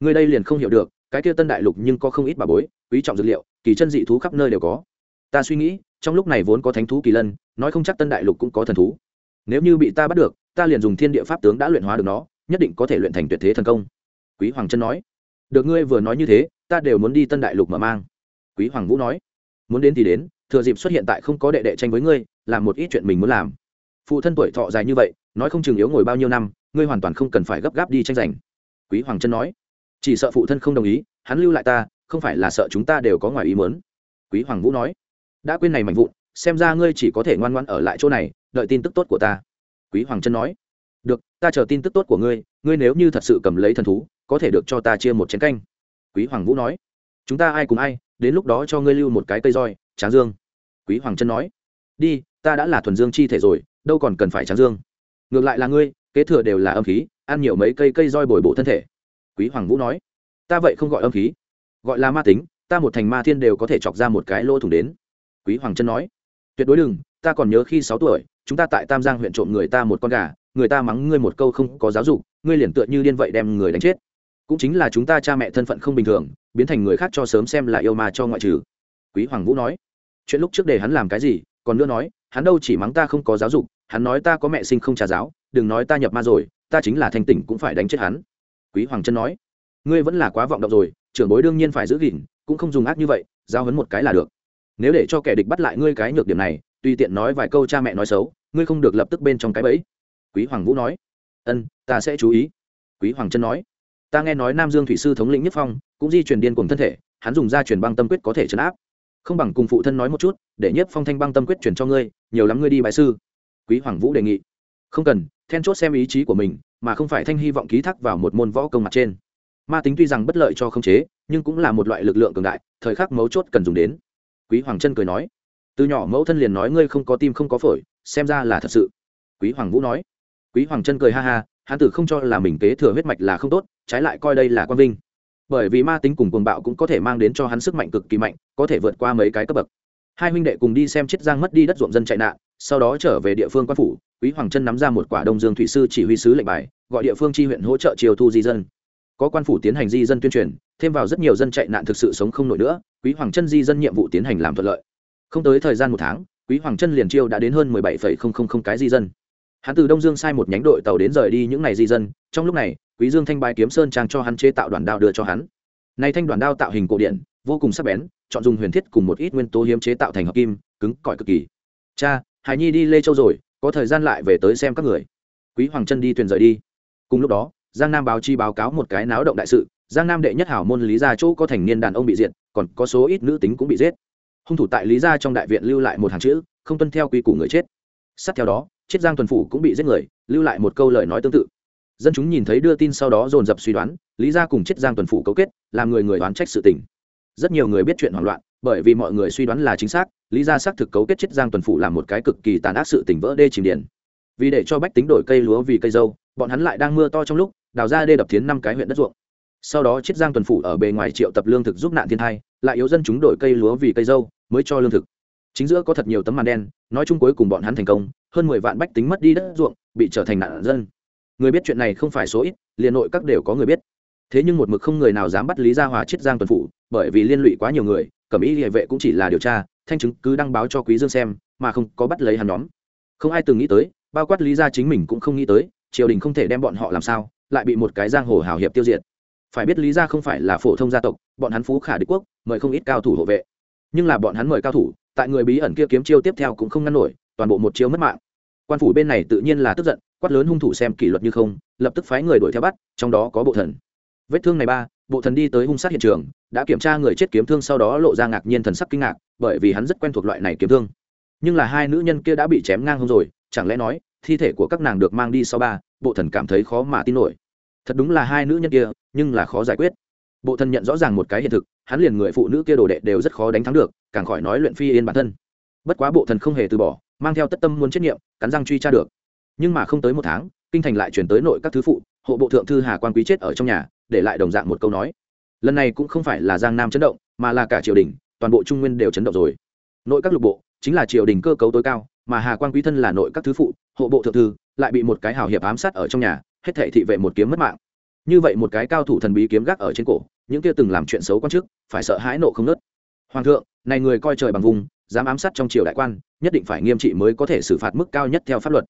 Người đây liền không hiểu được, cái kia tân đại lục nhưng có không ít bà bối, quý trọng dược liệu, kỳ chân dị thú khắp nơi đều có. Ta suy nghĩ, trong lúc này vốn có thánh thú kỳ lân, nói không chắc tân đại lục cũng có thần thú. Nếu như bị ta bắt được, ta liền dùng thiên địa pháp tướng đã luyện hóa được nó, nhất định có thể luyện thành tuyệt thế thần công. Quý hoàng chân nói. Được ngươi vừa nói như thế, ta đều muốn đi tân đại lục mở mang quý hoàng vũ nói, muốn đến thì đến, thừa dịp xuất hiện tại không có đệ đệ tranh với ngươi, làm một ít chuyện mình muốn làm. Phụ thân tuổi thọ dài như vậy, nói không chừng yếu ngồi bao nhiêu năm, ngươi hoàn toàn không cần phải gấp gáp đi tranh giành. Quý hoàng chân nói, chỉ sợ phụ thân không đồng ý, hắn lưu lại ta, không phải là sợ chúng ta đều có ngoài ý mớn quý hoàng vũ nói, đã quên này mạnh vụn, xem ra ngươi chỉ có thể ngoan ngoan ở lại chỗ này, đợi tin tức tốt của ta. Quý hoàng chân nói, được, ta chờ tin tức tốt của ngươi ngươi nếu như thật sự cầm lấy thần thú, có thể được cho ta chia một chén canh. Quý hoàng vũ nói, chúng ta ai cùng ai đến lúc đó cho ngươi lưu một cái cây roi, tráng dương. Quý hoàng chân nói. Đi, ta đã là thuần dương chi thể rồi, đâu còn cần phải tráng dương. Ngược lại là ngươi, kế thừa đều là âm khí, ăn nhiều mấy cây cây roi bồi bổ thân thể. Quý hoàng vũ nói. Ta vậy không gọi âm khí, gọi là ma tính, ta một thành ma thiên đều có thể chọc ra một cái lỗ thủng đến. Quý hoàng chân nói. Tuyệt đối đừng, ta còn nhớ khi sáu tuổi, chúng ta tại tam giang huyện trộm người ta một con gà, người ta mắng ngươi một câu không có giáo dục, ngươi liền tựa như điên vậy đem người đánh chết cũng chính là chúng ta cha mẹ thân phận không bình thường, biến thành người khác cho sớm xem là yêu mà cho ngoại trừ. Quý hoàng vũ nói. Chuyện lúc trước để hắn làm cái gì, còn nữa nói, hắn đâu chỉ mắng ta không có giáo dục, hắn nói ta có mẹ sinh không trả giáo, đừng nói ta nhập ma rồi, ta chính là thanh tỉnh cũng phải đánh chết hắn. Quý hoàng chân nói. Ngươi vẫn là quá vọng động rồi, trưởng bối đương nhiên phải giữ gìn, cũng không dùng ác như vậy giao hấn một cái là được. Nếu để cho kẻ địch bắt lại ngươi cái nhược điểm này, tùy tiện nói vài câu cha mẹ nói xấu, ngươi không được lập tức bên trong cái bẫy. Quý hoàng vũ nói. Ân, ta sẽ chú ý. Quý hoàng chân nói ta nghe nói nam dương thủy sư thống lĩnh nhất phong, cũng di truyền điên cùng thân thể, hắn dùng ra truyền băng tâm quyết có thể chấn áp. Không bằng cùng phụ thân nói một chút, để nhất phong thanh băng tâm quyết truyền cho ngươi, nhiều lắm ngươi đi bãi sư. Quý hoàng vũ đề nghị. Không cần, then chốt xem ý chí của mình, mà không phải thanh hy vọng ký thác vào một môn võ công mặt trên. Ma tính tuy rằng bất lợi cho khống chế, nhưng cũng là một loại lực lượng cường đại, thời khắc mấu chốt cần dùng đến. Quý hoàng chân cười nói. Từ nhỏ mẫu thân liền nói ngươi không có tim không có phổi, xem ra là thật sự. Quý hoàng vũ nói. Quý hoàng chân cười ha ha hán tử không cho là mình kế thừa huyết mạch là không tốt trái lại coi đây là quang vinh. Bởi vì ma tính cùng cuồng bạo cũng có thể mang đến cho hắn sức mạnh cực kỳ mạnh, có thể vượt qua mấy cái cấp bậc. Hai huynh đệ cùng đi xem chiết giang mất đi đất ruộng dân chạy nạn, sau đó trở về địa phương quan phủ, quý hoàng chân nắm ra một quả đông dương thủy sư chỉ huy sứ lệnh bài, gọi địa phương tri huyện hỗ trợ chiều thu di dân. Có quan phủ tiến hành di dân tuyên truyền, thêm vào rất nhiều dân chạy nạn thực sự sống không nổi nữa, quý hoàng chân di dân nhiệm vụ tiến hành làm thuận lợi. Không tới thời gian một tháng, quý hoàng chân liền chiêu đã đến hơn mười bảy phẩy không không không cái di dân hắn từ đông dương sai một nhánh đội tàu đến rời đi những ngày di dân, trong lúc này, quý dương thanh bài kiếm sơn trang cho hắn chế tạo đoàn đao đưa cho hắn. Nay thanh đoàn đao tạo hình cổ điển, vô cùng sắc bén, chọn dùng huyền thiết cùng một ít nguyên tố hiếm chế tạo thành hợp kim, cứng, cỏi cực kỳ. Cha, hải nhi đi lê châu rồi, có thời gian lại về tới xem các người. Quý hoàng chân đi thuyền rời đi. Cùng lúc đó, giang nam báo chi báo cáo một cái náo động đại sự, giang nam đệ nhất hảo môn lý gia chỗ có thành niên đàn ông bị diệt, còn có số ít nữ tính cũng bị giết. Hung thủ tại lý gia trong đại viện lưu lại một hàng chữ, không tuân theo quy củ người chết. Sát theo đó chiết giang tuần phủ cũng bị giết người, lưu lại một câu lời nói tương tự. Dân chúng nhìn thấy đưa tin sau đó dồn dập suy đoán, lý gia cùng chiết giang tuần phủ cấu kết, làm người người đoán trách sự tình. Rất nhiều người biết chuyện hoảng loạn, bởi vì mọi người suy đoán là chính xác, lý gia xác thực cấu kết chiết giang tuần phủ làm một cái cực kỳ tàn ác sự tình vỡ đê chìm điền vì để cho bách tính đổi cây lúa vì cây dâu, bọn hắn lại đang mưa to trong lúc, đào ra đê đập thiến năm cái huyện đất ruộng. Sau đó chiết giang tuần phủ ở bề ngoài triệu tập lương thực giúp nạn thiên thai, lại yếu dân chúng đổi cây lúa vì cây dâu, mới cho lương thực. Chính giữa có thật nhiều tấm màn đen, nói chung cuối cùng bọn hắn thành công hơn mười vạn bách tính mất đi đất ruộng, bị trở thành nạn dân. Người biết chuyện này không phải số ít, liền nội các đều có người biết. Thế nhưng một mực không người nào dám bắt lý gia hòa chiết giang tuần phủ, bởi vì liên lụy quá nhiều người, cẩm ý địa vệ cũng chỉ là điều tra, thanh chứng cứ đăng báo cho quý dương xem, mà không có bắt lấy hắn nhóm. Không ai từng nghĩ tới, bao quát lý gia chính mình cũng không nghĩ tới, triều đình không thể đem bọn họ làm sao, lại bị một cái giang hồ hào hiệp tiêu diệt. Phải biết lý gia không phải là phổ thông gia tộc, bọn hắn phú khả đế quốc, mời không ít cao thủ hộ vệ. Nhưng là bọn hắn mời cao thủ, tại người bí ẩn kia kiếm chiêu tiếp theo cũng không ngăn nổi toàn bộ một chiêu mất mạng. Quan phủ bên này tự nhiên là tức giận, quát lớn hung thủ xem kỷ luật như không, lập tức phái người đuổi theo bắt, trong đó có bộ thần. Vết thương này ba, bộ thần đi tới hung sát hiện trường, đã kiểm tra người chết kiếm thương sau đó lộ ra ngạc nhiên thần sắc kinh ngạc, bởi vì hắn rất quen thuộc loại này kiếm thương. Nhưng là hai nữ nhân kia đã bị chém ngang hông rồi, chẳng lẽ nói, thi thể của các nàng được mang đi sau ba, bộ thần cảm thấy khó mà tin nổi. Thật đúng là hai nữ nhân kia, nhưng là khó giải quyết. Bộ thần nhận rõ ràng một cái hiện thực, hắn liền người phụ nữ kia đồ đệ đều rất khó đánh thắng được, càng khỏi nói luyện phi yên bản thân. Bất quá bộ thần không hề từ bỏ mang theo tất tâm muốn trách nhiệm cắn răng truy tra được. Nhưng mà không tới một tháng, kinh thành lại chuyển tới nội các thứ phụ, hộ bộ thượng thư hà quan quý chết ở trong nhà, để lại đồng dạng một câu nói. Lần này cũng không phải là giang nam chấn động, mà là cả triều đình, toàn bộ trung nguyên đều chấn động rồi. Nội các lục bộ, chính là triều đình cơ cấu tối cao, mà hà quan quý thân là nội các thứ phụ, hộ bộ thượng thư, lại bị một cái hào hiệp ám sát ở trong nhà, hết thệ thị vệ một kiếm mất mạng. Như vậy một cái cao thủ thần bí kiếm gác ở trên cổ, những kia từng làm chuyện xấu quan chức, phải sợ hãi nộ không nớt. Hoàng thượng, này người coi trời bằng vùng dám ám sát trong triều đại quan, nhất định phải nghiêm trị mới có thể xử phạt mức cao nhất theo pháp luật.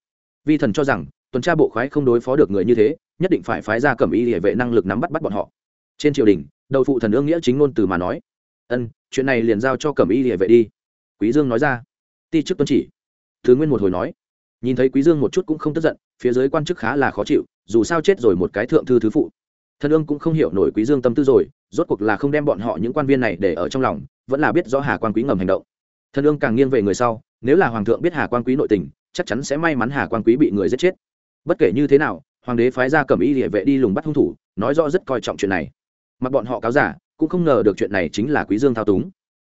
Vi thần cho rằng, tuần tra bộ khoái không đối phó được người như thế, nhất định phải phái ra cẩm y hệ vệ năng lực nắm bắt bắt bọn họ. Trên triều đình, đầu phụ thần ương nghĩa chính ngôn từ mà nói, ân, chuyện này liền giao cho cẩm y hệ vệ đi. Quý dương nói ra. Ti chức tuân chỉ. Thứ nguyên một hồi nói. Nhìn thấy quý dương một chút cũng không tức giận, phía dưới quan chức khá là khó chịu, dù sao chết rồi một cái thượng thư thứ phụ. Thần ương cũng không hiểu nổi quý dương tâm tư rồi, rốt cuộc là không đem bọn họ những quan viên này để ở trong lòng, vẫn là biết rõ hà quan quý ngầm hành động thần ương càng nghiêng về người sau, nếu là hoàng thượng biết hà quan quý nội tình, chắc chắn sẽ may mắn hà quan quý bị người giết chết. Bất kể như thế nào, hoàng đế phái ra cầm y địa vệ đi lùng bắt hung thủ, nói rõ rất coi trọng chuyện này. Mặc bọn họ cáo giả, cũng không ngờ được chuyện này chính là quý dương thao túng.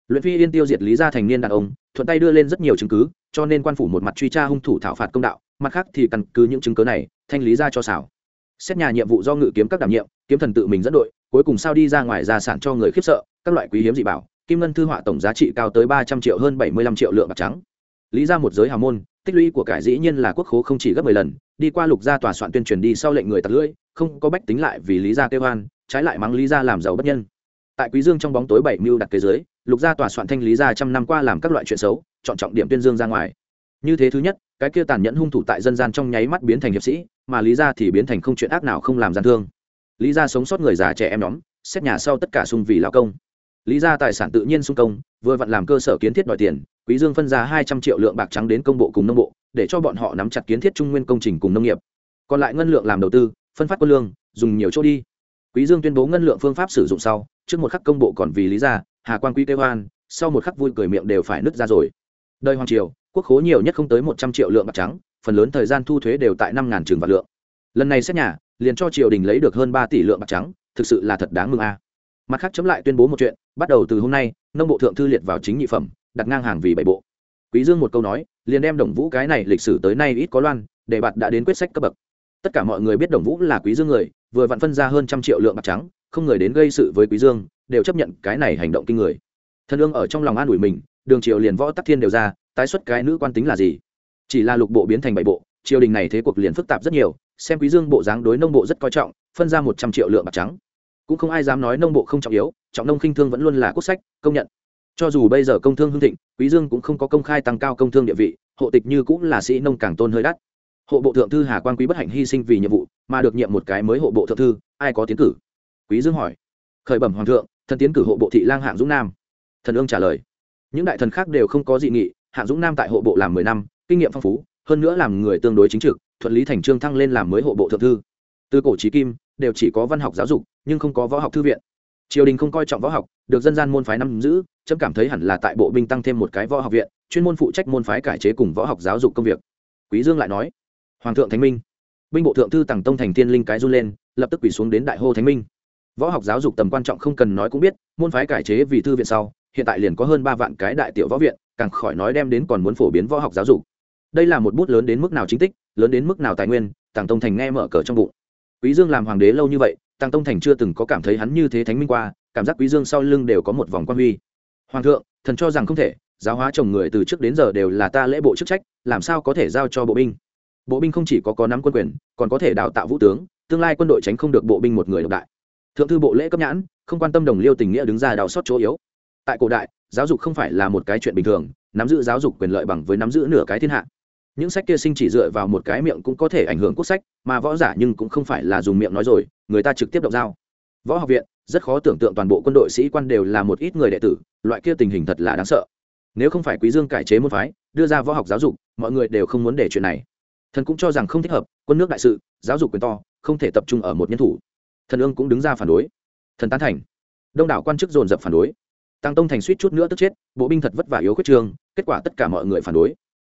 Luyện phi yên tiêu diệt lý gia thành niên đàn ông, thuận tay đưa lên rất nhiều chứng cứ, cho nên quan phủ một mặt truy tra hung thủ thảo phạt công đạo, mặt khác thì căn cứ những chứng cứ này, thanh lý ra cho xảo. Xét nhà nhiệm vụ do ngự kiếm các đảm nhiệm, kiếm thần tự mình dẫn đội, cuối cùng sao đi ra ngoài gia sản cho người khiếp sợ, các loại quý hiếm dị bảo kim ngân thư họa tổng giá trị cao tới ba trăm triệu hơn bảy mươi lăm triệu lượng bạc trắng. Lý ra một giới hào môn, tích lũy của cải dĩ nhiên là quốc khố không chỉ gấp mười lần, đi qua lục gia tòa soạn tuyên truyền đi sau lệnh người tặc lưỡi, không có bách tính lại vì lý gia kêu hoan trái lại mắng lý gia làm giàu bất nhân. Tại quý dương trong bóng tối bảy mưu đặt kế dưới lục gia tòa soạn thanh lý gia trăm năm qua làm các loại chuyện xấu, chọn trọng điểm tuyên dương ra ngoài. Như thế thứ nhất, cái kia tàn nhẫn hung thủ tại dân gian trong nháy mắt biến thành hiệp sĩ, mà lý gia thì biến thành không chuyện ác nào không làm gian thương. Lý gia sống sót người già trẻ em nhóm, xét nhà sau tất cả sung vì lão công lý gia tài sản tự nhiên sung công, vừa vặn làm cơ sở kiến thiết đòi tiền, quý dương phân ra hai trăm triệu lượng bạc trắng đến công bộ cùng nông bộ, để cho bọn họ nắm chặt kiến thiết trung nguyên công trình cùng nông nghiệp. Còn lại ngân lượng làm đầu tư, phân phát quân lương, dùng nhiều chỗ đi. Quý dương tuyên bố ngân lượng phương pháp sử dụng sau, trước một khắc công bộ còn vì lý gia, hà quan quý kêu hoan, sau một khắc vui cười miệng đều phải nứt ra rồi. Đời hoàng triều, quốc khố nhiều nhất không tới một trăm triệu lượng bạc trắng, phần lớn thời gian thu thuế đều tại năm ngàn trường vạn lượng. Lần này xét nhà, liền cho triều đình lấy được hơn ba tỷ lượng bạc trắng, thực sự là thật đáng mừng a mặt khác chấm lại tuyên bố một chuyện, bắt đầu từ hôm nay, nông bộ thượng thư liệt vào chính nhị phẩm, đặt ngang hàng vì bảy bộ. Quý dương một câu nói, liền đem đồng vũ cái này lịch sử tới nay ít có loan, để bạt đã đến quyết sách cấp bậc. Tất cả mọi người biết đồng vũ là quý dương người, vừa vặn phân ra hơn trăm triệu lượng bạc trắng, không người đến gây sự với quý dương, đều chấp nhận cái này hành động kinh người. Thân ương ở trong lòng an ủi mình, đường triều liền võ tắc thiên đều ra, tái xuất cái nữ quan tính là gì? Chỉ là lục bộ biến thành bảy bộ, triều đình này thế cuộc liền phức tạp rất nhiều, xem quý dương bộ dáng đối nông bộ rất coi trọng, phân ra một trăm triệu lượng bạc trắng cũng không ai dám nói nông bộ không trọng yếu, trọng nông khinh thương vẫn luôn là quốc sách, công nhận. Cho dù bây giờ công thương hưng thịnh, quý dương cũng không có công khai tăng cao công thương địa vị, hộ tịch như cũng là sĩ nông càng tôn hơi đắt. Hộ bộ thượng thư hà quan quý bất hạnh hy sinh vì nhiệm vụ, mà được nhiệm một cái mới hộ bộ thượng thư, ai có tiến cử? Quý dương hỏi. Khởi bẩm hoàng thượng, thần tiến cử hộ bộ thị lang hạng dũng nam. Thần ương trả lời. Những đại thần khác đều không có dị nghị, hạng dũng nam tại hộ bộ làm mười năm, kinh nghiệm phong phú, hơn nữa làm người tương đối chính trực, thuận lý thành trương thăng lên làm mới hộ bộ thượng thư. Từ cổ trí kim đều chỉ có văn học giáo dục, nhưng không có võ học thư viện. Triều đình không coi trọng võ học, được dân gian môn phái nắm giữ trâm cảm thấy hẳn là tại bộ binh tăng thêm một cái võ học viện, chuyên môn phụ trách môn phái cải chế cùng võ học giáo dục công việc. Quý dương lại nói, hoàng thượng thánh minh. Binh bộ thượng thư tàng tông thành tiên linh cái run lên, lập tức quỳ xuống đến đại hô thánh minh. Võ học giáo dục tầm quan trọng không cần nói cũng biết, môn phái cải chế vì thư viện sau, hiện tại liền có hơn ba vạn cái đại tiểu võ viện, càng khỏi nói đem đến còn muốn phổ biến võ học giáo dục. Đây là một bút lớn đến mức nào chính tích, lớn đến mức nào tài nguyên tàng tông thành nghe mở cờ trong bụng quý dương làm hoàng đế lâu như vậy Tăng tông thành chưa từng có cảm thấy hắn như thế thánh minh qua, cảm giác quý dương sau lưng đều có một vòng quan huy. Hoàng thượng, thần cho rằng không thể, giáo hóa chồng người từ trước đến giờ đều là ta lễ bộ chức trách, làm sao có thể giao cho bộ binh? Bộ binh không chỉ có có nắm quân quyền, còn có thể đào tạo vũ tướng, tương lai quân đội tránh không được bộ binh một người độc đại. Thượng thư bộ lễ cấp nhãn, không quan tâm đồng liêu tình nghĩa đứng ra đào sót chỗ yếu. Tại cổ đại, giáo dục không phải là một cái chuyện bình thường, nắm giữ giáo dục quyền lợi bằng với nắm giữ nửa cái thiên hạ những sách kia sinh chỉ dựa vào một cái miệng cũng có thể ảnh hưởng quốc sách, mà võ giả nhưng cũng không phải là dùng miệng nói rồi, người ta trực tiếp động dao. Võ học viện, rất khó tưởng tượng toàn bộ quân đội sĩ quan đều là một ít người đệ tử, loại kia tình hình thật là đáng sợ. Nếu không phải quý dương cải chế môn phái, đưa ra võ học giáo dục, mọi người đều không muốn để chuyện này. Thần cũng cho rằng không thích hợp, quân nước đại sự, giáo dục quyền to, không thể tập trung ở một nhân thủ. Thần ương cũng đứng ra phản đối. Thần tán thành. Đông đảo quan chức dồn dập phản đối. Tăng tông thành suýt chút nữa tức chết, bộ binh thật vất vả yếu khuyết trường, kết quả tất cả mọi người phản đối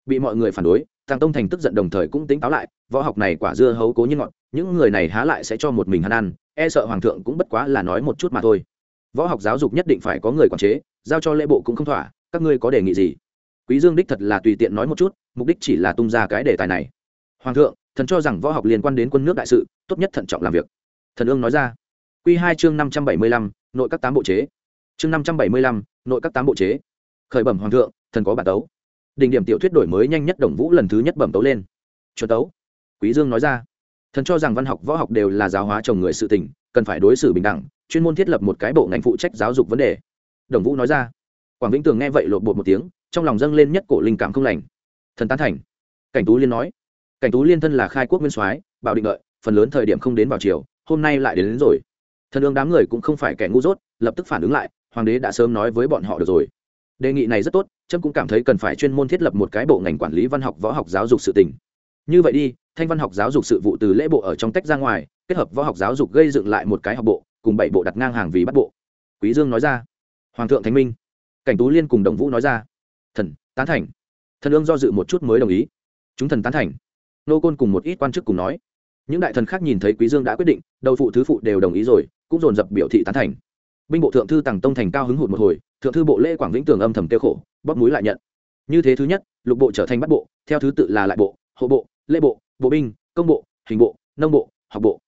bị mọi người phản đối thằng tông thành tức giận đồng thời cũng tính táo lại, võ học này quả dưa hấu cố như ngọn những người này há lại sẽ cho một mình hắn ăn e sợ hoàng thượng cũng bất quá là nói một chút mà thôi. Võ học giáo dục nhất định phải có người quản chế, giao cho lễ bộ cũng không thỏa, các ngươi có đề nghị gì? Quý dương đích thật là tùy tiện nói một chút, mục đích chỉ là tung ra cái đề tài này. Hoàng thượng, thần cho rằng võ học liên quan đến quân nước đại sự, tốt nhất thận trọng làm việc. Thần ương nói ra. Quy hai chương năm trăm bảy mươi lăm, nội các tám bộ chế. Chương năm trăm bảy mươi lăm, nội các tám bộ chế. Khởi bẩm hoàng thượng, thần có bản tấu đỉnh điểm tiểu thuyết đổi mới nhanh nhất đồng vũ lần thứ nhất bẩm tấu lên. Chuẩn tấu. Quý dương nói ra. Thần cho rằng văn học võ học đều là giáo hóa chồng người sự tình cần phải đối xử bình đẳng chuyên môn thiết lập một cái bộ ngành phụ trách giáo dục vấn đề. Đồng vũ nói ra. Quảng vĩnh tường nghe vậy lột bột một tiếng trong lòng dâng lên nhất cổ linh cảm không lành. Thần tán thành. Cảnh tú liên nói. Cảnh tú liên thân là khai quốc nguyên soái bảo định lợi phần lớn thời điểm không đến vào chiều hôm nay lại đến, đến rồi. Thần ương đám người cũng không phải kẻ ngu dốt lập tức phản ứng lại hoàng đế đã sớm nói với bọn họ được rồi đề nghị này rất tốt, trâm cũng cảm thấy cần phải chuyên môn thiết lập một cái bộ ngành quản lý văn học võ học giáo dục sự tỉnh như vậy đi, thanh văn học giáo dục sự vụ từ lễ bộ ở trong tách ra ngoài, kết hợp võ học giáo dục gây dựng lại một cái học bộ, cùng bảy bộ đặt ngang hàng vì bắt bộ. Quý dương nói ra. Hoàng thượng thánh minh. Cảnh tú liên cùng đồng vũ nói ra. Thần, tán thành. Thần ương do dự một chút mới đồng ý. Chúng thần tán thành. Nô côn cùng một ít quan chức cùng nói. Những đại thần khác nhìn thấy quý dương đã quyết định, đầu phụ thứ phụ đều đồng ý rồi, cũng dồn dập biểu thị tán thành binh bộ thượng thư tàng tông thành cao hứng hụt một hồi, thượng thư bộ lễ quảng vĩnh tường âm thầm tiêu khổ, bóp núi lại nhận. Như thế thứ nhất, lục bộ trở thành bắt bộ, theo thứ tự là lại bộ, hộ bộ, lễ bộ bộ binh, công bộ, hình bộ, nông bộ, học bộ.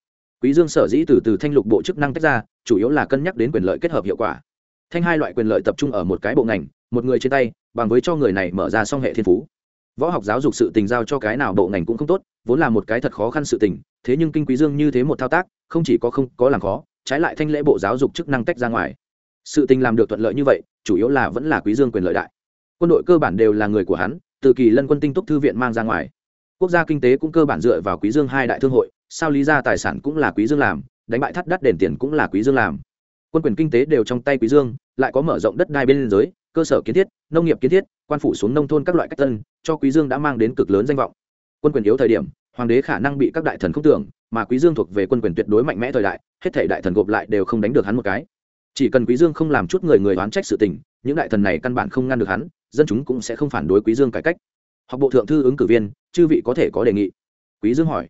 Quý dương sở dĩ từ từ thanh lục bộ chức năng tách ra, chủ yếu là cân nhắc đến quyền lợi kết hợp hiệu quả. Thanh hai loại quyền lợi tập trung ở một cái bộ ngành, một người trên tay, bằng với cho người này mở ra song hệ thiên phú. Võ học giáo dục sự tình giao cho cái nào bộ ngành cũng không tốt, vốn là một cái thật khó khăn sự tình, thế nhưng kinh quý dương như thế một thao tác, không chỉ có không có làm khó trái lại thanh lễ bộ giáo dục chức năng tách ra ngoài. Sự tình làm được thuận lợi như vậy, chủ yếu là vẫn là quý dương quyền lợi đại. Quân đội cơ bản đều là người của hắn, từ kỳ lân quân tinh túc thư viện mang ra ngoài. Quốc gia kinh tế cũng cơ bản dựa vào quý dương hai đại thương hội, sao lý ra tài sản cũng là quý dương làm, đánh bại thắt đắt đền tiền cũng là quý dương làm. Quân quyền kinh tế đều trong tay quý dương, lại có mở rộng đất đai bên giới, cơ sở kiến thiết, nông nghiệp kiến thiết, quan phủ xuống nông thôn các loại cách tân, cho quý dương đã mang đến cực lớn danh vọng. Quân quyền yếu thời điểm, hoàng đế khả năng bị các đại thần không tưởng mà quý dương thuộc về quân quyền tuyệt đối mạnh mẽ thời đại, hết thảy đại thần gộp lại đều không đánh được hắn một cái. Chỉ cần quý dương không làm chút người người oán trách sự tình, những đại thần này căn bản không ngăn được hắn, dân chúng cũng sẽ không phản đối quý dương cải cách. Học bộ thượng thư ứng cử viên, chư vị có thể có đề nghị. Quý dương hỏi.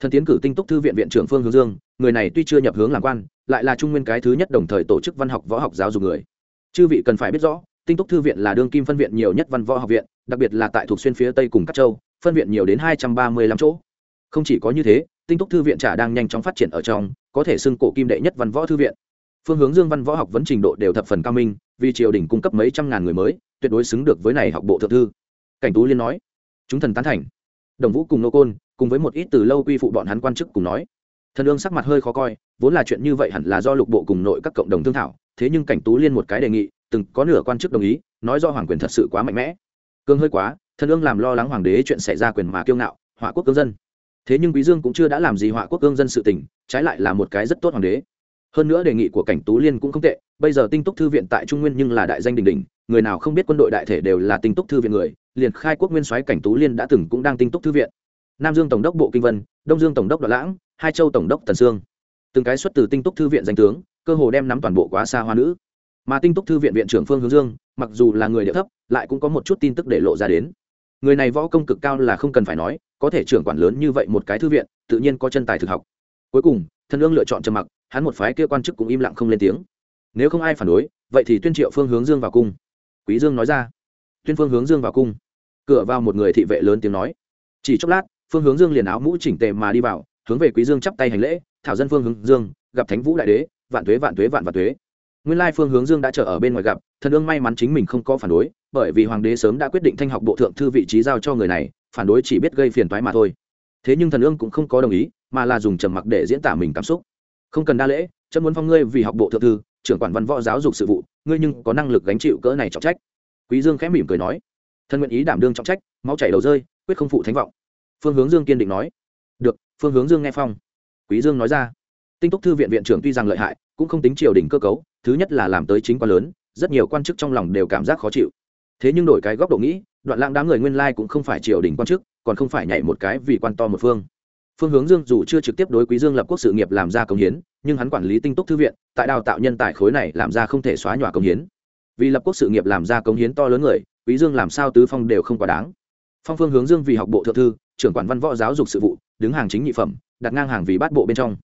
Thần tiến cử tinh túc thư viện viện trưởng phương hướng dương, người này tuy chưa nhập hướng làm quan, lại là trung nguyên cái thứ nhất đồng thời tổ chức văn học võ học giáo dục người. Chư vị cần phải biết rõ, tinh túc thư viện là đương kim phân viện nhiều nhất văn võ học viện, đặc biệt là tại thuộc xuyên phía tây cùng các châu, phân viện nhiều đến hai trăm ba mươi lăm chỗ. Không chỉ có như thế tinh túc thư viện trả đang nhanh chóng phát triển ở trong, có thể xưng cổ kim đệ nhất văn võ thư viện. Phương hướng dương văn võ học vấn trình độ đều thập phần cao minh, vì triều đình cung cấp mấy trăm ngàn người mới, tuyệt đối xứng được với này học bộ thượng thư. Cảnh tú liên nói, chúng thần tán thành. Đồng vũ cùng nô côn, cùng với một ít từ lâu quy phụ bọn hắn quan chức cùng nói, thần ương sắc mặt hơi khó coi, vốn là chuyện như vậy hẳn là do lục bộ cùng nội các cộng đồng thương thảo, thế nhưng cảnh tú liên một cái đề nghị, từng có nửa quan chức đồng ý, nói do hoàng quyền thật sự quá mạnh mẽ. Cương hơi quá, thần ương làm lo lắng hoàng đế chuyện xảy ra quyền mà kiêu ngạo, họa quốc cương dân thế nhưng quý dương cũng chưa đã làm gì họa quốc cương dân sự tình, trái lại là một cái rất tốt hoàng đế. Hơn nữa đề nghị của cảnh tú liên cũng không tệ, bây giờ tinh túc thư viện tại trung nguyên nhưng là đại danh đình đình người nào không biết quân đội đại thể đều là tinh túc thư viện người, liền khai quốc nguyên soái cảnh tú liên đã từng cũng đang tinh túc thư viện. Nam dương tổng đốc bộ kinh vân, đông dương tổng đốc đoạn lãng, hai châu tổng đốc tần sương. Từng cái xuất từ tinh túc thư viện danh tướng, cơ hồ đem nắm toàn bộ quá xa hoa nữ. Mà tinh túc thư viện viện trưởng phương hướng dương, mặc dù là người địa thấp, lại cũng có một chút tin tức để lộ ra đến. Người này võ công cực cao là không cần phải nói có thể trưởng quản lớn như vậy một cái thư viện, tự nhiên có chân tài thực học. Cuối cùng thân ương lựa chọn trầm mặc, hắn một phái kia quan chức cũng im lặng không lên tiếng. Nếu không ai phản đối, vậy thì tuyên triệu phương hướng dương vào cung. Quý dương nói ra. Tuyên phương hướng dương vào cung. Cửa vào một người thị vệ lớn tiếng nói. Chỉ chốc lát, phương hướng dương liền áo mũ chỉnh tề mà đi vào, hướng về quý dương chắp tay hành lễ, thảo dân phương hướng dương, gặp thánh vũ đại đế, vạn tuế vạn tuế, vạn vạn tuế. Nguyên lai phương hướng dương đã chờ ở bên ngoài gặp, thần ương may mắn chính mình không có phản đối, bởi vì hoàng đế sớm đã quyết định thanh học bộ thượng thư vị trí giao cho người này phản đối chỉ biết gây phiền toái mà thôi. Thế nhưng thần ương cũng không có đồng ý, mà là dùng trầm mặc để diễn tả mình cảm xúc. Không cần đa lễ, chấm muốn phong ngươi vì học bộ thượng thư, trưởng quản văn võ giáo dục sự vụ, ngươi nhưng có năng lực gánh chịu cỡ này trọng trách. Quý dương khẽ mỉm cười nói. Thân nguyện ý đảm đương trọng trách, máu chảy đầu rơi, quyết không phụ thánh vọng. Phương hướng dương kiên định nói. Được, phương hướng dương nghe phong. Quý dương nói ra. Tinh túc thư viện viện trưởng tuy rằng lợi hại, cũng không tính triều đình cơ cấu, thứ nhất là làm tới chính quan lớn, rất nhiều quan chức trong lòng đều cảm giác khó chịu thế nhưng đổi cái góc độ nghĩ, đoạn lãng đám người nguyên lai cũng không phải triều đình quan chức, còn không phải nhảy một cái vì quan to một phương. Phương hướng dương dù chưa trực tiếp đối quý dương lập quốc sự nghiệp làm ra công hiến, nhưng hắn quản lý tinh túc thư viện, tại đào tạo nhân tài khối này làm ra không thể xóa nhòa công hiến. Vì lập quốc sự nghiệp làm ra công hiến to lớn người, quý dương làm sao tứ phong đều không quá đáng. Phong phương hướng dương vì học bộ thượng thư, trưởng quản văn võ giáo dục sự vụ, đứng hàng chính nhị phẩm, đặt ngang hàng vì bát bộ bên trong.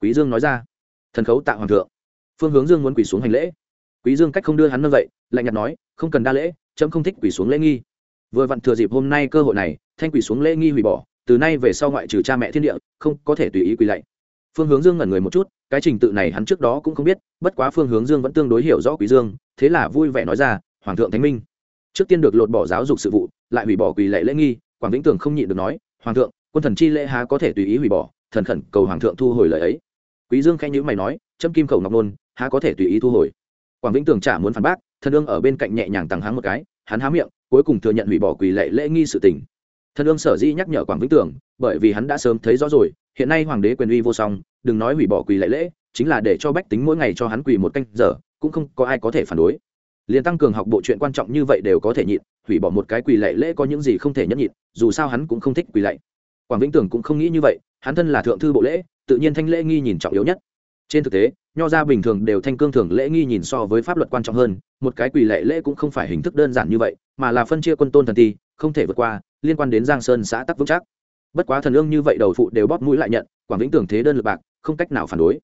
Quý dương nói ra, thần khấu tạ hoàng thượng. Phương hướng dương muốn quỳ xuống hành lễ. Quý dương cách không đưa hắn nâng dậy, lạnh nhạt nói, không cần đa lễ trẫm không thích quỳ xuống lễ nghi. Vừa vặn thừa dịp hôm nay cơ hội này, thanh quỳ xuống lễ nghi hủy bỏ, từ nay về sau ngoại trừ cha mẹ thiên địa, không có thể tùy ý quỳ lạy. Phương hướng dương ngẩn người một chút, cái trình tự này hắn trước đó cũng không biết, bất quá phương hướng dương vẫn tương đối hiểu rõ quý dương, thế là vui vẻ nói ra, hoàng thượng thánh minh, trước tiên được lột bỏ giáo dục sự vụ, lại hủy bỏ quỳ lệ lễ nghi. Quảng vĩnh tường không nhịn được nói, hoàng thượng, quân thần chi lễ há có thể tùy ý hủy bỏ, thần khẩn cầu hoàng thượng thu hồi lời ấy. Quý dương khanh nhữ mày nói châm kim khẩu ngọc nôn, há có thể tùy ý thu hồi? Quảng vĩnh tường chả muốn phản bác thần ương ở bên cạnh nhẹ nhàng tăng háng một cái, hắn há miệng, cuối cùng thừa nhận hủy bỏ quỳ lệ lễ nghi sự tình. Thần ương sở dĩ nhắc nhở quảng vĩnh tường, bởi vì hắn đã sớm thấy rõ rồi, hiện nay hoàng đế quyền uy vô song, đừng nói hủy bỏ quỳ lệ lễ, chính là để cho bách tính mỗi ngày cho hắn quỳ một canh giờ, cũng không có ai có thể phản đối. Liền tăng cường học bộ chuyện quan trọng như vậy đều có thể nhịn, hủy bỏ một cái quỳ lệ lễ có những gì không thể nhẫn nhịn, dù sao hắn cũng không thích quỳ lệ. Quảng vĩnh tường cũng không nghĩ như vậy, hắn thân là thượng thư bộ lễ, tự nhiên thanh lễ nghi nhìn trọng yếu nhất. Trên thực tế nho gia bình thường đều thanh cương thường lễ nghi nhìn so với pháp luật quan trọng hơn, một cái quỳ lệ lễ cũng không phải hình thức đơn giản như vậy, mà là phân chia quân tôn thần ti, không thể vượt qua, liên quan đến giang sơn xã tắc vững chắc. Bất quá thần ương như vậy đầu phụ đều bóp mũi lại nhận, quảng vĩnh tưởng thế đơn lực bạc, không cách nào phản đối.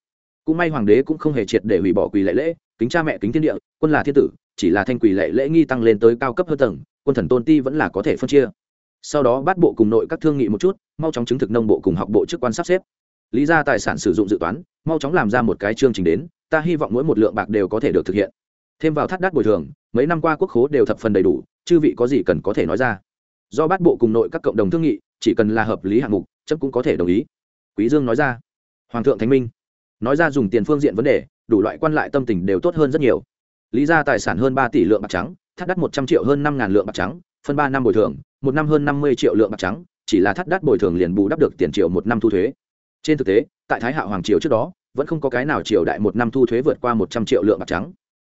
Cũng may hoàng đế cũng không hề triệt để hủy bỏ quỳ lệ lễ, kính cha mẹ kính thiên địa, quân là thiên tử, chỉ là thanh quỳ lệ lễ nghi tăng lên tới cao cấp hơn tầng, quân thần tôn ti vẫn là có thể phân chia. Sau đó bắt bộ cùng nội các thương nghị một chút, mau chóng chứng thực nông bộ cùng học bộ chức quan sắp xếp lý ra tài sản sử dụng dự toán, mau chóng làm ra một cái chương trình đến, ta hy vọng mỗi một lượng bạc đều có thể được thực hiện. Thêm vào thắt đắt bồi thường, mấy năm qua quốc khố đều thập phần đầy đủ, chư vị có gì cần có thể nói ra. Do bát bộ cùng nội các cộng đồng thương nghị, chỉ cần là hợp lý hạng mục chấp cũng có thể đồng ý. Quý dương nói ra. Hoàng thượng thánh minh. Nói ra dùng tiền phương diện vấn đề, đủ loại quan lại tâm tình đều tốt hơn rất nhiều. Lý ra tài sản hơn ba tỷ lượng bạc trắng, thắt đắt một trăm triệu hơn năm ngàn lượng bạc trắng, phân ba năm bồi thường, một năm hơn năm mươi triệu lượng bạc trắng, chỉ là thắt đắt bồi thường liền bù đắp được tiền triệu một năm thu thuế trên thực tế, tại thái hạo hoàng triều trước đó, vẫn không có cái nào triều đại một năm thu thuế vượt qua một trăm triệu lượng bạc trắng.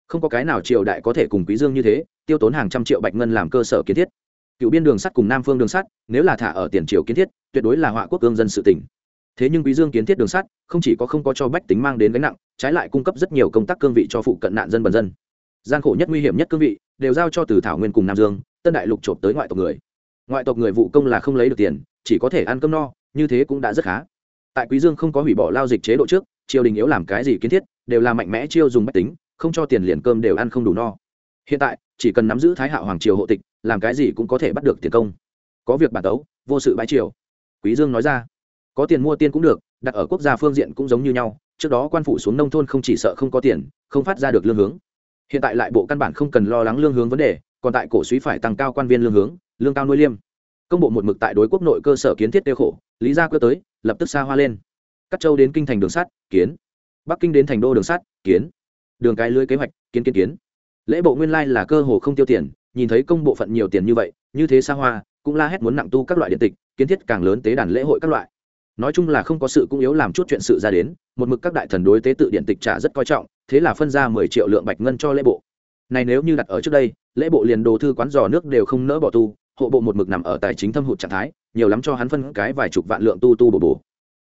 Không có cái nào triều đại có thể cùng quý dương như thế, tiêu tốn hàng trăm triệu bạch ngân làm cơ sở kiến thiết. Cựu biên đường sắt cùng nam phương đường sắt, nếu là thả ở tiền triều kiến thiết, tuyệt đối là họa quốc cương dân sự tỉnh. Thế nhưng quý dương kiến thiết đường sắt, không chỉ có không có cho bách tính mang đến gánh nặng, trái lại cung cấp rất nhiều công tác cương vị cho phụ cận nạn dân bần dân. Gian khổ nhất nguy hiểm nhất cương vị, đều giao cho từ thảo nguyên cùng nam dương, tân đại lục trộm tới ngoại tộc người. Ngoại tộc người vụ công là không lấy được tiền, chỉ có thể ăn cơm no, như thế cũng đã rất khá tại quý dương không có hủy bỏ lao dịch chế độ trước, triều đình yếu làm cái gì kiến thiết, đều là mạnh mẽ chiêu dùng bách tính, không cho tiền liền cơm đều ăn không đủ no. Hiện tại, chỉ cần nắm giữ thái hạo hoàng triều hộ tịch, làm cái gì cũng có thể bắt được tiền công. Có việc bản tấu, vô sự bãi triều. Quý dương nói ra. Có tiền mua tiên cũng được, đặt ở quốc gia phương diện cũng giống như nhau, trước đó quan phủ xuống nông thôn không chỉ sợ không có tiền, không phát ra được lương hướng. Hiện tại lại bộ căn bản không cần lo lắng lương hướng vấn đề, còn tại cổ suý phải tăng cao quan viên lương hướng, lương cao nuôi liêm. Công bộ một mực tại đối quốc nội cơ sở kiến thiết tiêu khổ, lý gia cơ tới lập tức xa hoa lên. Cắt châu đến kinh thành đường sắt, kiến. Bắc kinh đến thành đô đường sắt, kiến. Đường cái lưới kế hoạch, kiến kiến kiến. Lễ bộ nguyên lai là cơ hồ không tiêu tiền, nhìn thấy công bộ phận nhiều tiền như vậy, như thế xa hoa, cũng la hét muốn nặng tu các loại điện tịch, kiến thiết càng lớn tế đàn lễ hội các loại. Nói chung là không có sự cũng yếu làm chút chuyện sự ra đến, một mực các đại thần đối tế tự điện tịch trả rất coi trọng, thế là phân ra mười triệu lượng bạch ngân cho lễ bộ. Này nếu như đặt ở trước đây, lễ bộ liền đồ thư quán giò nước đều không nỡ bỏ tu, hộ bộ một mực nằm ở tài chính thâm hụt trạng thái nhiều lắm cho hắn phân cái vài chục vạn lượng tu tu bổ bổ.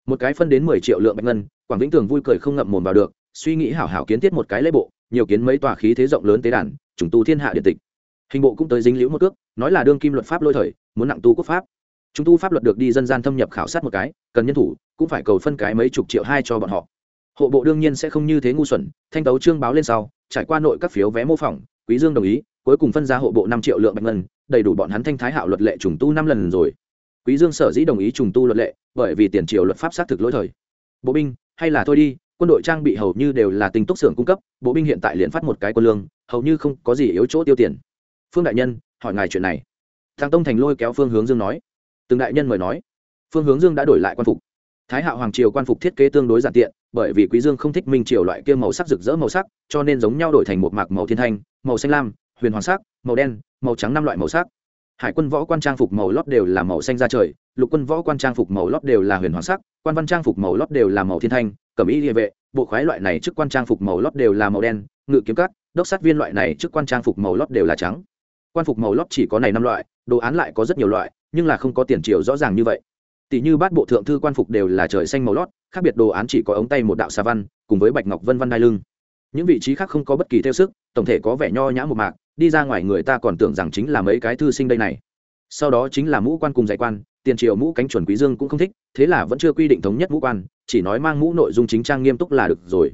Một cái phân đến mười triệu lượng bạch ngân, quảng vĩnh tường vui cười không ngậm mồm vào được, suy nghĩ hảo hảo kiến thiết một cái lễ bộ, nhiều kiến mấy tòa khí thế rộng lớn tế đàn, trùng tu thiên hạ điện tịch. Hình bộ cũng tới dính liễu một cước, nói là đương kim luật pháp lôi thời, muốn nặng tu quốc pháp. Chúng tu pháp luật được đi dân gian thâm nhập khảo sát một cái, cần nhân thủ, cũng phải cầu phân cái mấy chục triệu hai cho bọn họ. Hộ bộ đương nhiên sẽ không như thế ngu xuẩn, thanh tấu trương báo lên sau, trải qua nội các phiếu vé mô phỏng, quý dương đồng ý, cuối cùng phân ra hộ bộ năm triệu lượng bạch ngân, đầy đủ bọn hắn thanh thái hạo luật lệ trùng tu năm lần rồi quý dương sở dĩ đồng ý trùng tu luật lệ, bởi vì tiền triều luật pháp xác thực lỗi thời. Bộ binh, hay là thôi đi, quân đội trang bị hầu như đều là Tình túc xưởng cung cấp, bộ binh hiện tại liền phát một cái quân lương, hầu như không có gì yếu chỗ tiêu tiền. Phương đại nhân, hỏi ngài chuyện này. Thằng tông thành lôi kéo phương hướng dương nói. Từng đại nhân mời nói. Phương hướng dương đã đổi lại quan phục. Thái hạo hoàng triều quan phục thiết kế tương đối giản tiện, bởi vì quý dương không thích minh triều loại kia màu sắc rực rỡ màu sắc, cho nên giống nhau đổi thành một mạc màu thiên thanh, màu xanh lam, huyền hoàng sắc, màu đen, màu trắng năm loại màu sắc hải quân võ quan trang phục màu lót đều là màu xanh da trời, lục quân võ quan trang phục màu lót đều là huyền hoàng sắc, quan văn trang phục màu lót đều là màu thiên thanh, cẩm y địa vệ, bộ khoái loại này chức quan trang phục màu lót đều là màu đen, ngự kiếm cắt đốc sát viên loại này chức quan trang phục màu lót đều là trắng. Quan phục màu lót chỉ có này năm loại, đồ án lại có rất nhiều loại, nhưng là không có tiền triều rõ ràng như vậy. Tỷ như bát bộ thượng thư quan phục đều là trời xanh màu lót, khác biệt đồ án chỉ có ống tay một đạo xà văn, cùng với bạch ngọc vân văn đai lưng. Những vị trí khác không có bất kỳ theo sức, tổng thể có vẻ nho nhã một mạc đi ra ngoài người ta còn tưởng rằng chính là mấy cái thư sinh đây này. Sau đó chính là mũ quan cùng dạy quan, tiền triều mũ cánh chuẩn quý dương cũng không thích, thế là vẫn chưa quy định thống nhất mũ quan, chỉ nói mang mũ nội dung chính trang nghiêm túc là được rồi.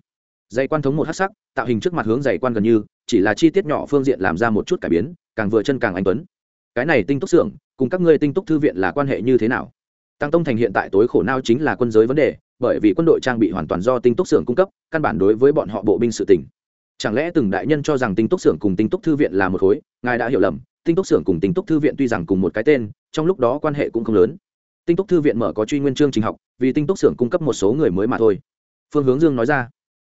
Dạy quan thống một hát sắc, tạo hình trước mặt hướng dạy quan gần như, chỉ là chi tiết nhỏ phương diện làm ra một chút cải biến, càng vừa chân càng anh tuấn. Cái này tinh túc xưởng, cùng các ngươi tinh túc thư viện là quan hệ như thế nào? Tăng tông thành hiện tại tối khổ nao chính là quân giới vấn đề, bởi vì quân đội trang bị hoàn toàn do tinh túc xưởng cung cấp, căn bản đối với bọn họ bộ binh sự tỉnh chẳng lẽ từng đại nhân cho rằng tinh túc xưởng cùng tinh túc thư viện là một khối? Ngài đã hiểu lầm, tinh túc xưởng cùng tinh túc thư viện tuy rằng cùng một cái tên, trong lúc đó quan hệ cũng không lớn. Tinh túc thư viện mở có truy nguyên chương trình học, vì tinh túc xưởng cung cấp một số người mới mà thôi. Phương hướng dương nói ra,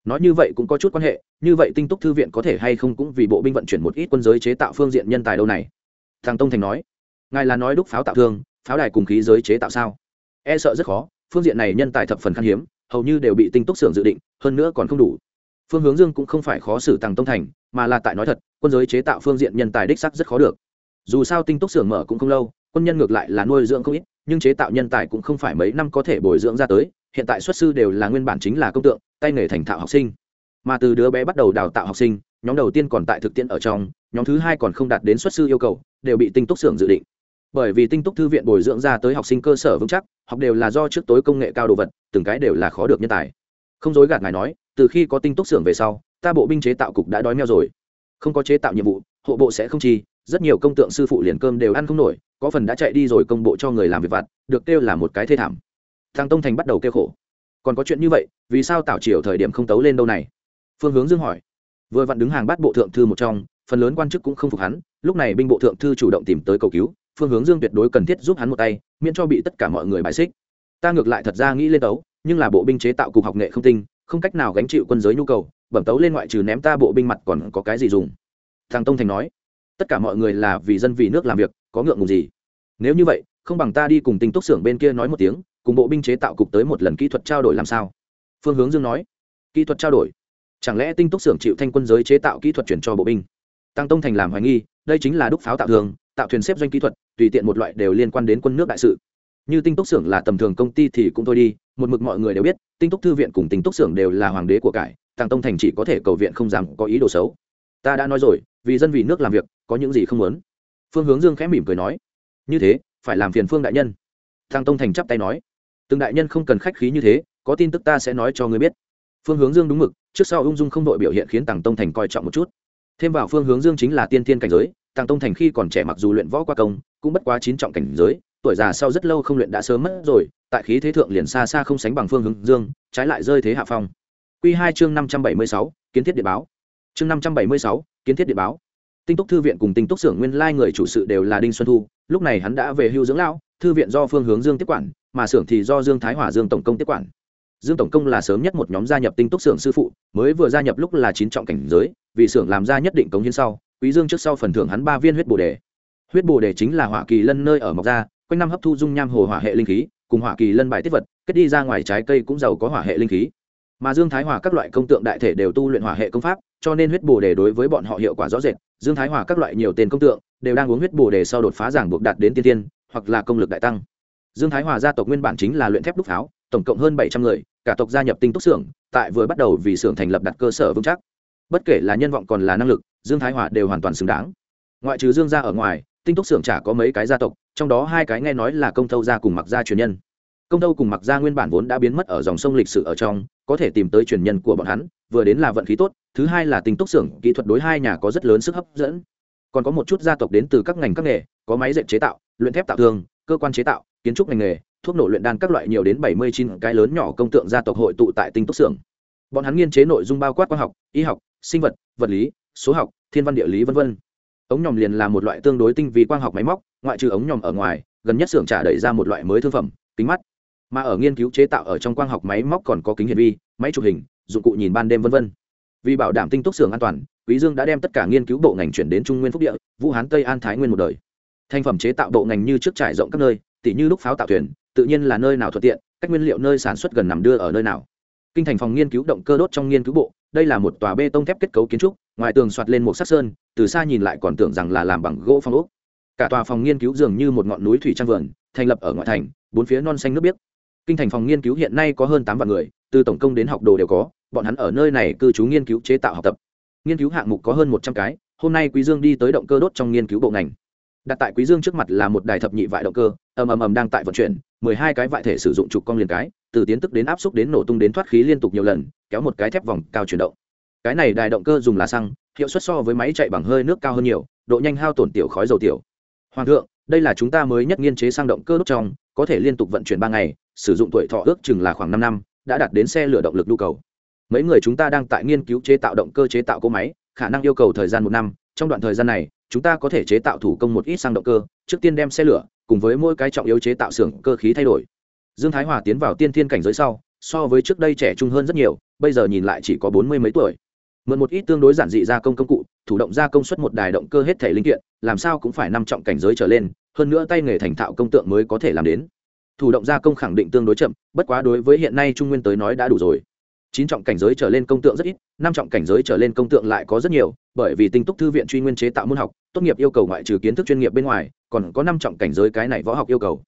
nói như vậy cũng có chút quan hệ, như vậy tinh túc thư viện có thể hay không cũng vì bộ binh vận chuyển một ít quân giới chế tạo phương diện nhân tài đâu này? Thằng tông thành nói, ngài là nói đúc pháo tạo thương, pháo đài cùng khí giới chế tạo sao? E sợ rất khó, phương diện này nhân tài thập phần khan hiếm, hầu như đều bị tinh túc xưởng dự định, hơn nữa còn không đủ phương hướng dương cũng không phải khó xử tàng tông thành, mà là tại nói thật, quân giới chế tạo phương diện nhân tài đích sắc rất khó được. Dù sao tinh túc xưởng mở cũng không lâu, quân nhân ngược lại là nuôi dưỡng không ít, nhưng chế tạo nhân tài cũng không phải mấy năm có thể bồi dưỡng ra tới, hiện tại xuất sư đều là nguyên bản chính là công tượng, tay nghề thành thạo học sinh. Mà từ đứa bé bắt đầu đào tạo học sinh, nhóm đầu tiên còn tại thực tiễn ở trong, nhóm thứ hai còn không đạt đến xuất sư yêu cầu, đều bị tinh túc xưởng dự định. Bởi vì tinh túc thư viện bồi dưỡng ra tới học sinh cơ sở vững chắc, học đều là do trước tối công nghệ cao đồ vật, từng cái đều là khó được nhân tài. Không dối gạt ngài nói từ khi có tinh túc xưởng về sau, ta bộ binh chế tạo cục đã đói meo rồi. Không có chế tạo nhiệm vụ, hộ bộ sẽ không chi, rất nhiều công tượng sư phụ liền cơm đều ăn không nổi, có phần đã chạy đi rồi công bộ cho người làm việc vặt, được kêu là một cái thê thảm. Thằng tông thành bắt đầu kêu khổ. Còn có chuyện như vậy, vì sao tảo triều thời điểm không tấu lên đâu này? Phương hướng dương hỏi. Vừa vặn đứng hàng bắt bộ thượng thư một trong, phần lớn quan chức cũng không phục hắn, lúc này binh bộ thượng thư chủ động tìm tới cầu cứu, phương hướng dương tuyệt đối cần thiết giúp hắn một tay, miễn cho bị tất cả mọi người bài xích. Ta ngược lại thật ra nghĩ lên tấu, nhưng là bộ binh chế tạo cục học nghệ không tinh không cách nào gánh chịu quân giới nhu cầu, bẩm tấu lên ngoại trừ ném ta bộ binh mặt còn có cái gì dùng? Thằng tông thành nói, tất cả mọi người là vì dân vì nước làm việc, có ngượng ngùng gì? Nếu như vậy, không bằng ta đi cùng tinh túc xưởng bên kia nói một tiếng, cùng bộ binh chế tạo cục tới một lần kỹ thuật trao đổi làm sao? Phương hướng dương nói, kỹ thuật trao đổi? Chẳng lẽ tinh túc xưởng chịu thanh quân giới chế tạo kỹ thuật chuyển cho bộ binh? Tăng tông thành làm hoài nghi, đây chính là đúc pháo tạo thường, tạo thuyền xếp doanh kỹ thuật, tùy tiện một loại đều liên quan đến quân nước đại sự. Như tinh túc xưởng là tầm thường công ty thì cũng thôi đi một mực mọi người đều biết, tinh túc thư viện cùng tinh túc xưởng đều là hoàng đế của cải, tàng tông thành chỉ có thể cầu viện không dám có ý đồ xấu. Ta đã nói rồi, vì dân vì nước làm việc, có những gì không muốn? Phương hướng dương khẽ mỉm cười nói. Như thế, phải làm phiền phương đại nhân. Thằng tông thành chắp tay nói. Từng đại nhân không cần khách khí như thế, có tin tức ta sẽ nói cho ngươi biết. Phương hướng dương đúng mực, trước sau ung dung không đội biểu hiện khiến tàng tông thành coi trọng một chút. Thêm vào phương hướng dương chính là tiên thiên cảnh giới, tàng tông thành khi còn trẻ mặc dù luyện võ qua công, cũng bất quá chín trọng cảnh giới tuổi già sau rất lâu không luyện đã sớm mất rồi, tại khí thế thượng liền xa xa không sánh bằng phương hướng dương, trái lại rơi thế hạ phong. Q hai chương năm trăm bảy mươi sáu, kiến thiết địa báo. Chương năm trăm bảy mươi sáu, kiến thiết địa báo. Tinh túc thư viện cùng tinh túc xưởng nguyên lai người chủ sự đều là đinh xuân thu, lúc này hắn đã về hưu dưỡng lão, thư viện do phương hướng dương tiếp quản, mà xưởng thì do dương thái hòa dương tổng công tiếp quản. Dương tổng công là sớm nhất một nhóm gia nhập tinh túc xưởng sư phụ, mới vừa gia nhập lúc là chín trọng cảnh giới, vì xưởng làm ra nhất định cống hiến sau, quý dương trước sau phần thưởng hắn ba viên huyết bồ đề. Huyết bồ đề chính là hỏa kỳ lân nơi ở mọc ra quanh năm hấp thu dung nham hồ hỏa hệ linh khí, cùng hỏa kỳ lân bài tiết vật, kết đi ra ngoài trái cây cũng giàu có hỏa hệ linh khí. Mà dương thái hòa các loại công tượng đại thể đều tu luyện hỏa hệ công pháp, cho nên huyết bồ đề đối với bọn họ hiệu quả rõ rệt. Dương thái hòa các loại nhiều tên công tượng đều đang uống huyết bồ đề sau đột phá giảng buộc đạt đến tiên tiên, hoặc là công lực đại tăng. Dương thái hòa gia tộc nguyên bản chính là luyện thép đúc pháo, tổng cộng hơn bảy trăm người, cả tộc gia nhập tinh túc xưởng, tại vừa bắt đầu vì xưởng thành lập đặt cơ sở vững chắc. Bất kể là nhân vọng còn là năng lực, dương thái hòa đều hoàn toàn xứng đáng. Ngoại trừ dương gia ở ngoài tinh túc xưởng chả có mấy cái gia tộc, trong đó hai cái nghe nói là công thâu gia cùng mặc gia truyền nhân. Công thâu cùng mặc gia nguyên bản vốn đã biến mất ở dòng sông lịch sử ở trong, có thể tìm tới truyền nhân của bọn hắn, vừa đến là vận khí tốt, thứ hai là tinh túc xưởng kỹ thuật đối hai nhà có rất lớn sức hấp dẫn. Còn có một chút gia tộc đến từ các ngành các nghề, có máy dệt chế tạo, luyện thép tạo thương cơ quan chế tạo, kiến trúc ngành nghề, thuốc nổ luyện đan các loại nhiều đến bảy mươi chín cái lớn nhỏ công tượng gia tộc hội tụ tại tinh túc xưởng. Bọn hắn nghiên chế nội dung bao quát khoa học, y học, sinh vật vật lý, số học, thiên văn địa lý v v ống nhòm liền là một loại tương đối tinh vi quang học máy móc, ngoại trừ ống nhòm ở ngoài, gần nhất xưởng trả đẩy ra một loại mới thương phẩm, kính mắt. Mà ở nghiên cứu chế tạo ở trong quang học máy móc còn có kính hiển vi, máy chụp hình, dụng cụ nhìn ban đêm v v vì bảo đảm tinh túc xưởng an toàn, quý dương đã đem tất cả nghiên cứu bộ ngành chuyển đến trung nguyên phúc địa, vũ hán, tây an, thái nguyên một đời. Thành phẩm chế tạo bộ ngành như trước trải rộng các nơi, tỉ như lúc pháo tạo thuyền, tự nhiên là nơi nào thuận tiện, cách nguyên liệu nơi sản xuất gần nằm đưa ở nơi nào. Kinh thành phòng nghiên cứu động cơ đốt trong nghiên cứu bộ, đây là một tòa bê tông thép kết cấu kiến trúc, ngoài tường soạt lên một sắc sơn từ xa nhìn lại còn tưởng rằng là làm bằng gỗ phong ốc. Cả tòa phòng nghiên cứu dường như một ngọn núi thủy trang vườn thành lập ở ngoại thành, bốn phía non xanh nước biếc. Kinh thành phòng nghiên cứu hiện nay có hơn tám vạn người, từ tổng công đến học đồ đều có, bọn hắn ở nơi này cư trú nghiên cứu chế tạo học tập. Nghiên cứu hạng mục có hơn một trăm cái, hôm nay quý dương đi tới động cơ đốt trong nghiên cứu bộ ngành. Đặt tại quý dương trước mặt là một đài thập nhị vại động cơ, ầm ầm ầm đang tại vận chuyển, mười hai cái vại thể sử dụng trục cong liền cái, từ tiến tức đến áp xúc đến nổ tung đến thoát khí liên tục nhiều lần, kéo một cái thép vòng cao chuyển động cái này đài động cơ dùng là xăng, hiệu suất so với máy chạy bằng hơi nước cao hơn nhiều, độ nhanh hao tổn tiểu khói dầu tiểu. Hoàng thượng, đây là chúng ta mới nhất nghiên chế sang động cơ đốt trong, có thể liên tục vận chuyển ba ngày, sử dụng tuổi thọ ước chừng là khoảng năm năm, đã đạt đến xe lửa động lực nhu cầu. Mấy người chúng ta đang tại nghiên cứu chế tạo động cơ chế tạo cỗ máy, khả năng yêu cầu thời gian một năm, trong đoạn thời gian này, chúng ta có thể chế tạo thủ công một ít sang động cơ, trước tiên đem xe lửa, cùng với mỗi cái trọng yếu chế tạo xưởng cơ khí thay đổi. Dương thái hòa tiến vào tiên thiên cảnh giới sau, so với trước đây trẻ trung hơn rất nhiều, bây giờ nhìn lại chỉ có bốn mươi mấy tuổi mượn một ít tương đối giản dị gia công công cụ, thủ động gia công suất một đài động cơ hết thể linh kiện, làm sao cũng phải năm trọng cảnh giới trở lên, hơn nữa tay nghề thành thạo công tượng mới có thể làm đến. Thủ động gia công khẳng định tương đối chậm, bất quá đối với hiện nay trung nguyên tới nói đã đủ rồi. Chín trọng cảnh giới trở lên công tượng rất ít, năm trọng cảnh giới trở lên công tượng lại có rất nhiều, bởi vì tinh túc thư viện truy nguyên chế tạo môn học, tốt nghiệp yêu cầu ngoại trừ kiến thức chuyên nghiệp bên ngoài, còn có năm trọng cảnh giới cái này võ học yêu cầu.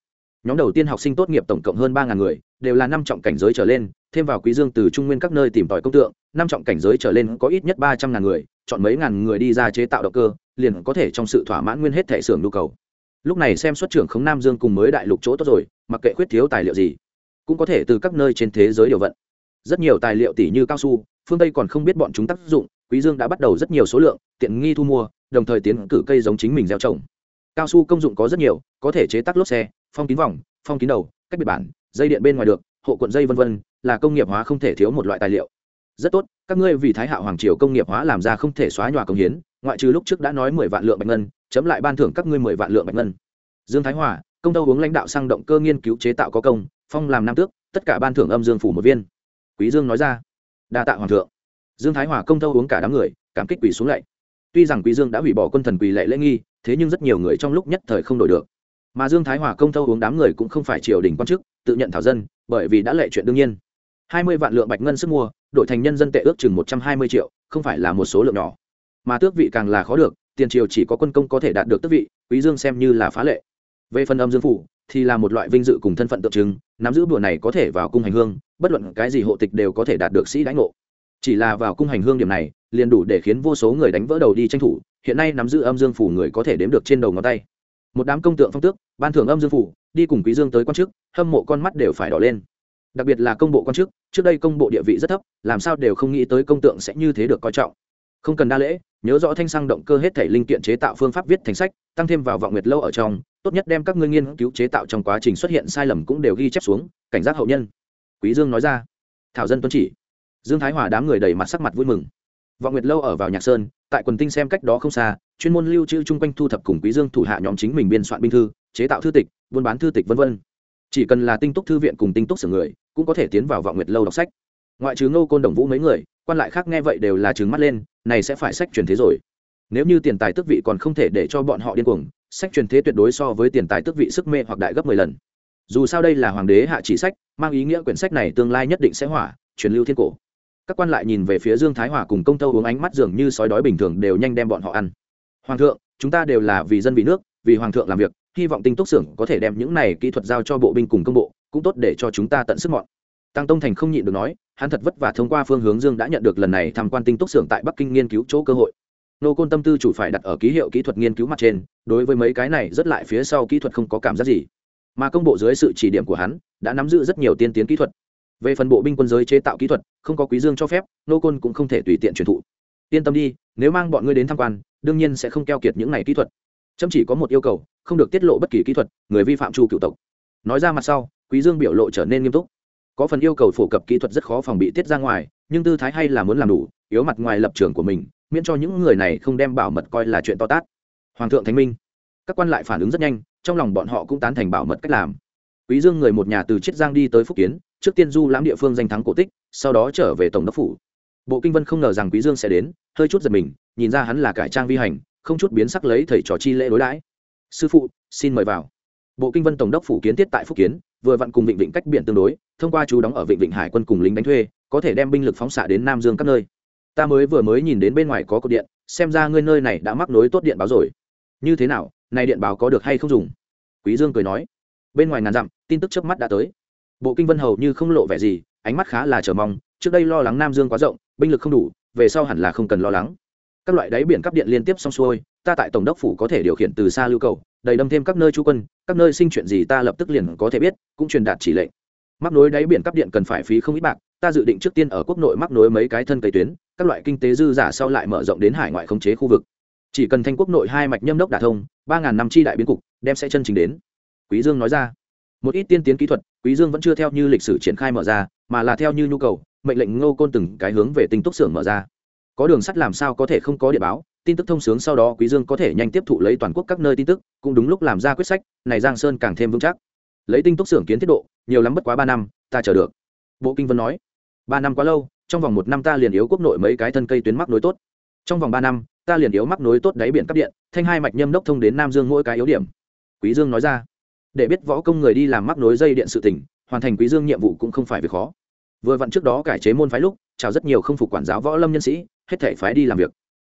Nhóm đầu tiên học sinh tốt nghiệp tổng cộng hơn ba người đều là năm trọng cảnh giới trở lên, thêm vào quý dương từ trung nguyên các nơi tìm tòi công tượng, năm trọng cảnh giới trở lên có ít nhất ba trăm ngàn người, chọn mấy ngàn người đi ra chế tạo động cơ, liền có thể trong sự thỏa mãn nguyên hết thể xưởng nhu cầu. Lúc này xem xuất trưởng khống nam dương cùng mới đại lục chỗ tốt rồi, mặc kệ khuyết thiếu tài liệu gì, cũng có thể từ các nơi trên thế giới điều vận. Rất nhiều tài liệu tỷ như cao su, phương tây còn không biết bọn chúng tác dụng, quý dương đã bắt đầu rất nhiều số lượng, tiện nghi thu mua, đồng thời tiến cử cây giống chính mình gieo trồng. Cao su công dụng có rất nhiều, có thể chế tác lốp xe, phong kín vòng, phong kín đầu, cách biệt bản dây điện bên ngoài được, hộ cuộn dây vân vân, là công nghiệp hóa không thể thiếu một loại tài liệu. Rất tốt, các ngươi vì thái hạo hoàng triều công nghiệp hóa làm ra không thể xóa nhòa công hiến, ngoại trừ lúc trước đã nói mười vạn lượng bạch ngân, chấm lại ban thưởng các ngươi mười vạn lượng bạch ngân. Dương thái hòa, công tâu uống lãnh đạo sang động cơ nghiên cứu chế tạo có công, phong làm nam tước, tất cả ban thưởng âm dương phủ một viên. Quý dương nói ra. Đa tạ hoàng thượng. Dương thái hòa công tâu uống cả đám người, cảm kích quỳ xuống lạy. Tuy rằng quý dương đã hủy bỏ quân thần quỳ lệ lễ nghi, thế nhưng rất nhiều người trong lúc nhất thời không đổi được mà dương thái hòa công thâu uống đám người cũng không phải triều đình quan chức, tự nhận thảo dân, bởi vì đã lệ chuyện đương nhiên. Hai mươi vạn lượng bạch ngân sức mua, đổi thành nhân dân tệ ước chừng một trăm hai mươi triệu, không phải là một số lượng nhỏ. Mà tước vị càng là khó được, tiền triều chỉ có quân công có thể đạt được tước vị, quý dương xem như là phá lệ. Về phần âm dương phủ, thì là một loại vinh dự cùng thân phận tượng trưng, nắm giữ bùa này có thể vào cung hành hương, bất luận cái gì hộ tịch đều có thể đạt được sĩ đánh ngộ. Chỉ là vào cung hành hương điểm này, liền đủ để khiến vô số người đánh vỡ đầu đi tranh thủ, hiện nay nắm giữ âm dương phủ người có thể đếm được trên đầu ngón tay một đám công tượng phong tước, ban thưởng âm dương phủ, đi cùng quý dương tới quan chức, hâm mộ con mắt đều phải đỏ lên. Đặc biệt là công bộ quan chức, trước đây công bộ địa vị rất thấp, làm sao đều không nghĩ tới công tượng sẽ như thế được coi trọng. Không cần đa lễ, nhớ rõ thanh xăng động cơ hết thể linh kiện chế tạo phương pháp viết thành sách, tăng thêm vào vọng nguyệt lâu ở trong, tốt nhất đem các ngươi nghiên cứu chế tạo trong quá trình xuất hiện sai lầm cũng đều ghi chép xuống, cảnh giác hậu nhân. Quý dương nói ra. Thảo dân tuân chỉ. Dương thái hòa đám người đầy mặt sắc mặt vui mừng vọng nguyệt lâu ở vào nhạc sơn, tại quần tinh xem cách đó không xa, chuyên môn lưu trữ chung quanh thu thập cùng quý dương thủ hạ nhóm chính mình biên soạn binh thư, chế tạo thư tịch, buôn bán thư tịch vân vân. Chỉ cần là tinh túc thư viện cùng tinh túc sửa người, cũng có thể tiến vào vọng nguyệt lâu đọc sách. Ngoại trừ ngô côn đồng vũ mấy người, quan lại khác nghe vậy đều là trừng mắt lên, này sẽ phải sách truyền thế rồi. Nếu như tiền tài tước vị còn không thể để cho bọn họ điên cuồng, sách truyền thế tuyệt đối so với tiền tài tước vị sức mê hoặc đại gấp mười lần. Dù sao đây là hoàng đế hạ chỉ sách, mang ý nghĩa quyển sách này tương lai nhất định sẽ hỏa, truyền lưu thiên cổ các quan lại nhìn về phía dương thái hòa cùng công tâu uống ánh mắt dường như sói đói bình thường đều nhanh đem bọn họ ăn. Hoàng thượng, chúng ta đều là vì dân vì nước, vì hoàng thượng làm việc, hy vọng tinh túc xưởng có thể đem những này kỹ thuật giao cho bộ binh cùng công bộ, cũng tốt để cho chúng ta tận sức mọn. Tăng tông thành không nhịn được nói, hắn thật vất vả thông qua phương hướng dương đã nhận được lần này tham quan tinh túc xưởng tại bắc kinh nghiên cứu chỗ cơ hội. Nô côn tâm tư chủ phải đặt ở ký hiệu kỹ thuật nghiên cứu mặt trên, đối với mấy cái này rất lại phía sau kỹ thuật không có cảm giác gì. Mà công bộ dưới sự chỉ điểm của hắn, đã nắm giữ rất nhiều tiên tiến kỹ thuật về phần bộ binh quân giới chế tạo kỹ thuật, không có quý dương cho phép, nô côn cũng không thể tùy tiện truyền thụ. Yên tâm đi, nếu mang bọn ngươi đến tham quan, đương nhiên sẽ không keo kiệt những này kỹ thuật. Chấm chỉ có một yêu cầu, không được tiết lộ bất kỳ kỹ thuật, người vi phạm chu cựu tộc. Nói ra mặt sau, quý dương biểu lộ trở nên nghiêm túc. Có phần yêu cầu phổ cập kỹ thuật rất khó phòng bị tiết ra ngoài, nhưng tư thái hay là muốn làm đủ, yếu mặt ngoài lập trường của mình, miễn cho những người này không đem bảo mật coi là chuyện to tát. Hoàng thượng thánh minh. Các quan lại phản ứng rất nhanh, trong lòng bọn họ cũng tán thành bảo mật cách làm quý dương người một nhà từ chiết giang đi tới phúc kiến, trước tiên du lãm địa phương danh thắng cổ tích, sau đó trở về tổng đốc phủ. Bộ kinh vân không ngờ rằng quý dương sẽ đến, hơi chút giật mình, nhìn ra hắn là cải trang vi hành, không chút biến sắc lấy thầy trò chi lễ đối đãi. Sư phụ, xin mời vào. Bộ kinh vân tổng đốc phủ kiến thiết tại phúc kiến, vừa vặn cùng vịnh vịnh cách biển tương đối, thông qua chú đóng ở vịnh vịnh hải quân cùng lính đánh thuê, có thể đem binh lực phóng xạ đến nam dương các nơi. Ta mới vừa mới nhìn đến bên ngoài có cột điện, xem ra ngươi nơi này đã mắc nối tốt điện báo rồi. Như thế nào, này điện báo có được hay không dùng? Quý dương cười nói bên ngoài ngàn dặm, tin tức trước mắt đã tới. Bộ kinh vân hầu như không lộ vẻ gì, ánh mắt khá là chờ mong, trước đây lo lắng nam dương quá rộng, binh lực không đủ, về sau hẳn là không cần lo lắng. Các loại đáy biển cắp điện liên tiếp xong xuôi, ta tại tổng đốc phủ có thể điều khiển từ xa lưu cầu, đầy đâm thêm các nơi trú quân, các nơi sinh chuyện gì ta lập tức liền có thể biết, cũng truyền đạt chỉ lệnh. Mắc nối đáy biển cắp điện cần phải phí không ít bạc, ta dự định trước tiên ở quốc nội mắc nối mấy cái thân cây tuyến, các loại kinh tế dư giả sau lại mở rộng đến hải ngoại khống chế khu vực. Chỉ cần thanh quốc nội hai mạch nhâm đốc đả thông, ba ngàn năm chi đại biến cục, đem sẽ chân chính đến quý dương nói ra. Một ít tiên tiến kỹ thuật, quý dương vẫn chưa theo như lịch sử triển khai mở ra, mà là theo như nhu cầu, mệnh lệnh ngô côn từng cái hướng về tinh túc xưởng mở ra. Có đường sắt làm sao có thể không có địa báo, tin tức thông sướng sau đó quý dương có thể nhanh tiếp thụ lấy toàn quốc các nơi tin tức, cũng đúng lúc làm ra quyết sách, này giang sơn càng thêm vững chắc. Lấy tinh túc xưởng kiến thiết độ, nhiều lắm bất quá ba năm, ta chờ được. Bộ kinh vân nói, ba năm quá lâu, trong vòng một năm ta liền yếu quốc nội mấy cái thân cây tuyến mắc nối tốt. Trong vòng ba năm, ta liền yếu mắc nối tốt đáy biển cấp điện, thanh hai mạch nhâm đốc thông đến nam dương mỗi cái yếu điểm. Quý dương nói ra để biết võ công người đi làm mắc nối dây điện sự tỉnh hoàn thành quý dương nhiệm vụ cũng không phải việc khó. Vừa vặn trước đó cải chế môn phái lúc, chào rất nhiều không phục quản giáo võ lâm nhân sĩ, hết thể phái đi làm việc.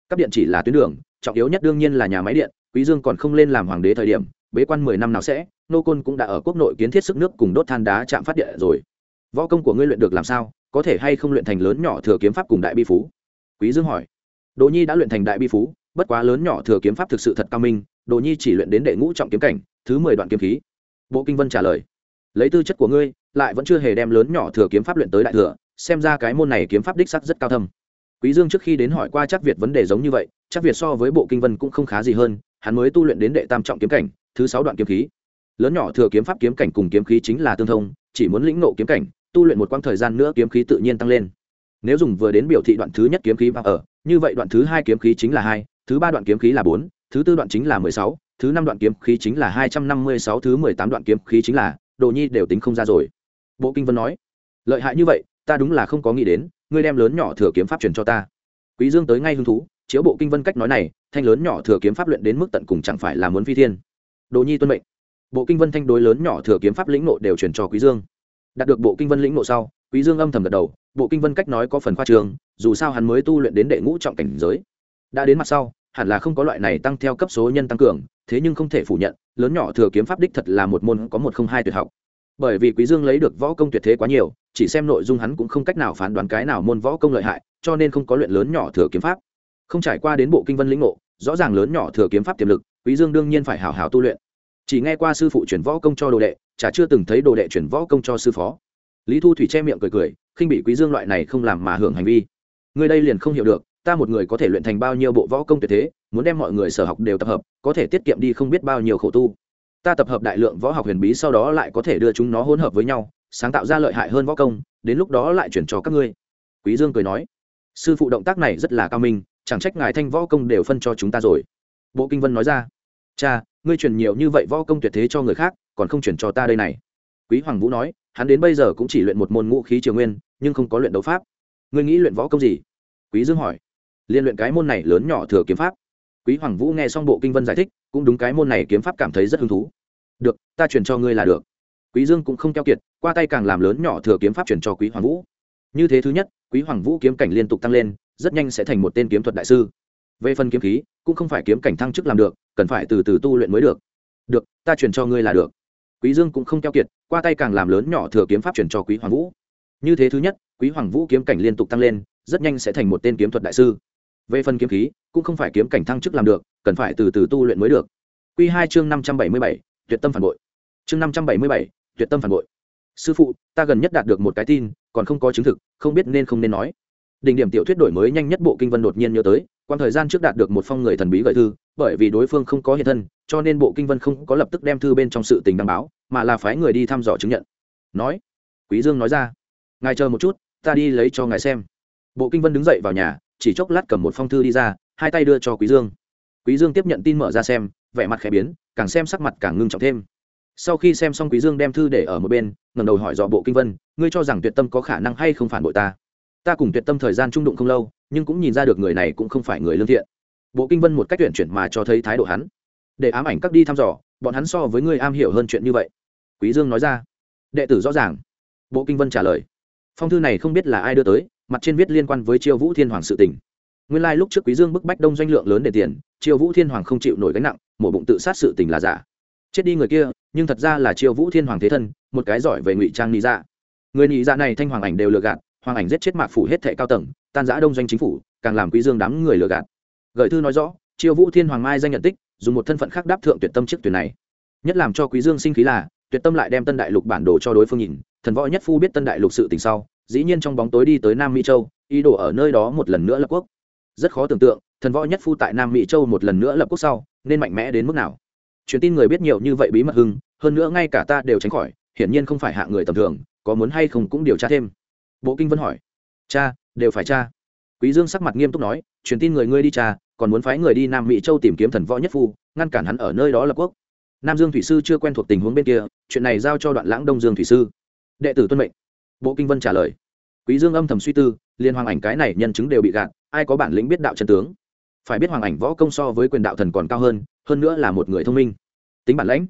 Cấp điện chỉ là tuyến đường, trọng yếu nhất đương nhiên là nhà máy điện, quý dương còn không lên làm hoàng đế thời điểm, bế quan mười năm nào sẽ, nô côn cũng đã ở quốc nội kiến thiết sức nước cùng đốt than đá chạm phát điện rồi. Võ công của ngươi luyện được làm sao, có thể hay không luyện thành lớn nhỏ thừa kiếm pháp cùng đại bi phú? Quý dương hỏi. Đỗ nhi đã luyện thành đại bi phú, bất quá lớn nhỏ thừa kiếm pháp thực sự thật cao minh, đỗ nhi chỉ luyện đến đệ ngũ trọng kiếm cảnh, thứ mười đoạn kiếm khí bộ kinh vân trả lời, lấy tư chất của ngươi, lại vẫn chưa hề đem lớn nhỏ thừa kiếm pháp luyện tới đại thừa, xem ra cái môn này kiếm pháp đích sắc rất cao thâm. Quý dương trước khi đến hỏi qua chắc việt vấn đề giống như vậy, chắc việt so với bộ kinh vân cũng không khá gì hơn, hắn mới tu luyện đến đệ tam trọng kiếm cảnh, thứ sáu đoạn kiếm khí. Lớn nhỏ thừa kiếm pháp kiếm cảnh cùng kiếm khí chính là tương thông, chỉ muốn lĩnh ngộ kiếm cảnh, tu luyện một quãng thời gian nữa kiếm khí tự nhiên tăng lên. Nếu dùng vừa đến biểu thị đoạn thứ nhất kiếm khí và ở, như vậy đoạn thứ hai kiếm khí chính là hai, thứ ba đoạn kiếm khí là bốn, thứ tư đoạn chính là mười sáu thứ năm đoạn kiếm khí chính là hai trăm năm mươi sáu, thứ mười tám đoạn kiếm khí chính là, đồ nhi đều tính không ra rồi. Bộ kinh vân nói, lợi hại như vậy, ta đúng là không có nghĩ đến, ngươi đem lớn nhỏ thừa kiếm pháp truyền cho ta. Quý dương tới ngay hứng thú, chiếu bộ kinh vân cách nói này, thanh lớn nhỏ thừa kiếm pháp luyện đến mức tận cùng chẳng phải là muốn phi thiên. Đồ nhi tuân mệnh. Bộ kinh vân thanh đối lớn nhỏ thừa kiếm pháp lĩnh nộ đều truyền cho quý dương. Đạt được bộ kinh vân lĩnh nộ sau, quý dương âm thầm gật đầu, bộ kinh vân cách nói có phần khoa trương, dù sao hắn mới tu luyện đến đệ ngũ trọng cảnh giới. Đã đến mặt sau hẳn là không có loại này tăng theo cấp số nhân tăng cường, thế nhưng không thể phủ nhận, lớn nhỏ thừa kiếm pháp đích thật là một môn có một không hai tuyệt học. Bởi vì quý dương lấy được võ công tuyệt thế quá nhiều, chỉ xem nội dung hắn cũng không cách nào phán đoán cái nào môn võ công lợi hại, cho nên không có luyện lớn nhỏ thừa kiếm pháp. Không trải qua đến bộ kinh văn lĩnh ngộ, rõ ràng lớn nhỏ thừa kiếm pháp tiềm lực, quý dương đương nhiên phải hảo hảo tu luyện. Chỉ nghe qua sư phụ chuyển võ công cho đồ đệ, chả chưa từng thấy đồ đệ chuyển võ công cho sư phó. Lý thu thủy che miệng cười cười, khinh bị quý dương loại này không làm mà hưởng hành vi. Người đây liền không hiểu được ta một người có thể luyện thành bao nhiêu bộ võ công tuyệt thế, muốn đem mọi người sở học đều tập hợp, có thể tiết kiệm đi không biết bao nhiêu khổ tu. Ta tập hợp đại lượng võ học huyền bí sau đó lại có thể đưa chúng nó hỗn hợp với nhau, sáng tạo ra lợi hại hơn võ công, đến lúc đó lại chuyển cho các ngươi. Quý dương cười nói. Sư phụ động tác này rất là cao minh, chẳng trách ngài thanh võ công đều phân cho chúng ta rồi. Bộ kinh vân nói ra. Cha, ngươi truyền nhiều như vậy võ công tuyệt thế cho người khác, còn không chuyển cho ta đây này. Quý hoàng vũ nói. Hắn đến bây giờ cũng chỉ luyện một môn ngũ khí triều nguyên, nhưng không có luyện đấu pháp. Ngươi nghĩ luyện võ công gì? Quý dương hỏi liên luyện cái môn này lớn nhỏ thừa kiếm pháp. Quý hoàng vũ nghe xong bộ kinh vân giải thích, cũng đúng cái môn này kiếm pháp cảm thấy rất hứng thú. Được, ta truyền cho ngươi là được. Quý dương cũng không keo kiệt, qua tay càng làm lớn nhỏ thừa kiếm pháp truyền cho quý hoàng vũ. Như thế thứ nhất, quý hoàng vũ kiếm cảnh liên tục tăng lên, rất nhanh sẽ thành một tên kiếm thuật đại sư. Về phần kiếm khí, cũng không phải kiếm cảnh thăng chức làm được, cần phải từ từ tu luyện mới được. Được, ta truyền cho ngươi là được. Quý dương cũng không keo kiệt, qua tay càng làm lớn nhỏ thừa kiếm pháp truyền cho quý hoàng vũ. Như thế thứ nhất, quý hoàng vũ kiếm cảnh liên tục tăng lên, rất nhanh sẽ thành một tên kiếm thuật đại sư về phần kiếm khí, cũng không phải kiếm cảnh thăng chức làm được, cần phải từ từ tu luyện mới được. Quy hai chương năm trăm bảy mươi bảy, tuyệt tâm phản bội. Chương năm trăm bảy mươi bảy, tuyệt tâm phản bội. Sư phụ, ta gần nhất đạt được một cái tin, còn không có chứng thực, không biết nên không nên nói. Đỉnh điểm tiểu thuyết đổi mới nhanh nhất bộ kinh văn đột nhiên nhớ tới quan thời gian trước đạt được một phong người thần bí gợi thư, bởi vì đối phương không có hiện thân, cho nên bộ kinh văn không có lập tức đem thư bên trong sự tình đăng báo, mà là phái người đi thăm dò chứng nhận. Nói, quý dương nói ra, ngài chờ một chút, ta đi lấy cho ngài xem. Bộ kinh văn đứng dậy vào nhà chỉ chốc lát cầm một phong thư đi ra, hai tay đưa cho quý dương. Quý dương tiếp nhận tin mở ra xem, vẻ mặt khẽ biến, càng xem sắc mặt càng ngưng trọng thêm. Sau khi xem xong quý dương đem thư để ở một bên, ngẩng đầu hỏi dò bộ kinh vân, ngươi cho rằng tuyệt tâm có khả năng hay không phản bội ta? Ta cùng tuyệt tâm thời gian trung đụng không lâu, nhưng cũng nhìn ra được người này cũng không phải người lương thiện. Bộ kinh vân một cách tuyển chuyển mà cho thấy thái độ hắn. Để ám ảnh các đi thăm dò, bọn hắn so với ngươi am hiểu hơn chuyện như vậy. Quý dương nói ra. Đệ tử rõ ràng. Bộ kinh vân trả lời phong thư này không biết là ai đưa tới, mặt trên viết liên quan với chiêu vũ thiên hoàng sự tình. Nguyên lai lúc trước quý dương bức bách đông doanh lượng lớn để tiền chiêu vũ thiên hoàng không chịu nổi gánh nặng, mổ bụng tự sát sự tình là giả. Chết đi người kia, nhưng thật ra là chiêu vũ thiên hoàng thế thân, một cái giỏi về ngụy trang lý dạ. Người nhị dạ này thanh hoàng ảnh đều lừa gạt, hoàng ảnh giết chết mạc phủ hết thệ cao tầng, tan giã đông doanh chính phủ, càng làm quý dương đám người lừa gạt. Gợi thư nói rõ chiêu vũ thiên hoàng mai danh nhận tích, dùng một thân phận khác đáp thượng tuyệt tâm chiếc tuyển này. Nhất làm cho quý dương sinh khí là tuyệt tâm lại đem tân đại lục bản đồ cho đối phương nhìn, thần võ nhất phu biết tân đại lục sự tình sau, dĩ nhiên trong bóng tối đi tới nam mỹ châu, ý đồ ở nơi đó một lần nữa lập quốc. Rất khó tưởng tượng, thần võ nhất phu tại nam mỹ châu một lần nữa lập quốc sau, nên mạnh mẽ đến mức nào. Truyền tin người biết nhiều như vậy bí mật hưng, hơn nữa ngay cả ta đều tránh khỏi, hiển nhiên không phải hạ người tầm thường, có muốn hay không cũng điều tra thêm. Bộ kinh vân hỏi. Cha, đều phải cha. Quý dương sắc mặt nghiêm túc nói, truyền tin người ngươi đi cha, còn muốn phái người đi nam mỹ châu tìm kiếm thần võ nhất phu, ngăn cản hắn ở nơi đó lập quốc nam dương thủy sư chưa quen thuộc tình huống bên kia, chuyện này giao cho đoạn lãng đông dương thủy sư. Đệ tử tuân mệnh. Bộ kinh vân trả lời. Quý dương âm thầm suy tư, liên hoàng ảnh cái này nhân chứng đều bị gạt, ai có bản lĩnh biết đạo chân tướng? Phải biết hoàng ảnh võ công so với quyền đạo thần còn cao hơn hơn nữa là một người thông minh. Tính bản lãnh.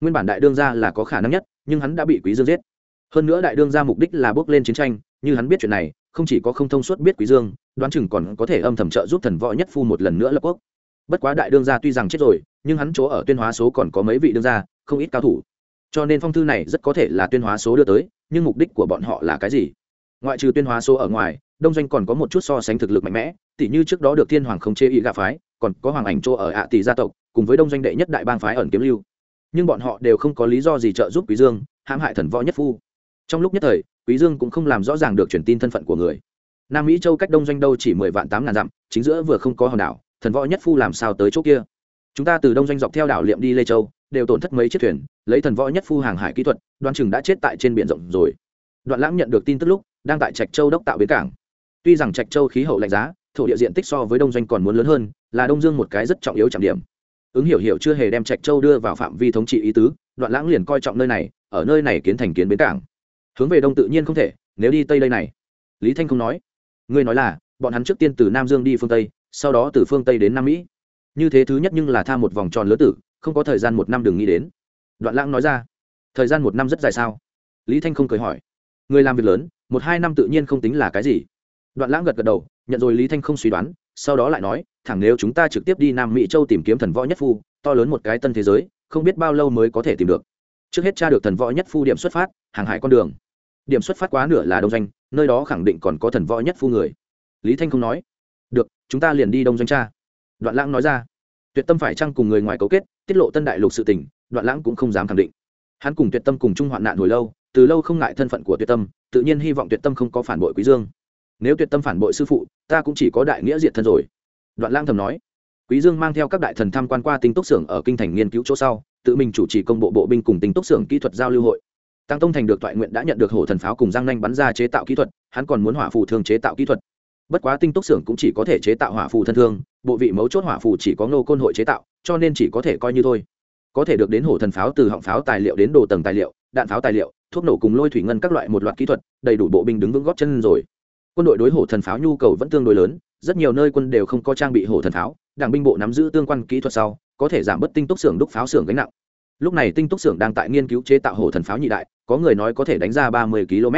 Nguyên bản đại đương gia là có khả năng nhất, nhưng hắn đã bị quý dương giết. Hơn nữa đại đương gia mục đích là bước lên chiến tranh, như hắn biết chuyện này, không chỉ có không thông suốt biết quý dương, đoán chừng còn có thể âm thầm trợ giúp thần võ nhất phu một lần nữa lập quốc. Bất quá đại đương gia tuy rằng chết rồi nhưng hắn chỗ ở tuyên hóa số còn có mấy vị đương gia, không ít cao thủ. Cho nên phong thư này rất có thể là tuyên hóa số đưa tới, nhưng mục đích của bọn họ là cái gì? Ngoại trừ tuyên hóa số ở ngoài, đông doanh còn có một chút so sánh thực lực mạnh mẽ, tỉ như trước đó được thiên hoàng không chế ý gà phái, còn có hoàng ảnh chỗ ở ạ tỷ gia tộc, cùng với đông doanh đệ nhất đại bang phái ẩn kiếm lưu. Nhưng bọn họ đều không có lý do gì trợ giúp quý dương, hãm hại thần võ nhất phu. Trong lúc nhất thời, quý dương cũng không làm rõ ràng được truyền tin thân phận của người. Nam mỹ châu cách đông doanh đâu chỉ mười vạn tám ngàn dặm, chính giữa vừa không có hòn đảo, thần võ nhất phu làm sao tới chỗ kia? Chúng ta từ đông doanh dọc theo đảo liệm đi lê châu, đều tổn thất mấy chiếc thuyền, lấy thần võ nhất phu hàng hải kỹ thuật, đoan chừng đã chết tại trên biển rộng rồi. Đoạn lãng nhận được tin tức lúc, đang tại trạch châu đốc tạo bến cảng. Tuy rằng trạch châu khí hậu lạnh giá, thổ địa diện tích so với đông doanh còn muốn lớn hơn, là đông dương một cái rất trọng yếu trọng điểm. Ứng hiểu hiểu chưa hề đem trạch châu đưa vào phạm vi thống trị ý tứ, đoạn lãng liền coi trọng nơi này, ở nơi này kiến thành kiến bến cảng. Hướng về đông tự nhiên không thể, nếu đi tây đây này. Lý thanh không nói. Ngươi nói là, bọn hắn trước tiên từ nam dương đi phương tây, sau đó từ phương tây đến nam mỹ như thế thứ nhất nhưng là tha một vòng tròn lứa tử, không có thời gian một năm đừng nghĩ đến. Đoạn lãng nói ra, thời gian một năm rất dài sao? Lý thanh không cười hỏi. Người làm việc lớn, một hai năm tự nhiên không tính là cái gì. Đoạn lãng gật gật đầu, nhận rồi lý thanh không suy đoán, sau đó lại nói, thẳng nếu chúng ta trực tiếp đi nam mỹ châu tìm kiếm thần võ nhất phu, to lớn một cái tân thế giới, không biết bao lâu mới có thể tìm được. Trước hết tra được thần võ nhất phu điểm xuất phát, hàng hải con đường. Điểm xuất phát quá nửa là đông doanh, nơi đó khẳng định còn có thần võ nhất phu người. Lý thanh không nói. Được, chúng ta liền đi đông doanh tra đoạn lãng nói ra, tuyệt tâm phải chăng cùng người ngoài cấu kết, tiết lộ tân đại lục sự tình, đoạn lãng cũng không dám khẳng định. Hắn cùng tuyệt tâm cùng chung hoạn nạn hồi lâu, từ lâu không ngại thân phận của tuyệt tâm, tự nhiên hy vọng tuyệt tâm không có phản bội quý dương. Nếu tuyệt tâm phản bội sư phụ, ta cũng chỉ có đại nghĩa diệt thân rồi. Đoạn lang thầm nói. Quý dương mang theo các đại thần tham quan qua tinh túc xưởng ở kinh thành nghiên cứu chỗ sau, tự mình chủ trì công bộ bộ binh cùng tinh túc xưởng kỹ thuật giao lưu hội. Tăng tông thành được thoại nguyện đã nhận được hổ thần pháo cùng giang nanh bắn ra chế tạo kỹ thuật, hắn còn muốn hỏa phù thường chế tạo kỹ thuật bất quá tinh túc xưởng cũng chỉ có thể chế tạo hỏa phù thân thương, bộ vị mấu chốt hỏa phù chỉ có ngô côn hội chế tạo, cho nên chỉ có thể coi như thôi. Có thể được đến hổ thần pháo từ họng pháo tài liệu đến đồ tầng tài liệu, đạn pháo tài liệu, thuốc nổ cùng lôi thủy ngân các loại một loạt kỹ thuật, đầy đủ bộ binh đứng vững góp chân rồi. Quân đội đối hổ thần pháo nhu cầu vẫn tương đối lớn, rất nhiều nơi quân đều không có trang bị hổ thần pháo, đảng binh bộ nắm giữ tương quan kỹ thuật sau, có thể giảm bớt tinh túc xưởng đúc pháo xưởng gánh nặng. Lúc này tinh túc xưởng đang tại nghiên cứu chế tạo hổ thần pháo nhị đại, có người nói có thể đánh ra ba mươi km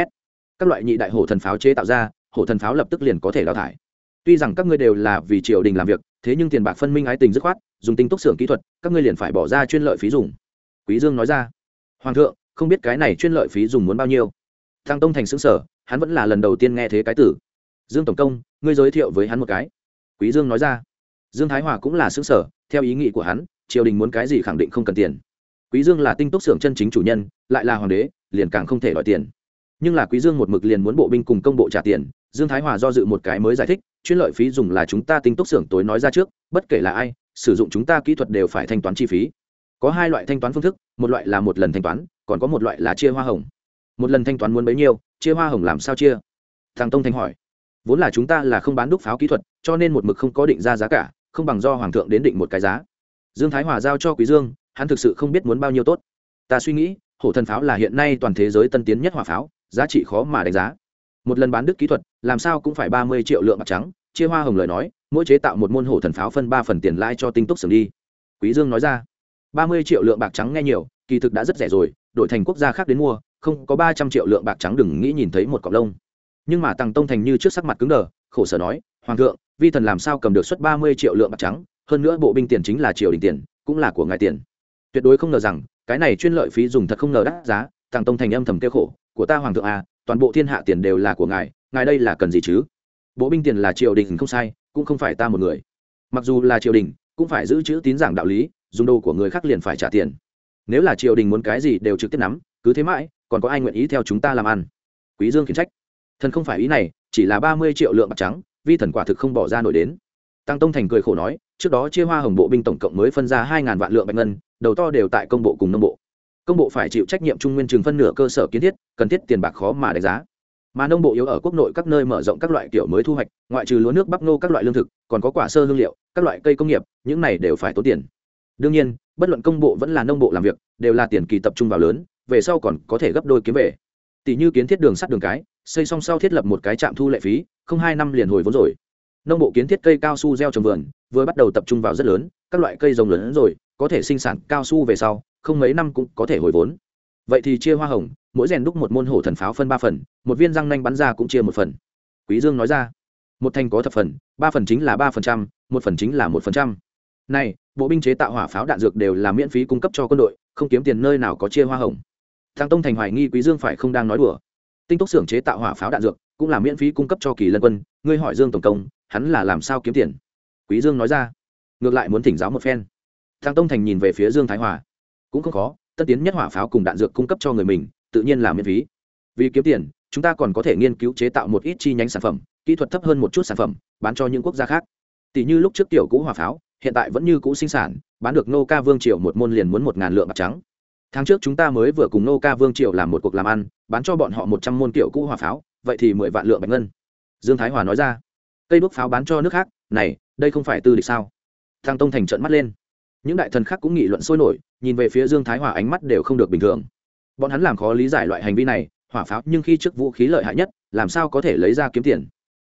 các loại nhị đại hổ thần pháo chế tạo ra hổ thần pháo lập tức liền có thể đào thải. Tuy rằng các ngươi đều là vì triều đình làm việc, thế nhưng tiền bạc phân minh ái tình dứt khoát, dùng tinh túc xưởng kỹ thuật, các ngươi liền phải bỏ ra chuyên lợi phí dùng. Quý dương nói ra. Hoàng thượng, không biết cái này chuyên lợi phí dùng muốn bao nhiêu? Thang tông thành xứng sở, hắn vẫn là lần đầu tiên nghe thế cái tử. Dương tổng công, ngươi giới thiệu với hắn một cái. Quý dương nói ra. Dương thái hòa cũng là xứng sở, theo ý nghĩ của hắn, triều đình muốn cái gì khẳng định không cần tiền. Quý dương là tinh túc xưởng chân chính chủ nhân, lại là hoàng đế, liền càng không thể đòi tiền. Nhưng là quý dương một mực liền muốn bộ binh cùng công bộ trả tiền dương thái hòa do dự một cái mới giải thích, chuyên lợi phí dùng là chúng ta tinh túc xưởng tối nói ra trước, bất kể là ai, sử dụng chúng ta kỹ thuật đều phải thanh toán chi phí. Có hai loại thanh toán phương thức, một loại là một lần thanh toán, còn có một loại là chia hoa hồng. Một lần thanh toán muốn bấy nhiêu, chia hoa hồng làm sao chia? Thằng tông thanh hỏi. Vốn là chúng ta là không bán đúc pháo kỹ thuật, cho nên một mực không có định ra giá cả, không bằng do hoàng thượng đến định một cái giá. Dương thái hòa giao cho quý dương, hắn thực sự không biết muốn bao nhiêu tốt. Ta suy nghĩ, hổ thần pháo là hiện nay toàn thế giới tân tiến nhất hỏa pháo, giá trị khó mà đánh giá một lần bán đức kỹ thuật, làm sao cũng phải ba mươi triệu lượng bạc trắng. Chia hoa hồng lời nói, mỗi chế tạo một môn hổ thần pháo phân ba phần tiền lãi cho tinh túc xưởng đi. Quý dương nói ra, ba mươi triệu lượng bạc trắng nghe nhiều, kỳ thực đã rất rẻ rồi, đổi thành quốc gia khác đến mua, không có ba trăm triệu lượng bạc trắng đừng nghĩ nhìn thấy một cọc lông. Nhưng mà tăng tông thành như trước sắc mặt cứng đờ, khổ sở nói, hoàng thượng, vi thần làm sao cầm được suất ba mươi triệu lượng bạc trắng? Hơn nữa bộ binh tiền chính là triều đình tiền, cũng là của ngài tiền. Tuyệt đối không ngờ rằng, cái này chuyên lợi phí dùng thật không ngờ đắt giá tăng tông thành âm thầm kêu khổ, của ta hoàng thượng à toàn bộ thiên hạ tiền đều là của ngài ngài đây là cần gì chứ? Bộ binh tiền là triều đình không sai, cũng không phải ta một người. Mặc dù là triều đình, cũng phải giữ chữ tín giảng đạo lý, dùng đồ của người khác liền phải trả tiền. Nếu là triều đình muốn cái gì đều trực tiếp nắm, cứ thế mãi, còn có ai nguyện ý theo chúng ta làm ăn? Quý dương khiển trách. Thần không phải ý này, chỉ là ba mươi triệu lượng bạc trắng, vi thần quả thực không bỏ ra nổi đến. Tăng tông thành cười khổ nói, trước đó chia hoa hồng bộ binh tổng cộng mới phân ra hai ngàn vạn lượng bạch ngân, đầu to đều tại công bộ cùng nông bộ công bộ phải chịu trách nhiệm trung nguyên trường phân nửa cơ sở kiến thiết, cần thiết tiền bạc khó mà đánh giá. Mà nông bộ yếu ở quốc nội các nơi mở rộng các loại kiểu mới thu hoạch, ngoại trừ lúa nước bắp nô các loại lương thực, còn có quả sơ hương liệu, các loại cây công nghiệp, những này đều phải tốn tiền. Đương nhiên, bất luận công bộ vẫn là nông bộ làm việc, đều là tiền kỳ tập trung vào lớn, về sau còn có thể gấp đôi kiếm về. Tỷ như kiến thiết đường sắt đường cái, xây xong sau thiết lập một cái trạm thu lệ phí, không hai năm liền hồi vốn rồi. Nông bộ kiến thiết cây cao su gieo trồng vườn, vừa bắt đầu tập trung vào rất lớn, các loại cây rồng lớn rồi, có thể sinh sản cao su về sau không mấy năm cũng có thể hồi vốn. Vậy thì chia hoa hồng, mỗi rèn đúc một môn hổ thần pháo phân ba phần, một viên răng nanh bắn ra cũng chia một phần. Quý dương nói ra, một thành có thập phần, ba phần chính là ba phần trăm, một phần chính là một phần trăm. Này, bộ binh chế tạo hỏa pháo đạn dược đều là miễn phí cung cấp cho quân đội, không kiếm tiền nơi nào có chia hoa hồng. Thằng tông thành hoài nghi quý dương phải không đang nói đùa. Tinh túc xưởng chế tạo hỏa pháo đạn dược cũng là miễn phí cung cấp cho kỳ lân quân, ngươi hỏi dương tổng công, hắn là làm sao kiếm tiền? Quý dương nói ra, ngược lại muốn thỉnh giáo một phen. Thằng tông thành nhìn về phía dương thái hòa cũng không khó, tân tiến nhất hỏa pháo cùng đạn dược cung cấp cho người mình, tự nhiên là miễn phí. Vì kiếm tiền, chúng ta còn có thể nghiên cứu chế tạo một ít chi nhánh sản phẩm, kỹ thuật thấp hơn một chút sản phẩm, bán cho những quốc gia khác. Tỷ như lúc trước tiểu cũ hỏa pháo, hiện tại vẫn như cũ sinh sản, bán được nô ca vương triều một môn liền muốn một ngàn lượng bạc trắng. Tháng trước chúng ta mới vừa cùng nô ca vương triều làm một cuộc làm ăn, bán cho bọn họ một trăm môn kiểu cũ hỏa pháo, vậy thì mười vạn lượng bạch ngân. Dương thái hòa nói ra. Cây đốt pháo bán cho nước khác, này, đây không phải tư địch sao? Thang tông thành trợn mắt lên những đại thần khác cũng nghị luận sôi nổi, nhìn về phía dương thái hòa ánh mắt đều không được bình thường. Bọn hắn làm khó lý giải loại hành vi này, hỏa pháo nhưng khi trước vũ khí lợi hại nhất, làm sao có thể lấy ra kiếm tiền?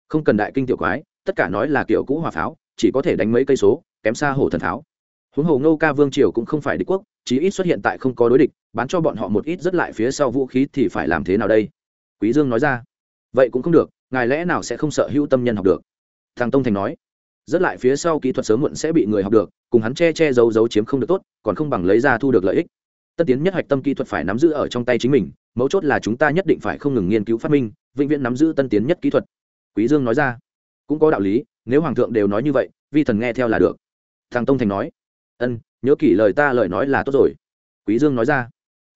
Không cần đại kinh tiểu quái, tất cả nói là kiểu cũ hỏa pháo, chỉ có thể đánh mấy cây số, kém xa hổ thần pháo. Huống hồ ngô ca vương triều cũng không phải địch quốc, chí ít xuất hiện tại không có đối địch, bán cho bọn họ một ít rất lại phía sau vũ khí thì phải làm thế nào đây? Quý dương nói ra. Vậy cũng không được, ngài lẽ nào sẽ không sợ hữu tâm nhân học được? Thằng tông thành nói rất lại phía sau kỹ thuật sớm muộn sẽ bị người học được, cùng hắn che che giấu giấu chiếm không được tốt, còn không bằng lấy ra thu được lợi ích. Tân tiến nhất hạch tâm kỹ thuật phải nắm giữ ở trong tay chính mình, mấu chốt là chúng ta nhất định phải không ngừng nghiên cứu phát minh, vĩnh viễn nắm giữ tân tiến nhất kỹ thuật. Quý dương nói ra. Cũng có đạo lý, nếu hoàng thượng đều nói như vậy, vi thần nghe theo là được. Thằng tông thành nói. Ân, nhớ kỹ lời ta lời nói là tốt rồi. Quý dương nói ra.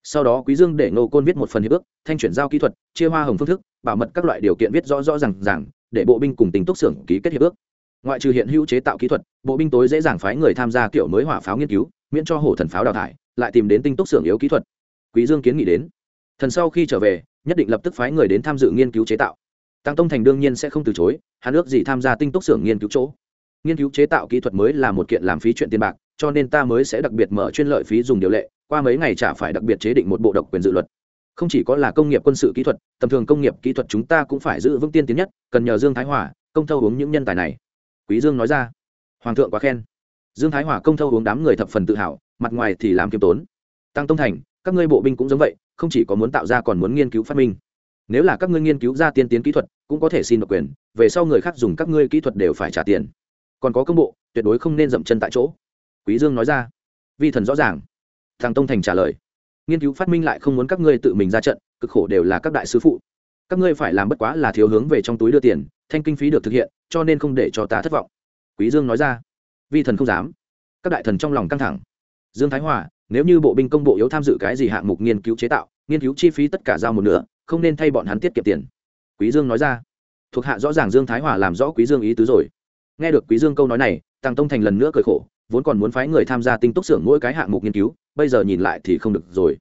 Sau đó quý dương để ngô côn viết một phần hiệp ước, thanh chuyển giao kỹ thuật, chia hoa hồng phương thức, bảo mật các loại điều kiện viết rõ rõ ràng ràng, để bộ binh cùng tính túc xưởng ký kết hiệp ước ngoại trừ hiện hữu chế tạo kỹ thuật, bộ binh tối dễ dàng phái người tham gia kiểu mới hỏa pháo nghiên cứu, miễn cho hổ thần pháo đào thải, lại tìm đến tinh túc xưởng yếu kỹ thuật. Quý dương kiến nghị đến. Thần sau khi trở về, nhất định lập tức phái người đến tham dự nghiên cứu chế tạo. Tăng tông thành đương nhiên sẽ không từ chối, hắn ước gì tham gia tinh túc xưởng nghiên cứu chỗ. Nghiên cứu chế tạo kỹ thuật mới là một kiện làm phí chuyện tiền bạc, cho nên ta mới sẽ đặc biệt mở chuyên lợi phí dùng điều lệ, qua mấy ngày trả phải đặc biệt chế định một bộ độc quyền dự luật. Không chỉ có là công nghiệp quân sự kỹ thuật, tầm thường công nghiệp kỹ thuật chúng ta cũng phải giữ vững tiên tiến nhất, cần nhờ dương thái hòa, công thâu uống những nhân tài này quý dương nói ra. Hoàng thượng quá khen. Dương thái hòa công thâu uống đám người thập phần tự hào, mặt ngoài thì làm kiêm tốn. Tăng tông thành, các ngươi bộ binh cũng giống vậy, không chỉ có muốn tạo ra còn muốn nghiên cứu phát minh. Nếu là các ngươi nghiên cứu ra tiên tiến kỹ thuật, cũng có thể xin độc quyền, về sau người khác dùng các ngươi kỹ thuật đều phải trả tiền. Còn có công bộ, tuyệt đối không nên dậm chân tại chỗ. Quý dương nói ra. Vi thần rõ ràng. Thằng tông thành trả lời. Nghiên cứu phát minh lại không muốn các ngươi tự mình ra trận, cực khổ đều là các đại sứ phụ. Các ngươi phải làm bất quá là thiếu hướng về trong túi đưa tiền thanh kinh phí được thực hiện, cho nên không để cho ta thất vọng. Quý dương nói ra. Vi thần không dám. Các đại thần trong lòng căng thẳng. Dương thái hòa, nếu như bộ binh công bộ yếu tham dự cái gì hạng mục nghiên cứu chế tạo, nghiên cứu chi phí tất cả giao một nửa, không nên thay bọn hắn tiết kiệm tiền. Quý dương nói ra. Thuộc hạ rõ ràng dương thái hòa làm rõ quý dương ý tứ rồi. Nghe được quý dương câu nói này tăng tông thành lần nữa cười khổ, vốn còn muốn phái người tham gia tinh túc xưởng mỗi cái hạng mục nghiên cứu, bây giờ nhìn lại thì không được rồi.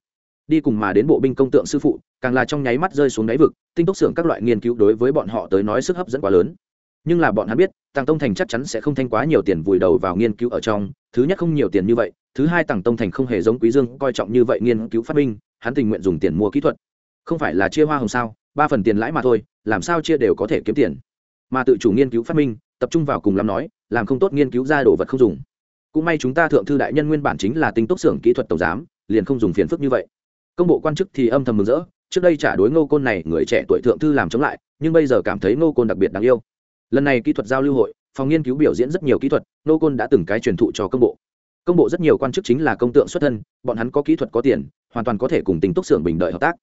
Đi cùng mà đến bộ binh công tượng sư phụ càng là trong nháy mắt rơi xuống đáy vực, tinh túc xưởng các loại nghiên cứu đối với bọn họ tới nói sức hấp dẫn quá lớn. Nhưng là bọn hắn biết tàng tông thành chắc chắn sẽ không thanh quá nhiều tiền vùi đầu vào nghiên cứu ở trong, thứ nhất không nhiều tiền như vậy, thứ hai tàng tông thành không hề giống quý dương coi trọng như vậy nghiên cứu phát minh, hắn tình nguyện dùng tiền mua kỹ thuật. Không phải là chia hoa hồng sao, ba phần tiền lãi mà thôi, làm sao chia đều có thể kiếm tiền. Mà tự chủ nghiên cứu phát minh, tập trung vào cùng lắm nói, làm không tốt nghiên cứu ra đồ vật không dùng. Cũng may chúng ta thượng thư đại nhân nguyên bản chính là tinh túc xưởng kỹ thuật tổng giám, liền không dùng phiền phức như vậy. Công bộ quan chức thì âm thầm mừng rỡ trước đây trả đối ngô côn này người trẻ tuổi thượng thư làm chống lại, nhưng bây giờ cảm thấy ngô côn đặc biệt đáng yêu. Lần này kỹ thuật giao lưu hội, phòng nghiên cứu biểu diễn rất nhiều kỹ thuật, ngô côn đã từng cái truyền thụ cho công bộ. Công bộ rất nhiều quan chức chính là công tượng xuất thân, bọn hắn có kỹ thuật có tiền, hoàn toàn có thể cùng tính túc xưởng bình đợi hợp tác.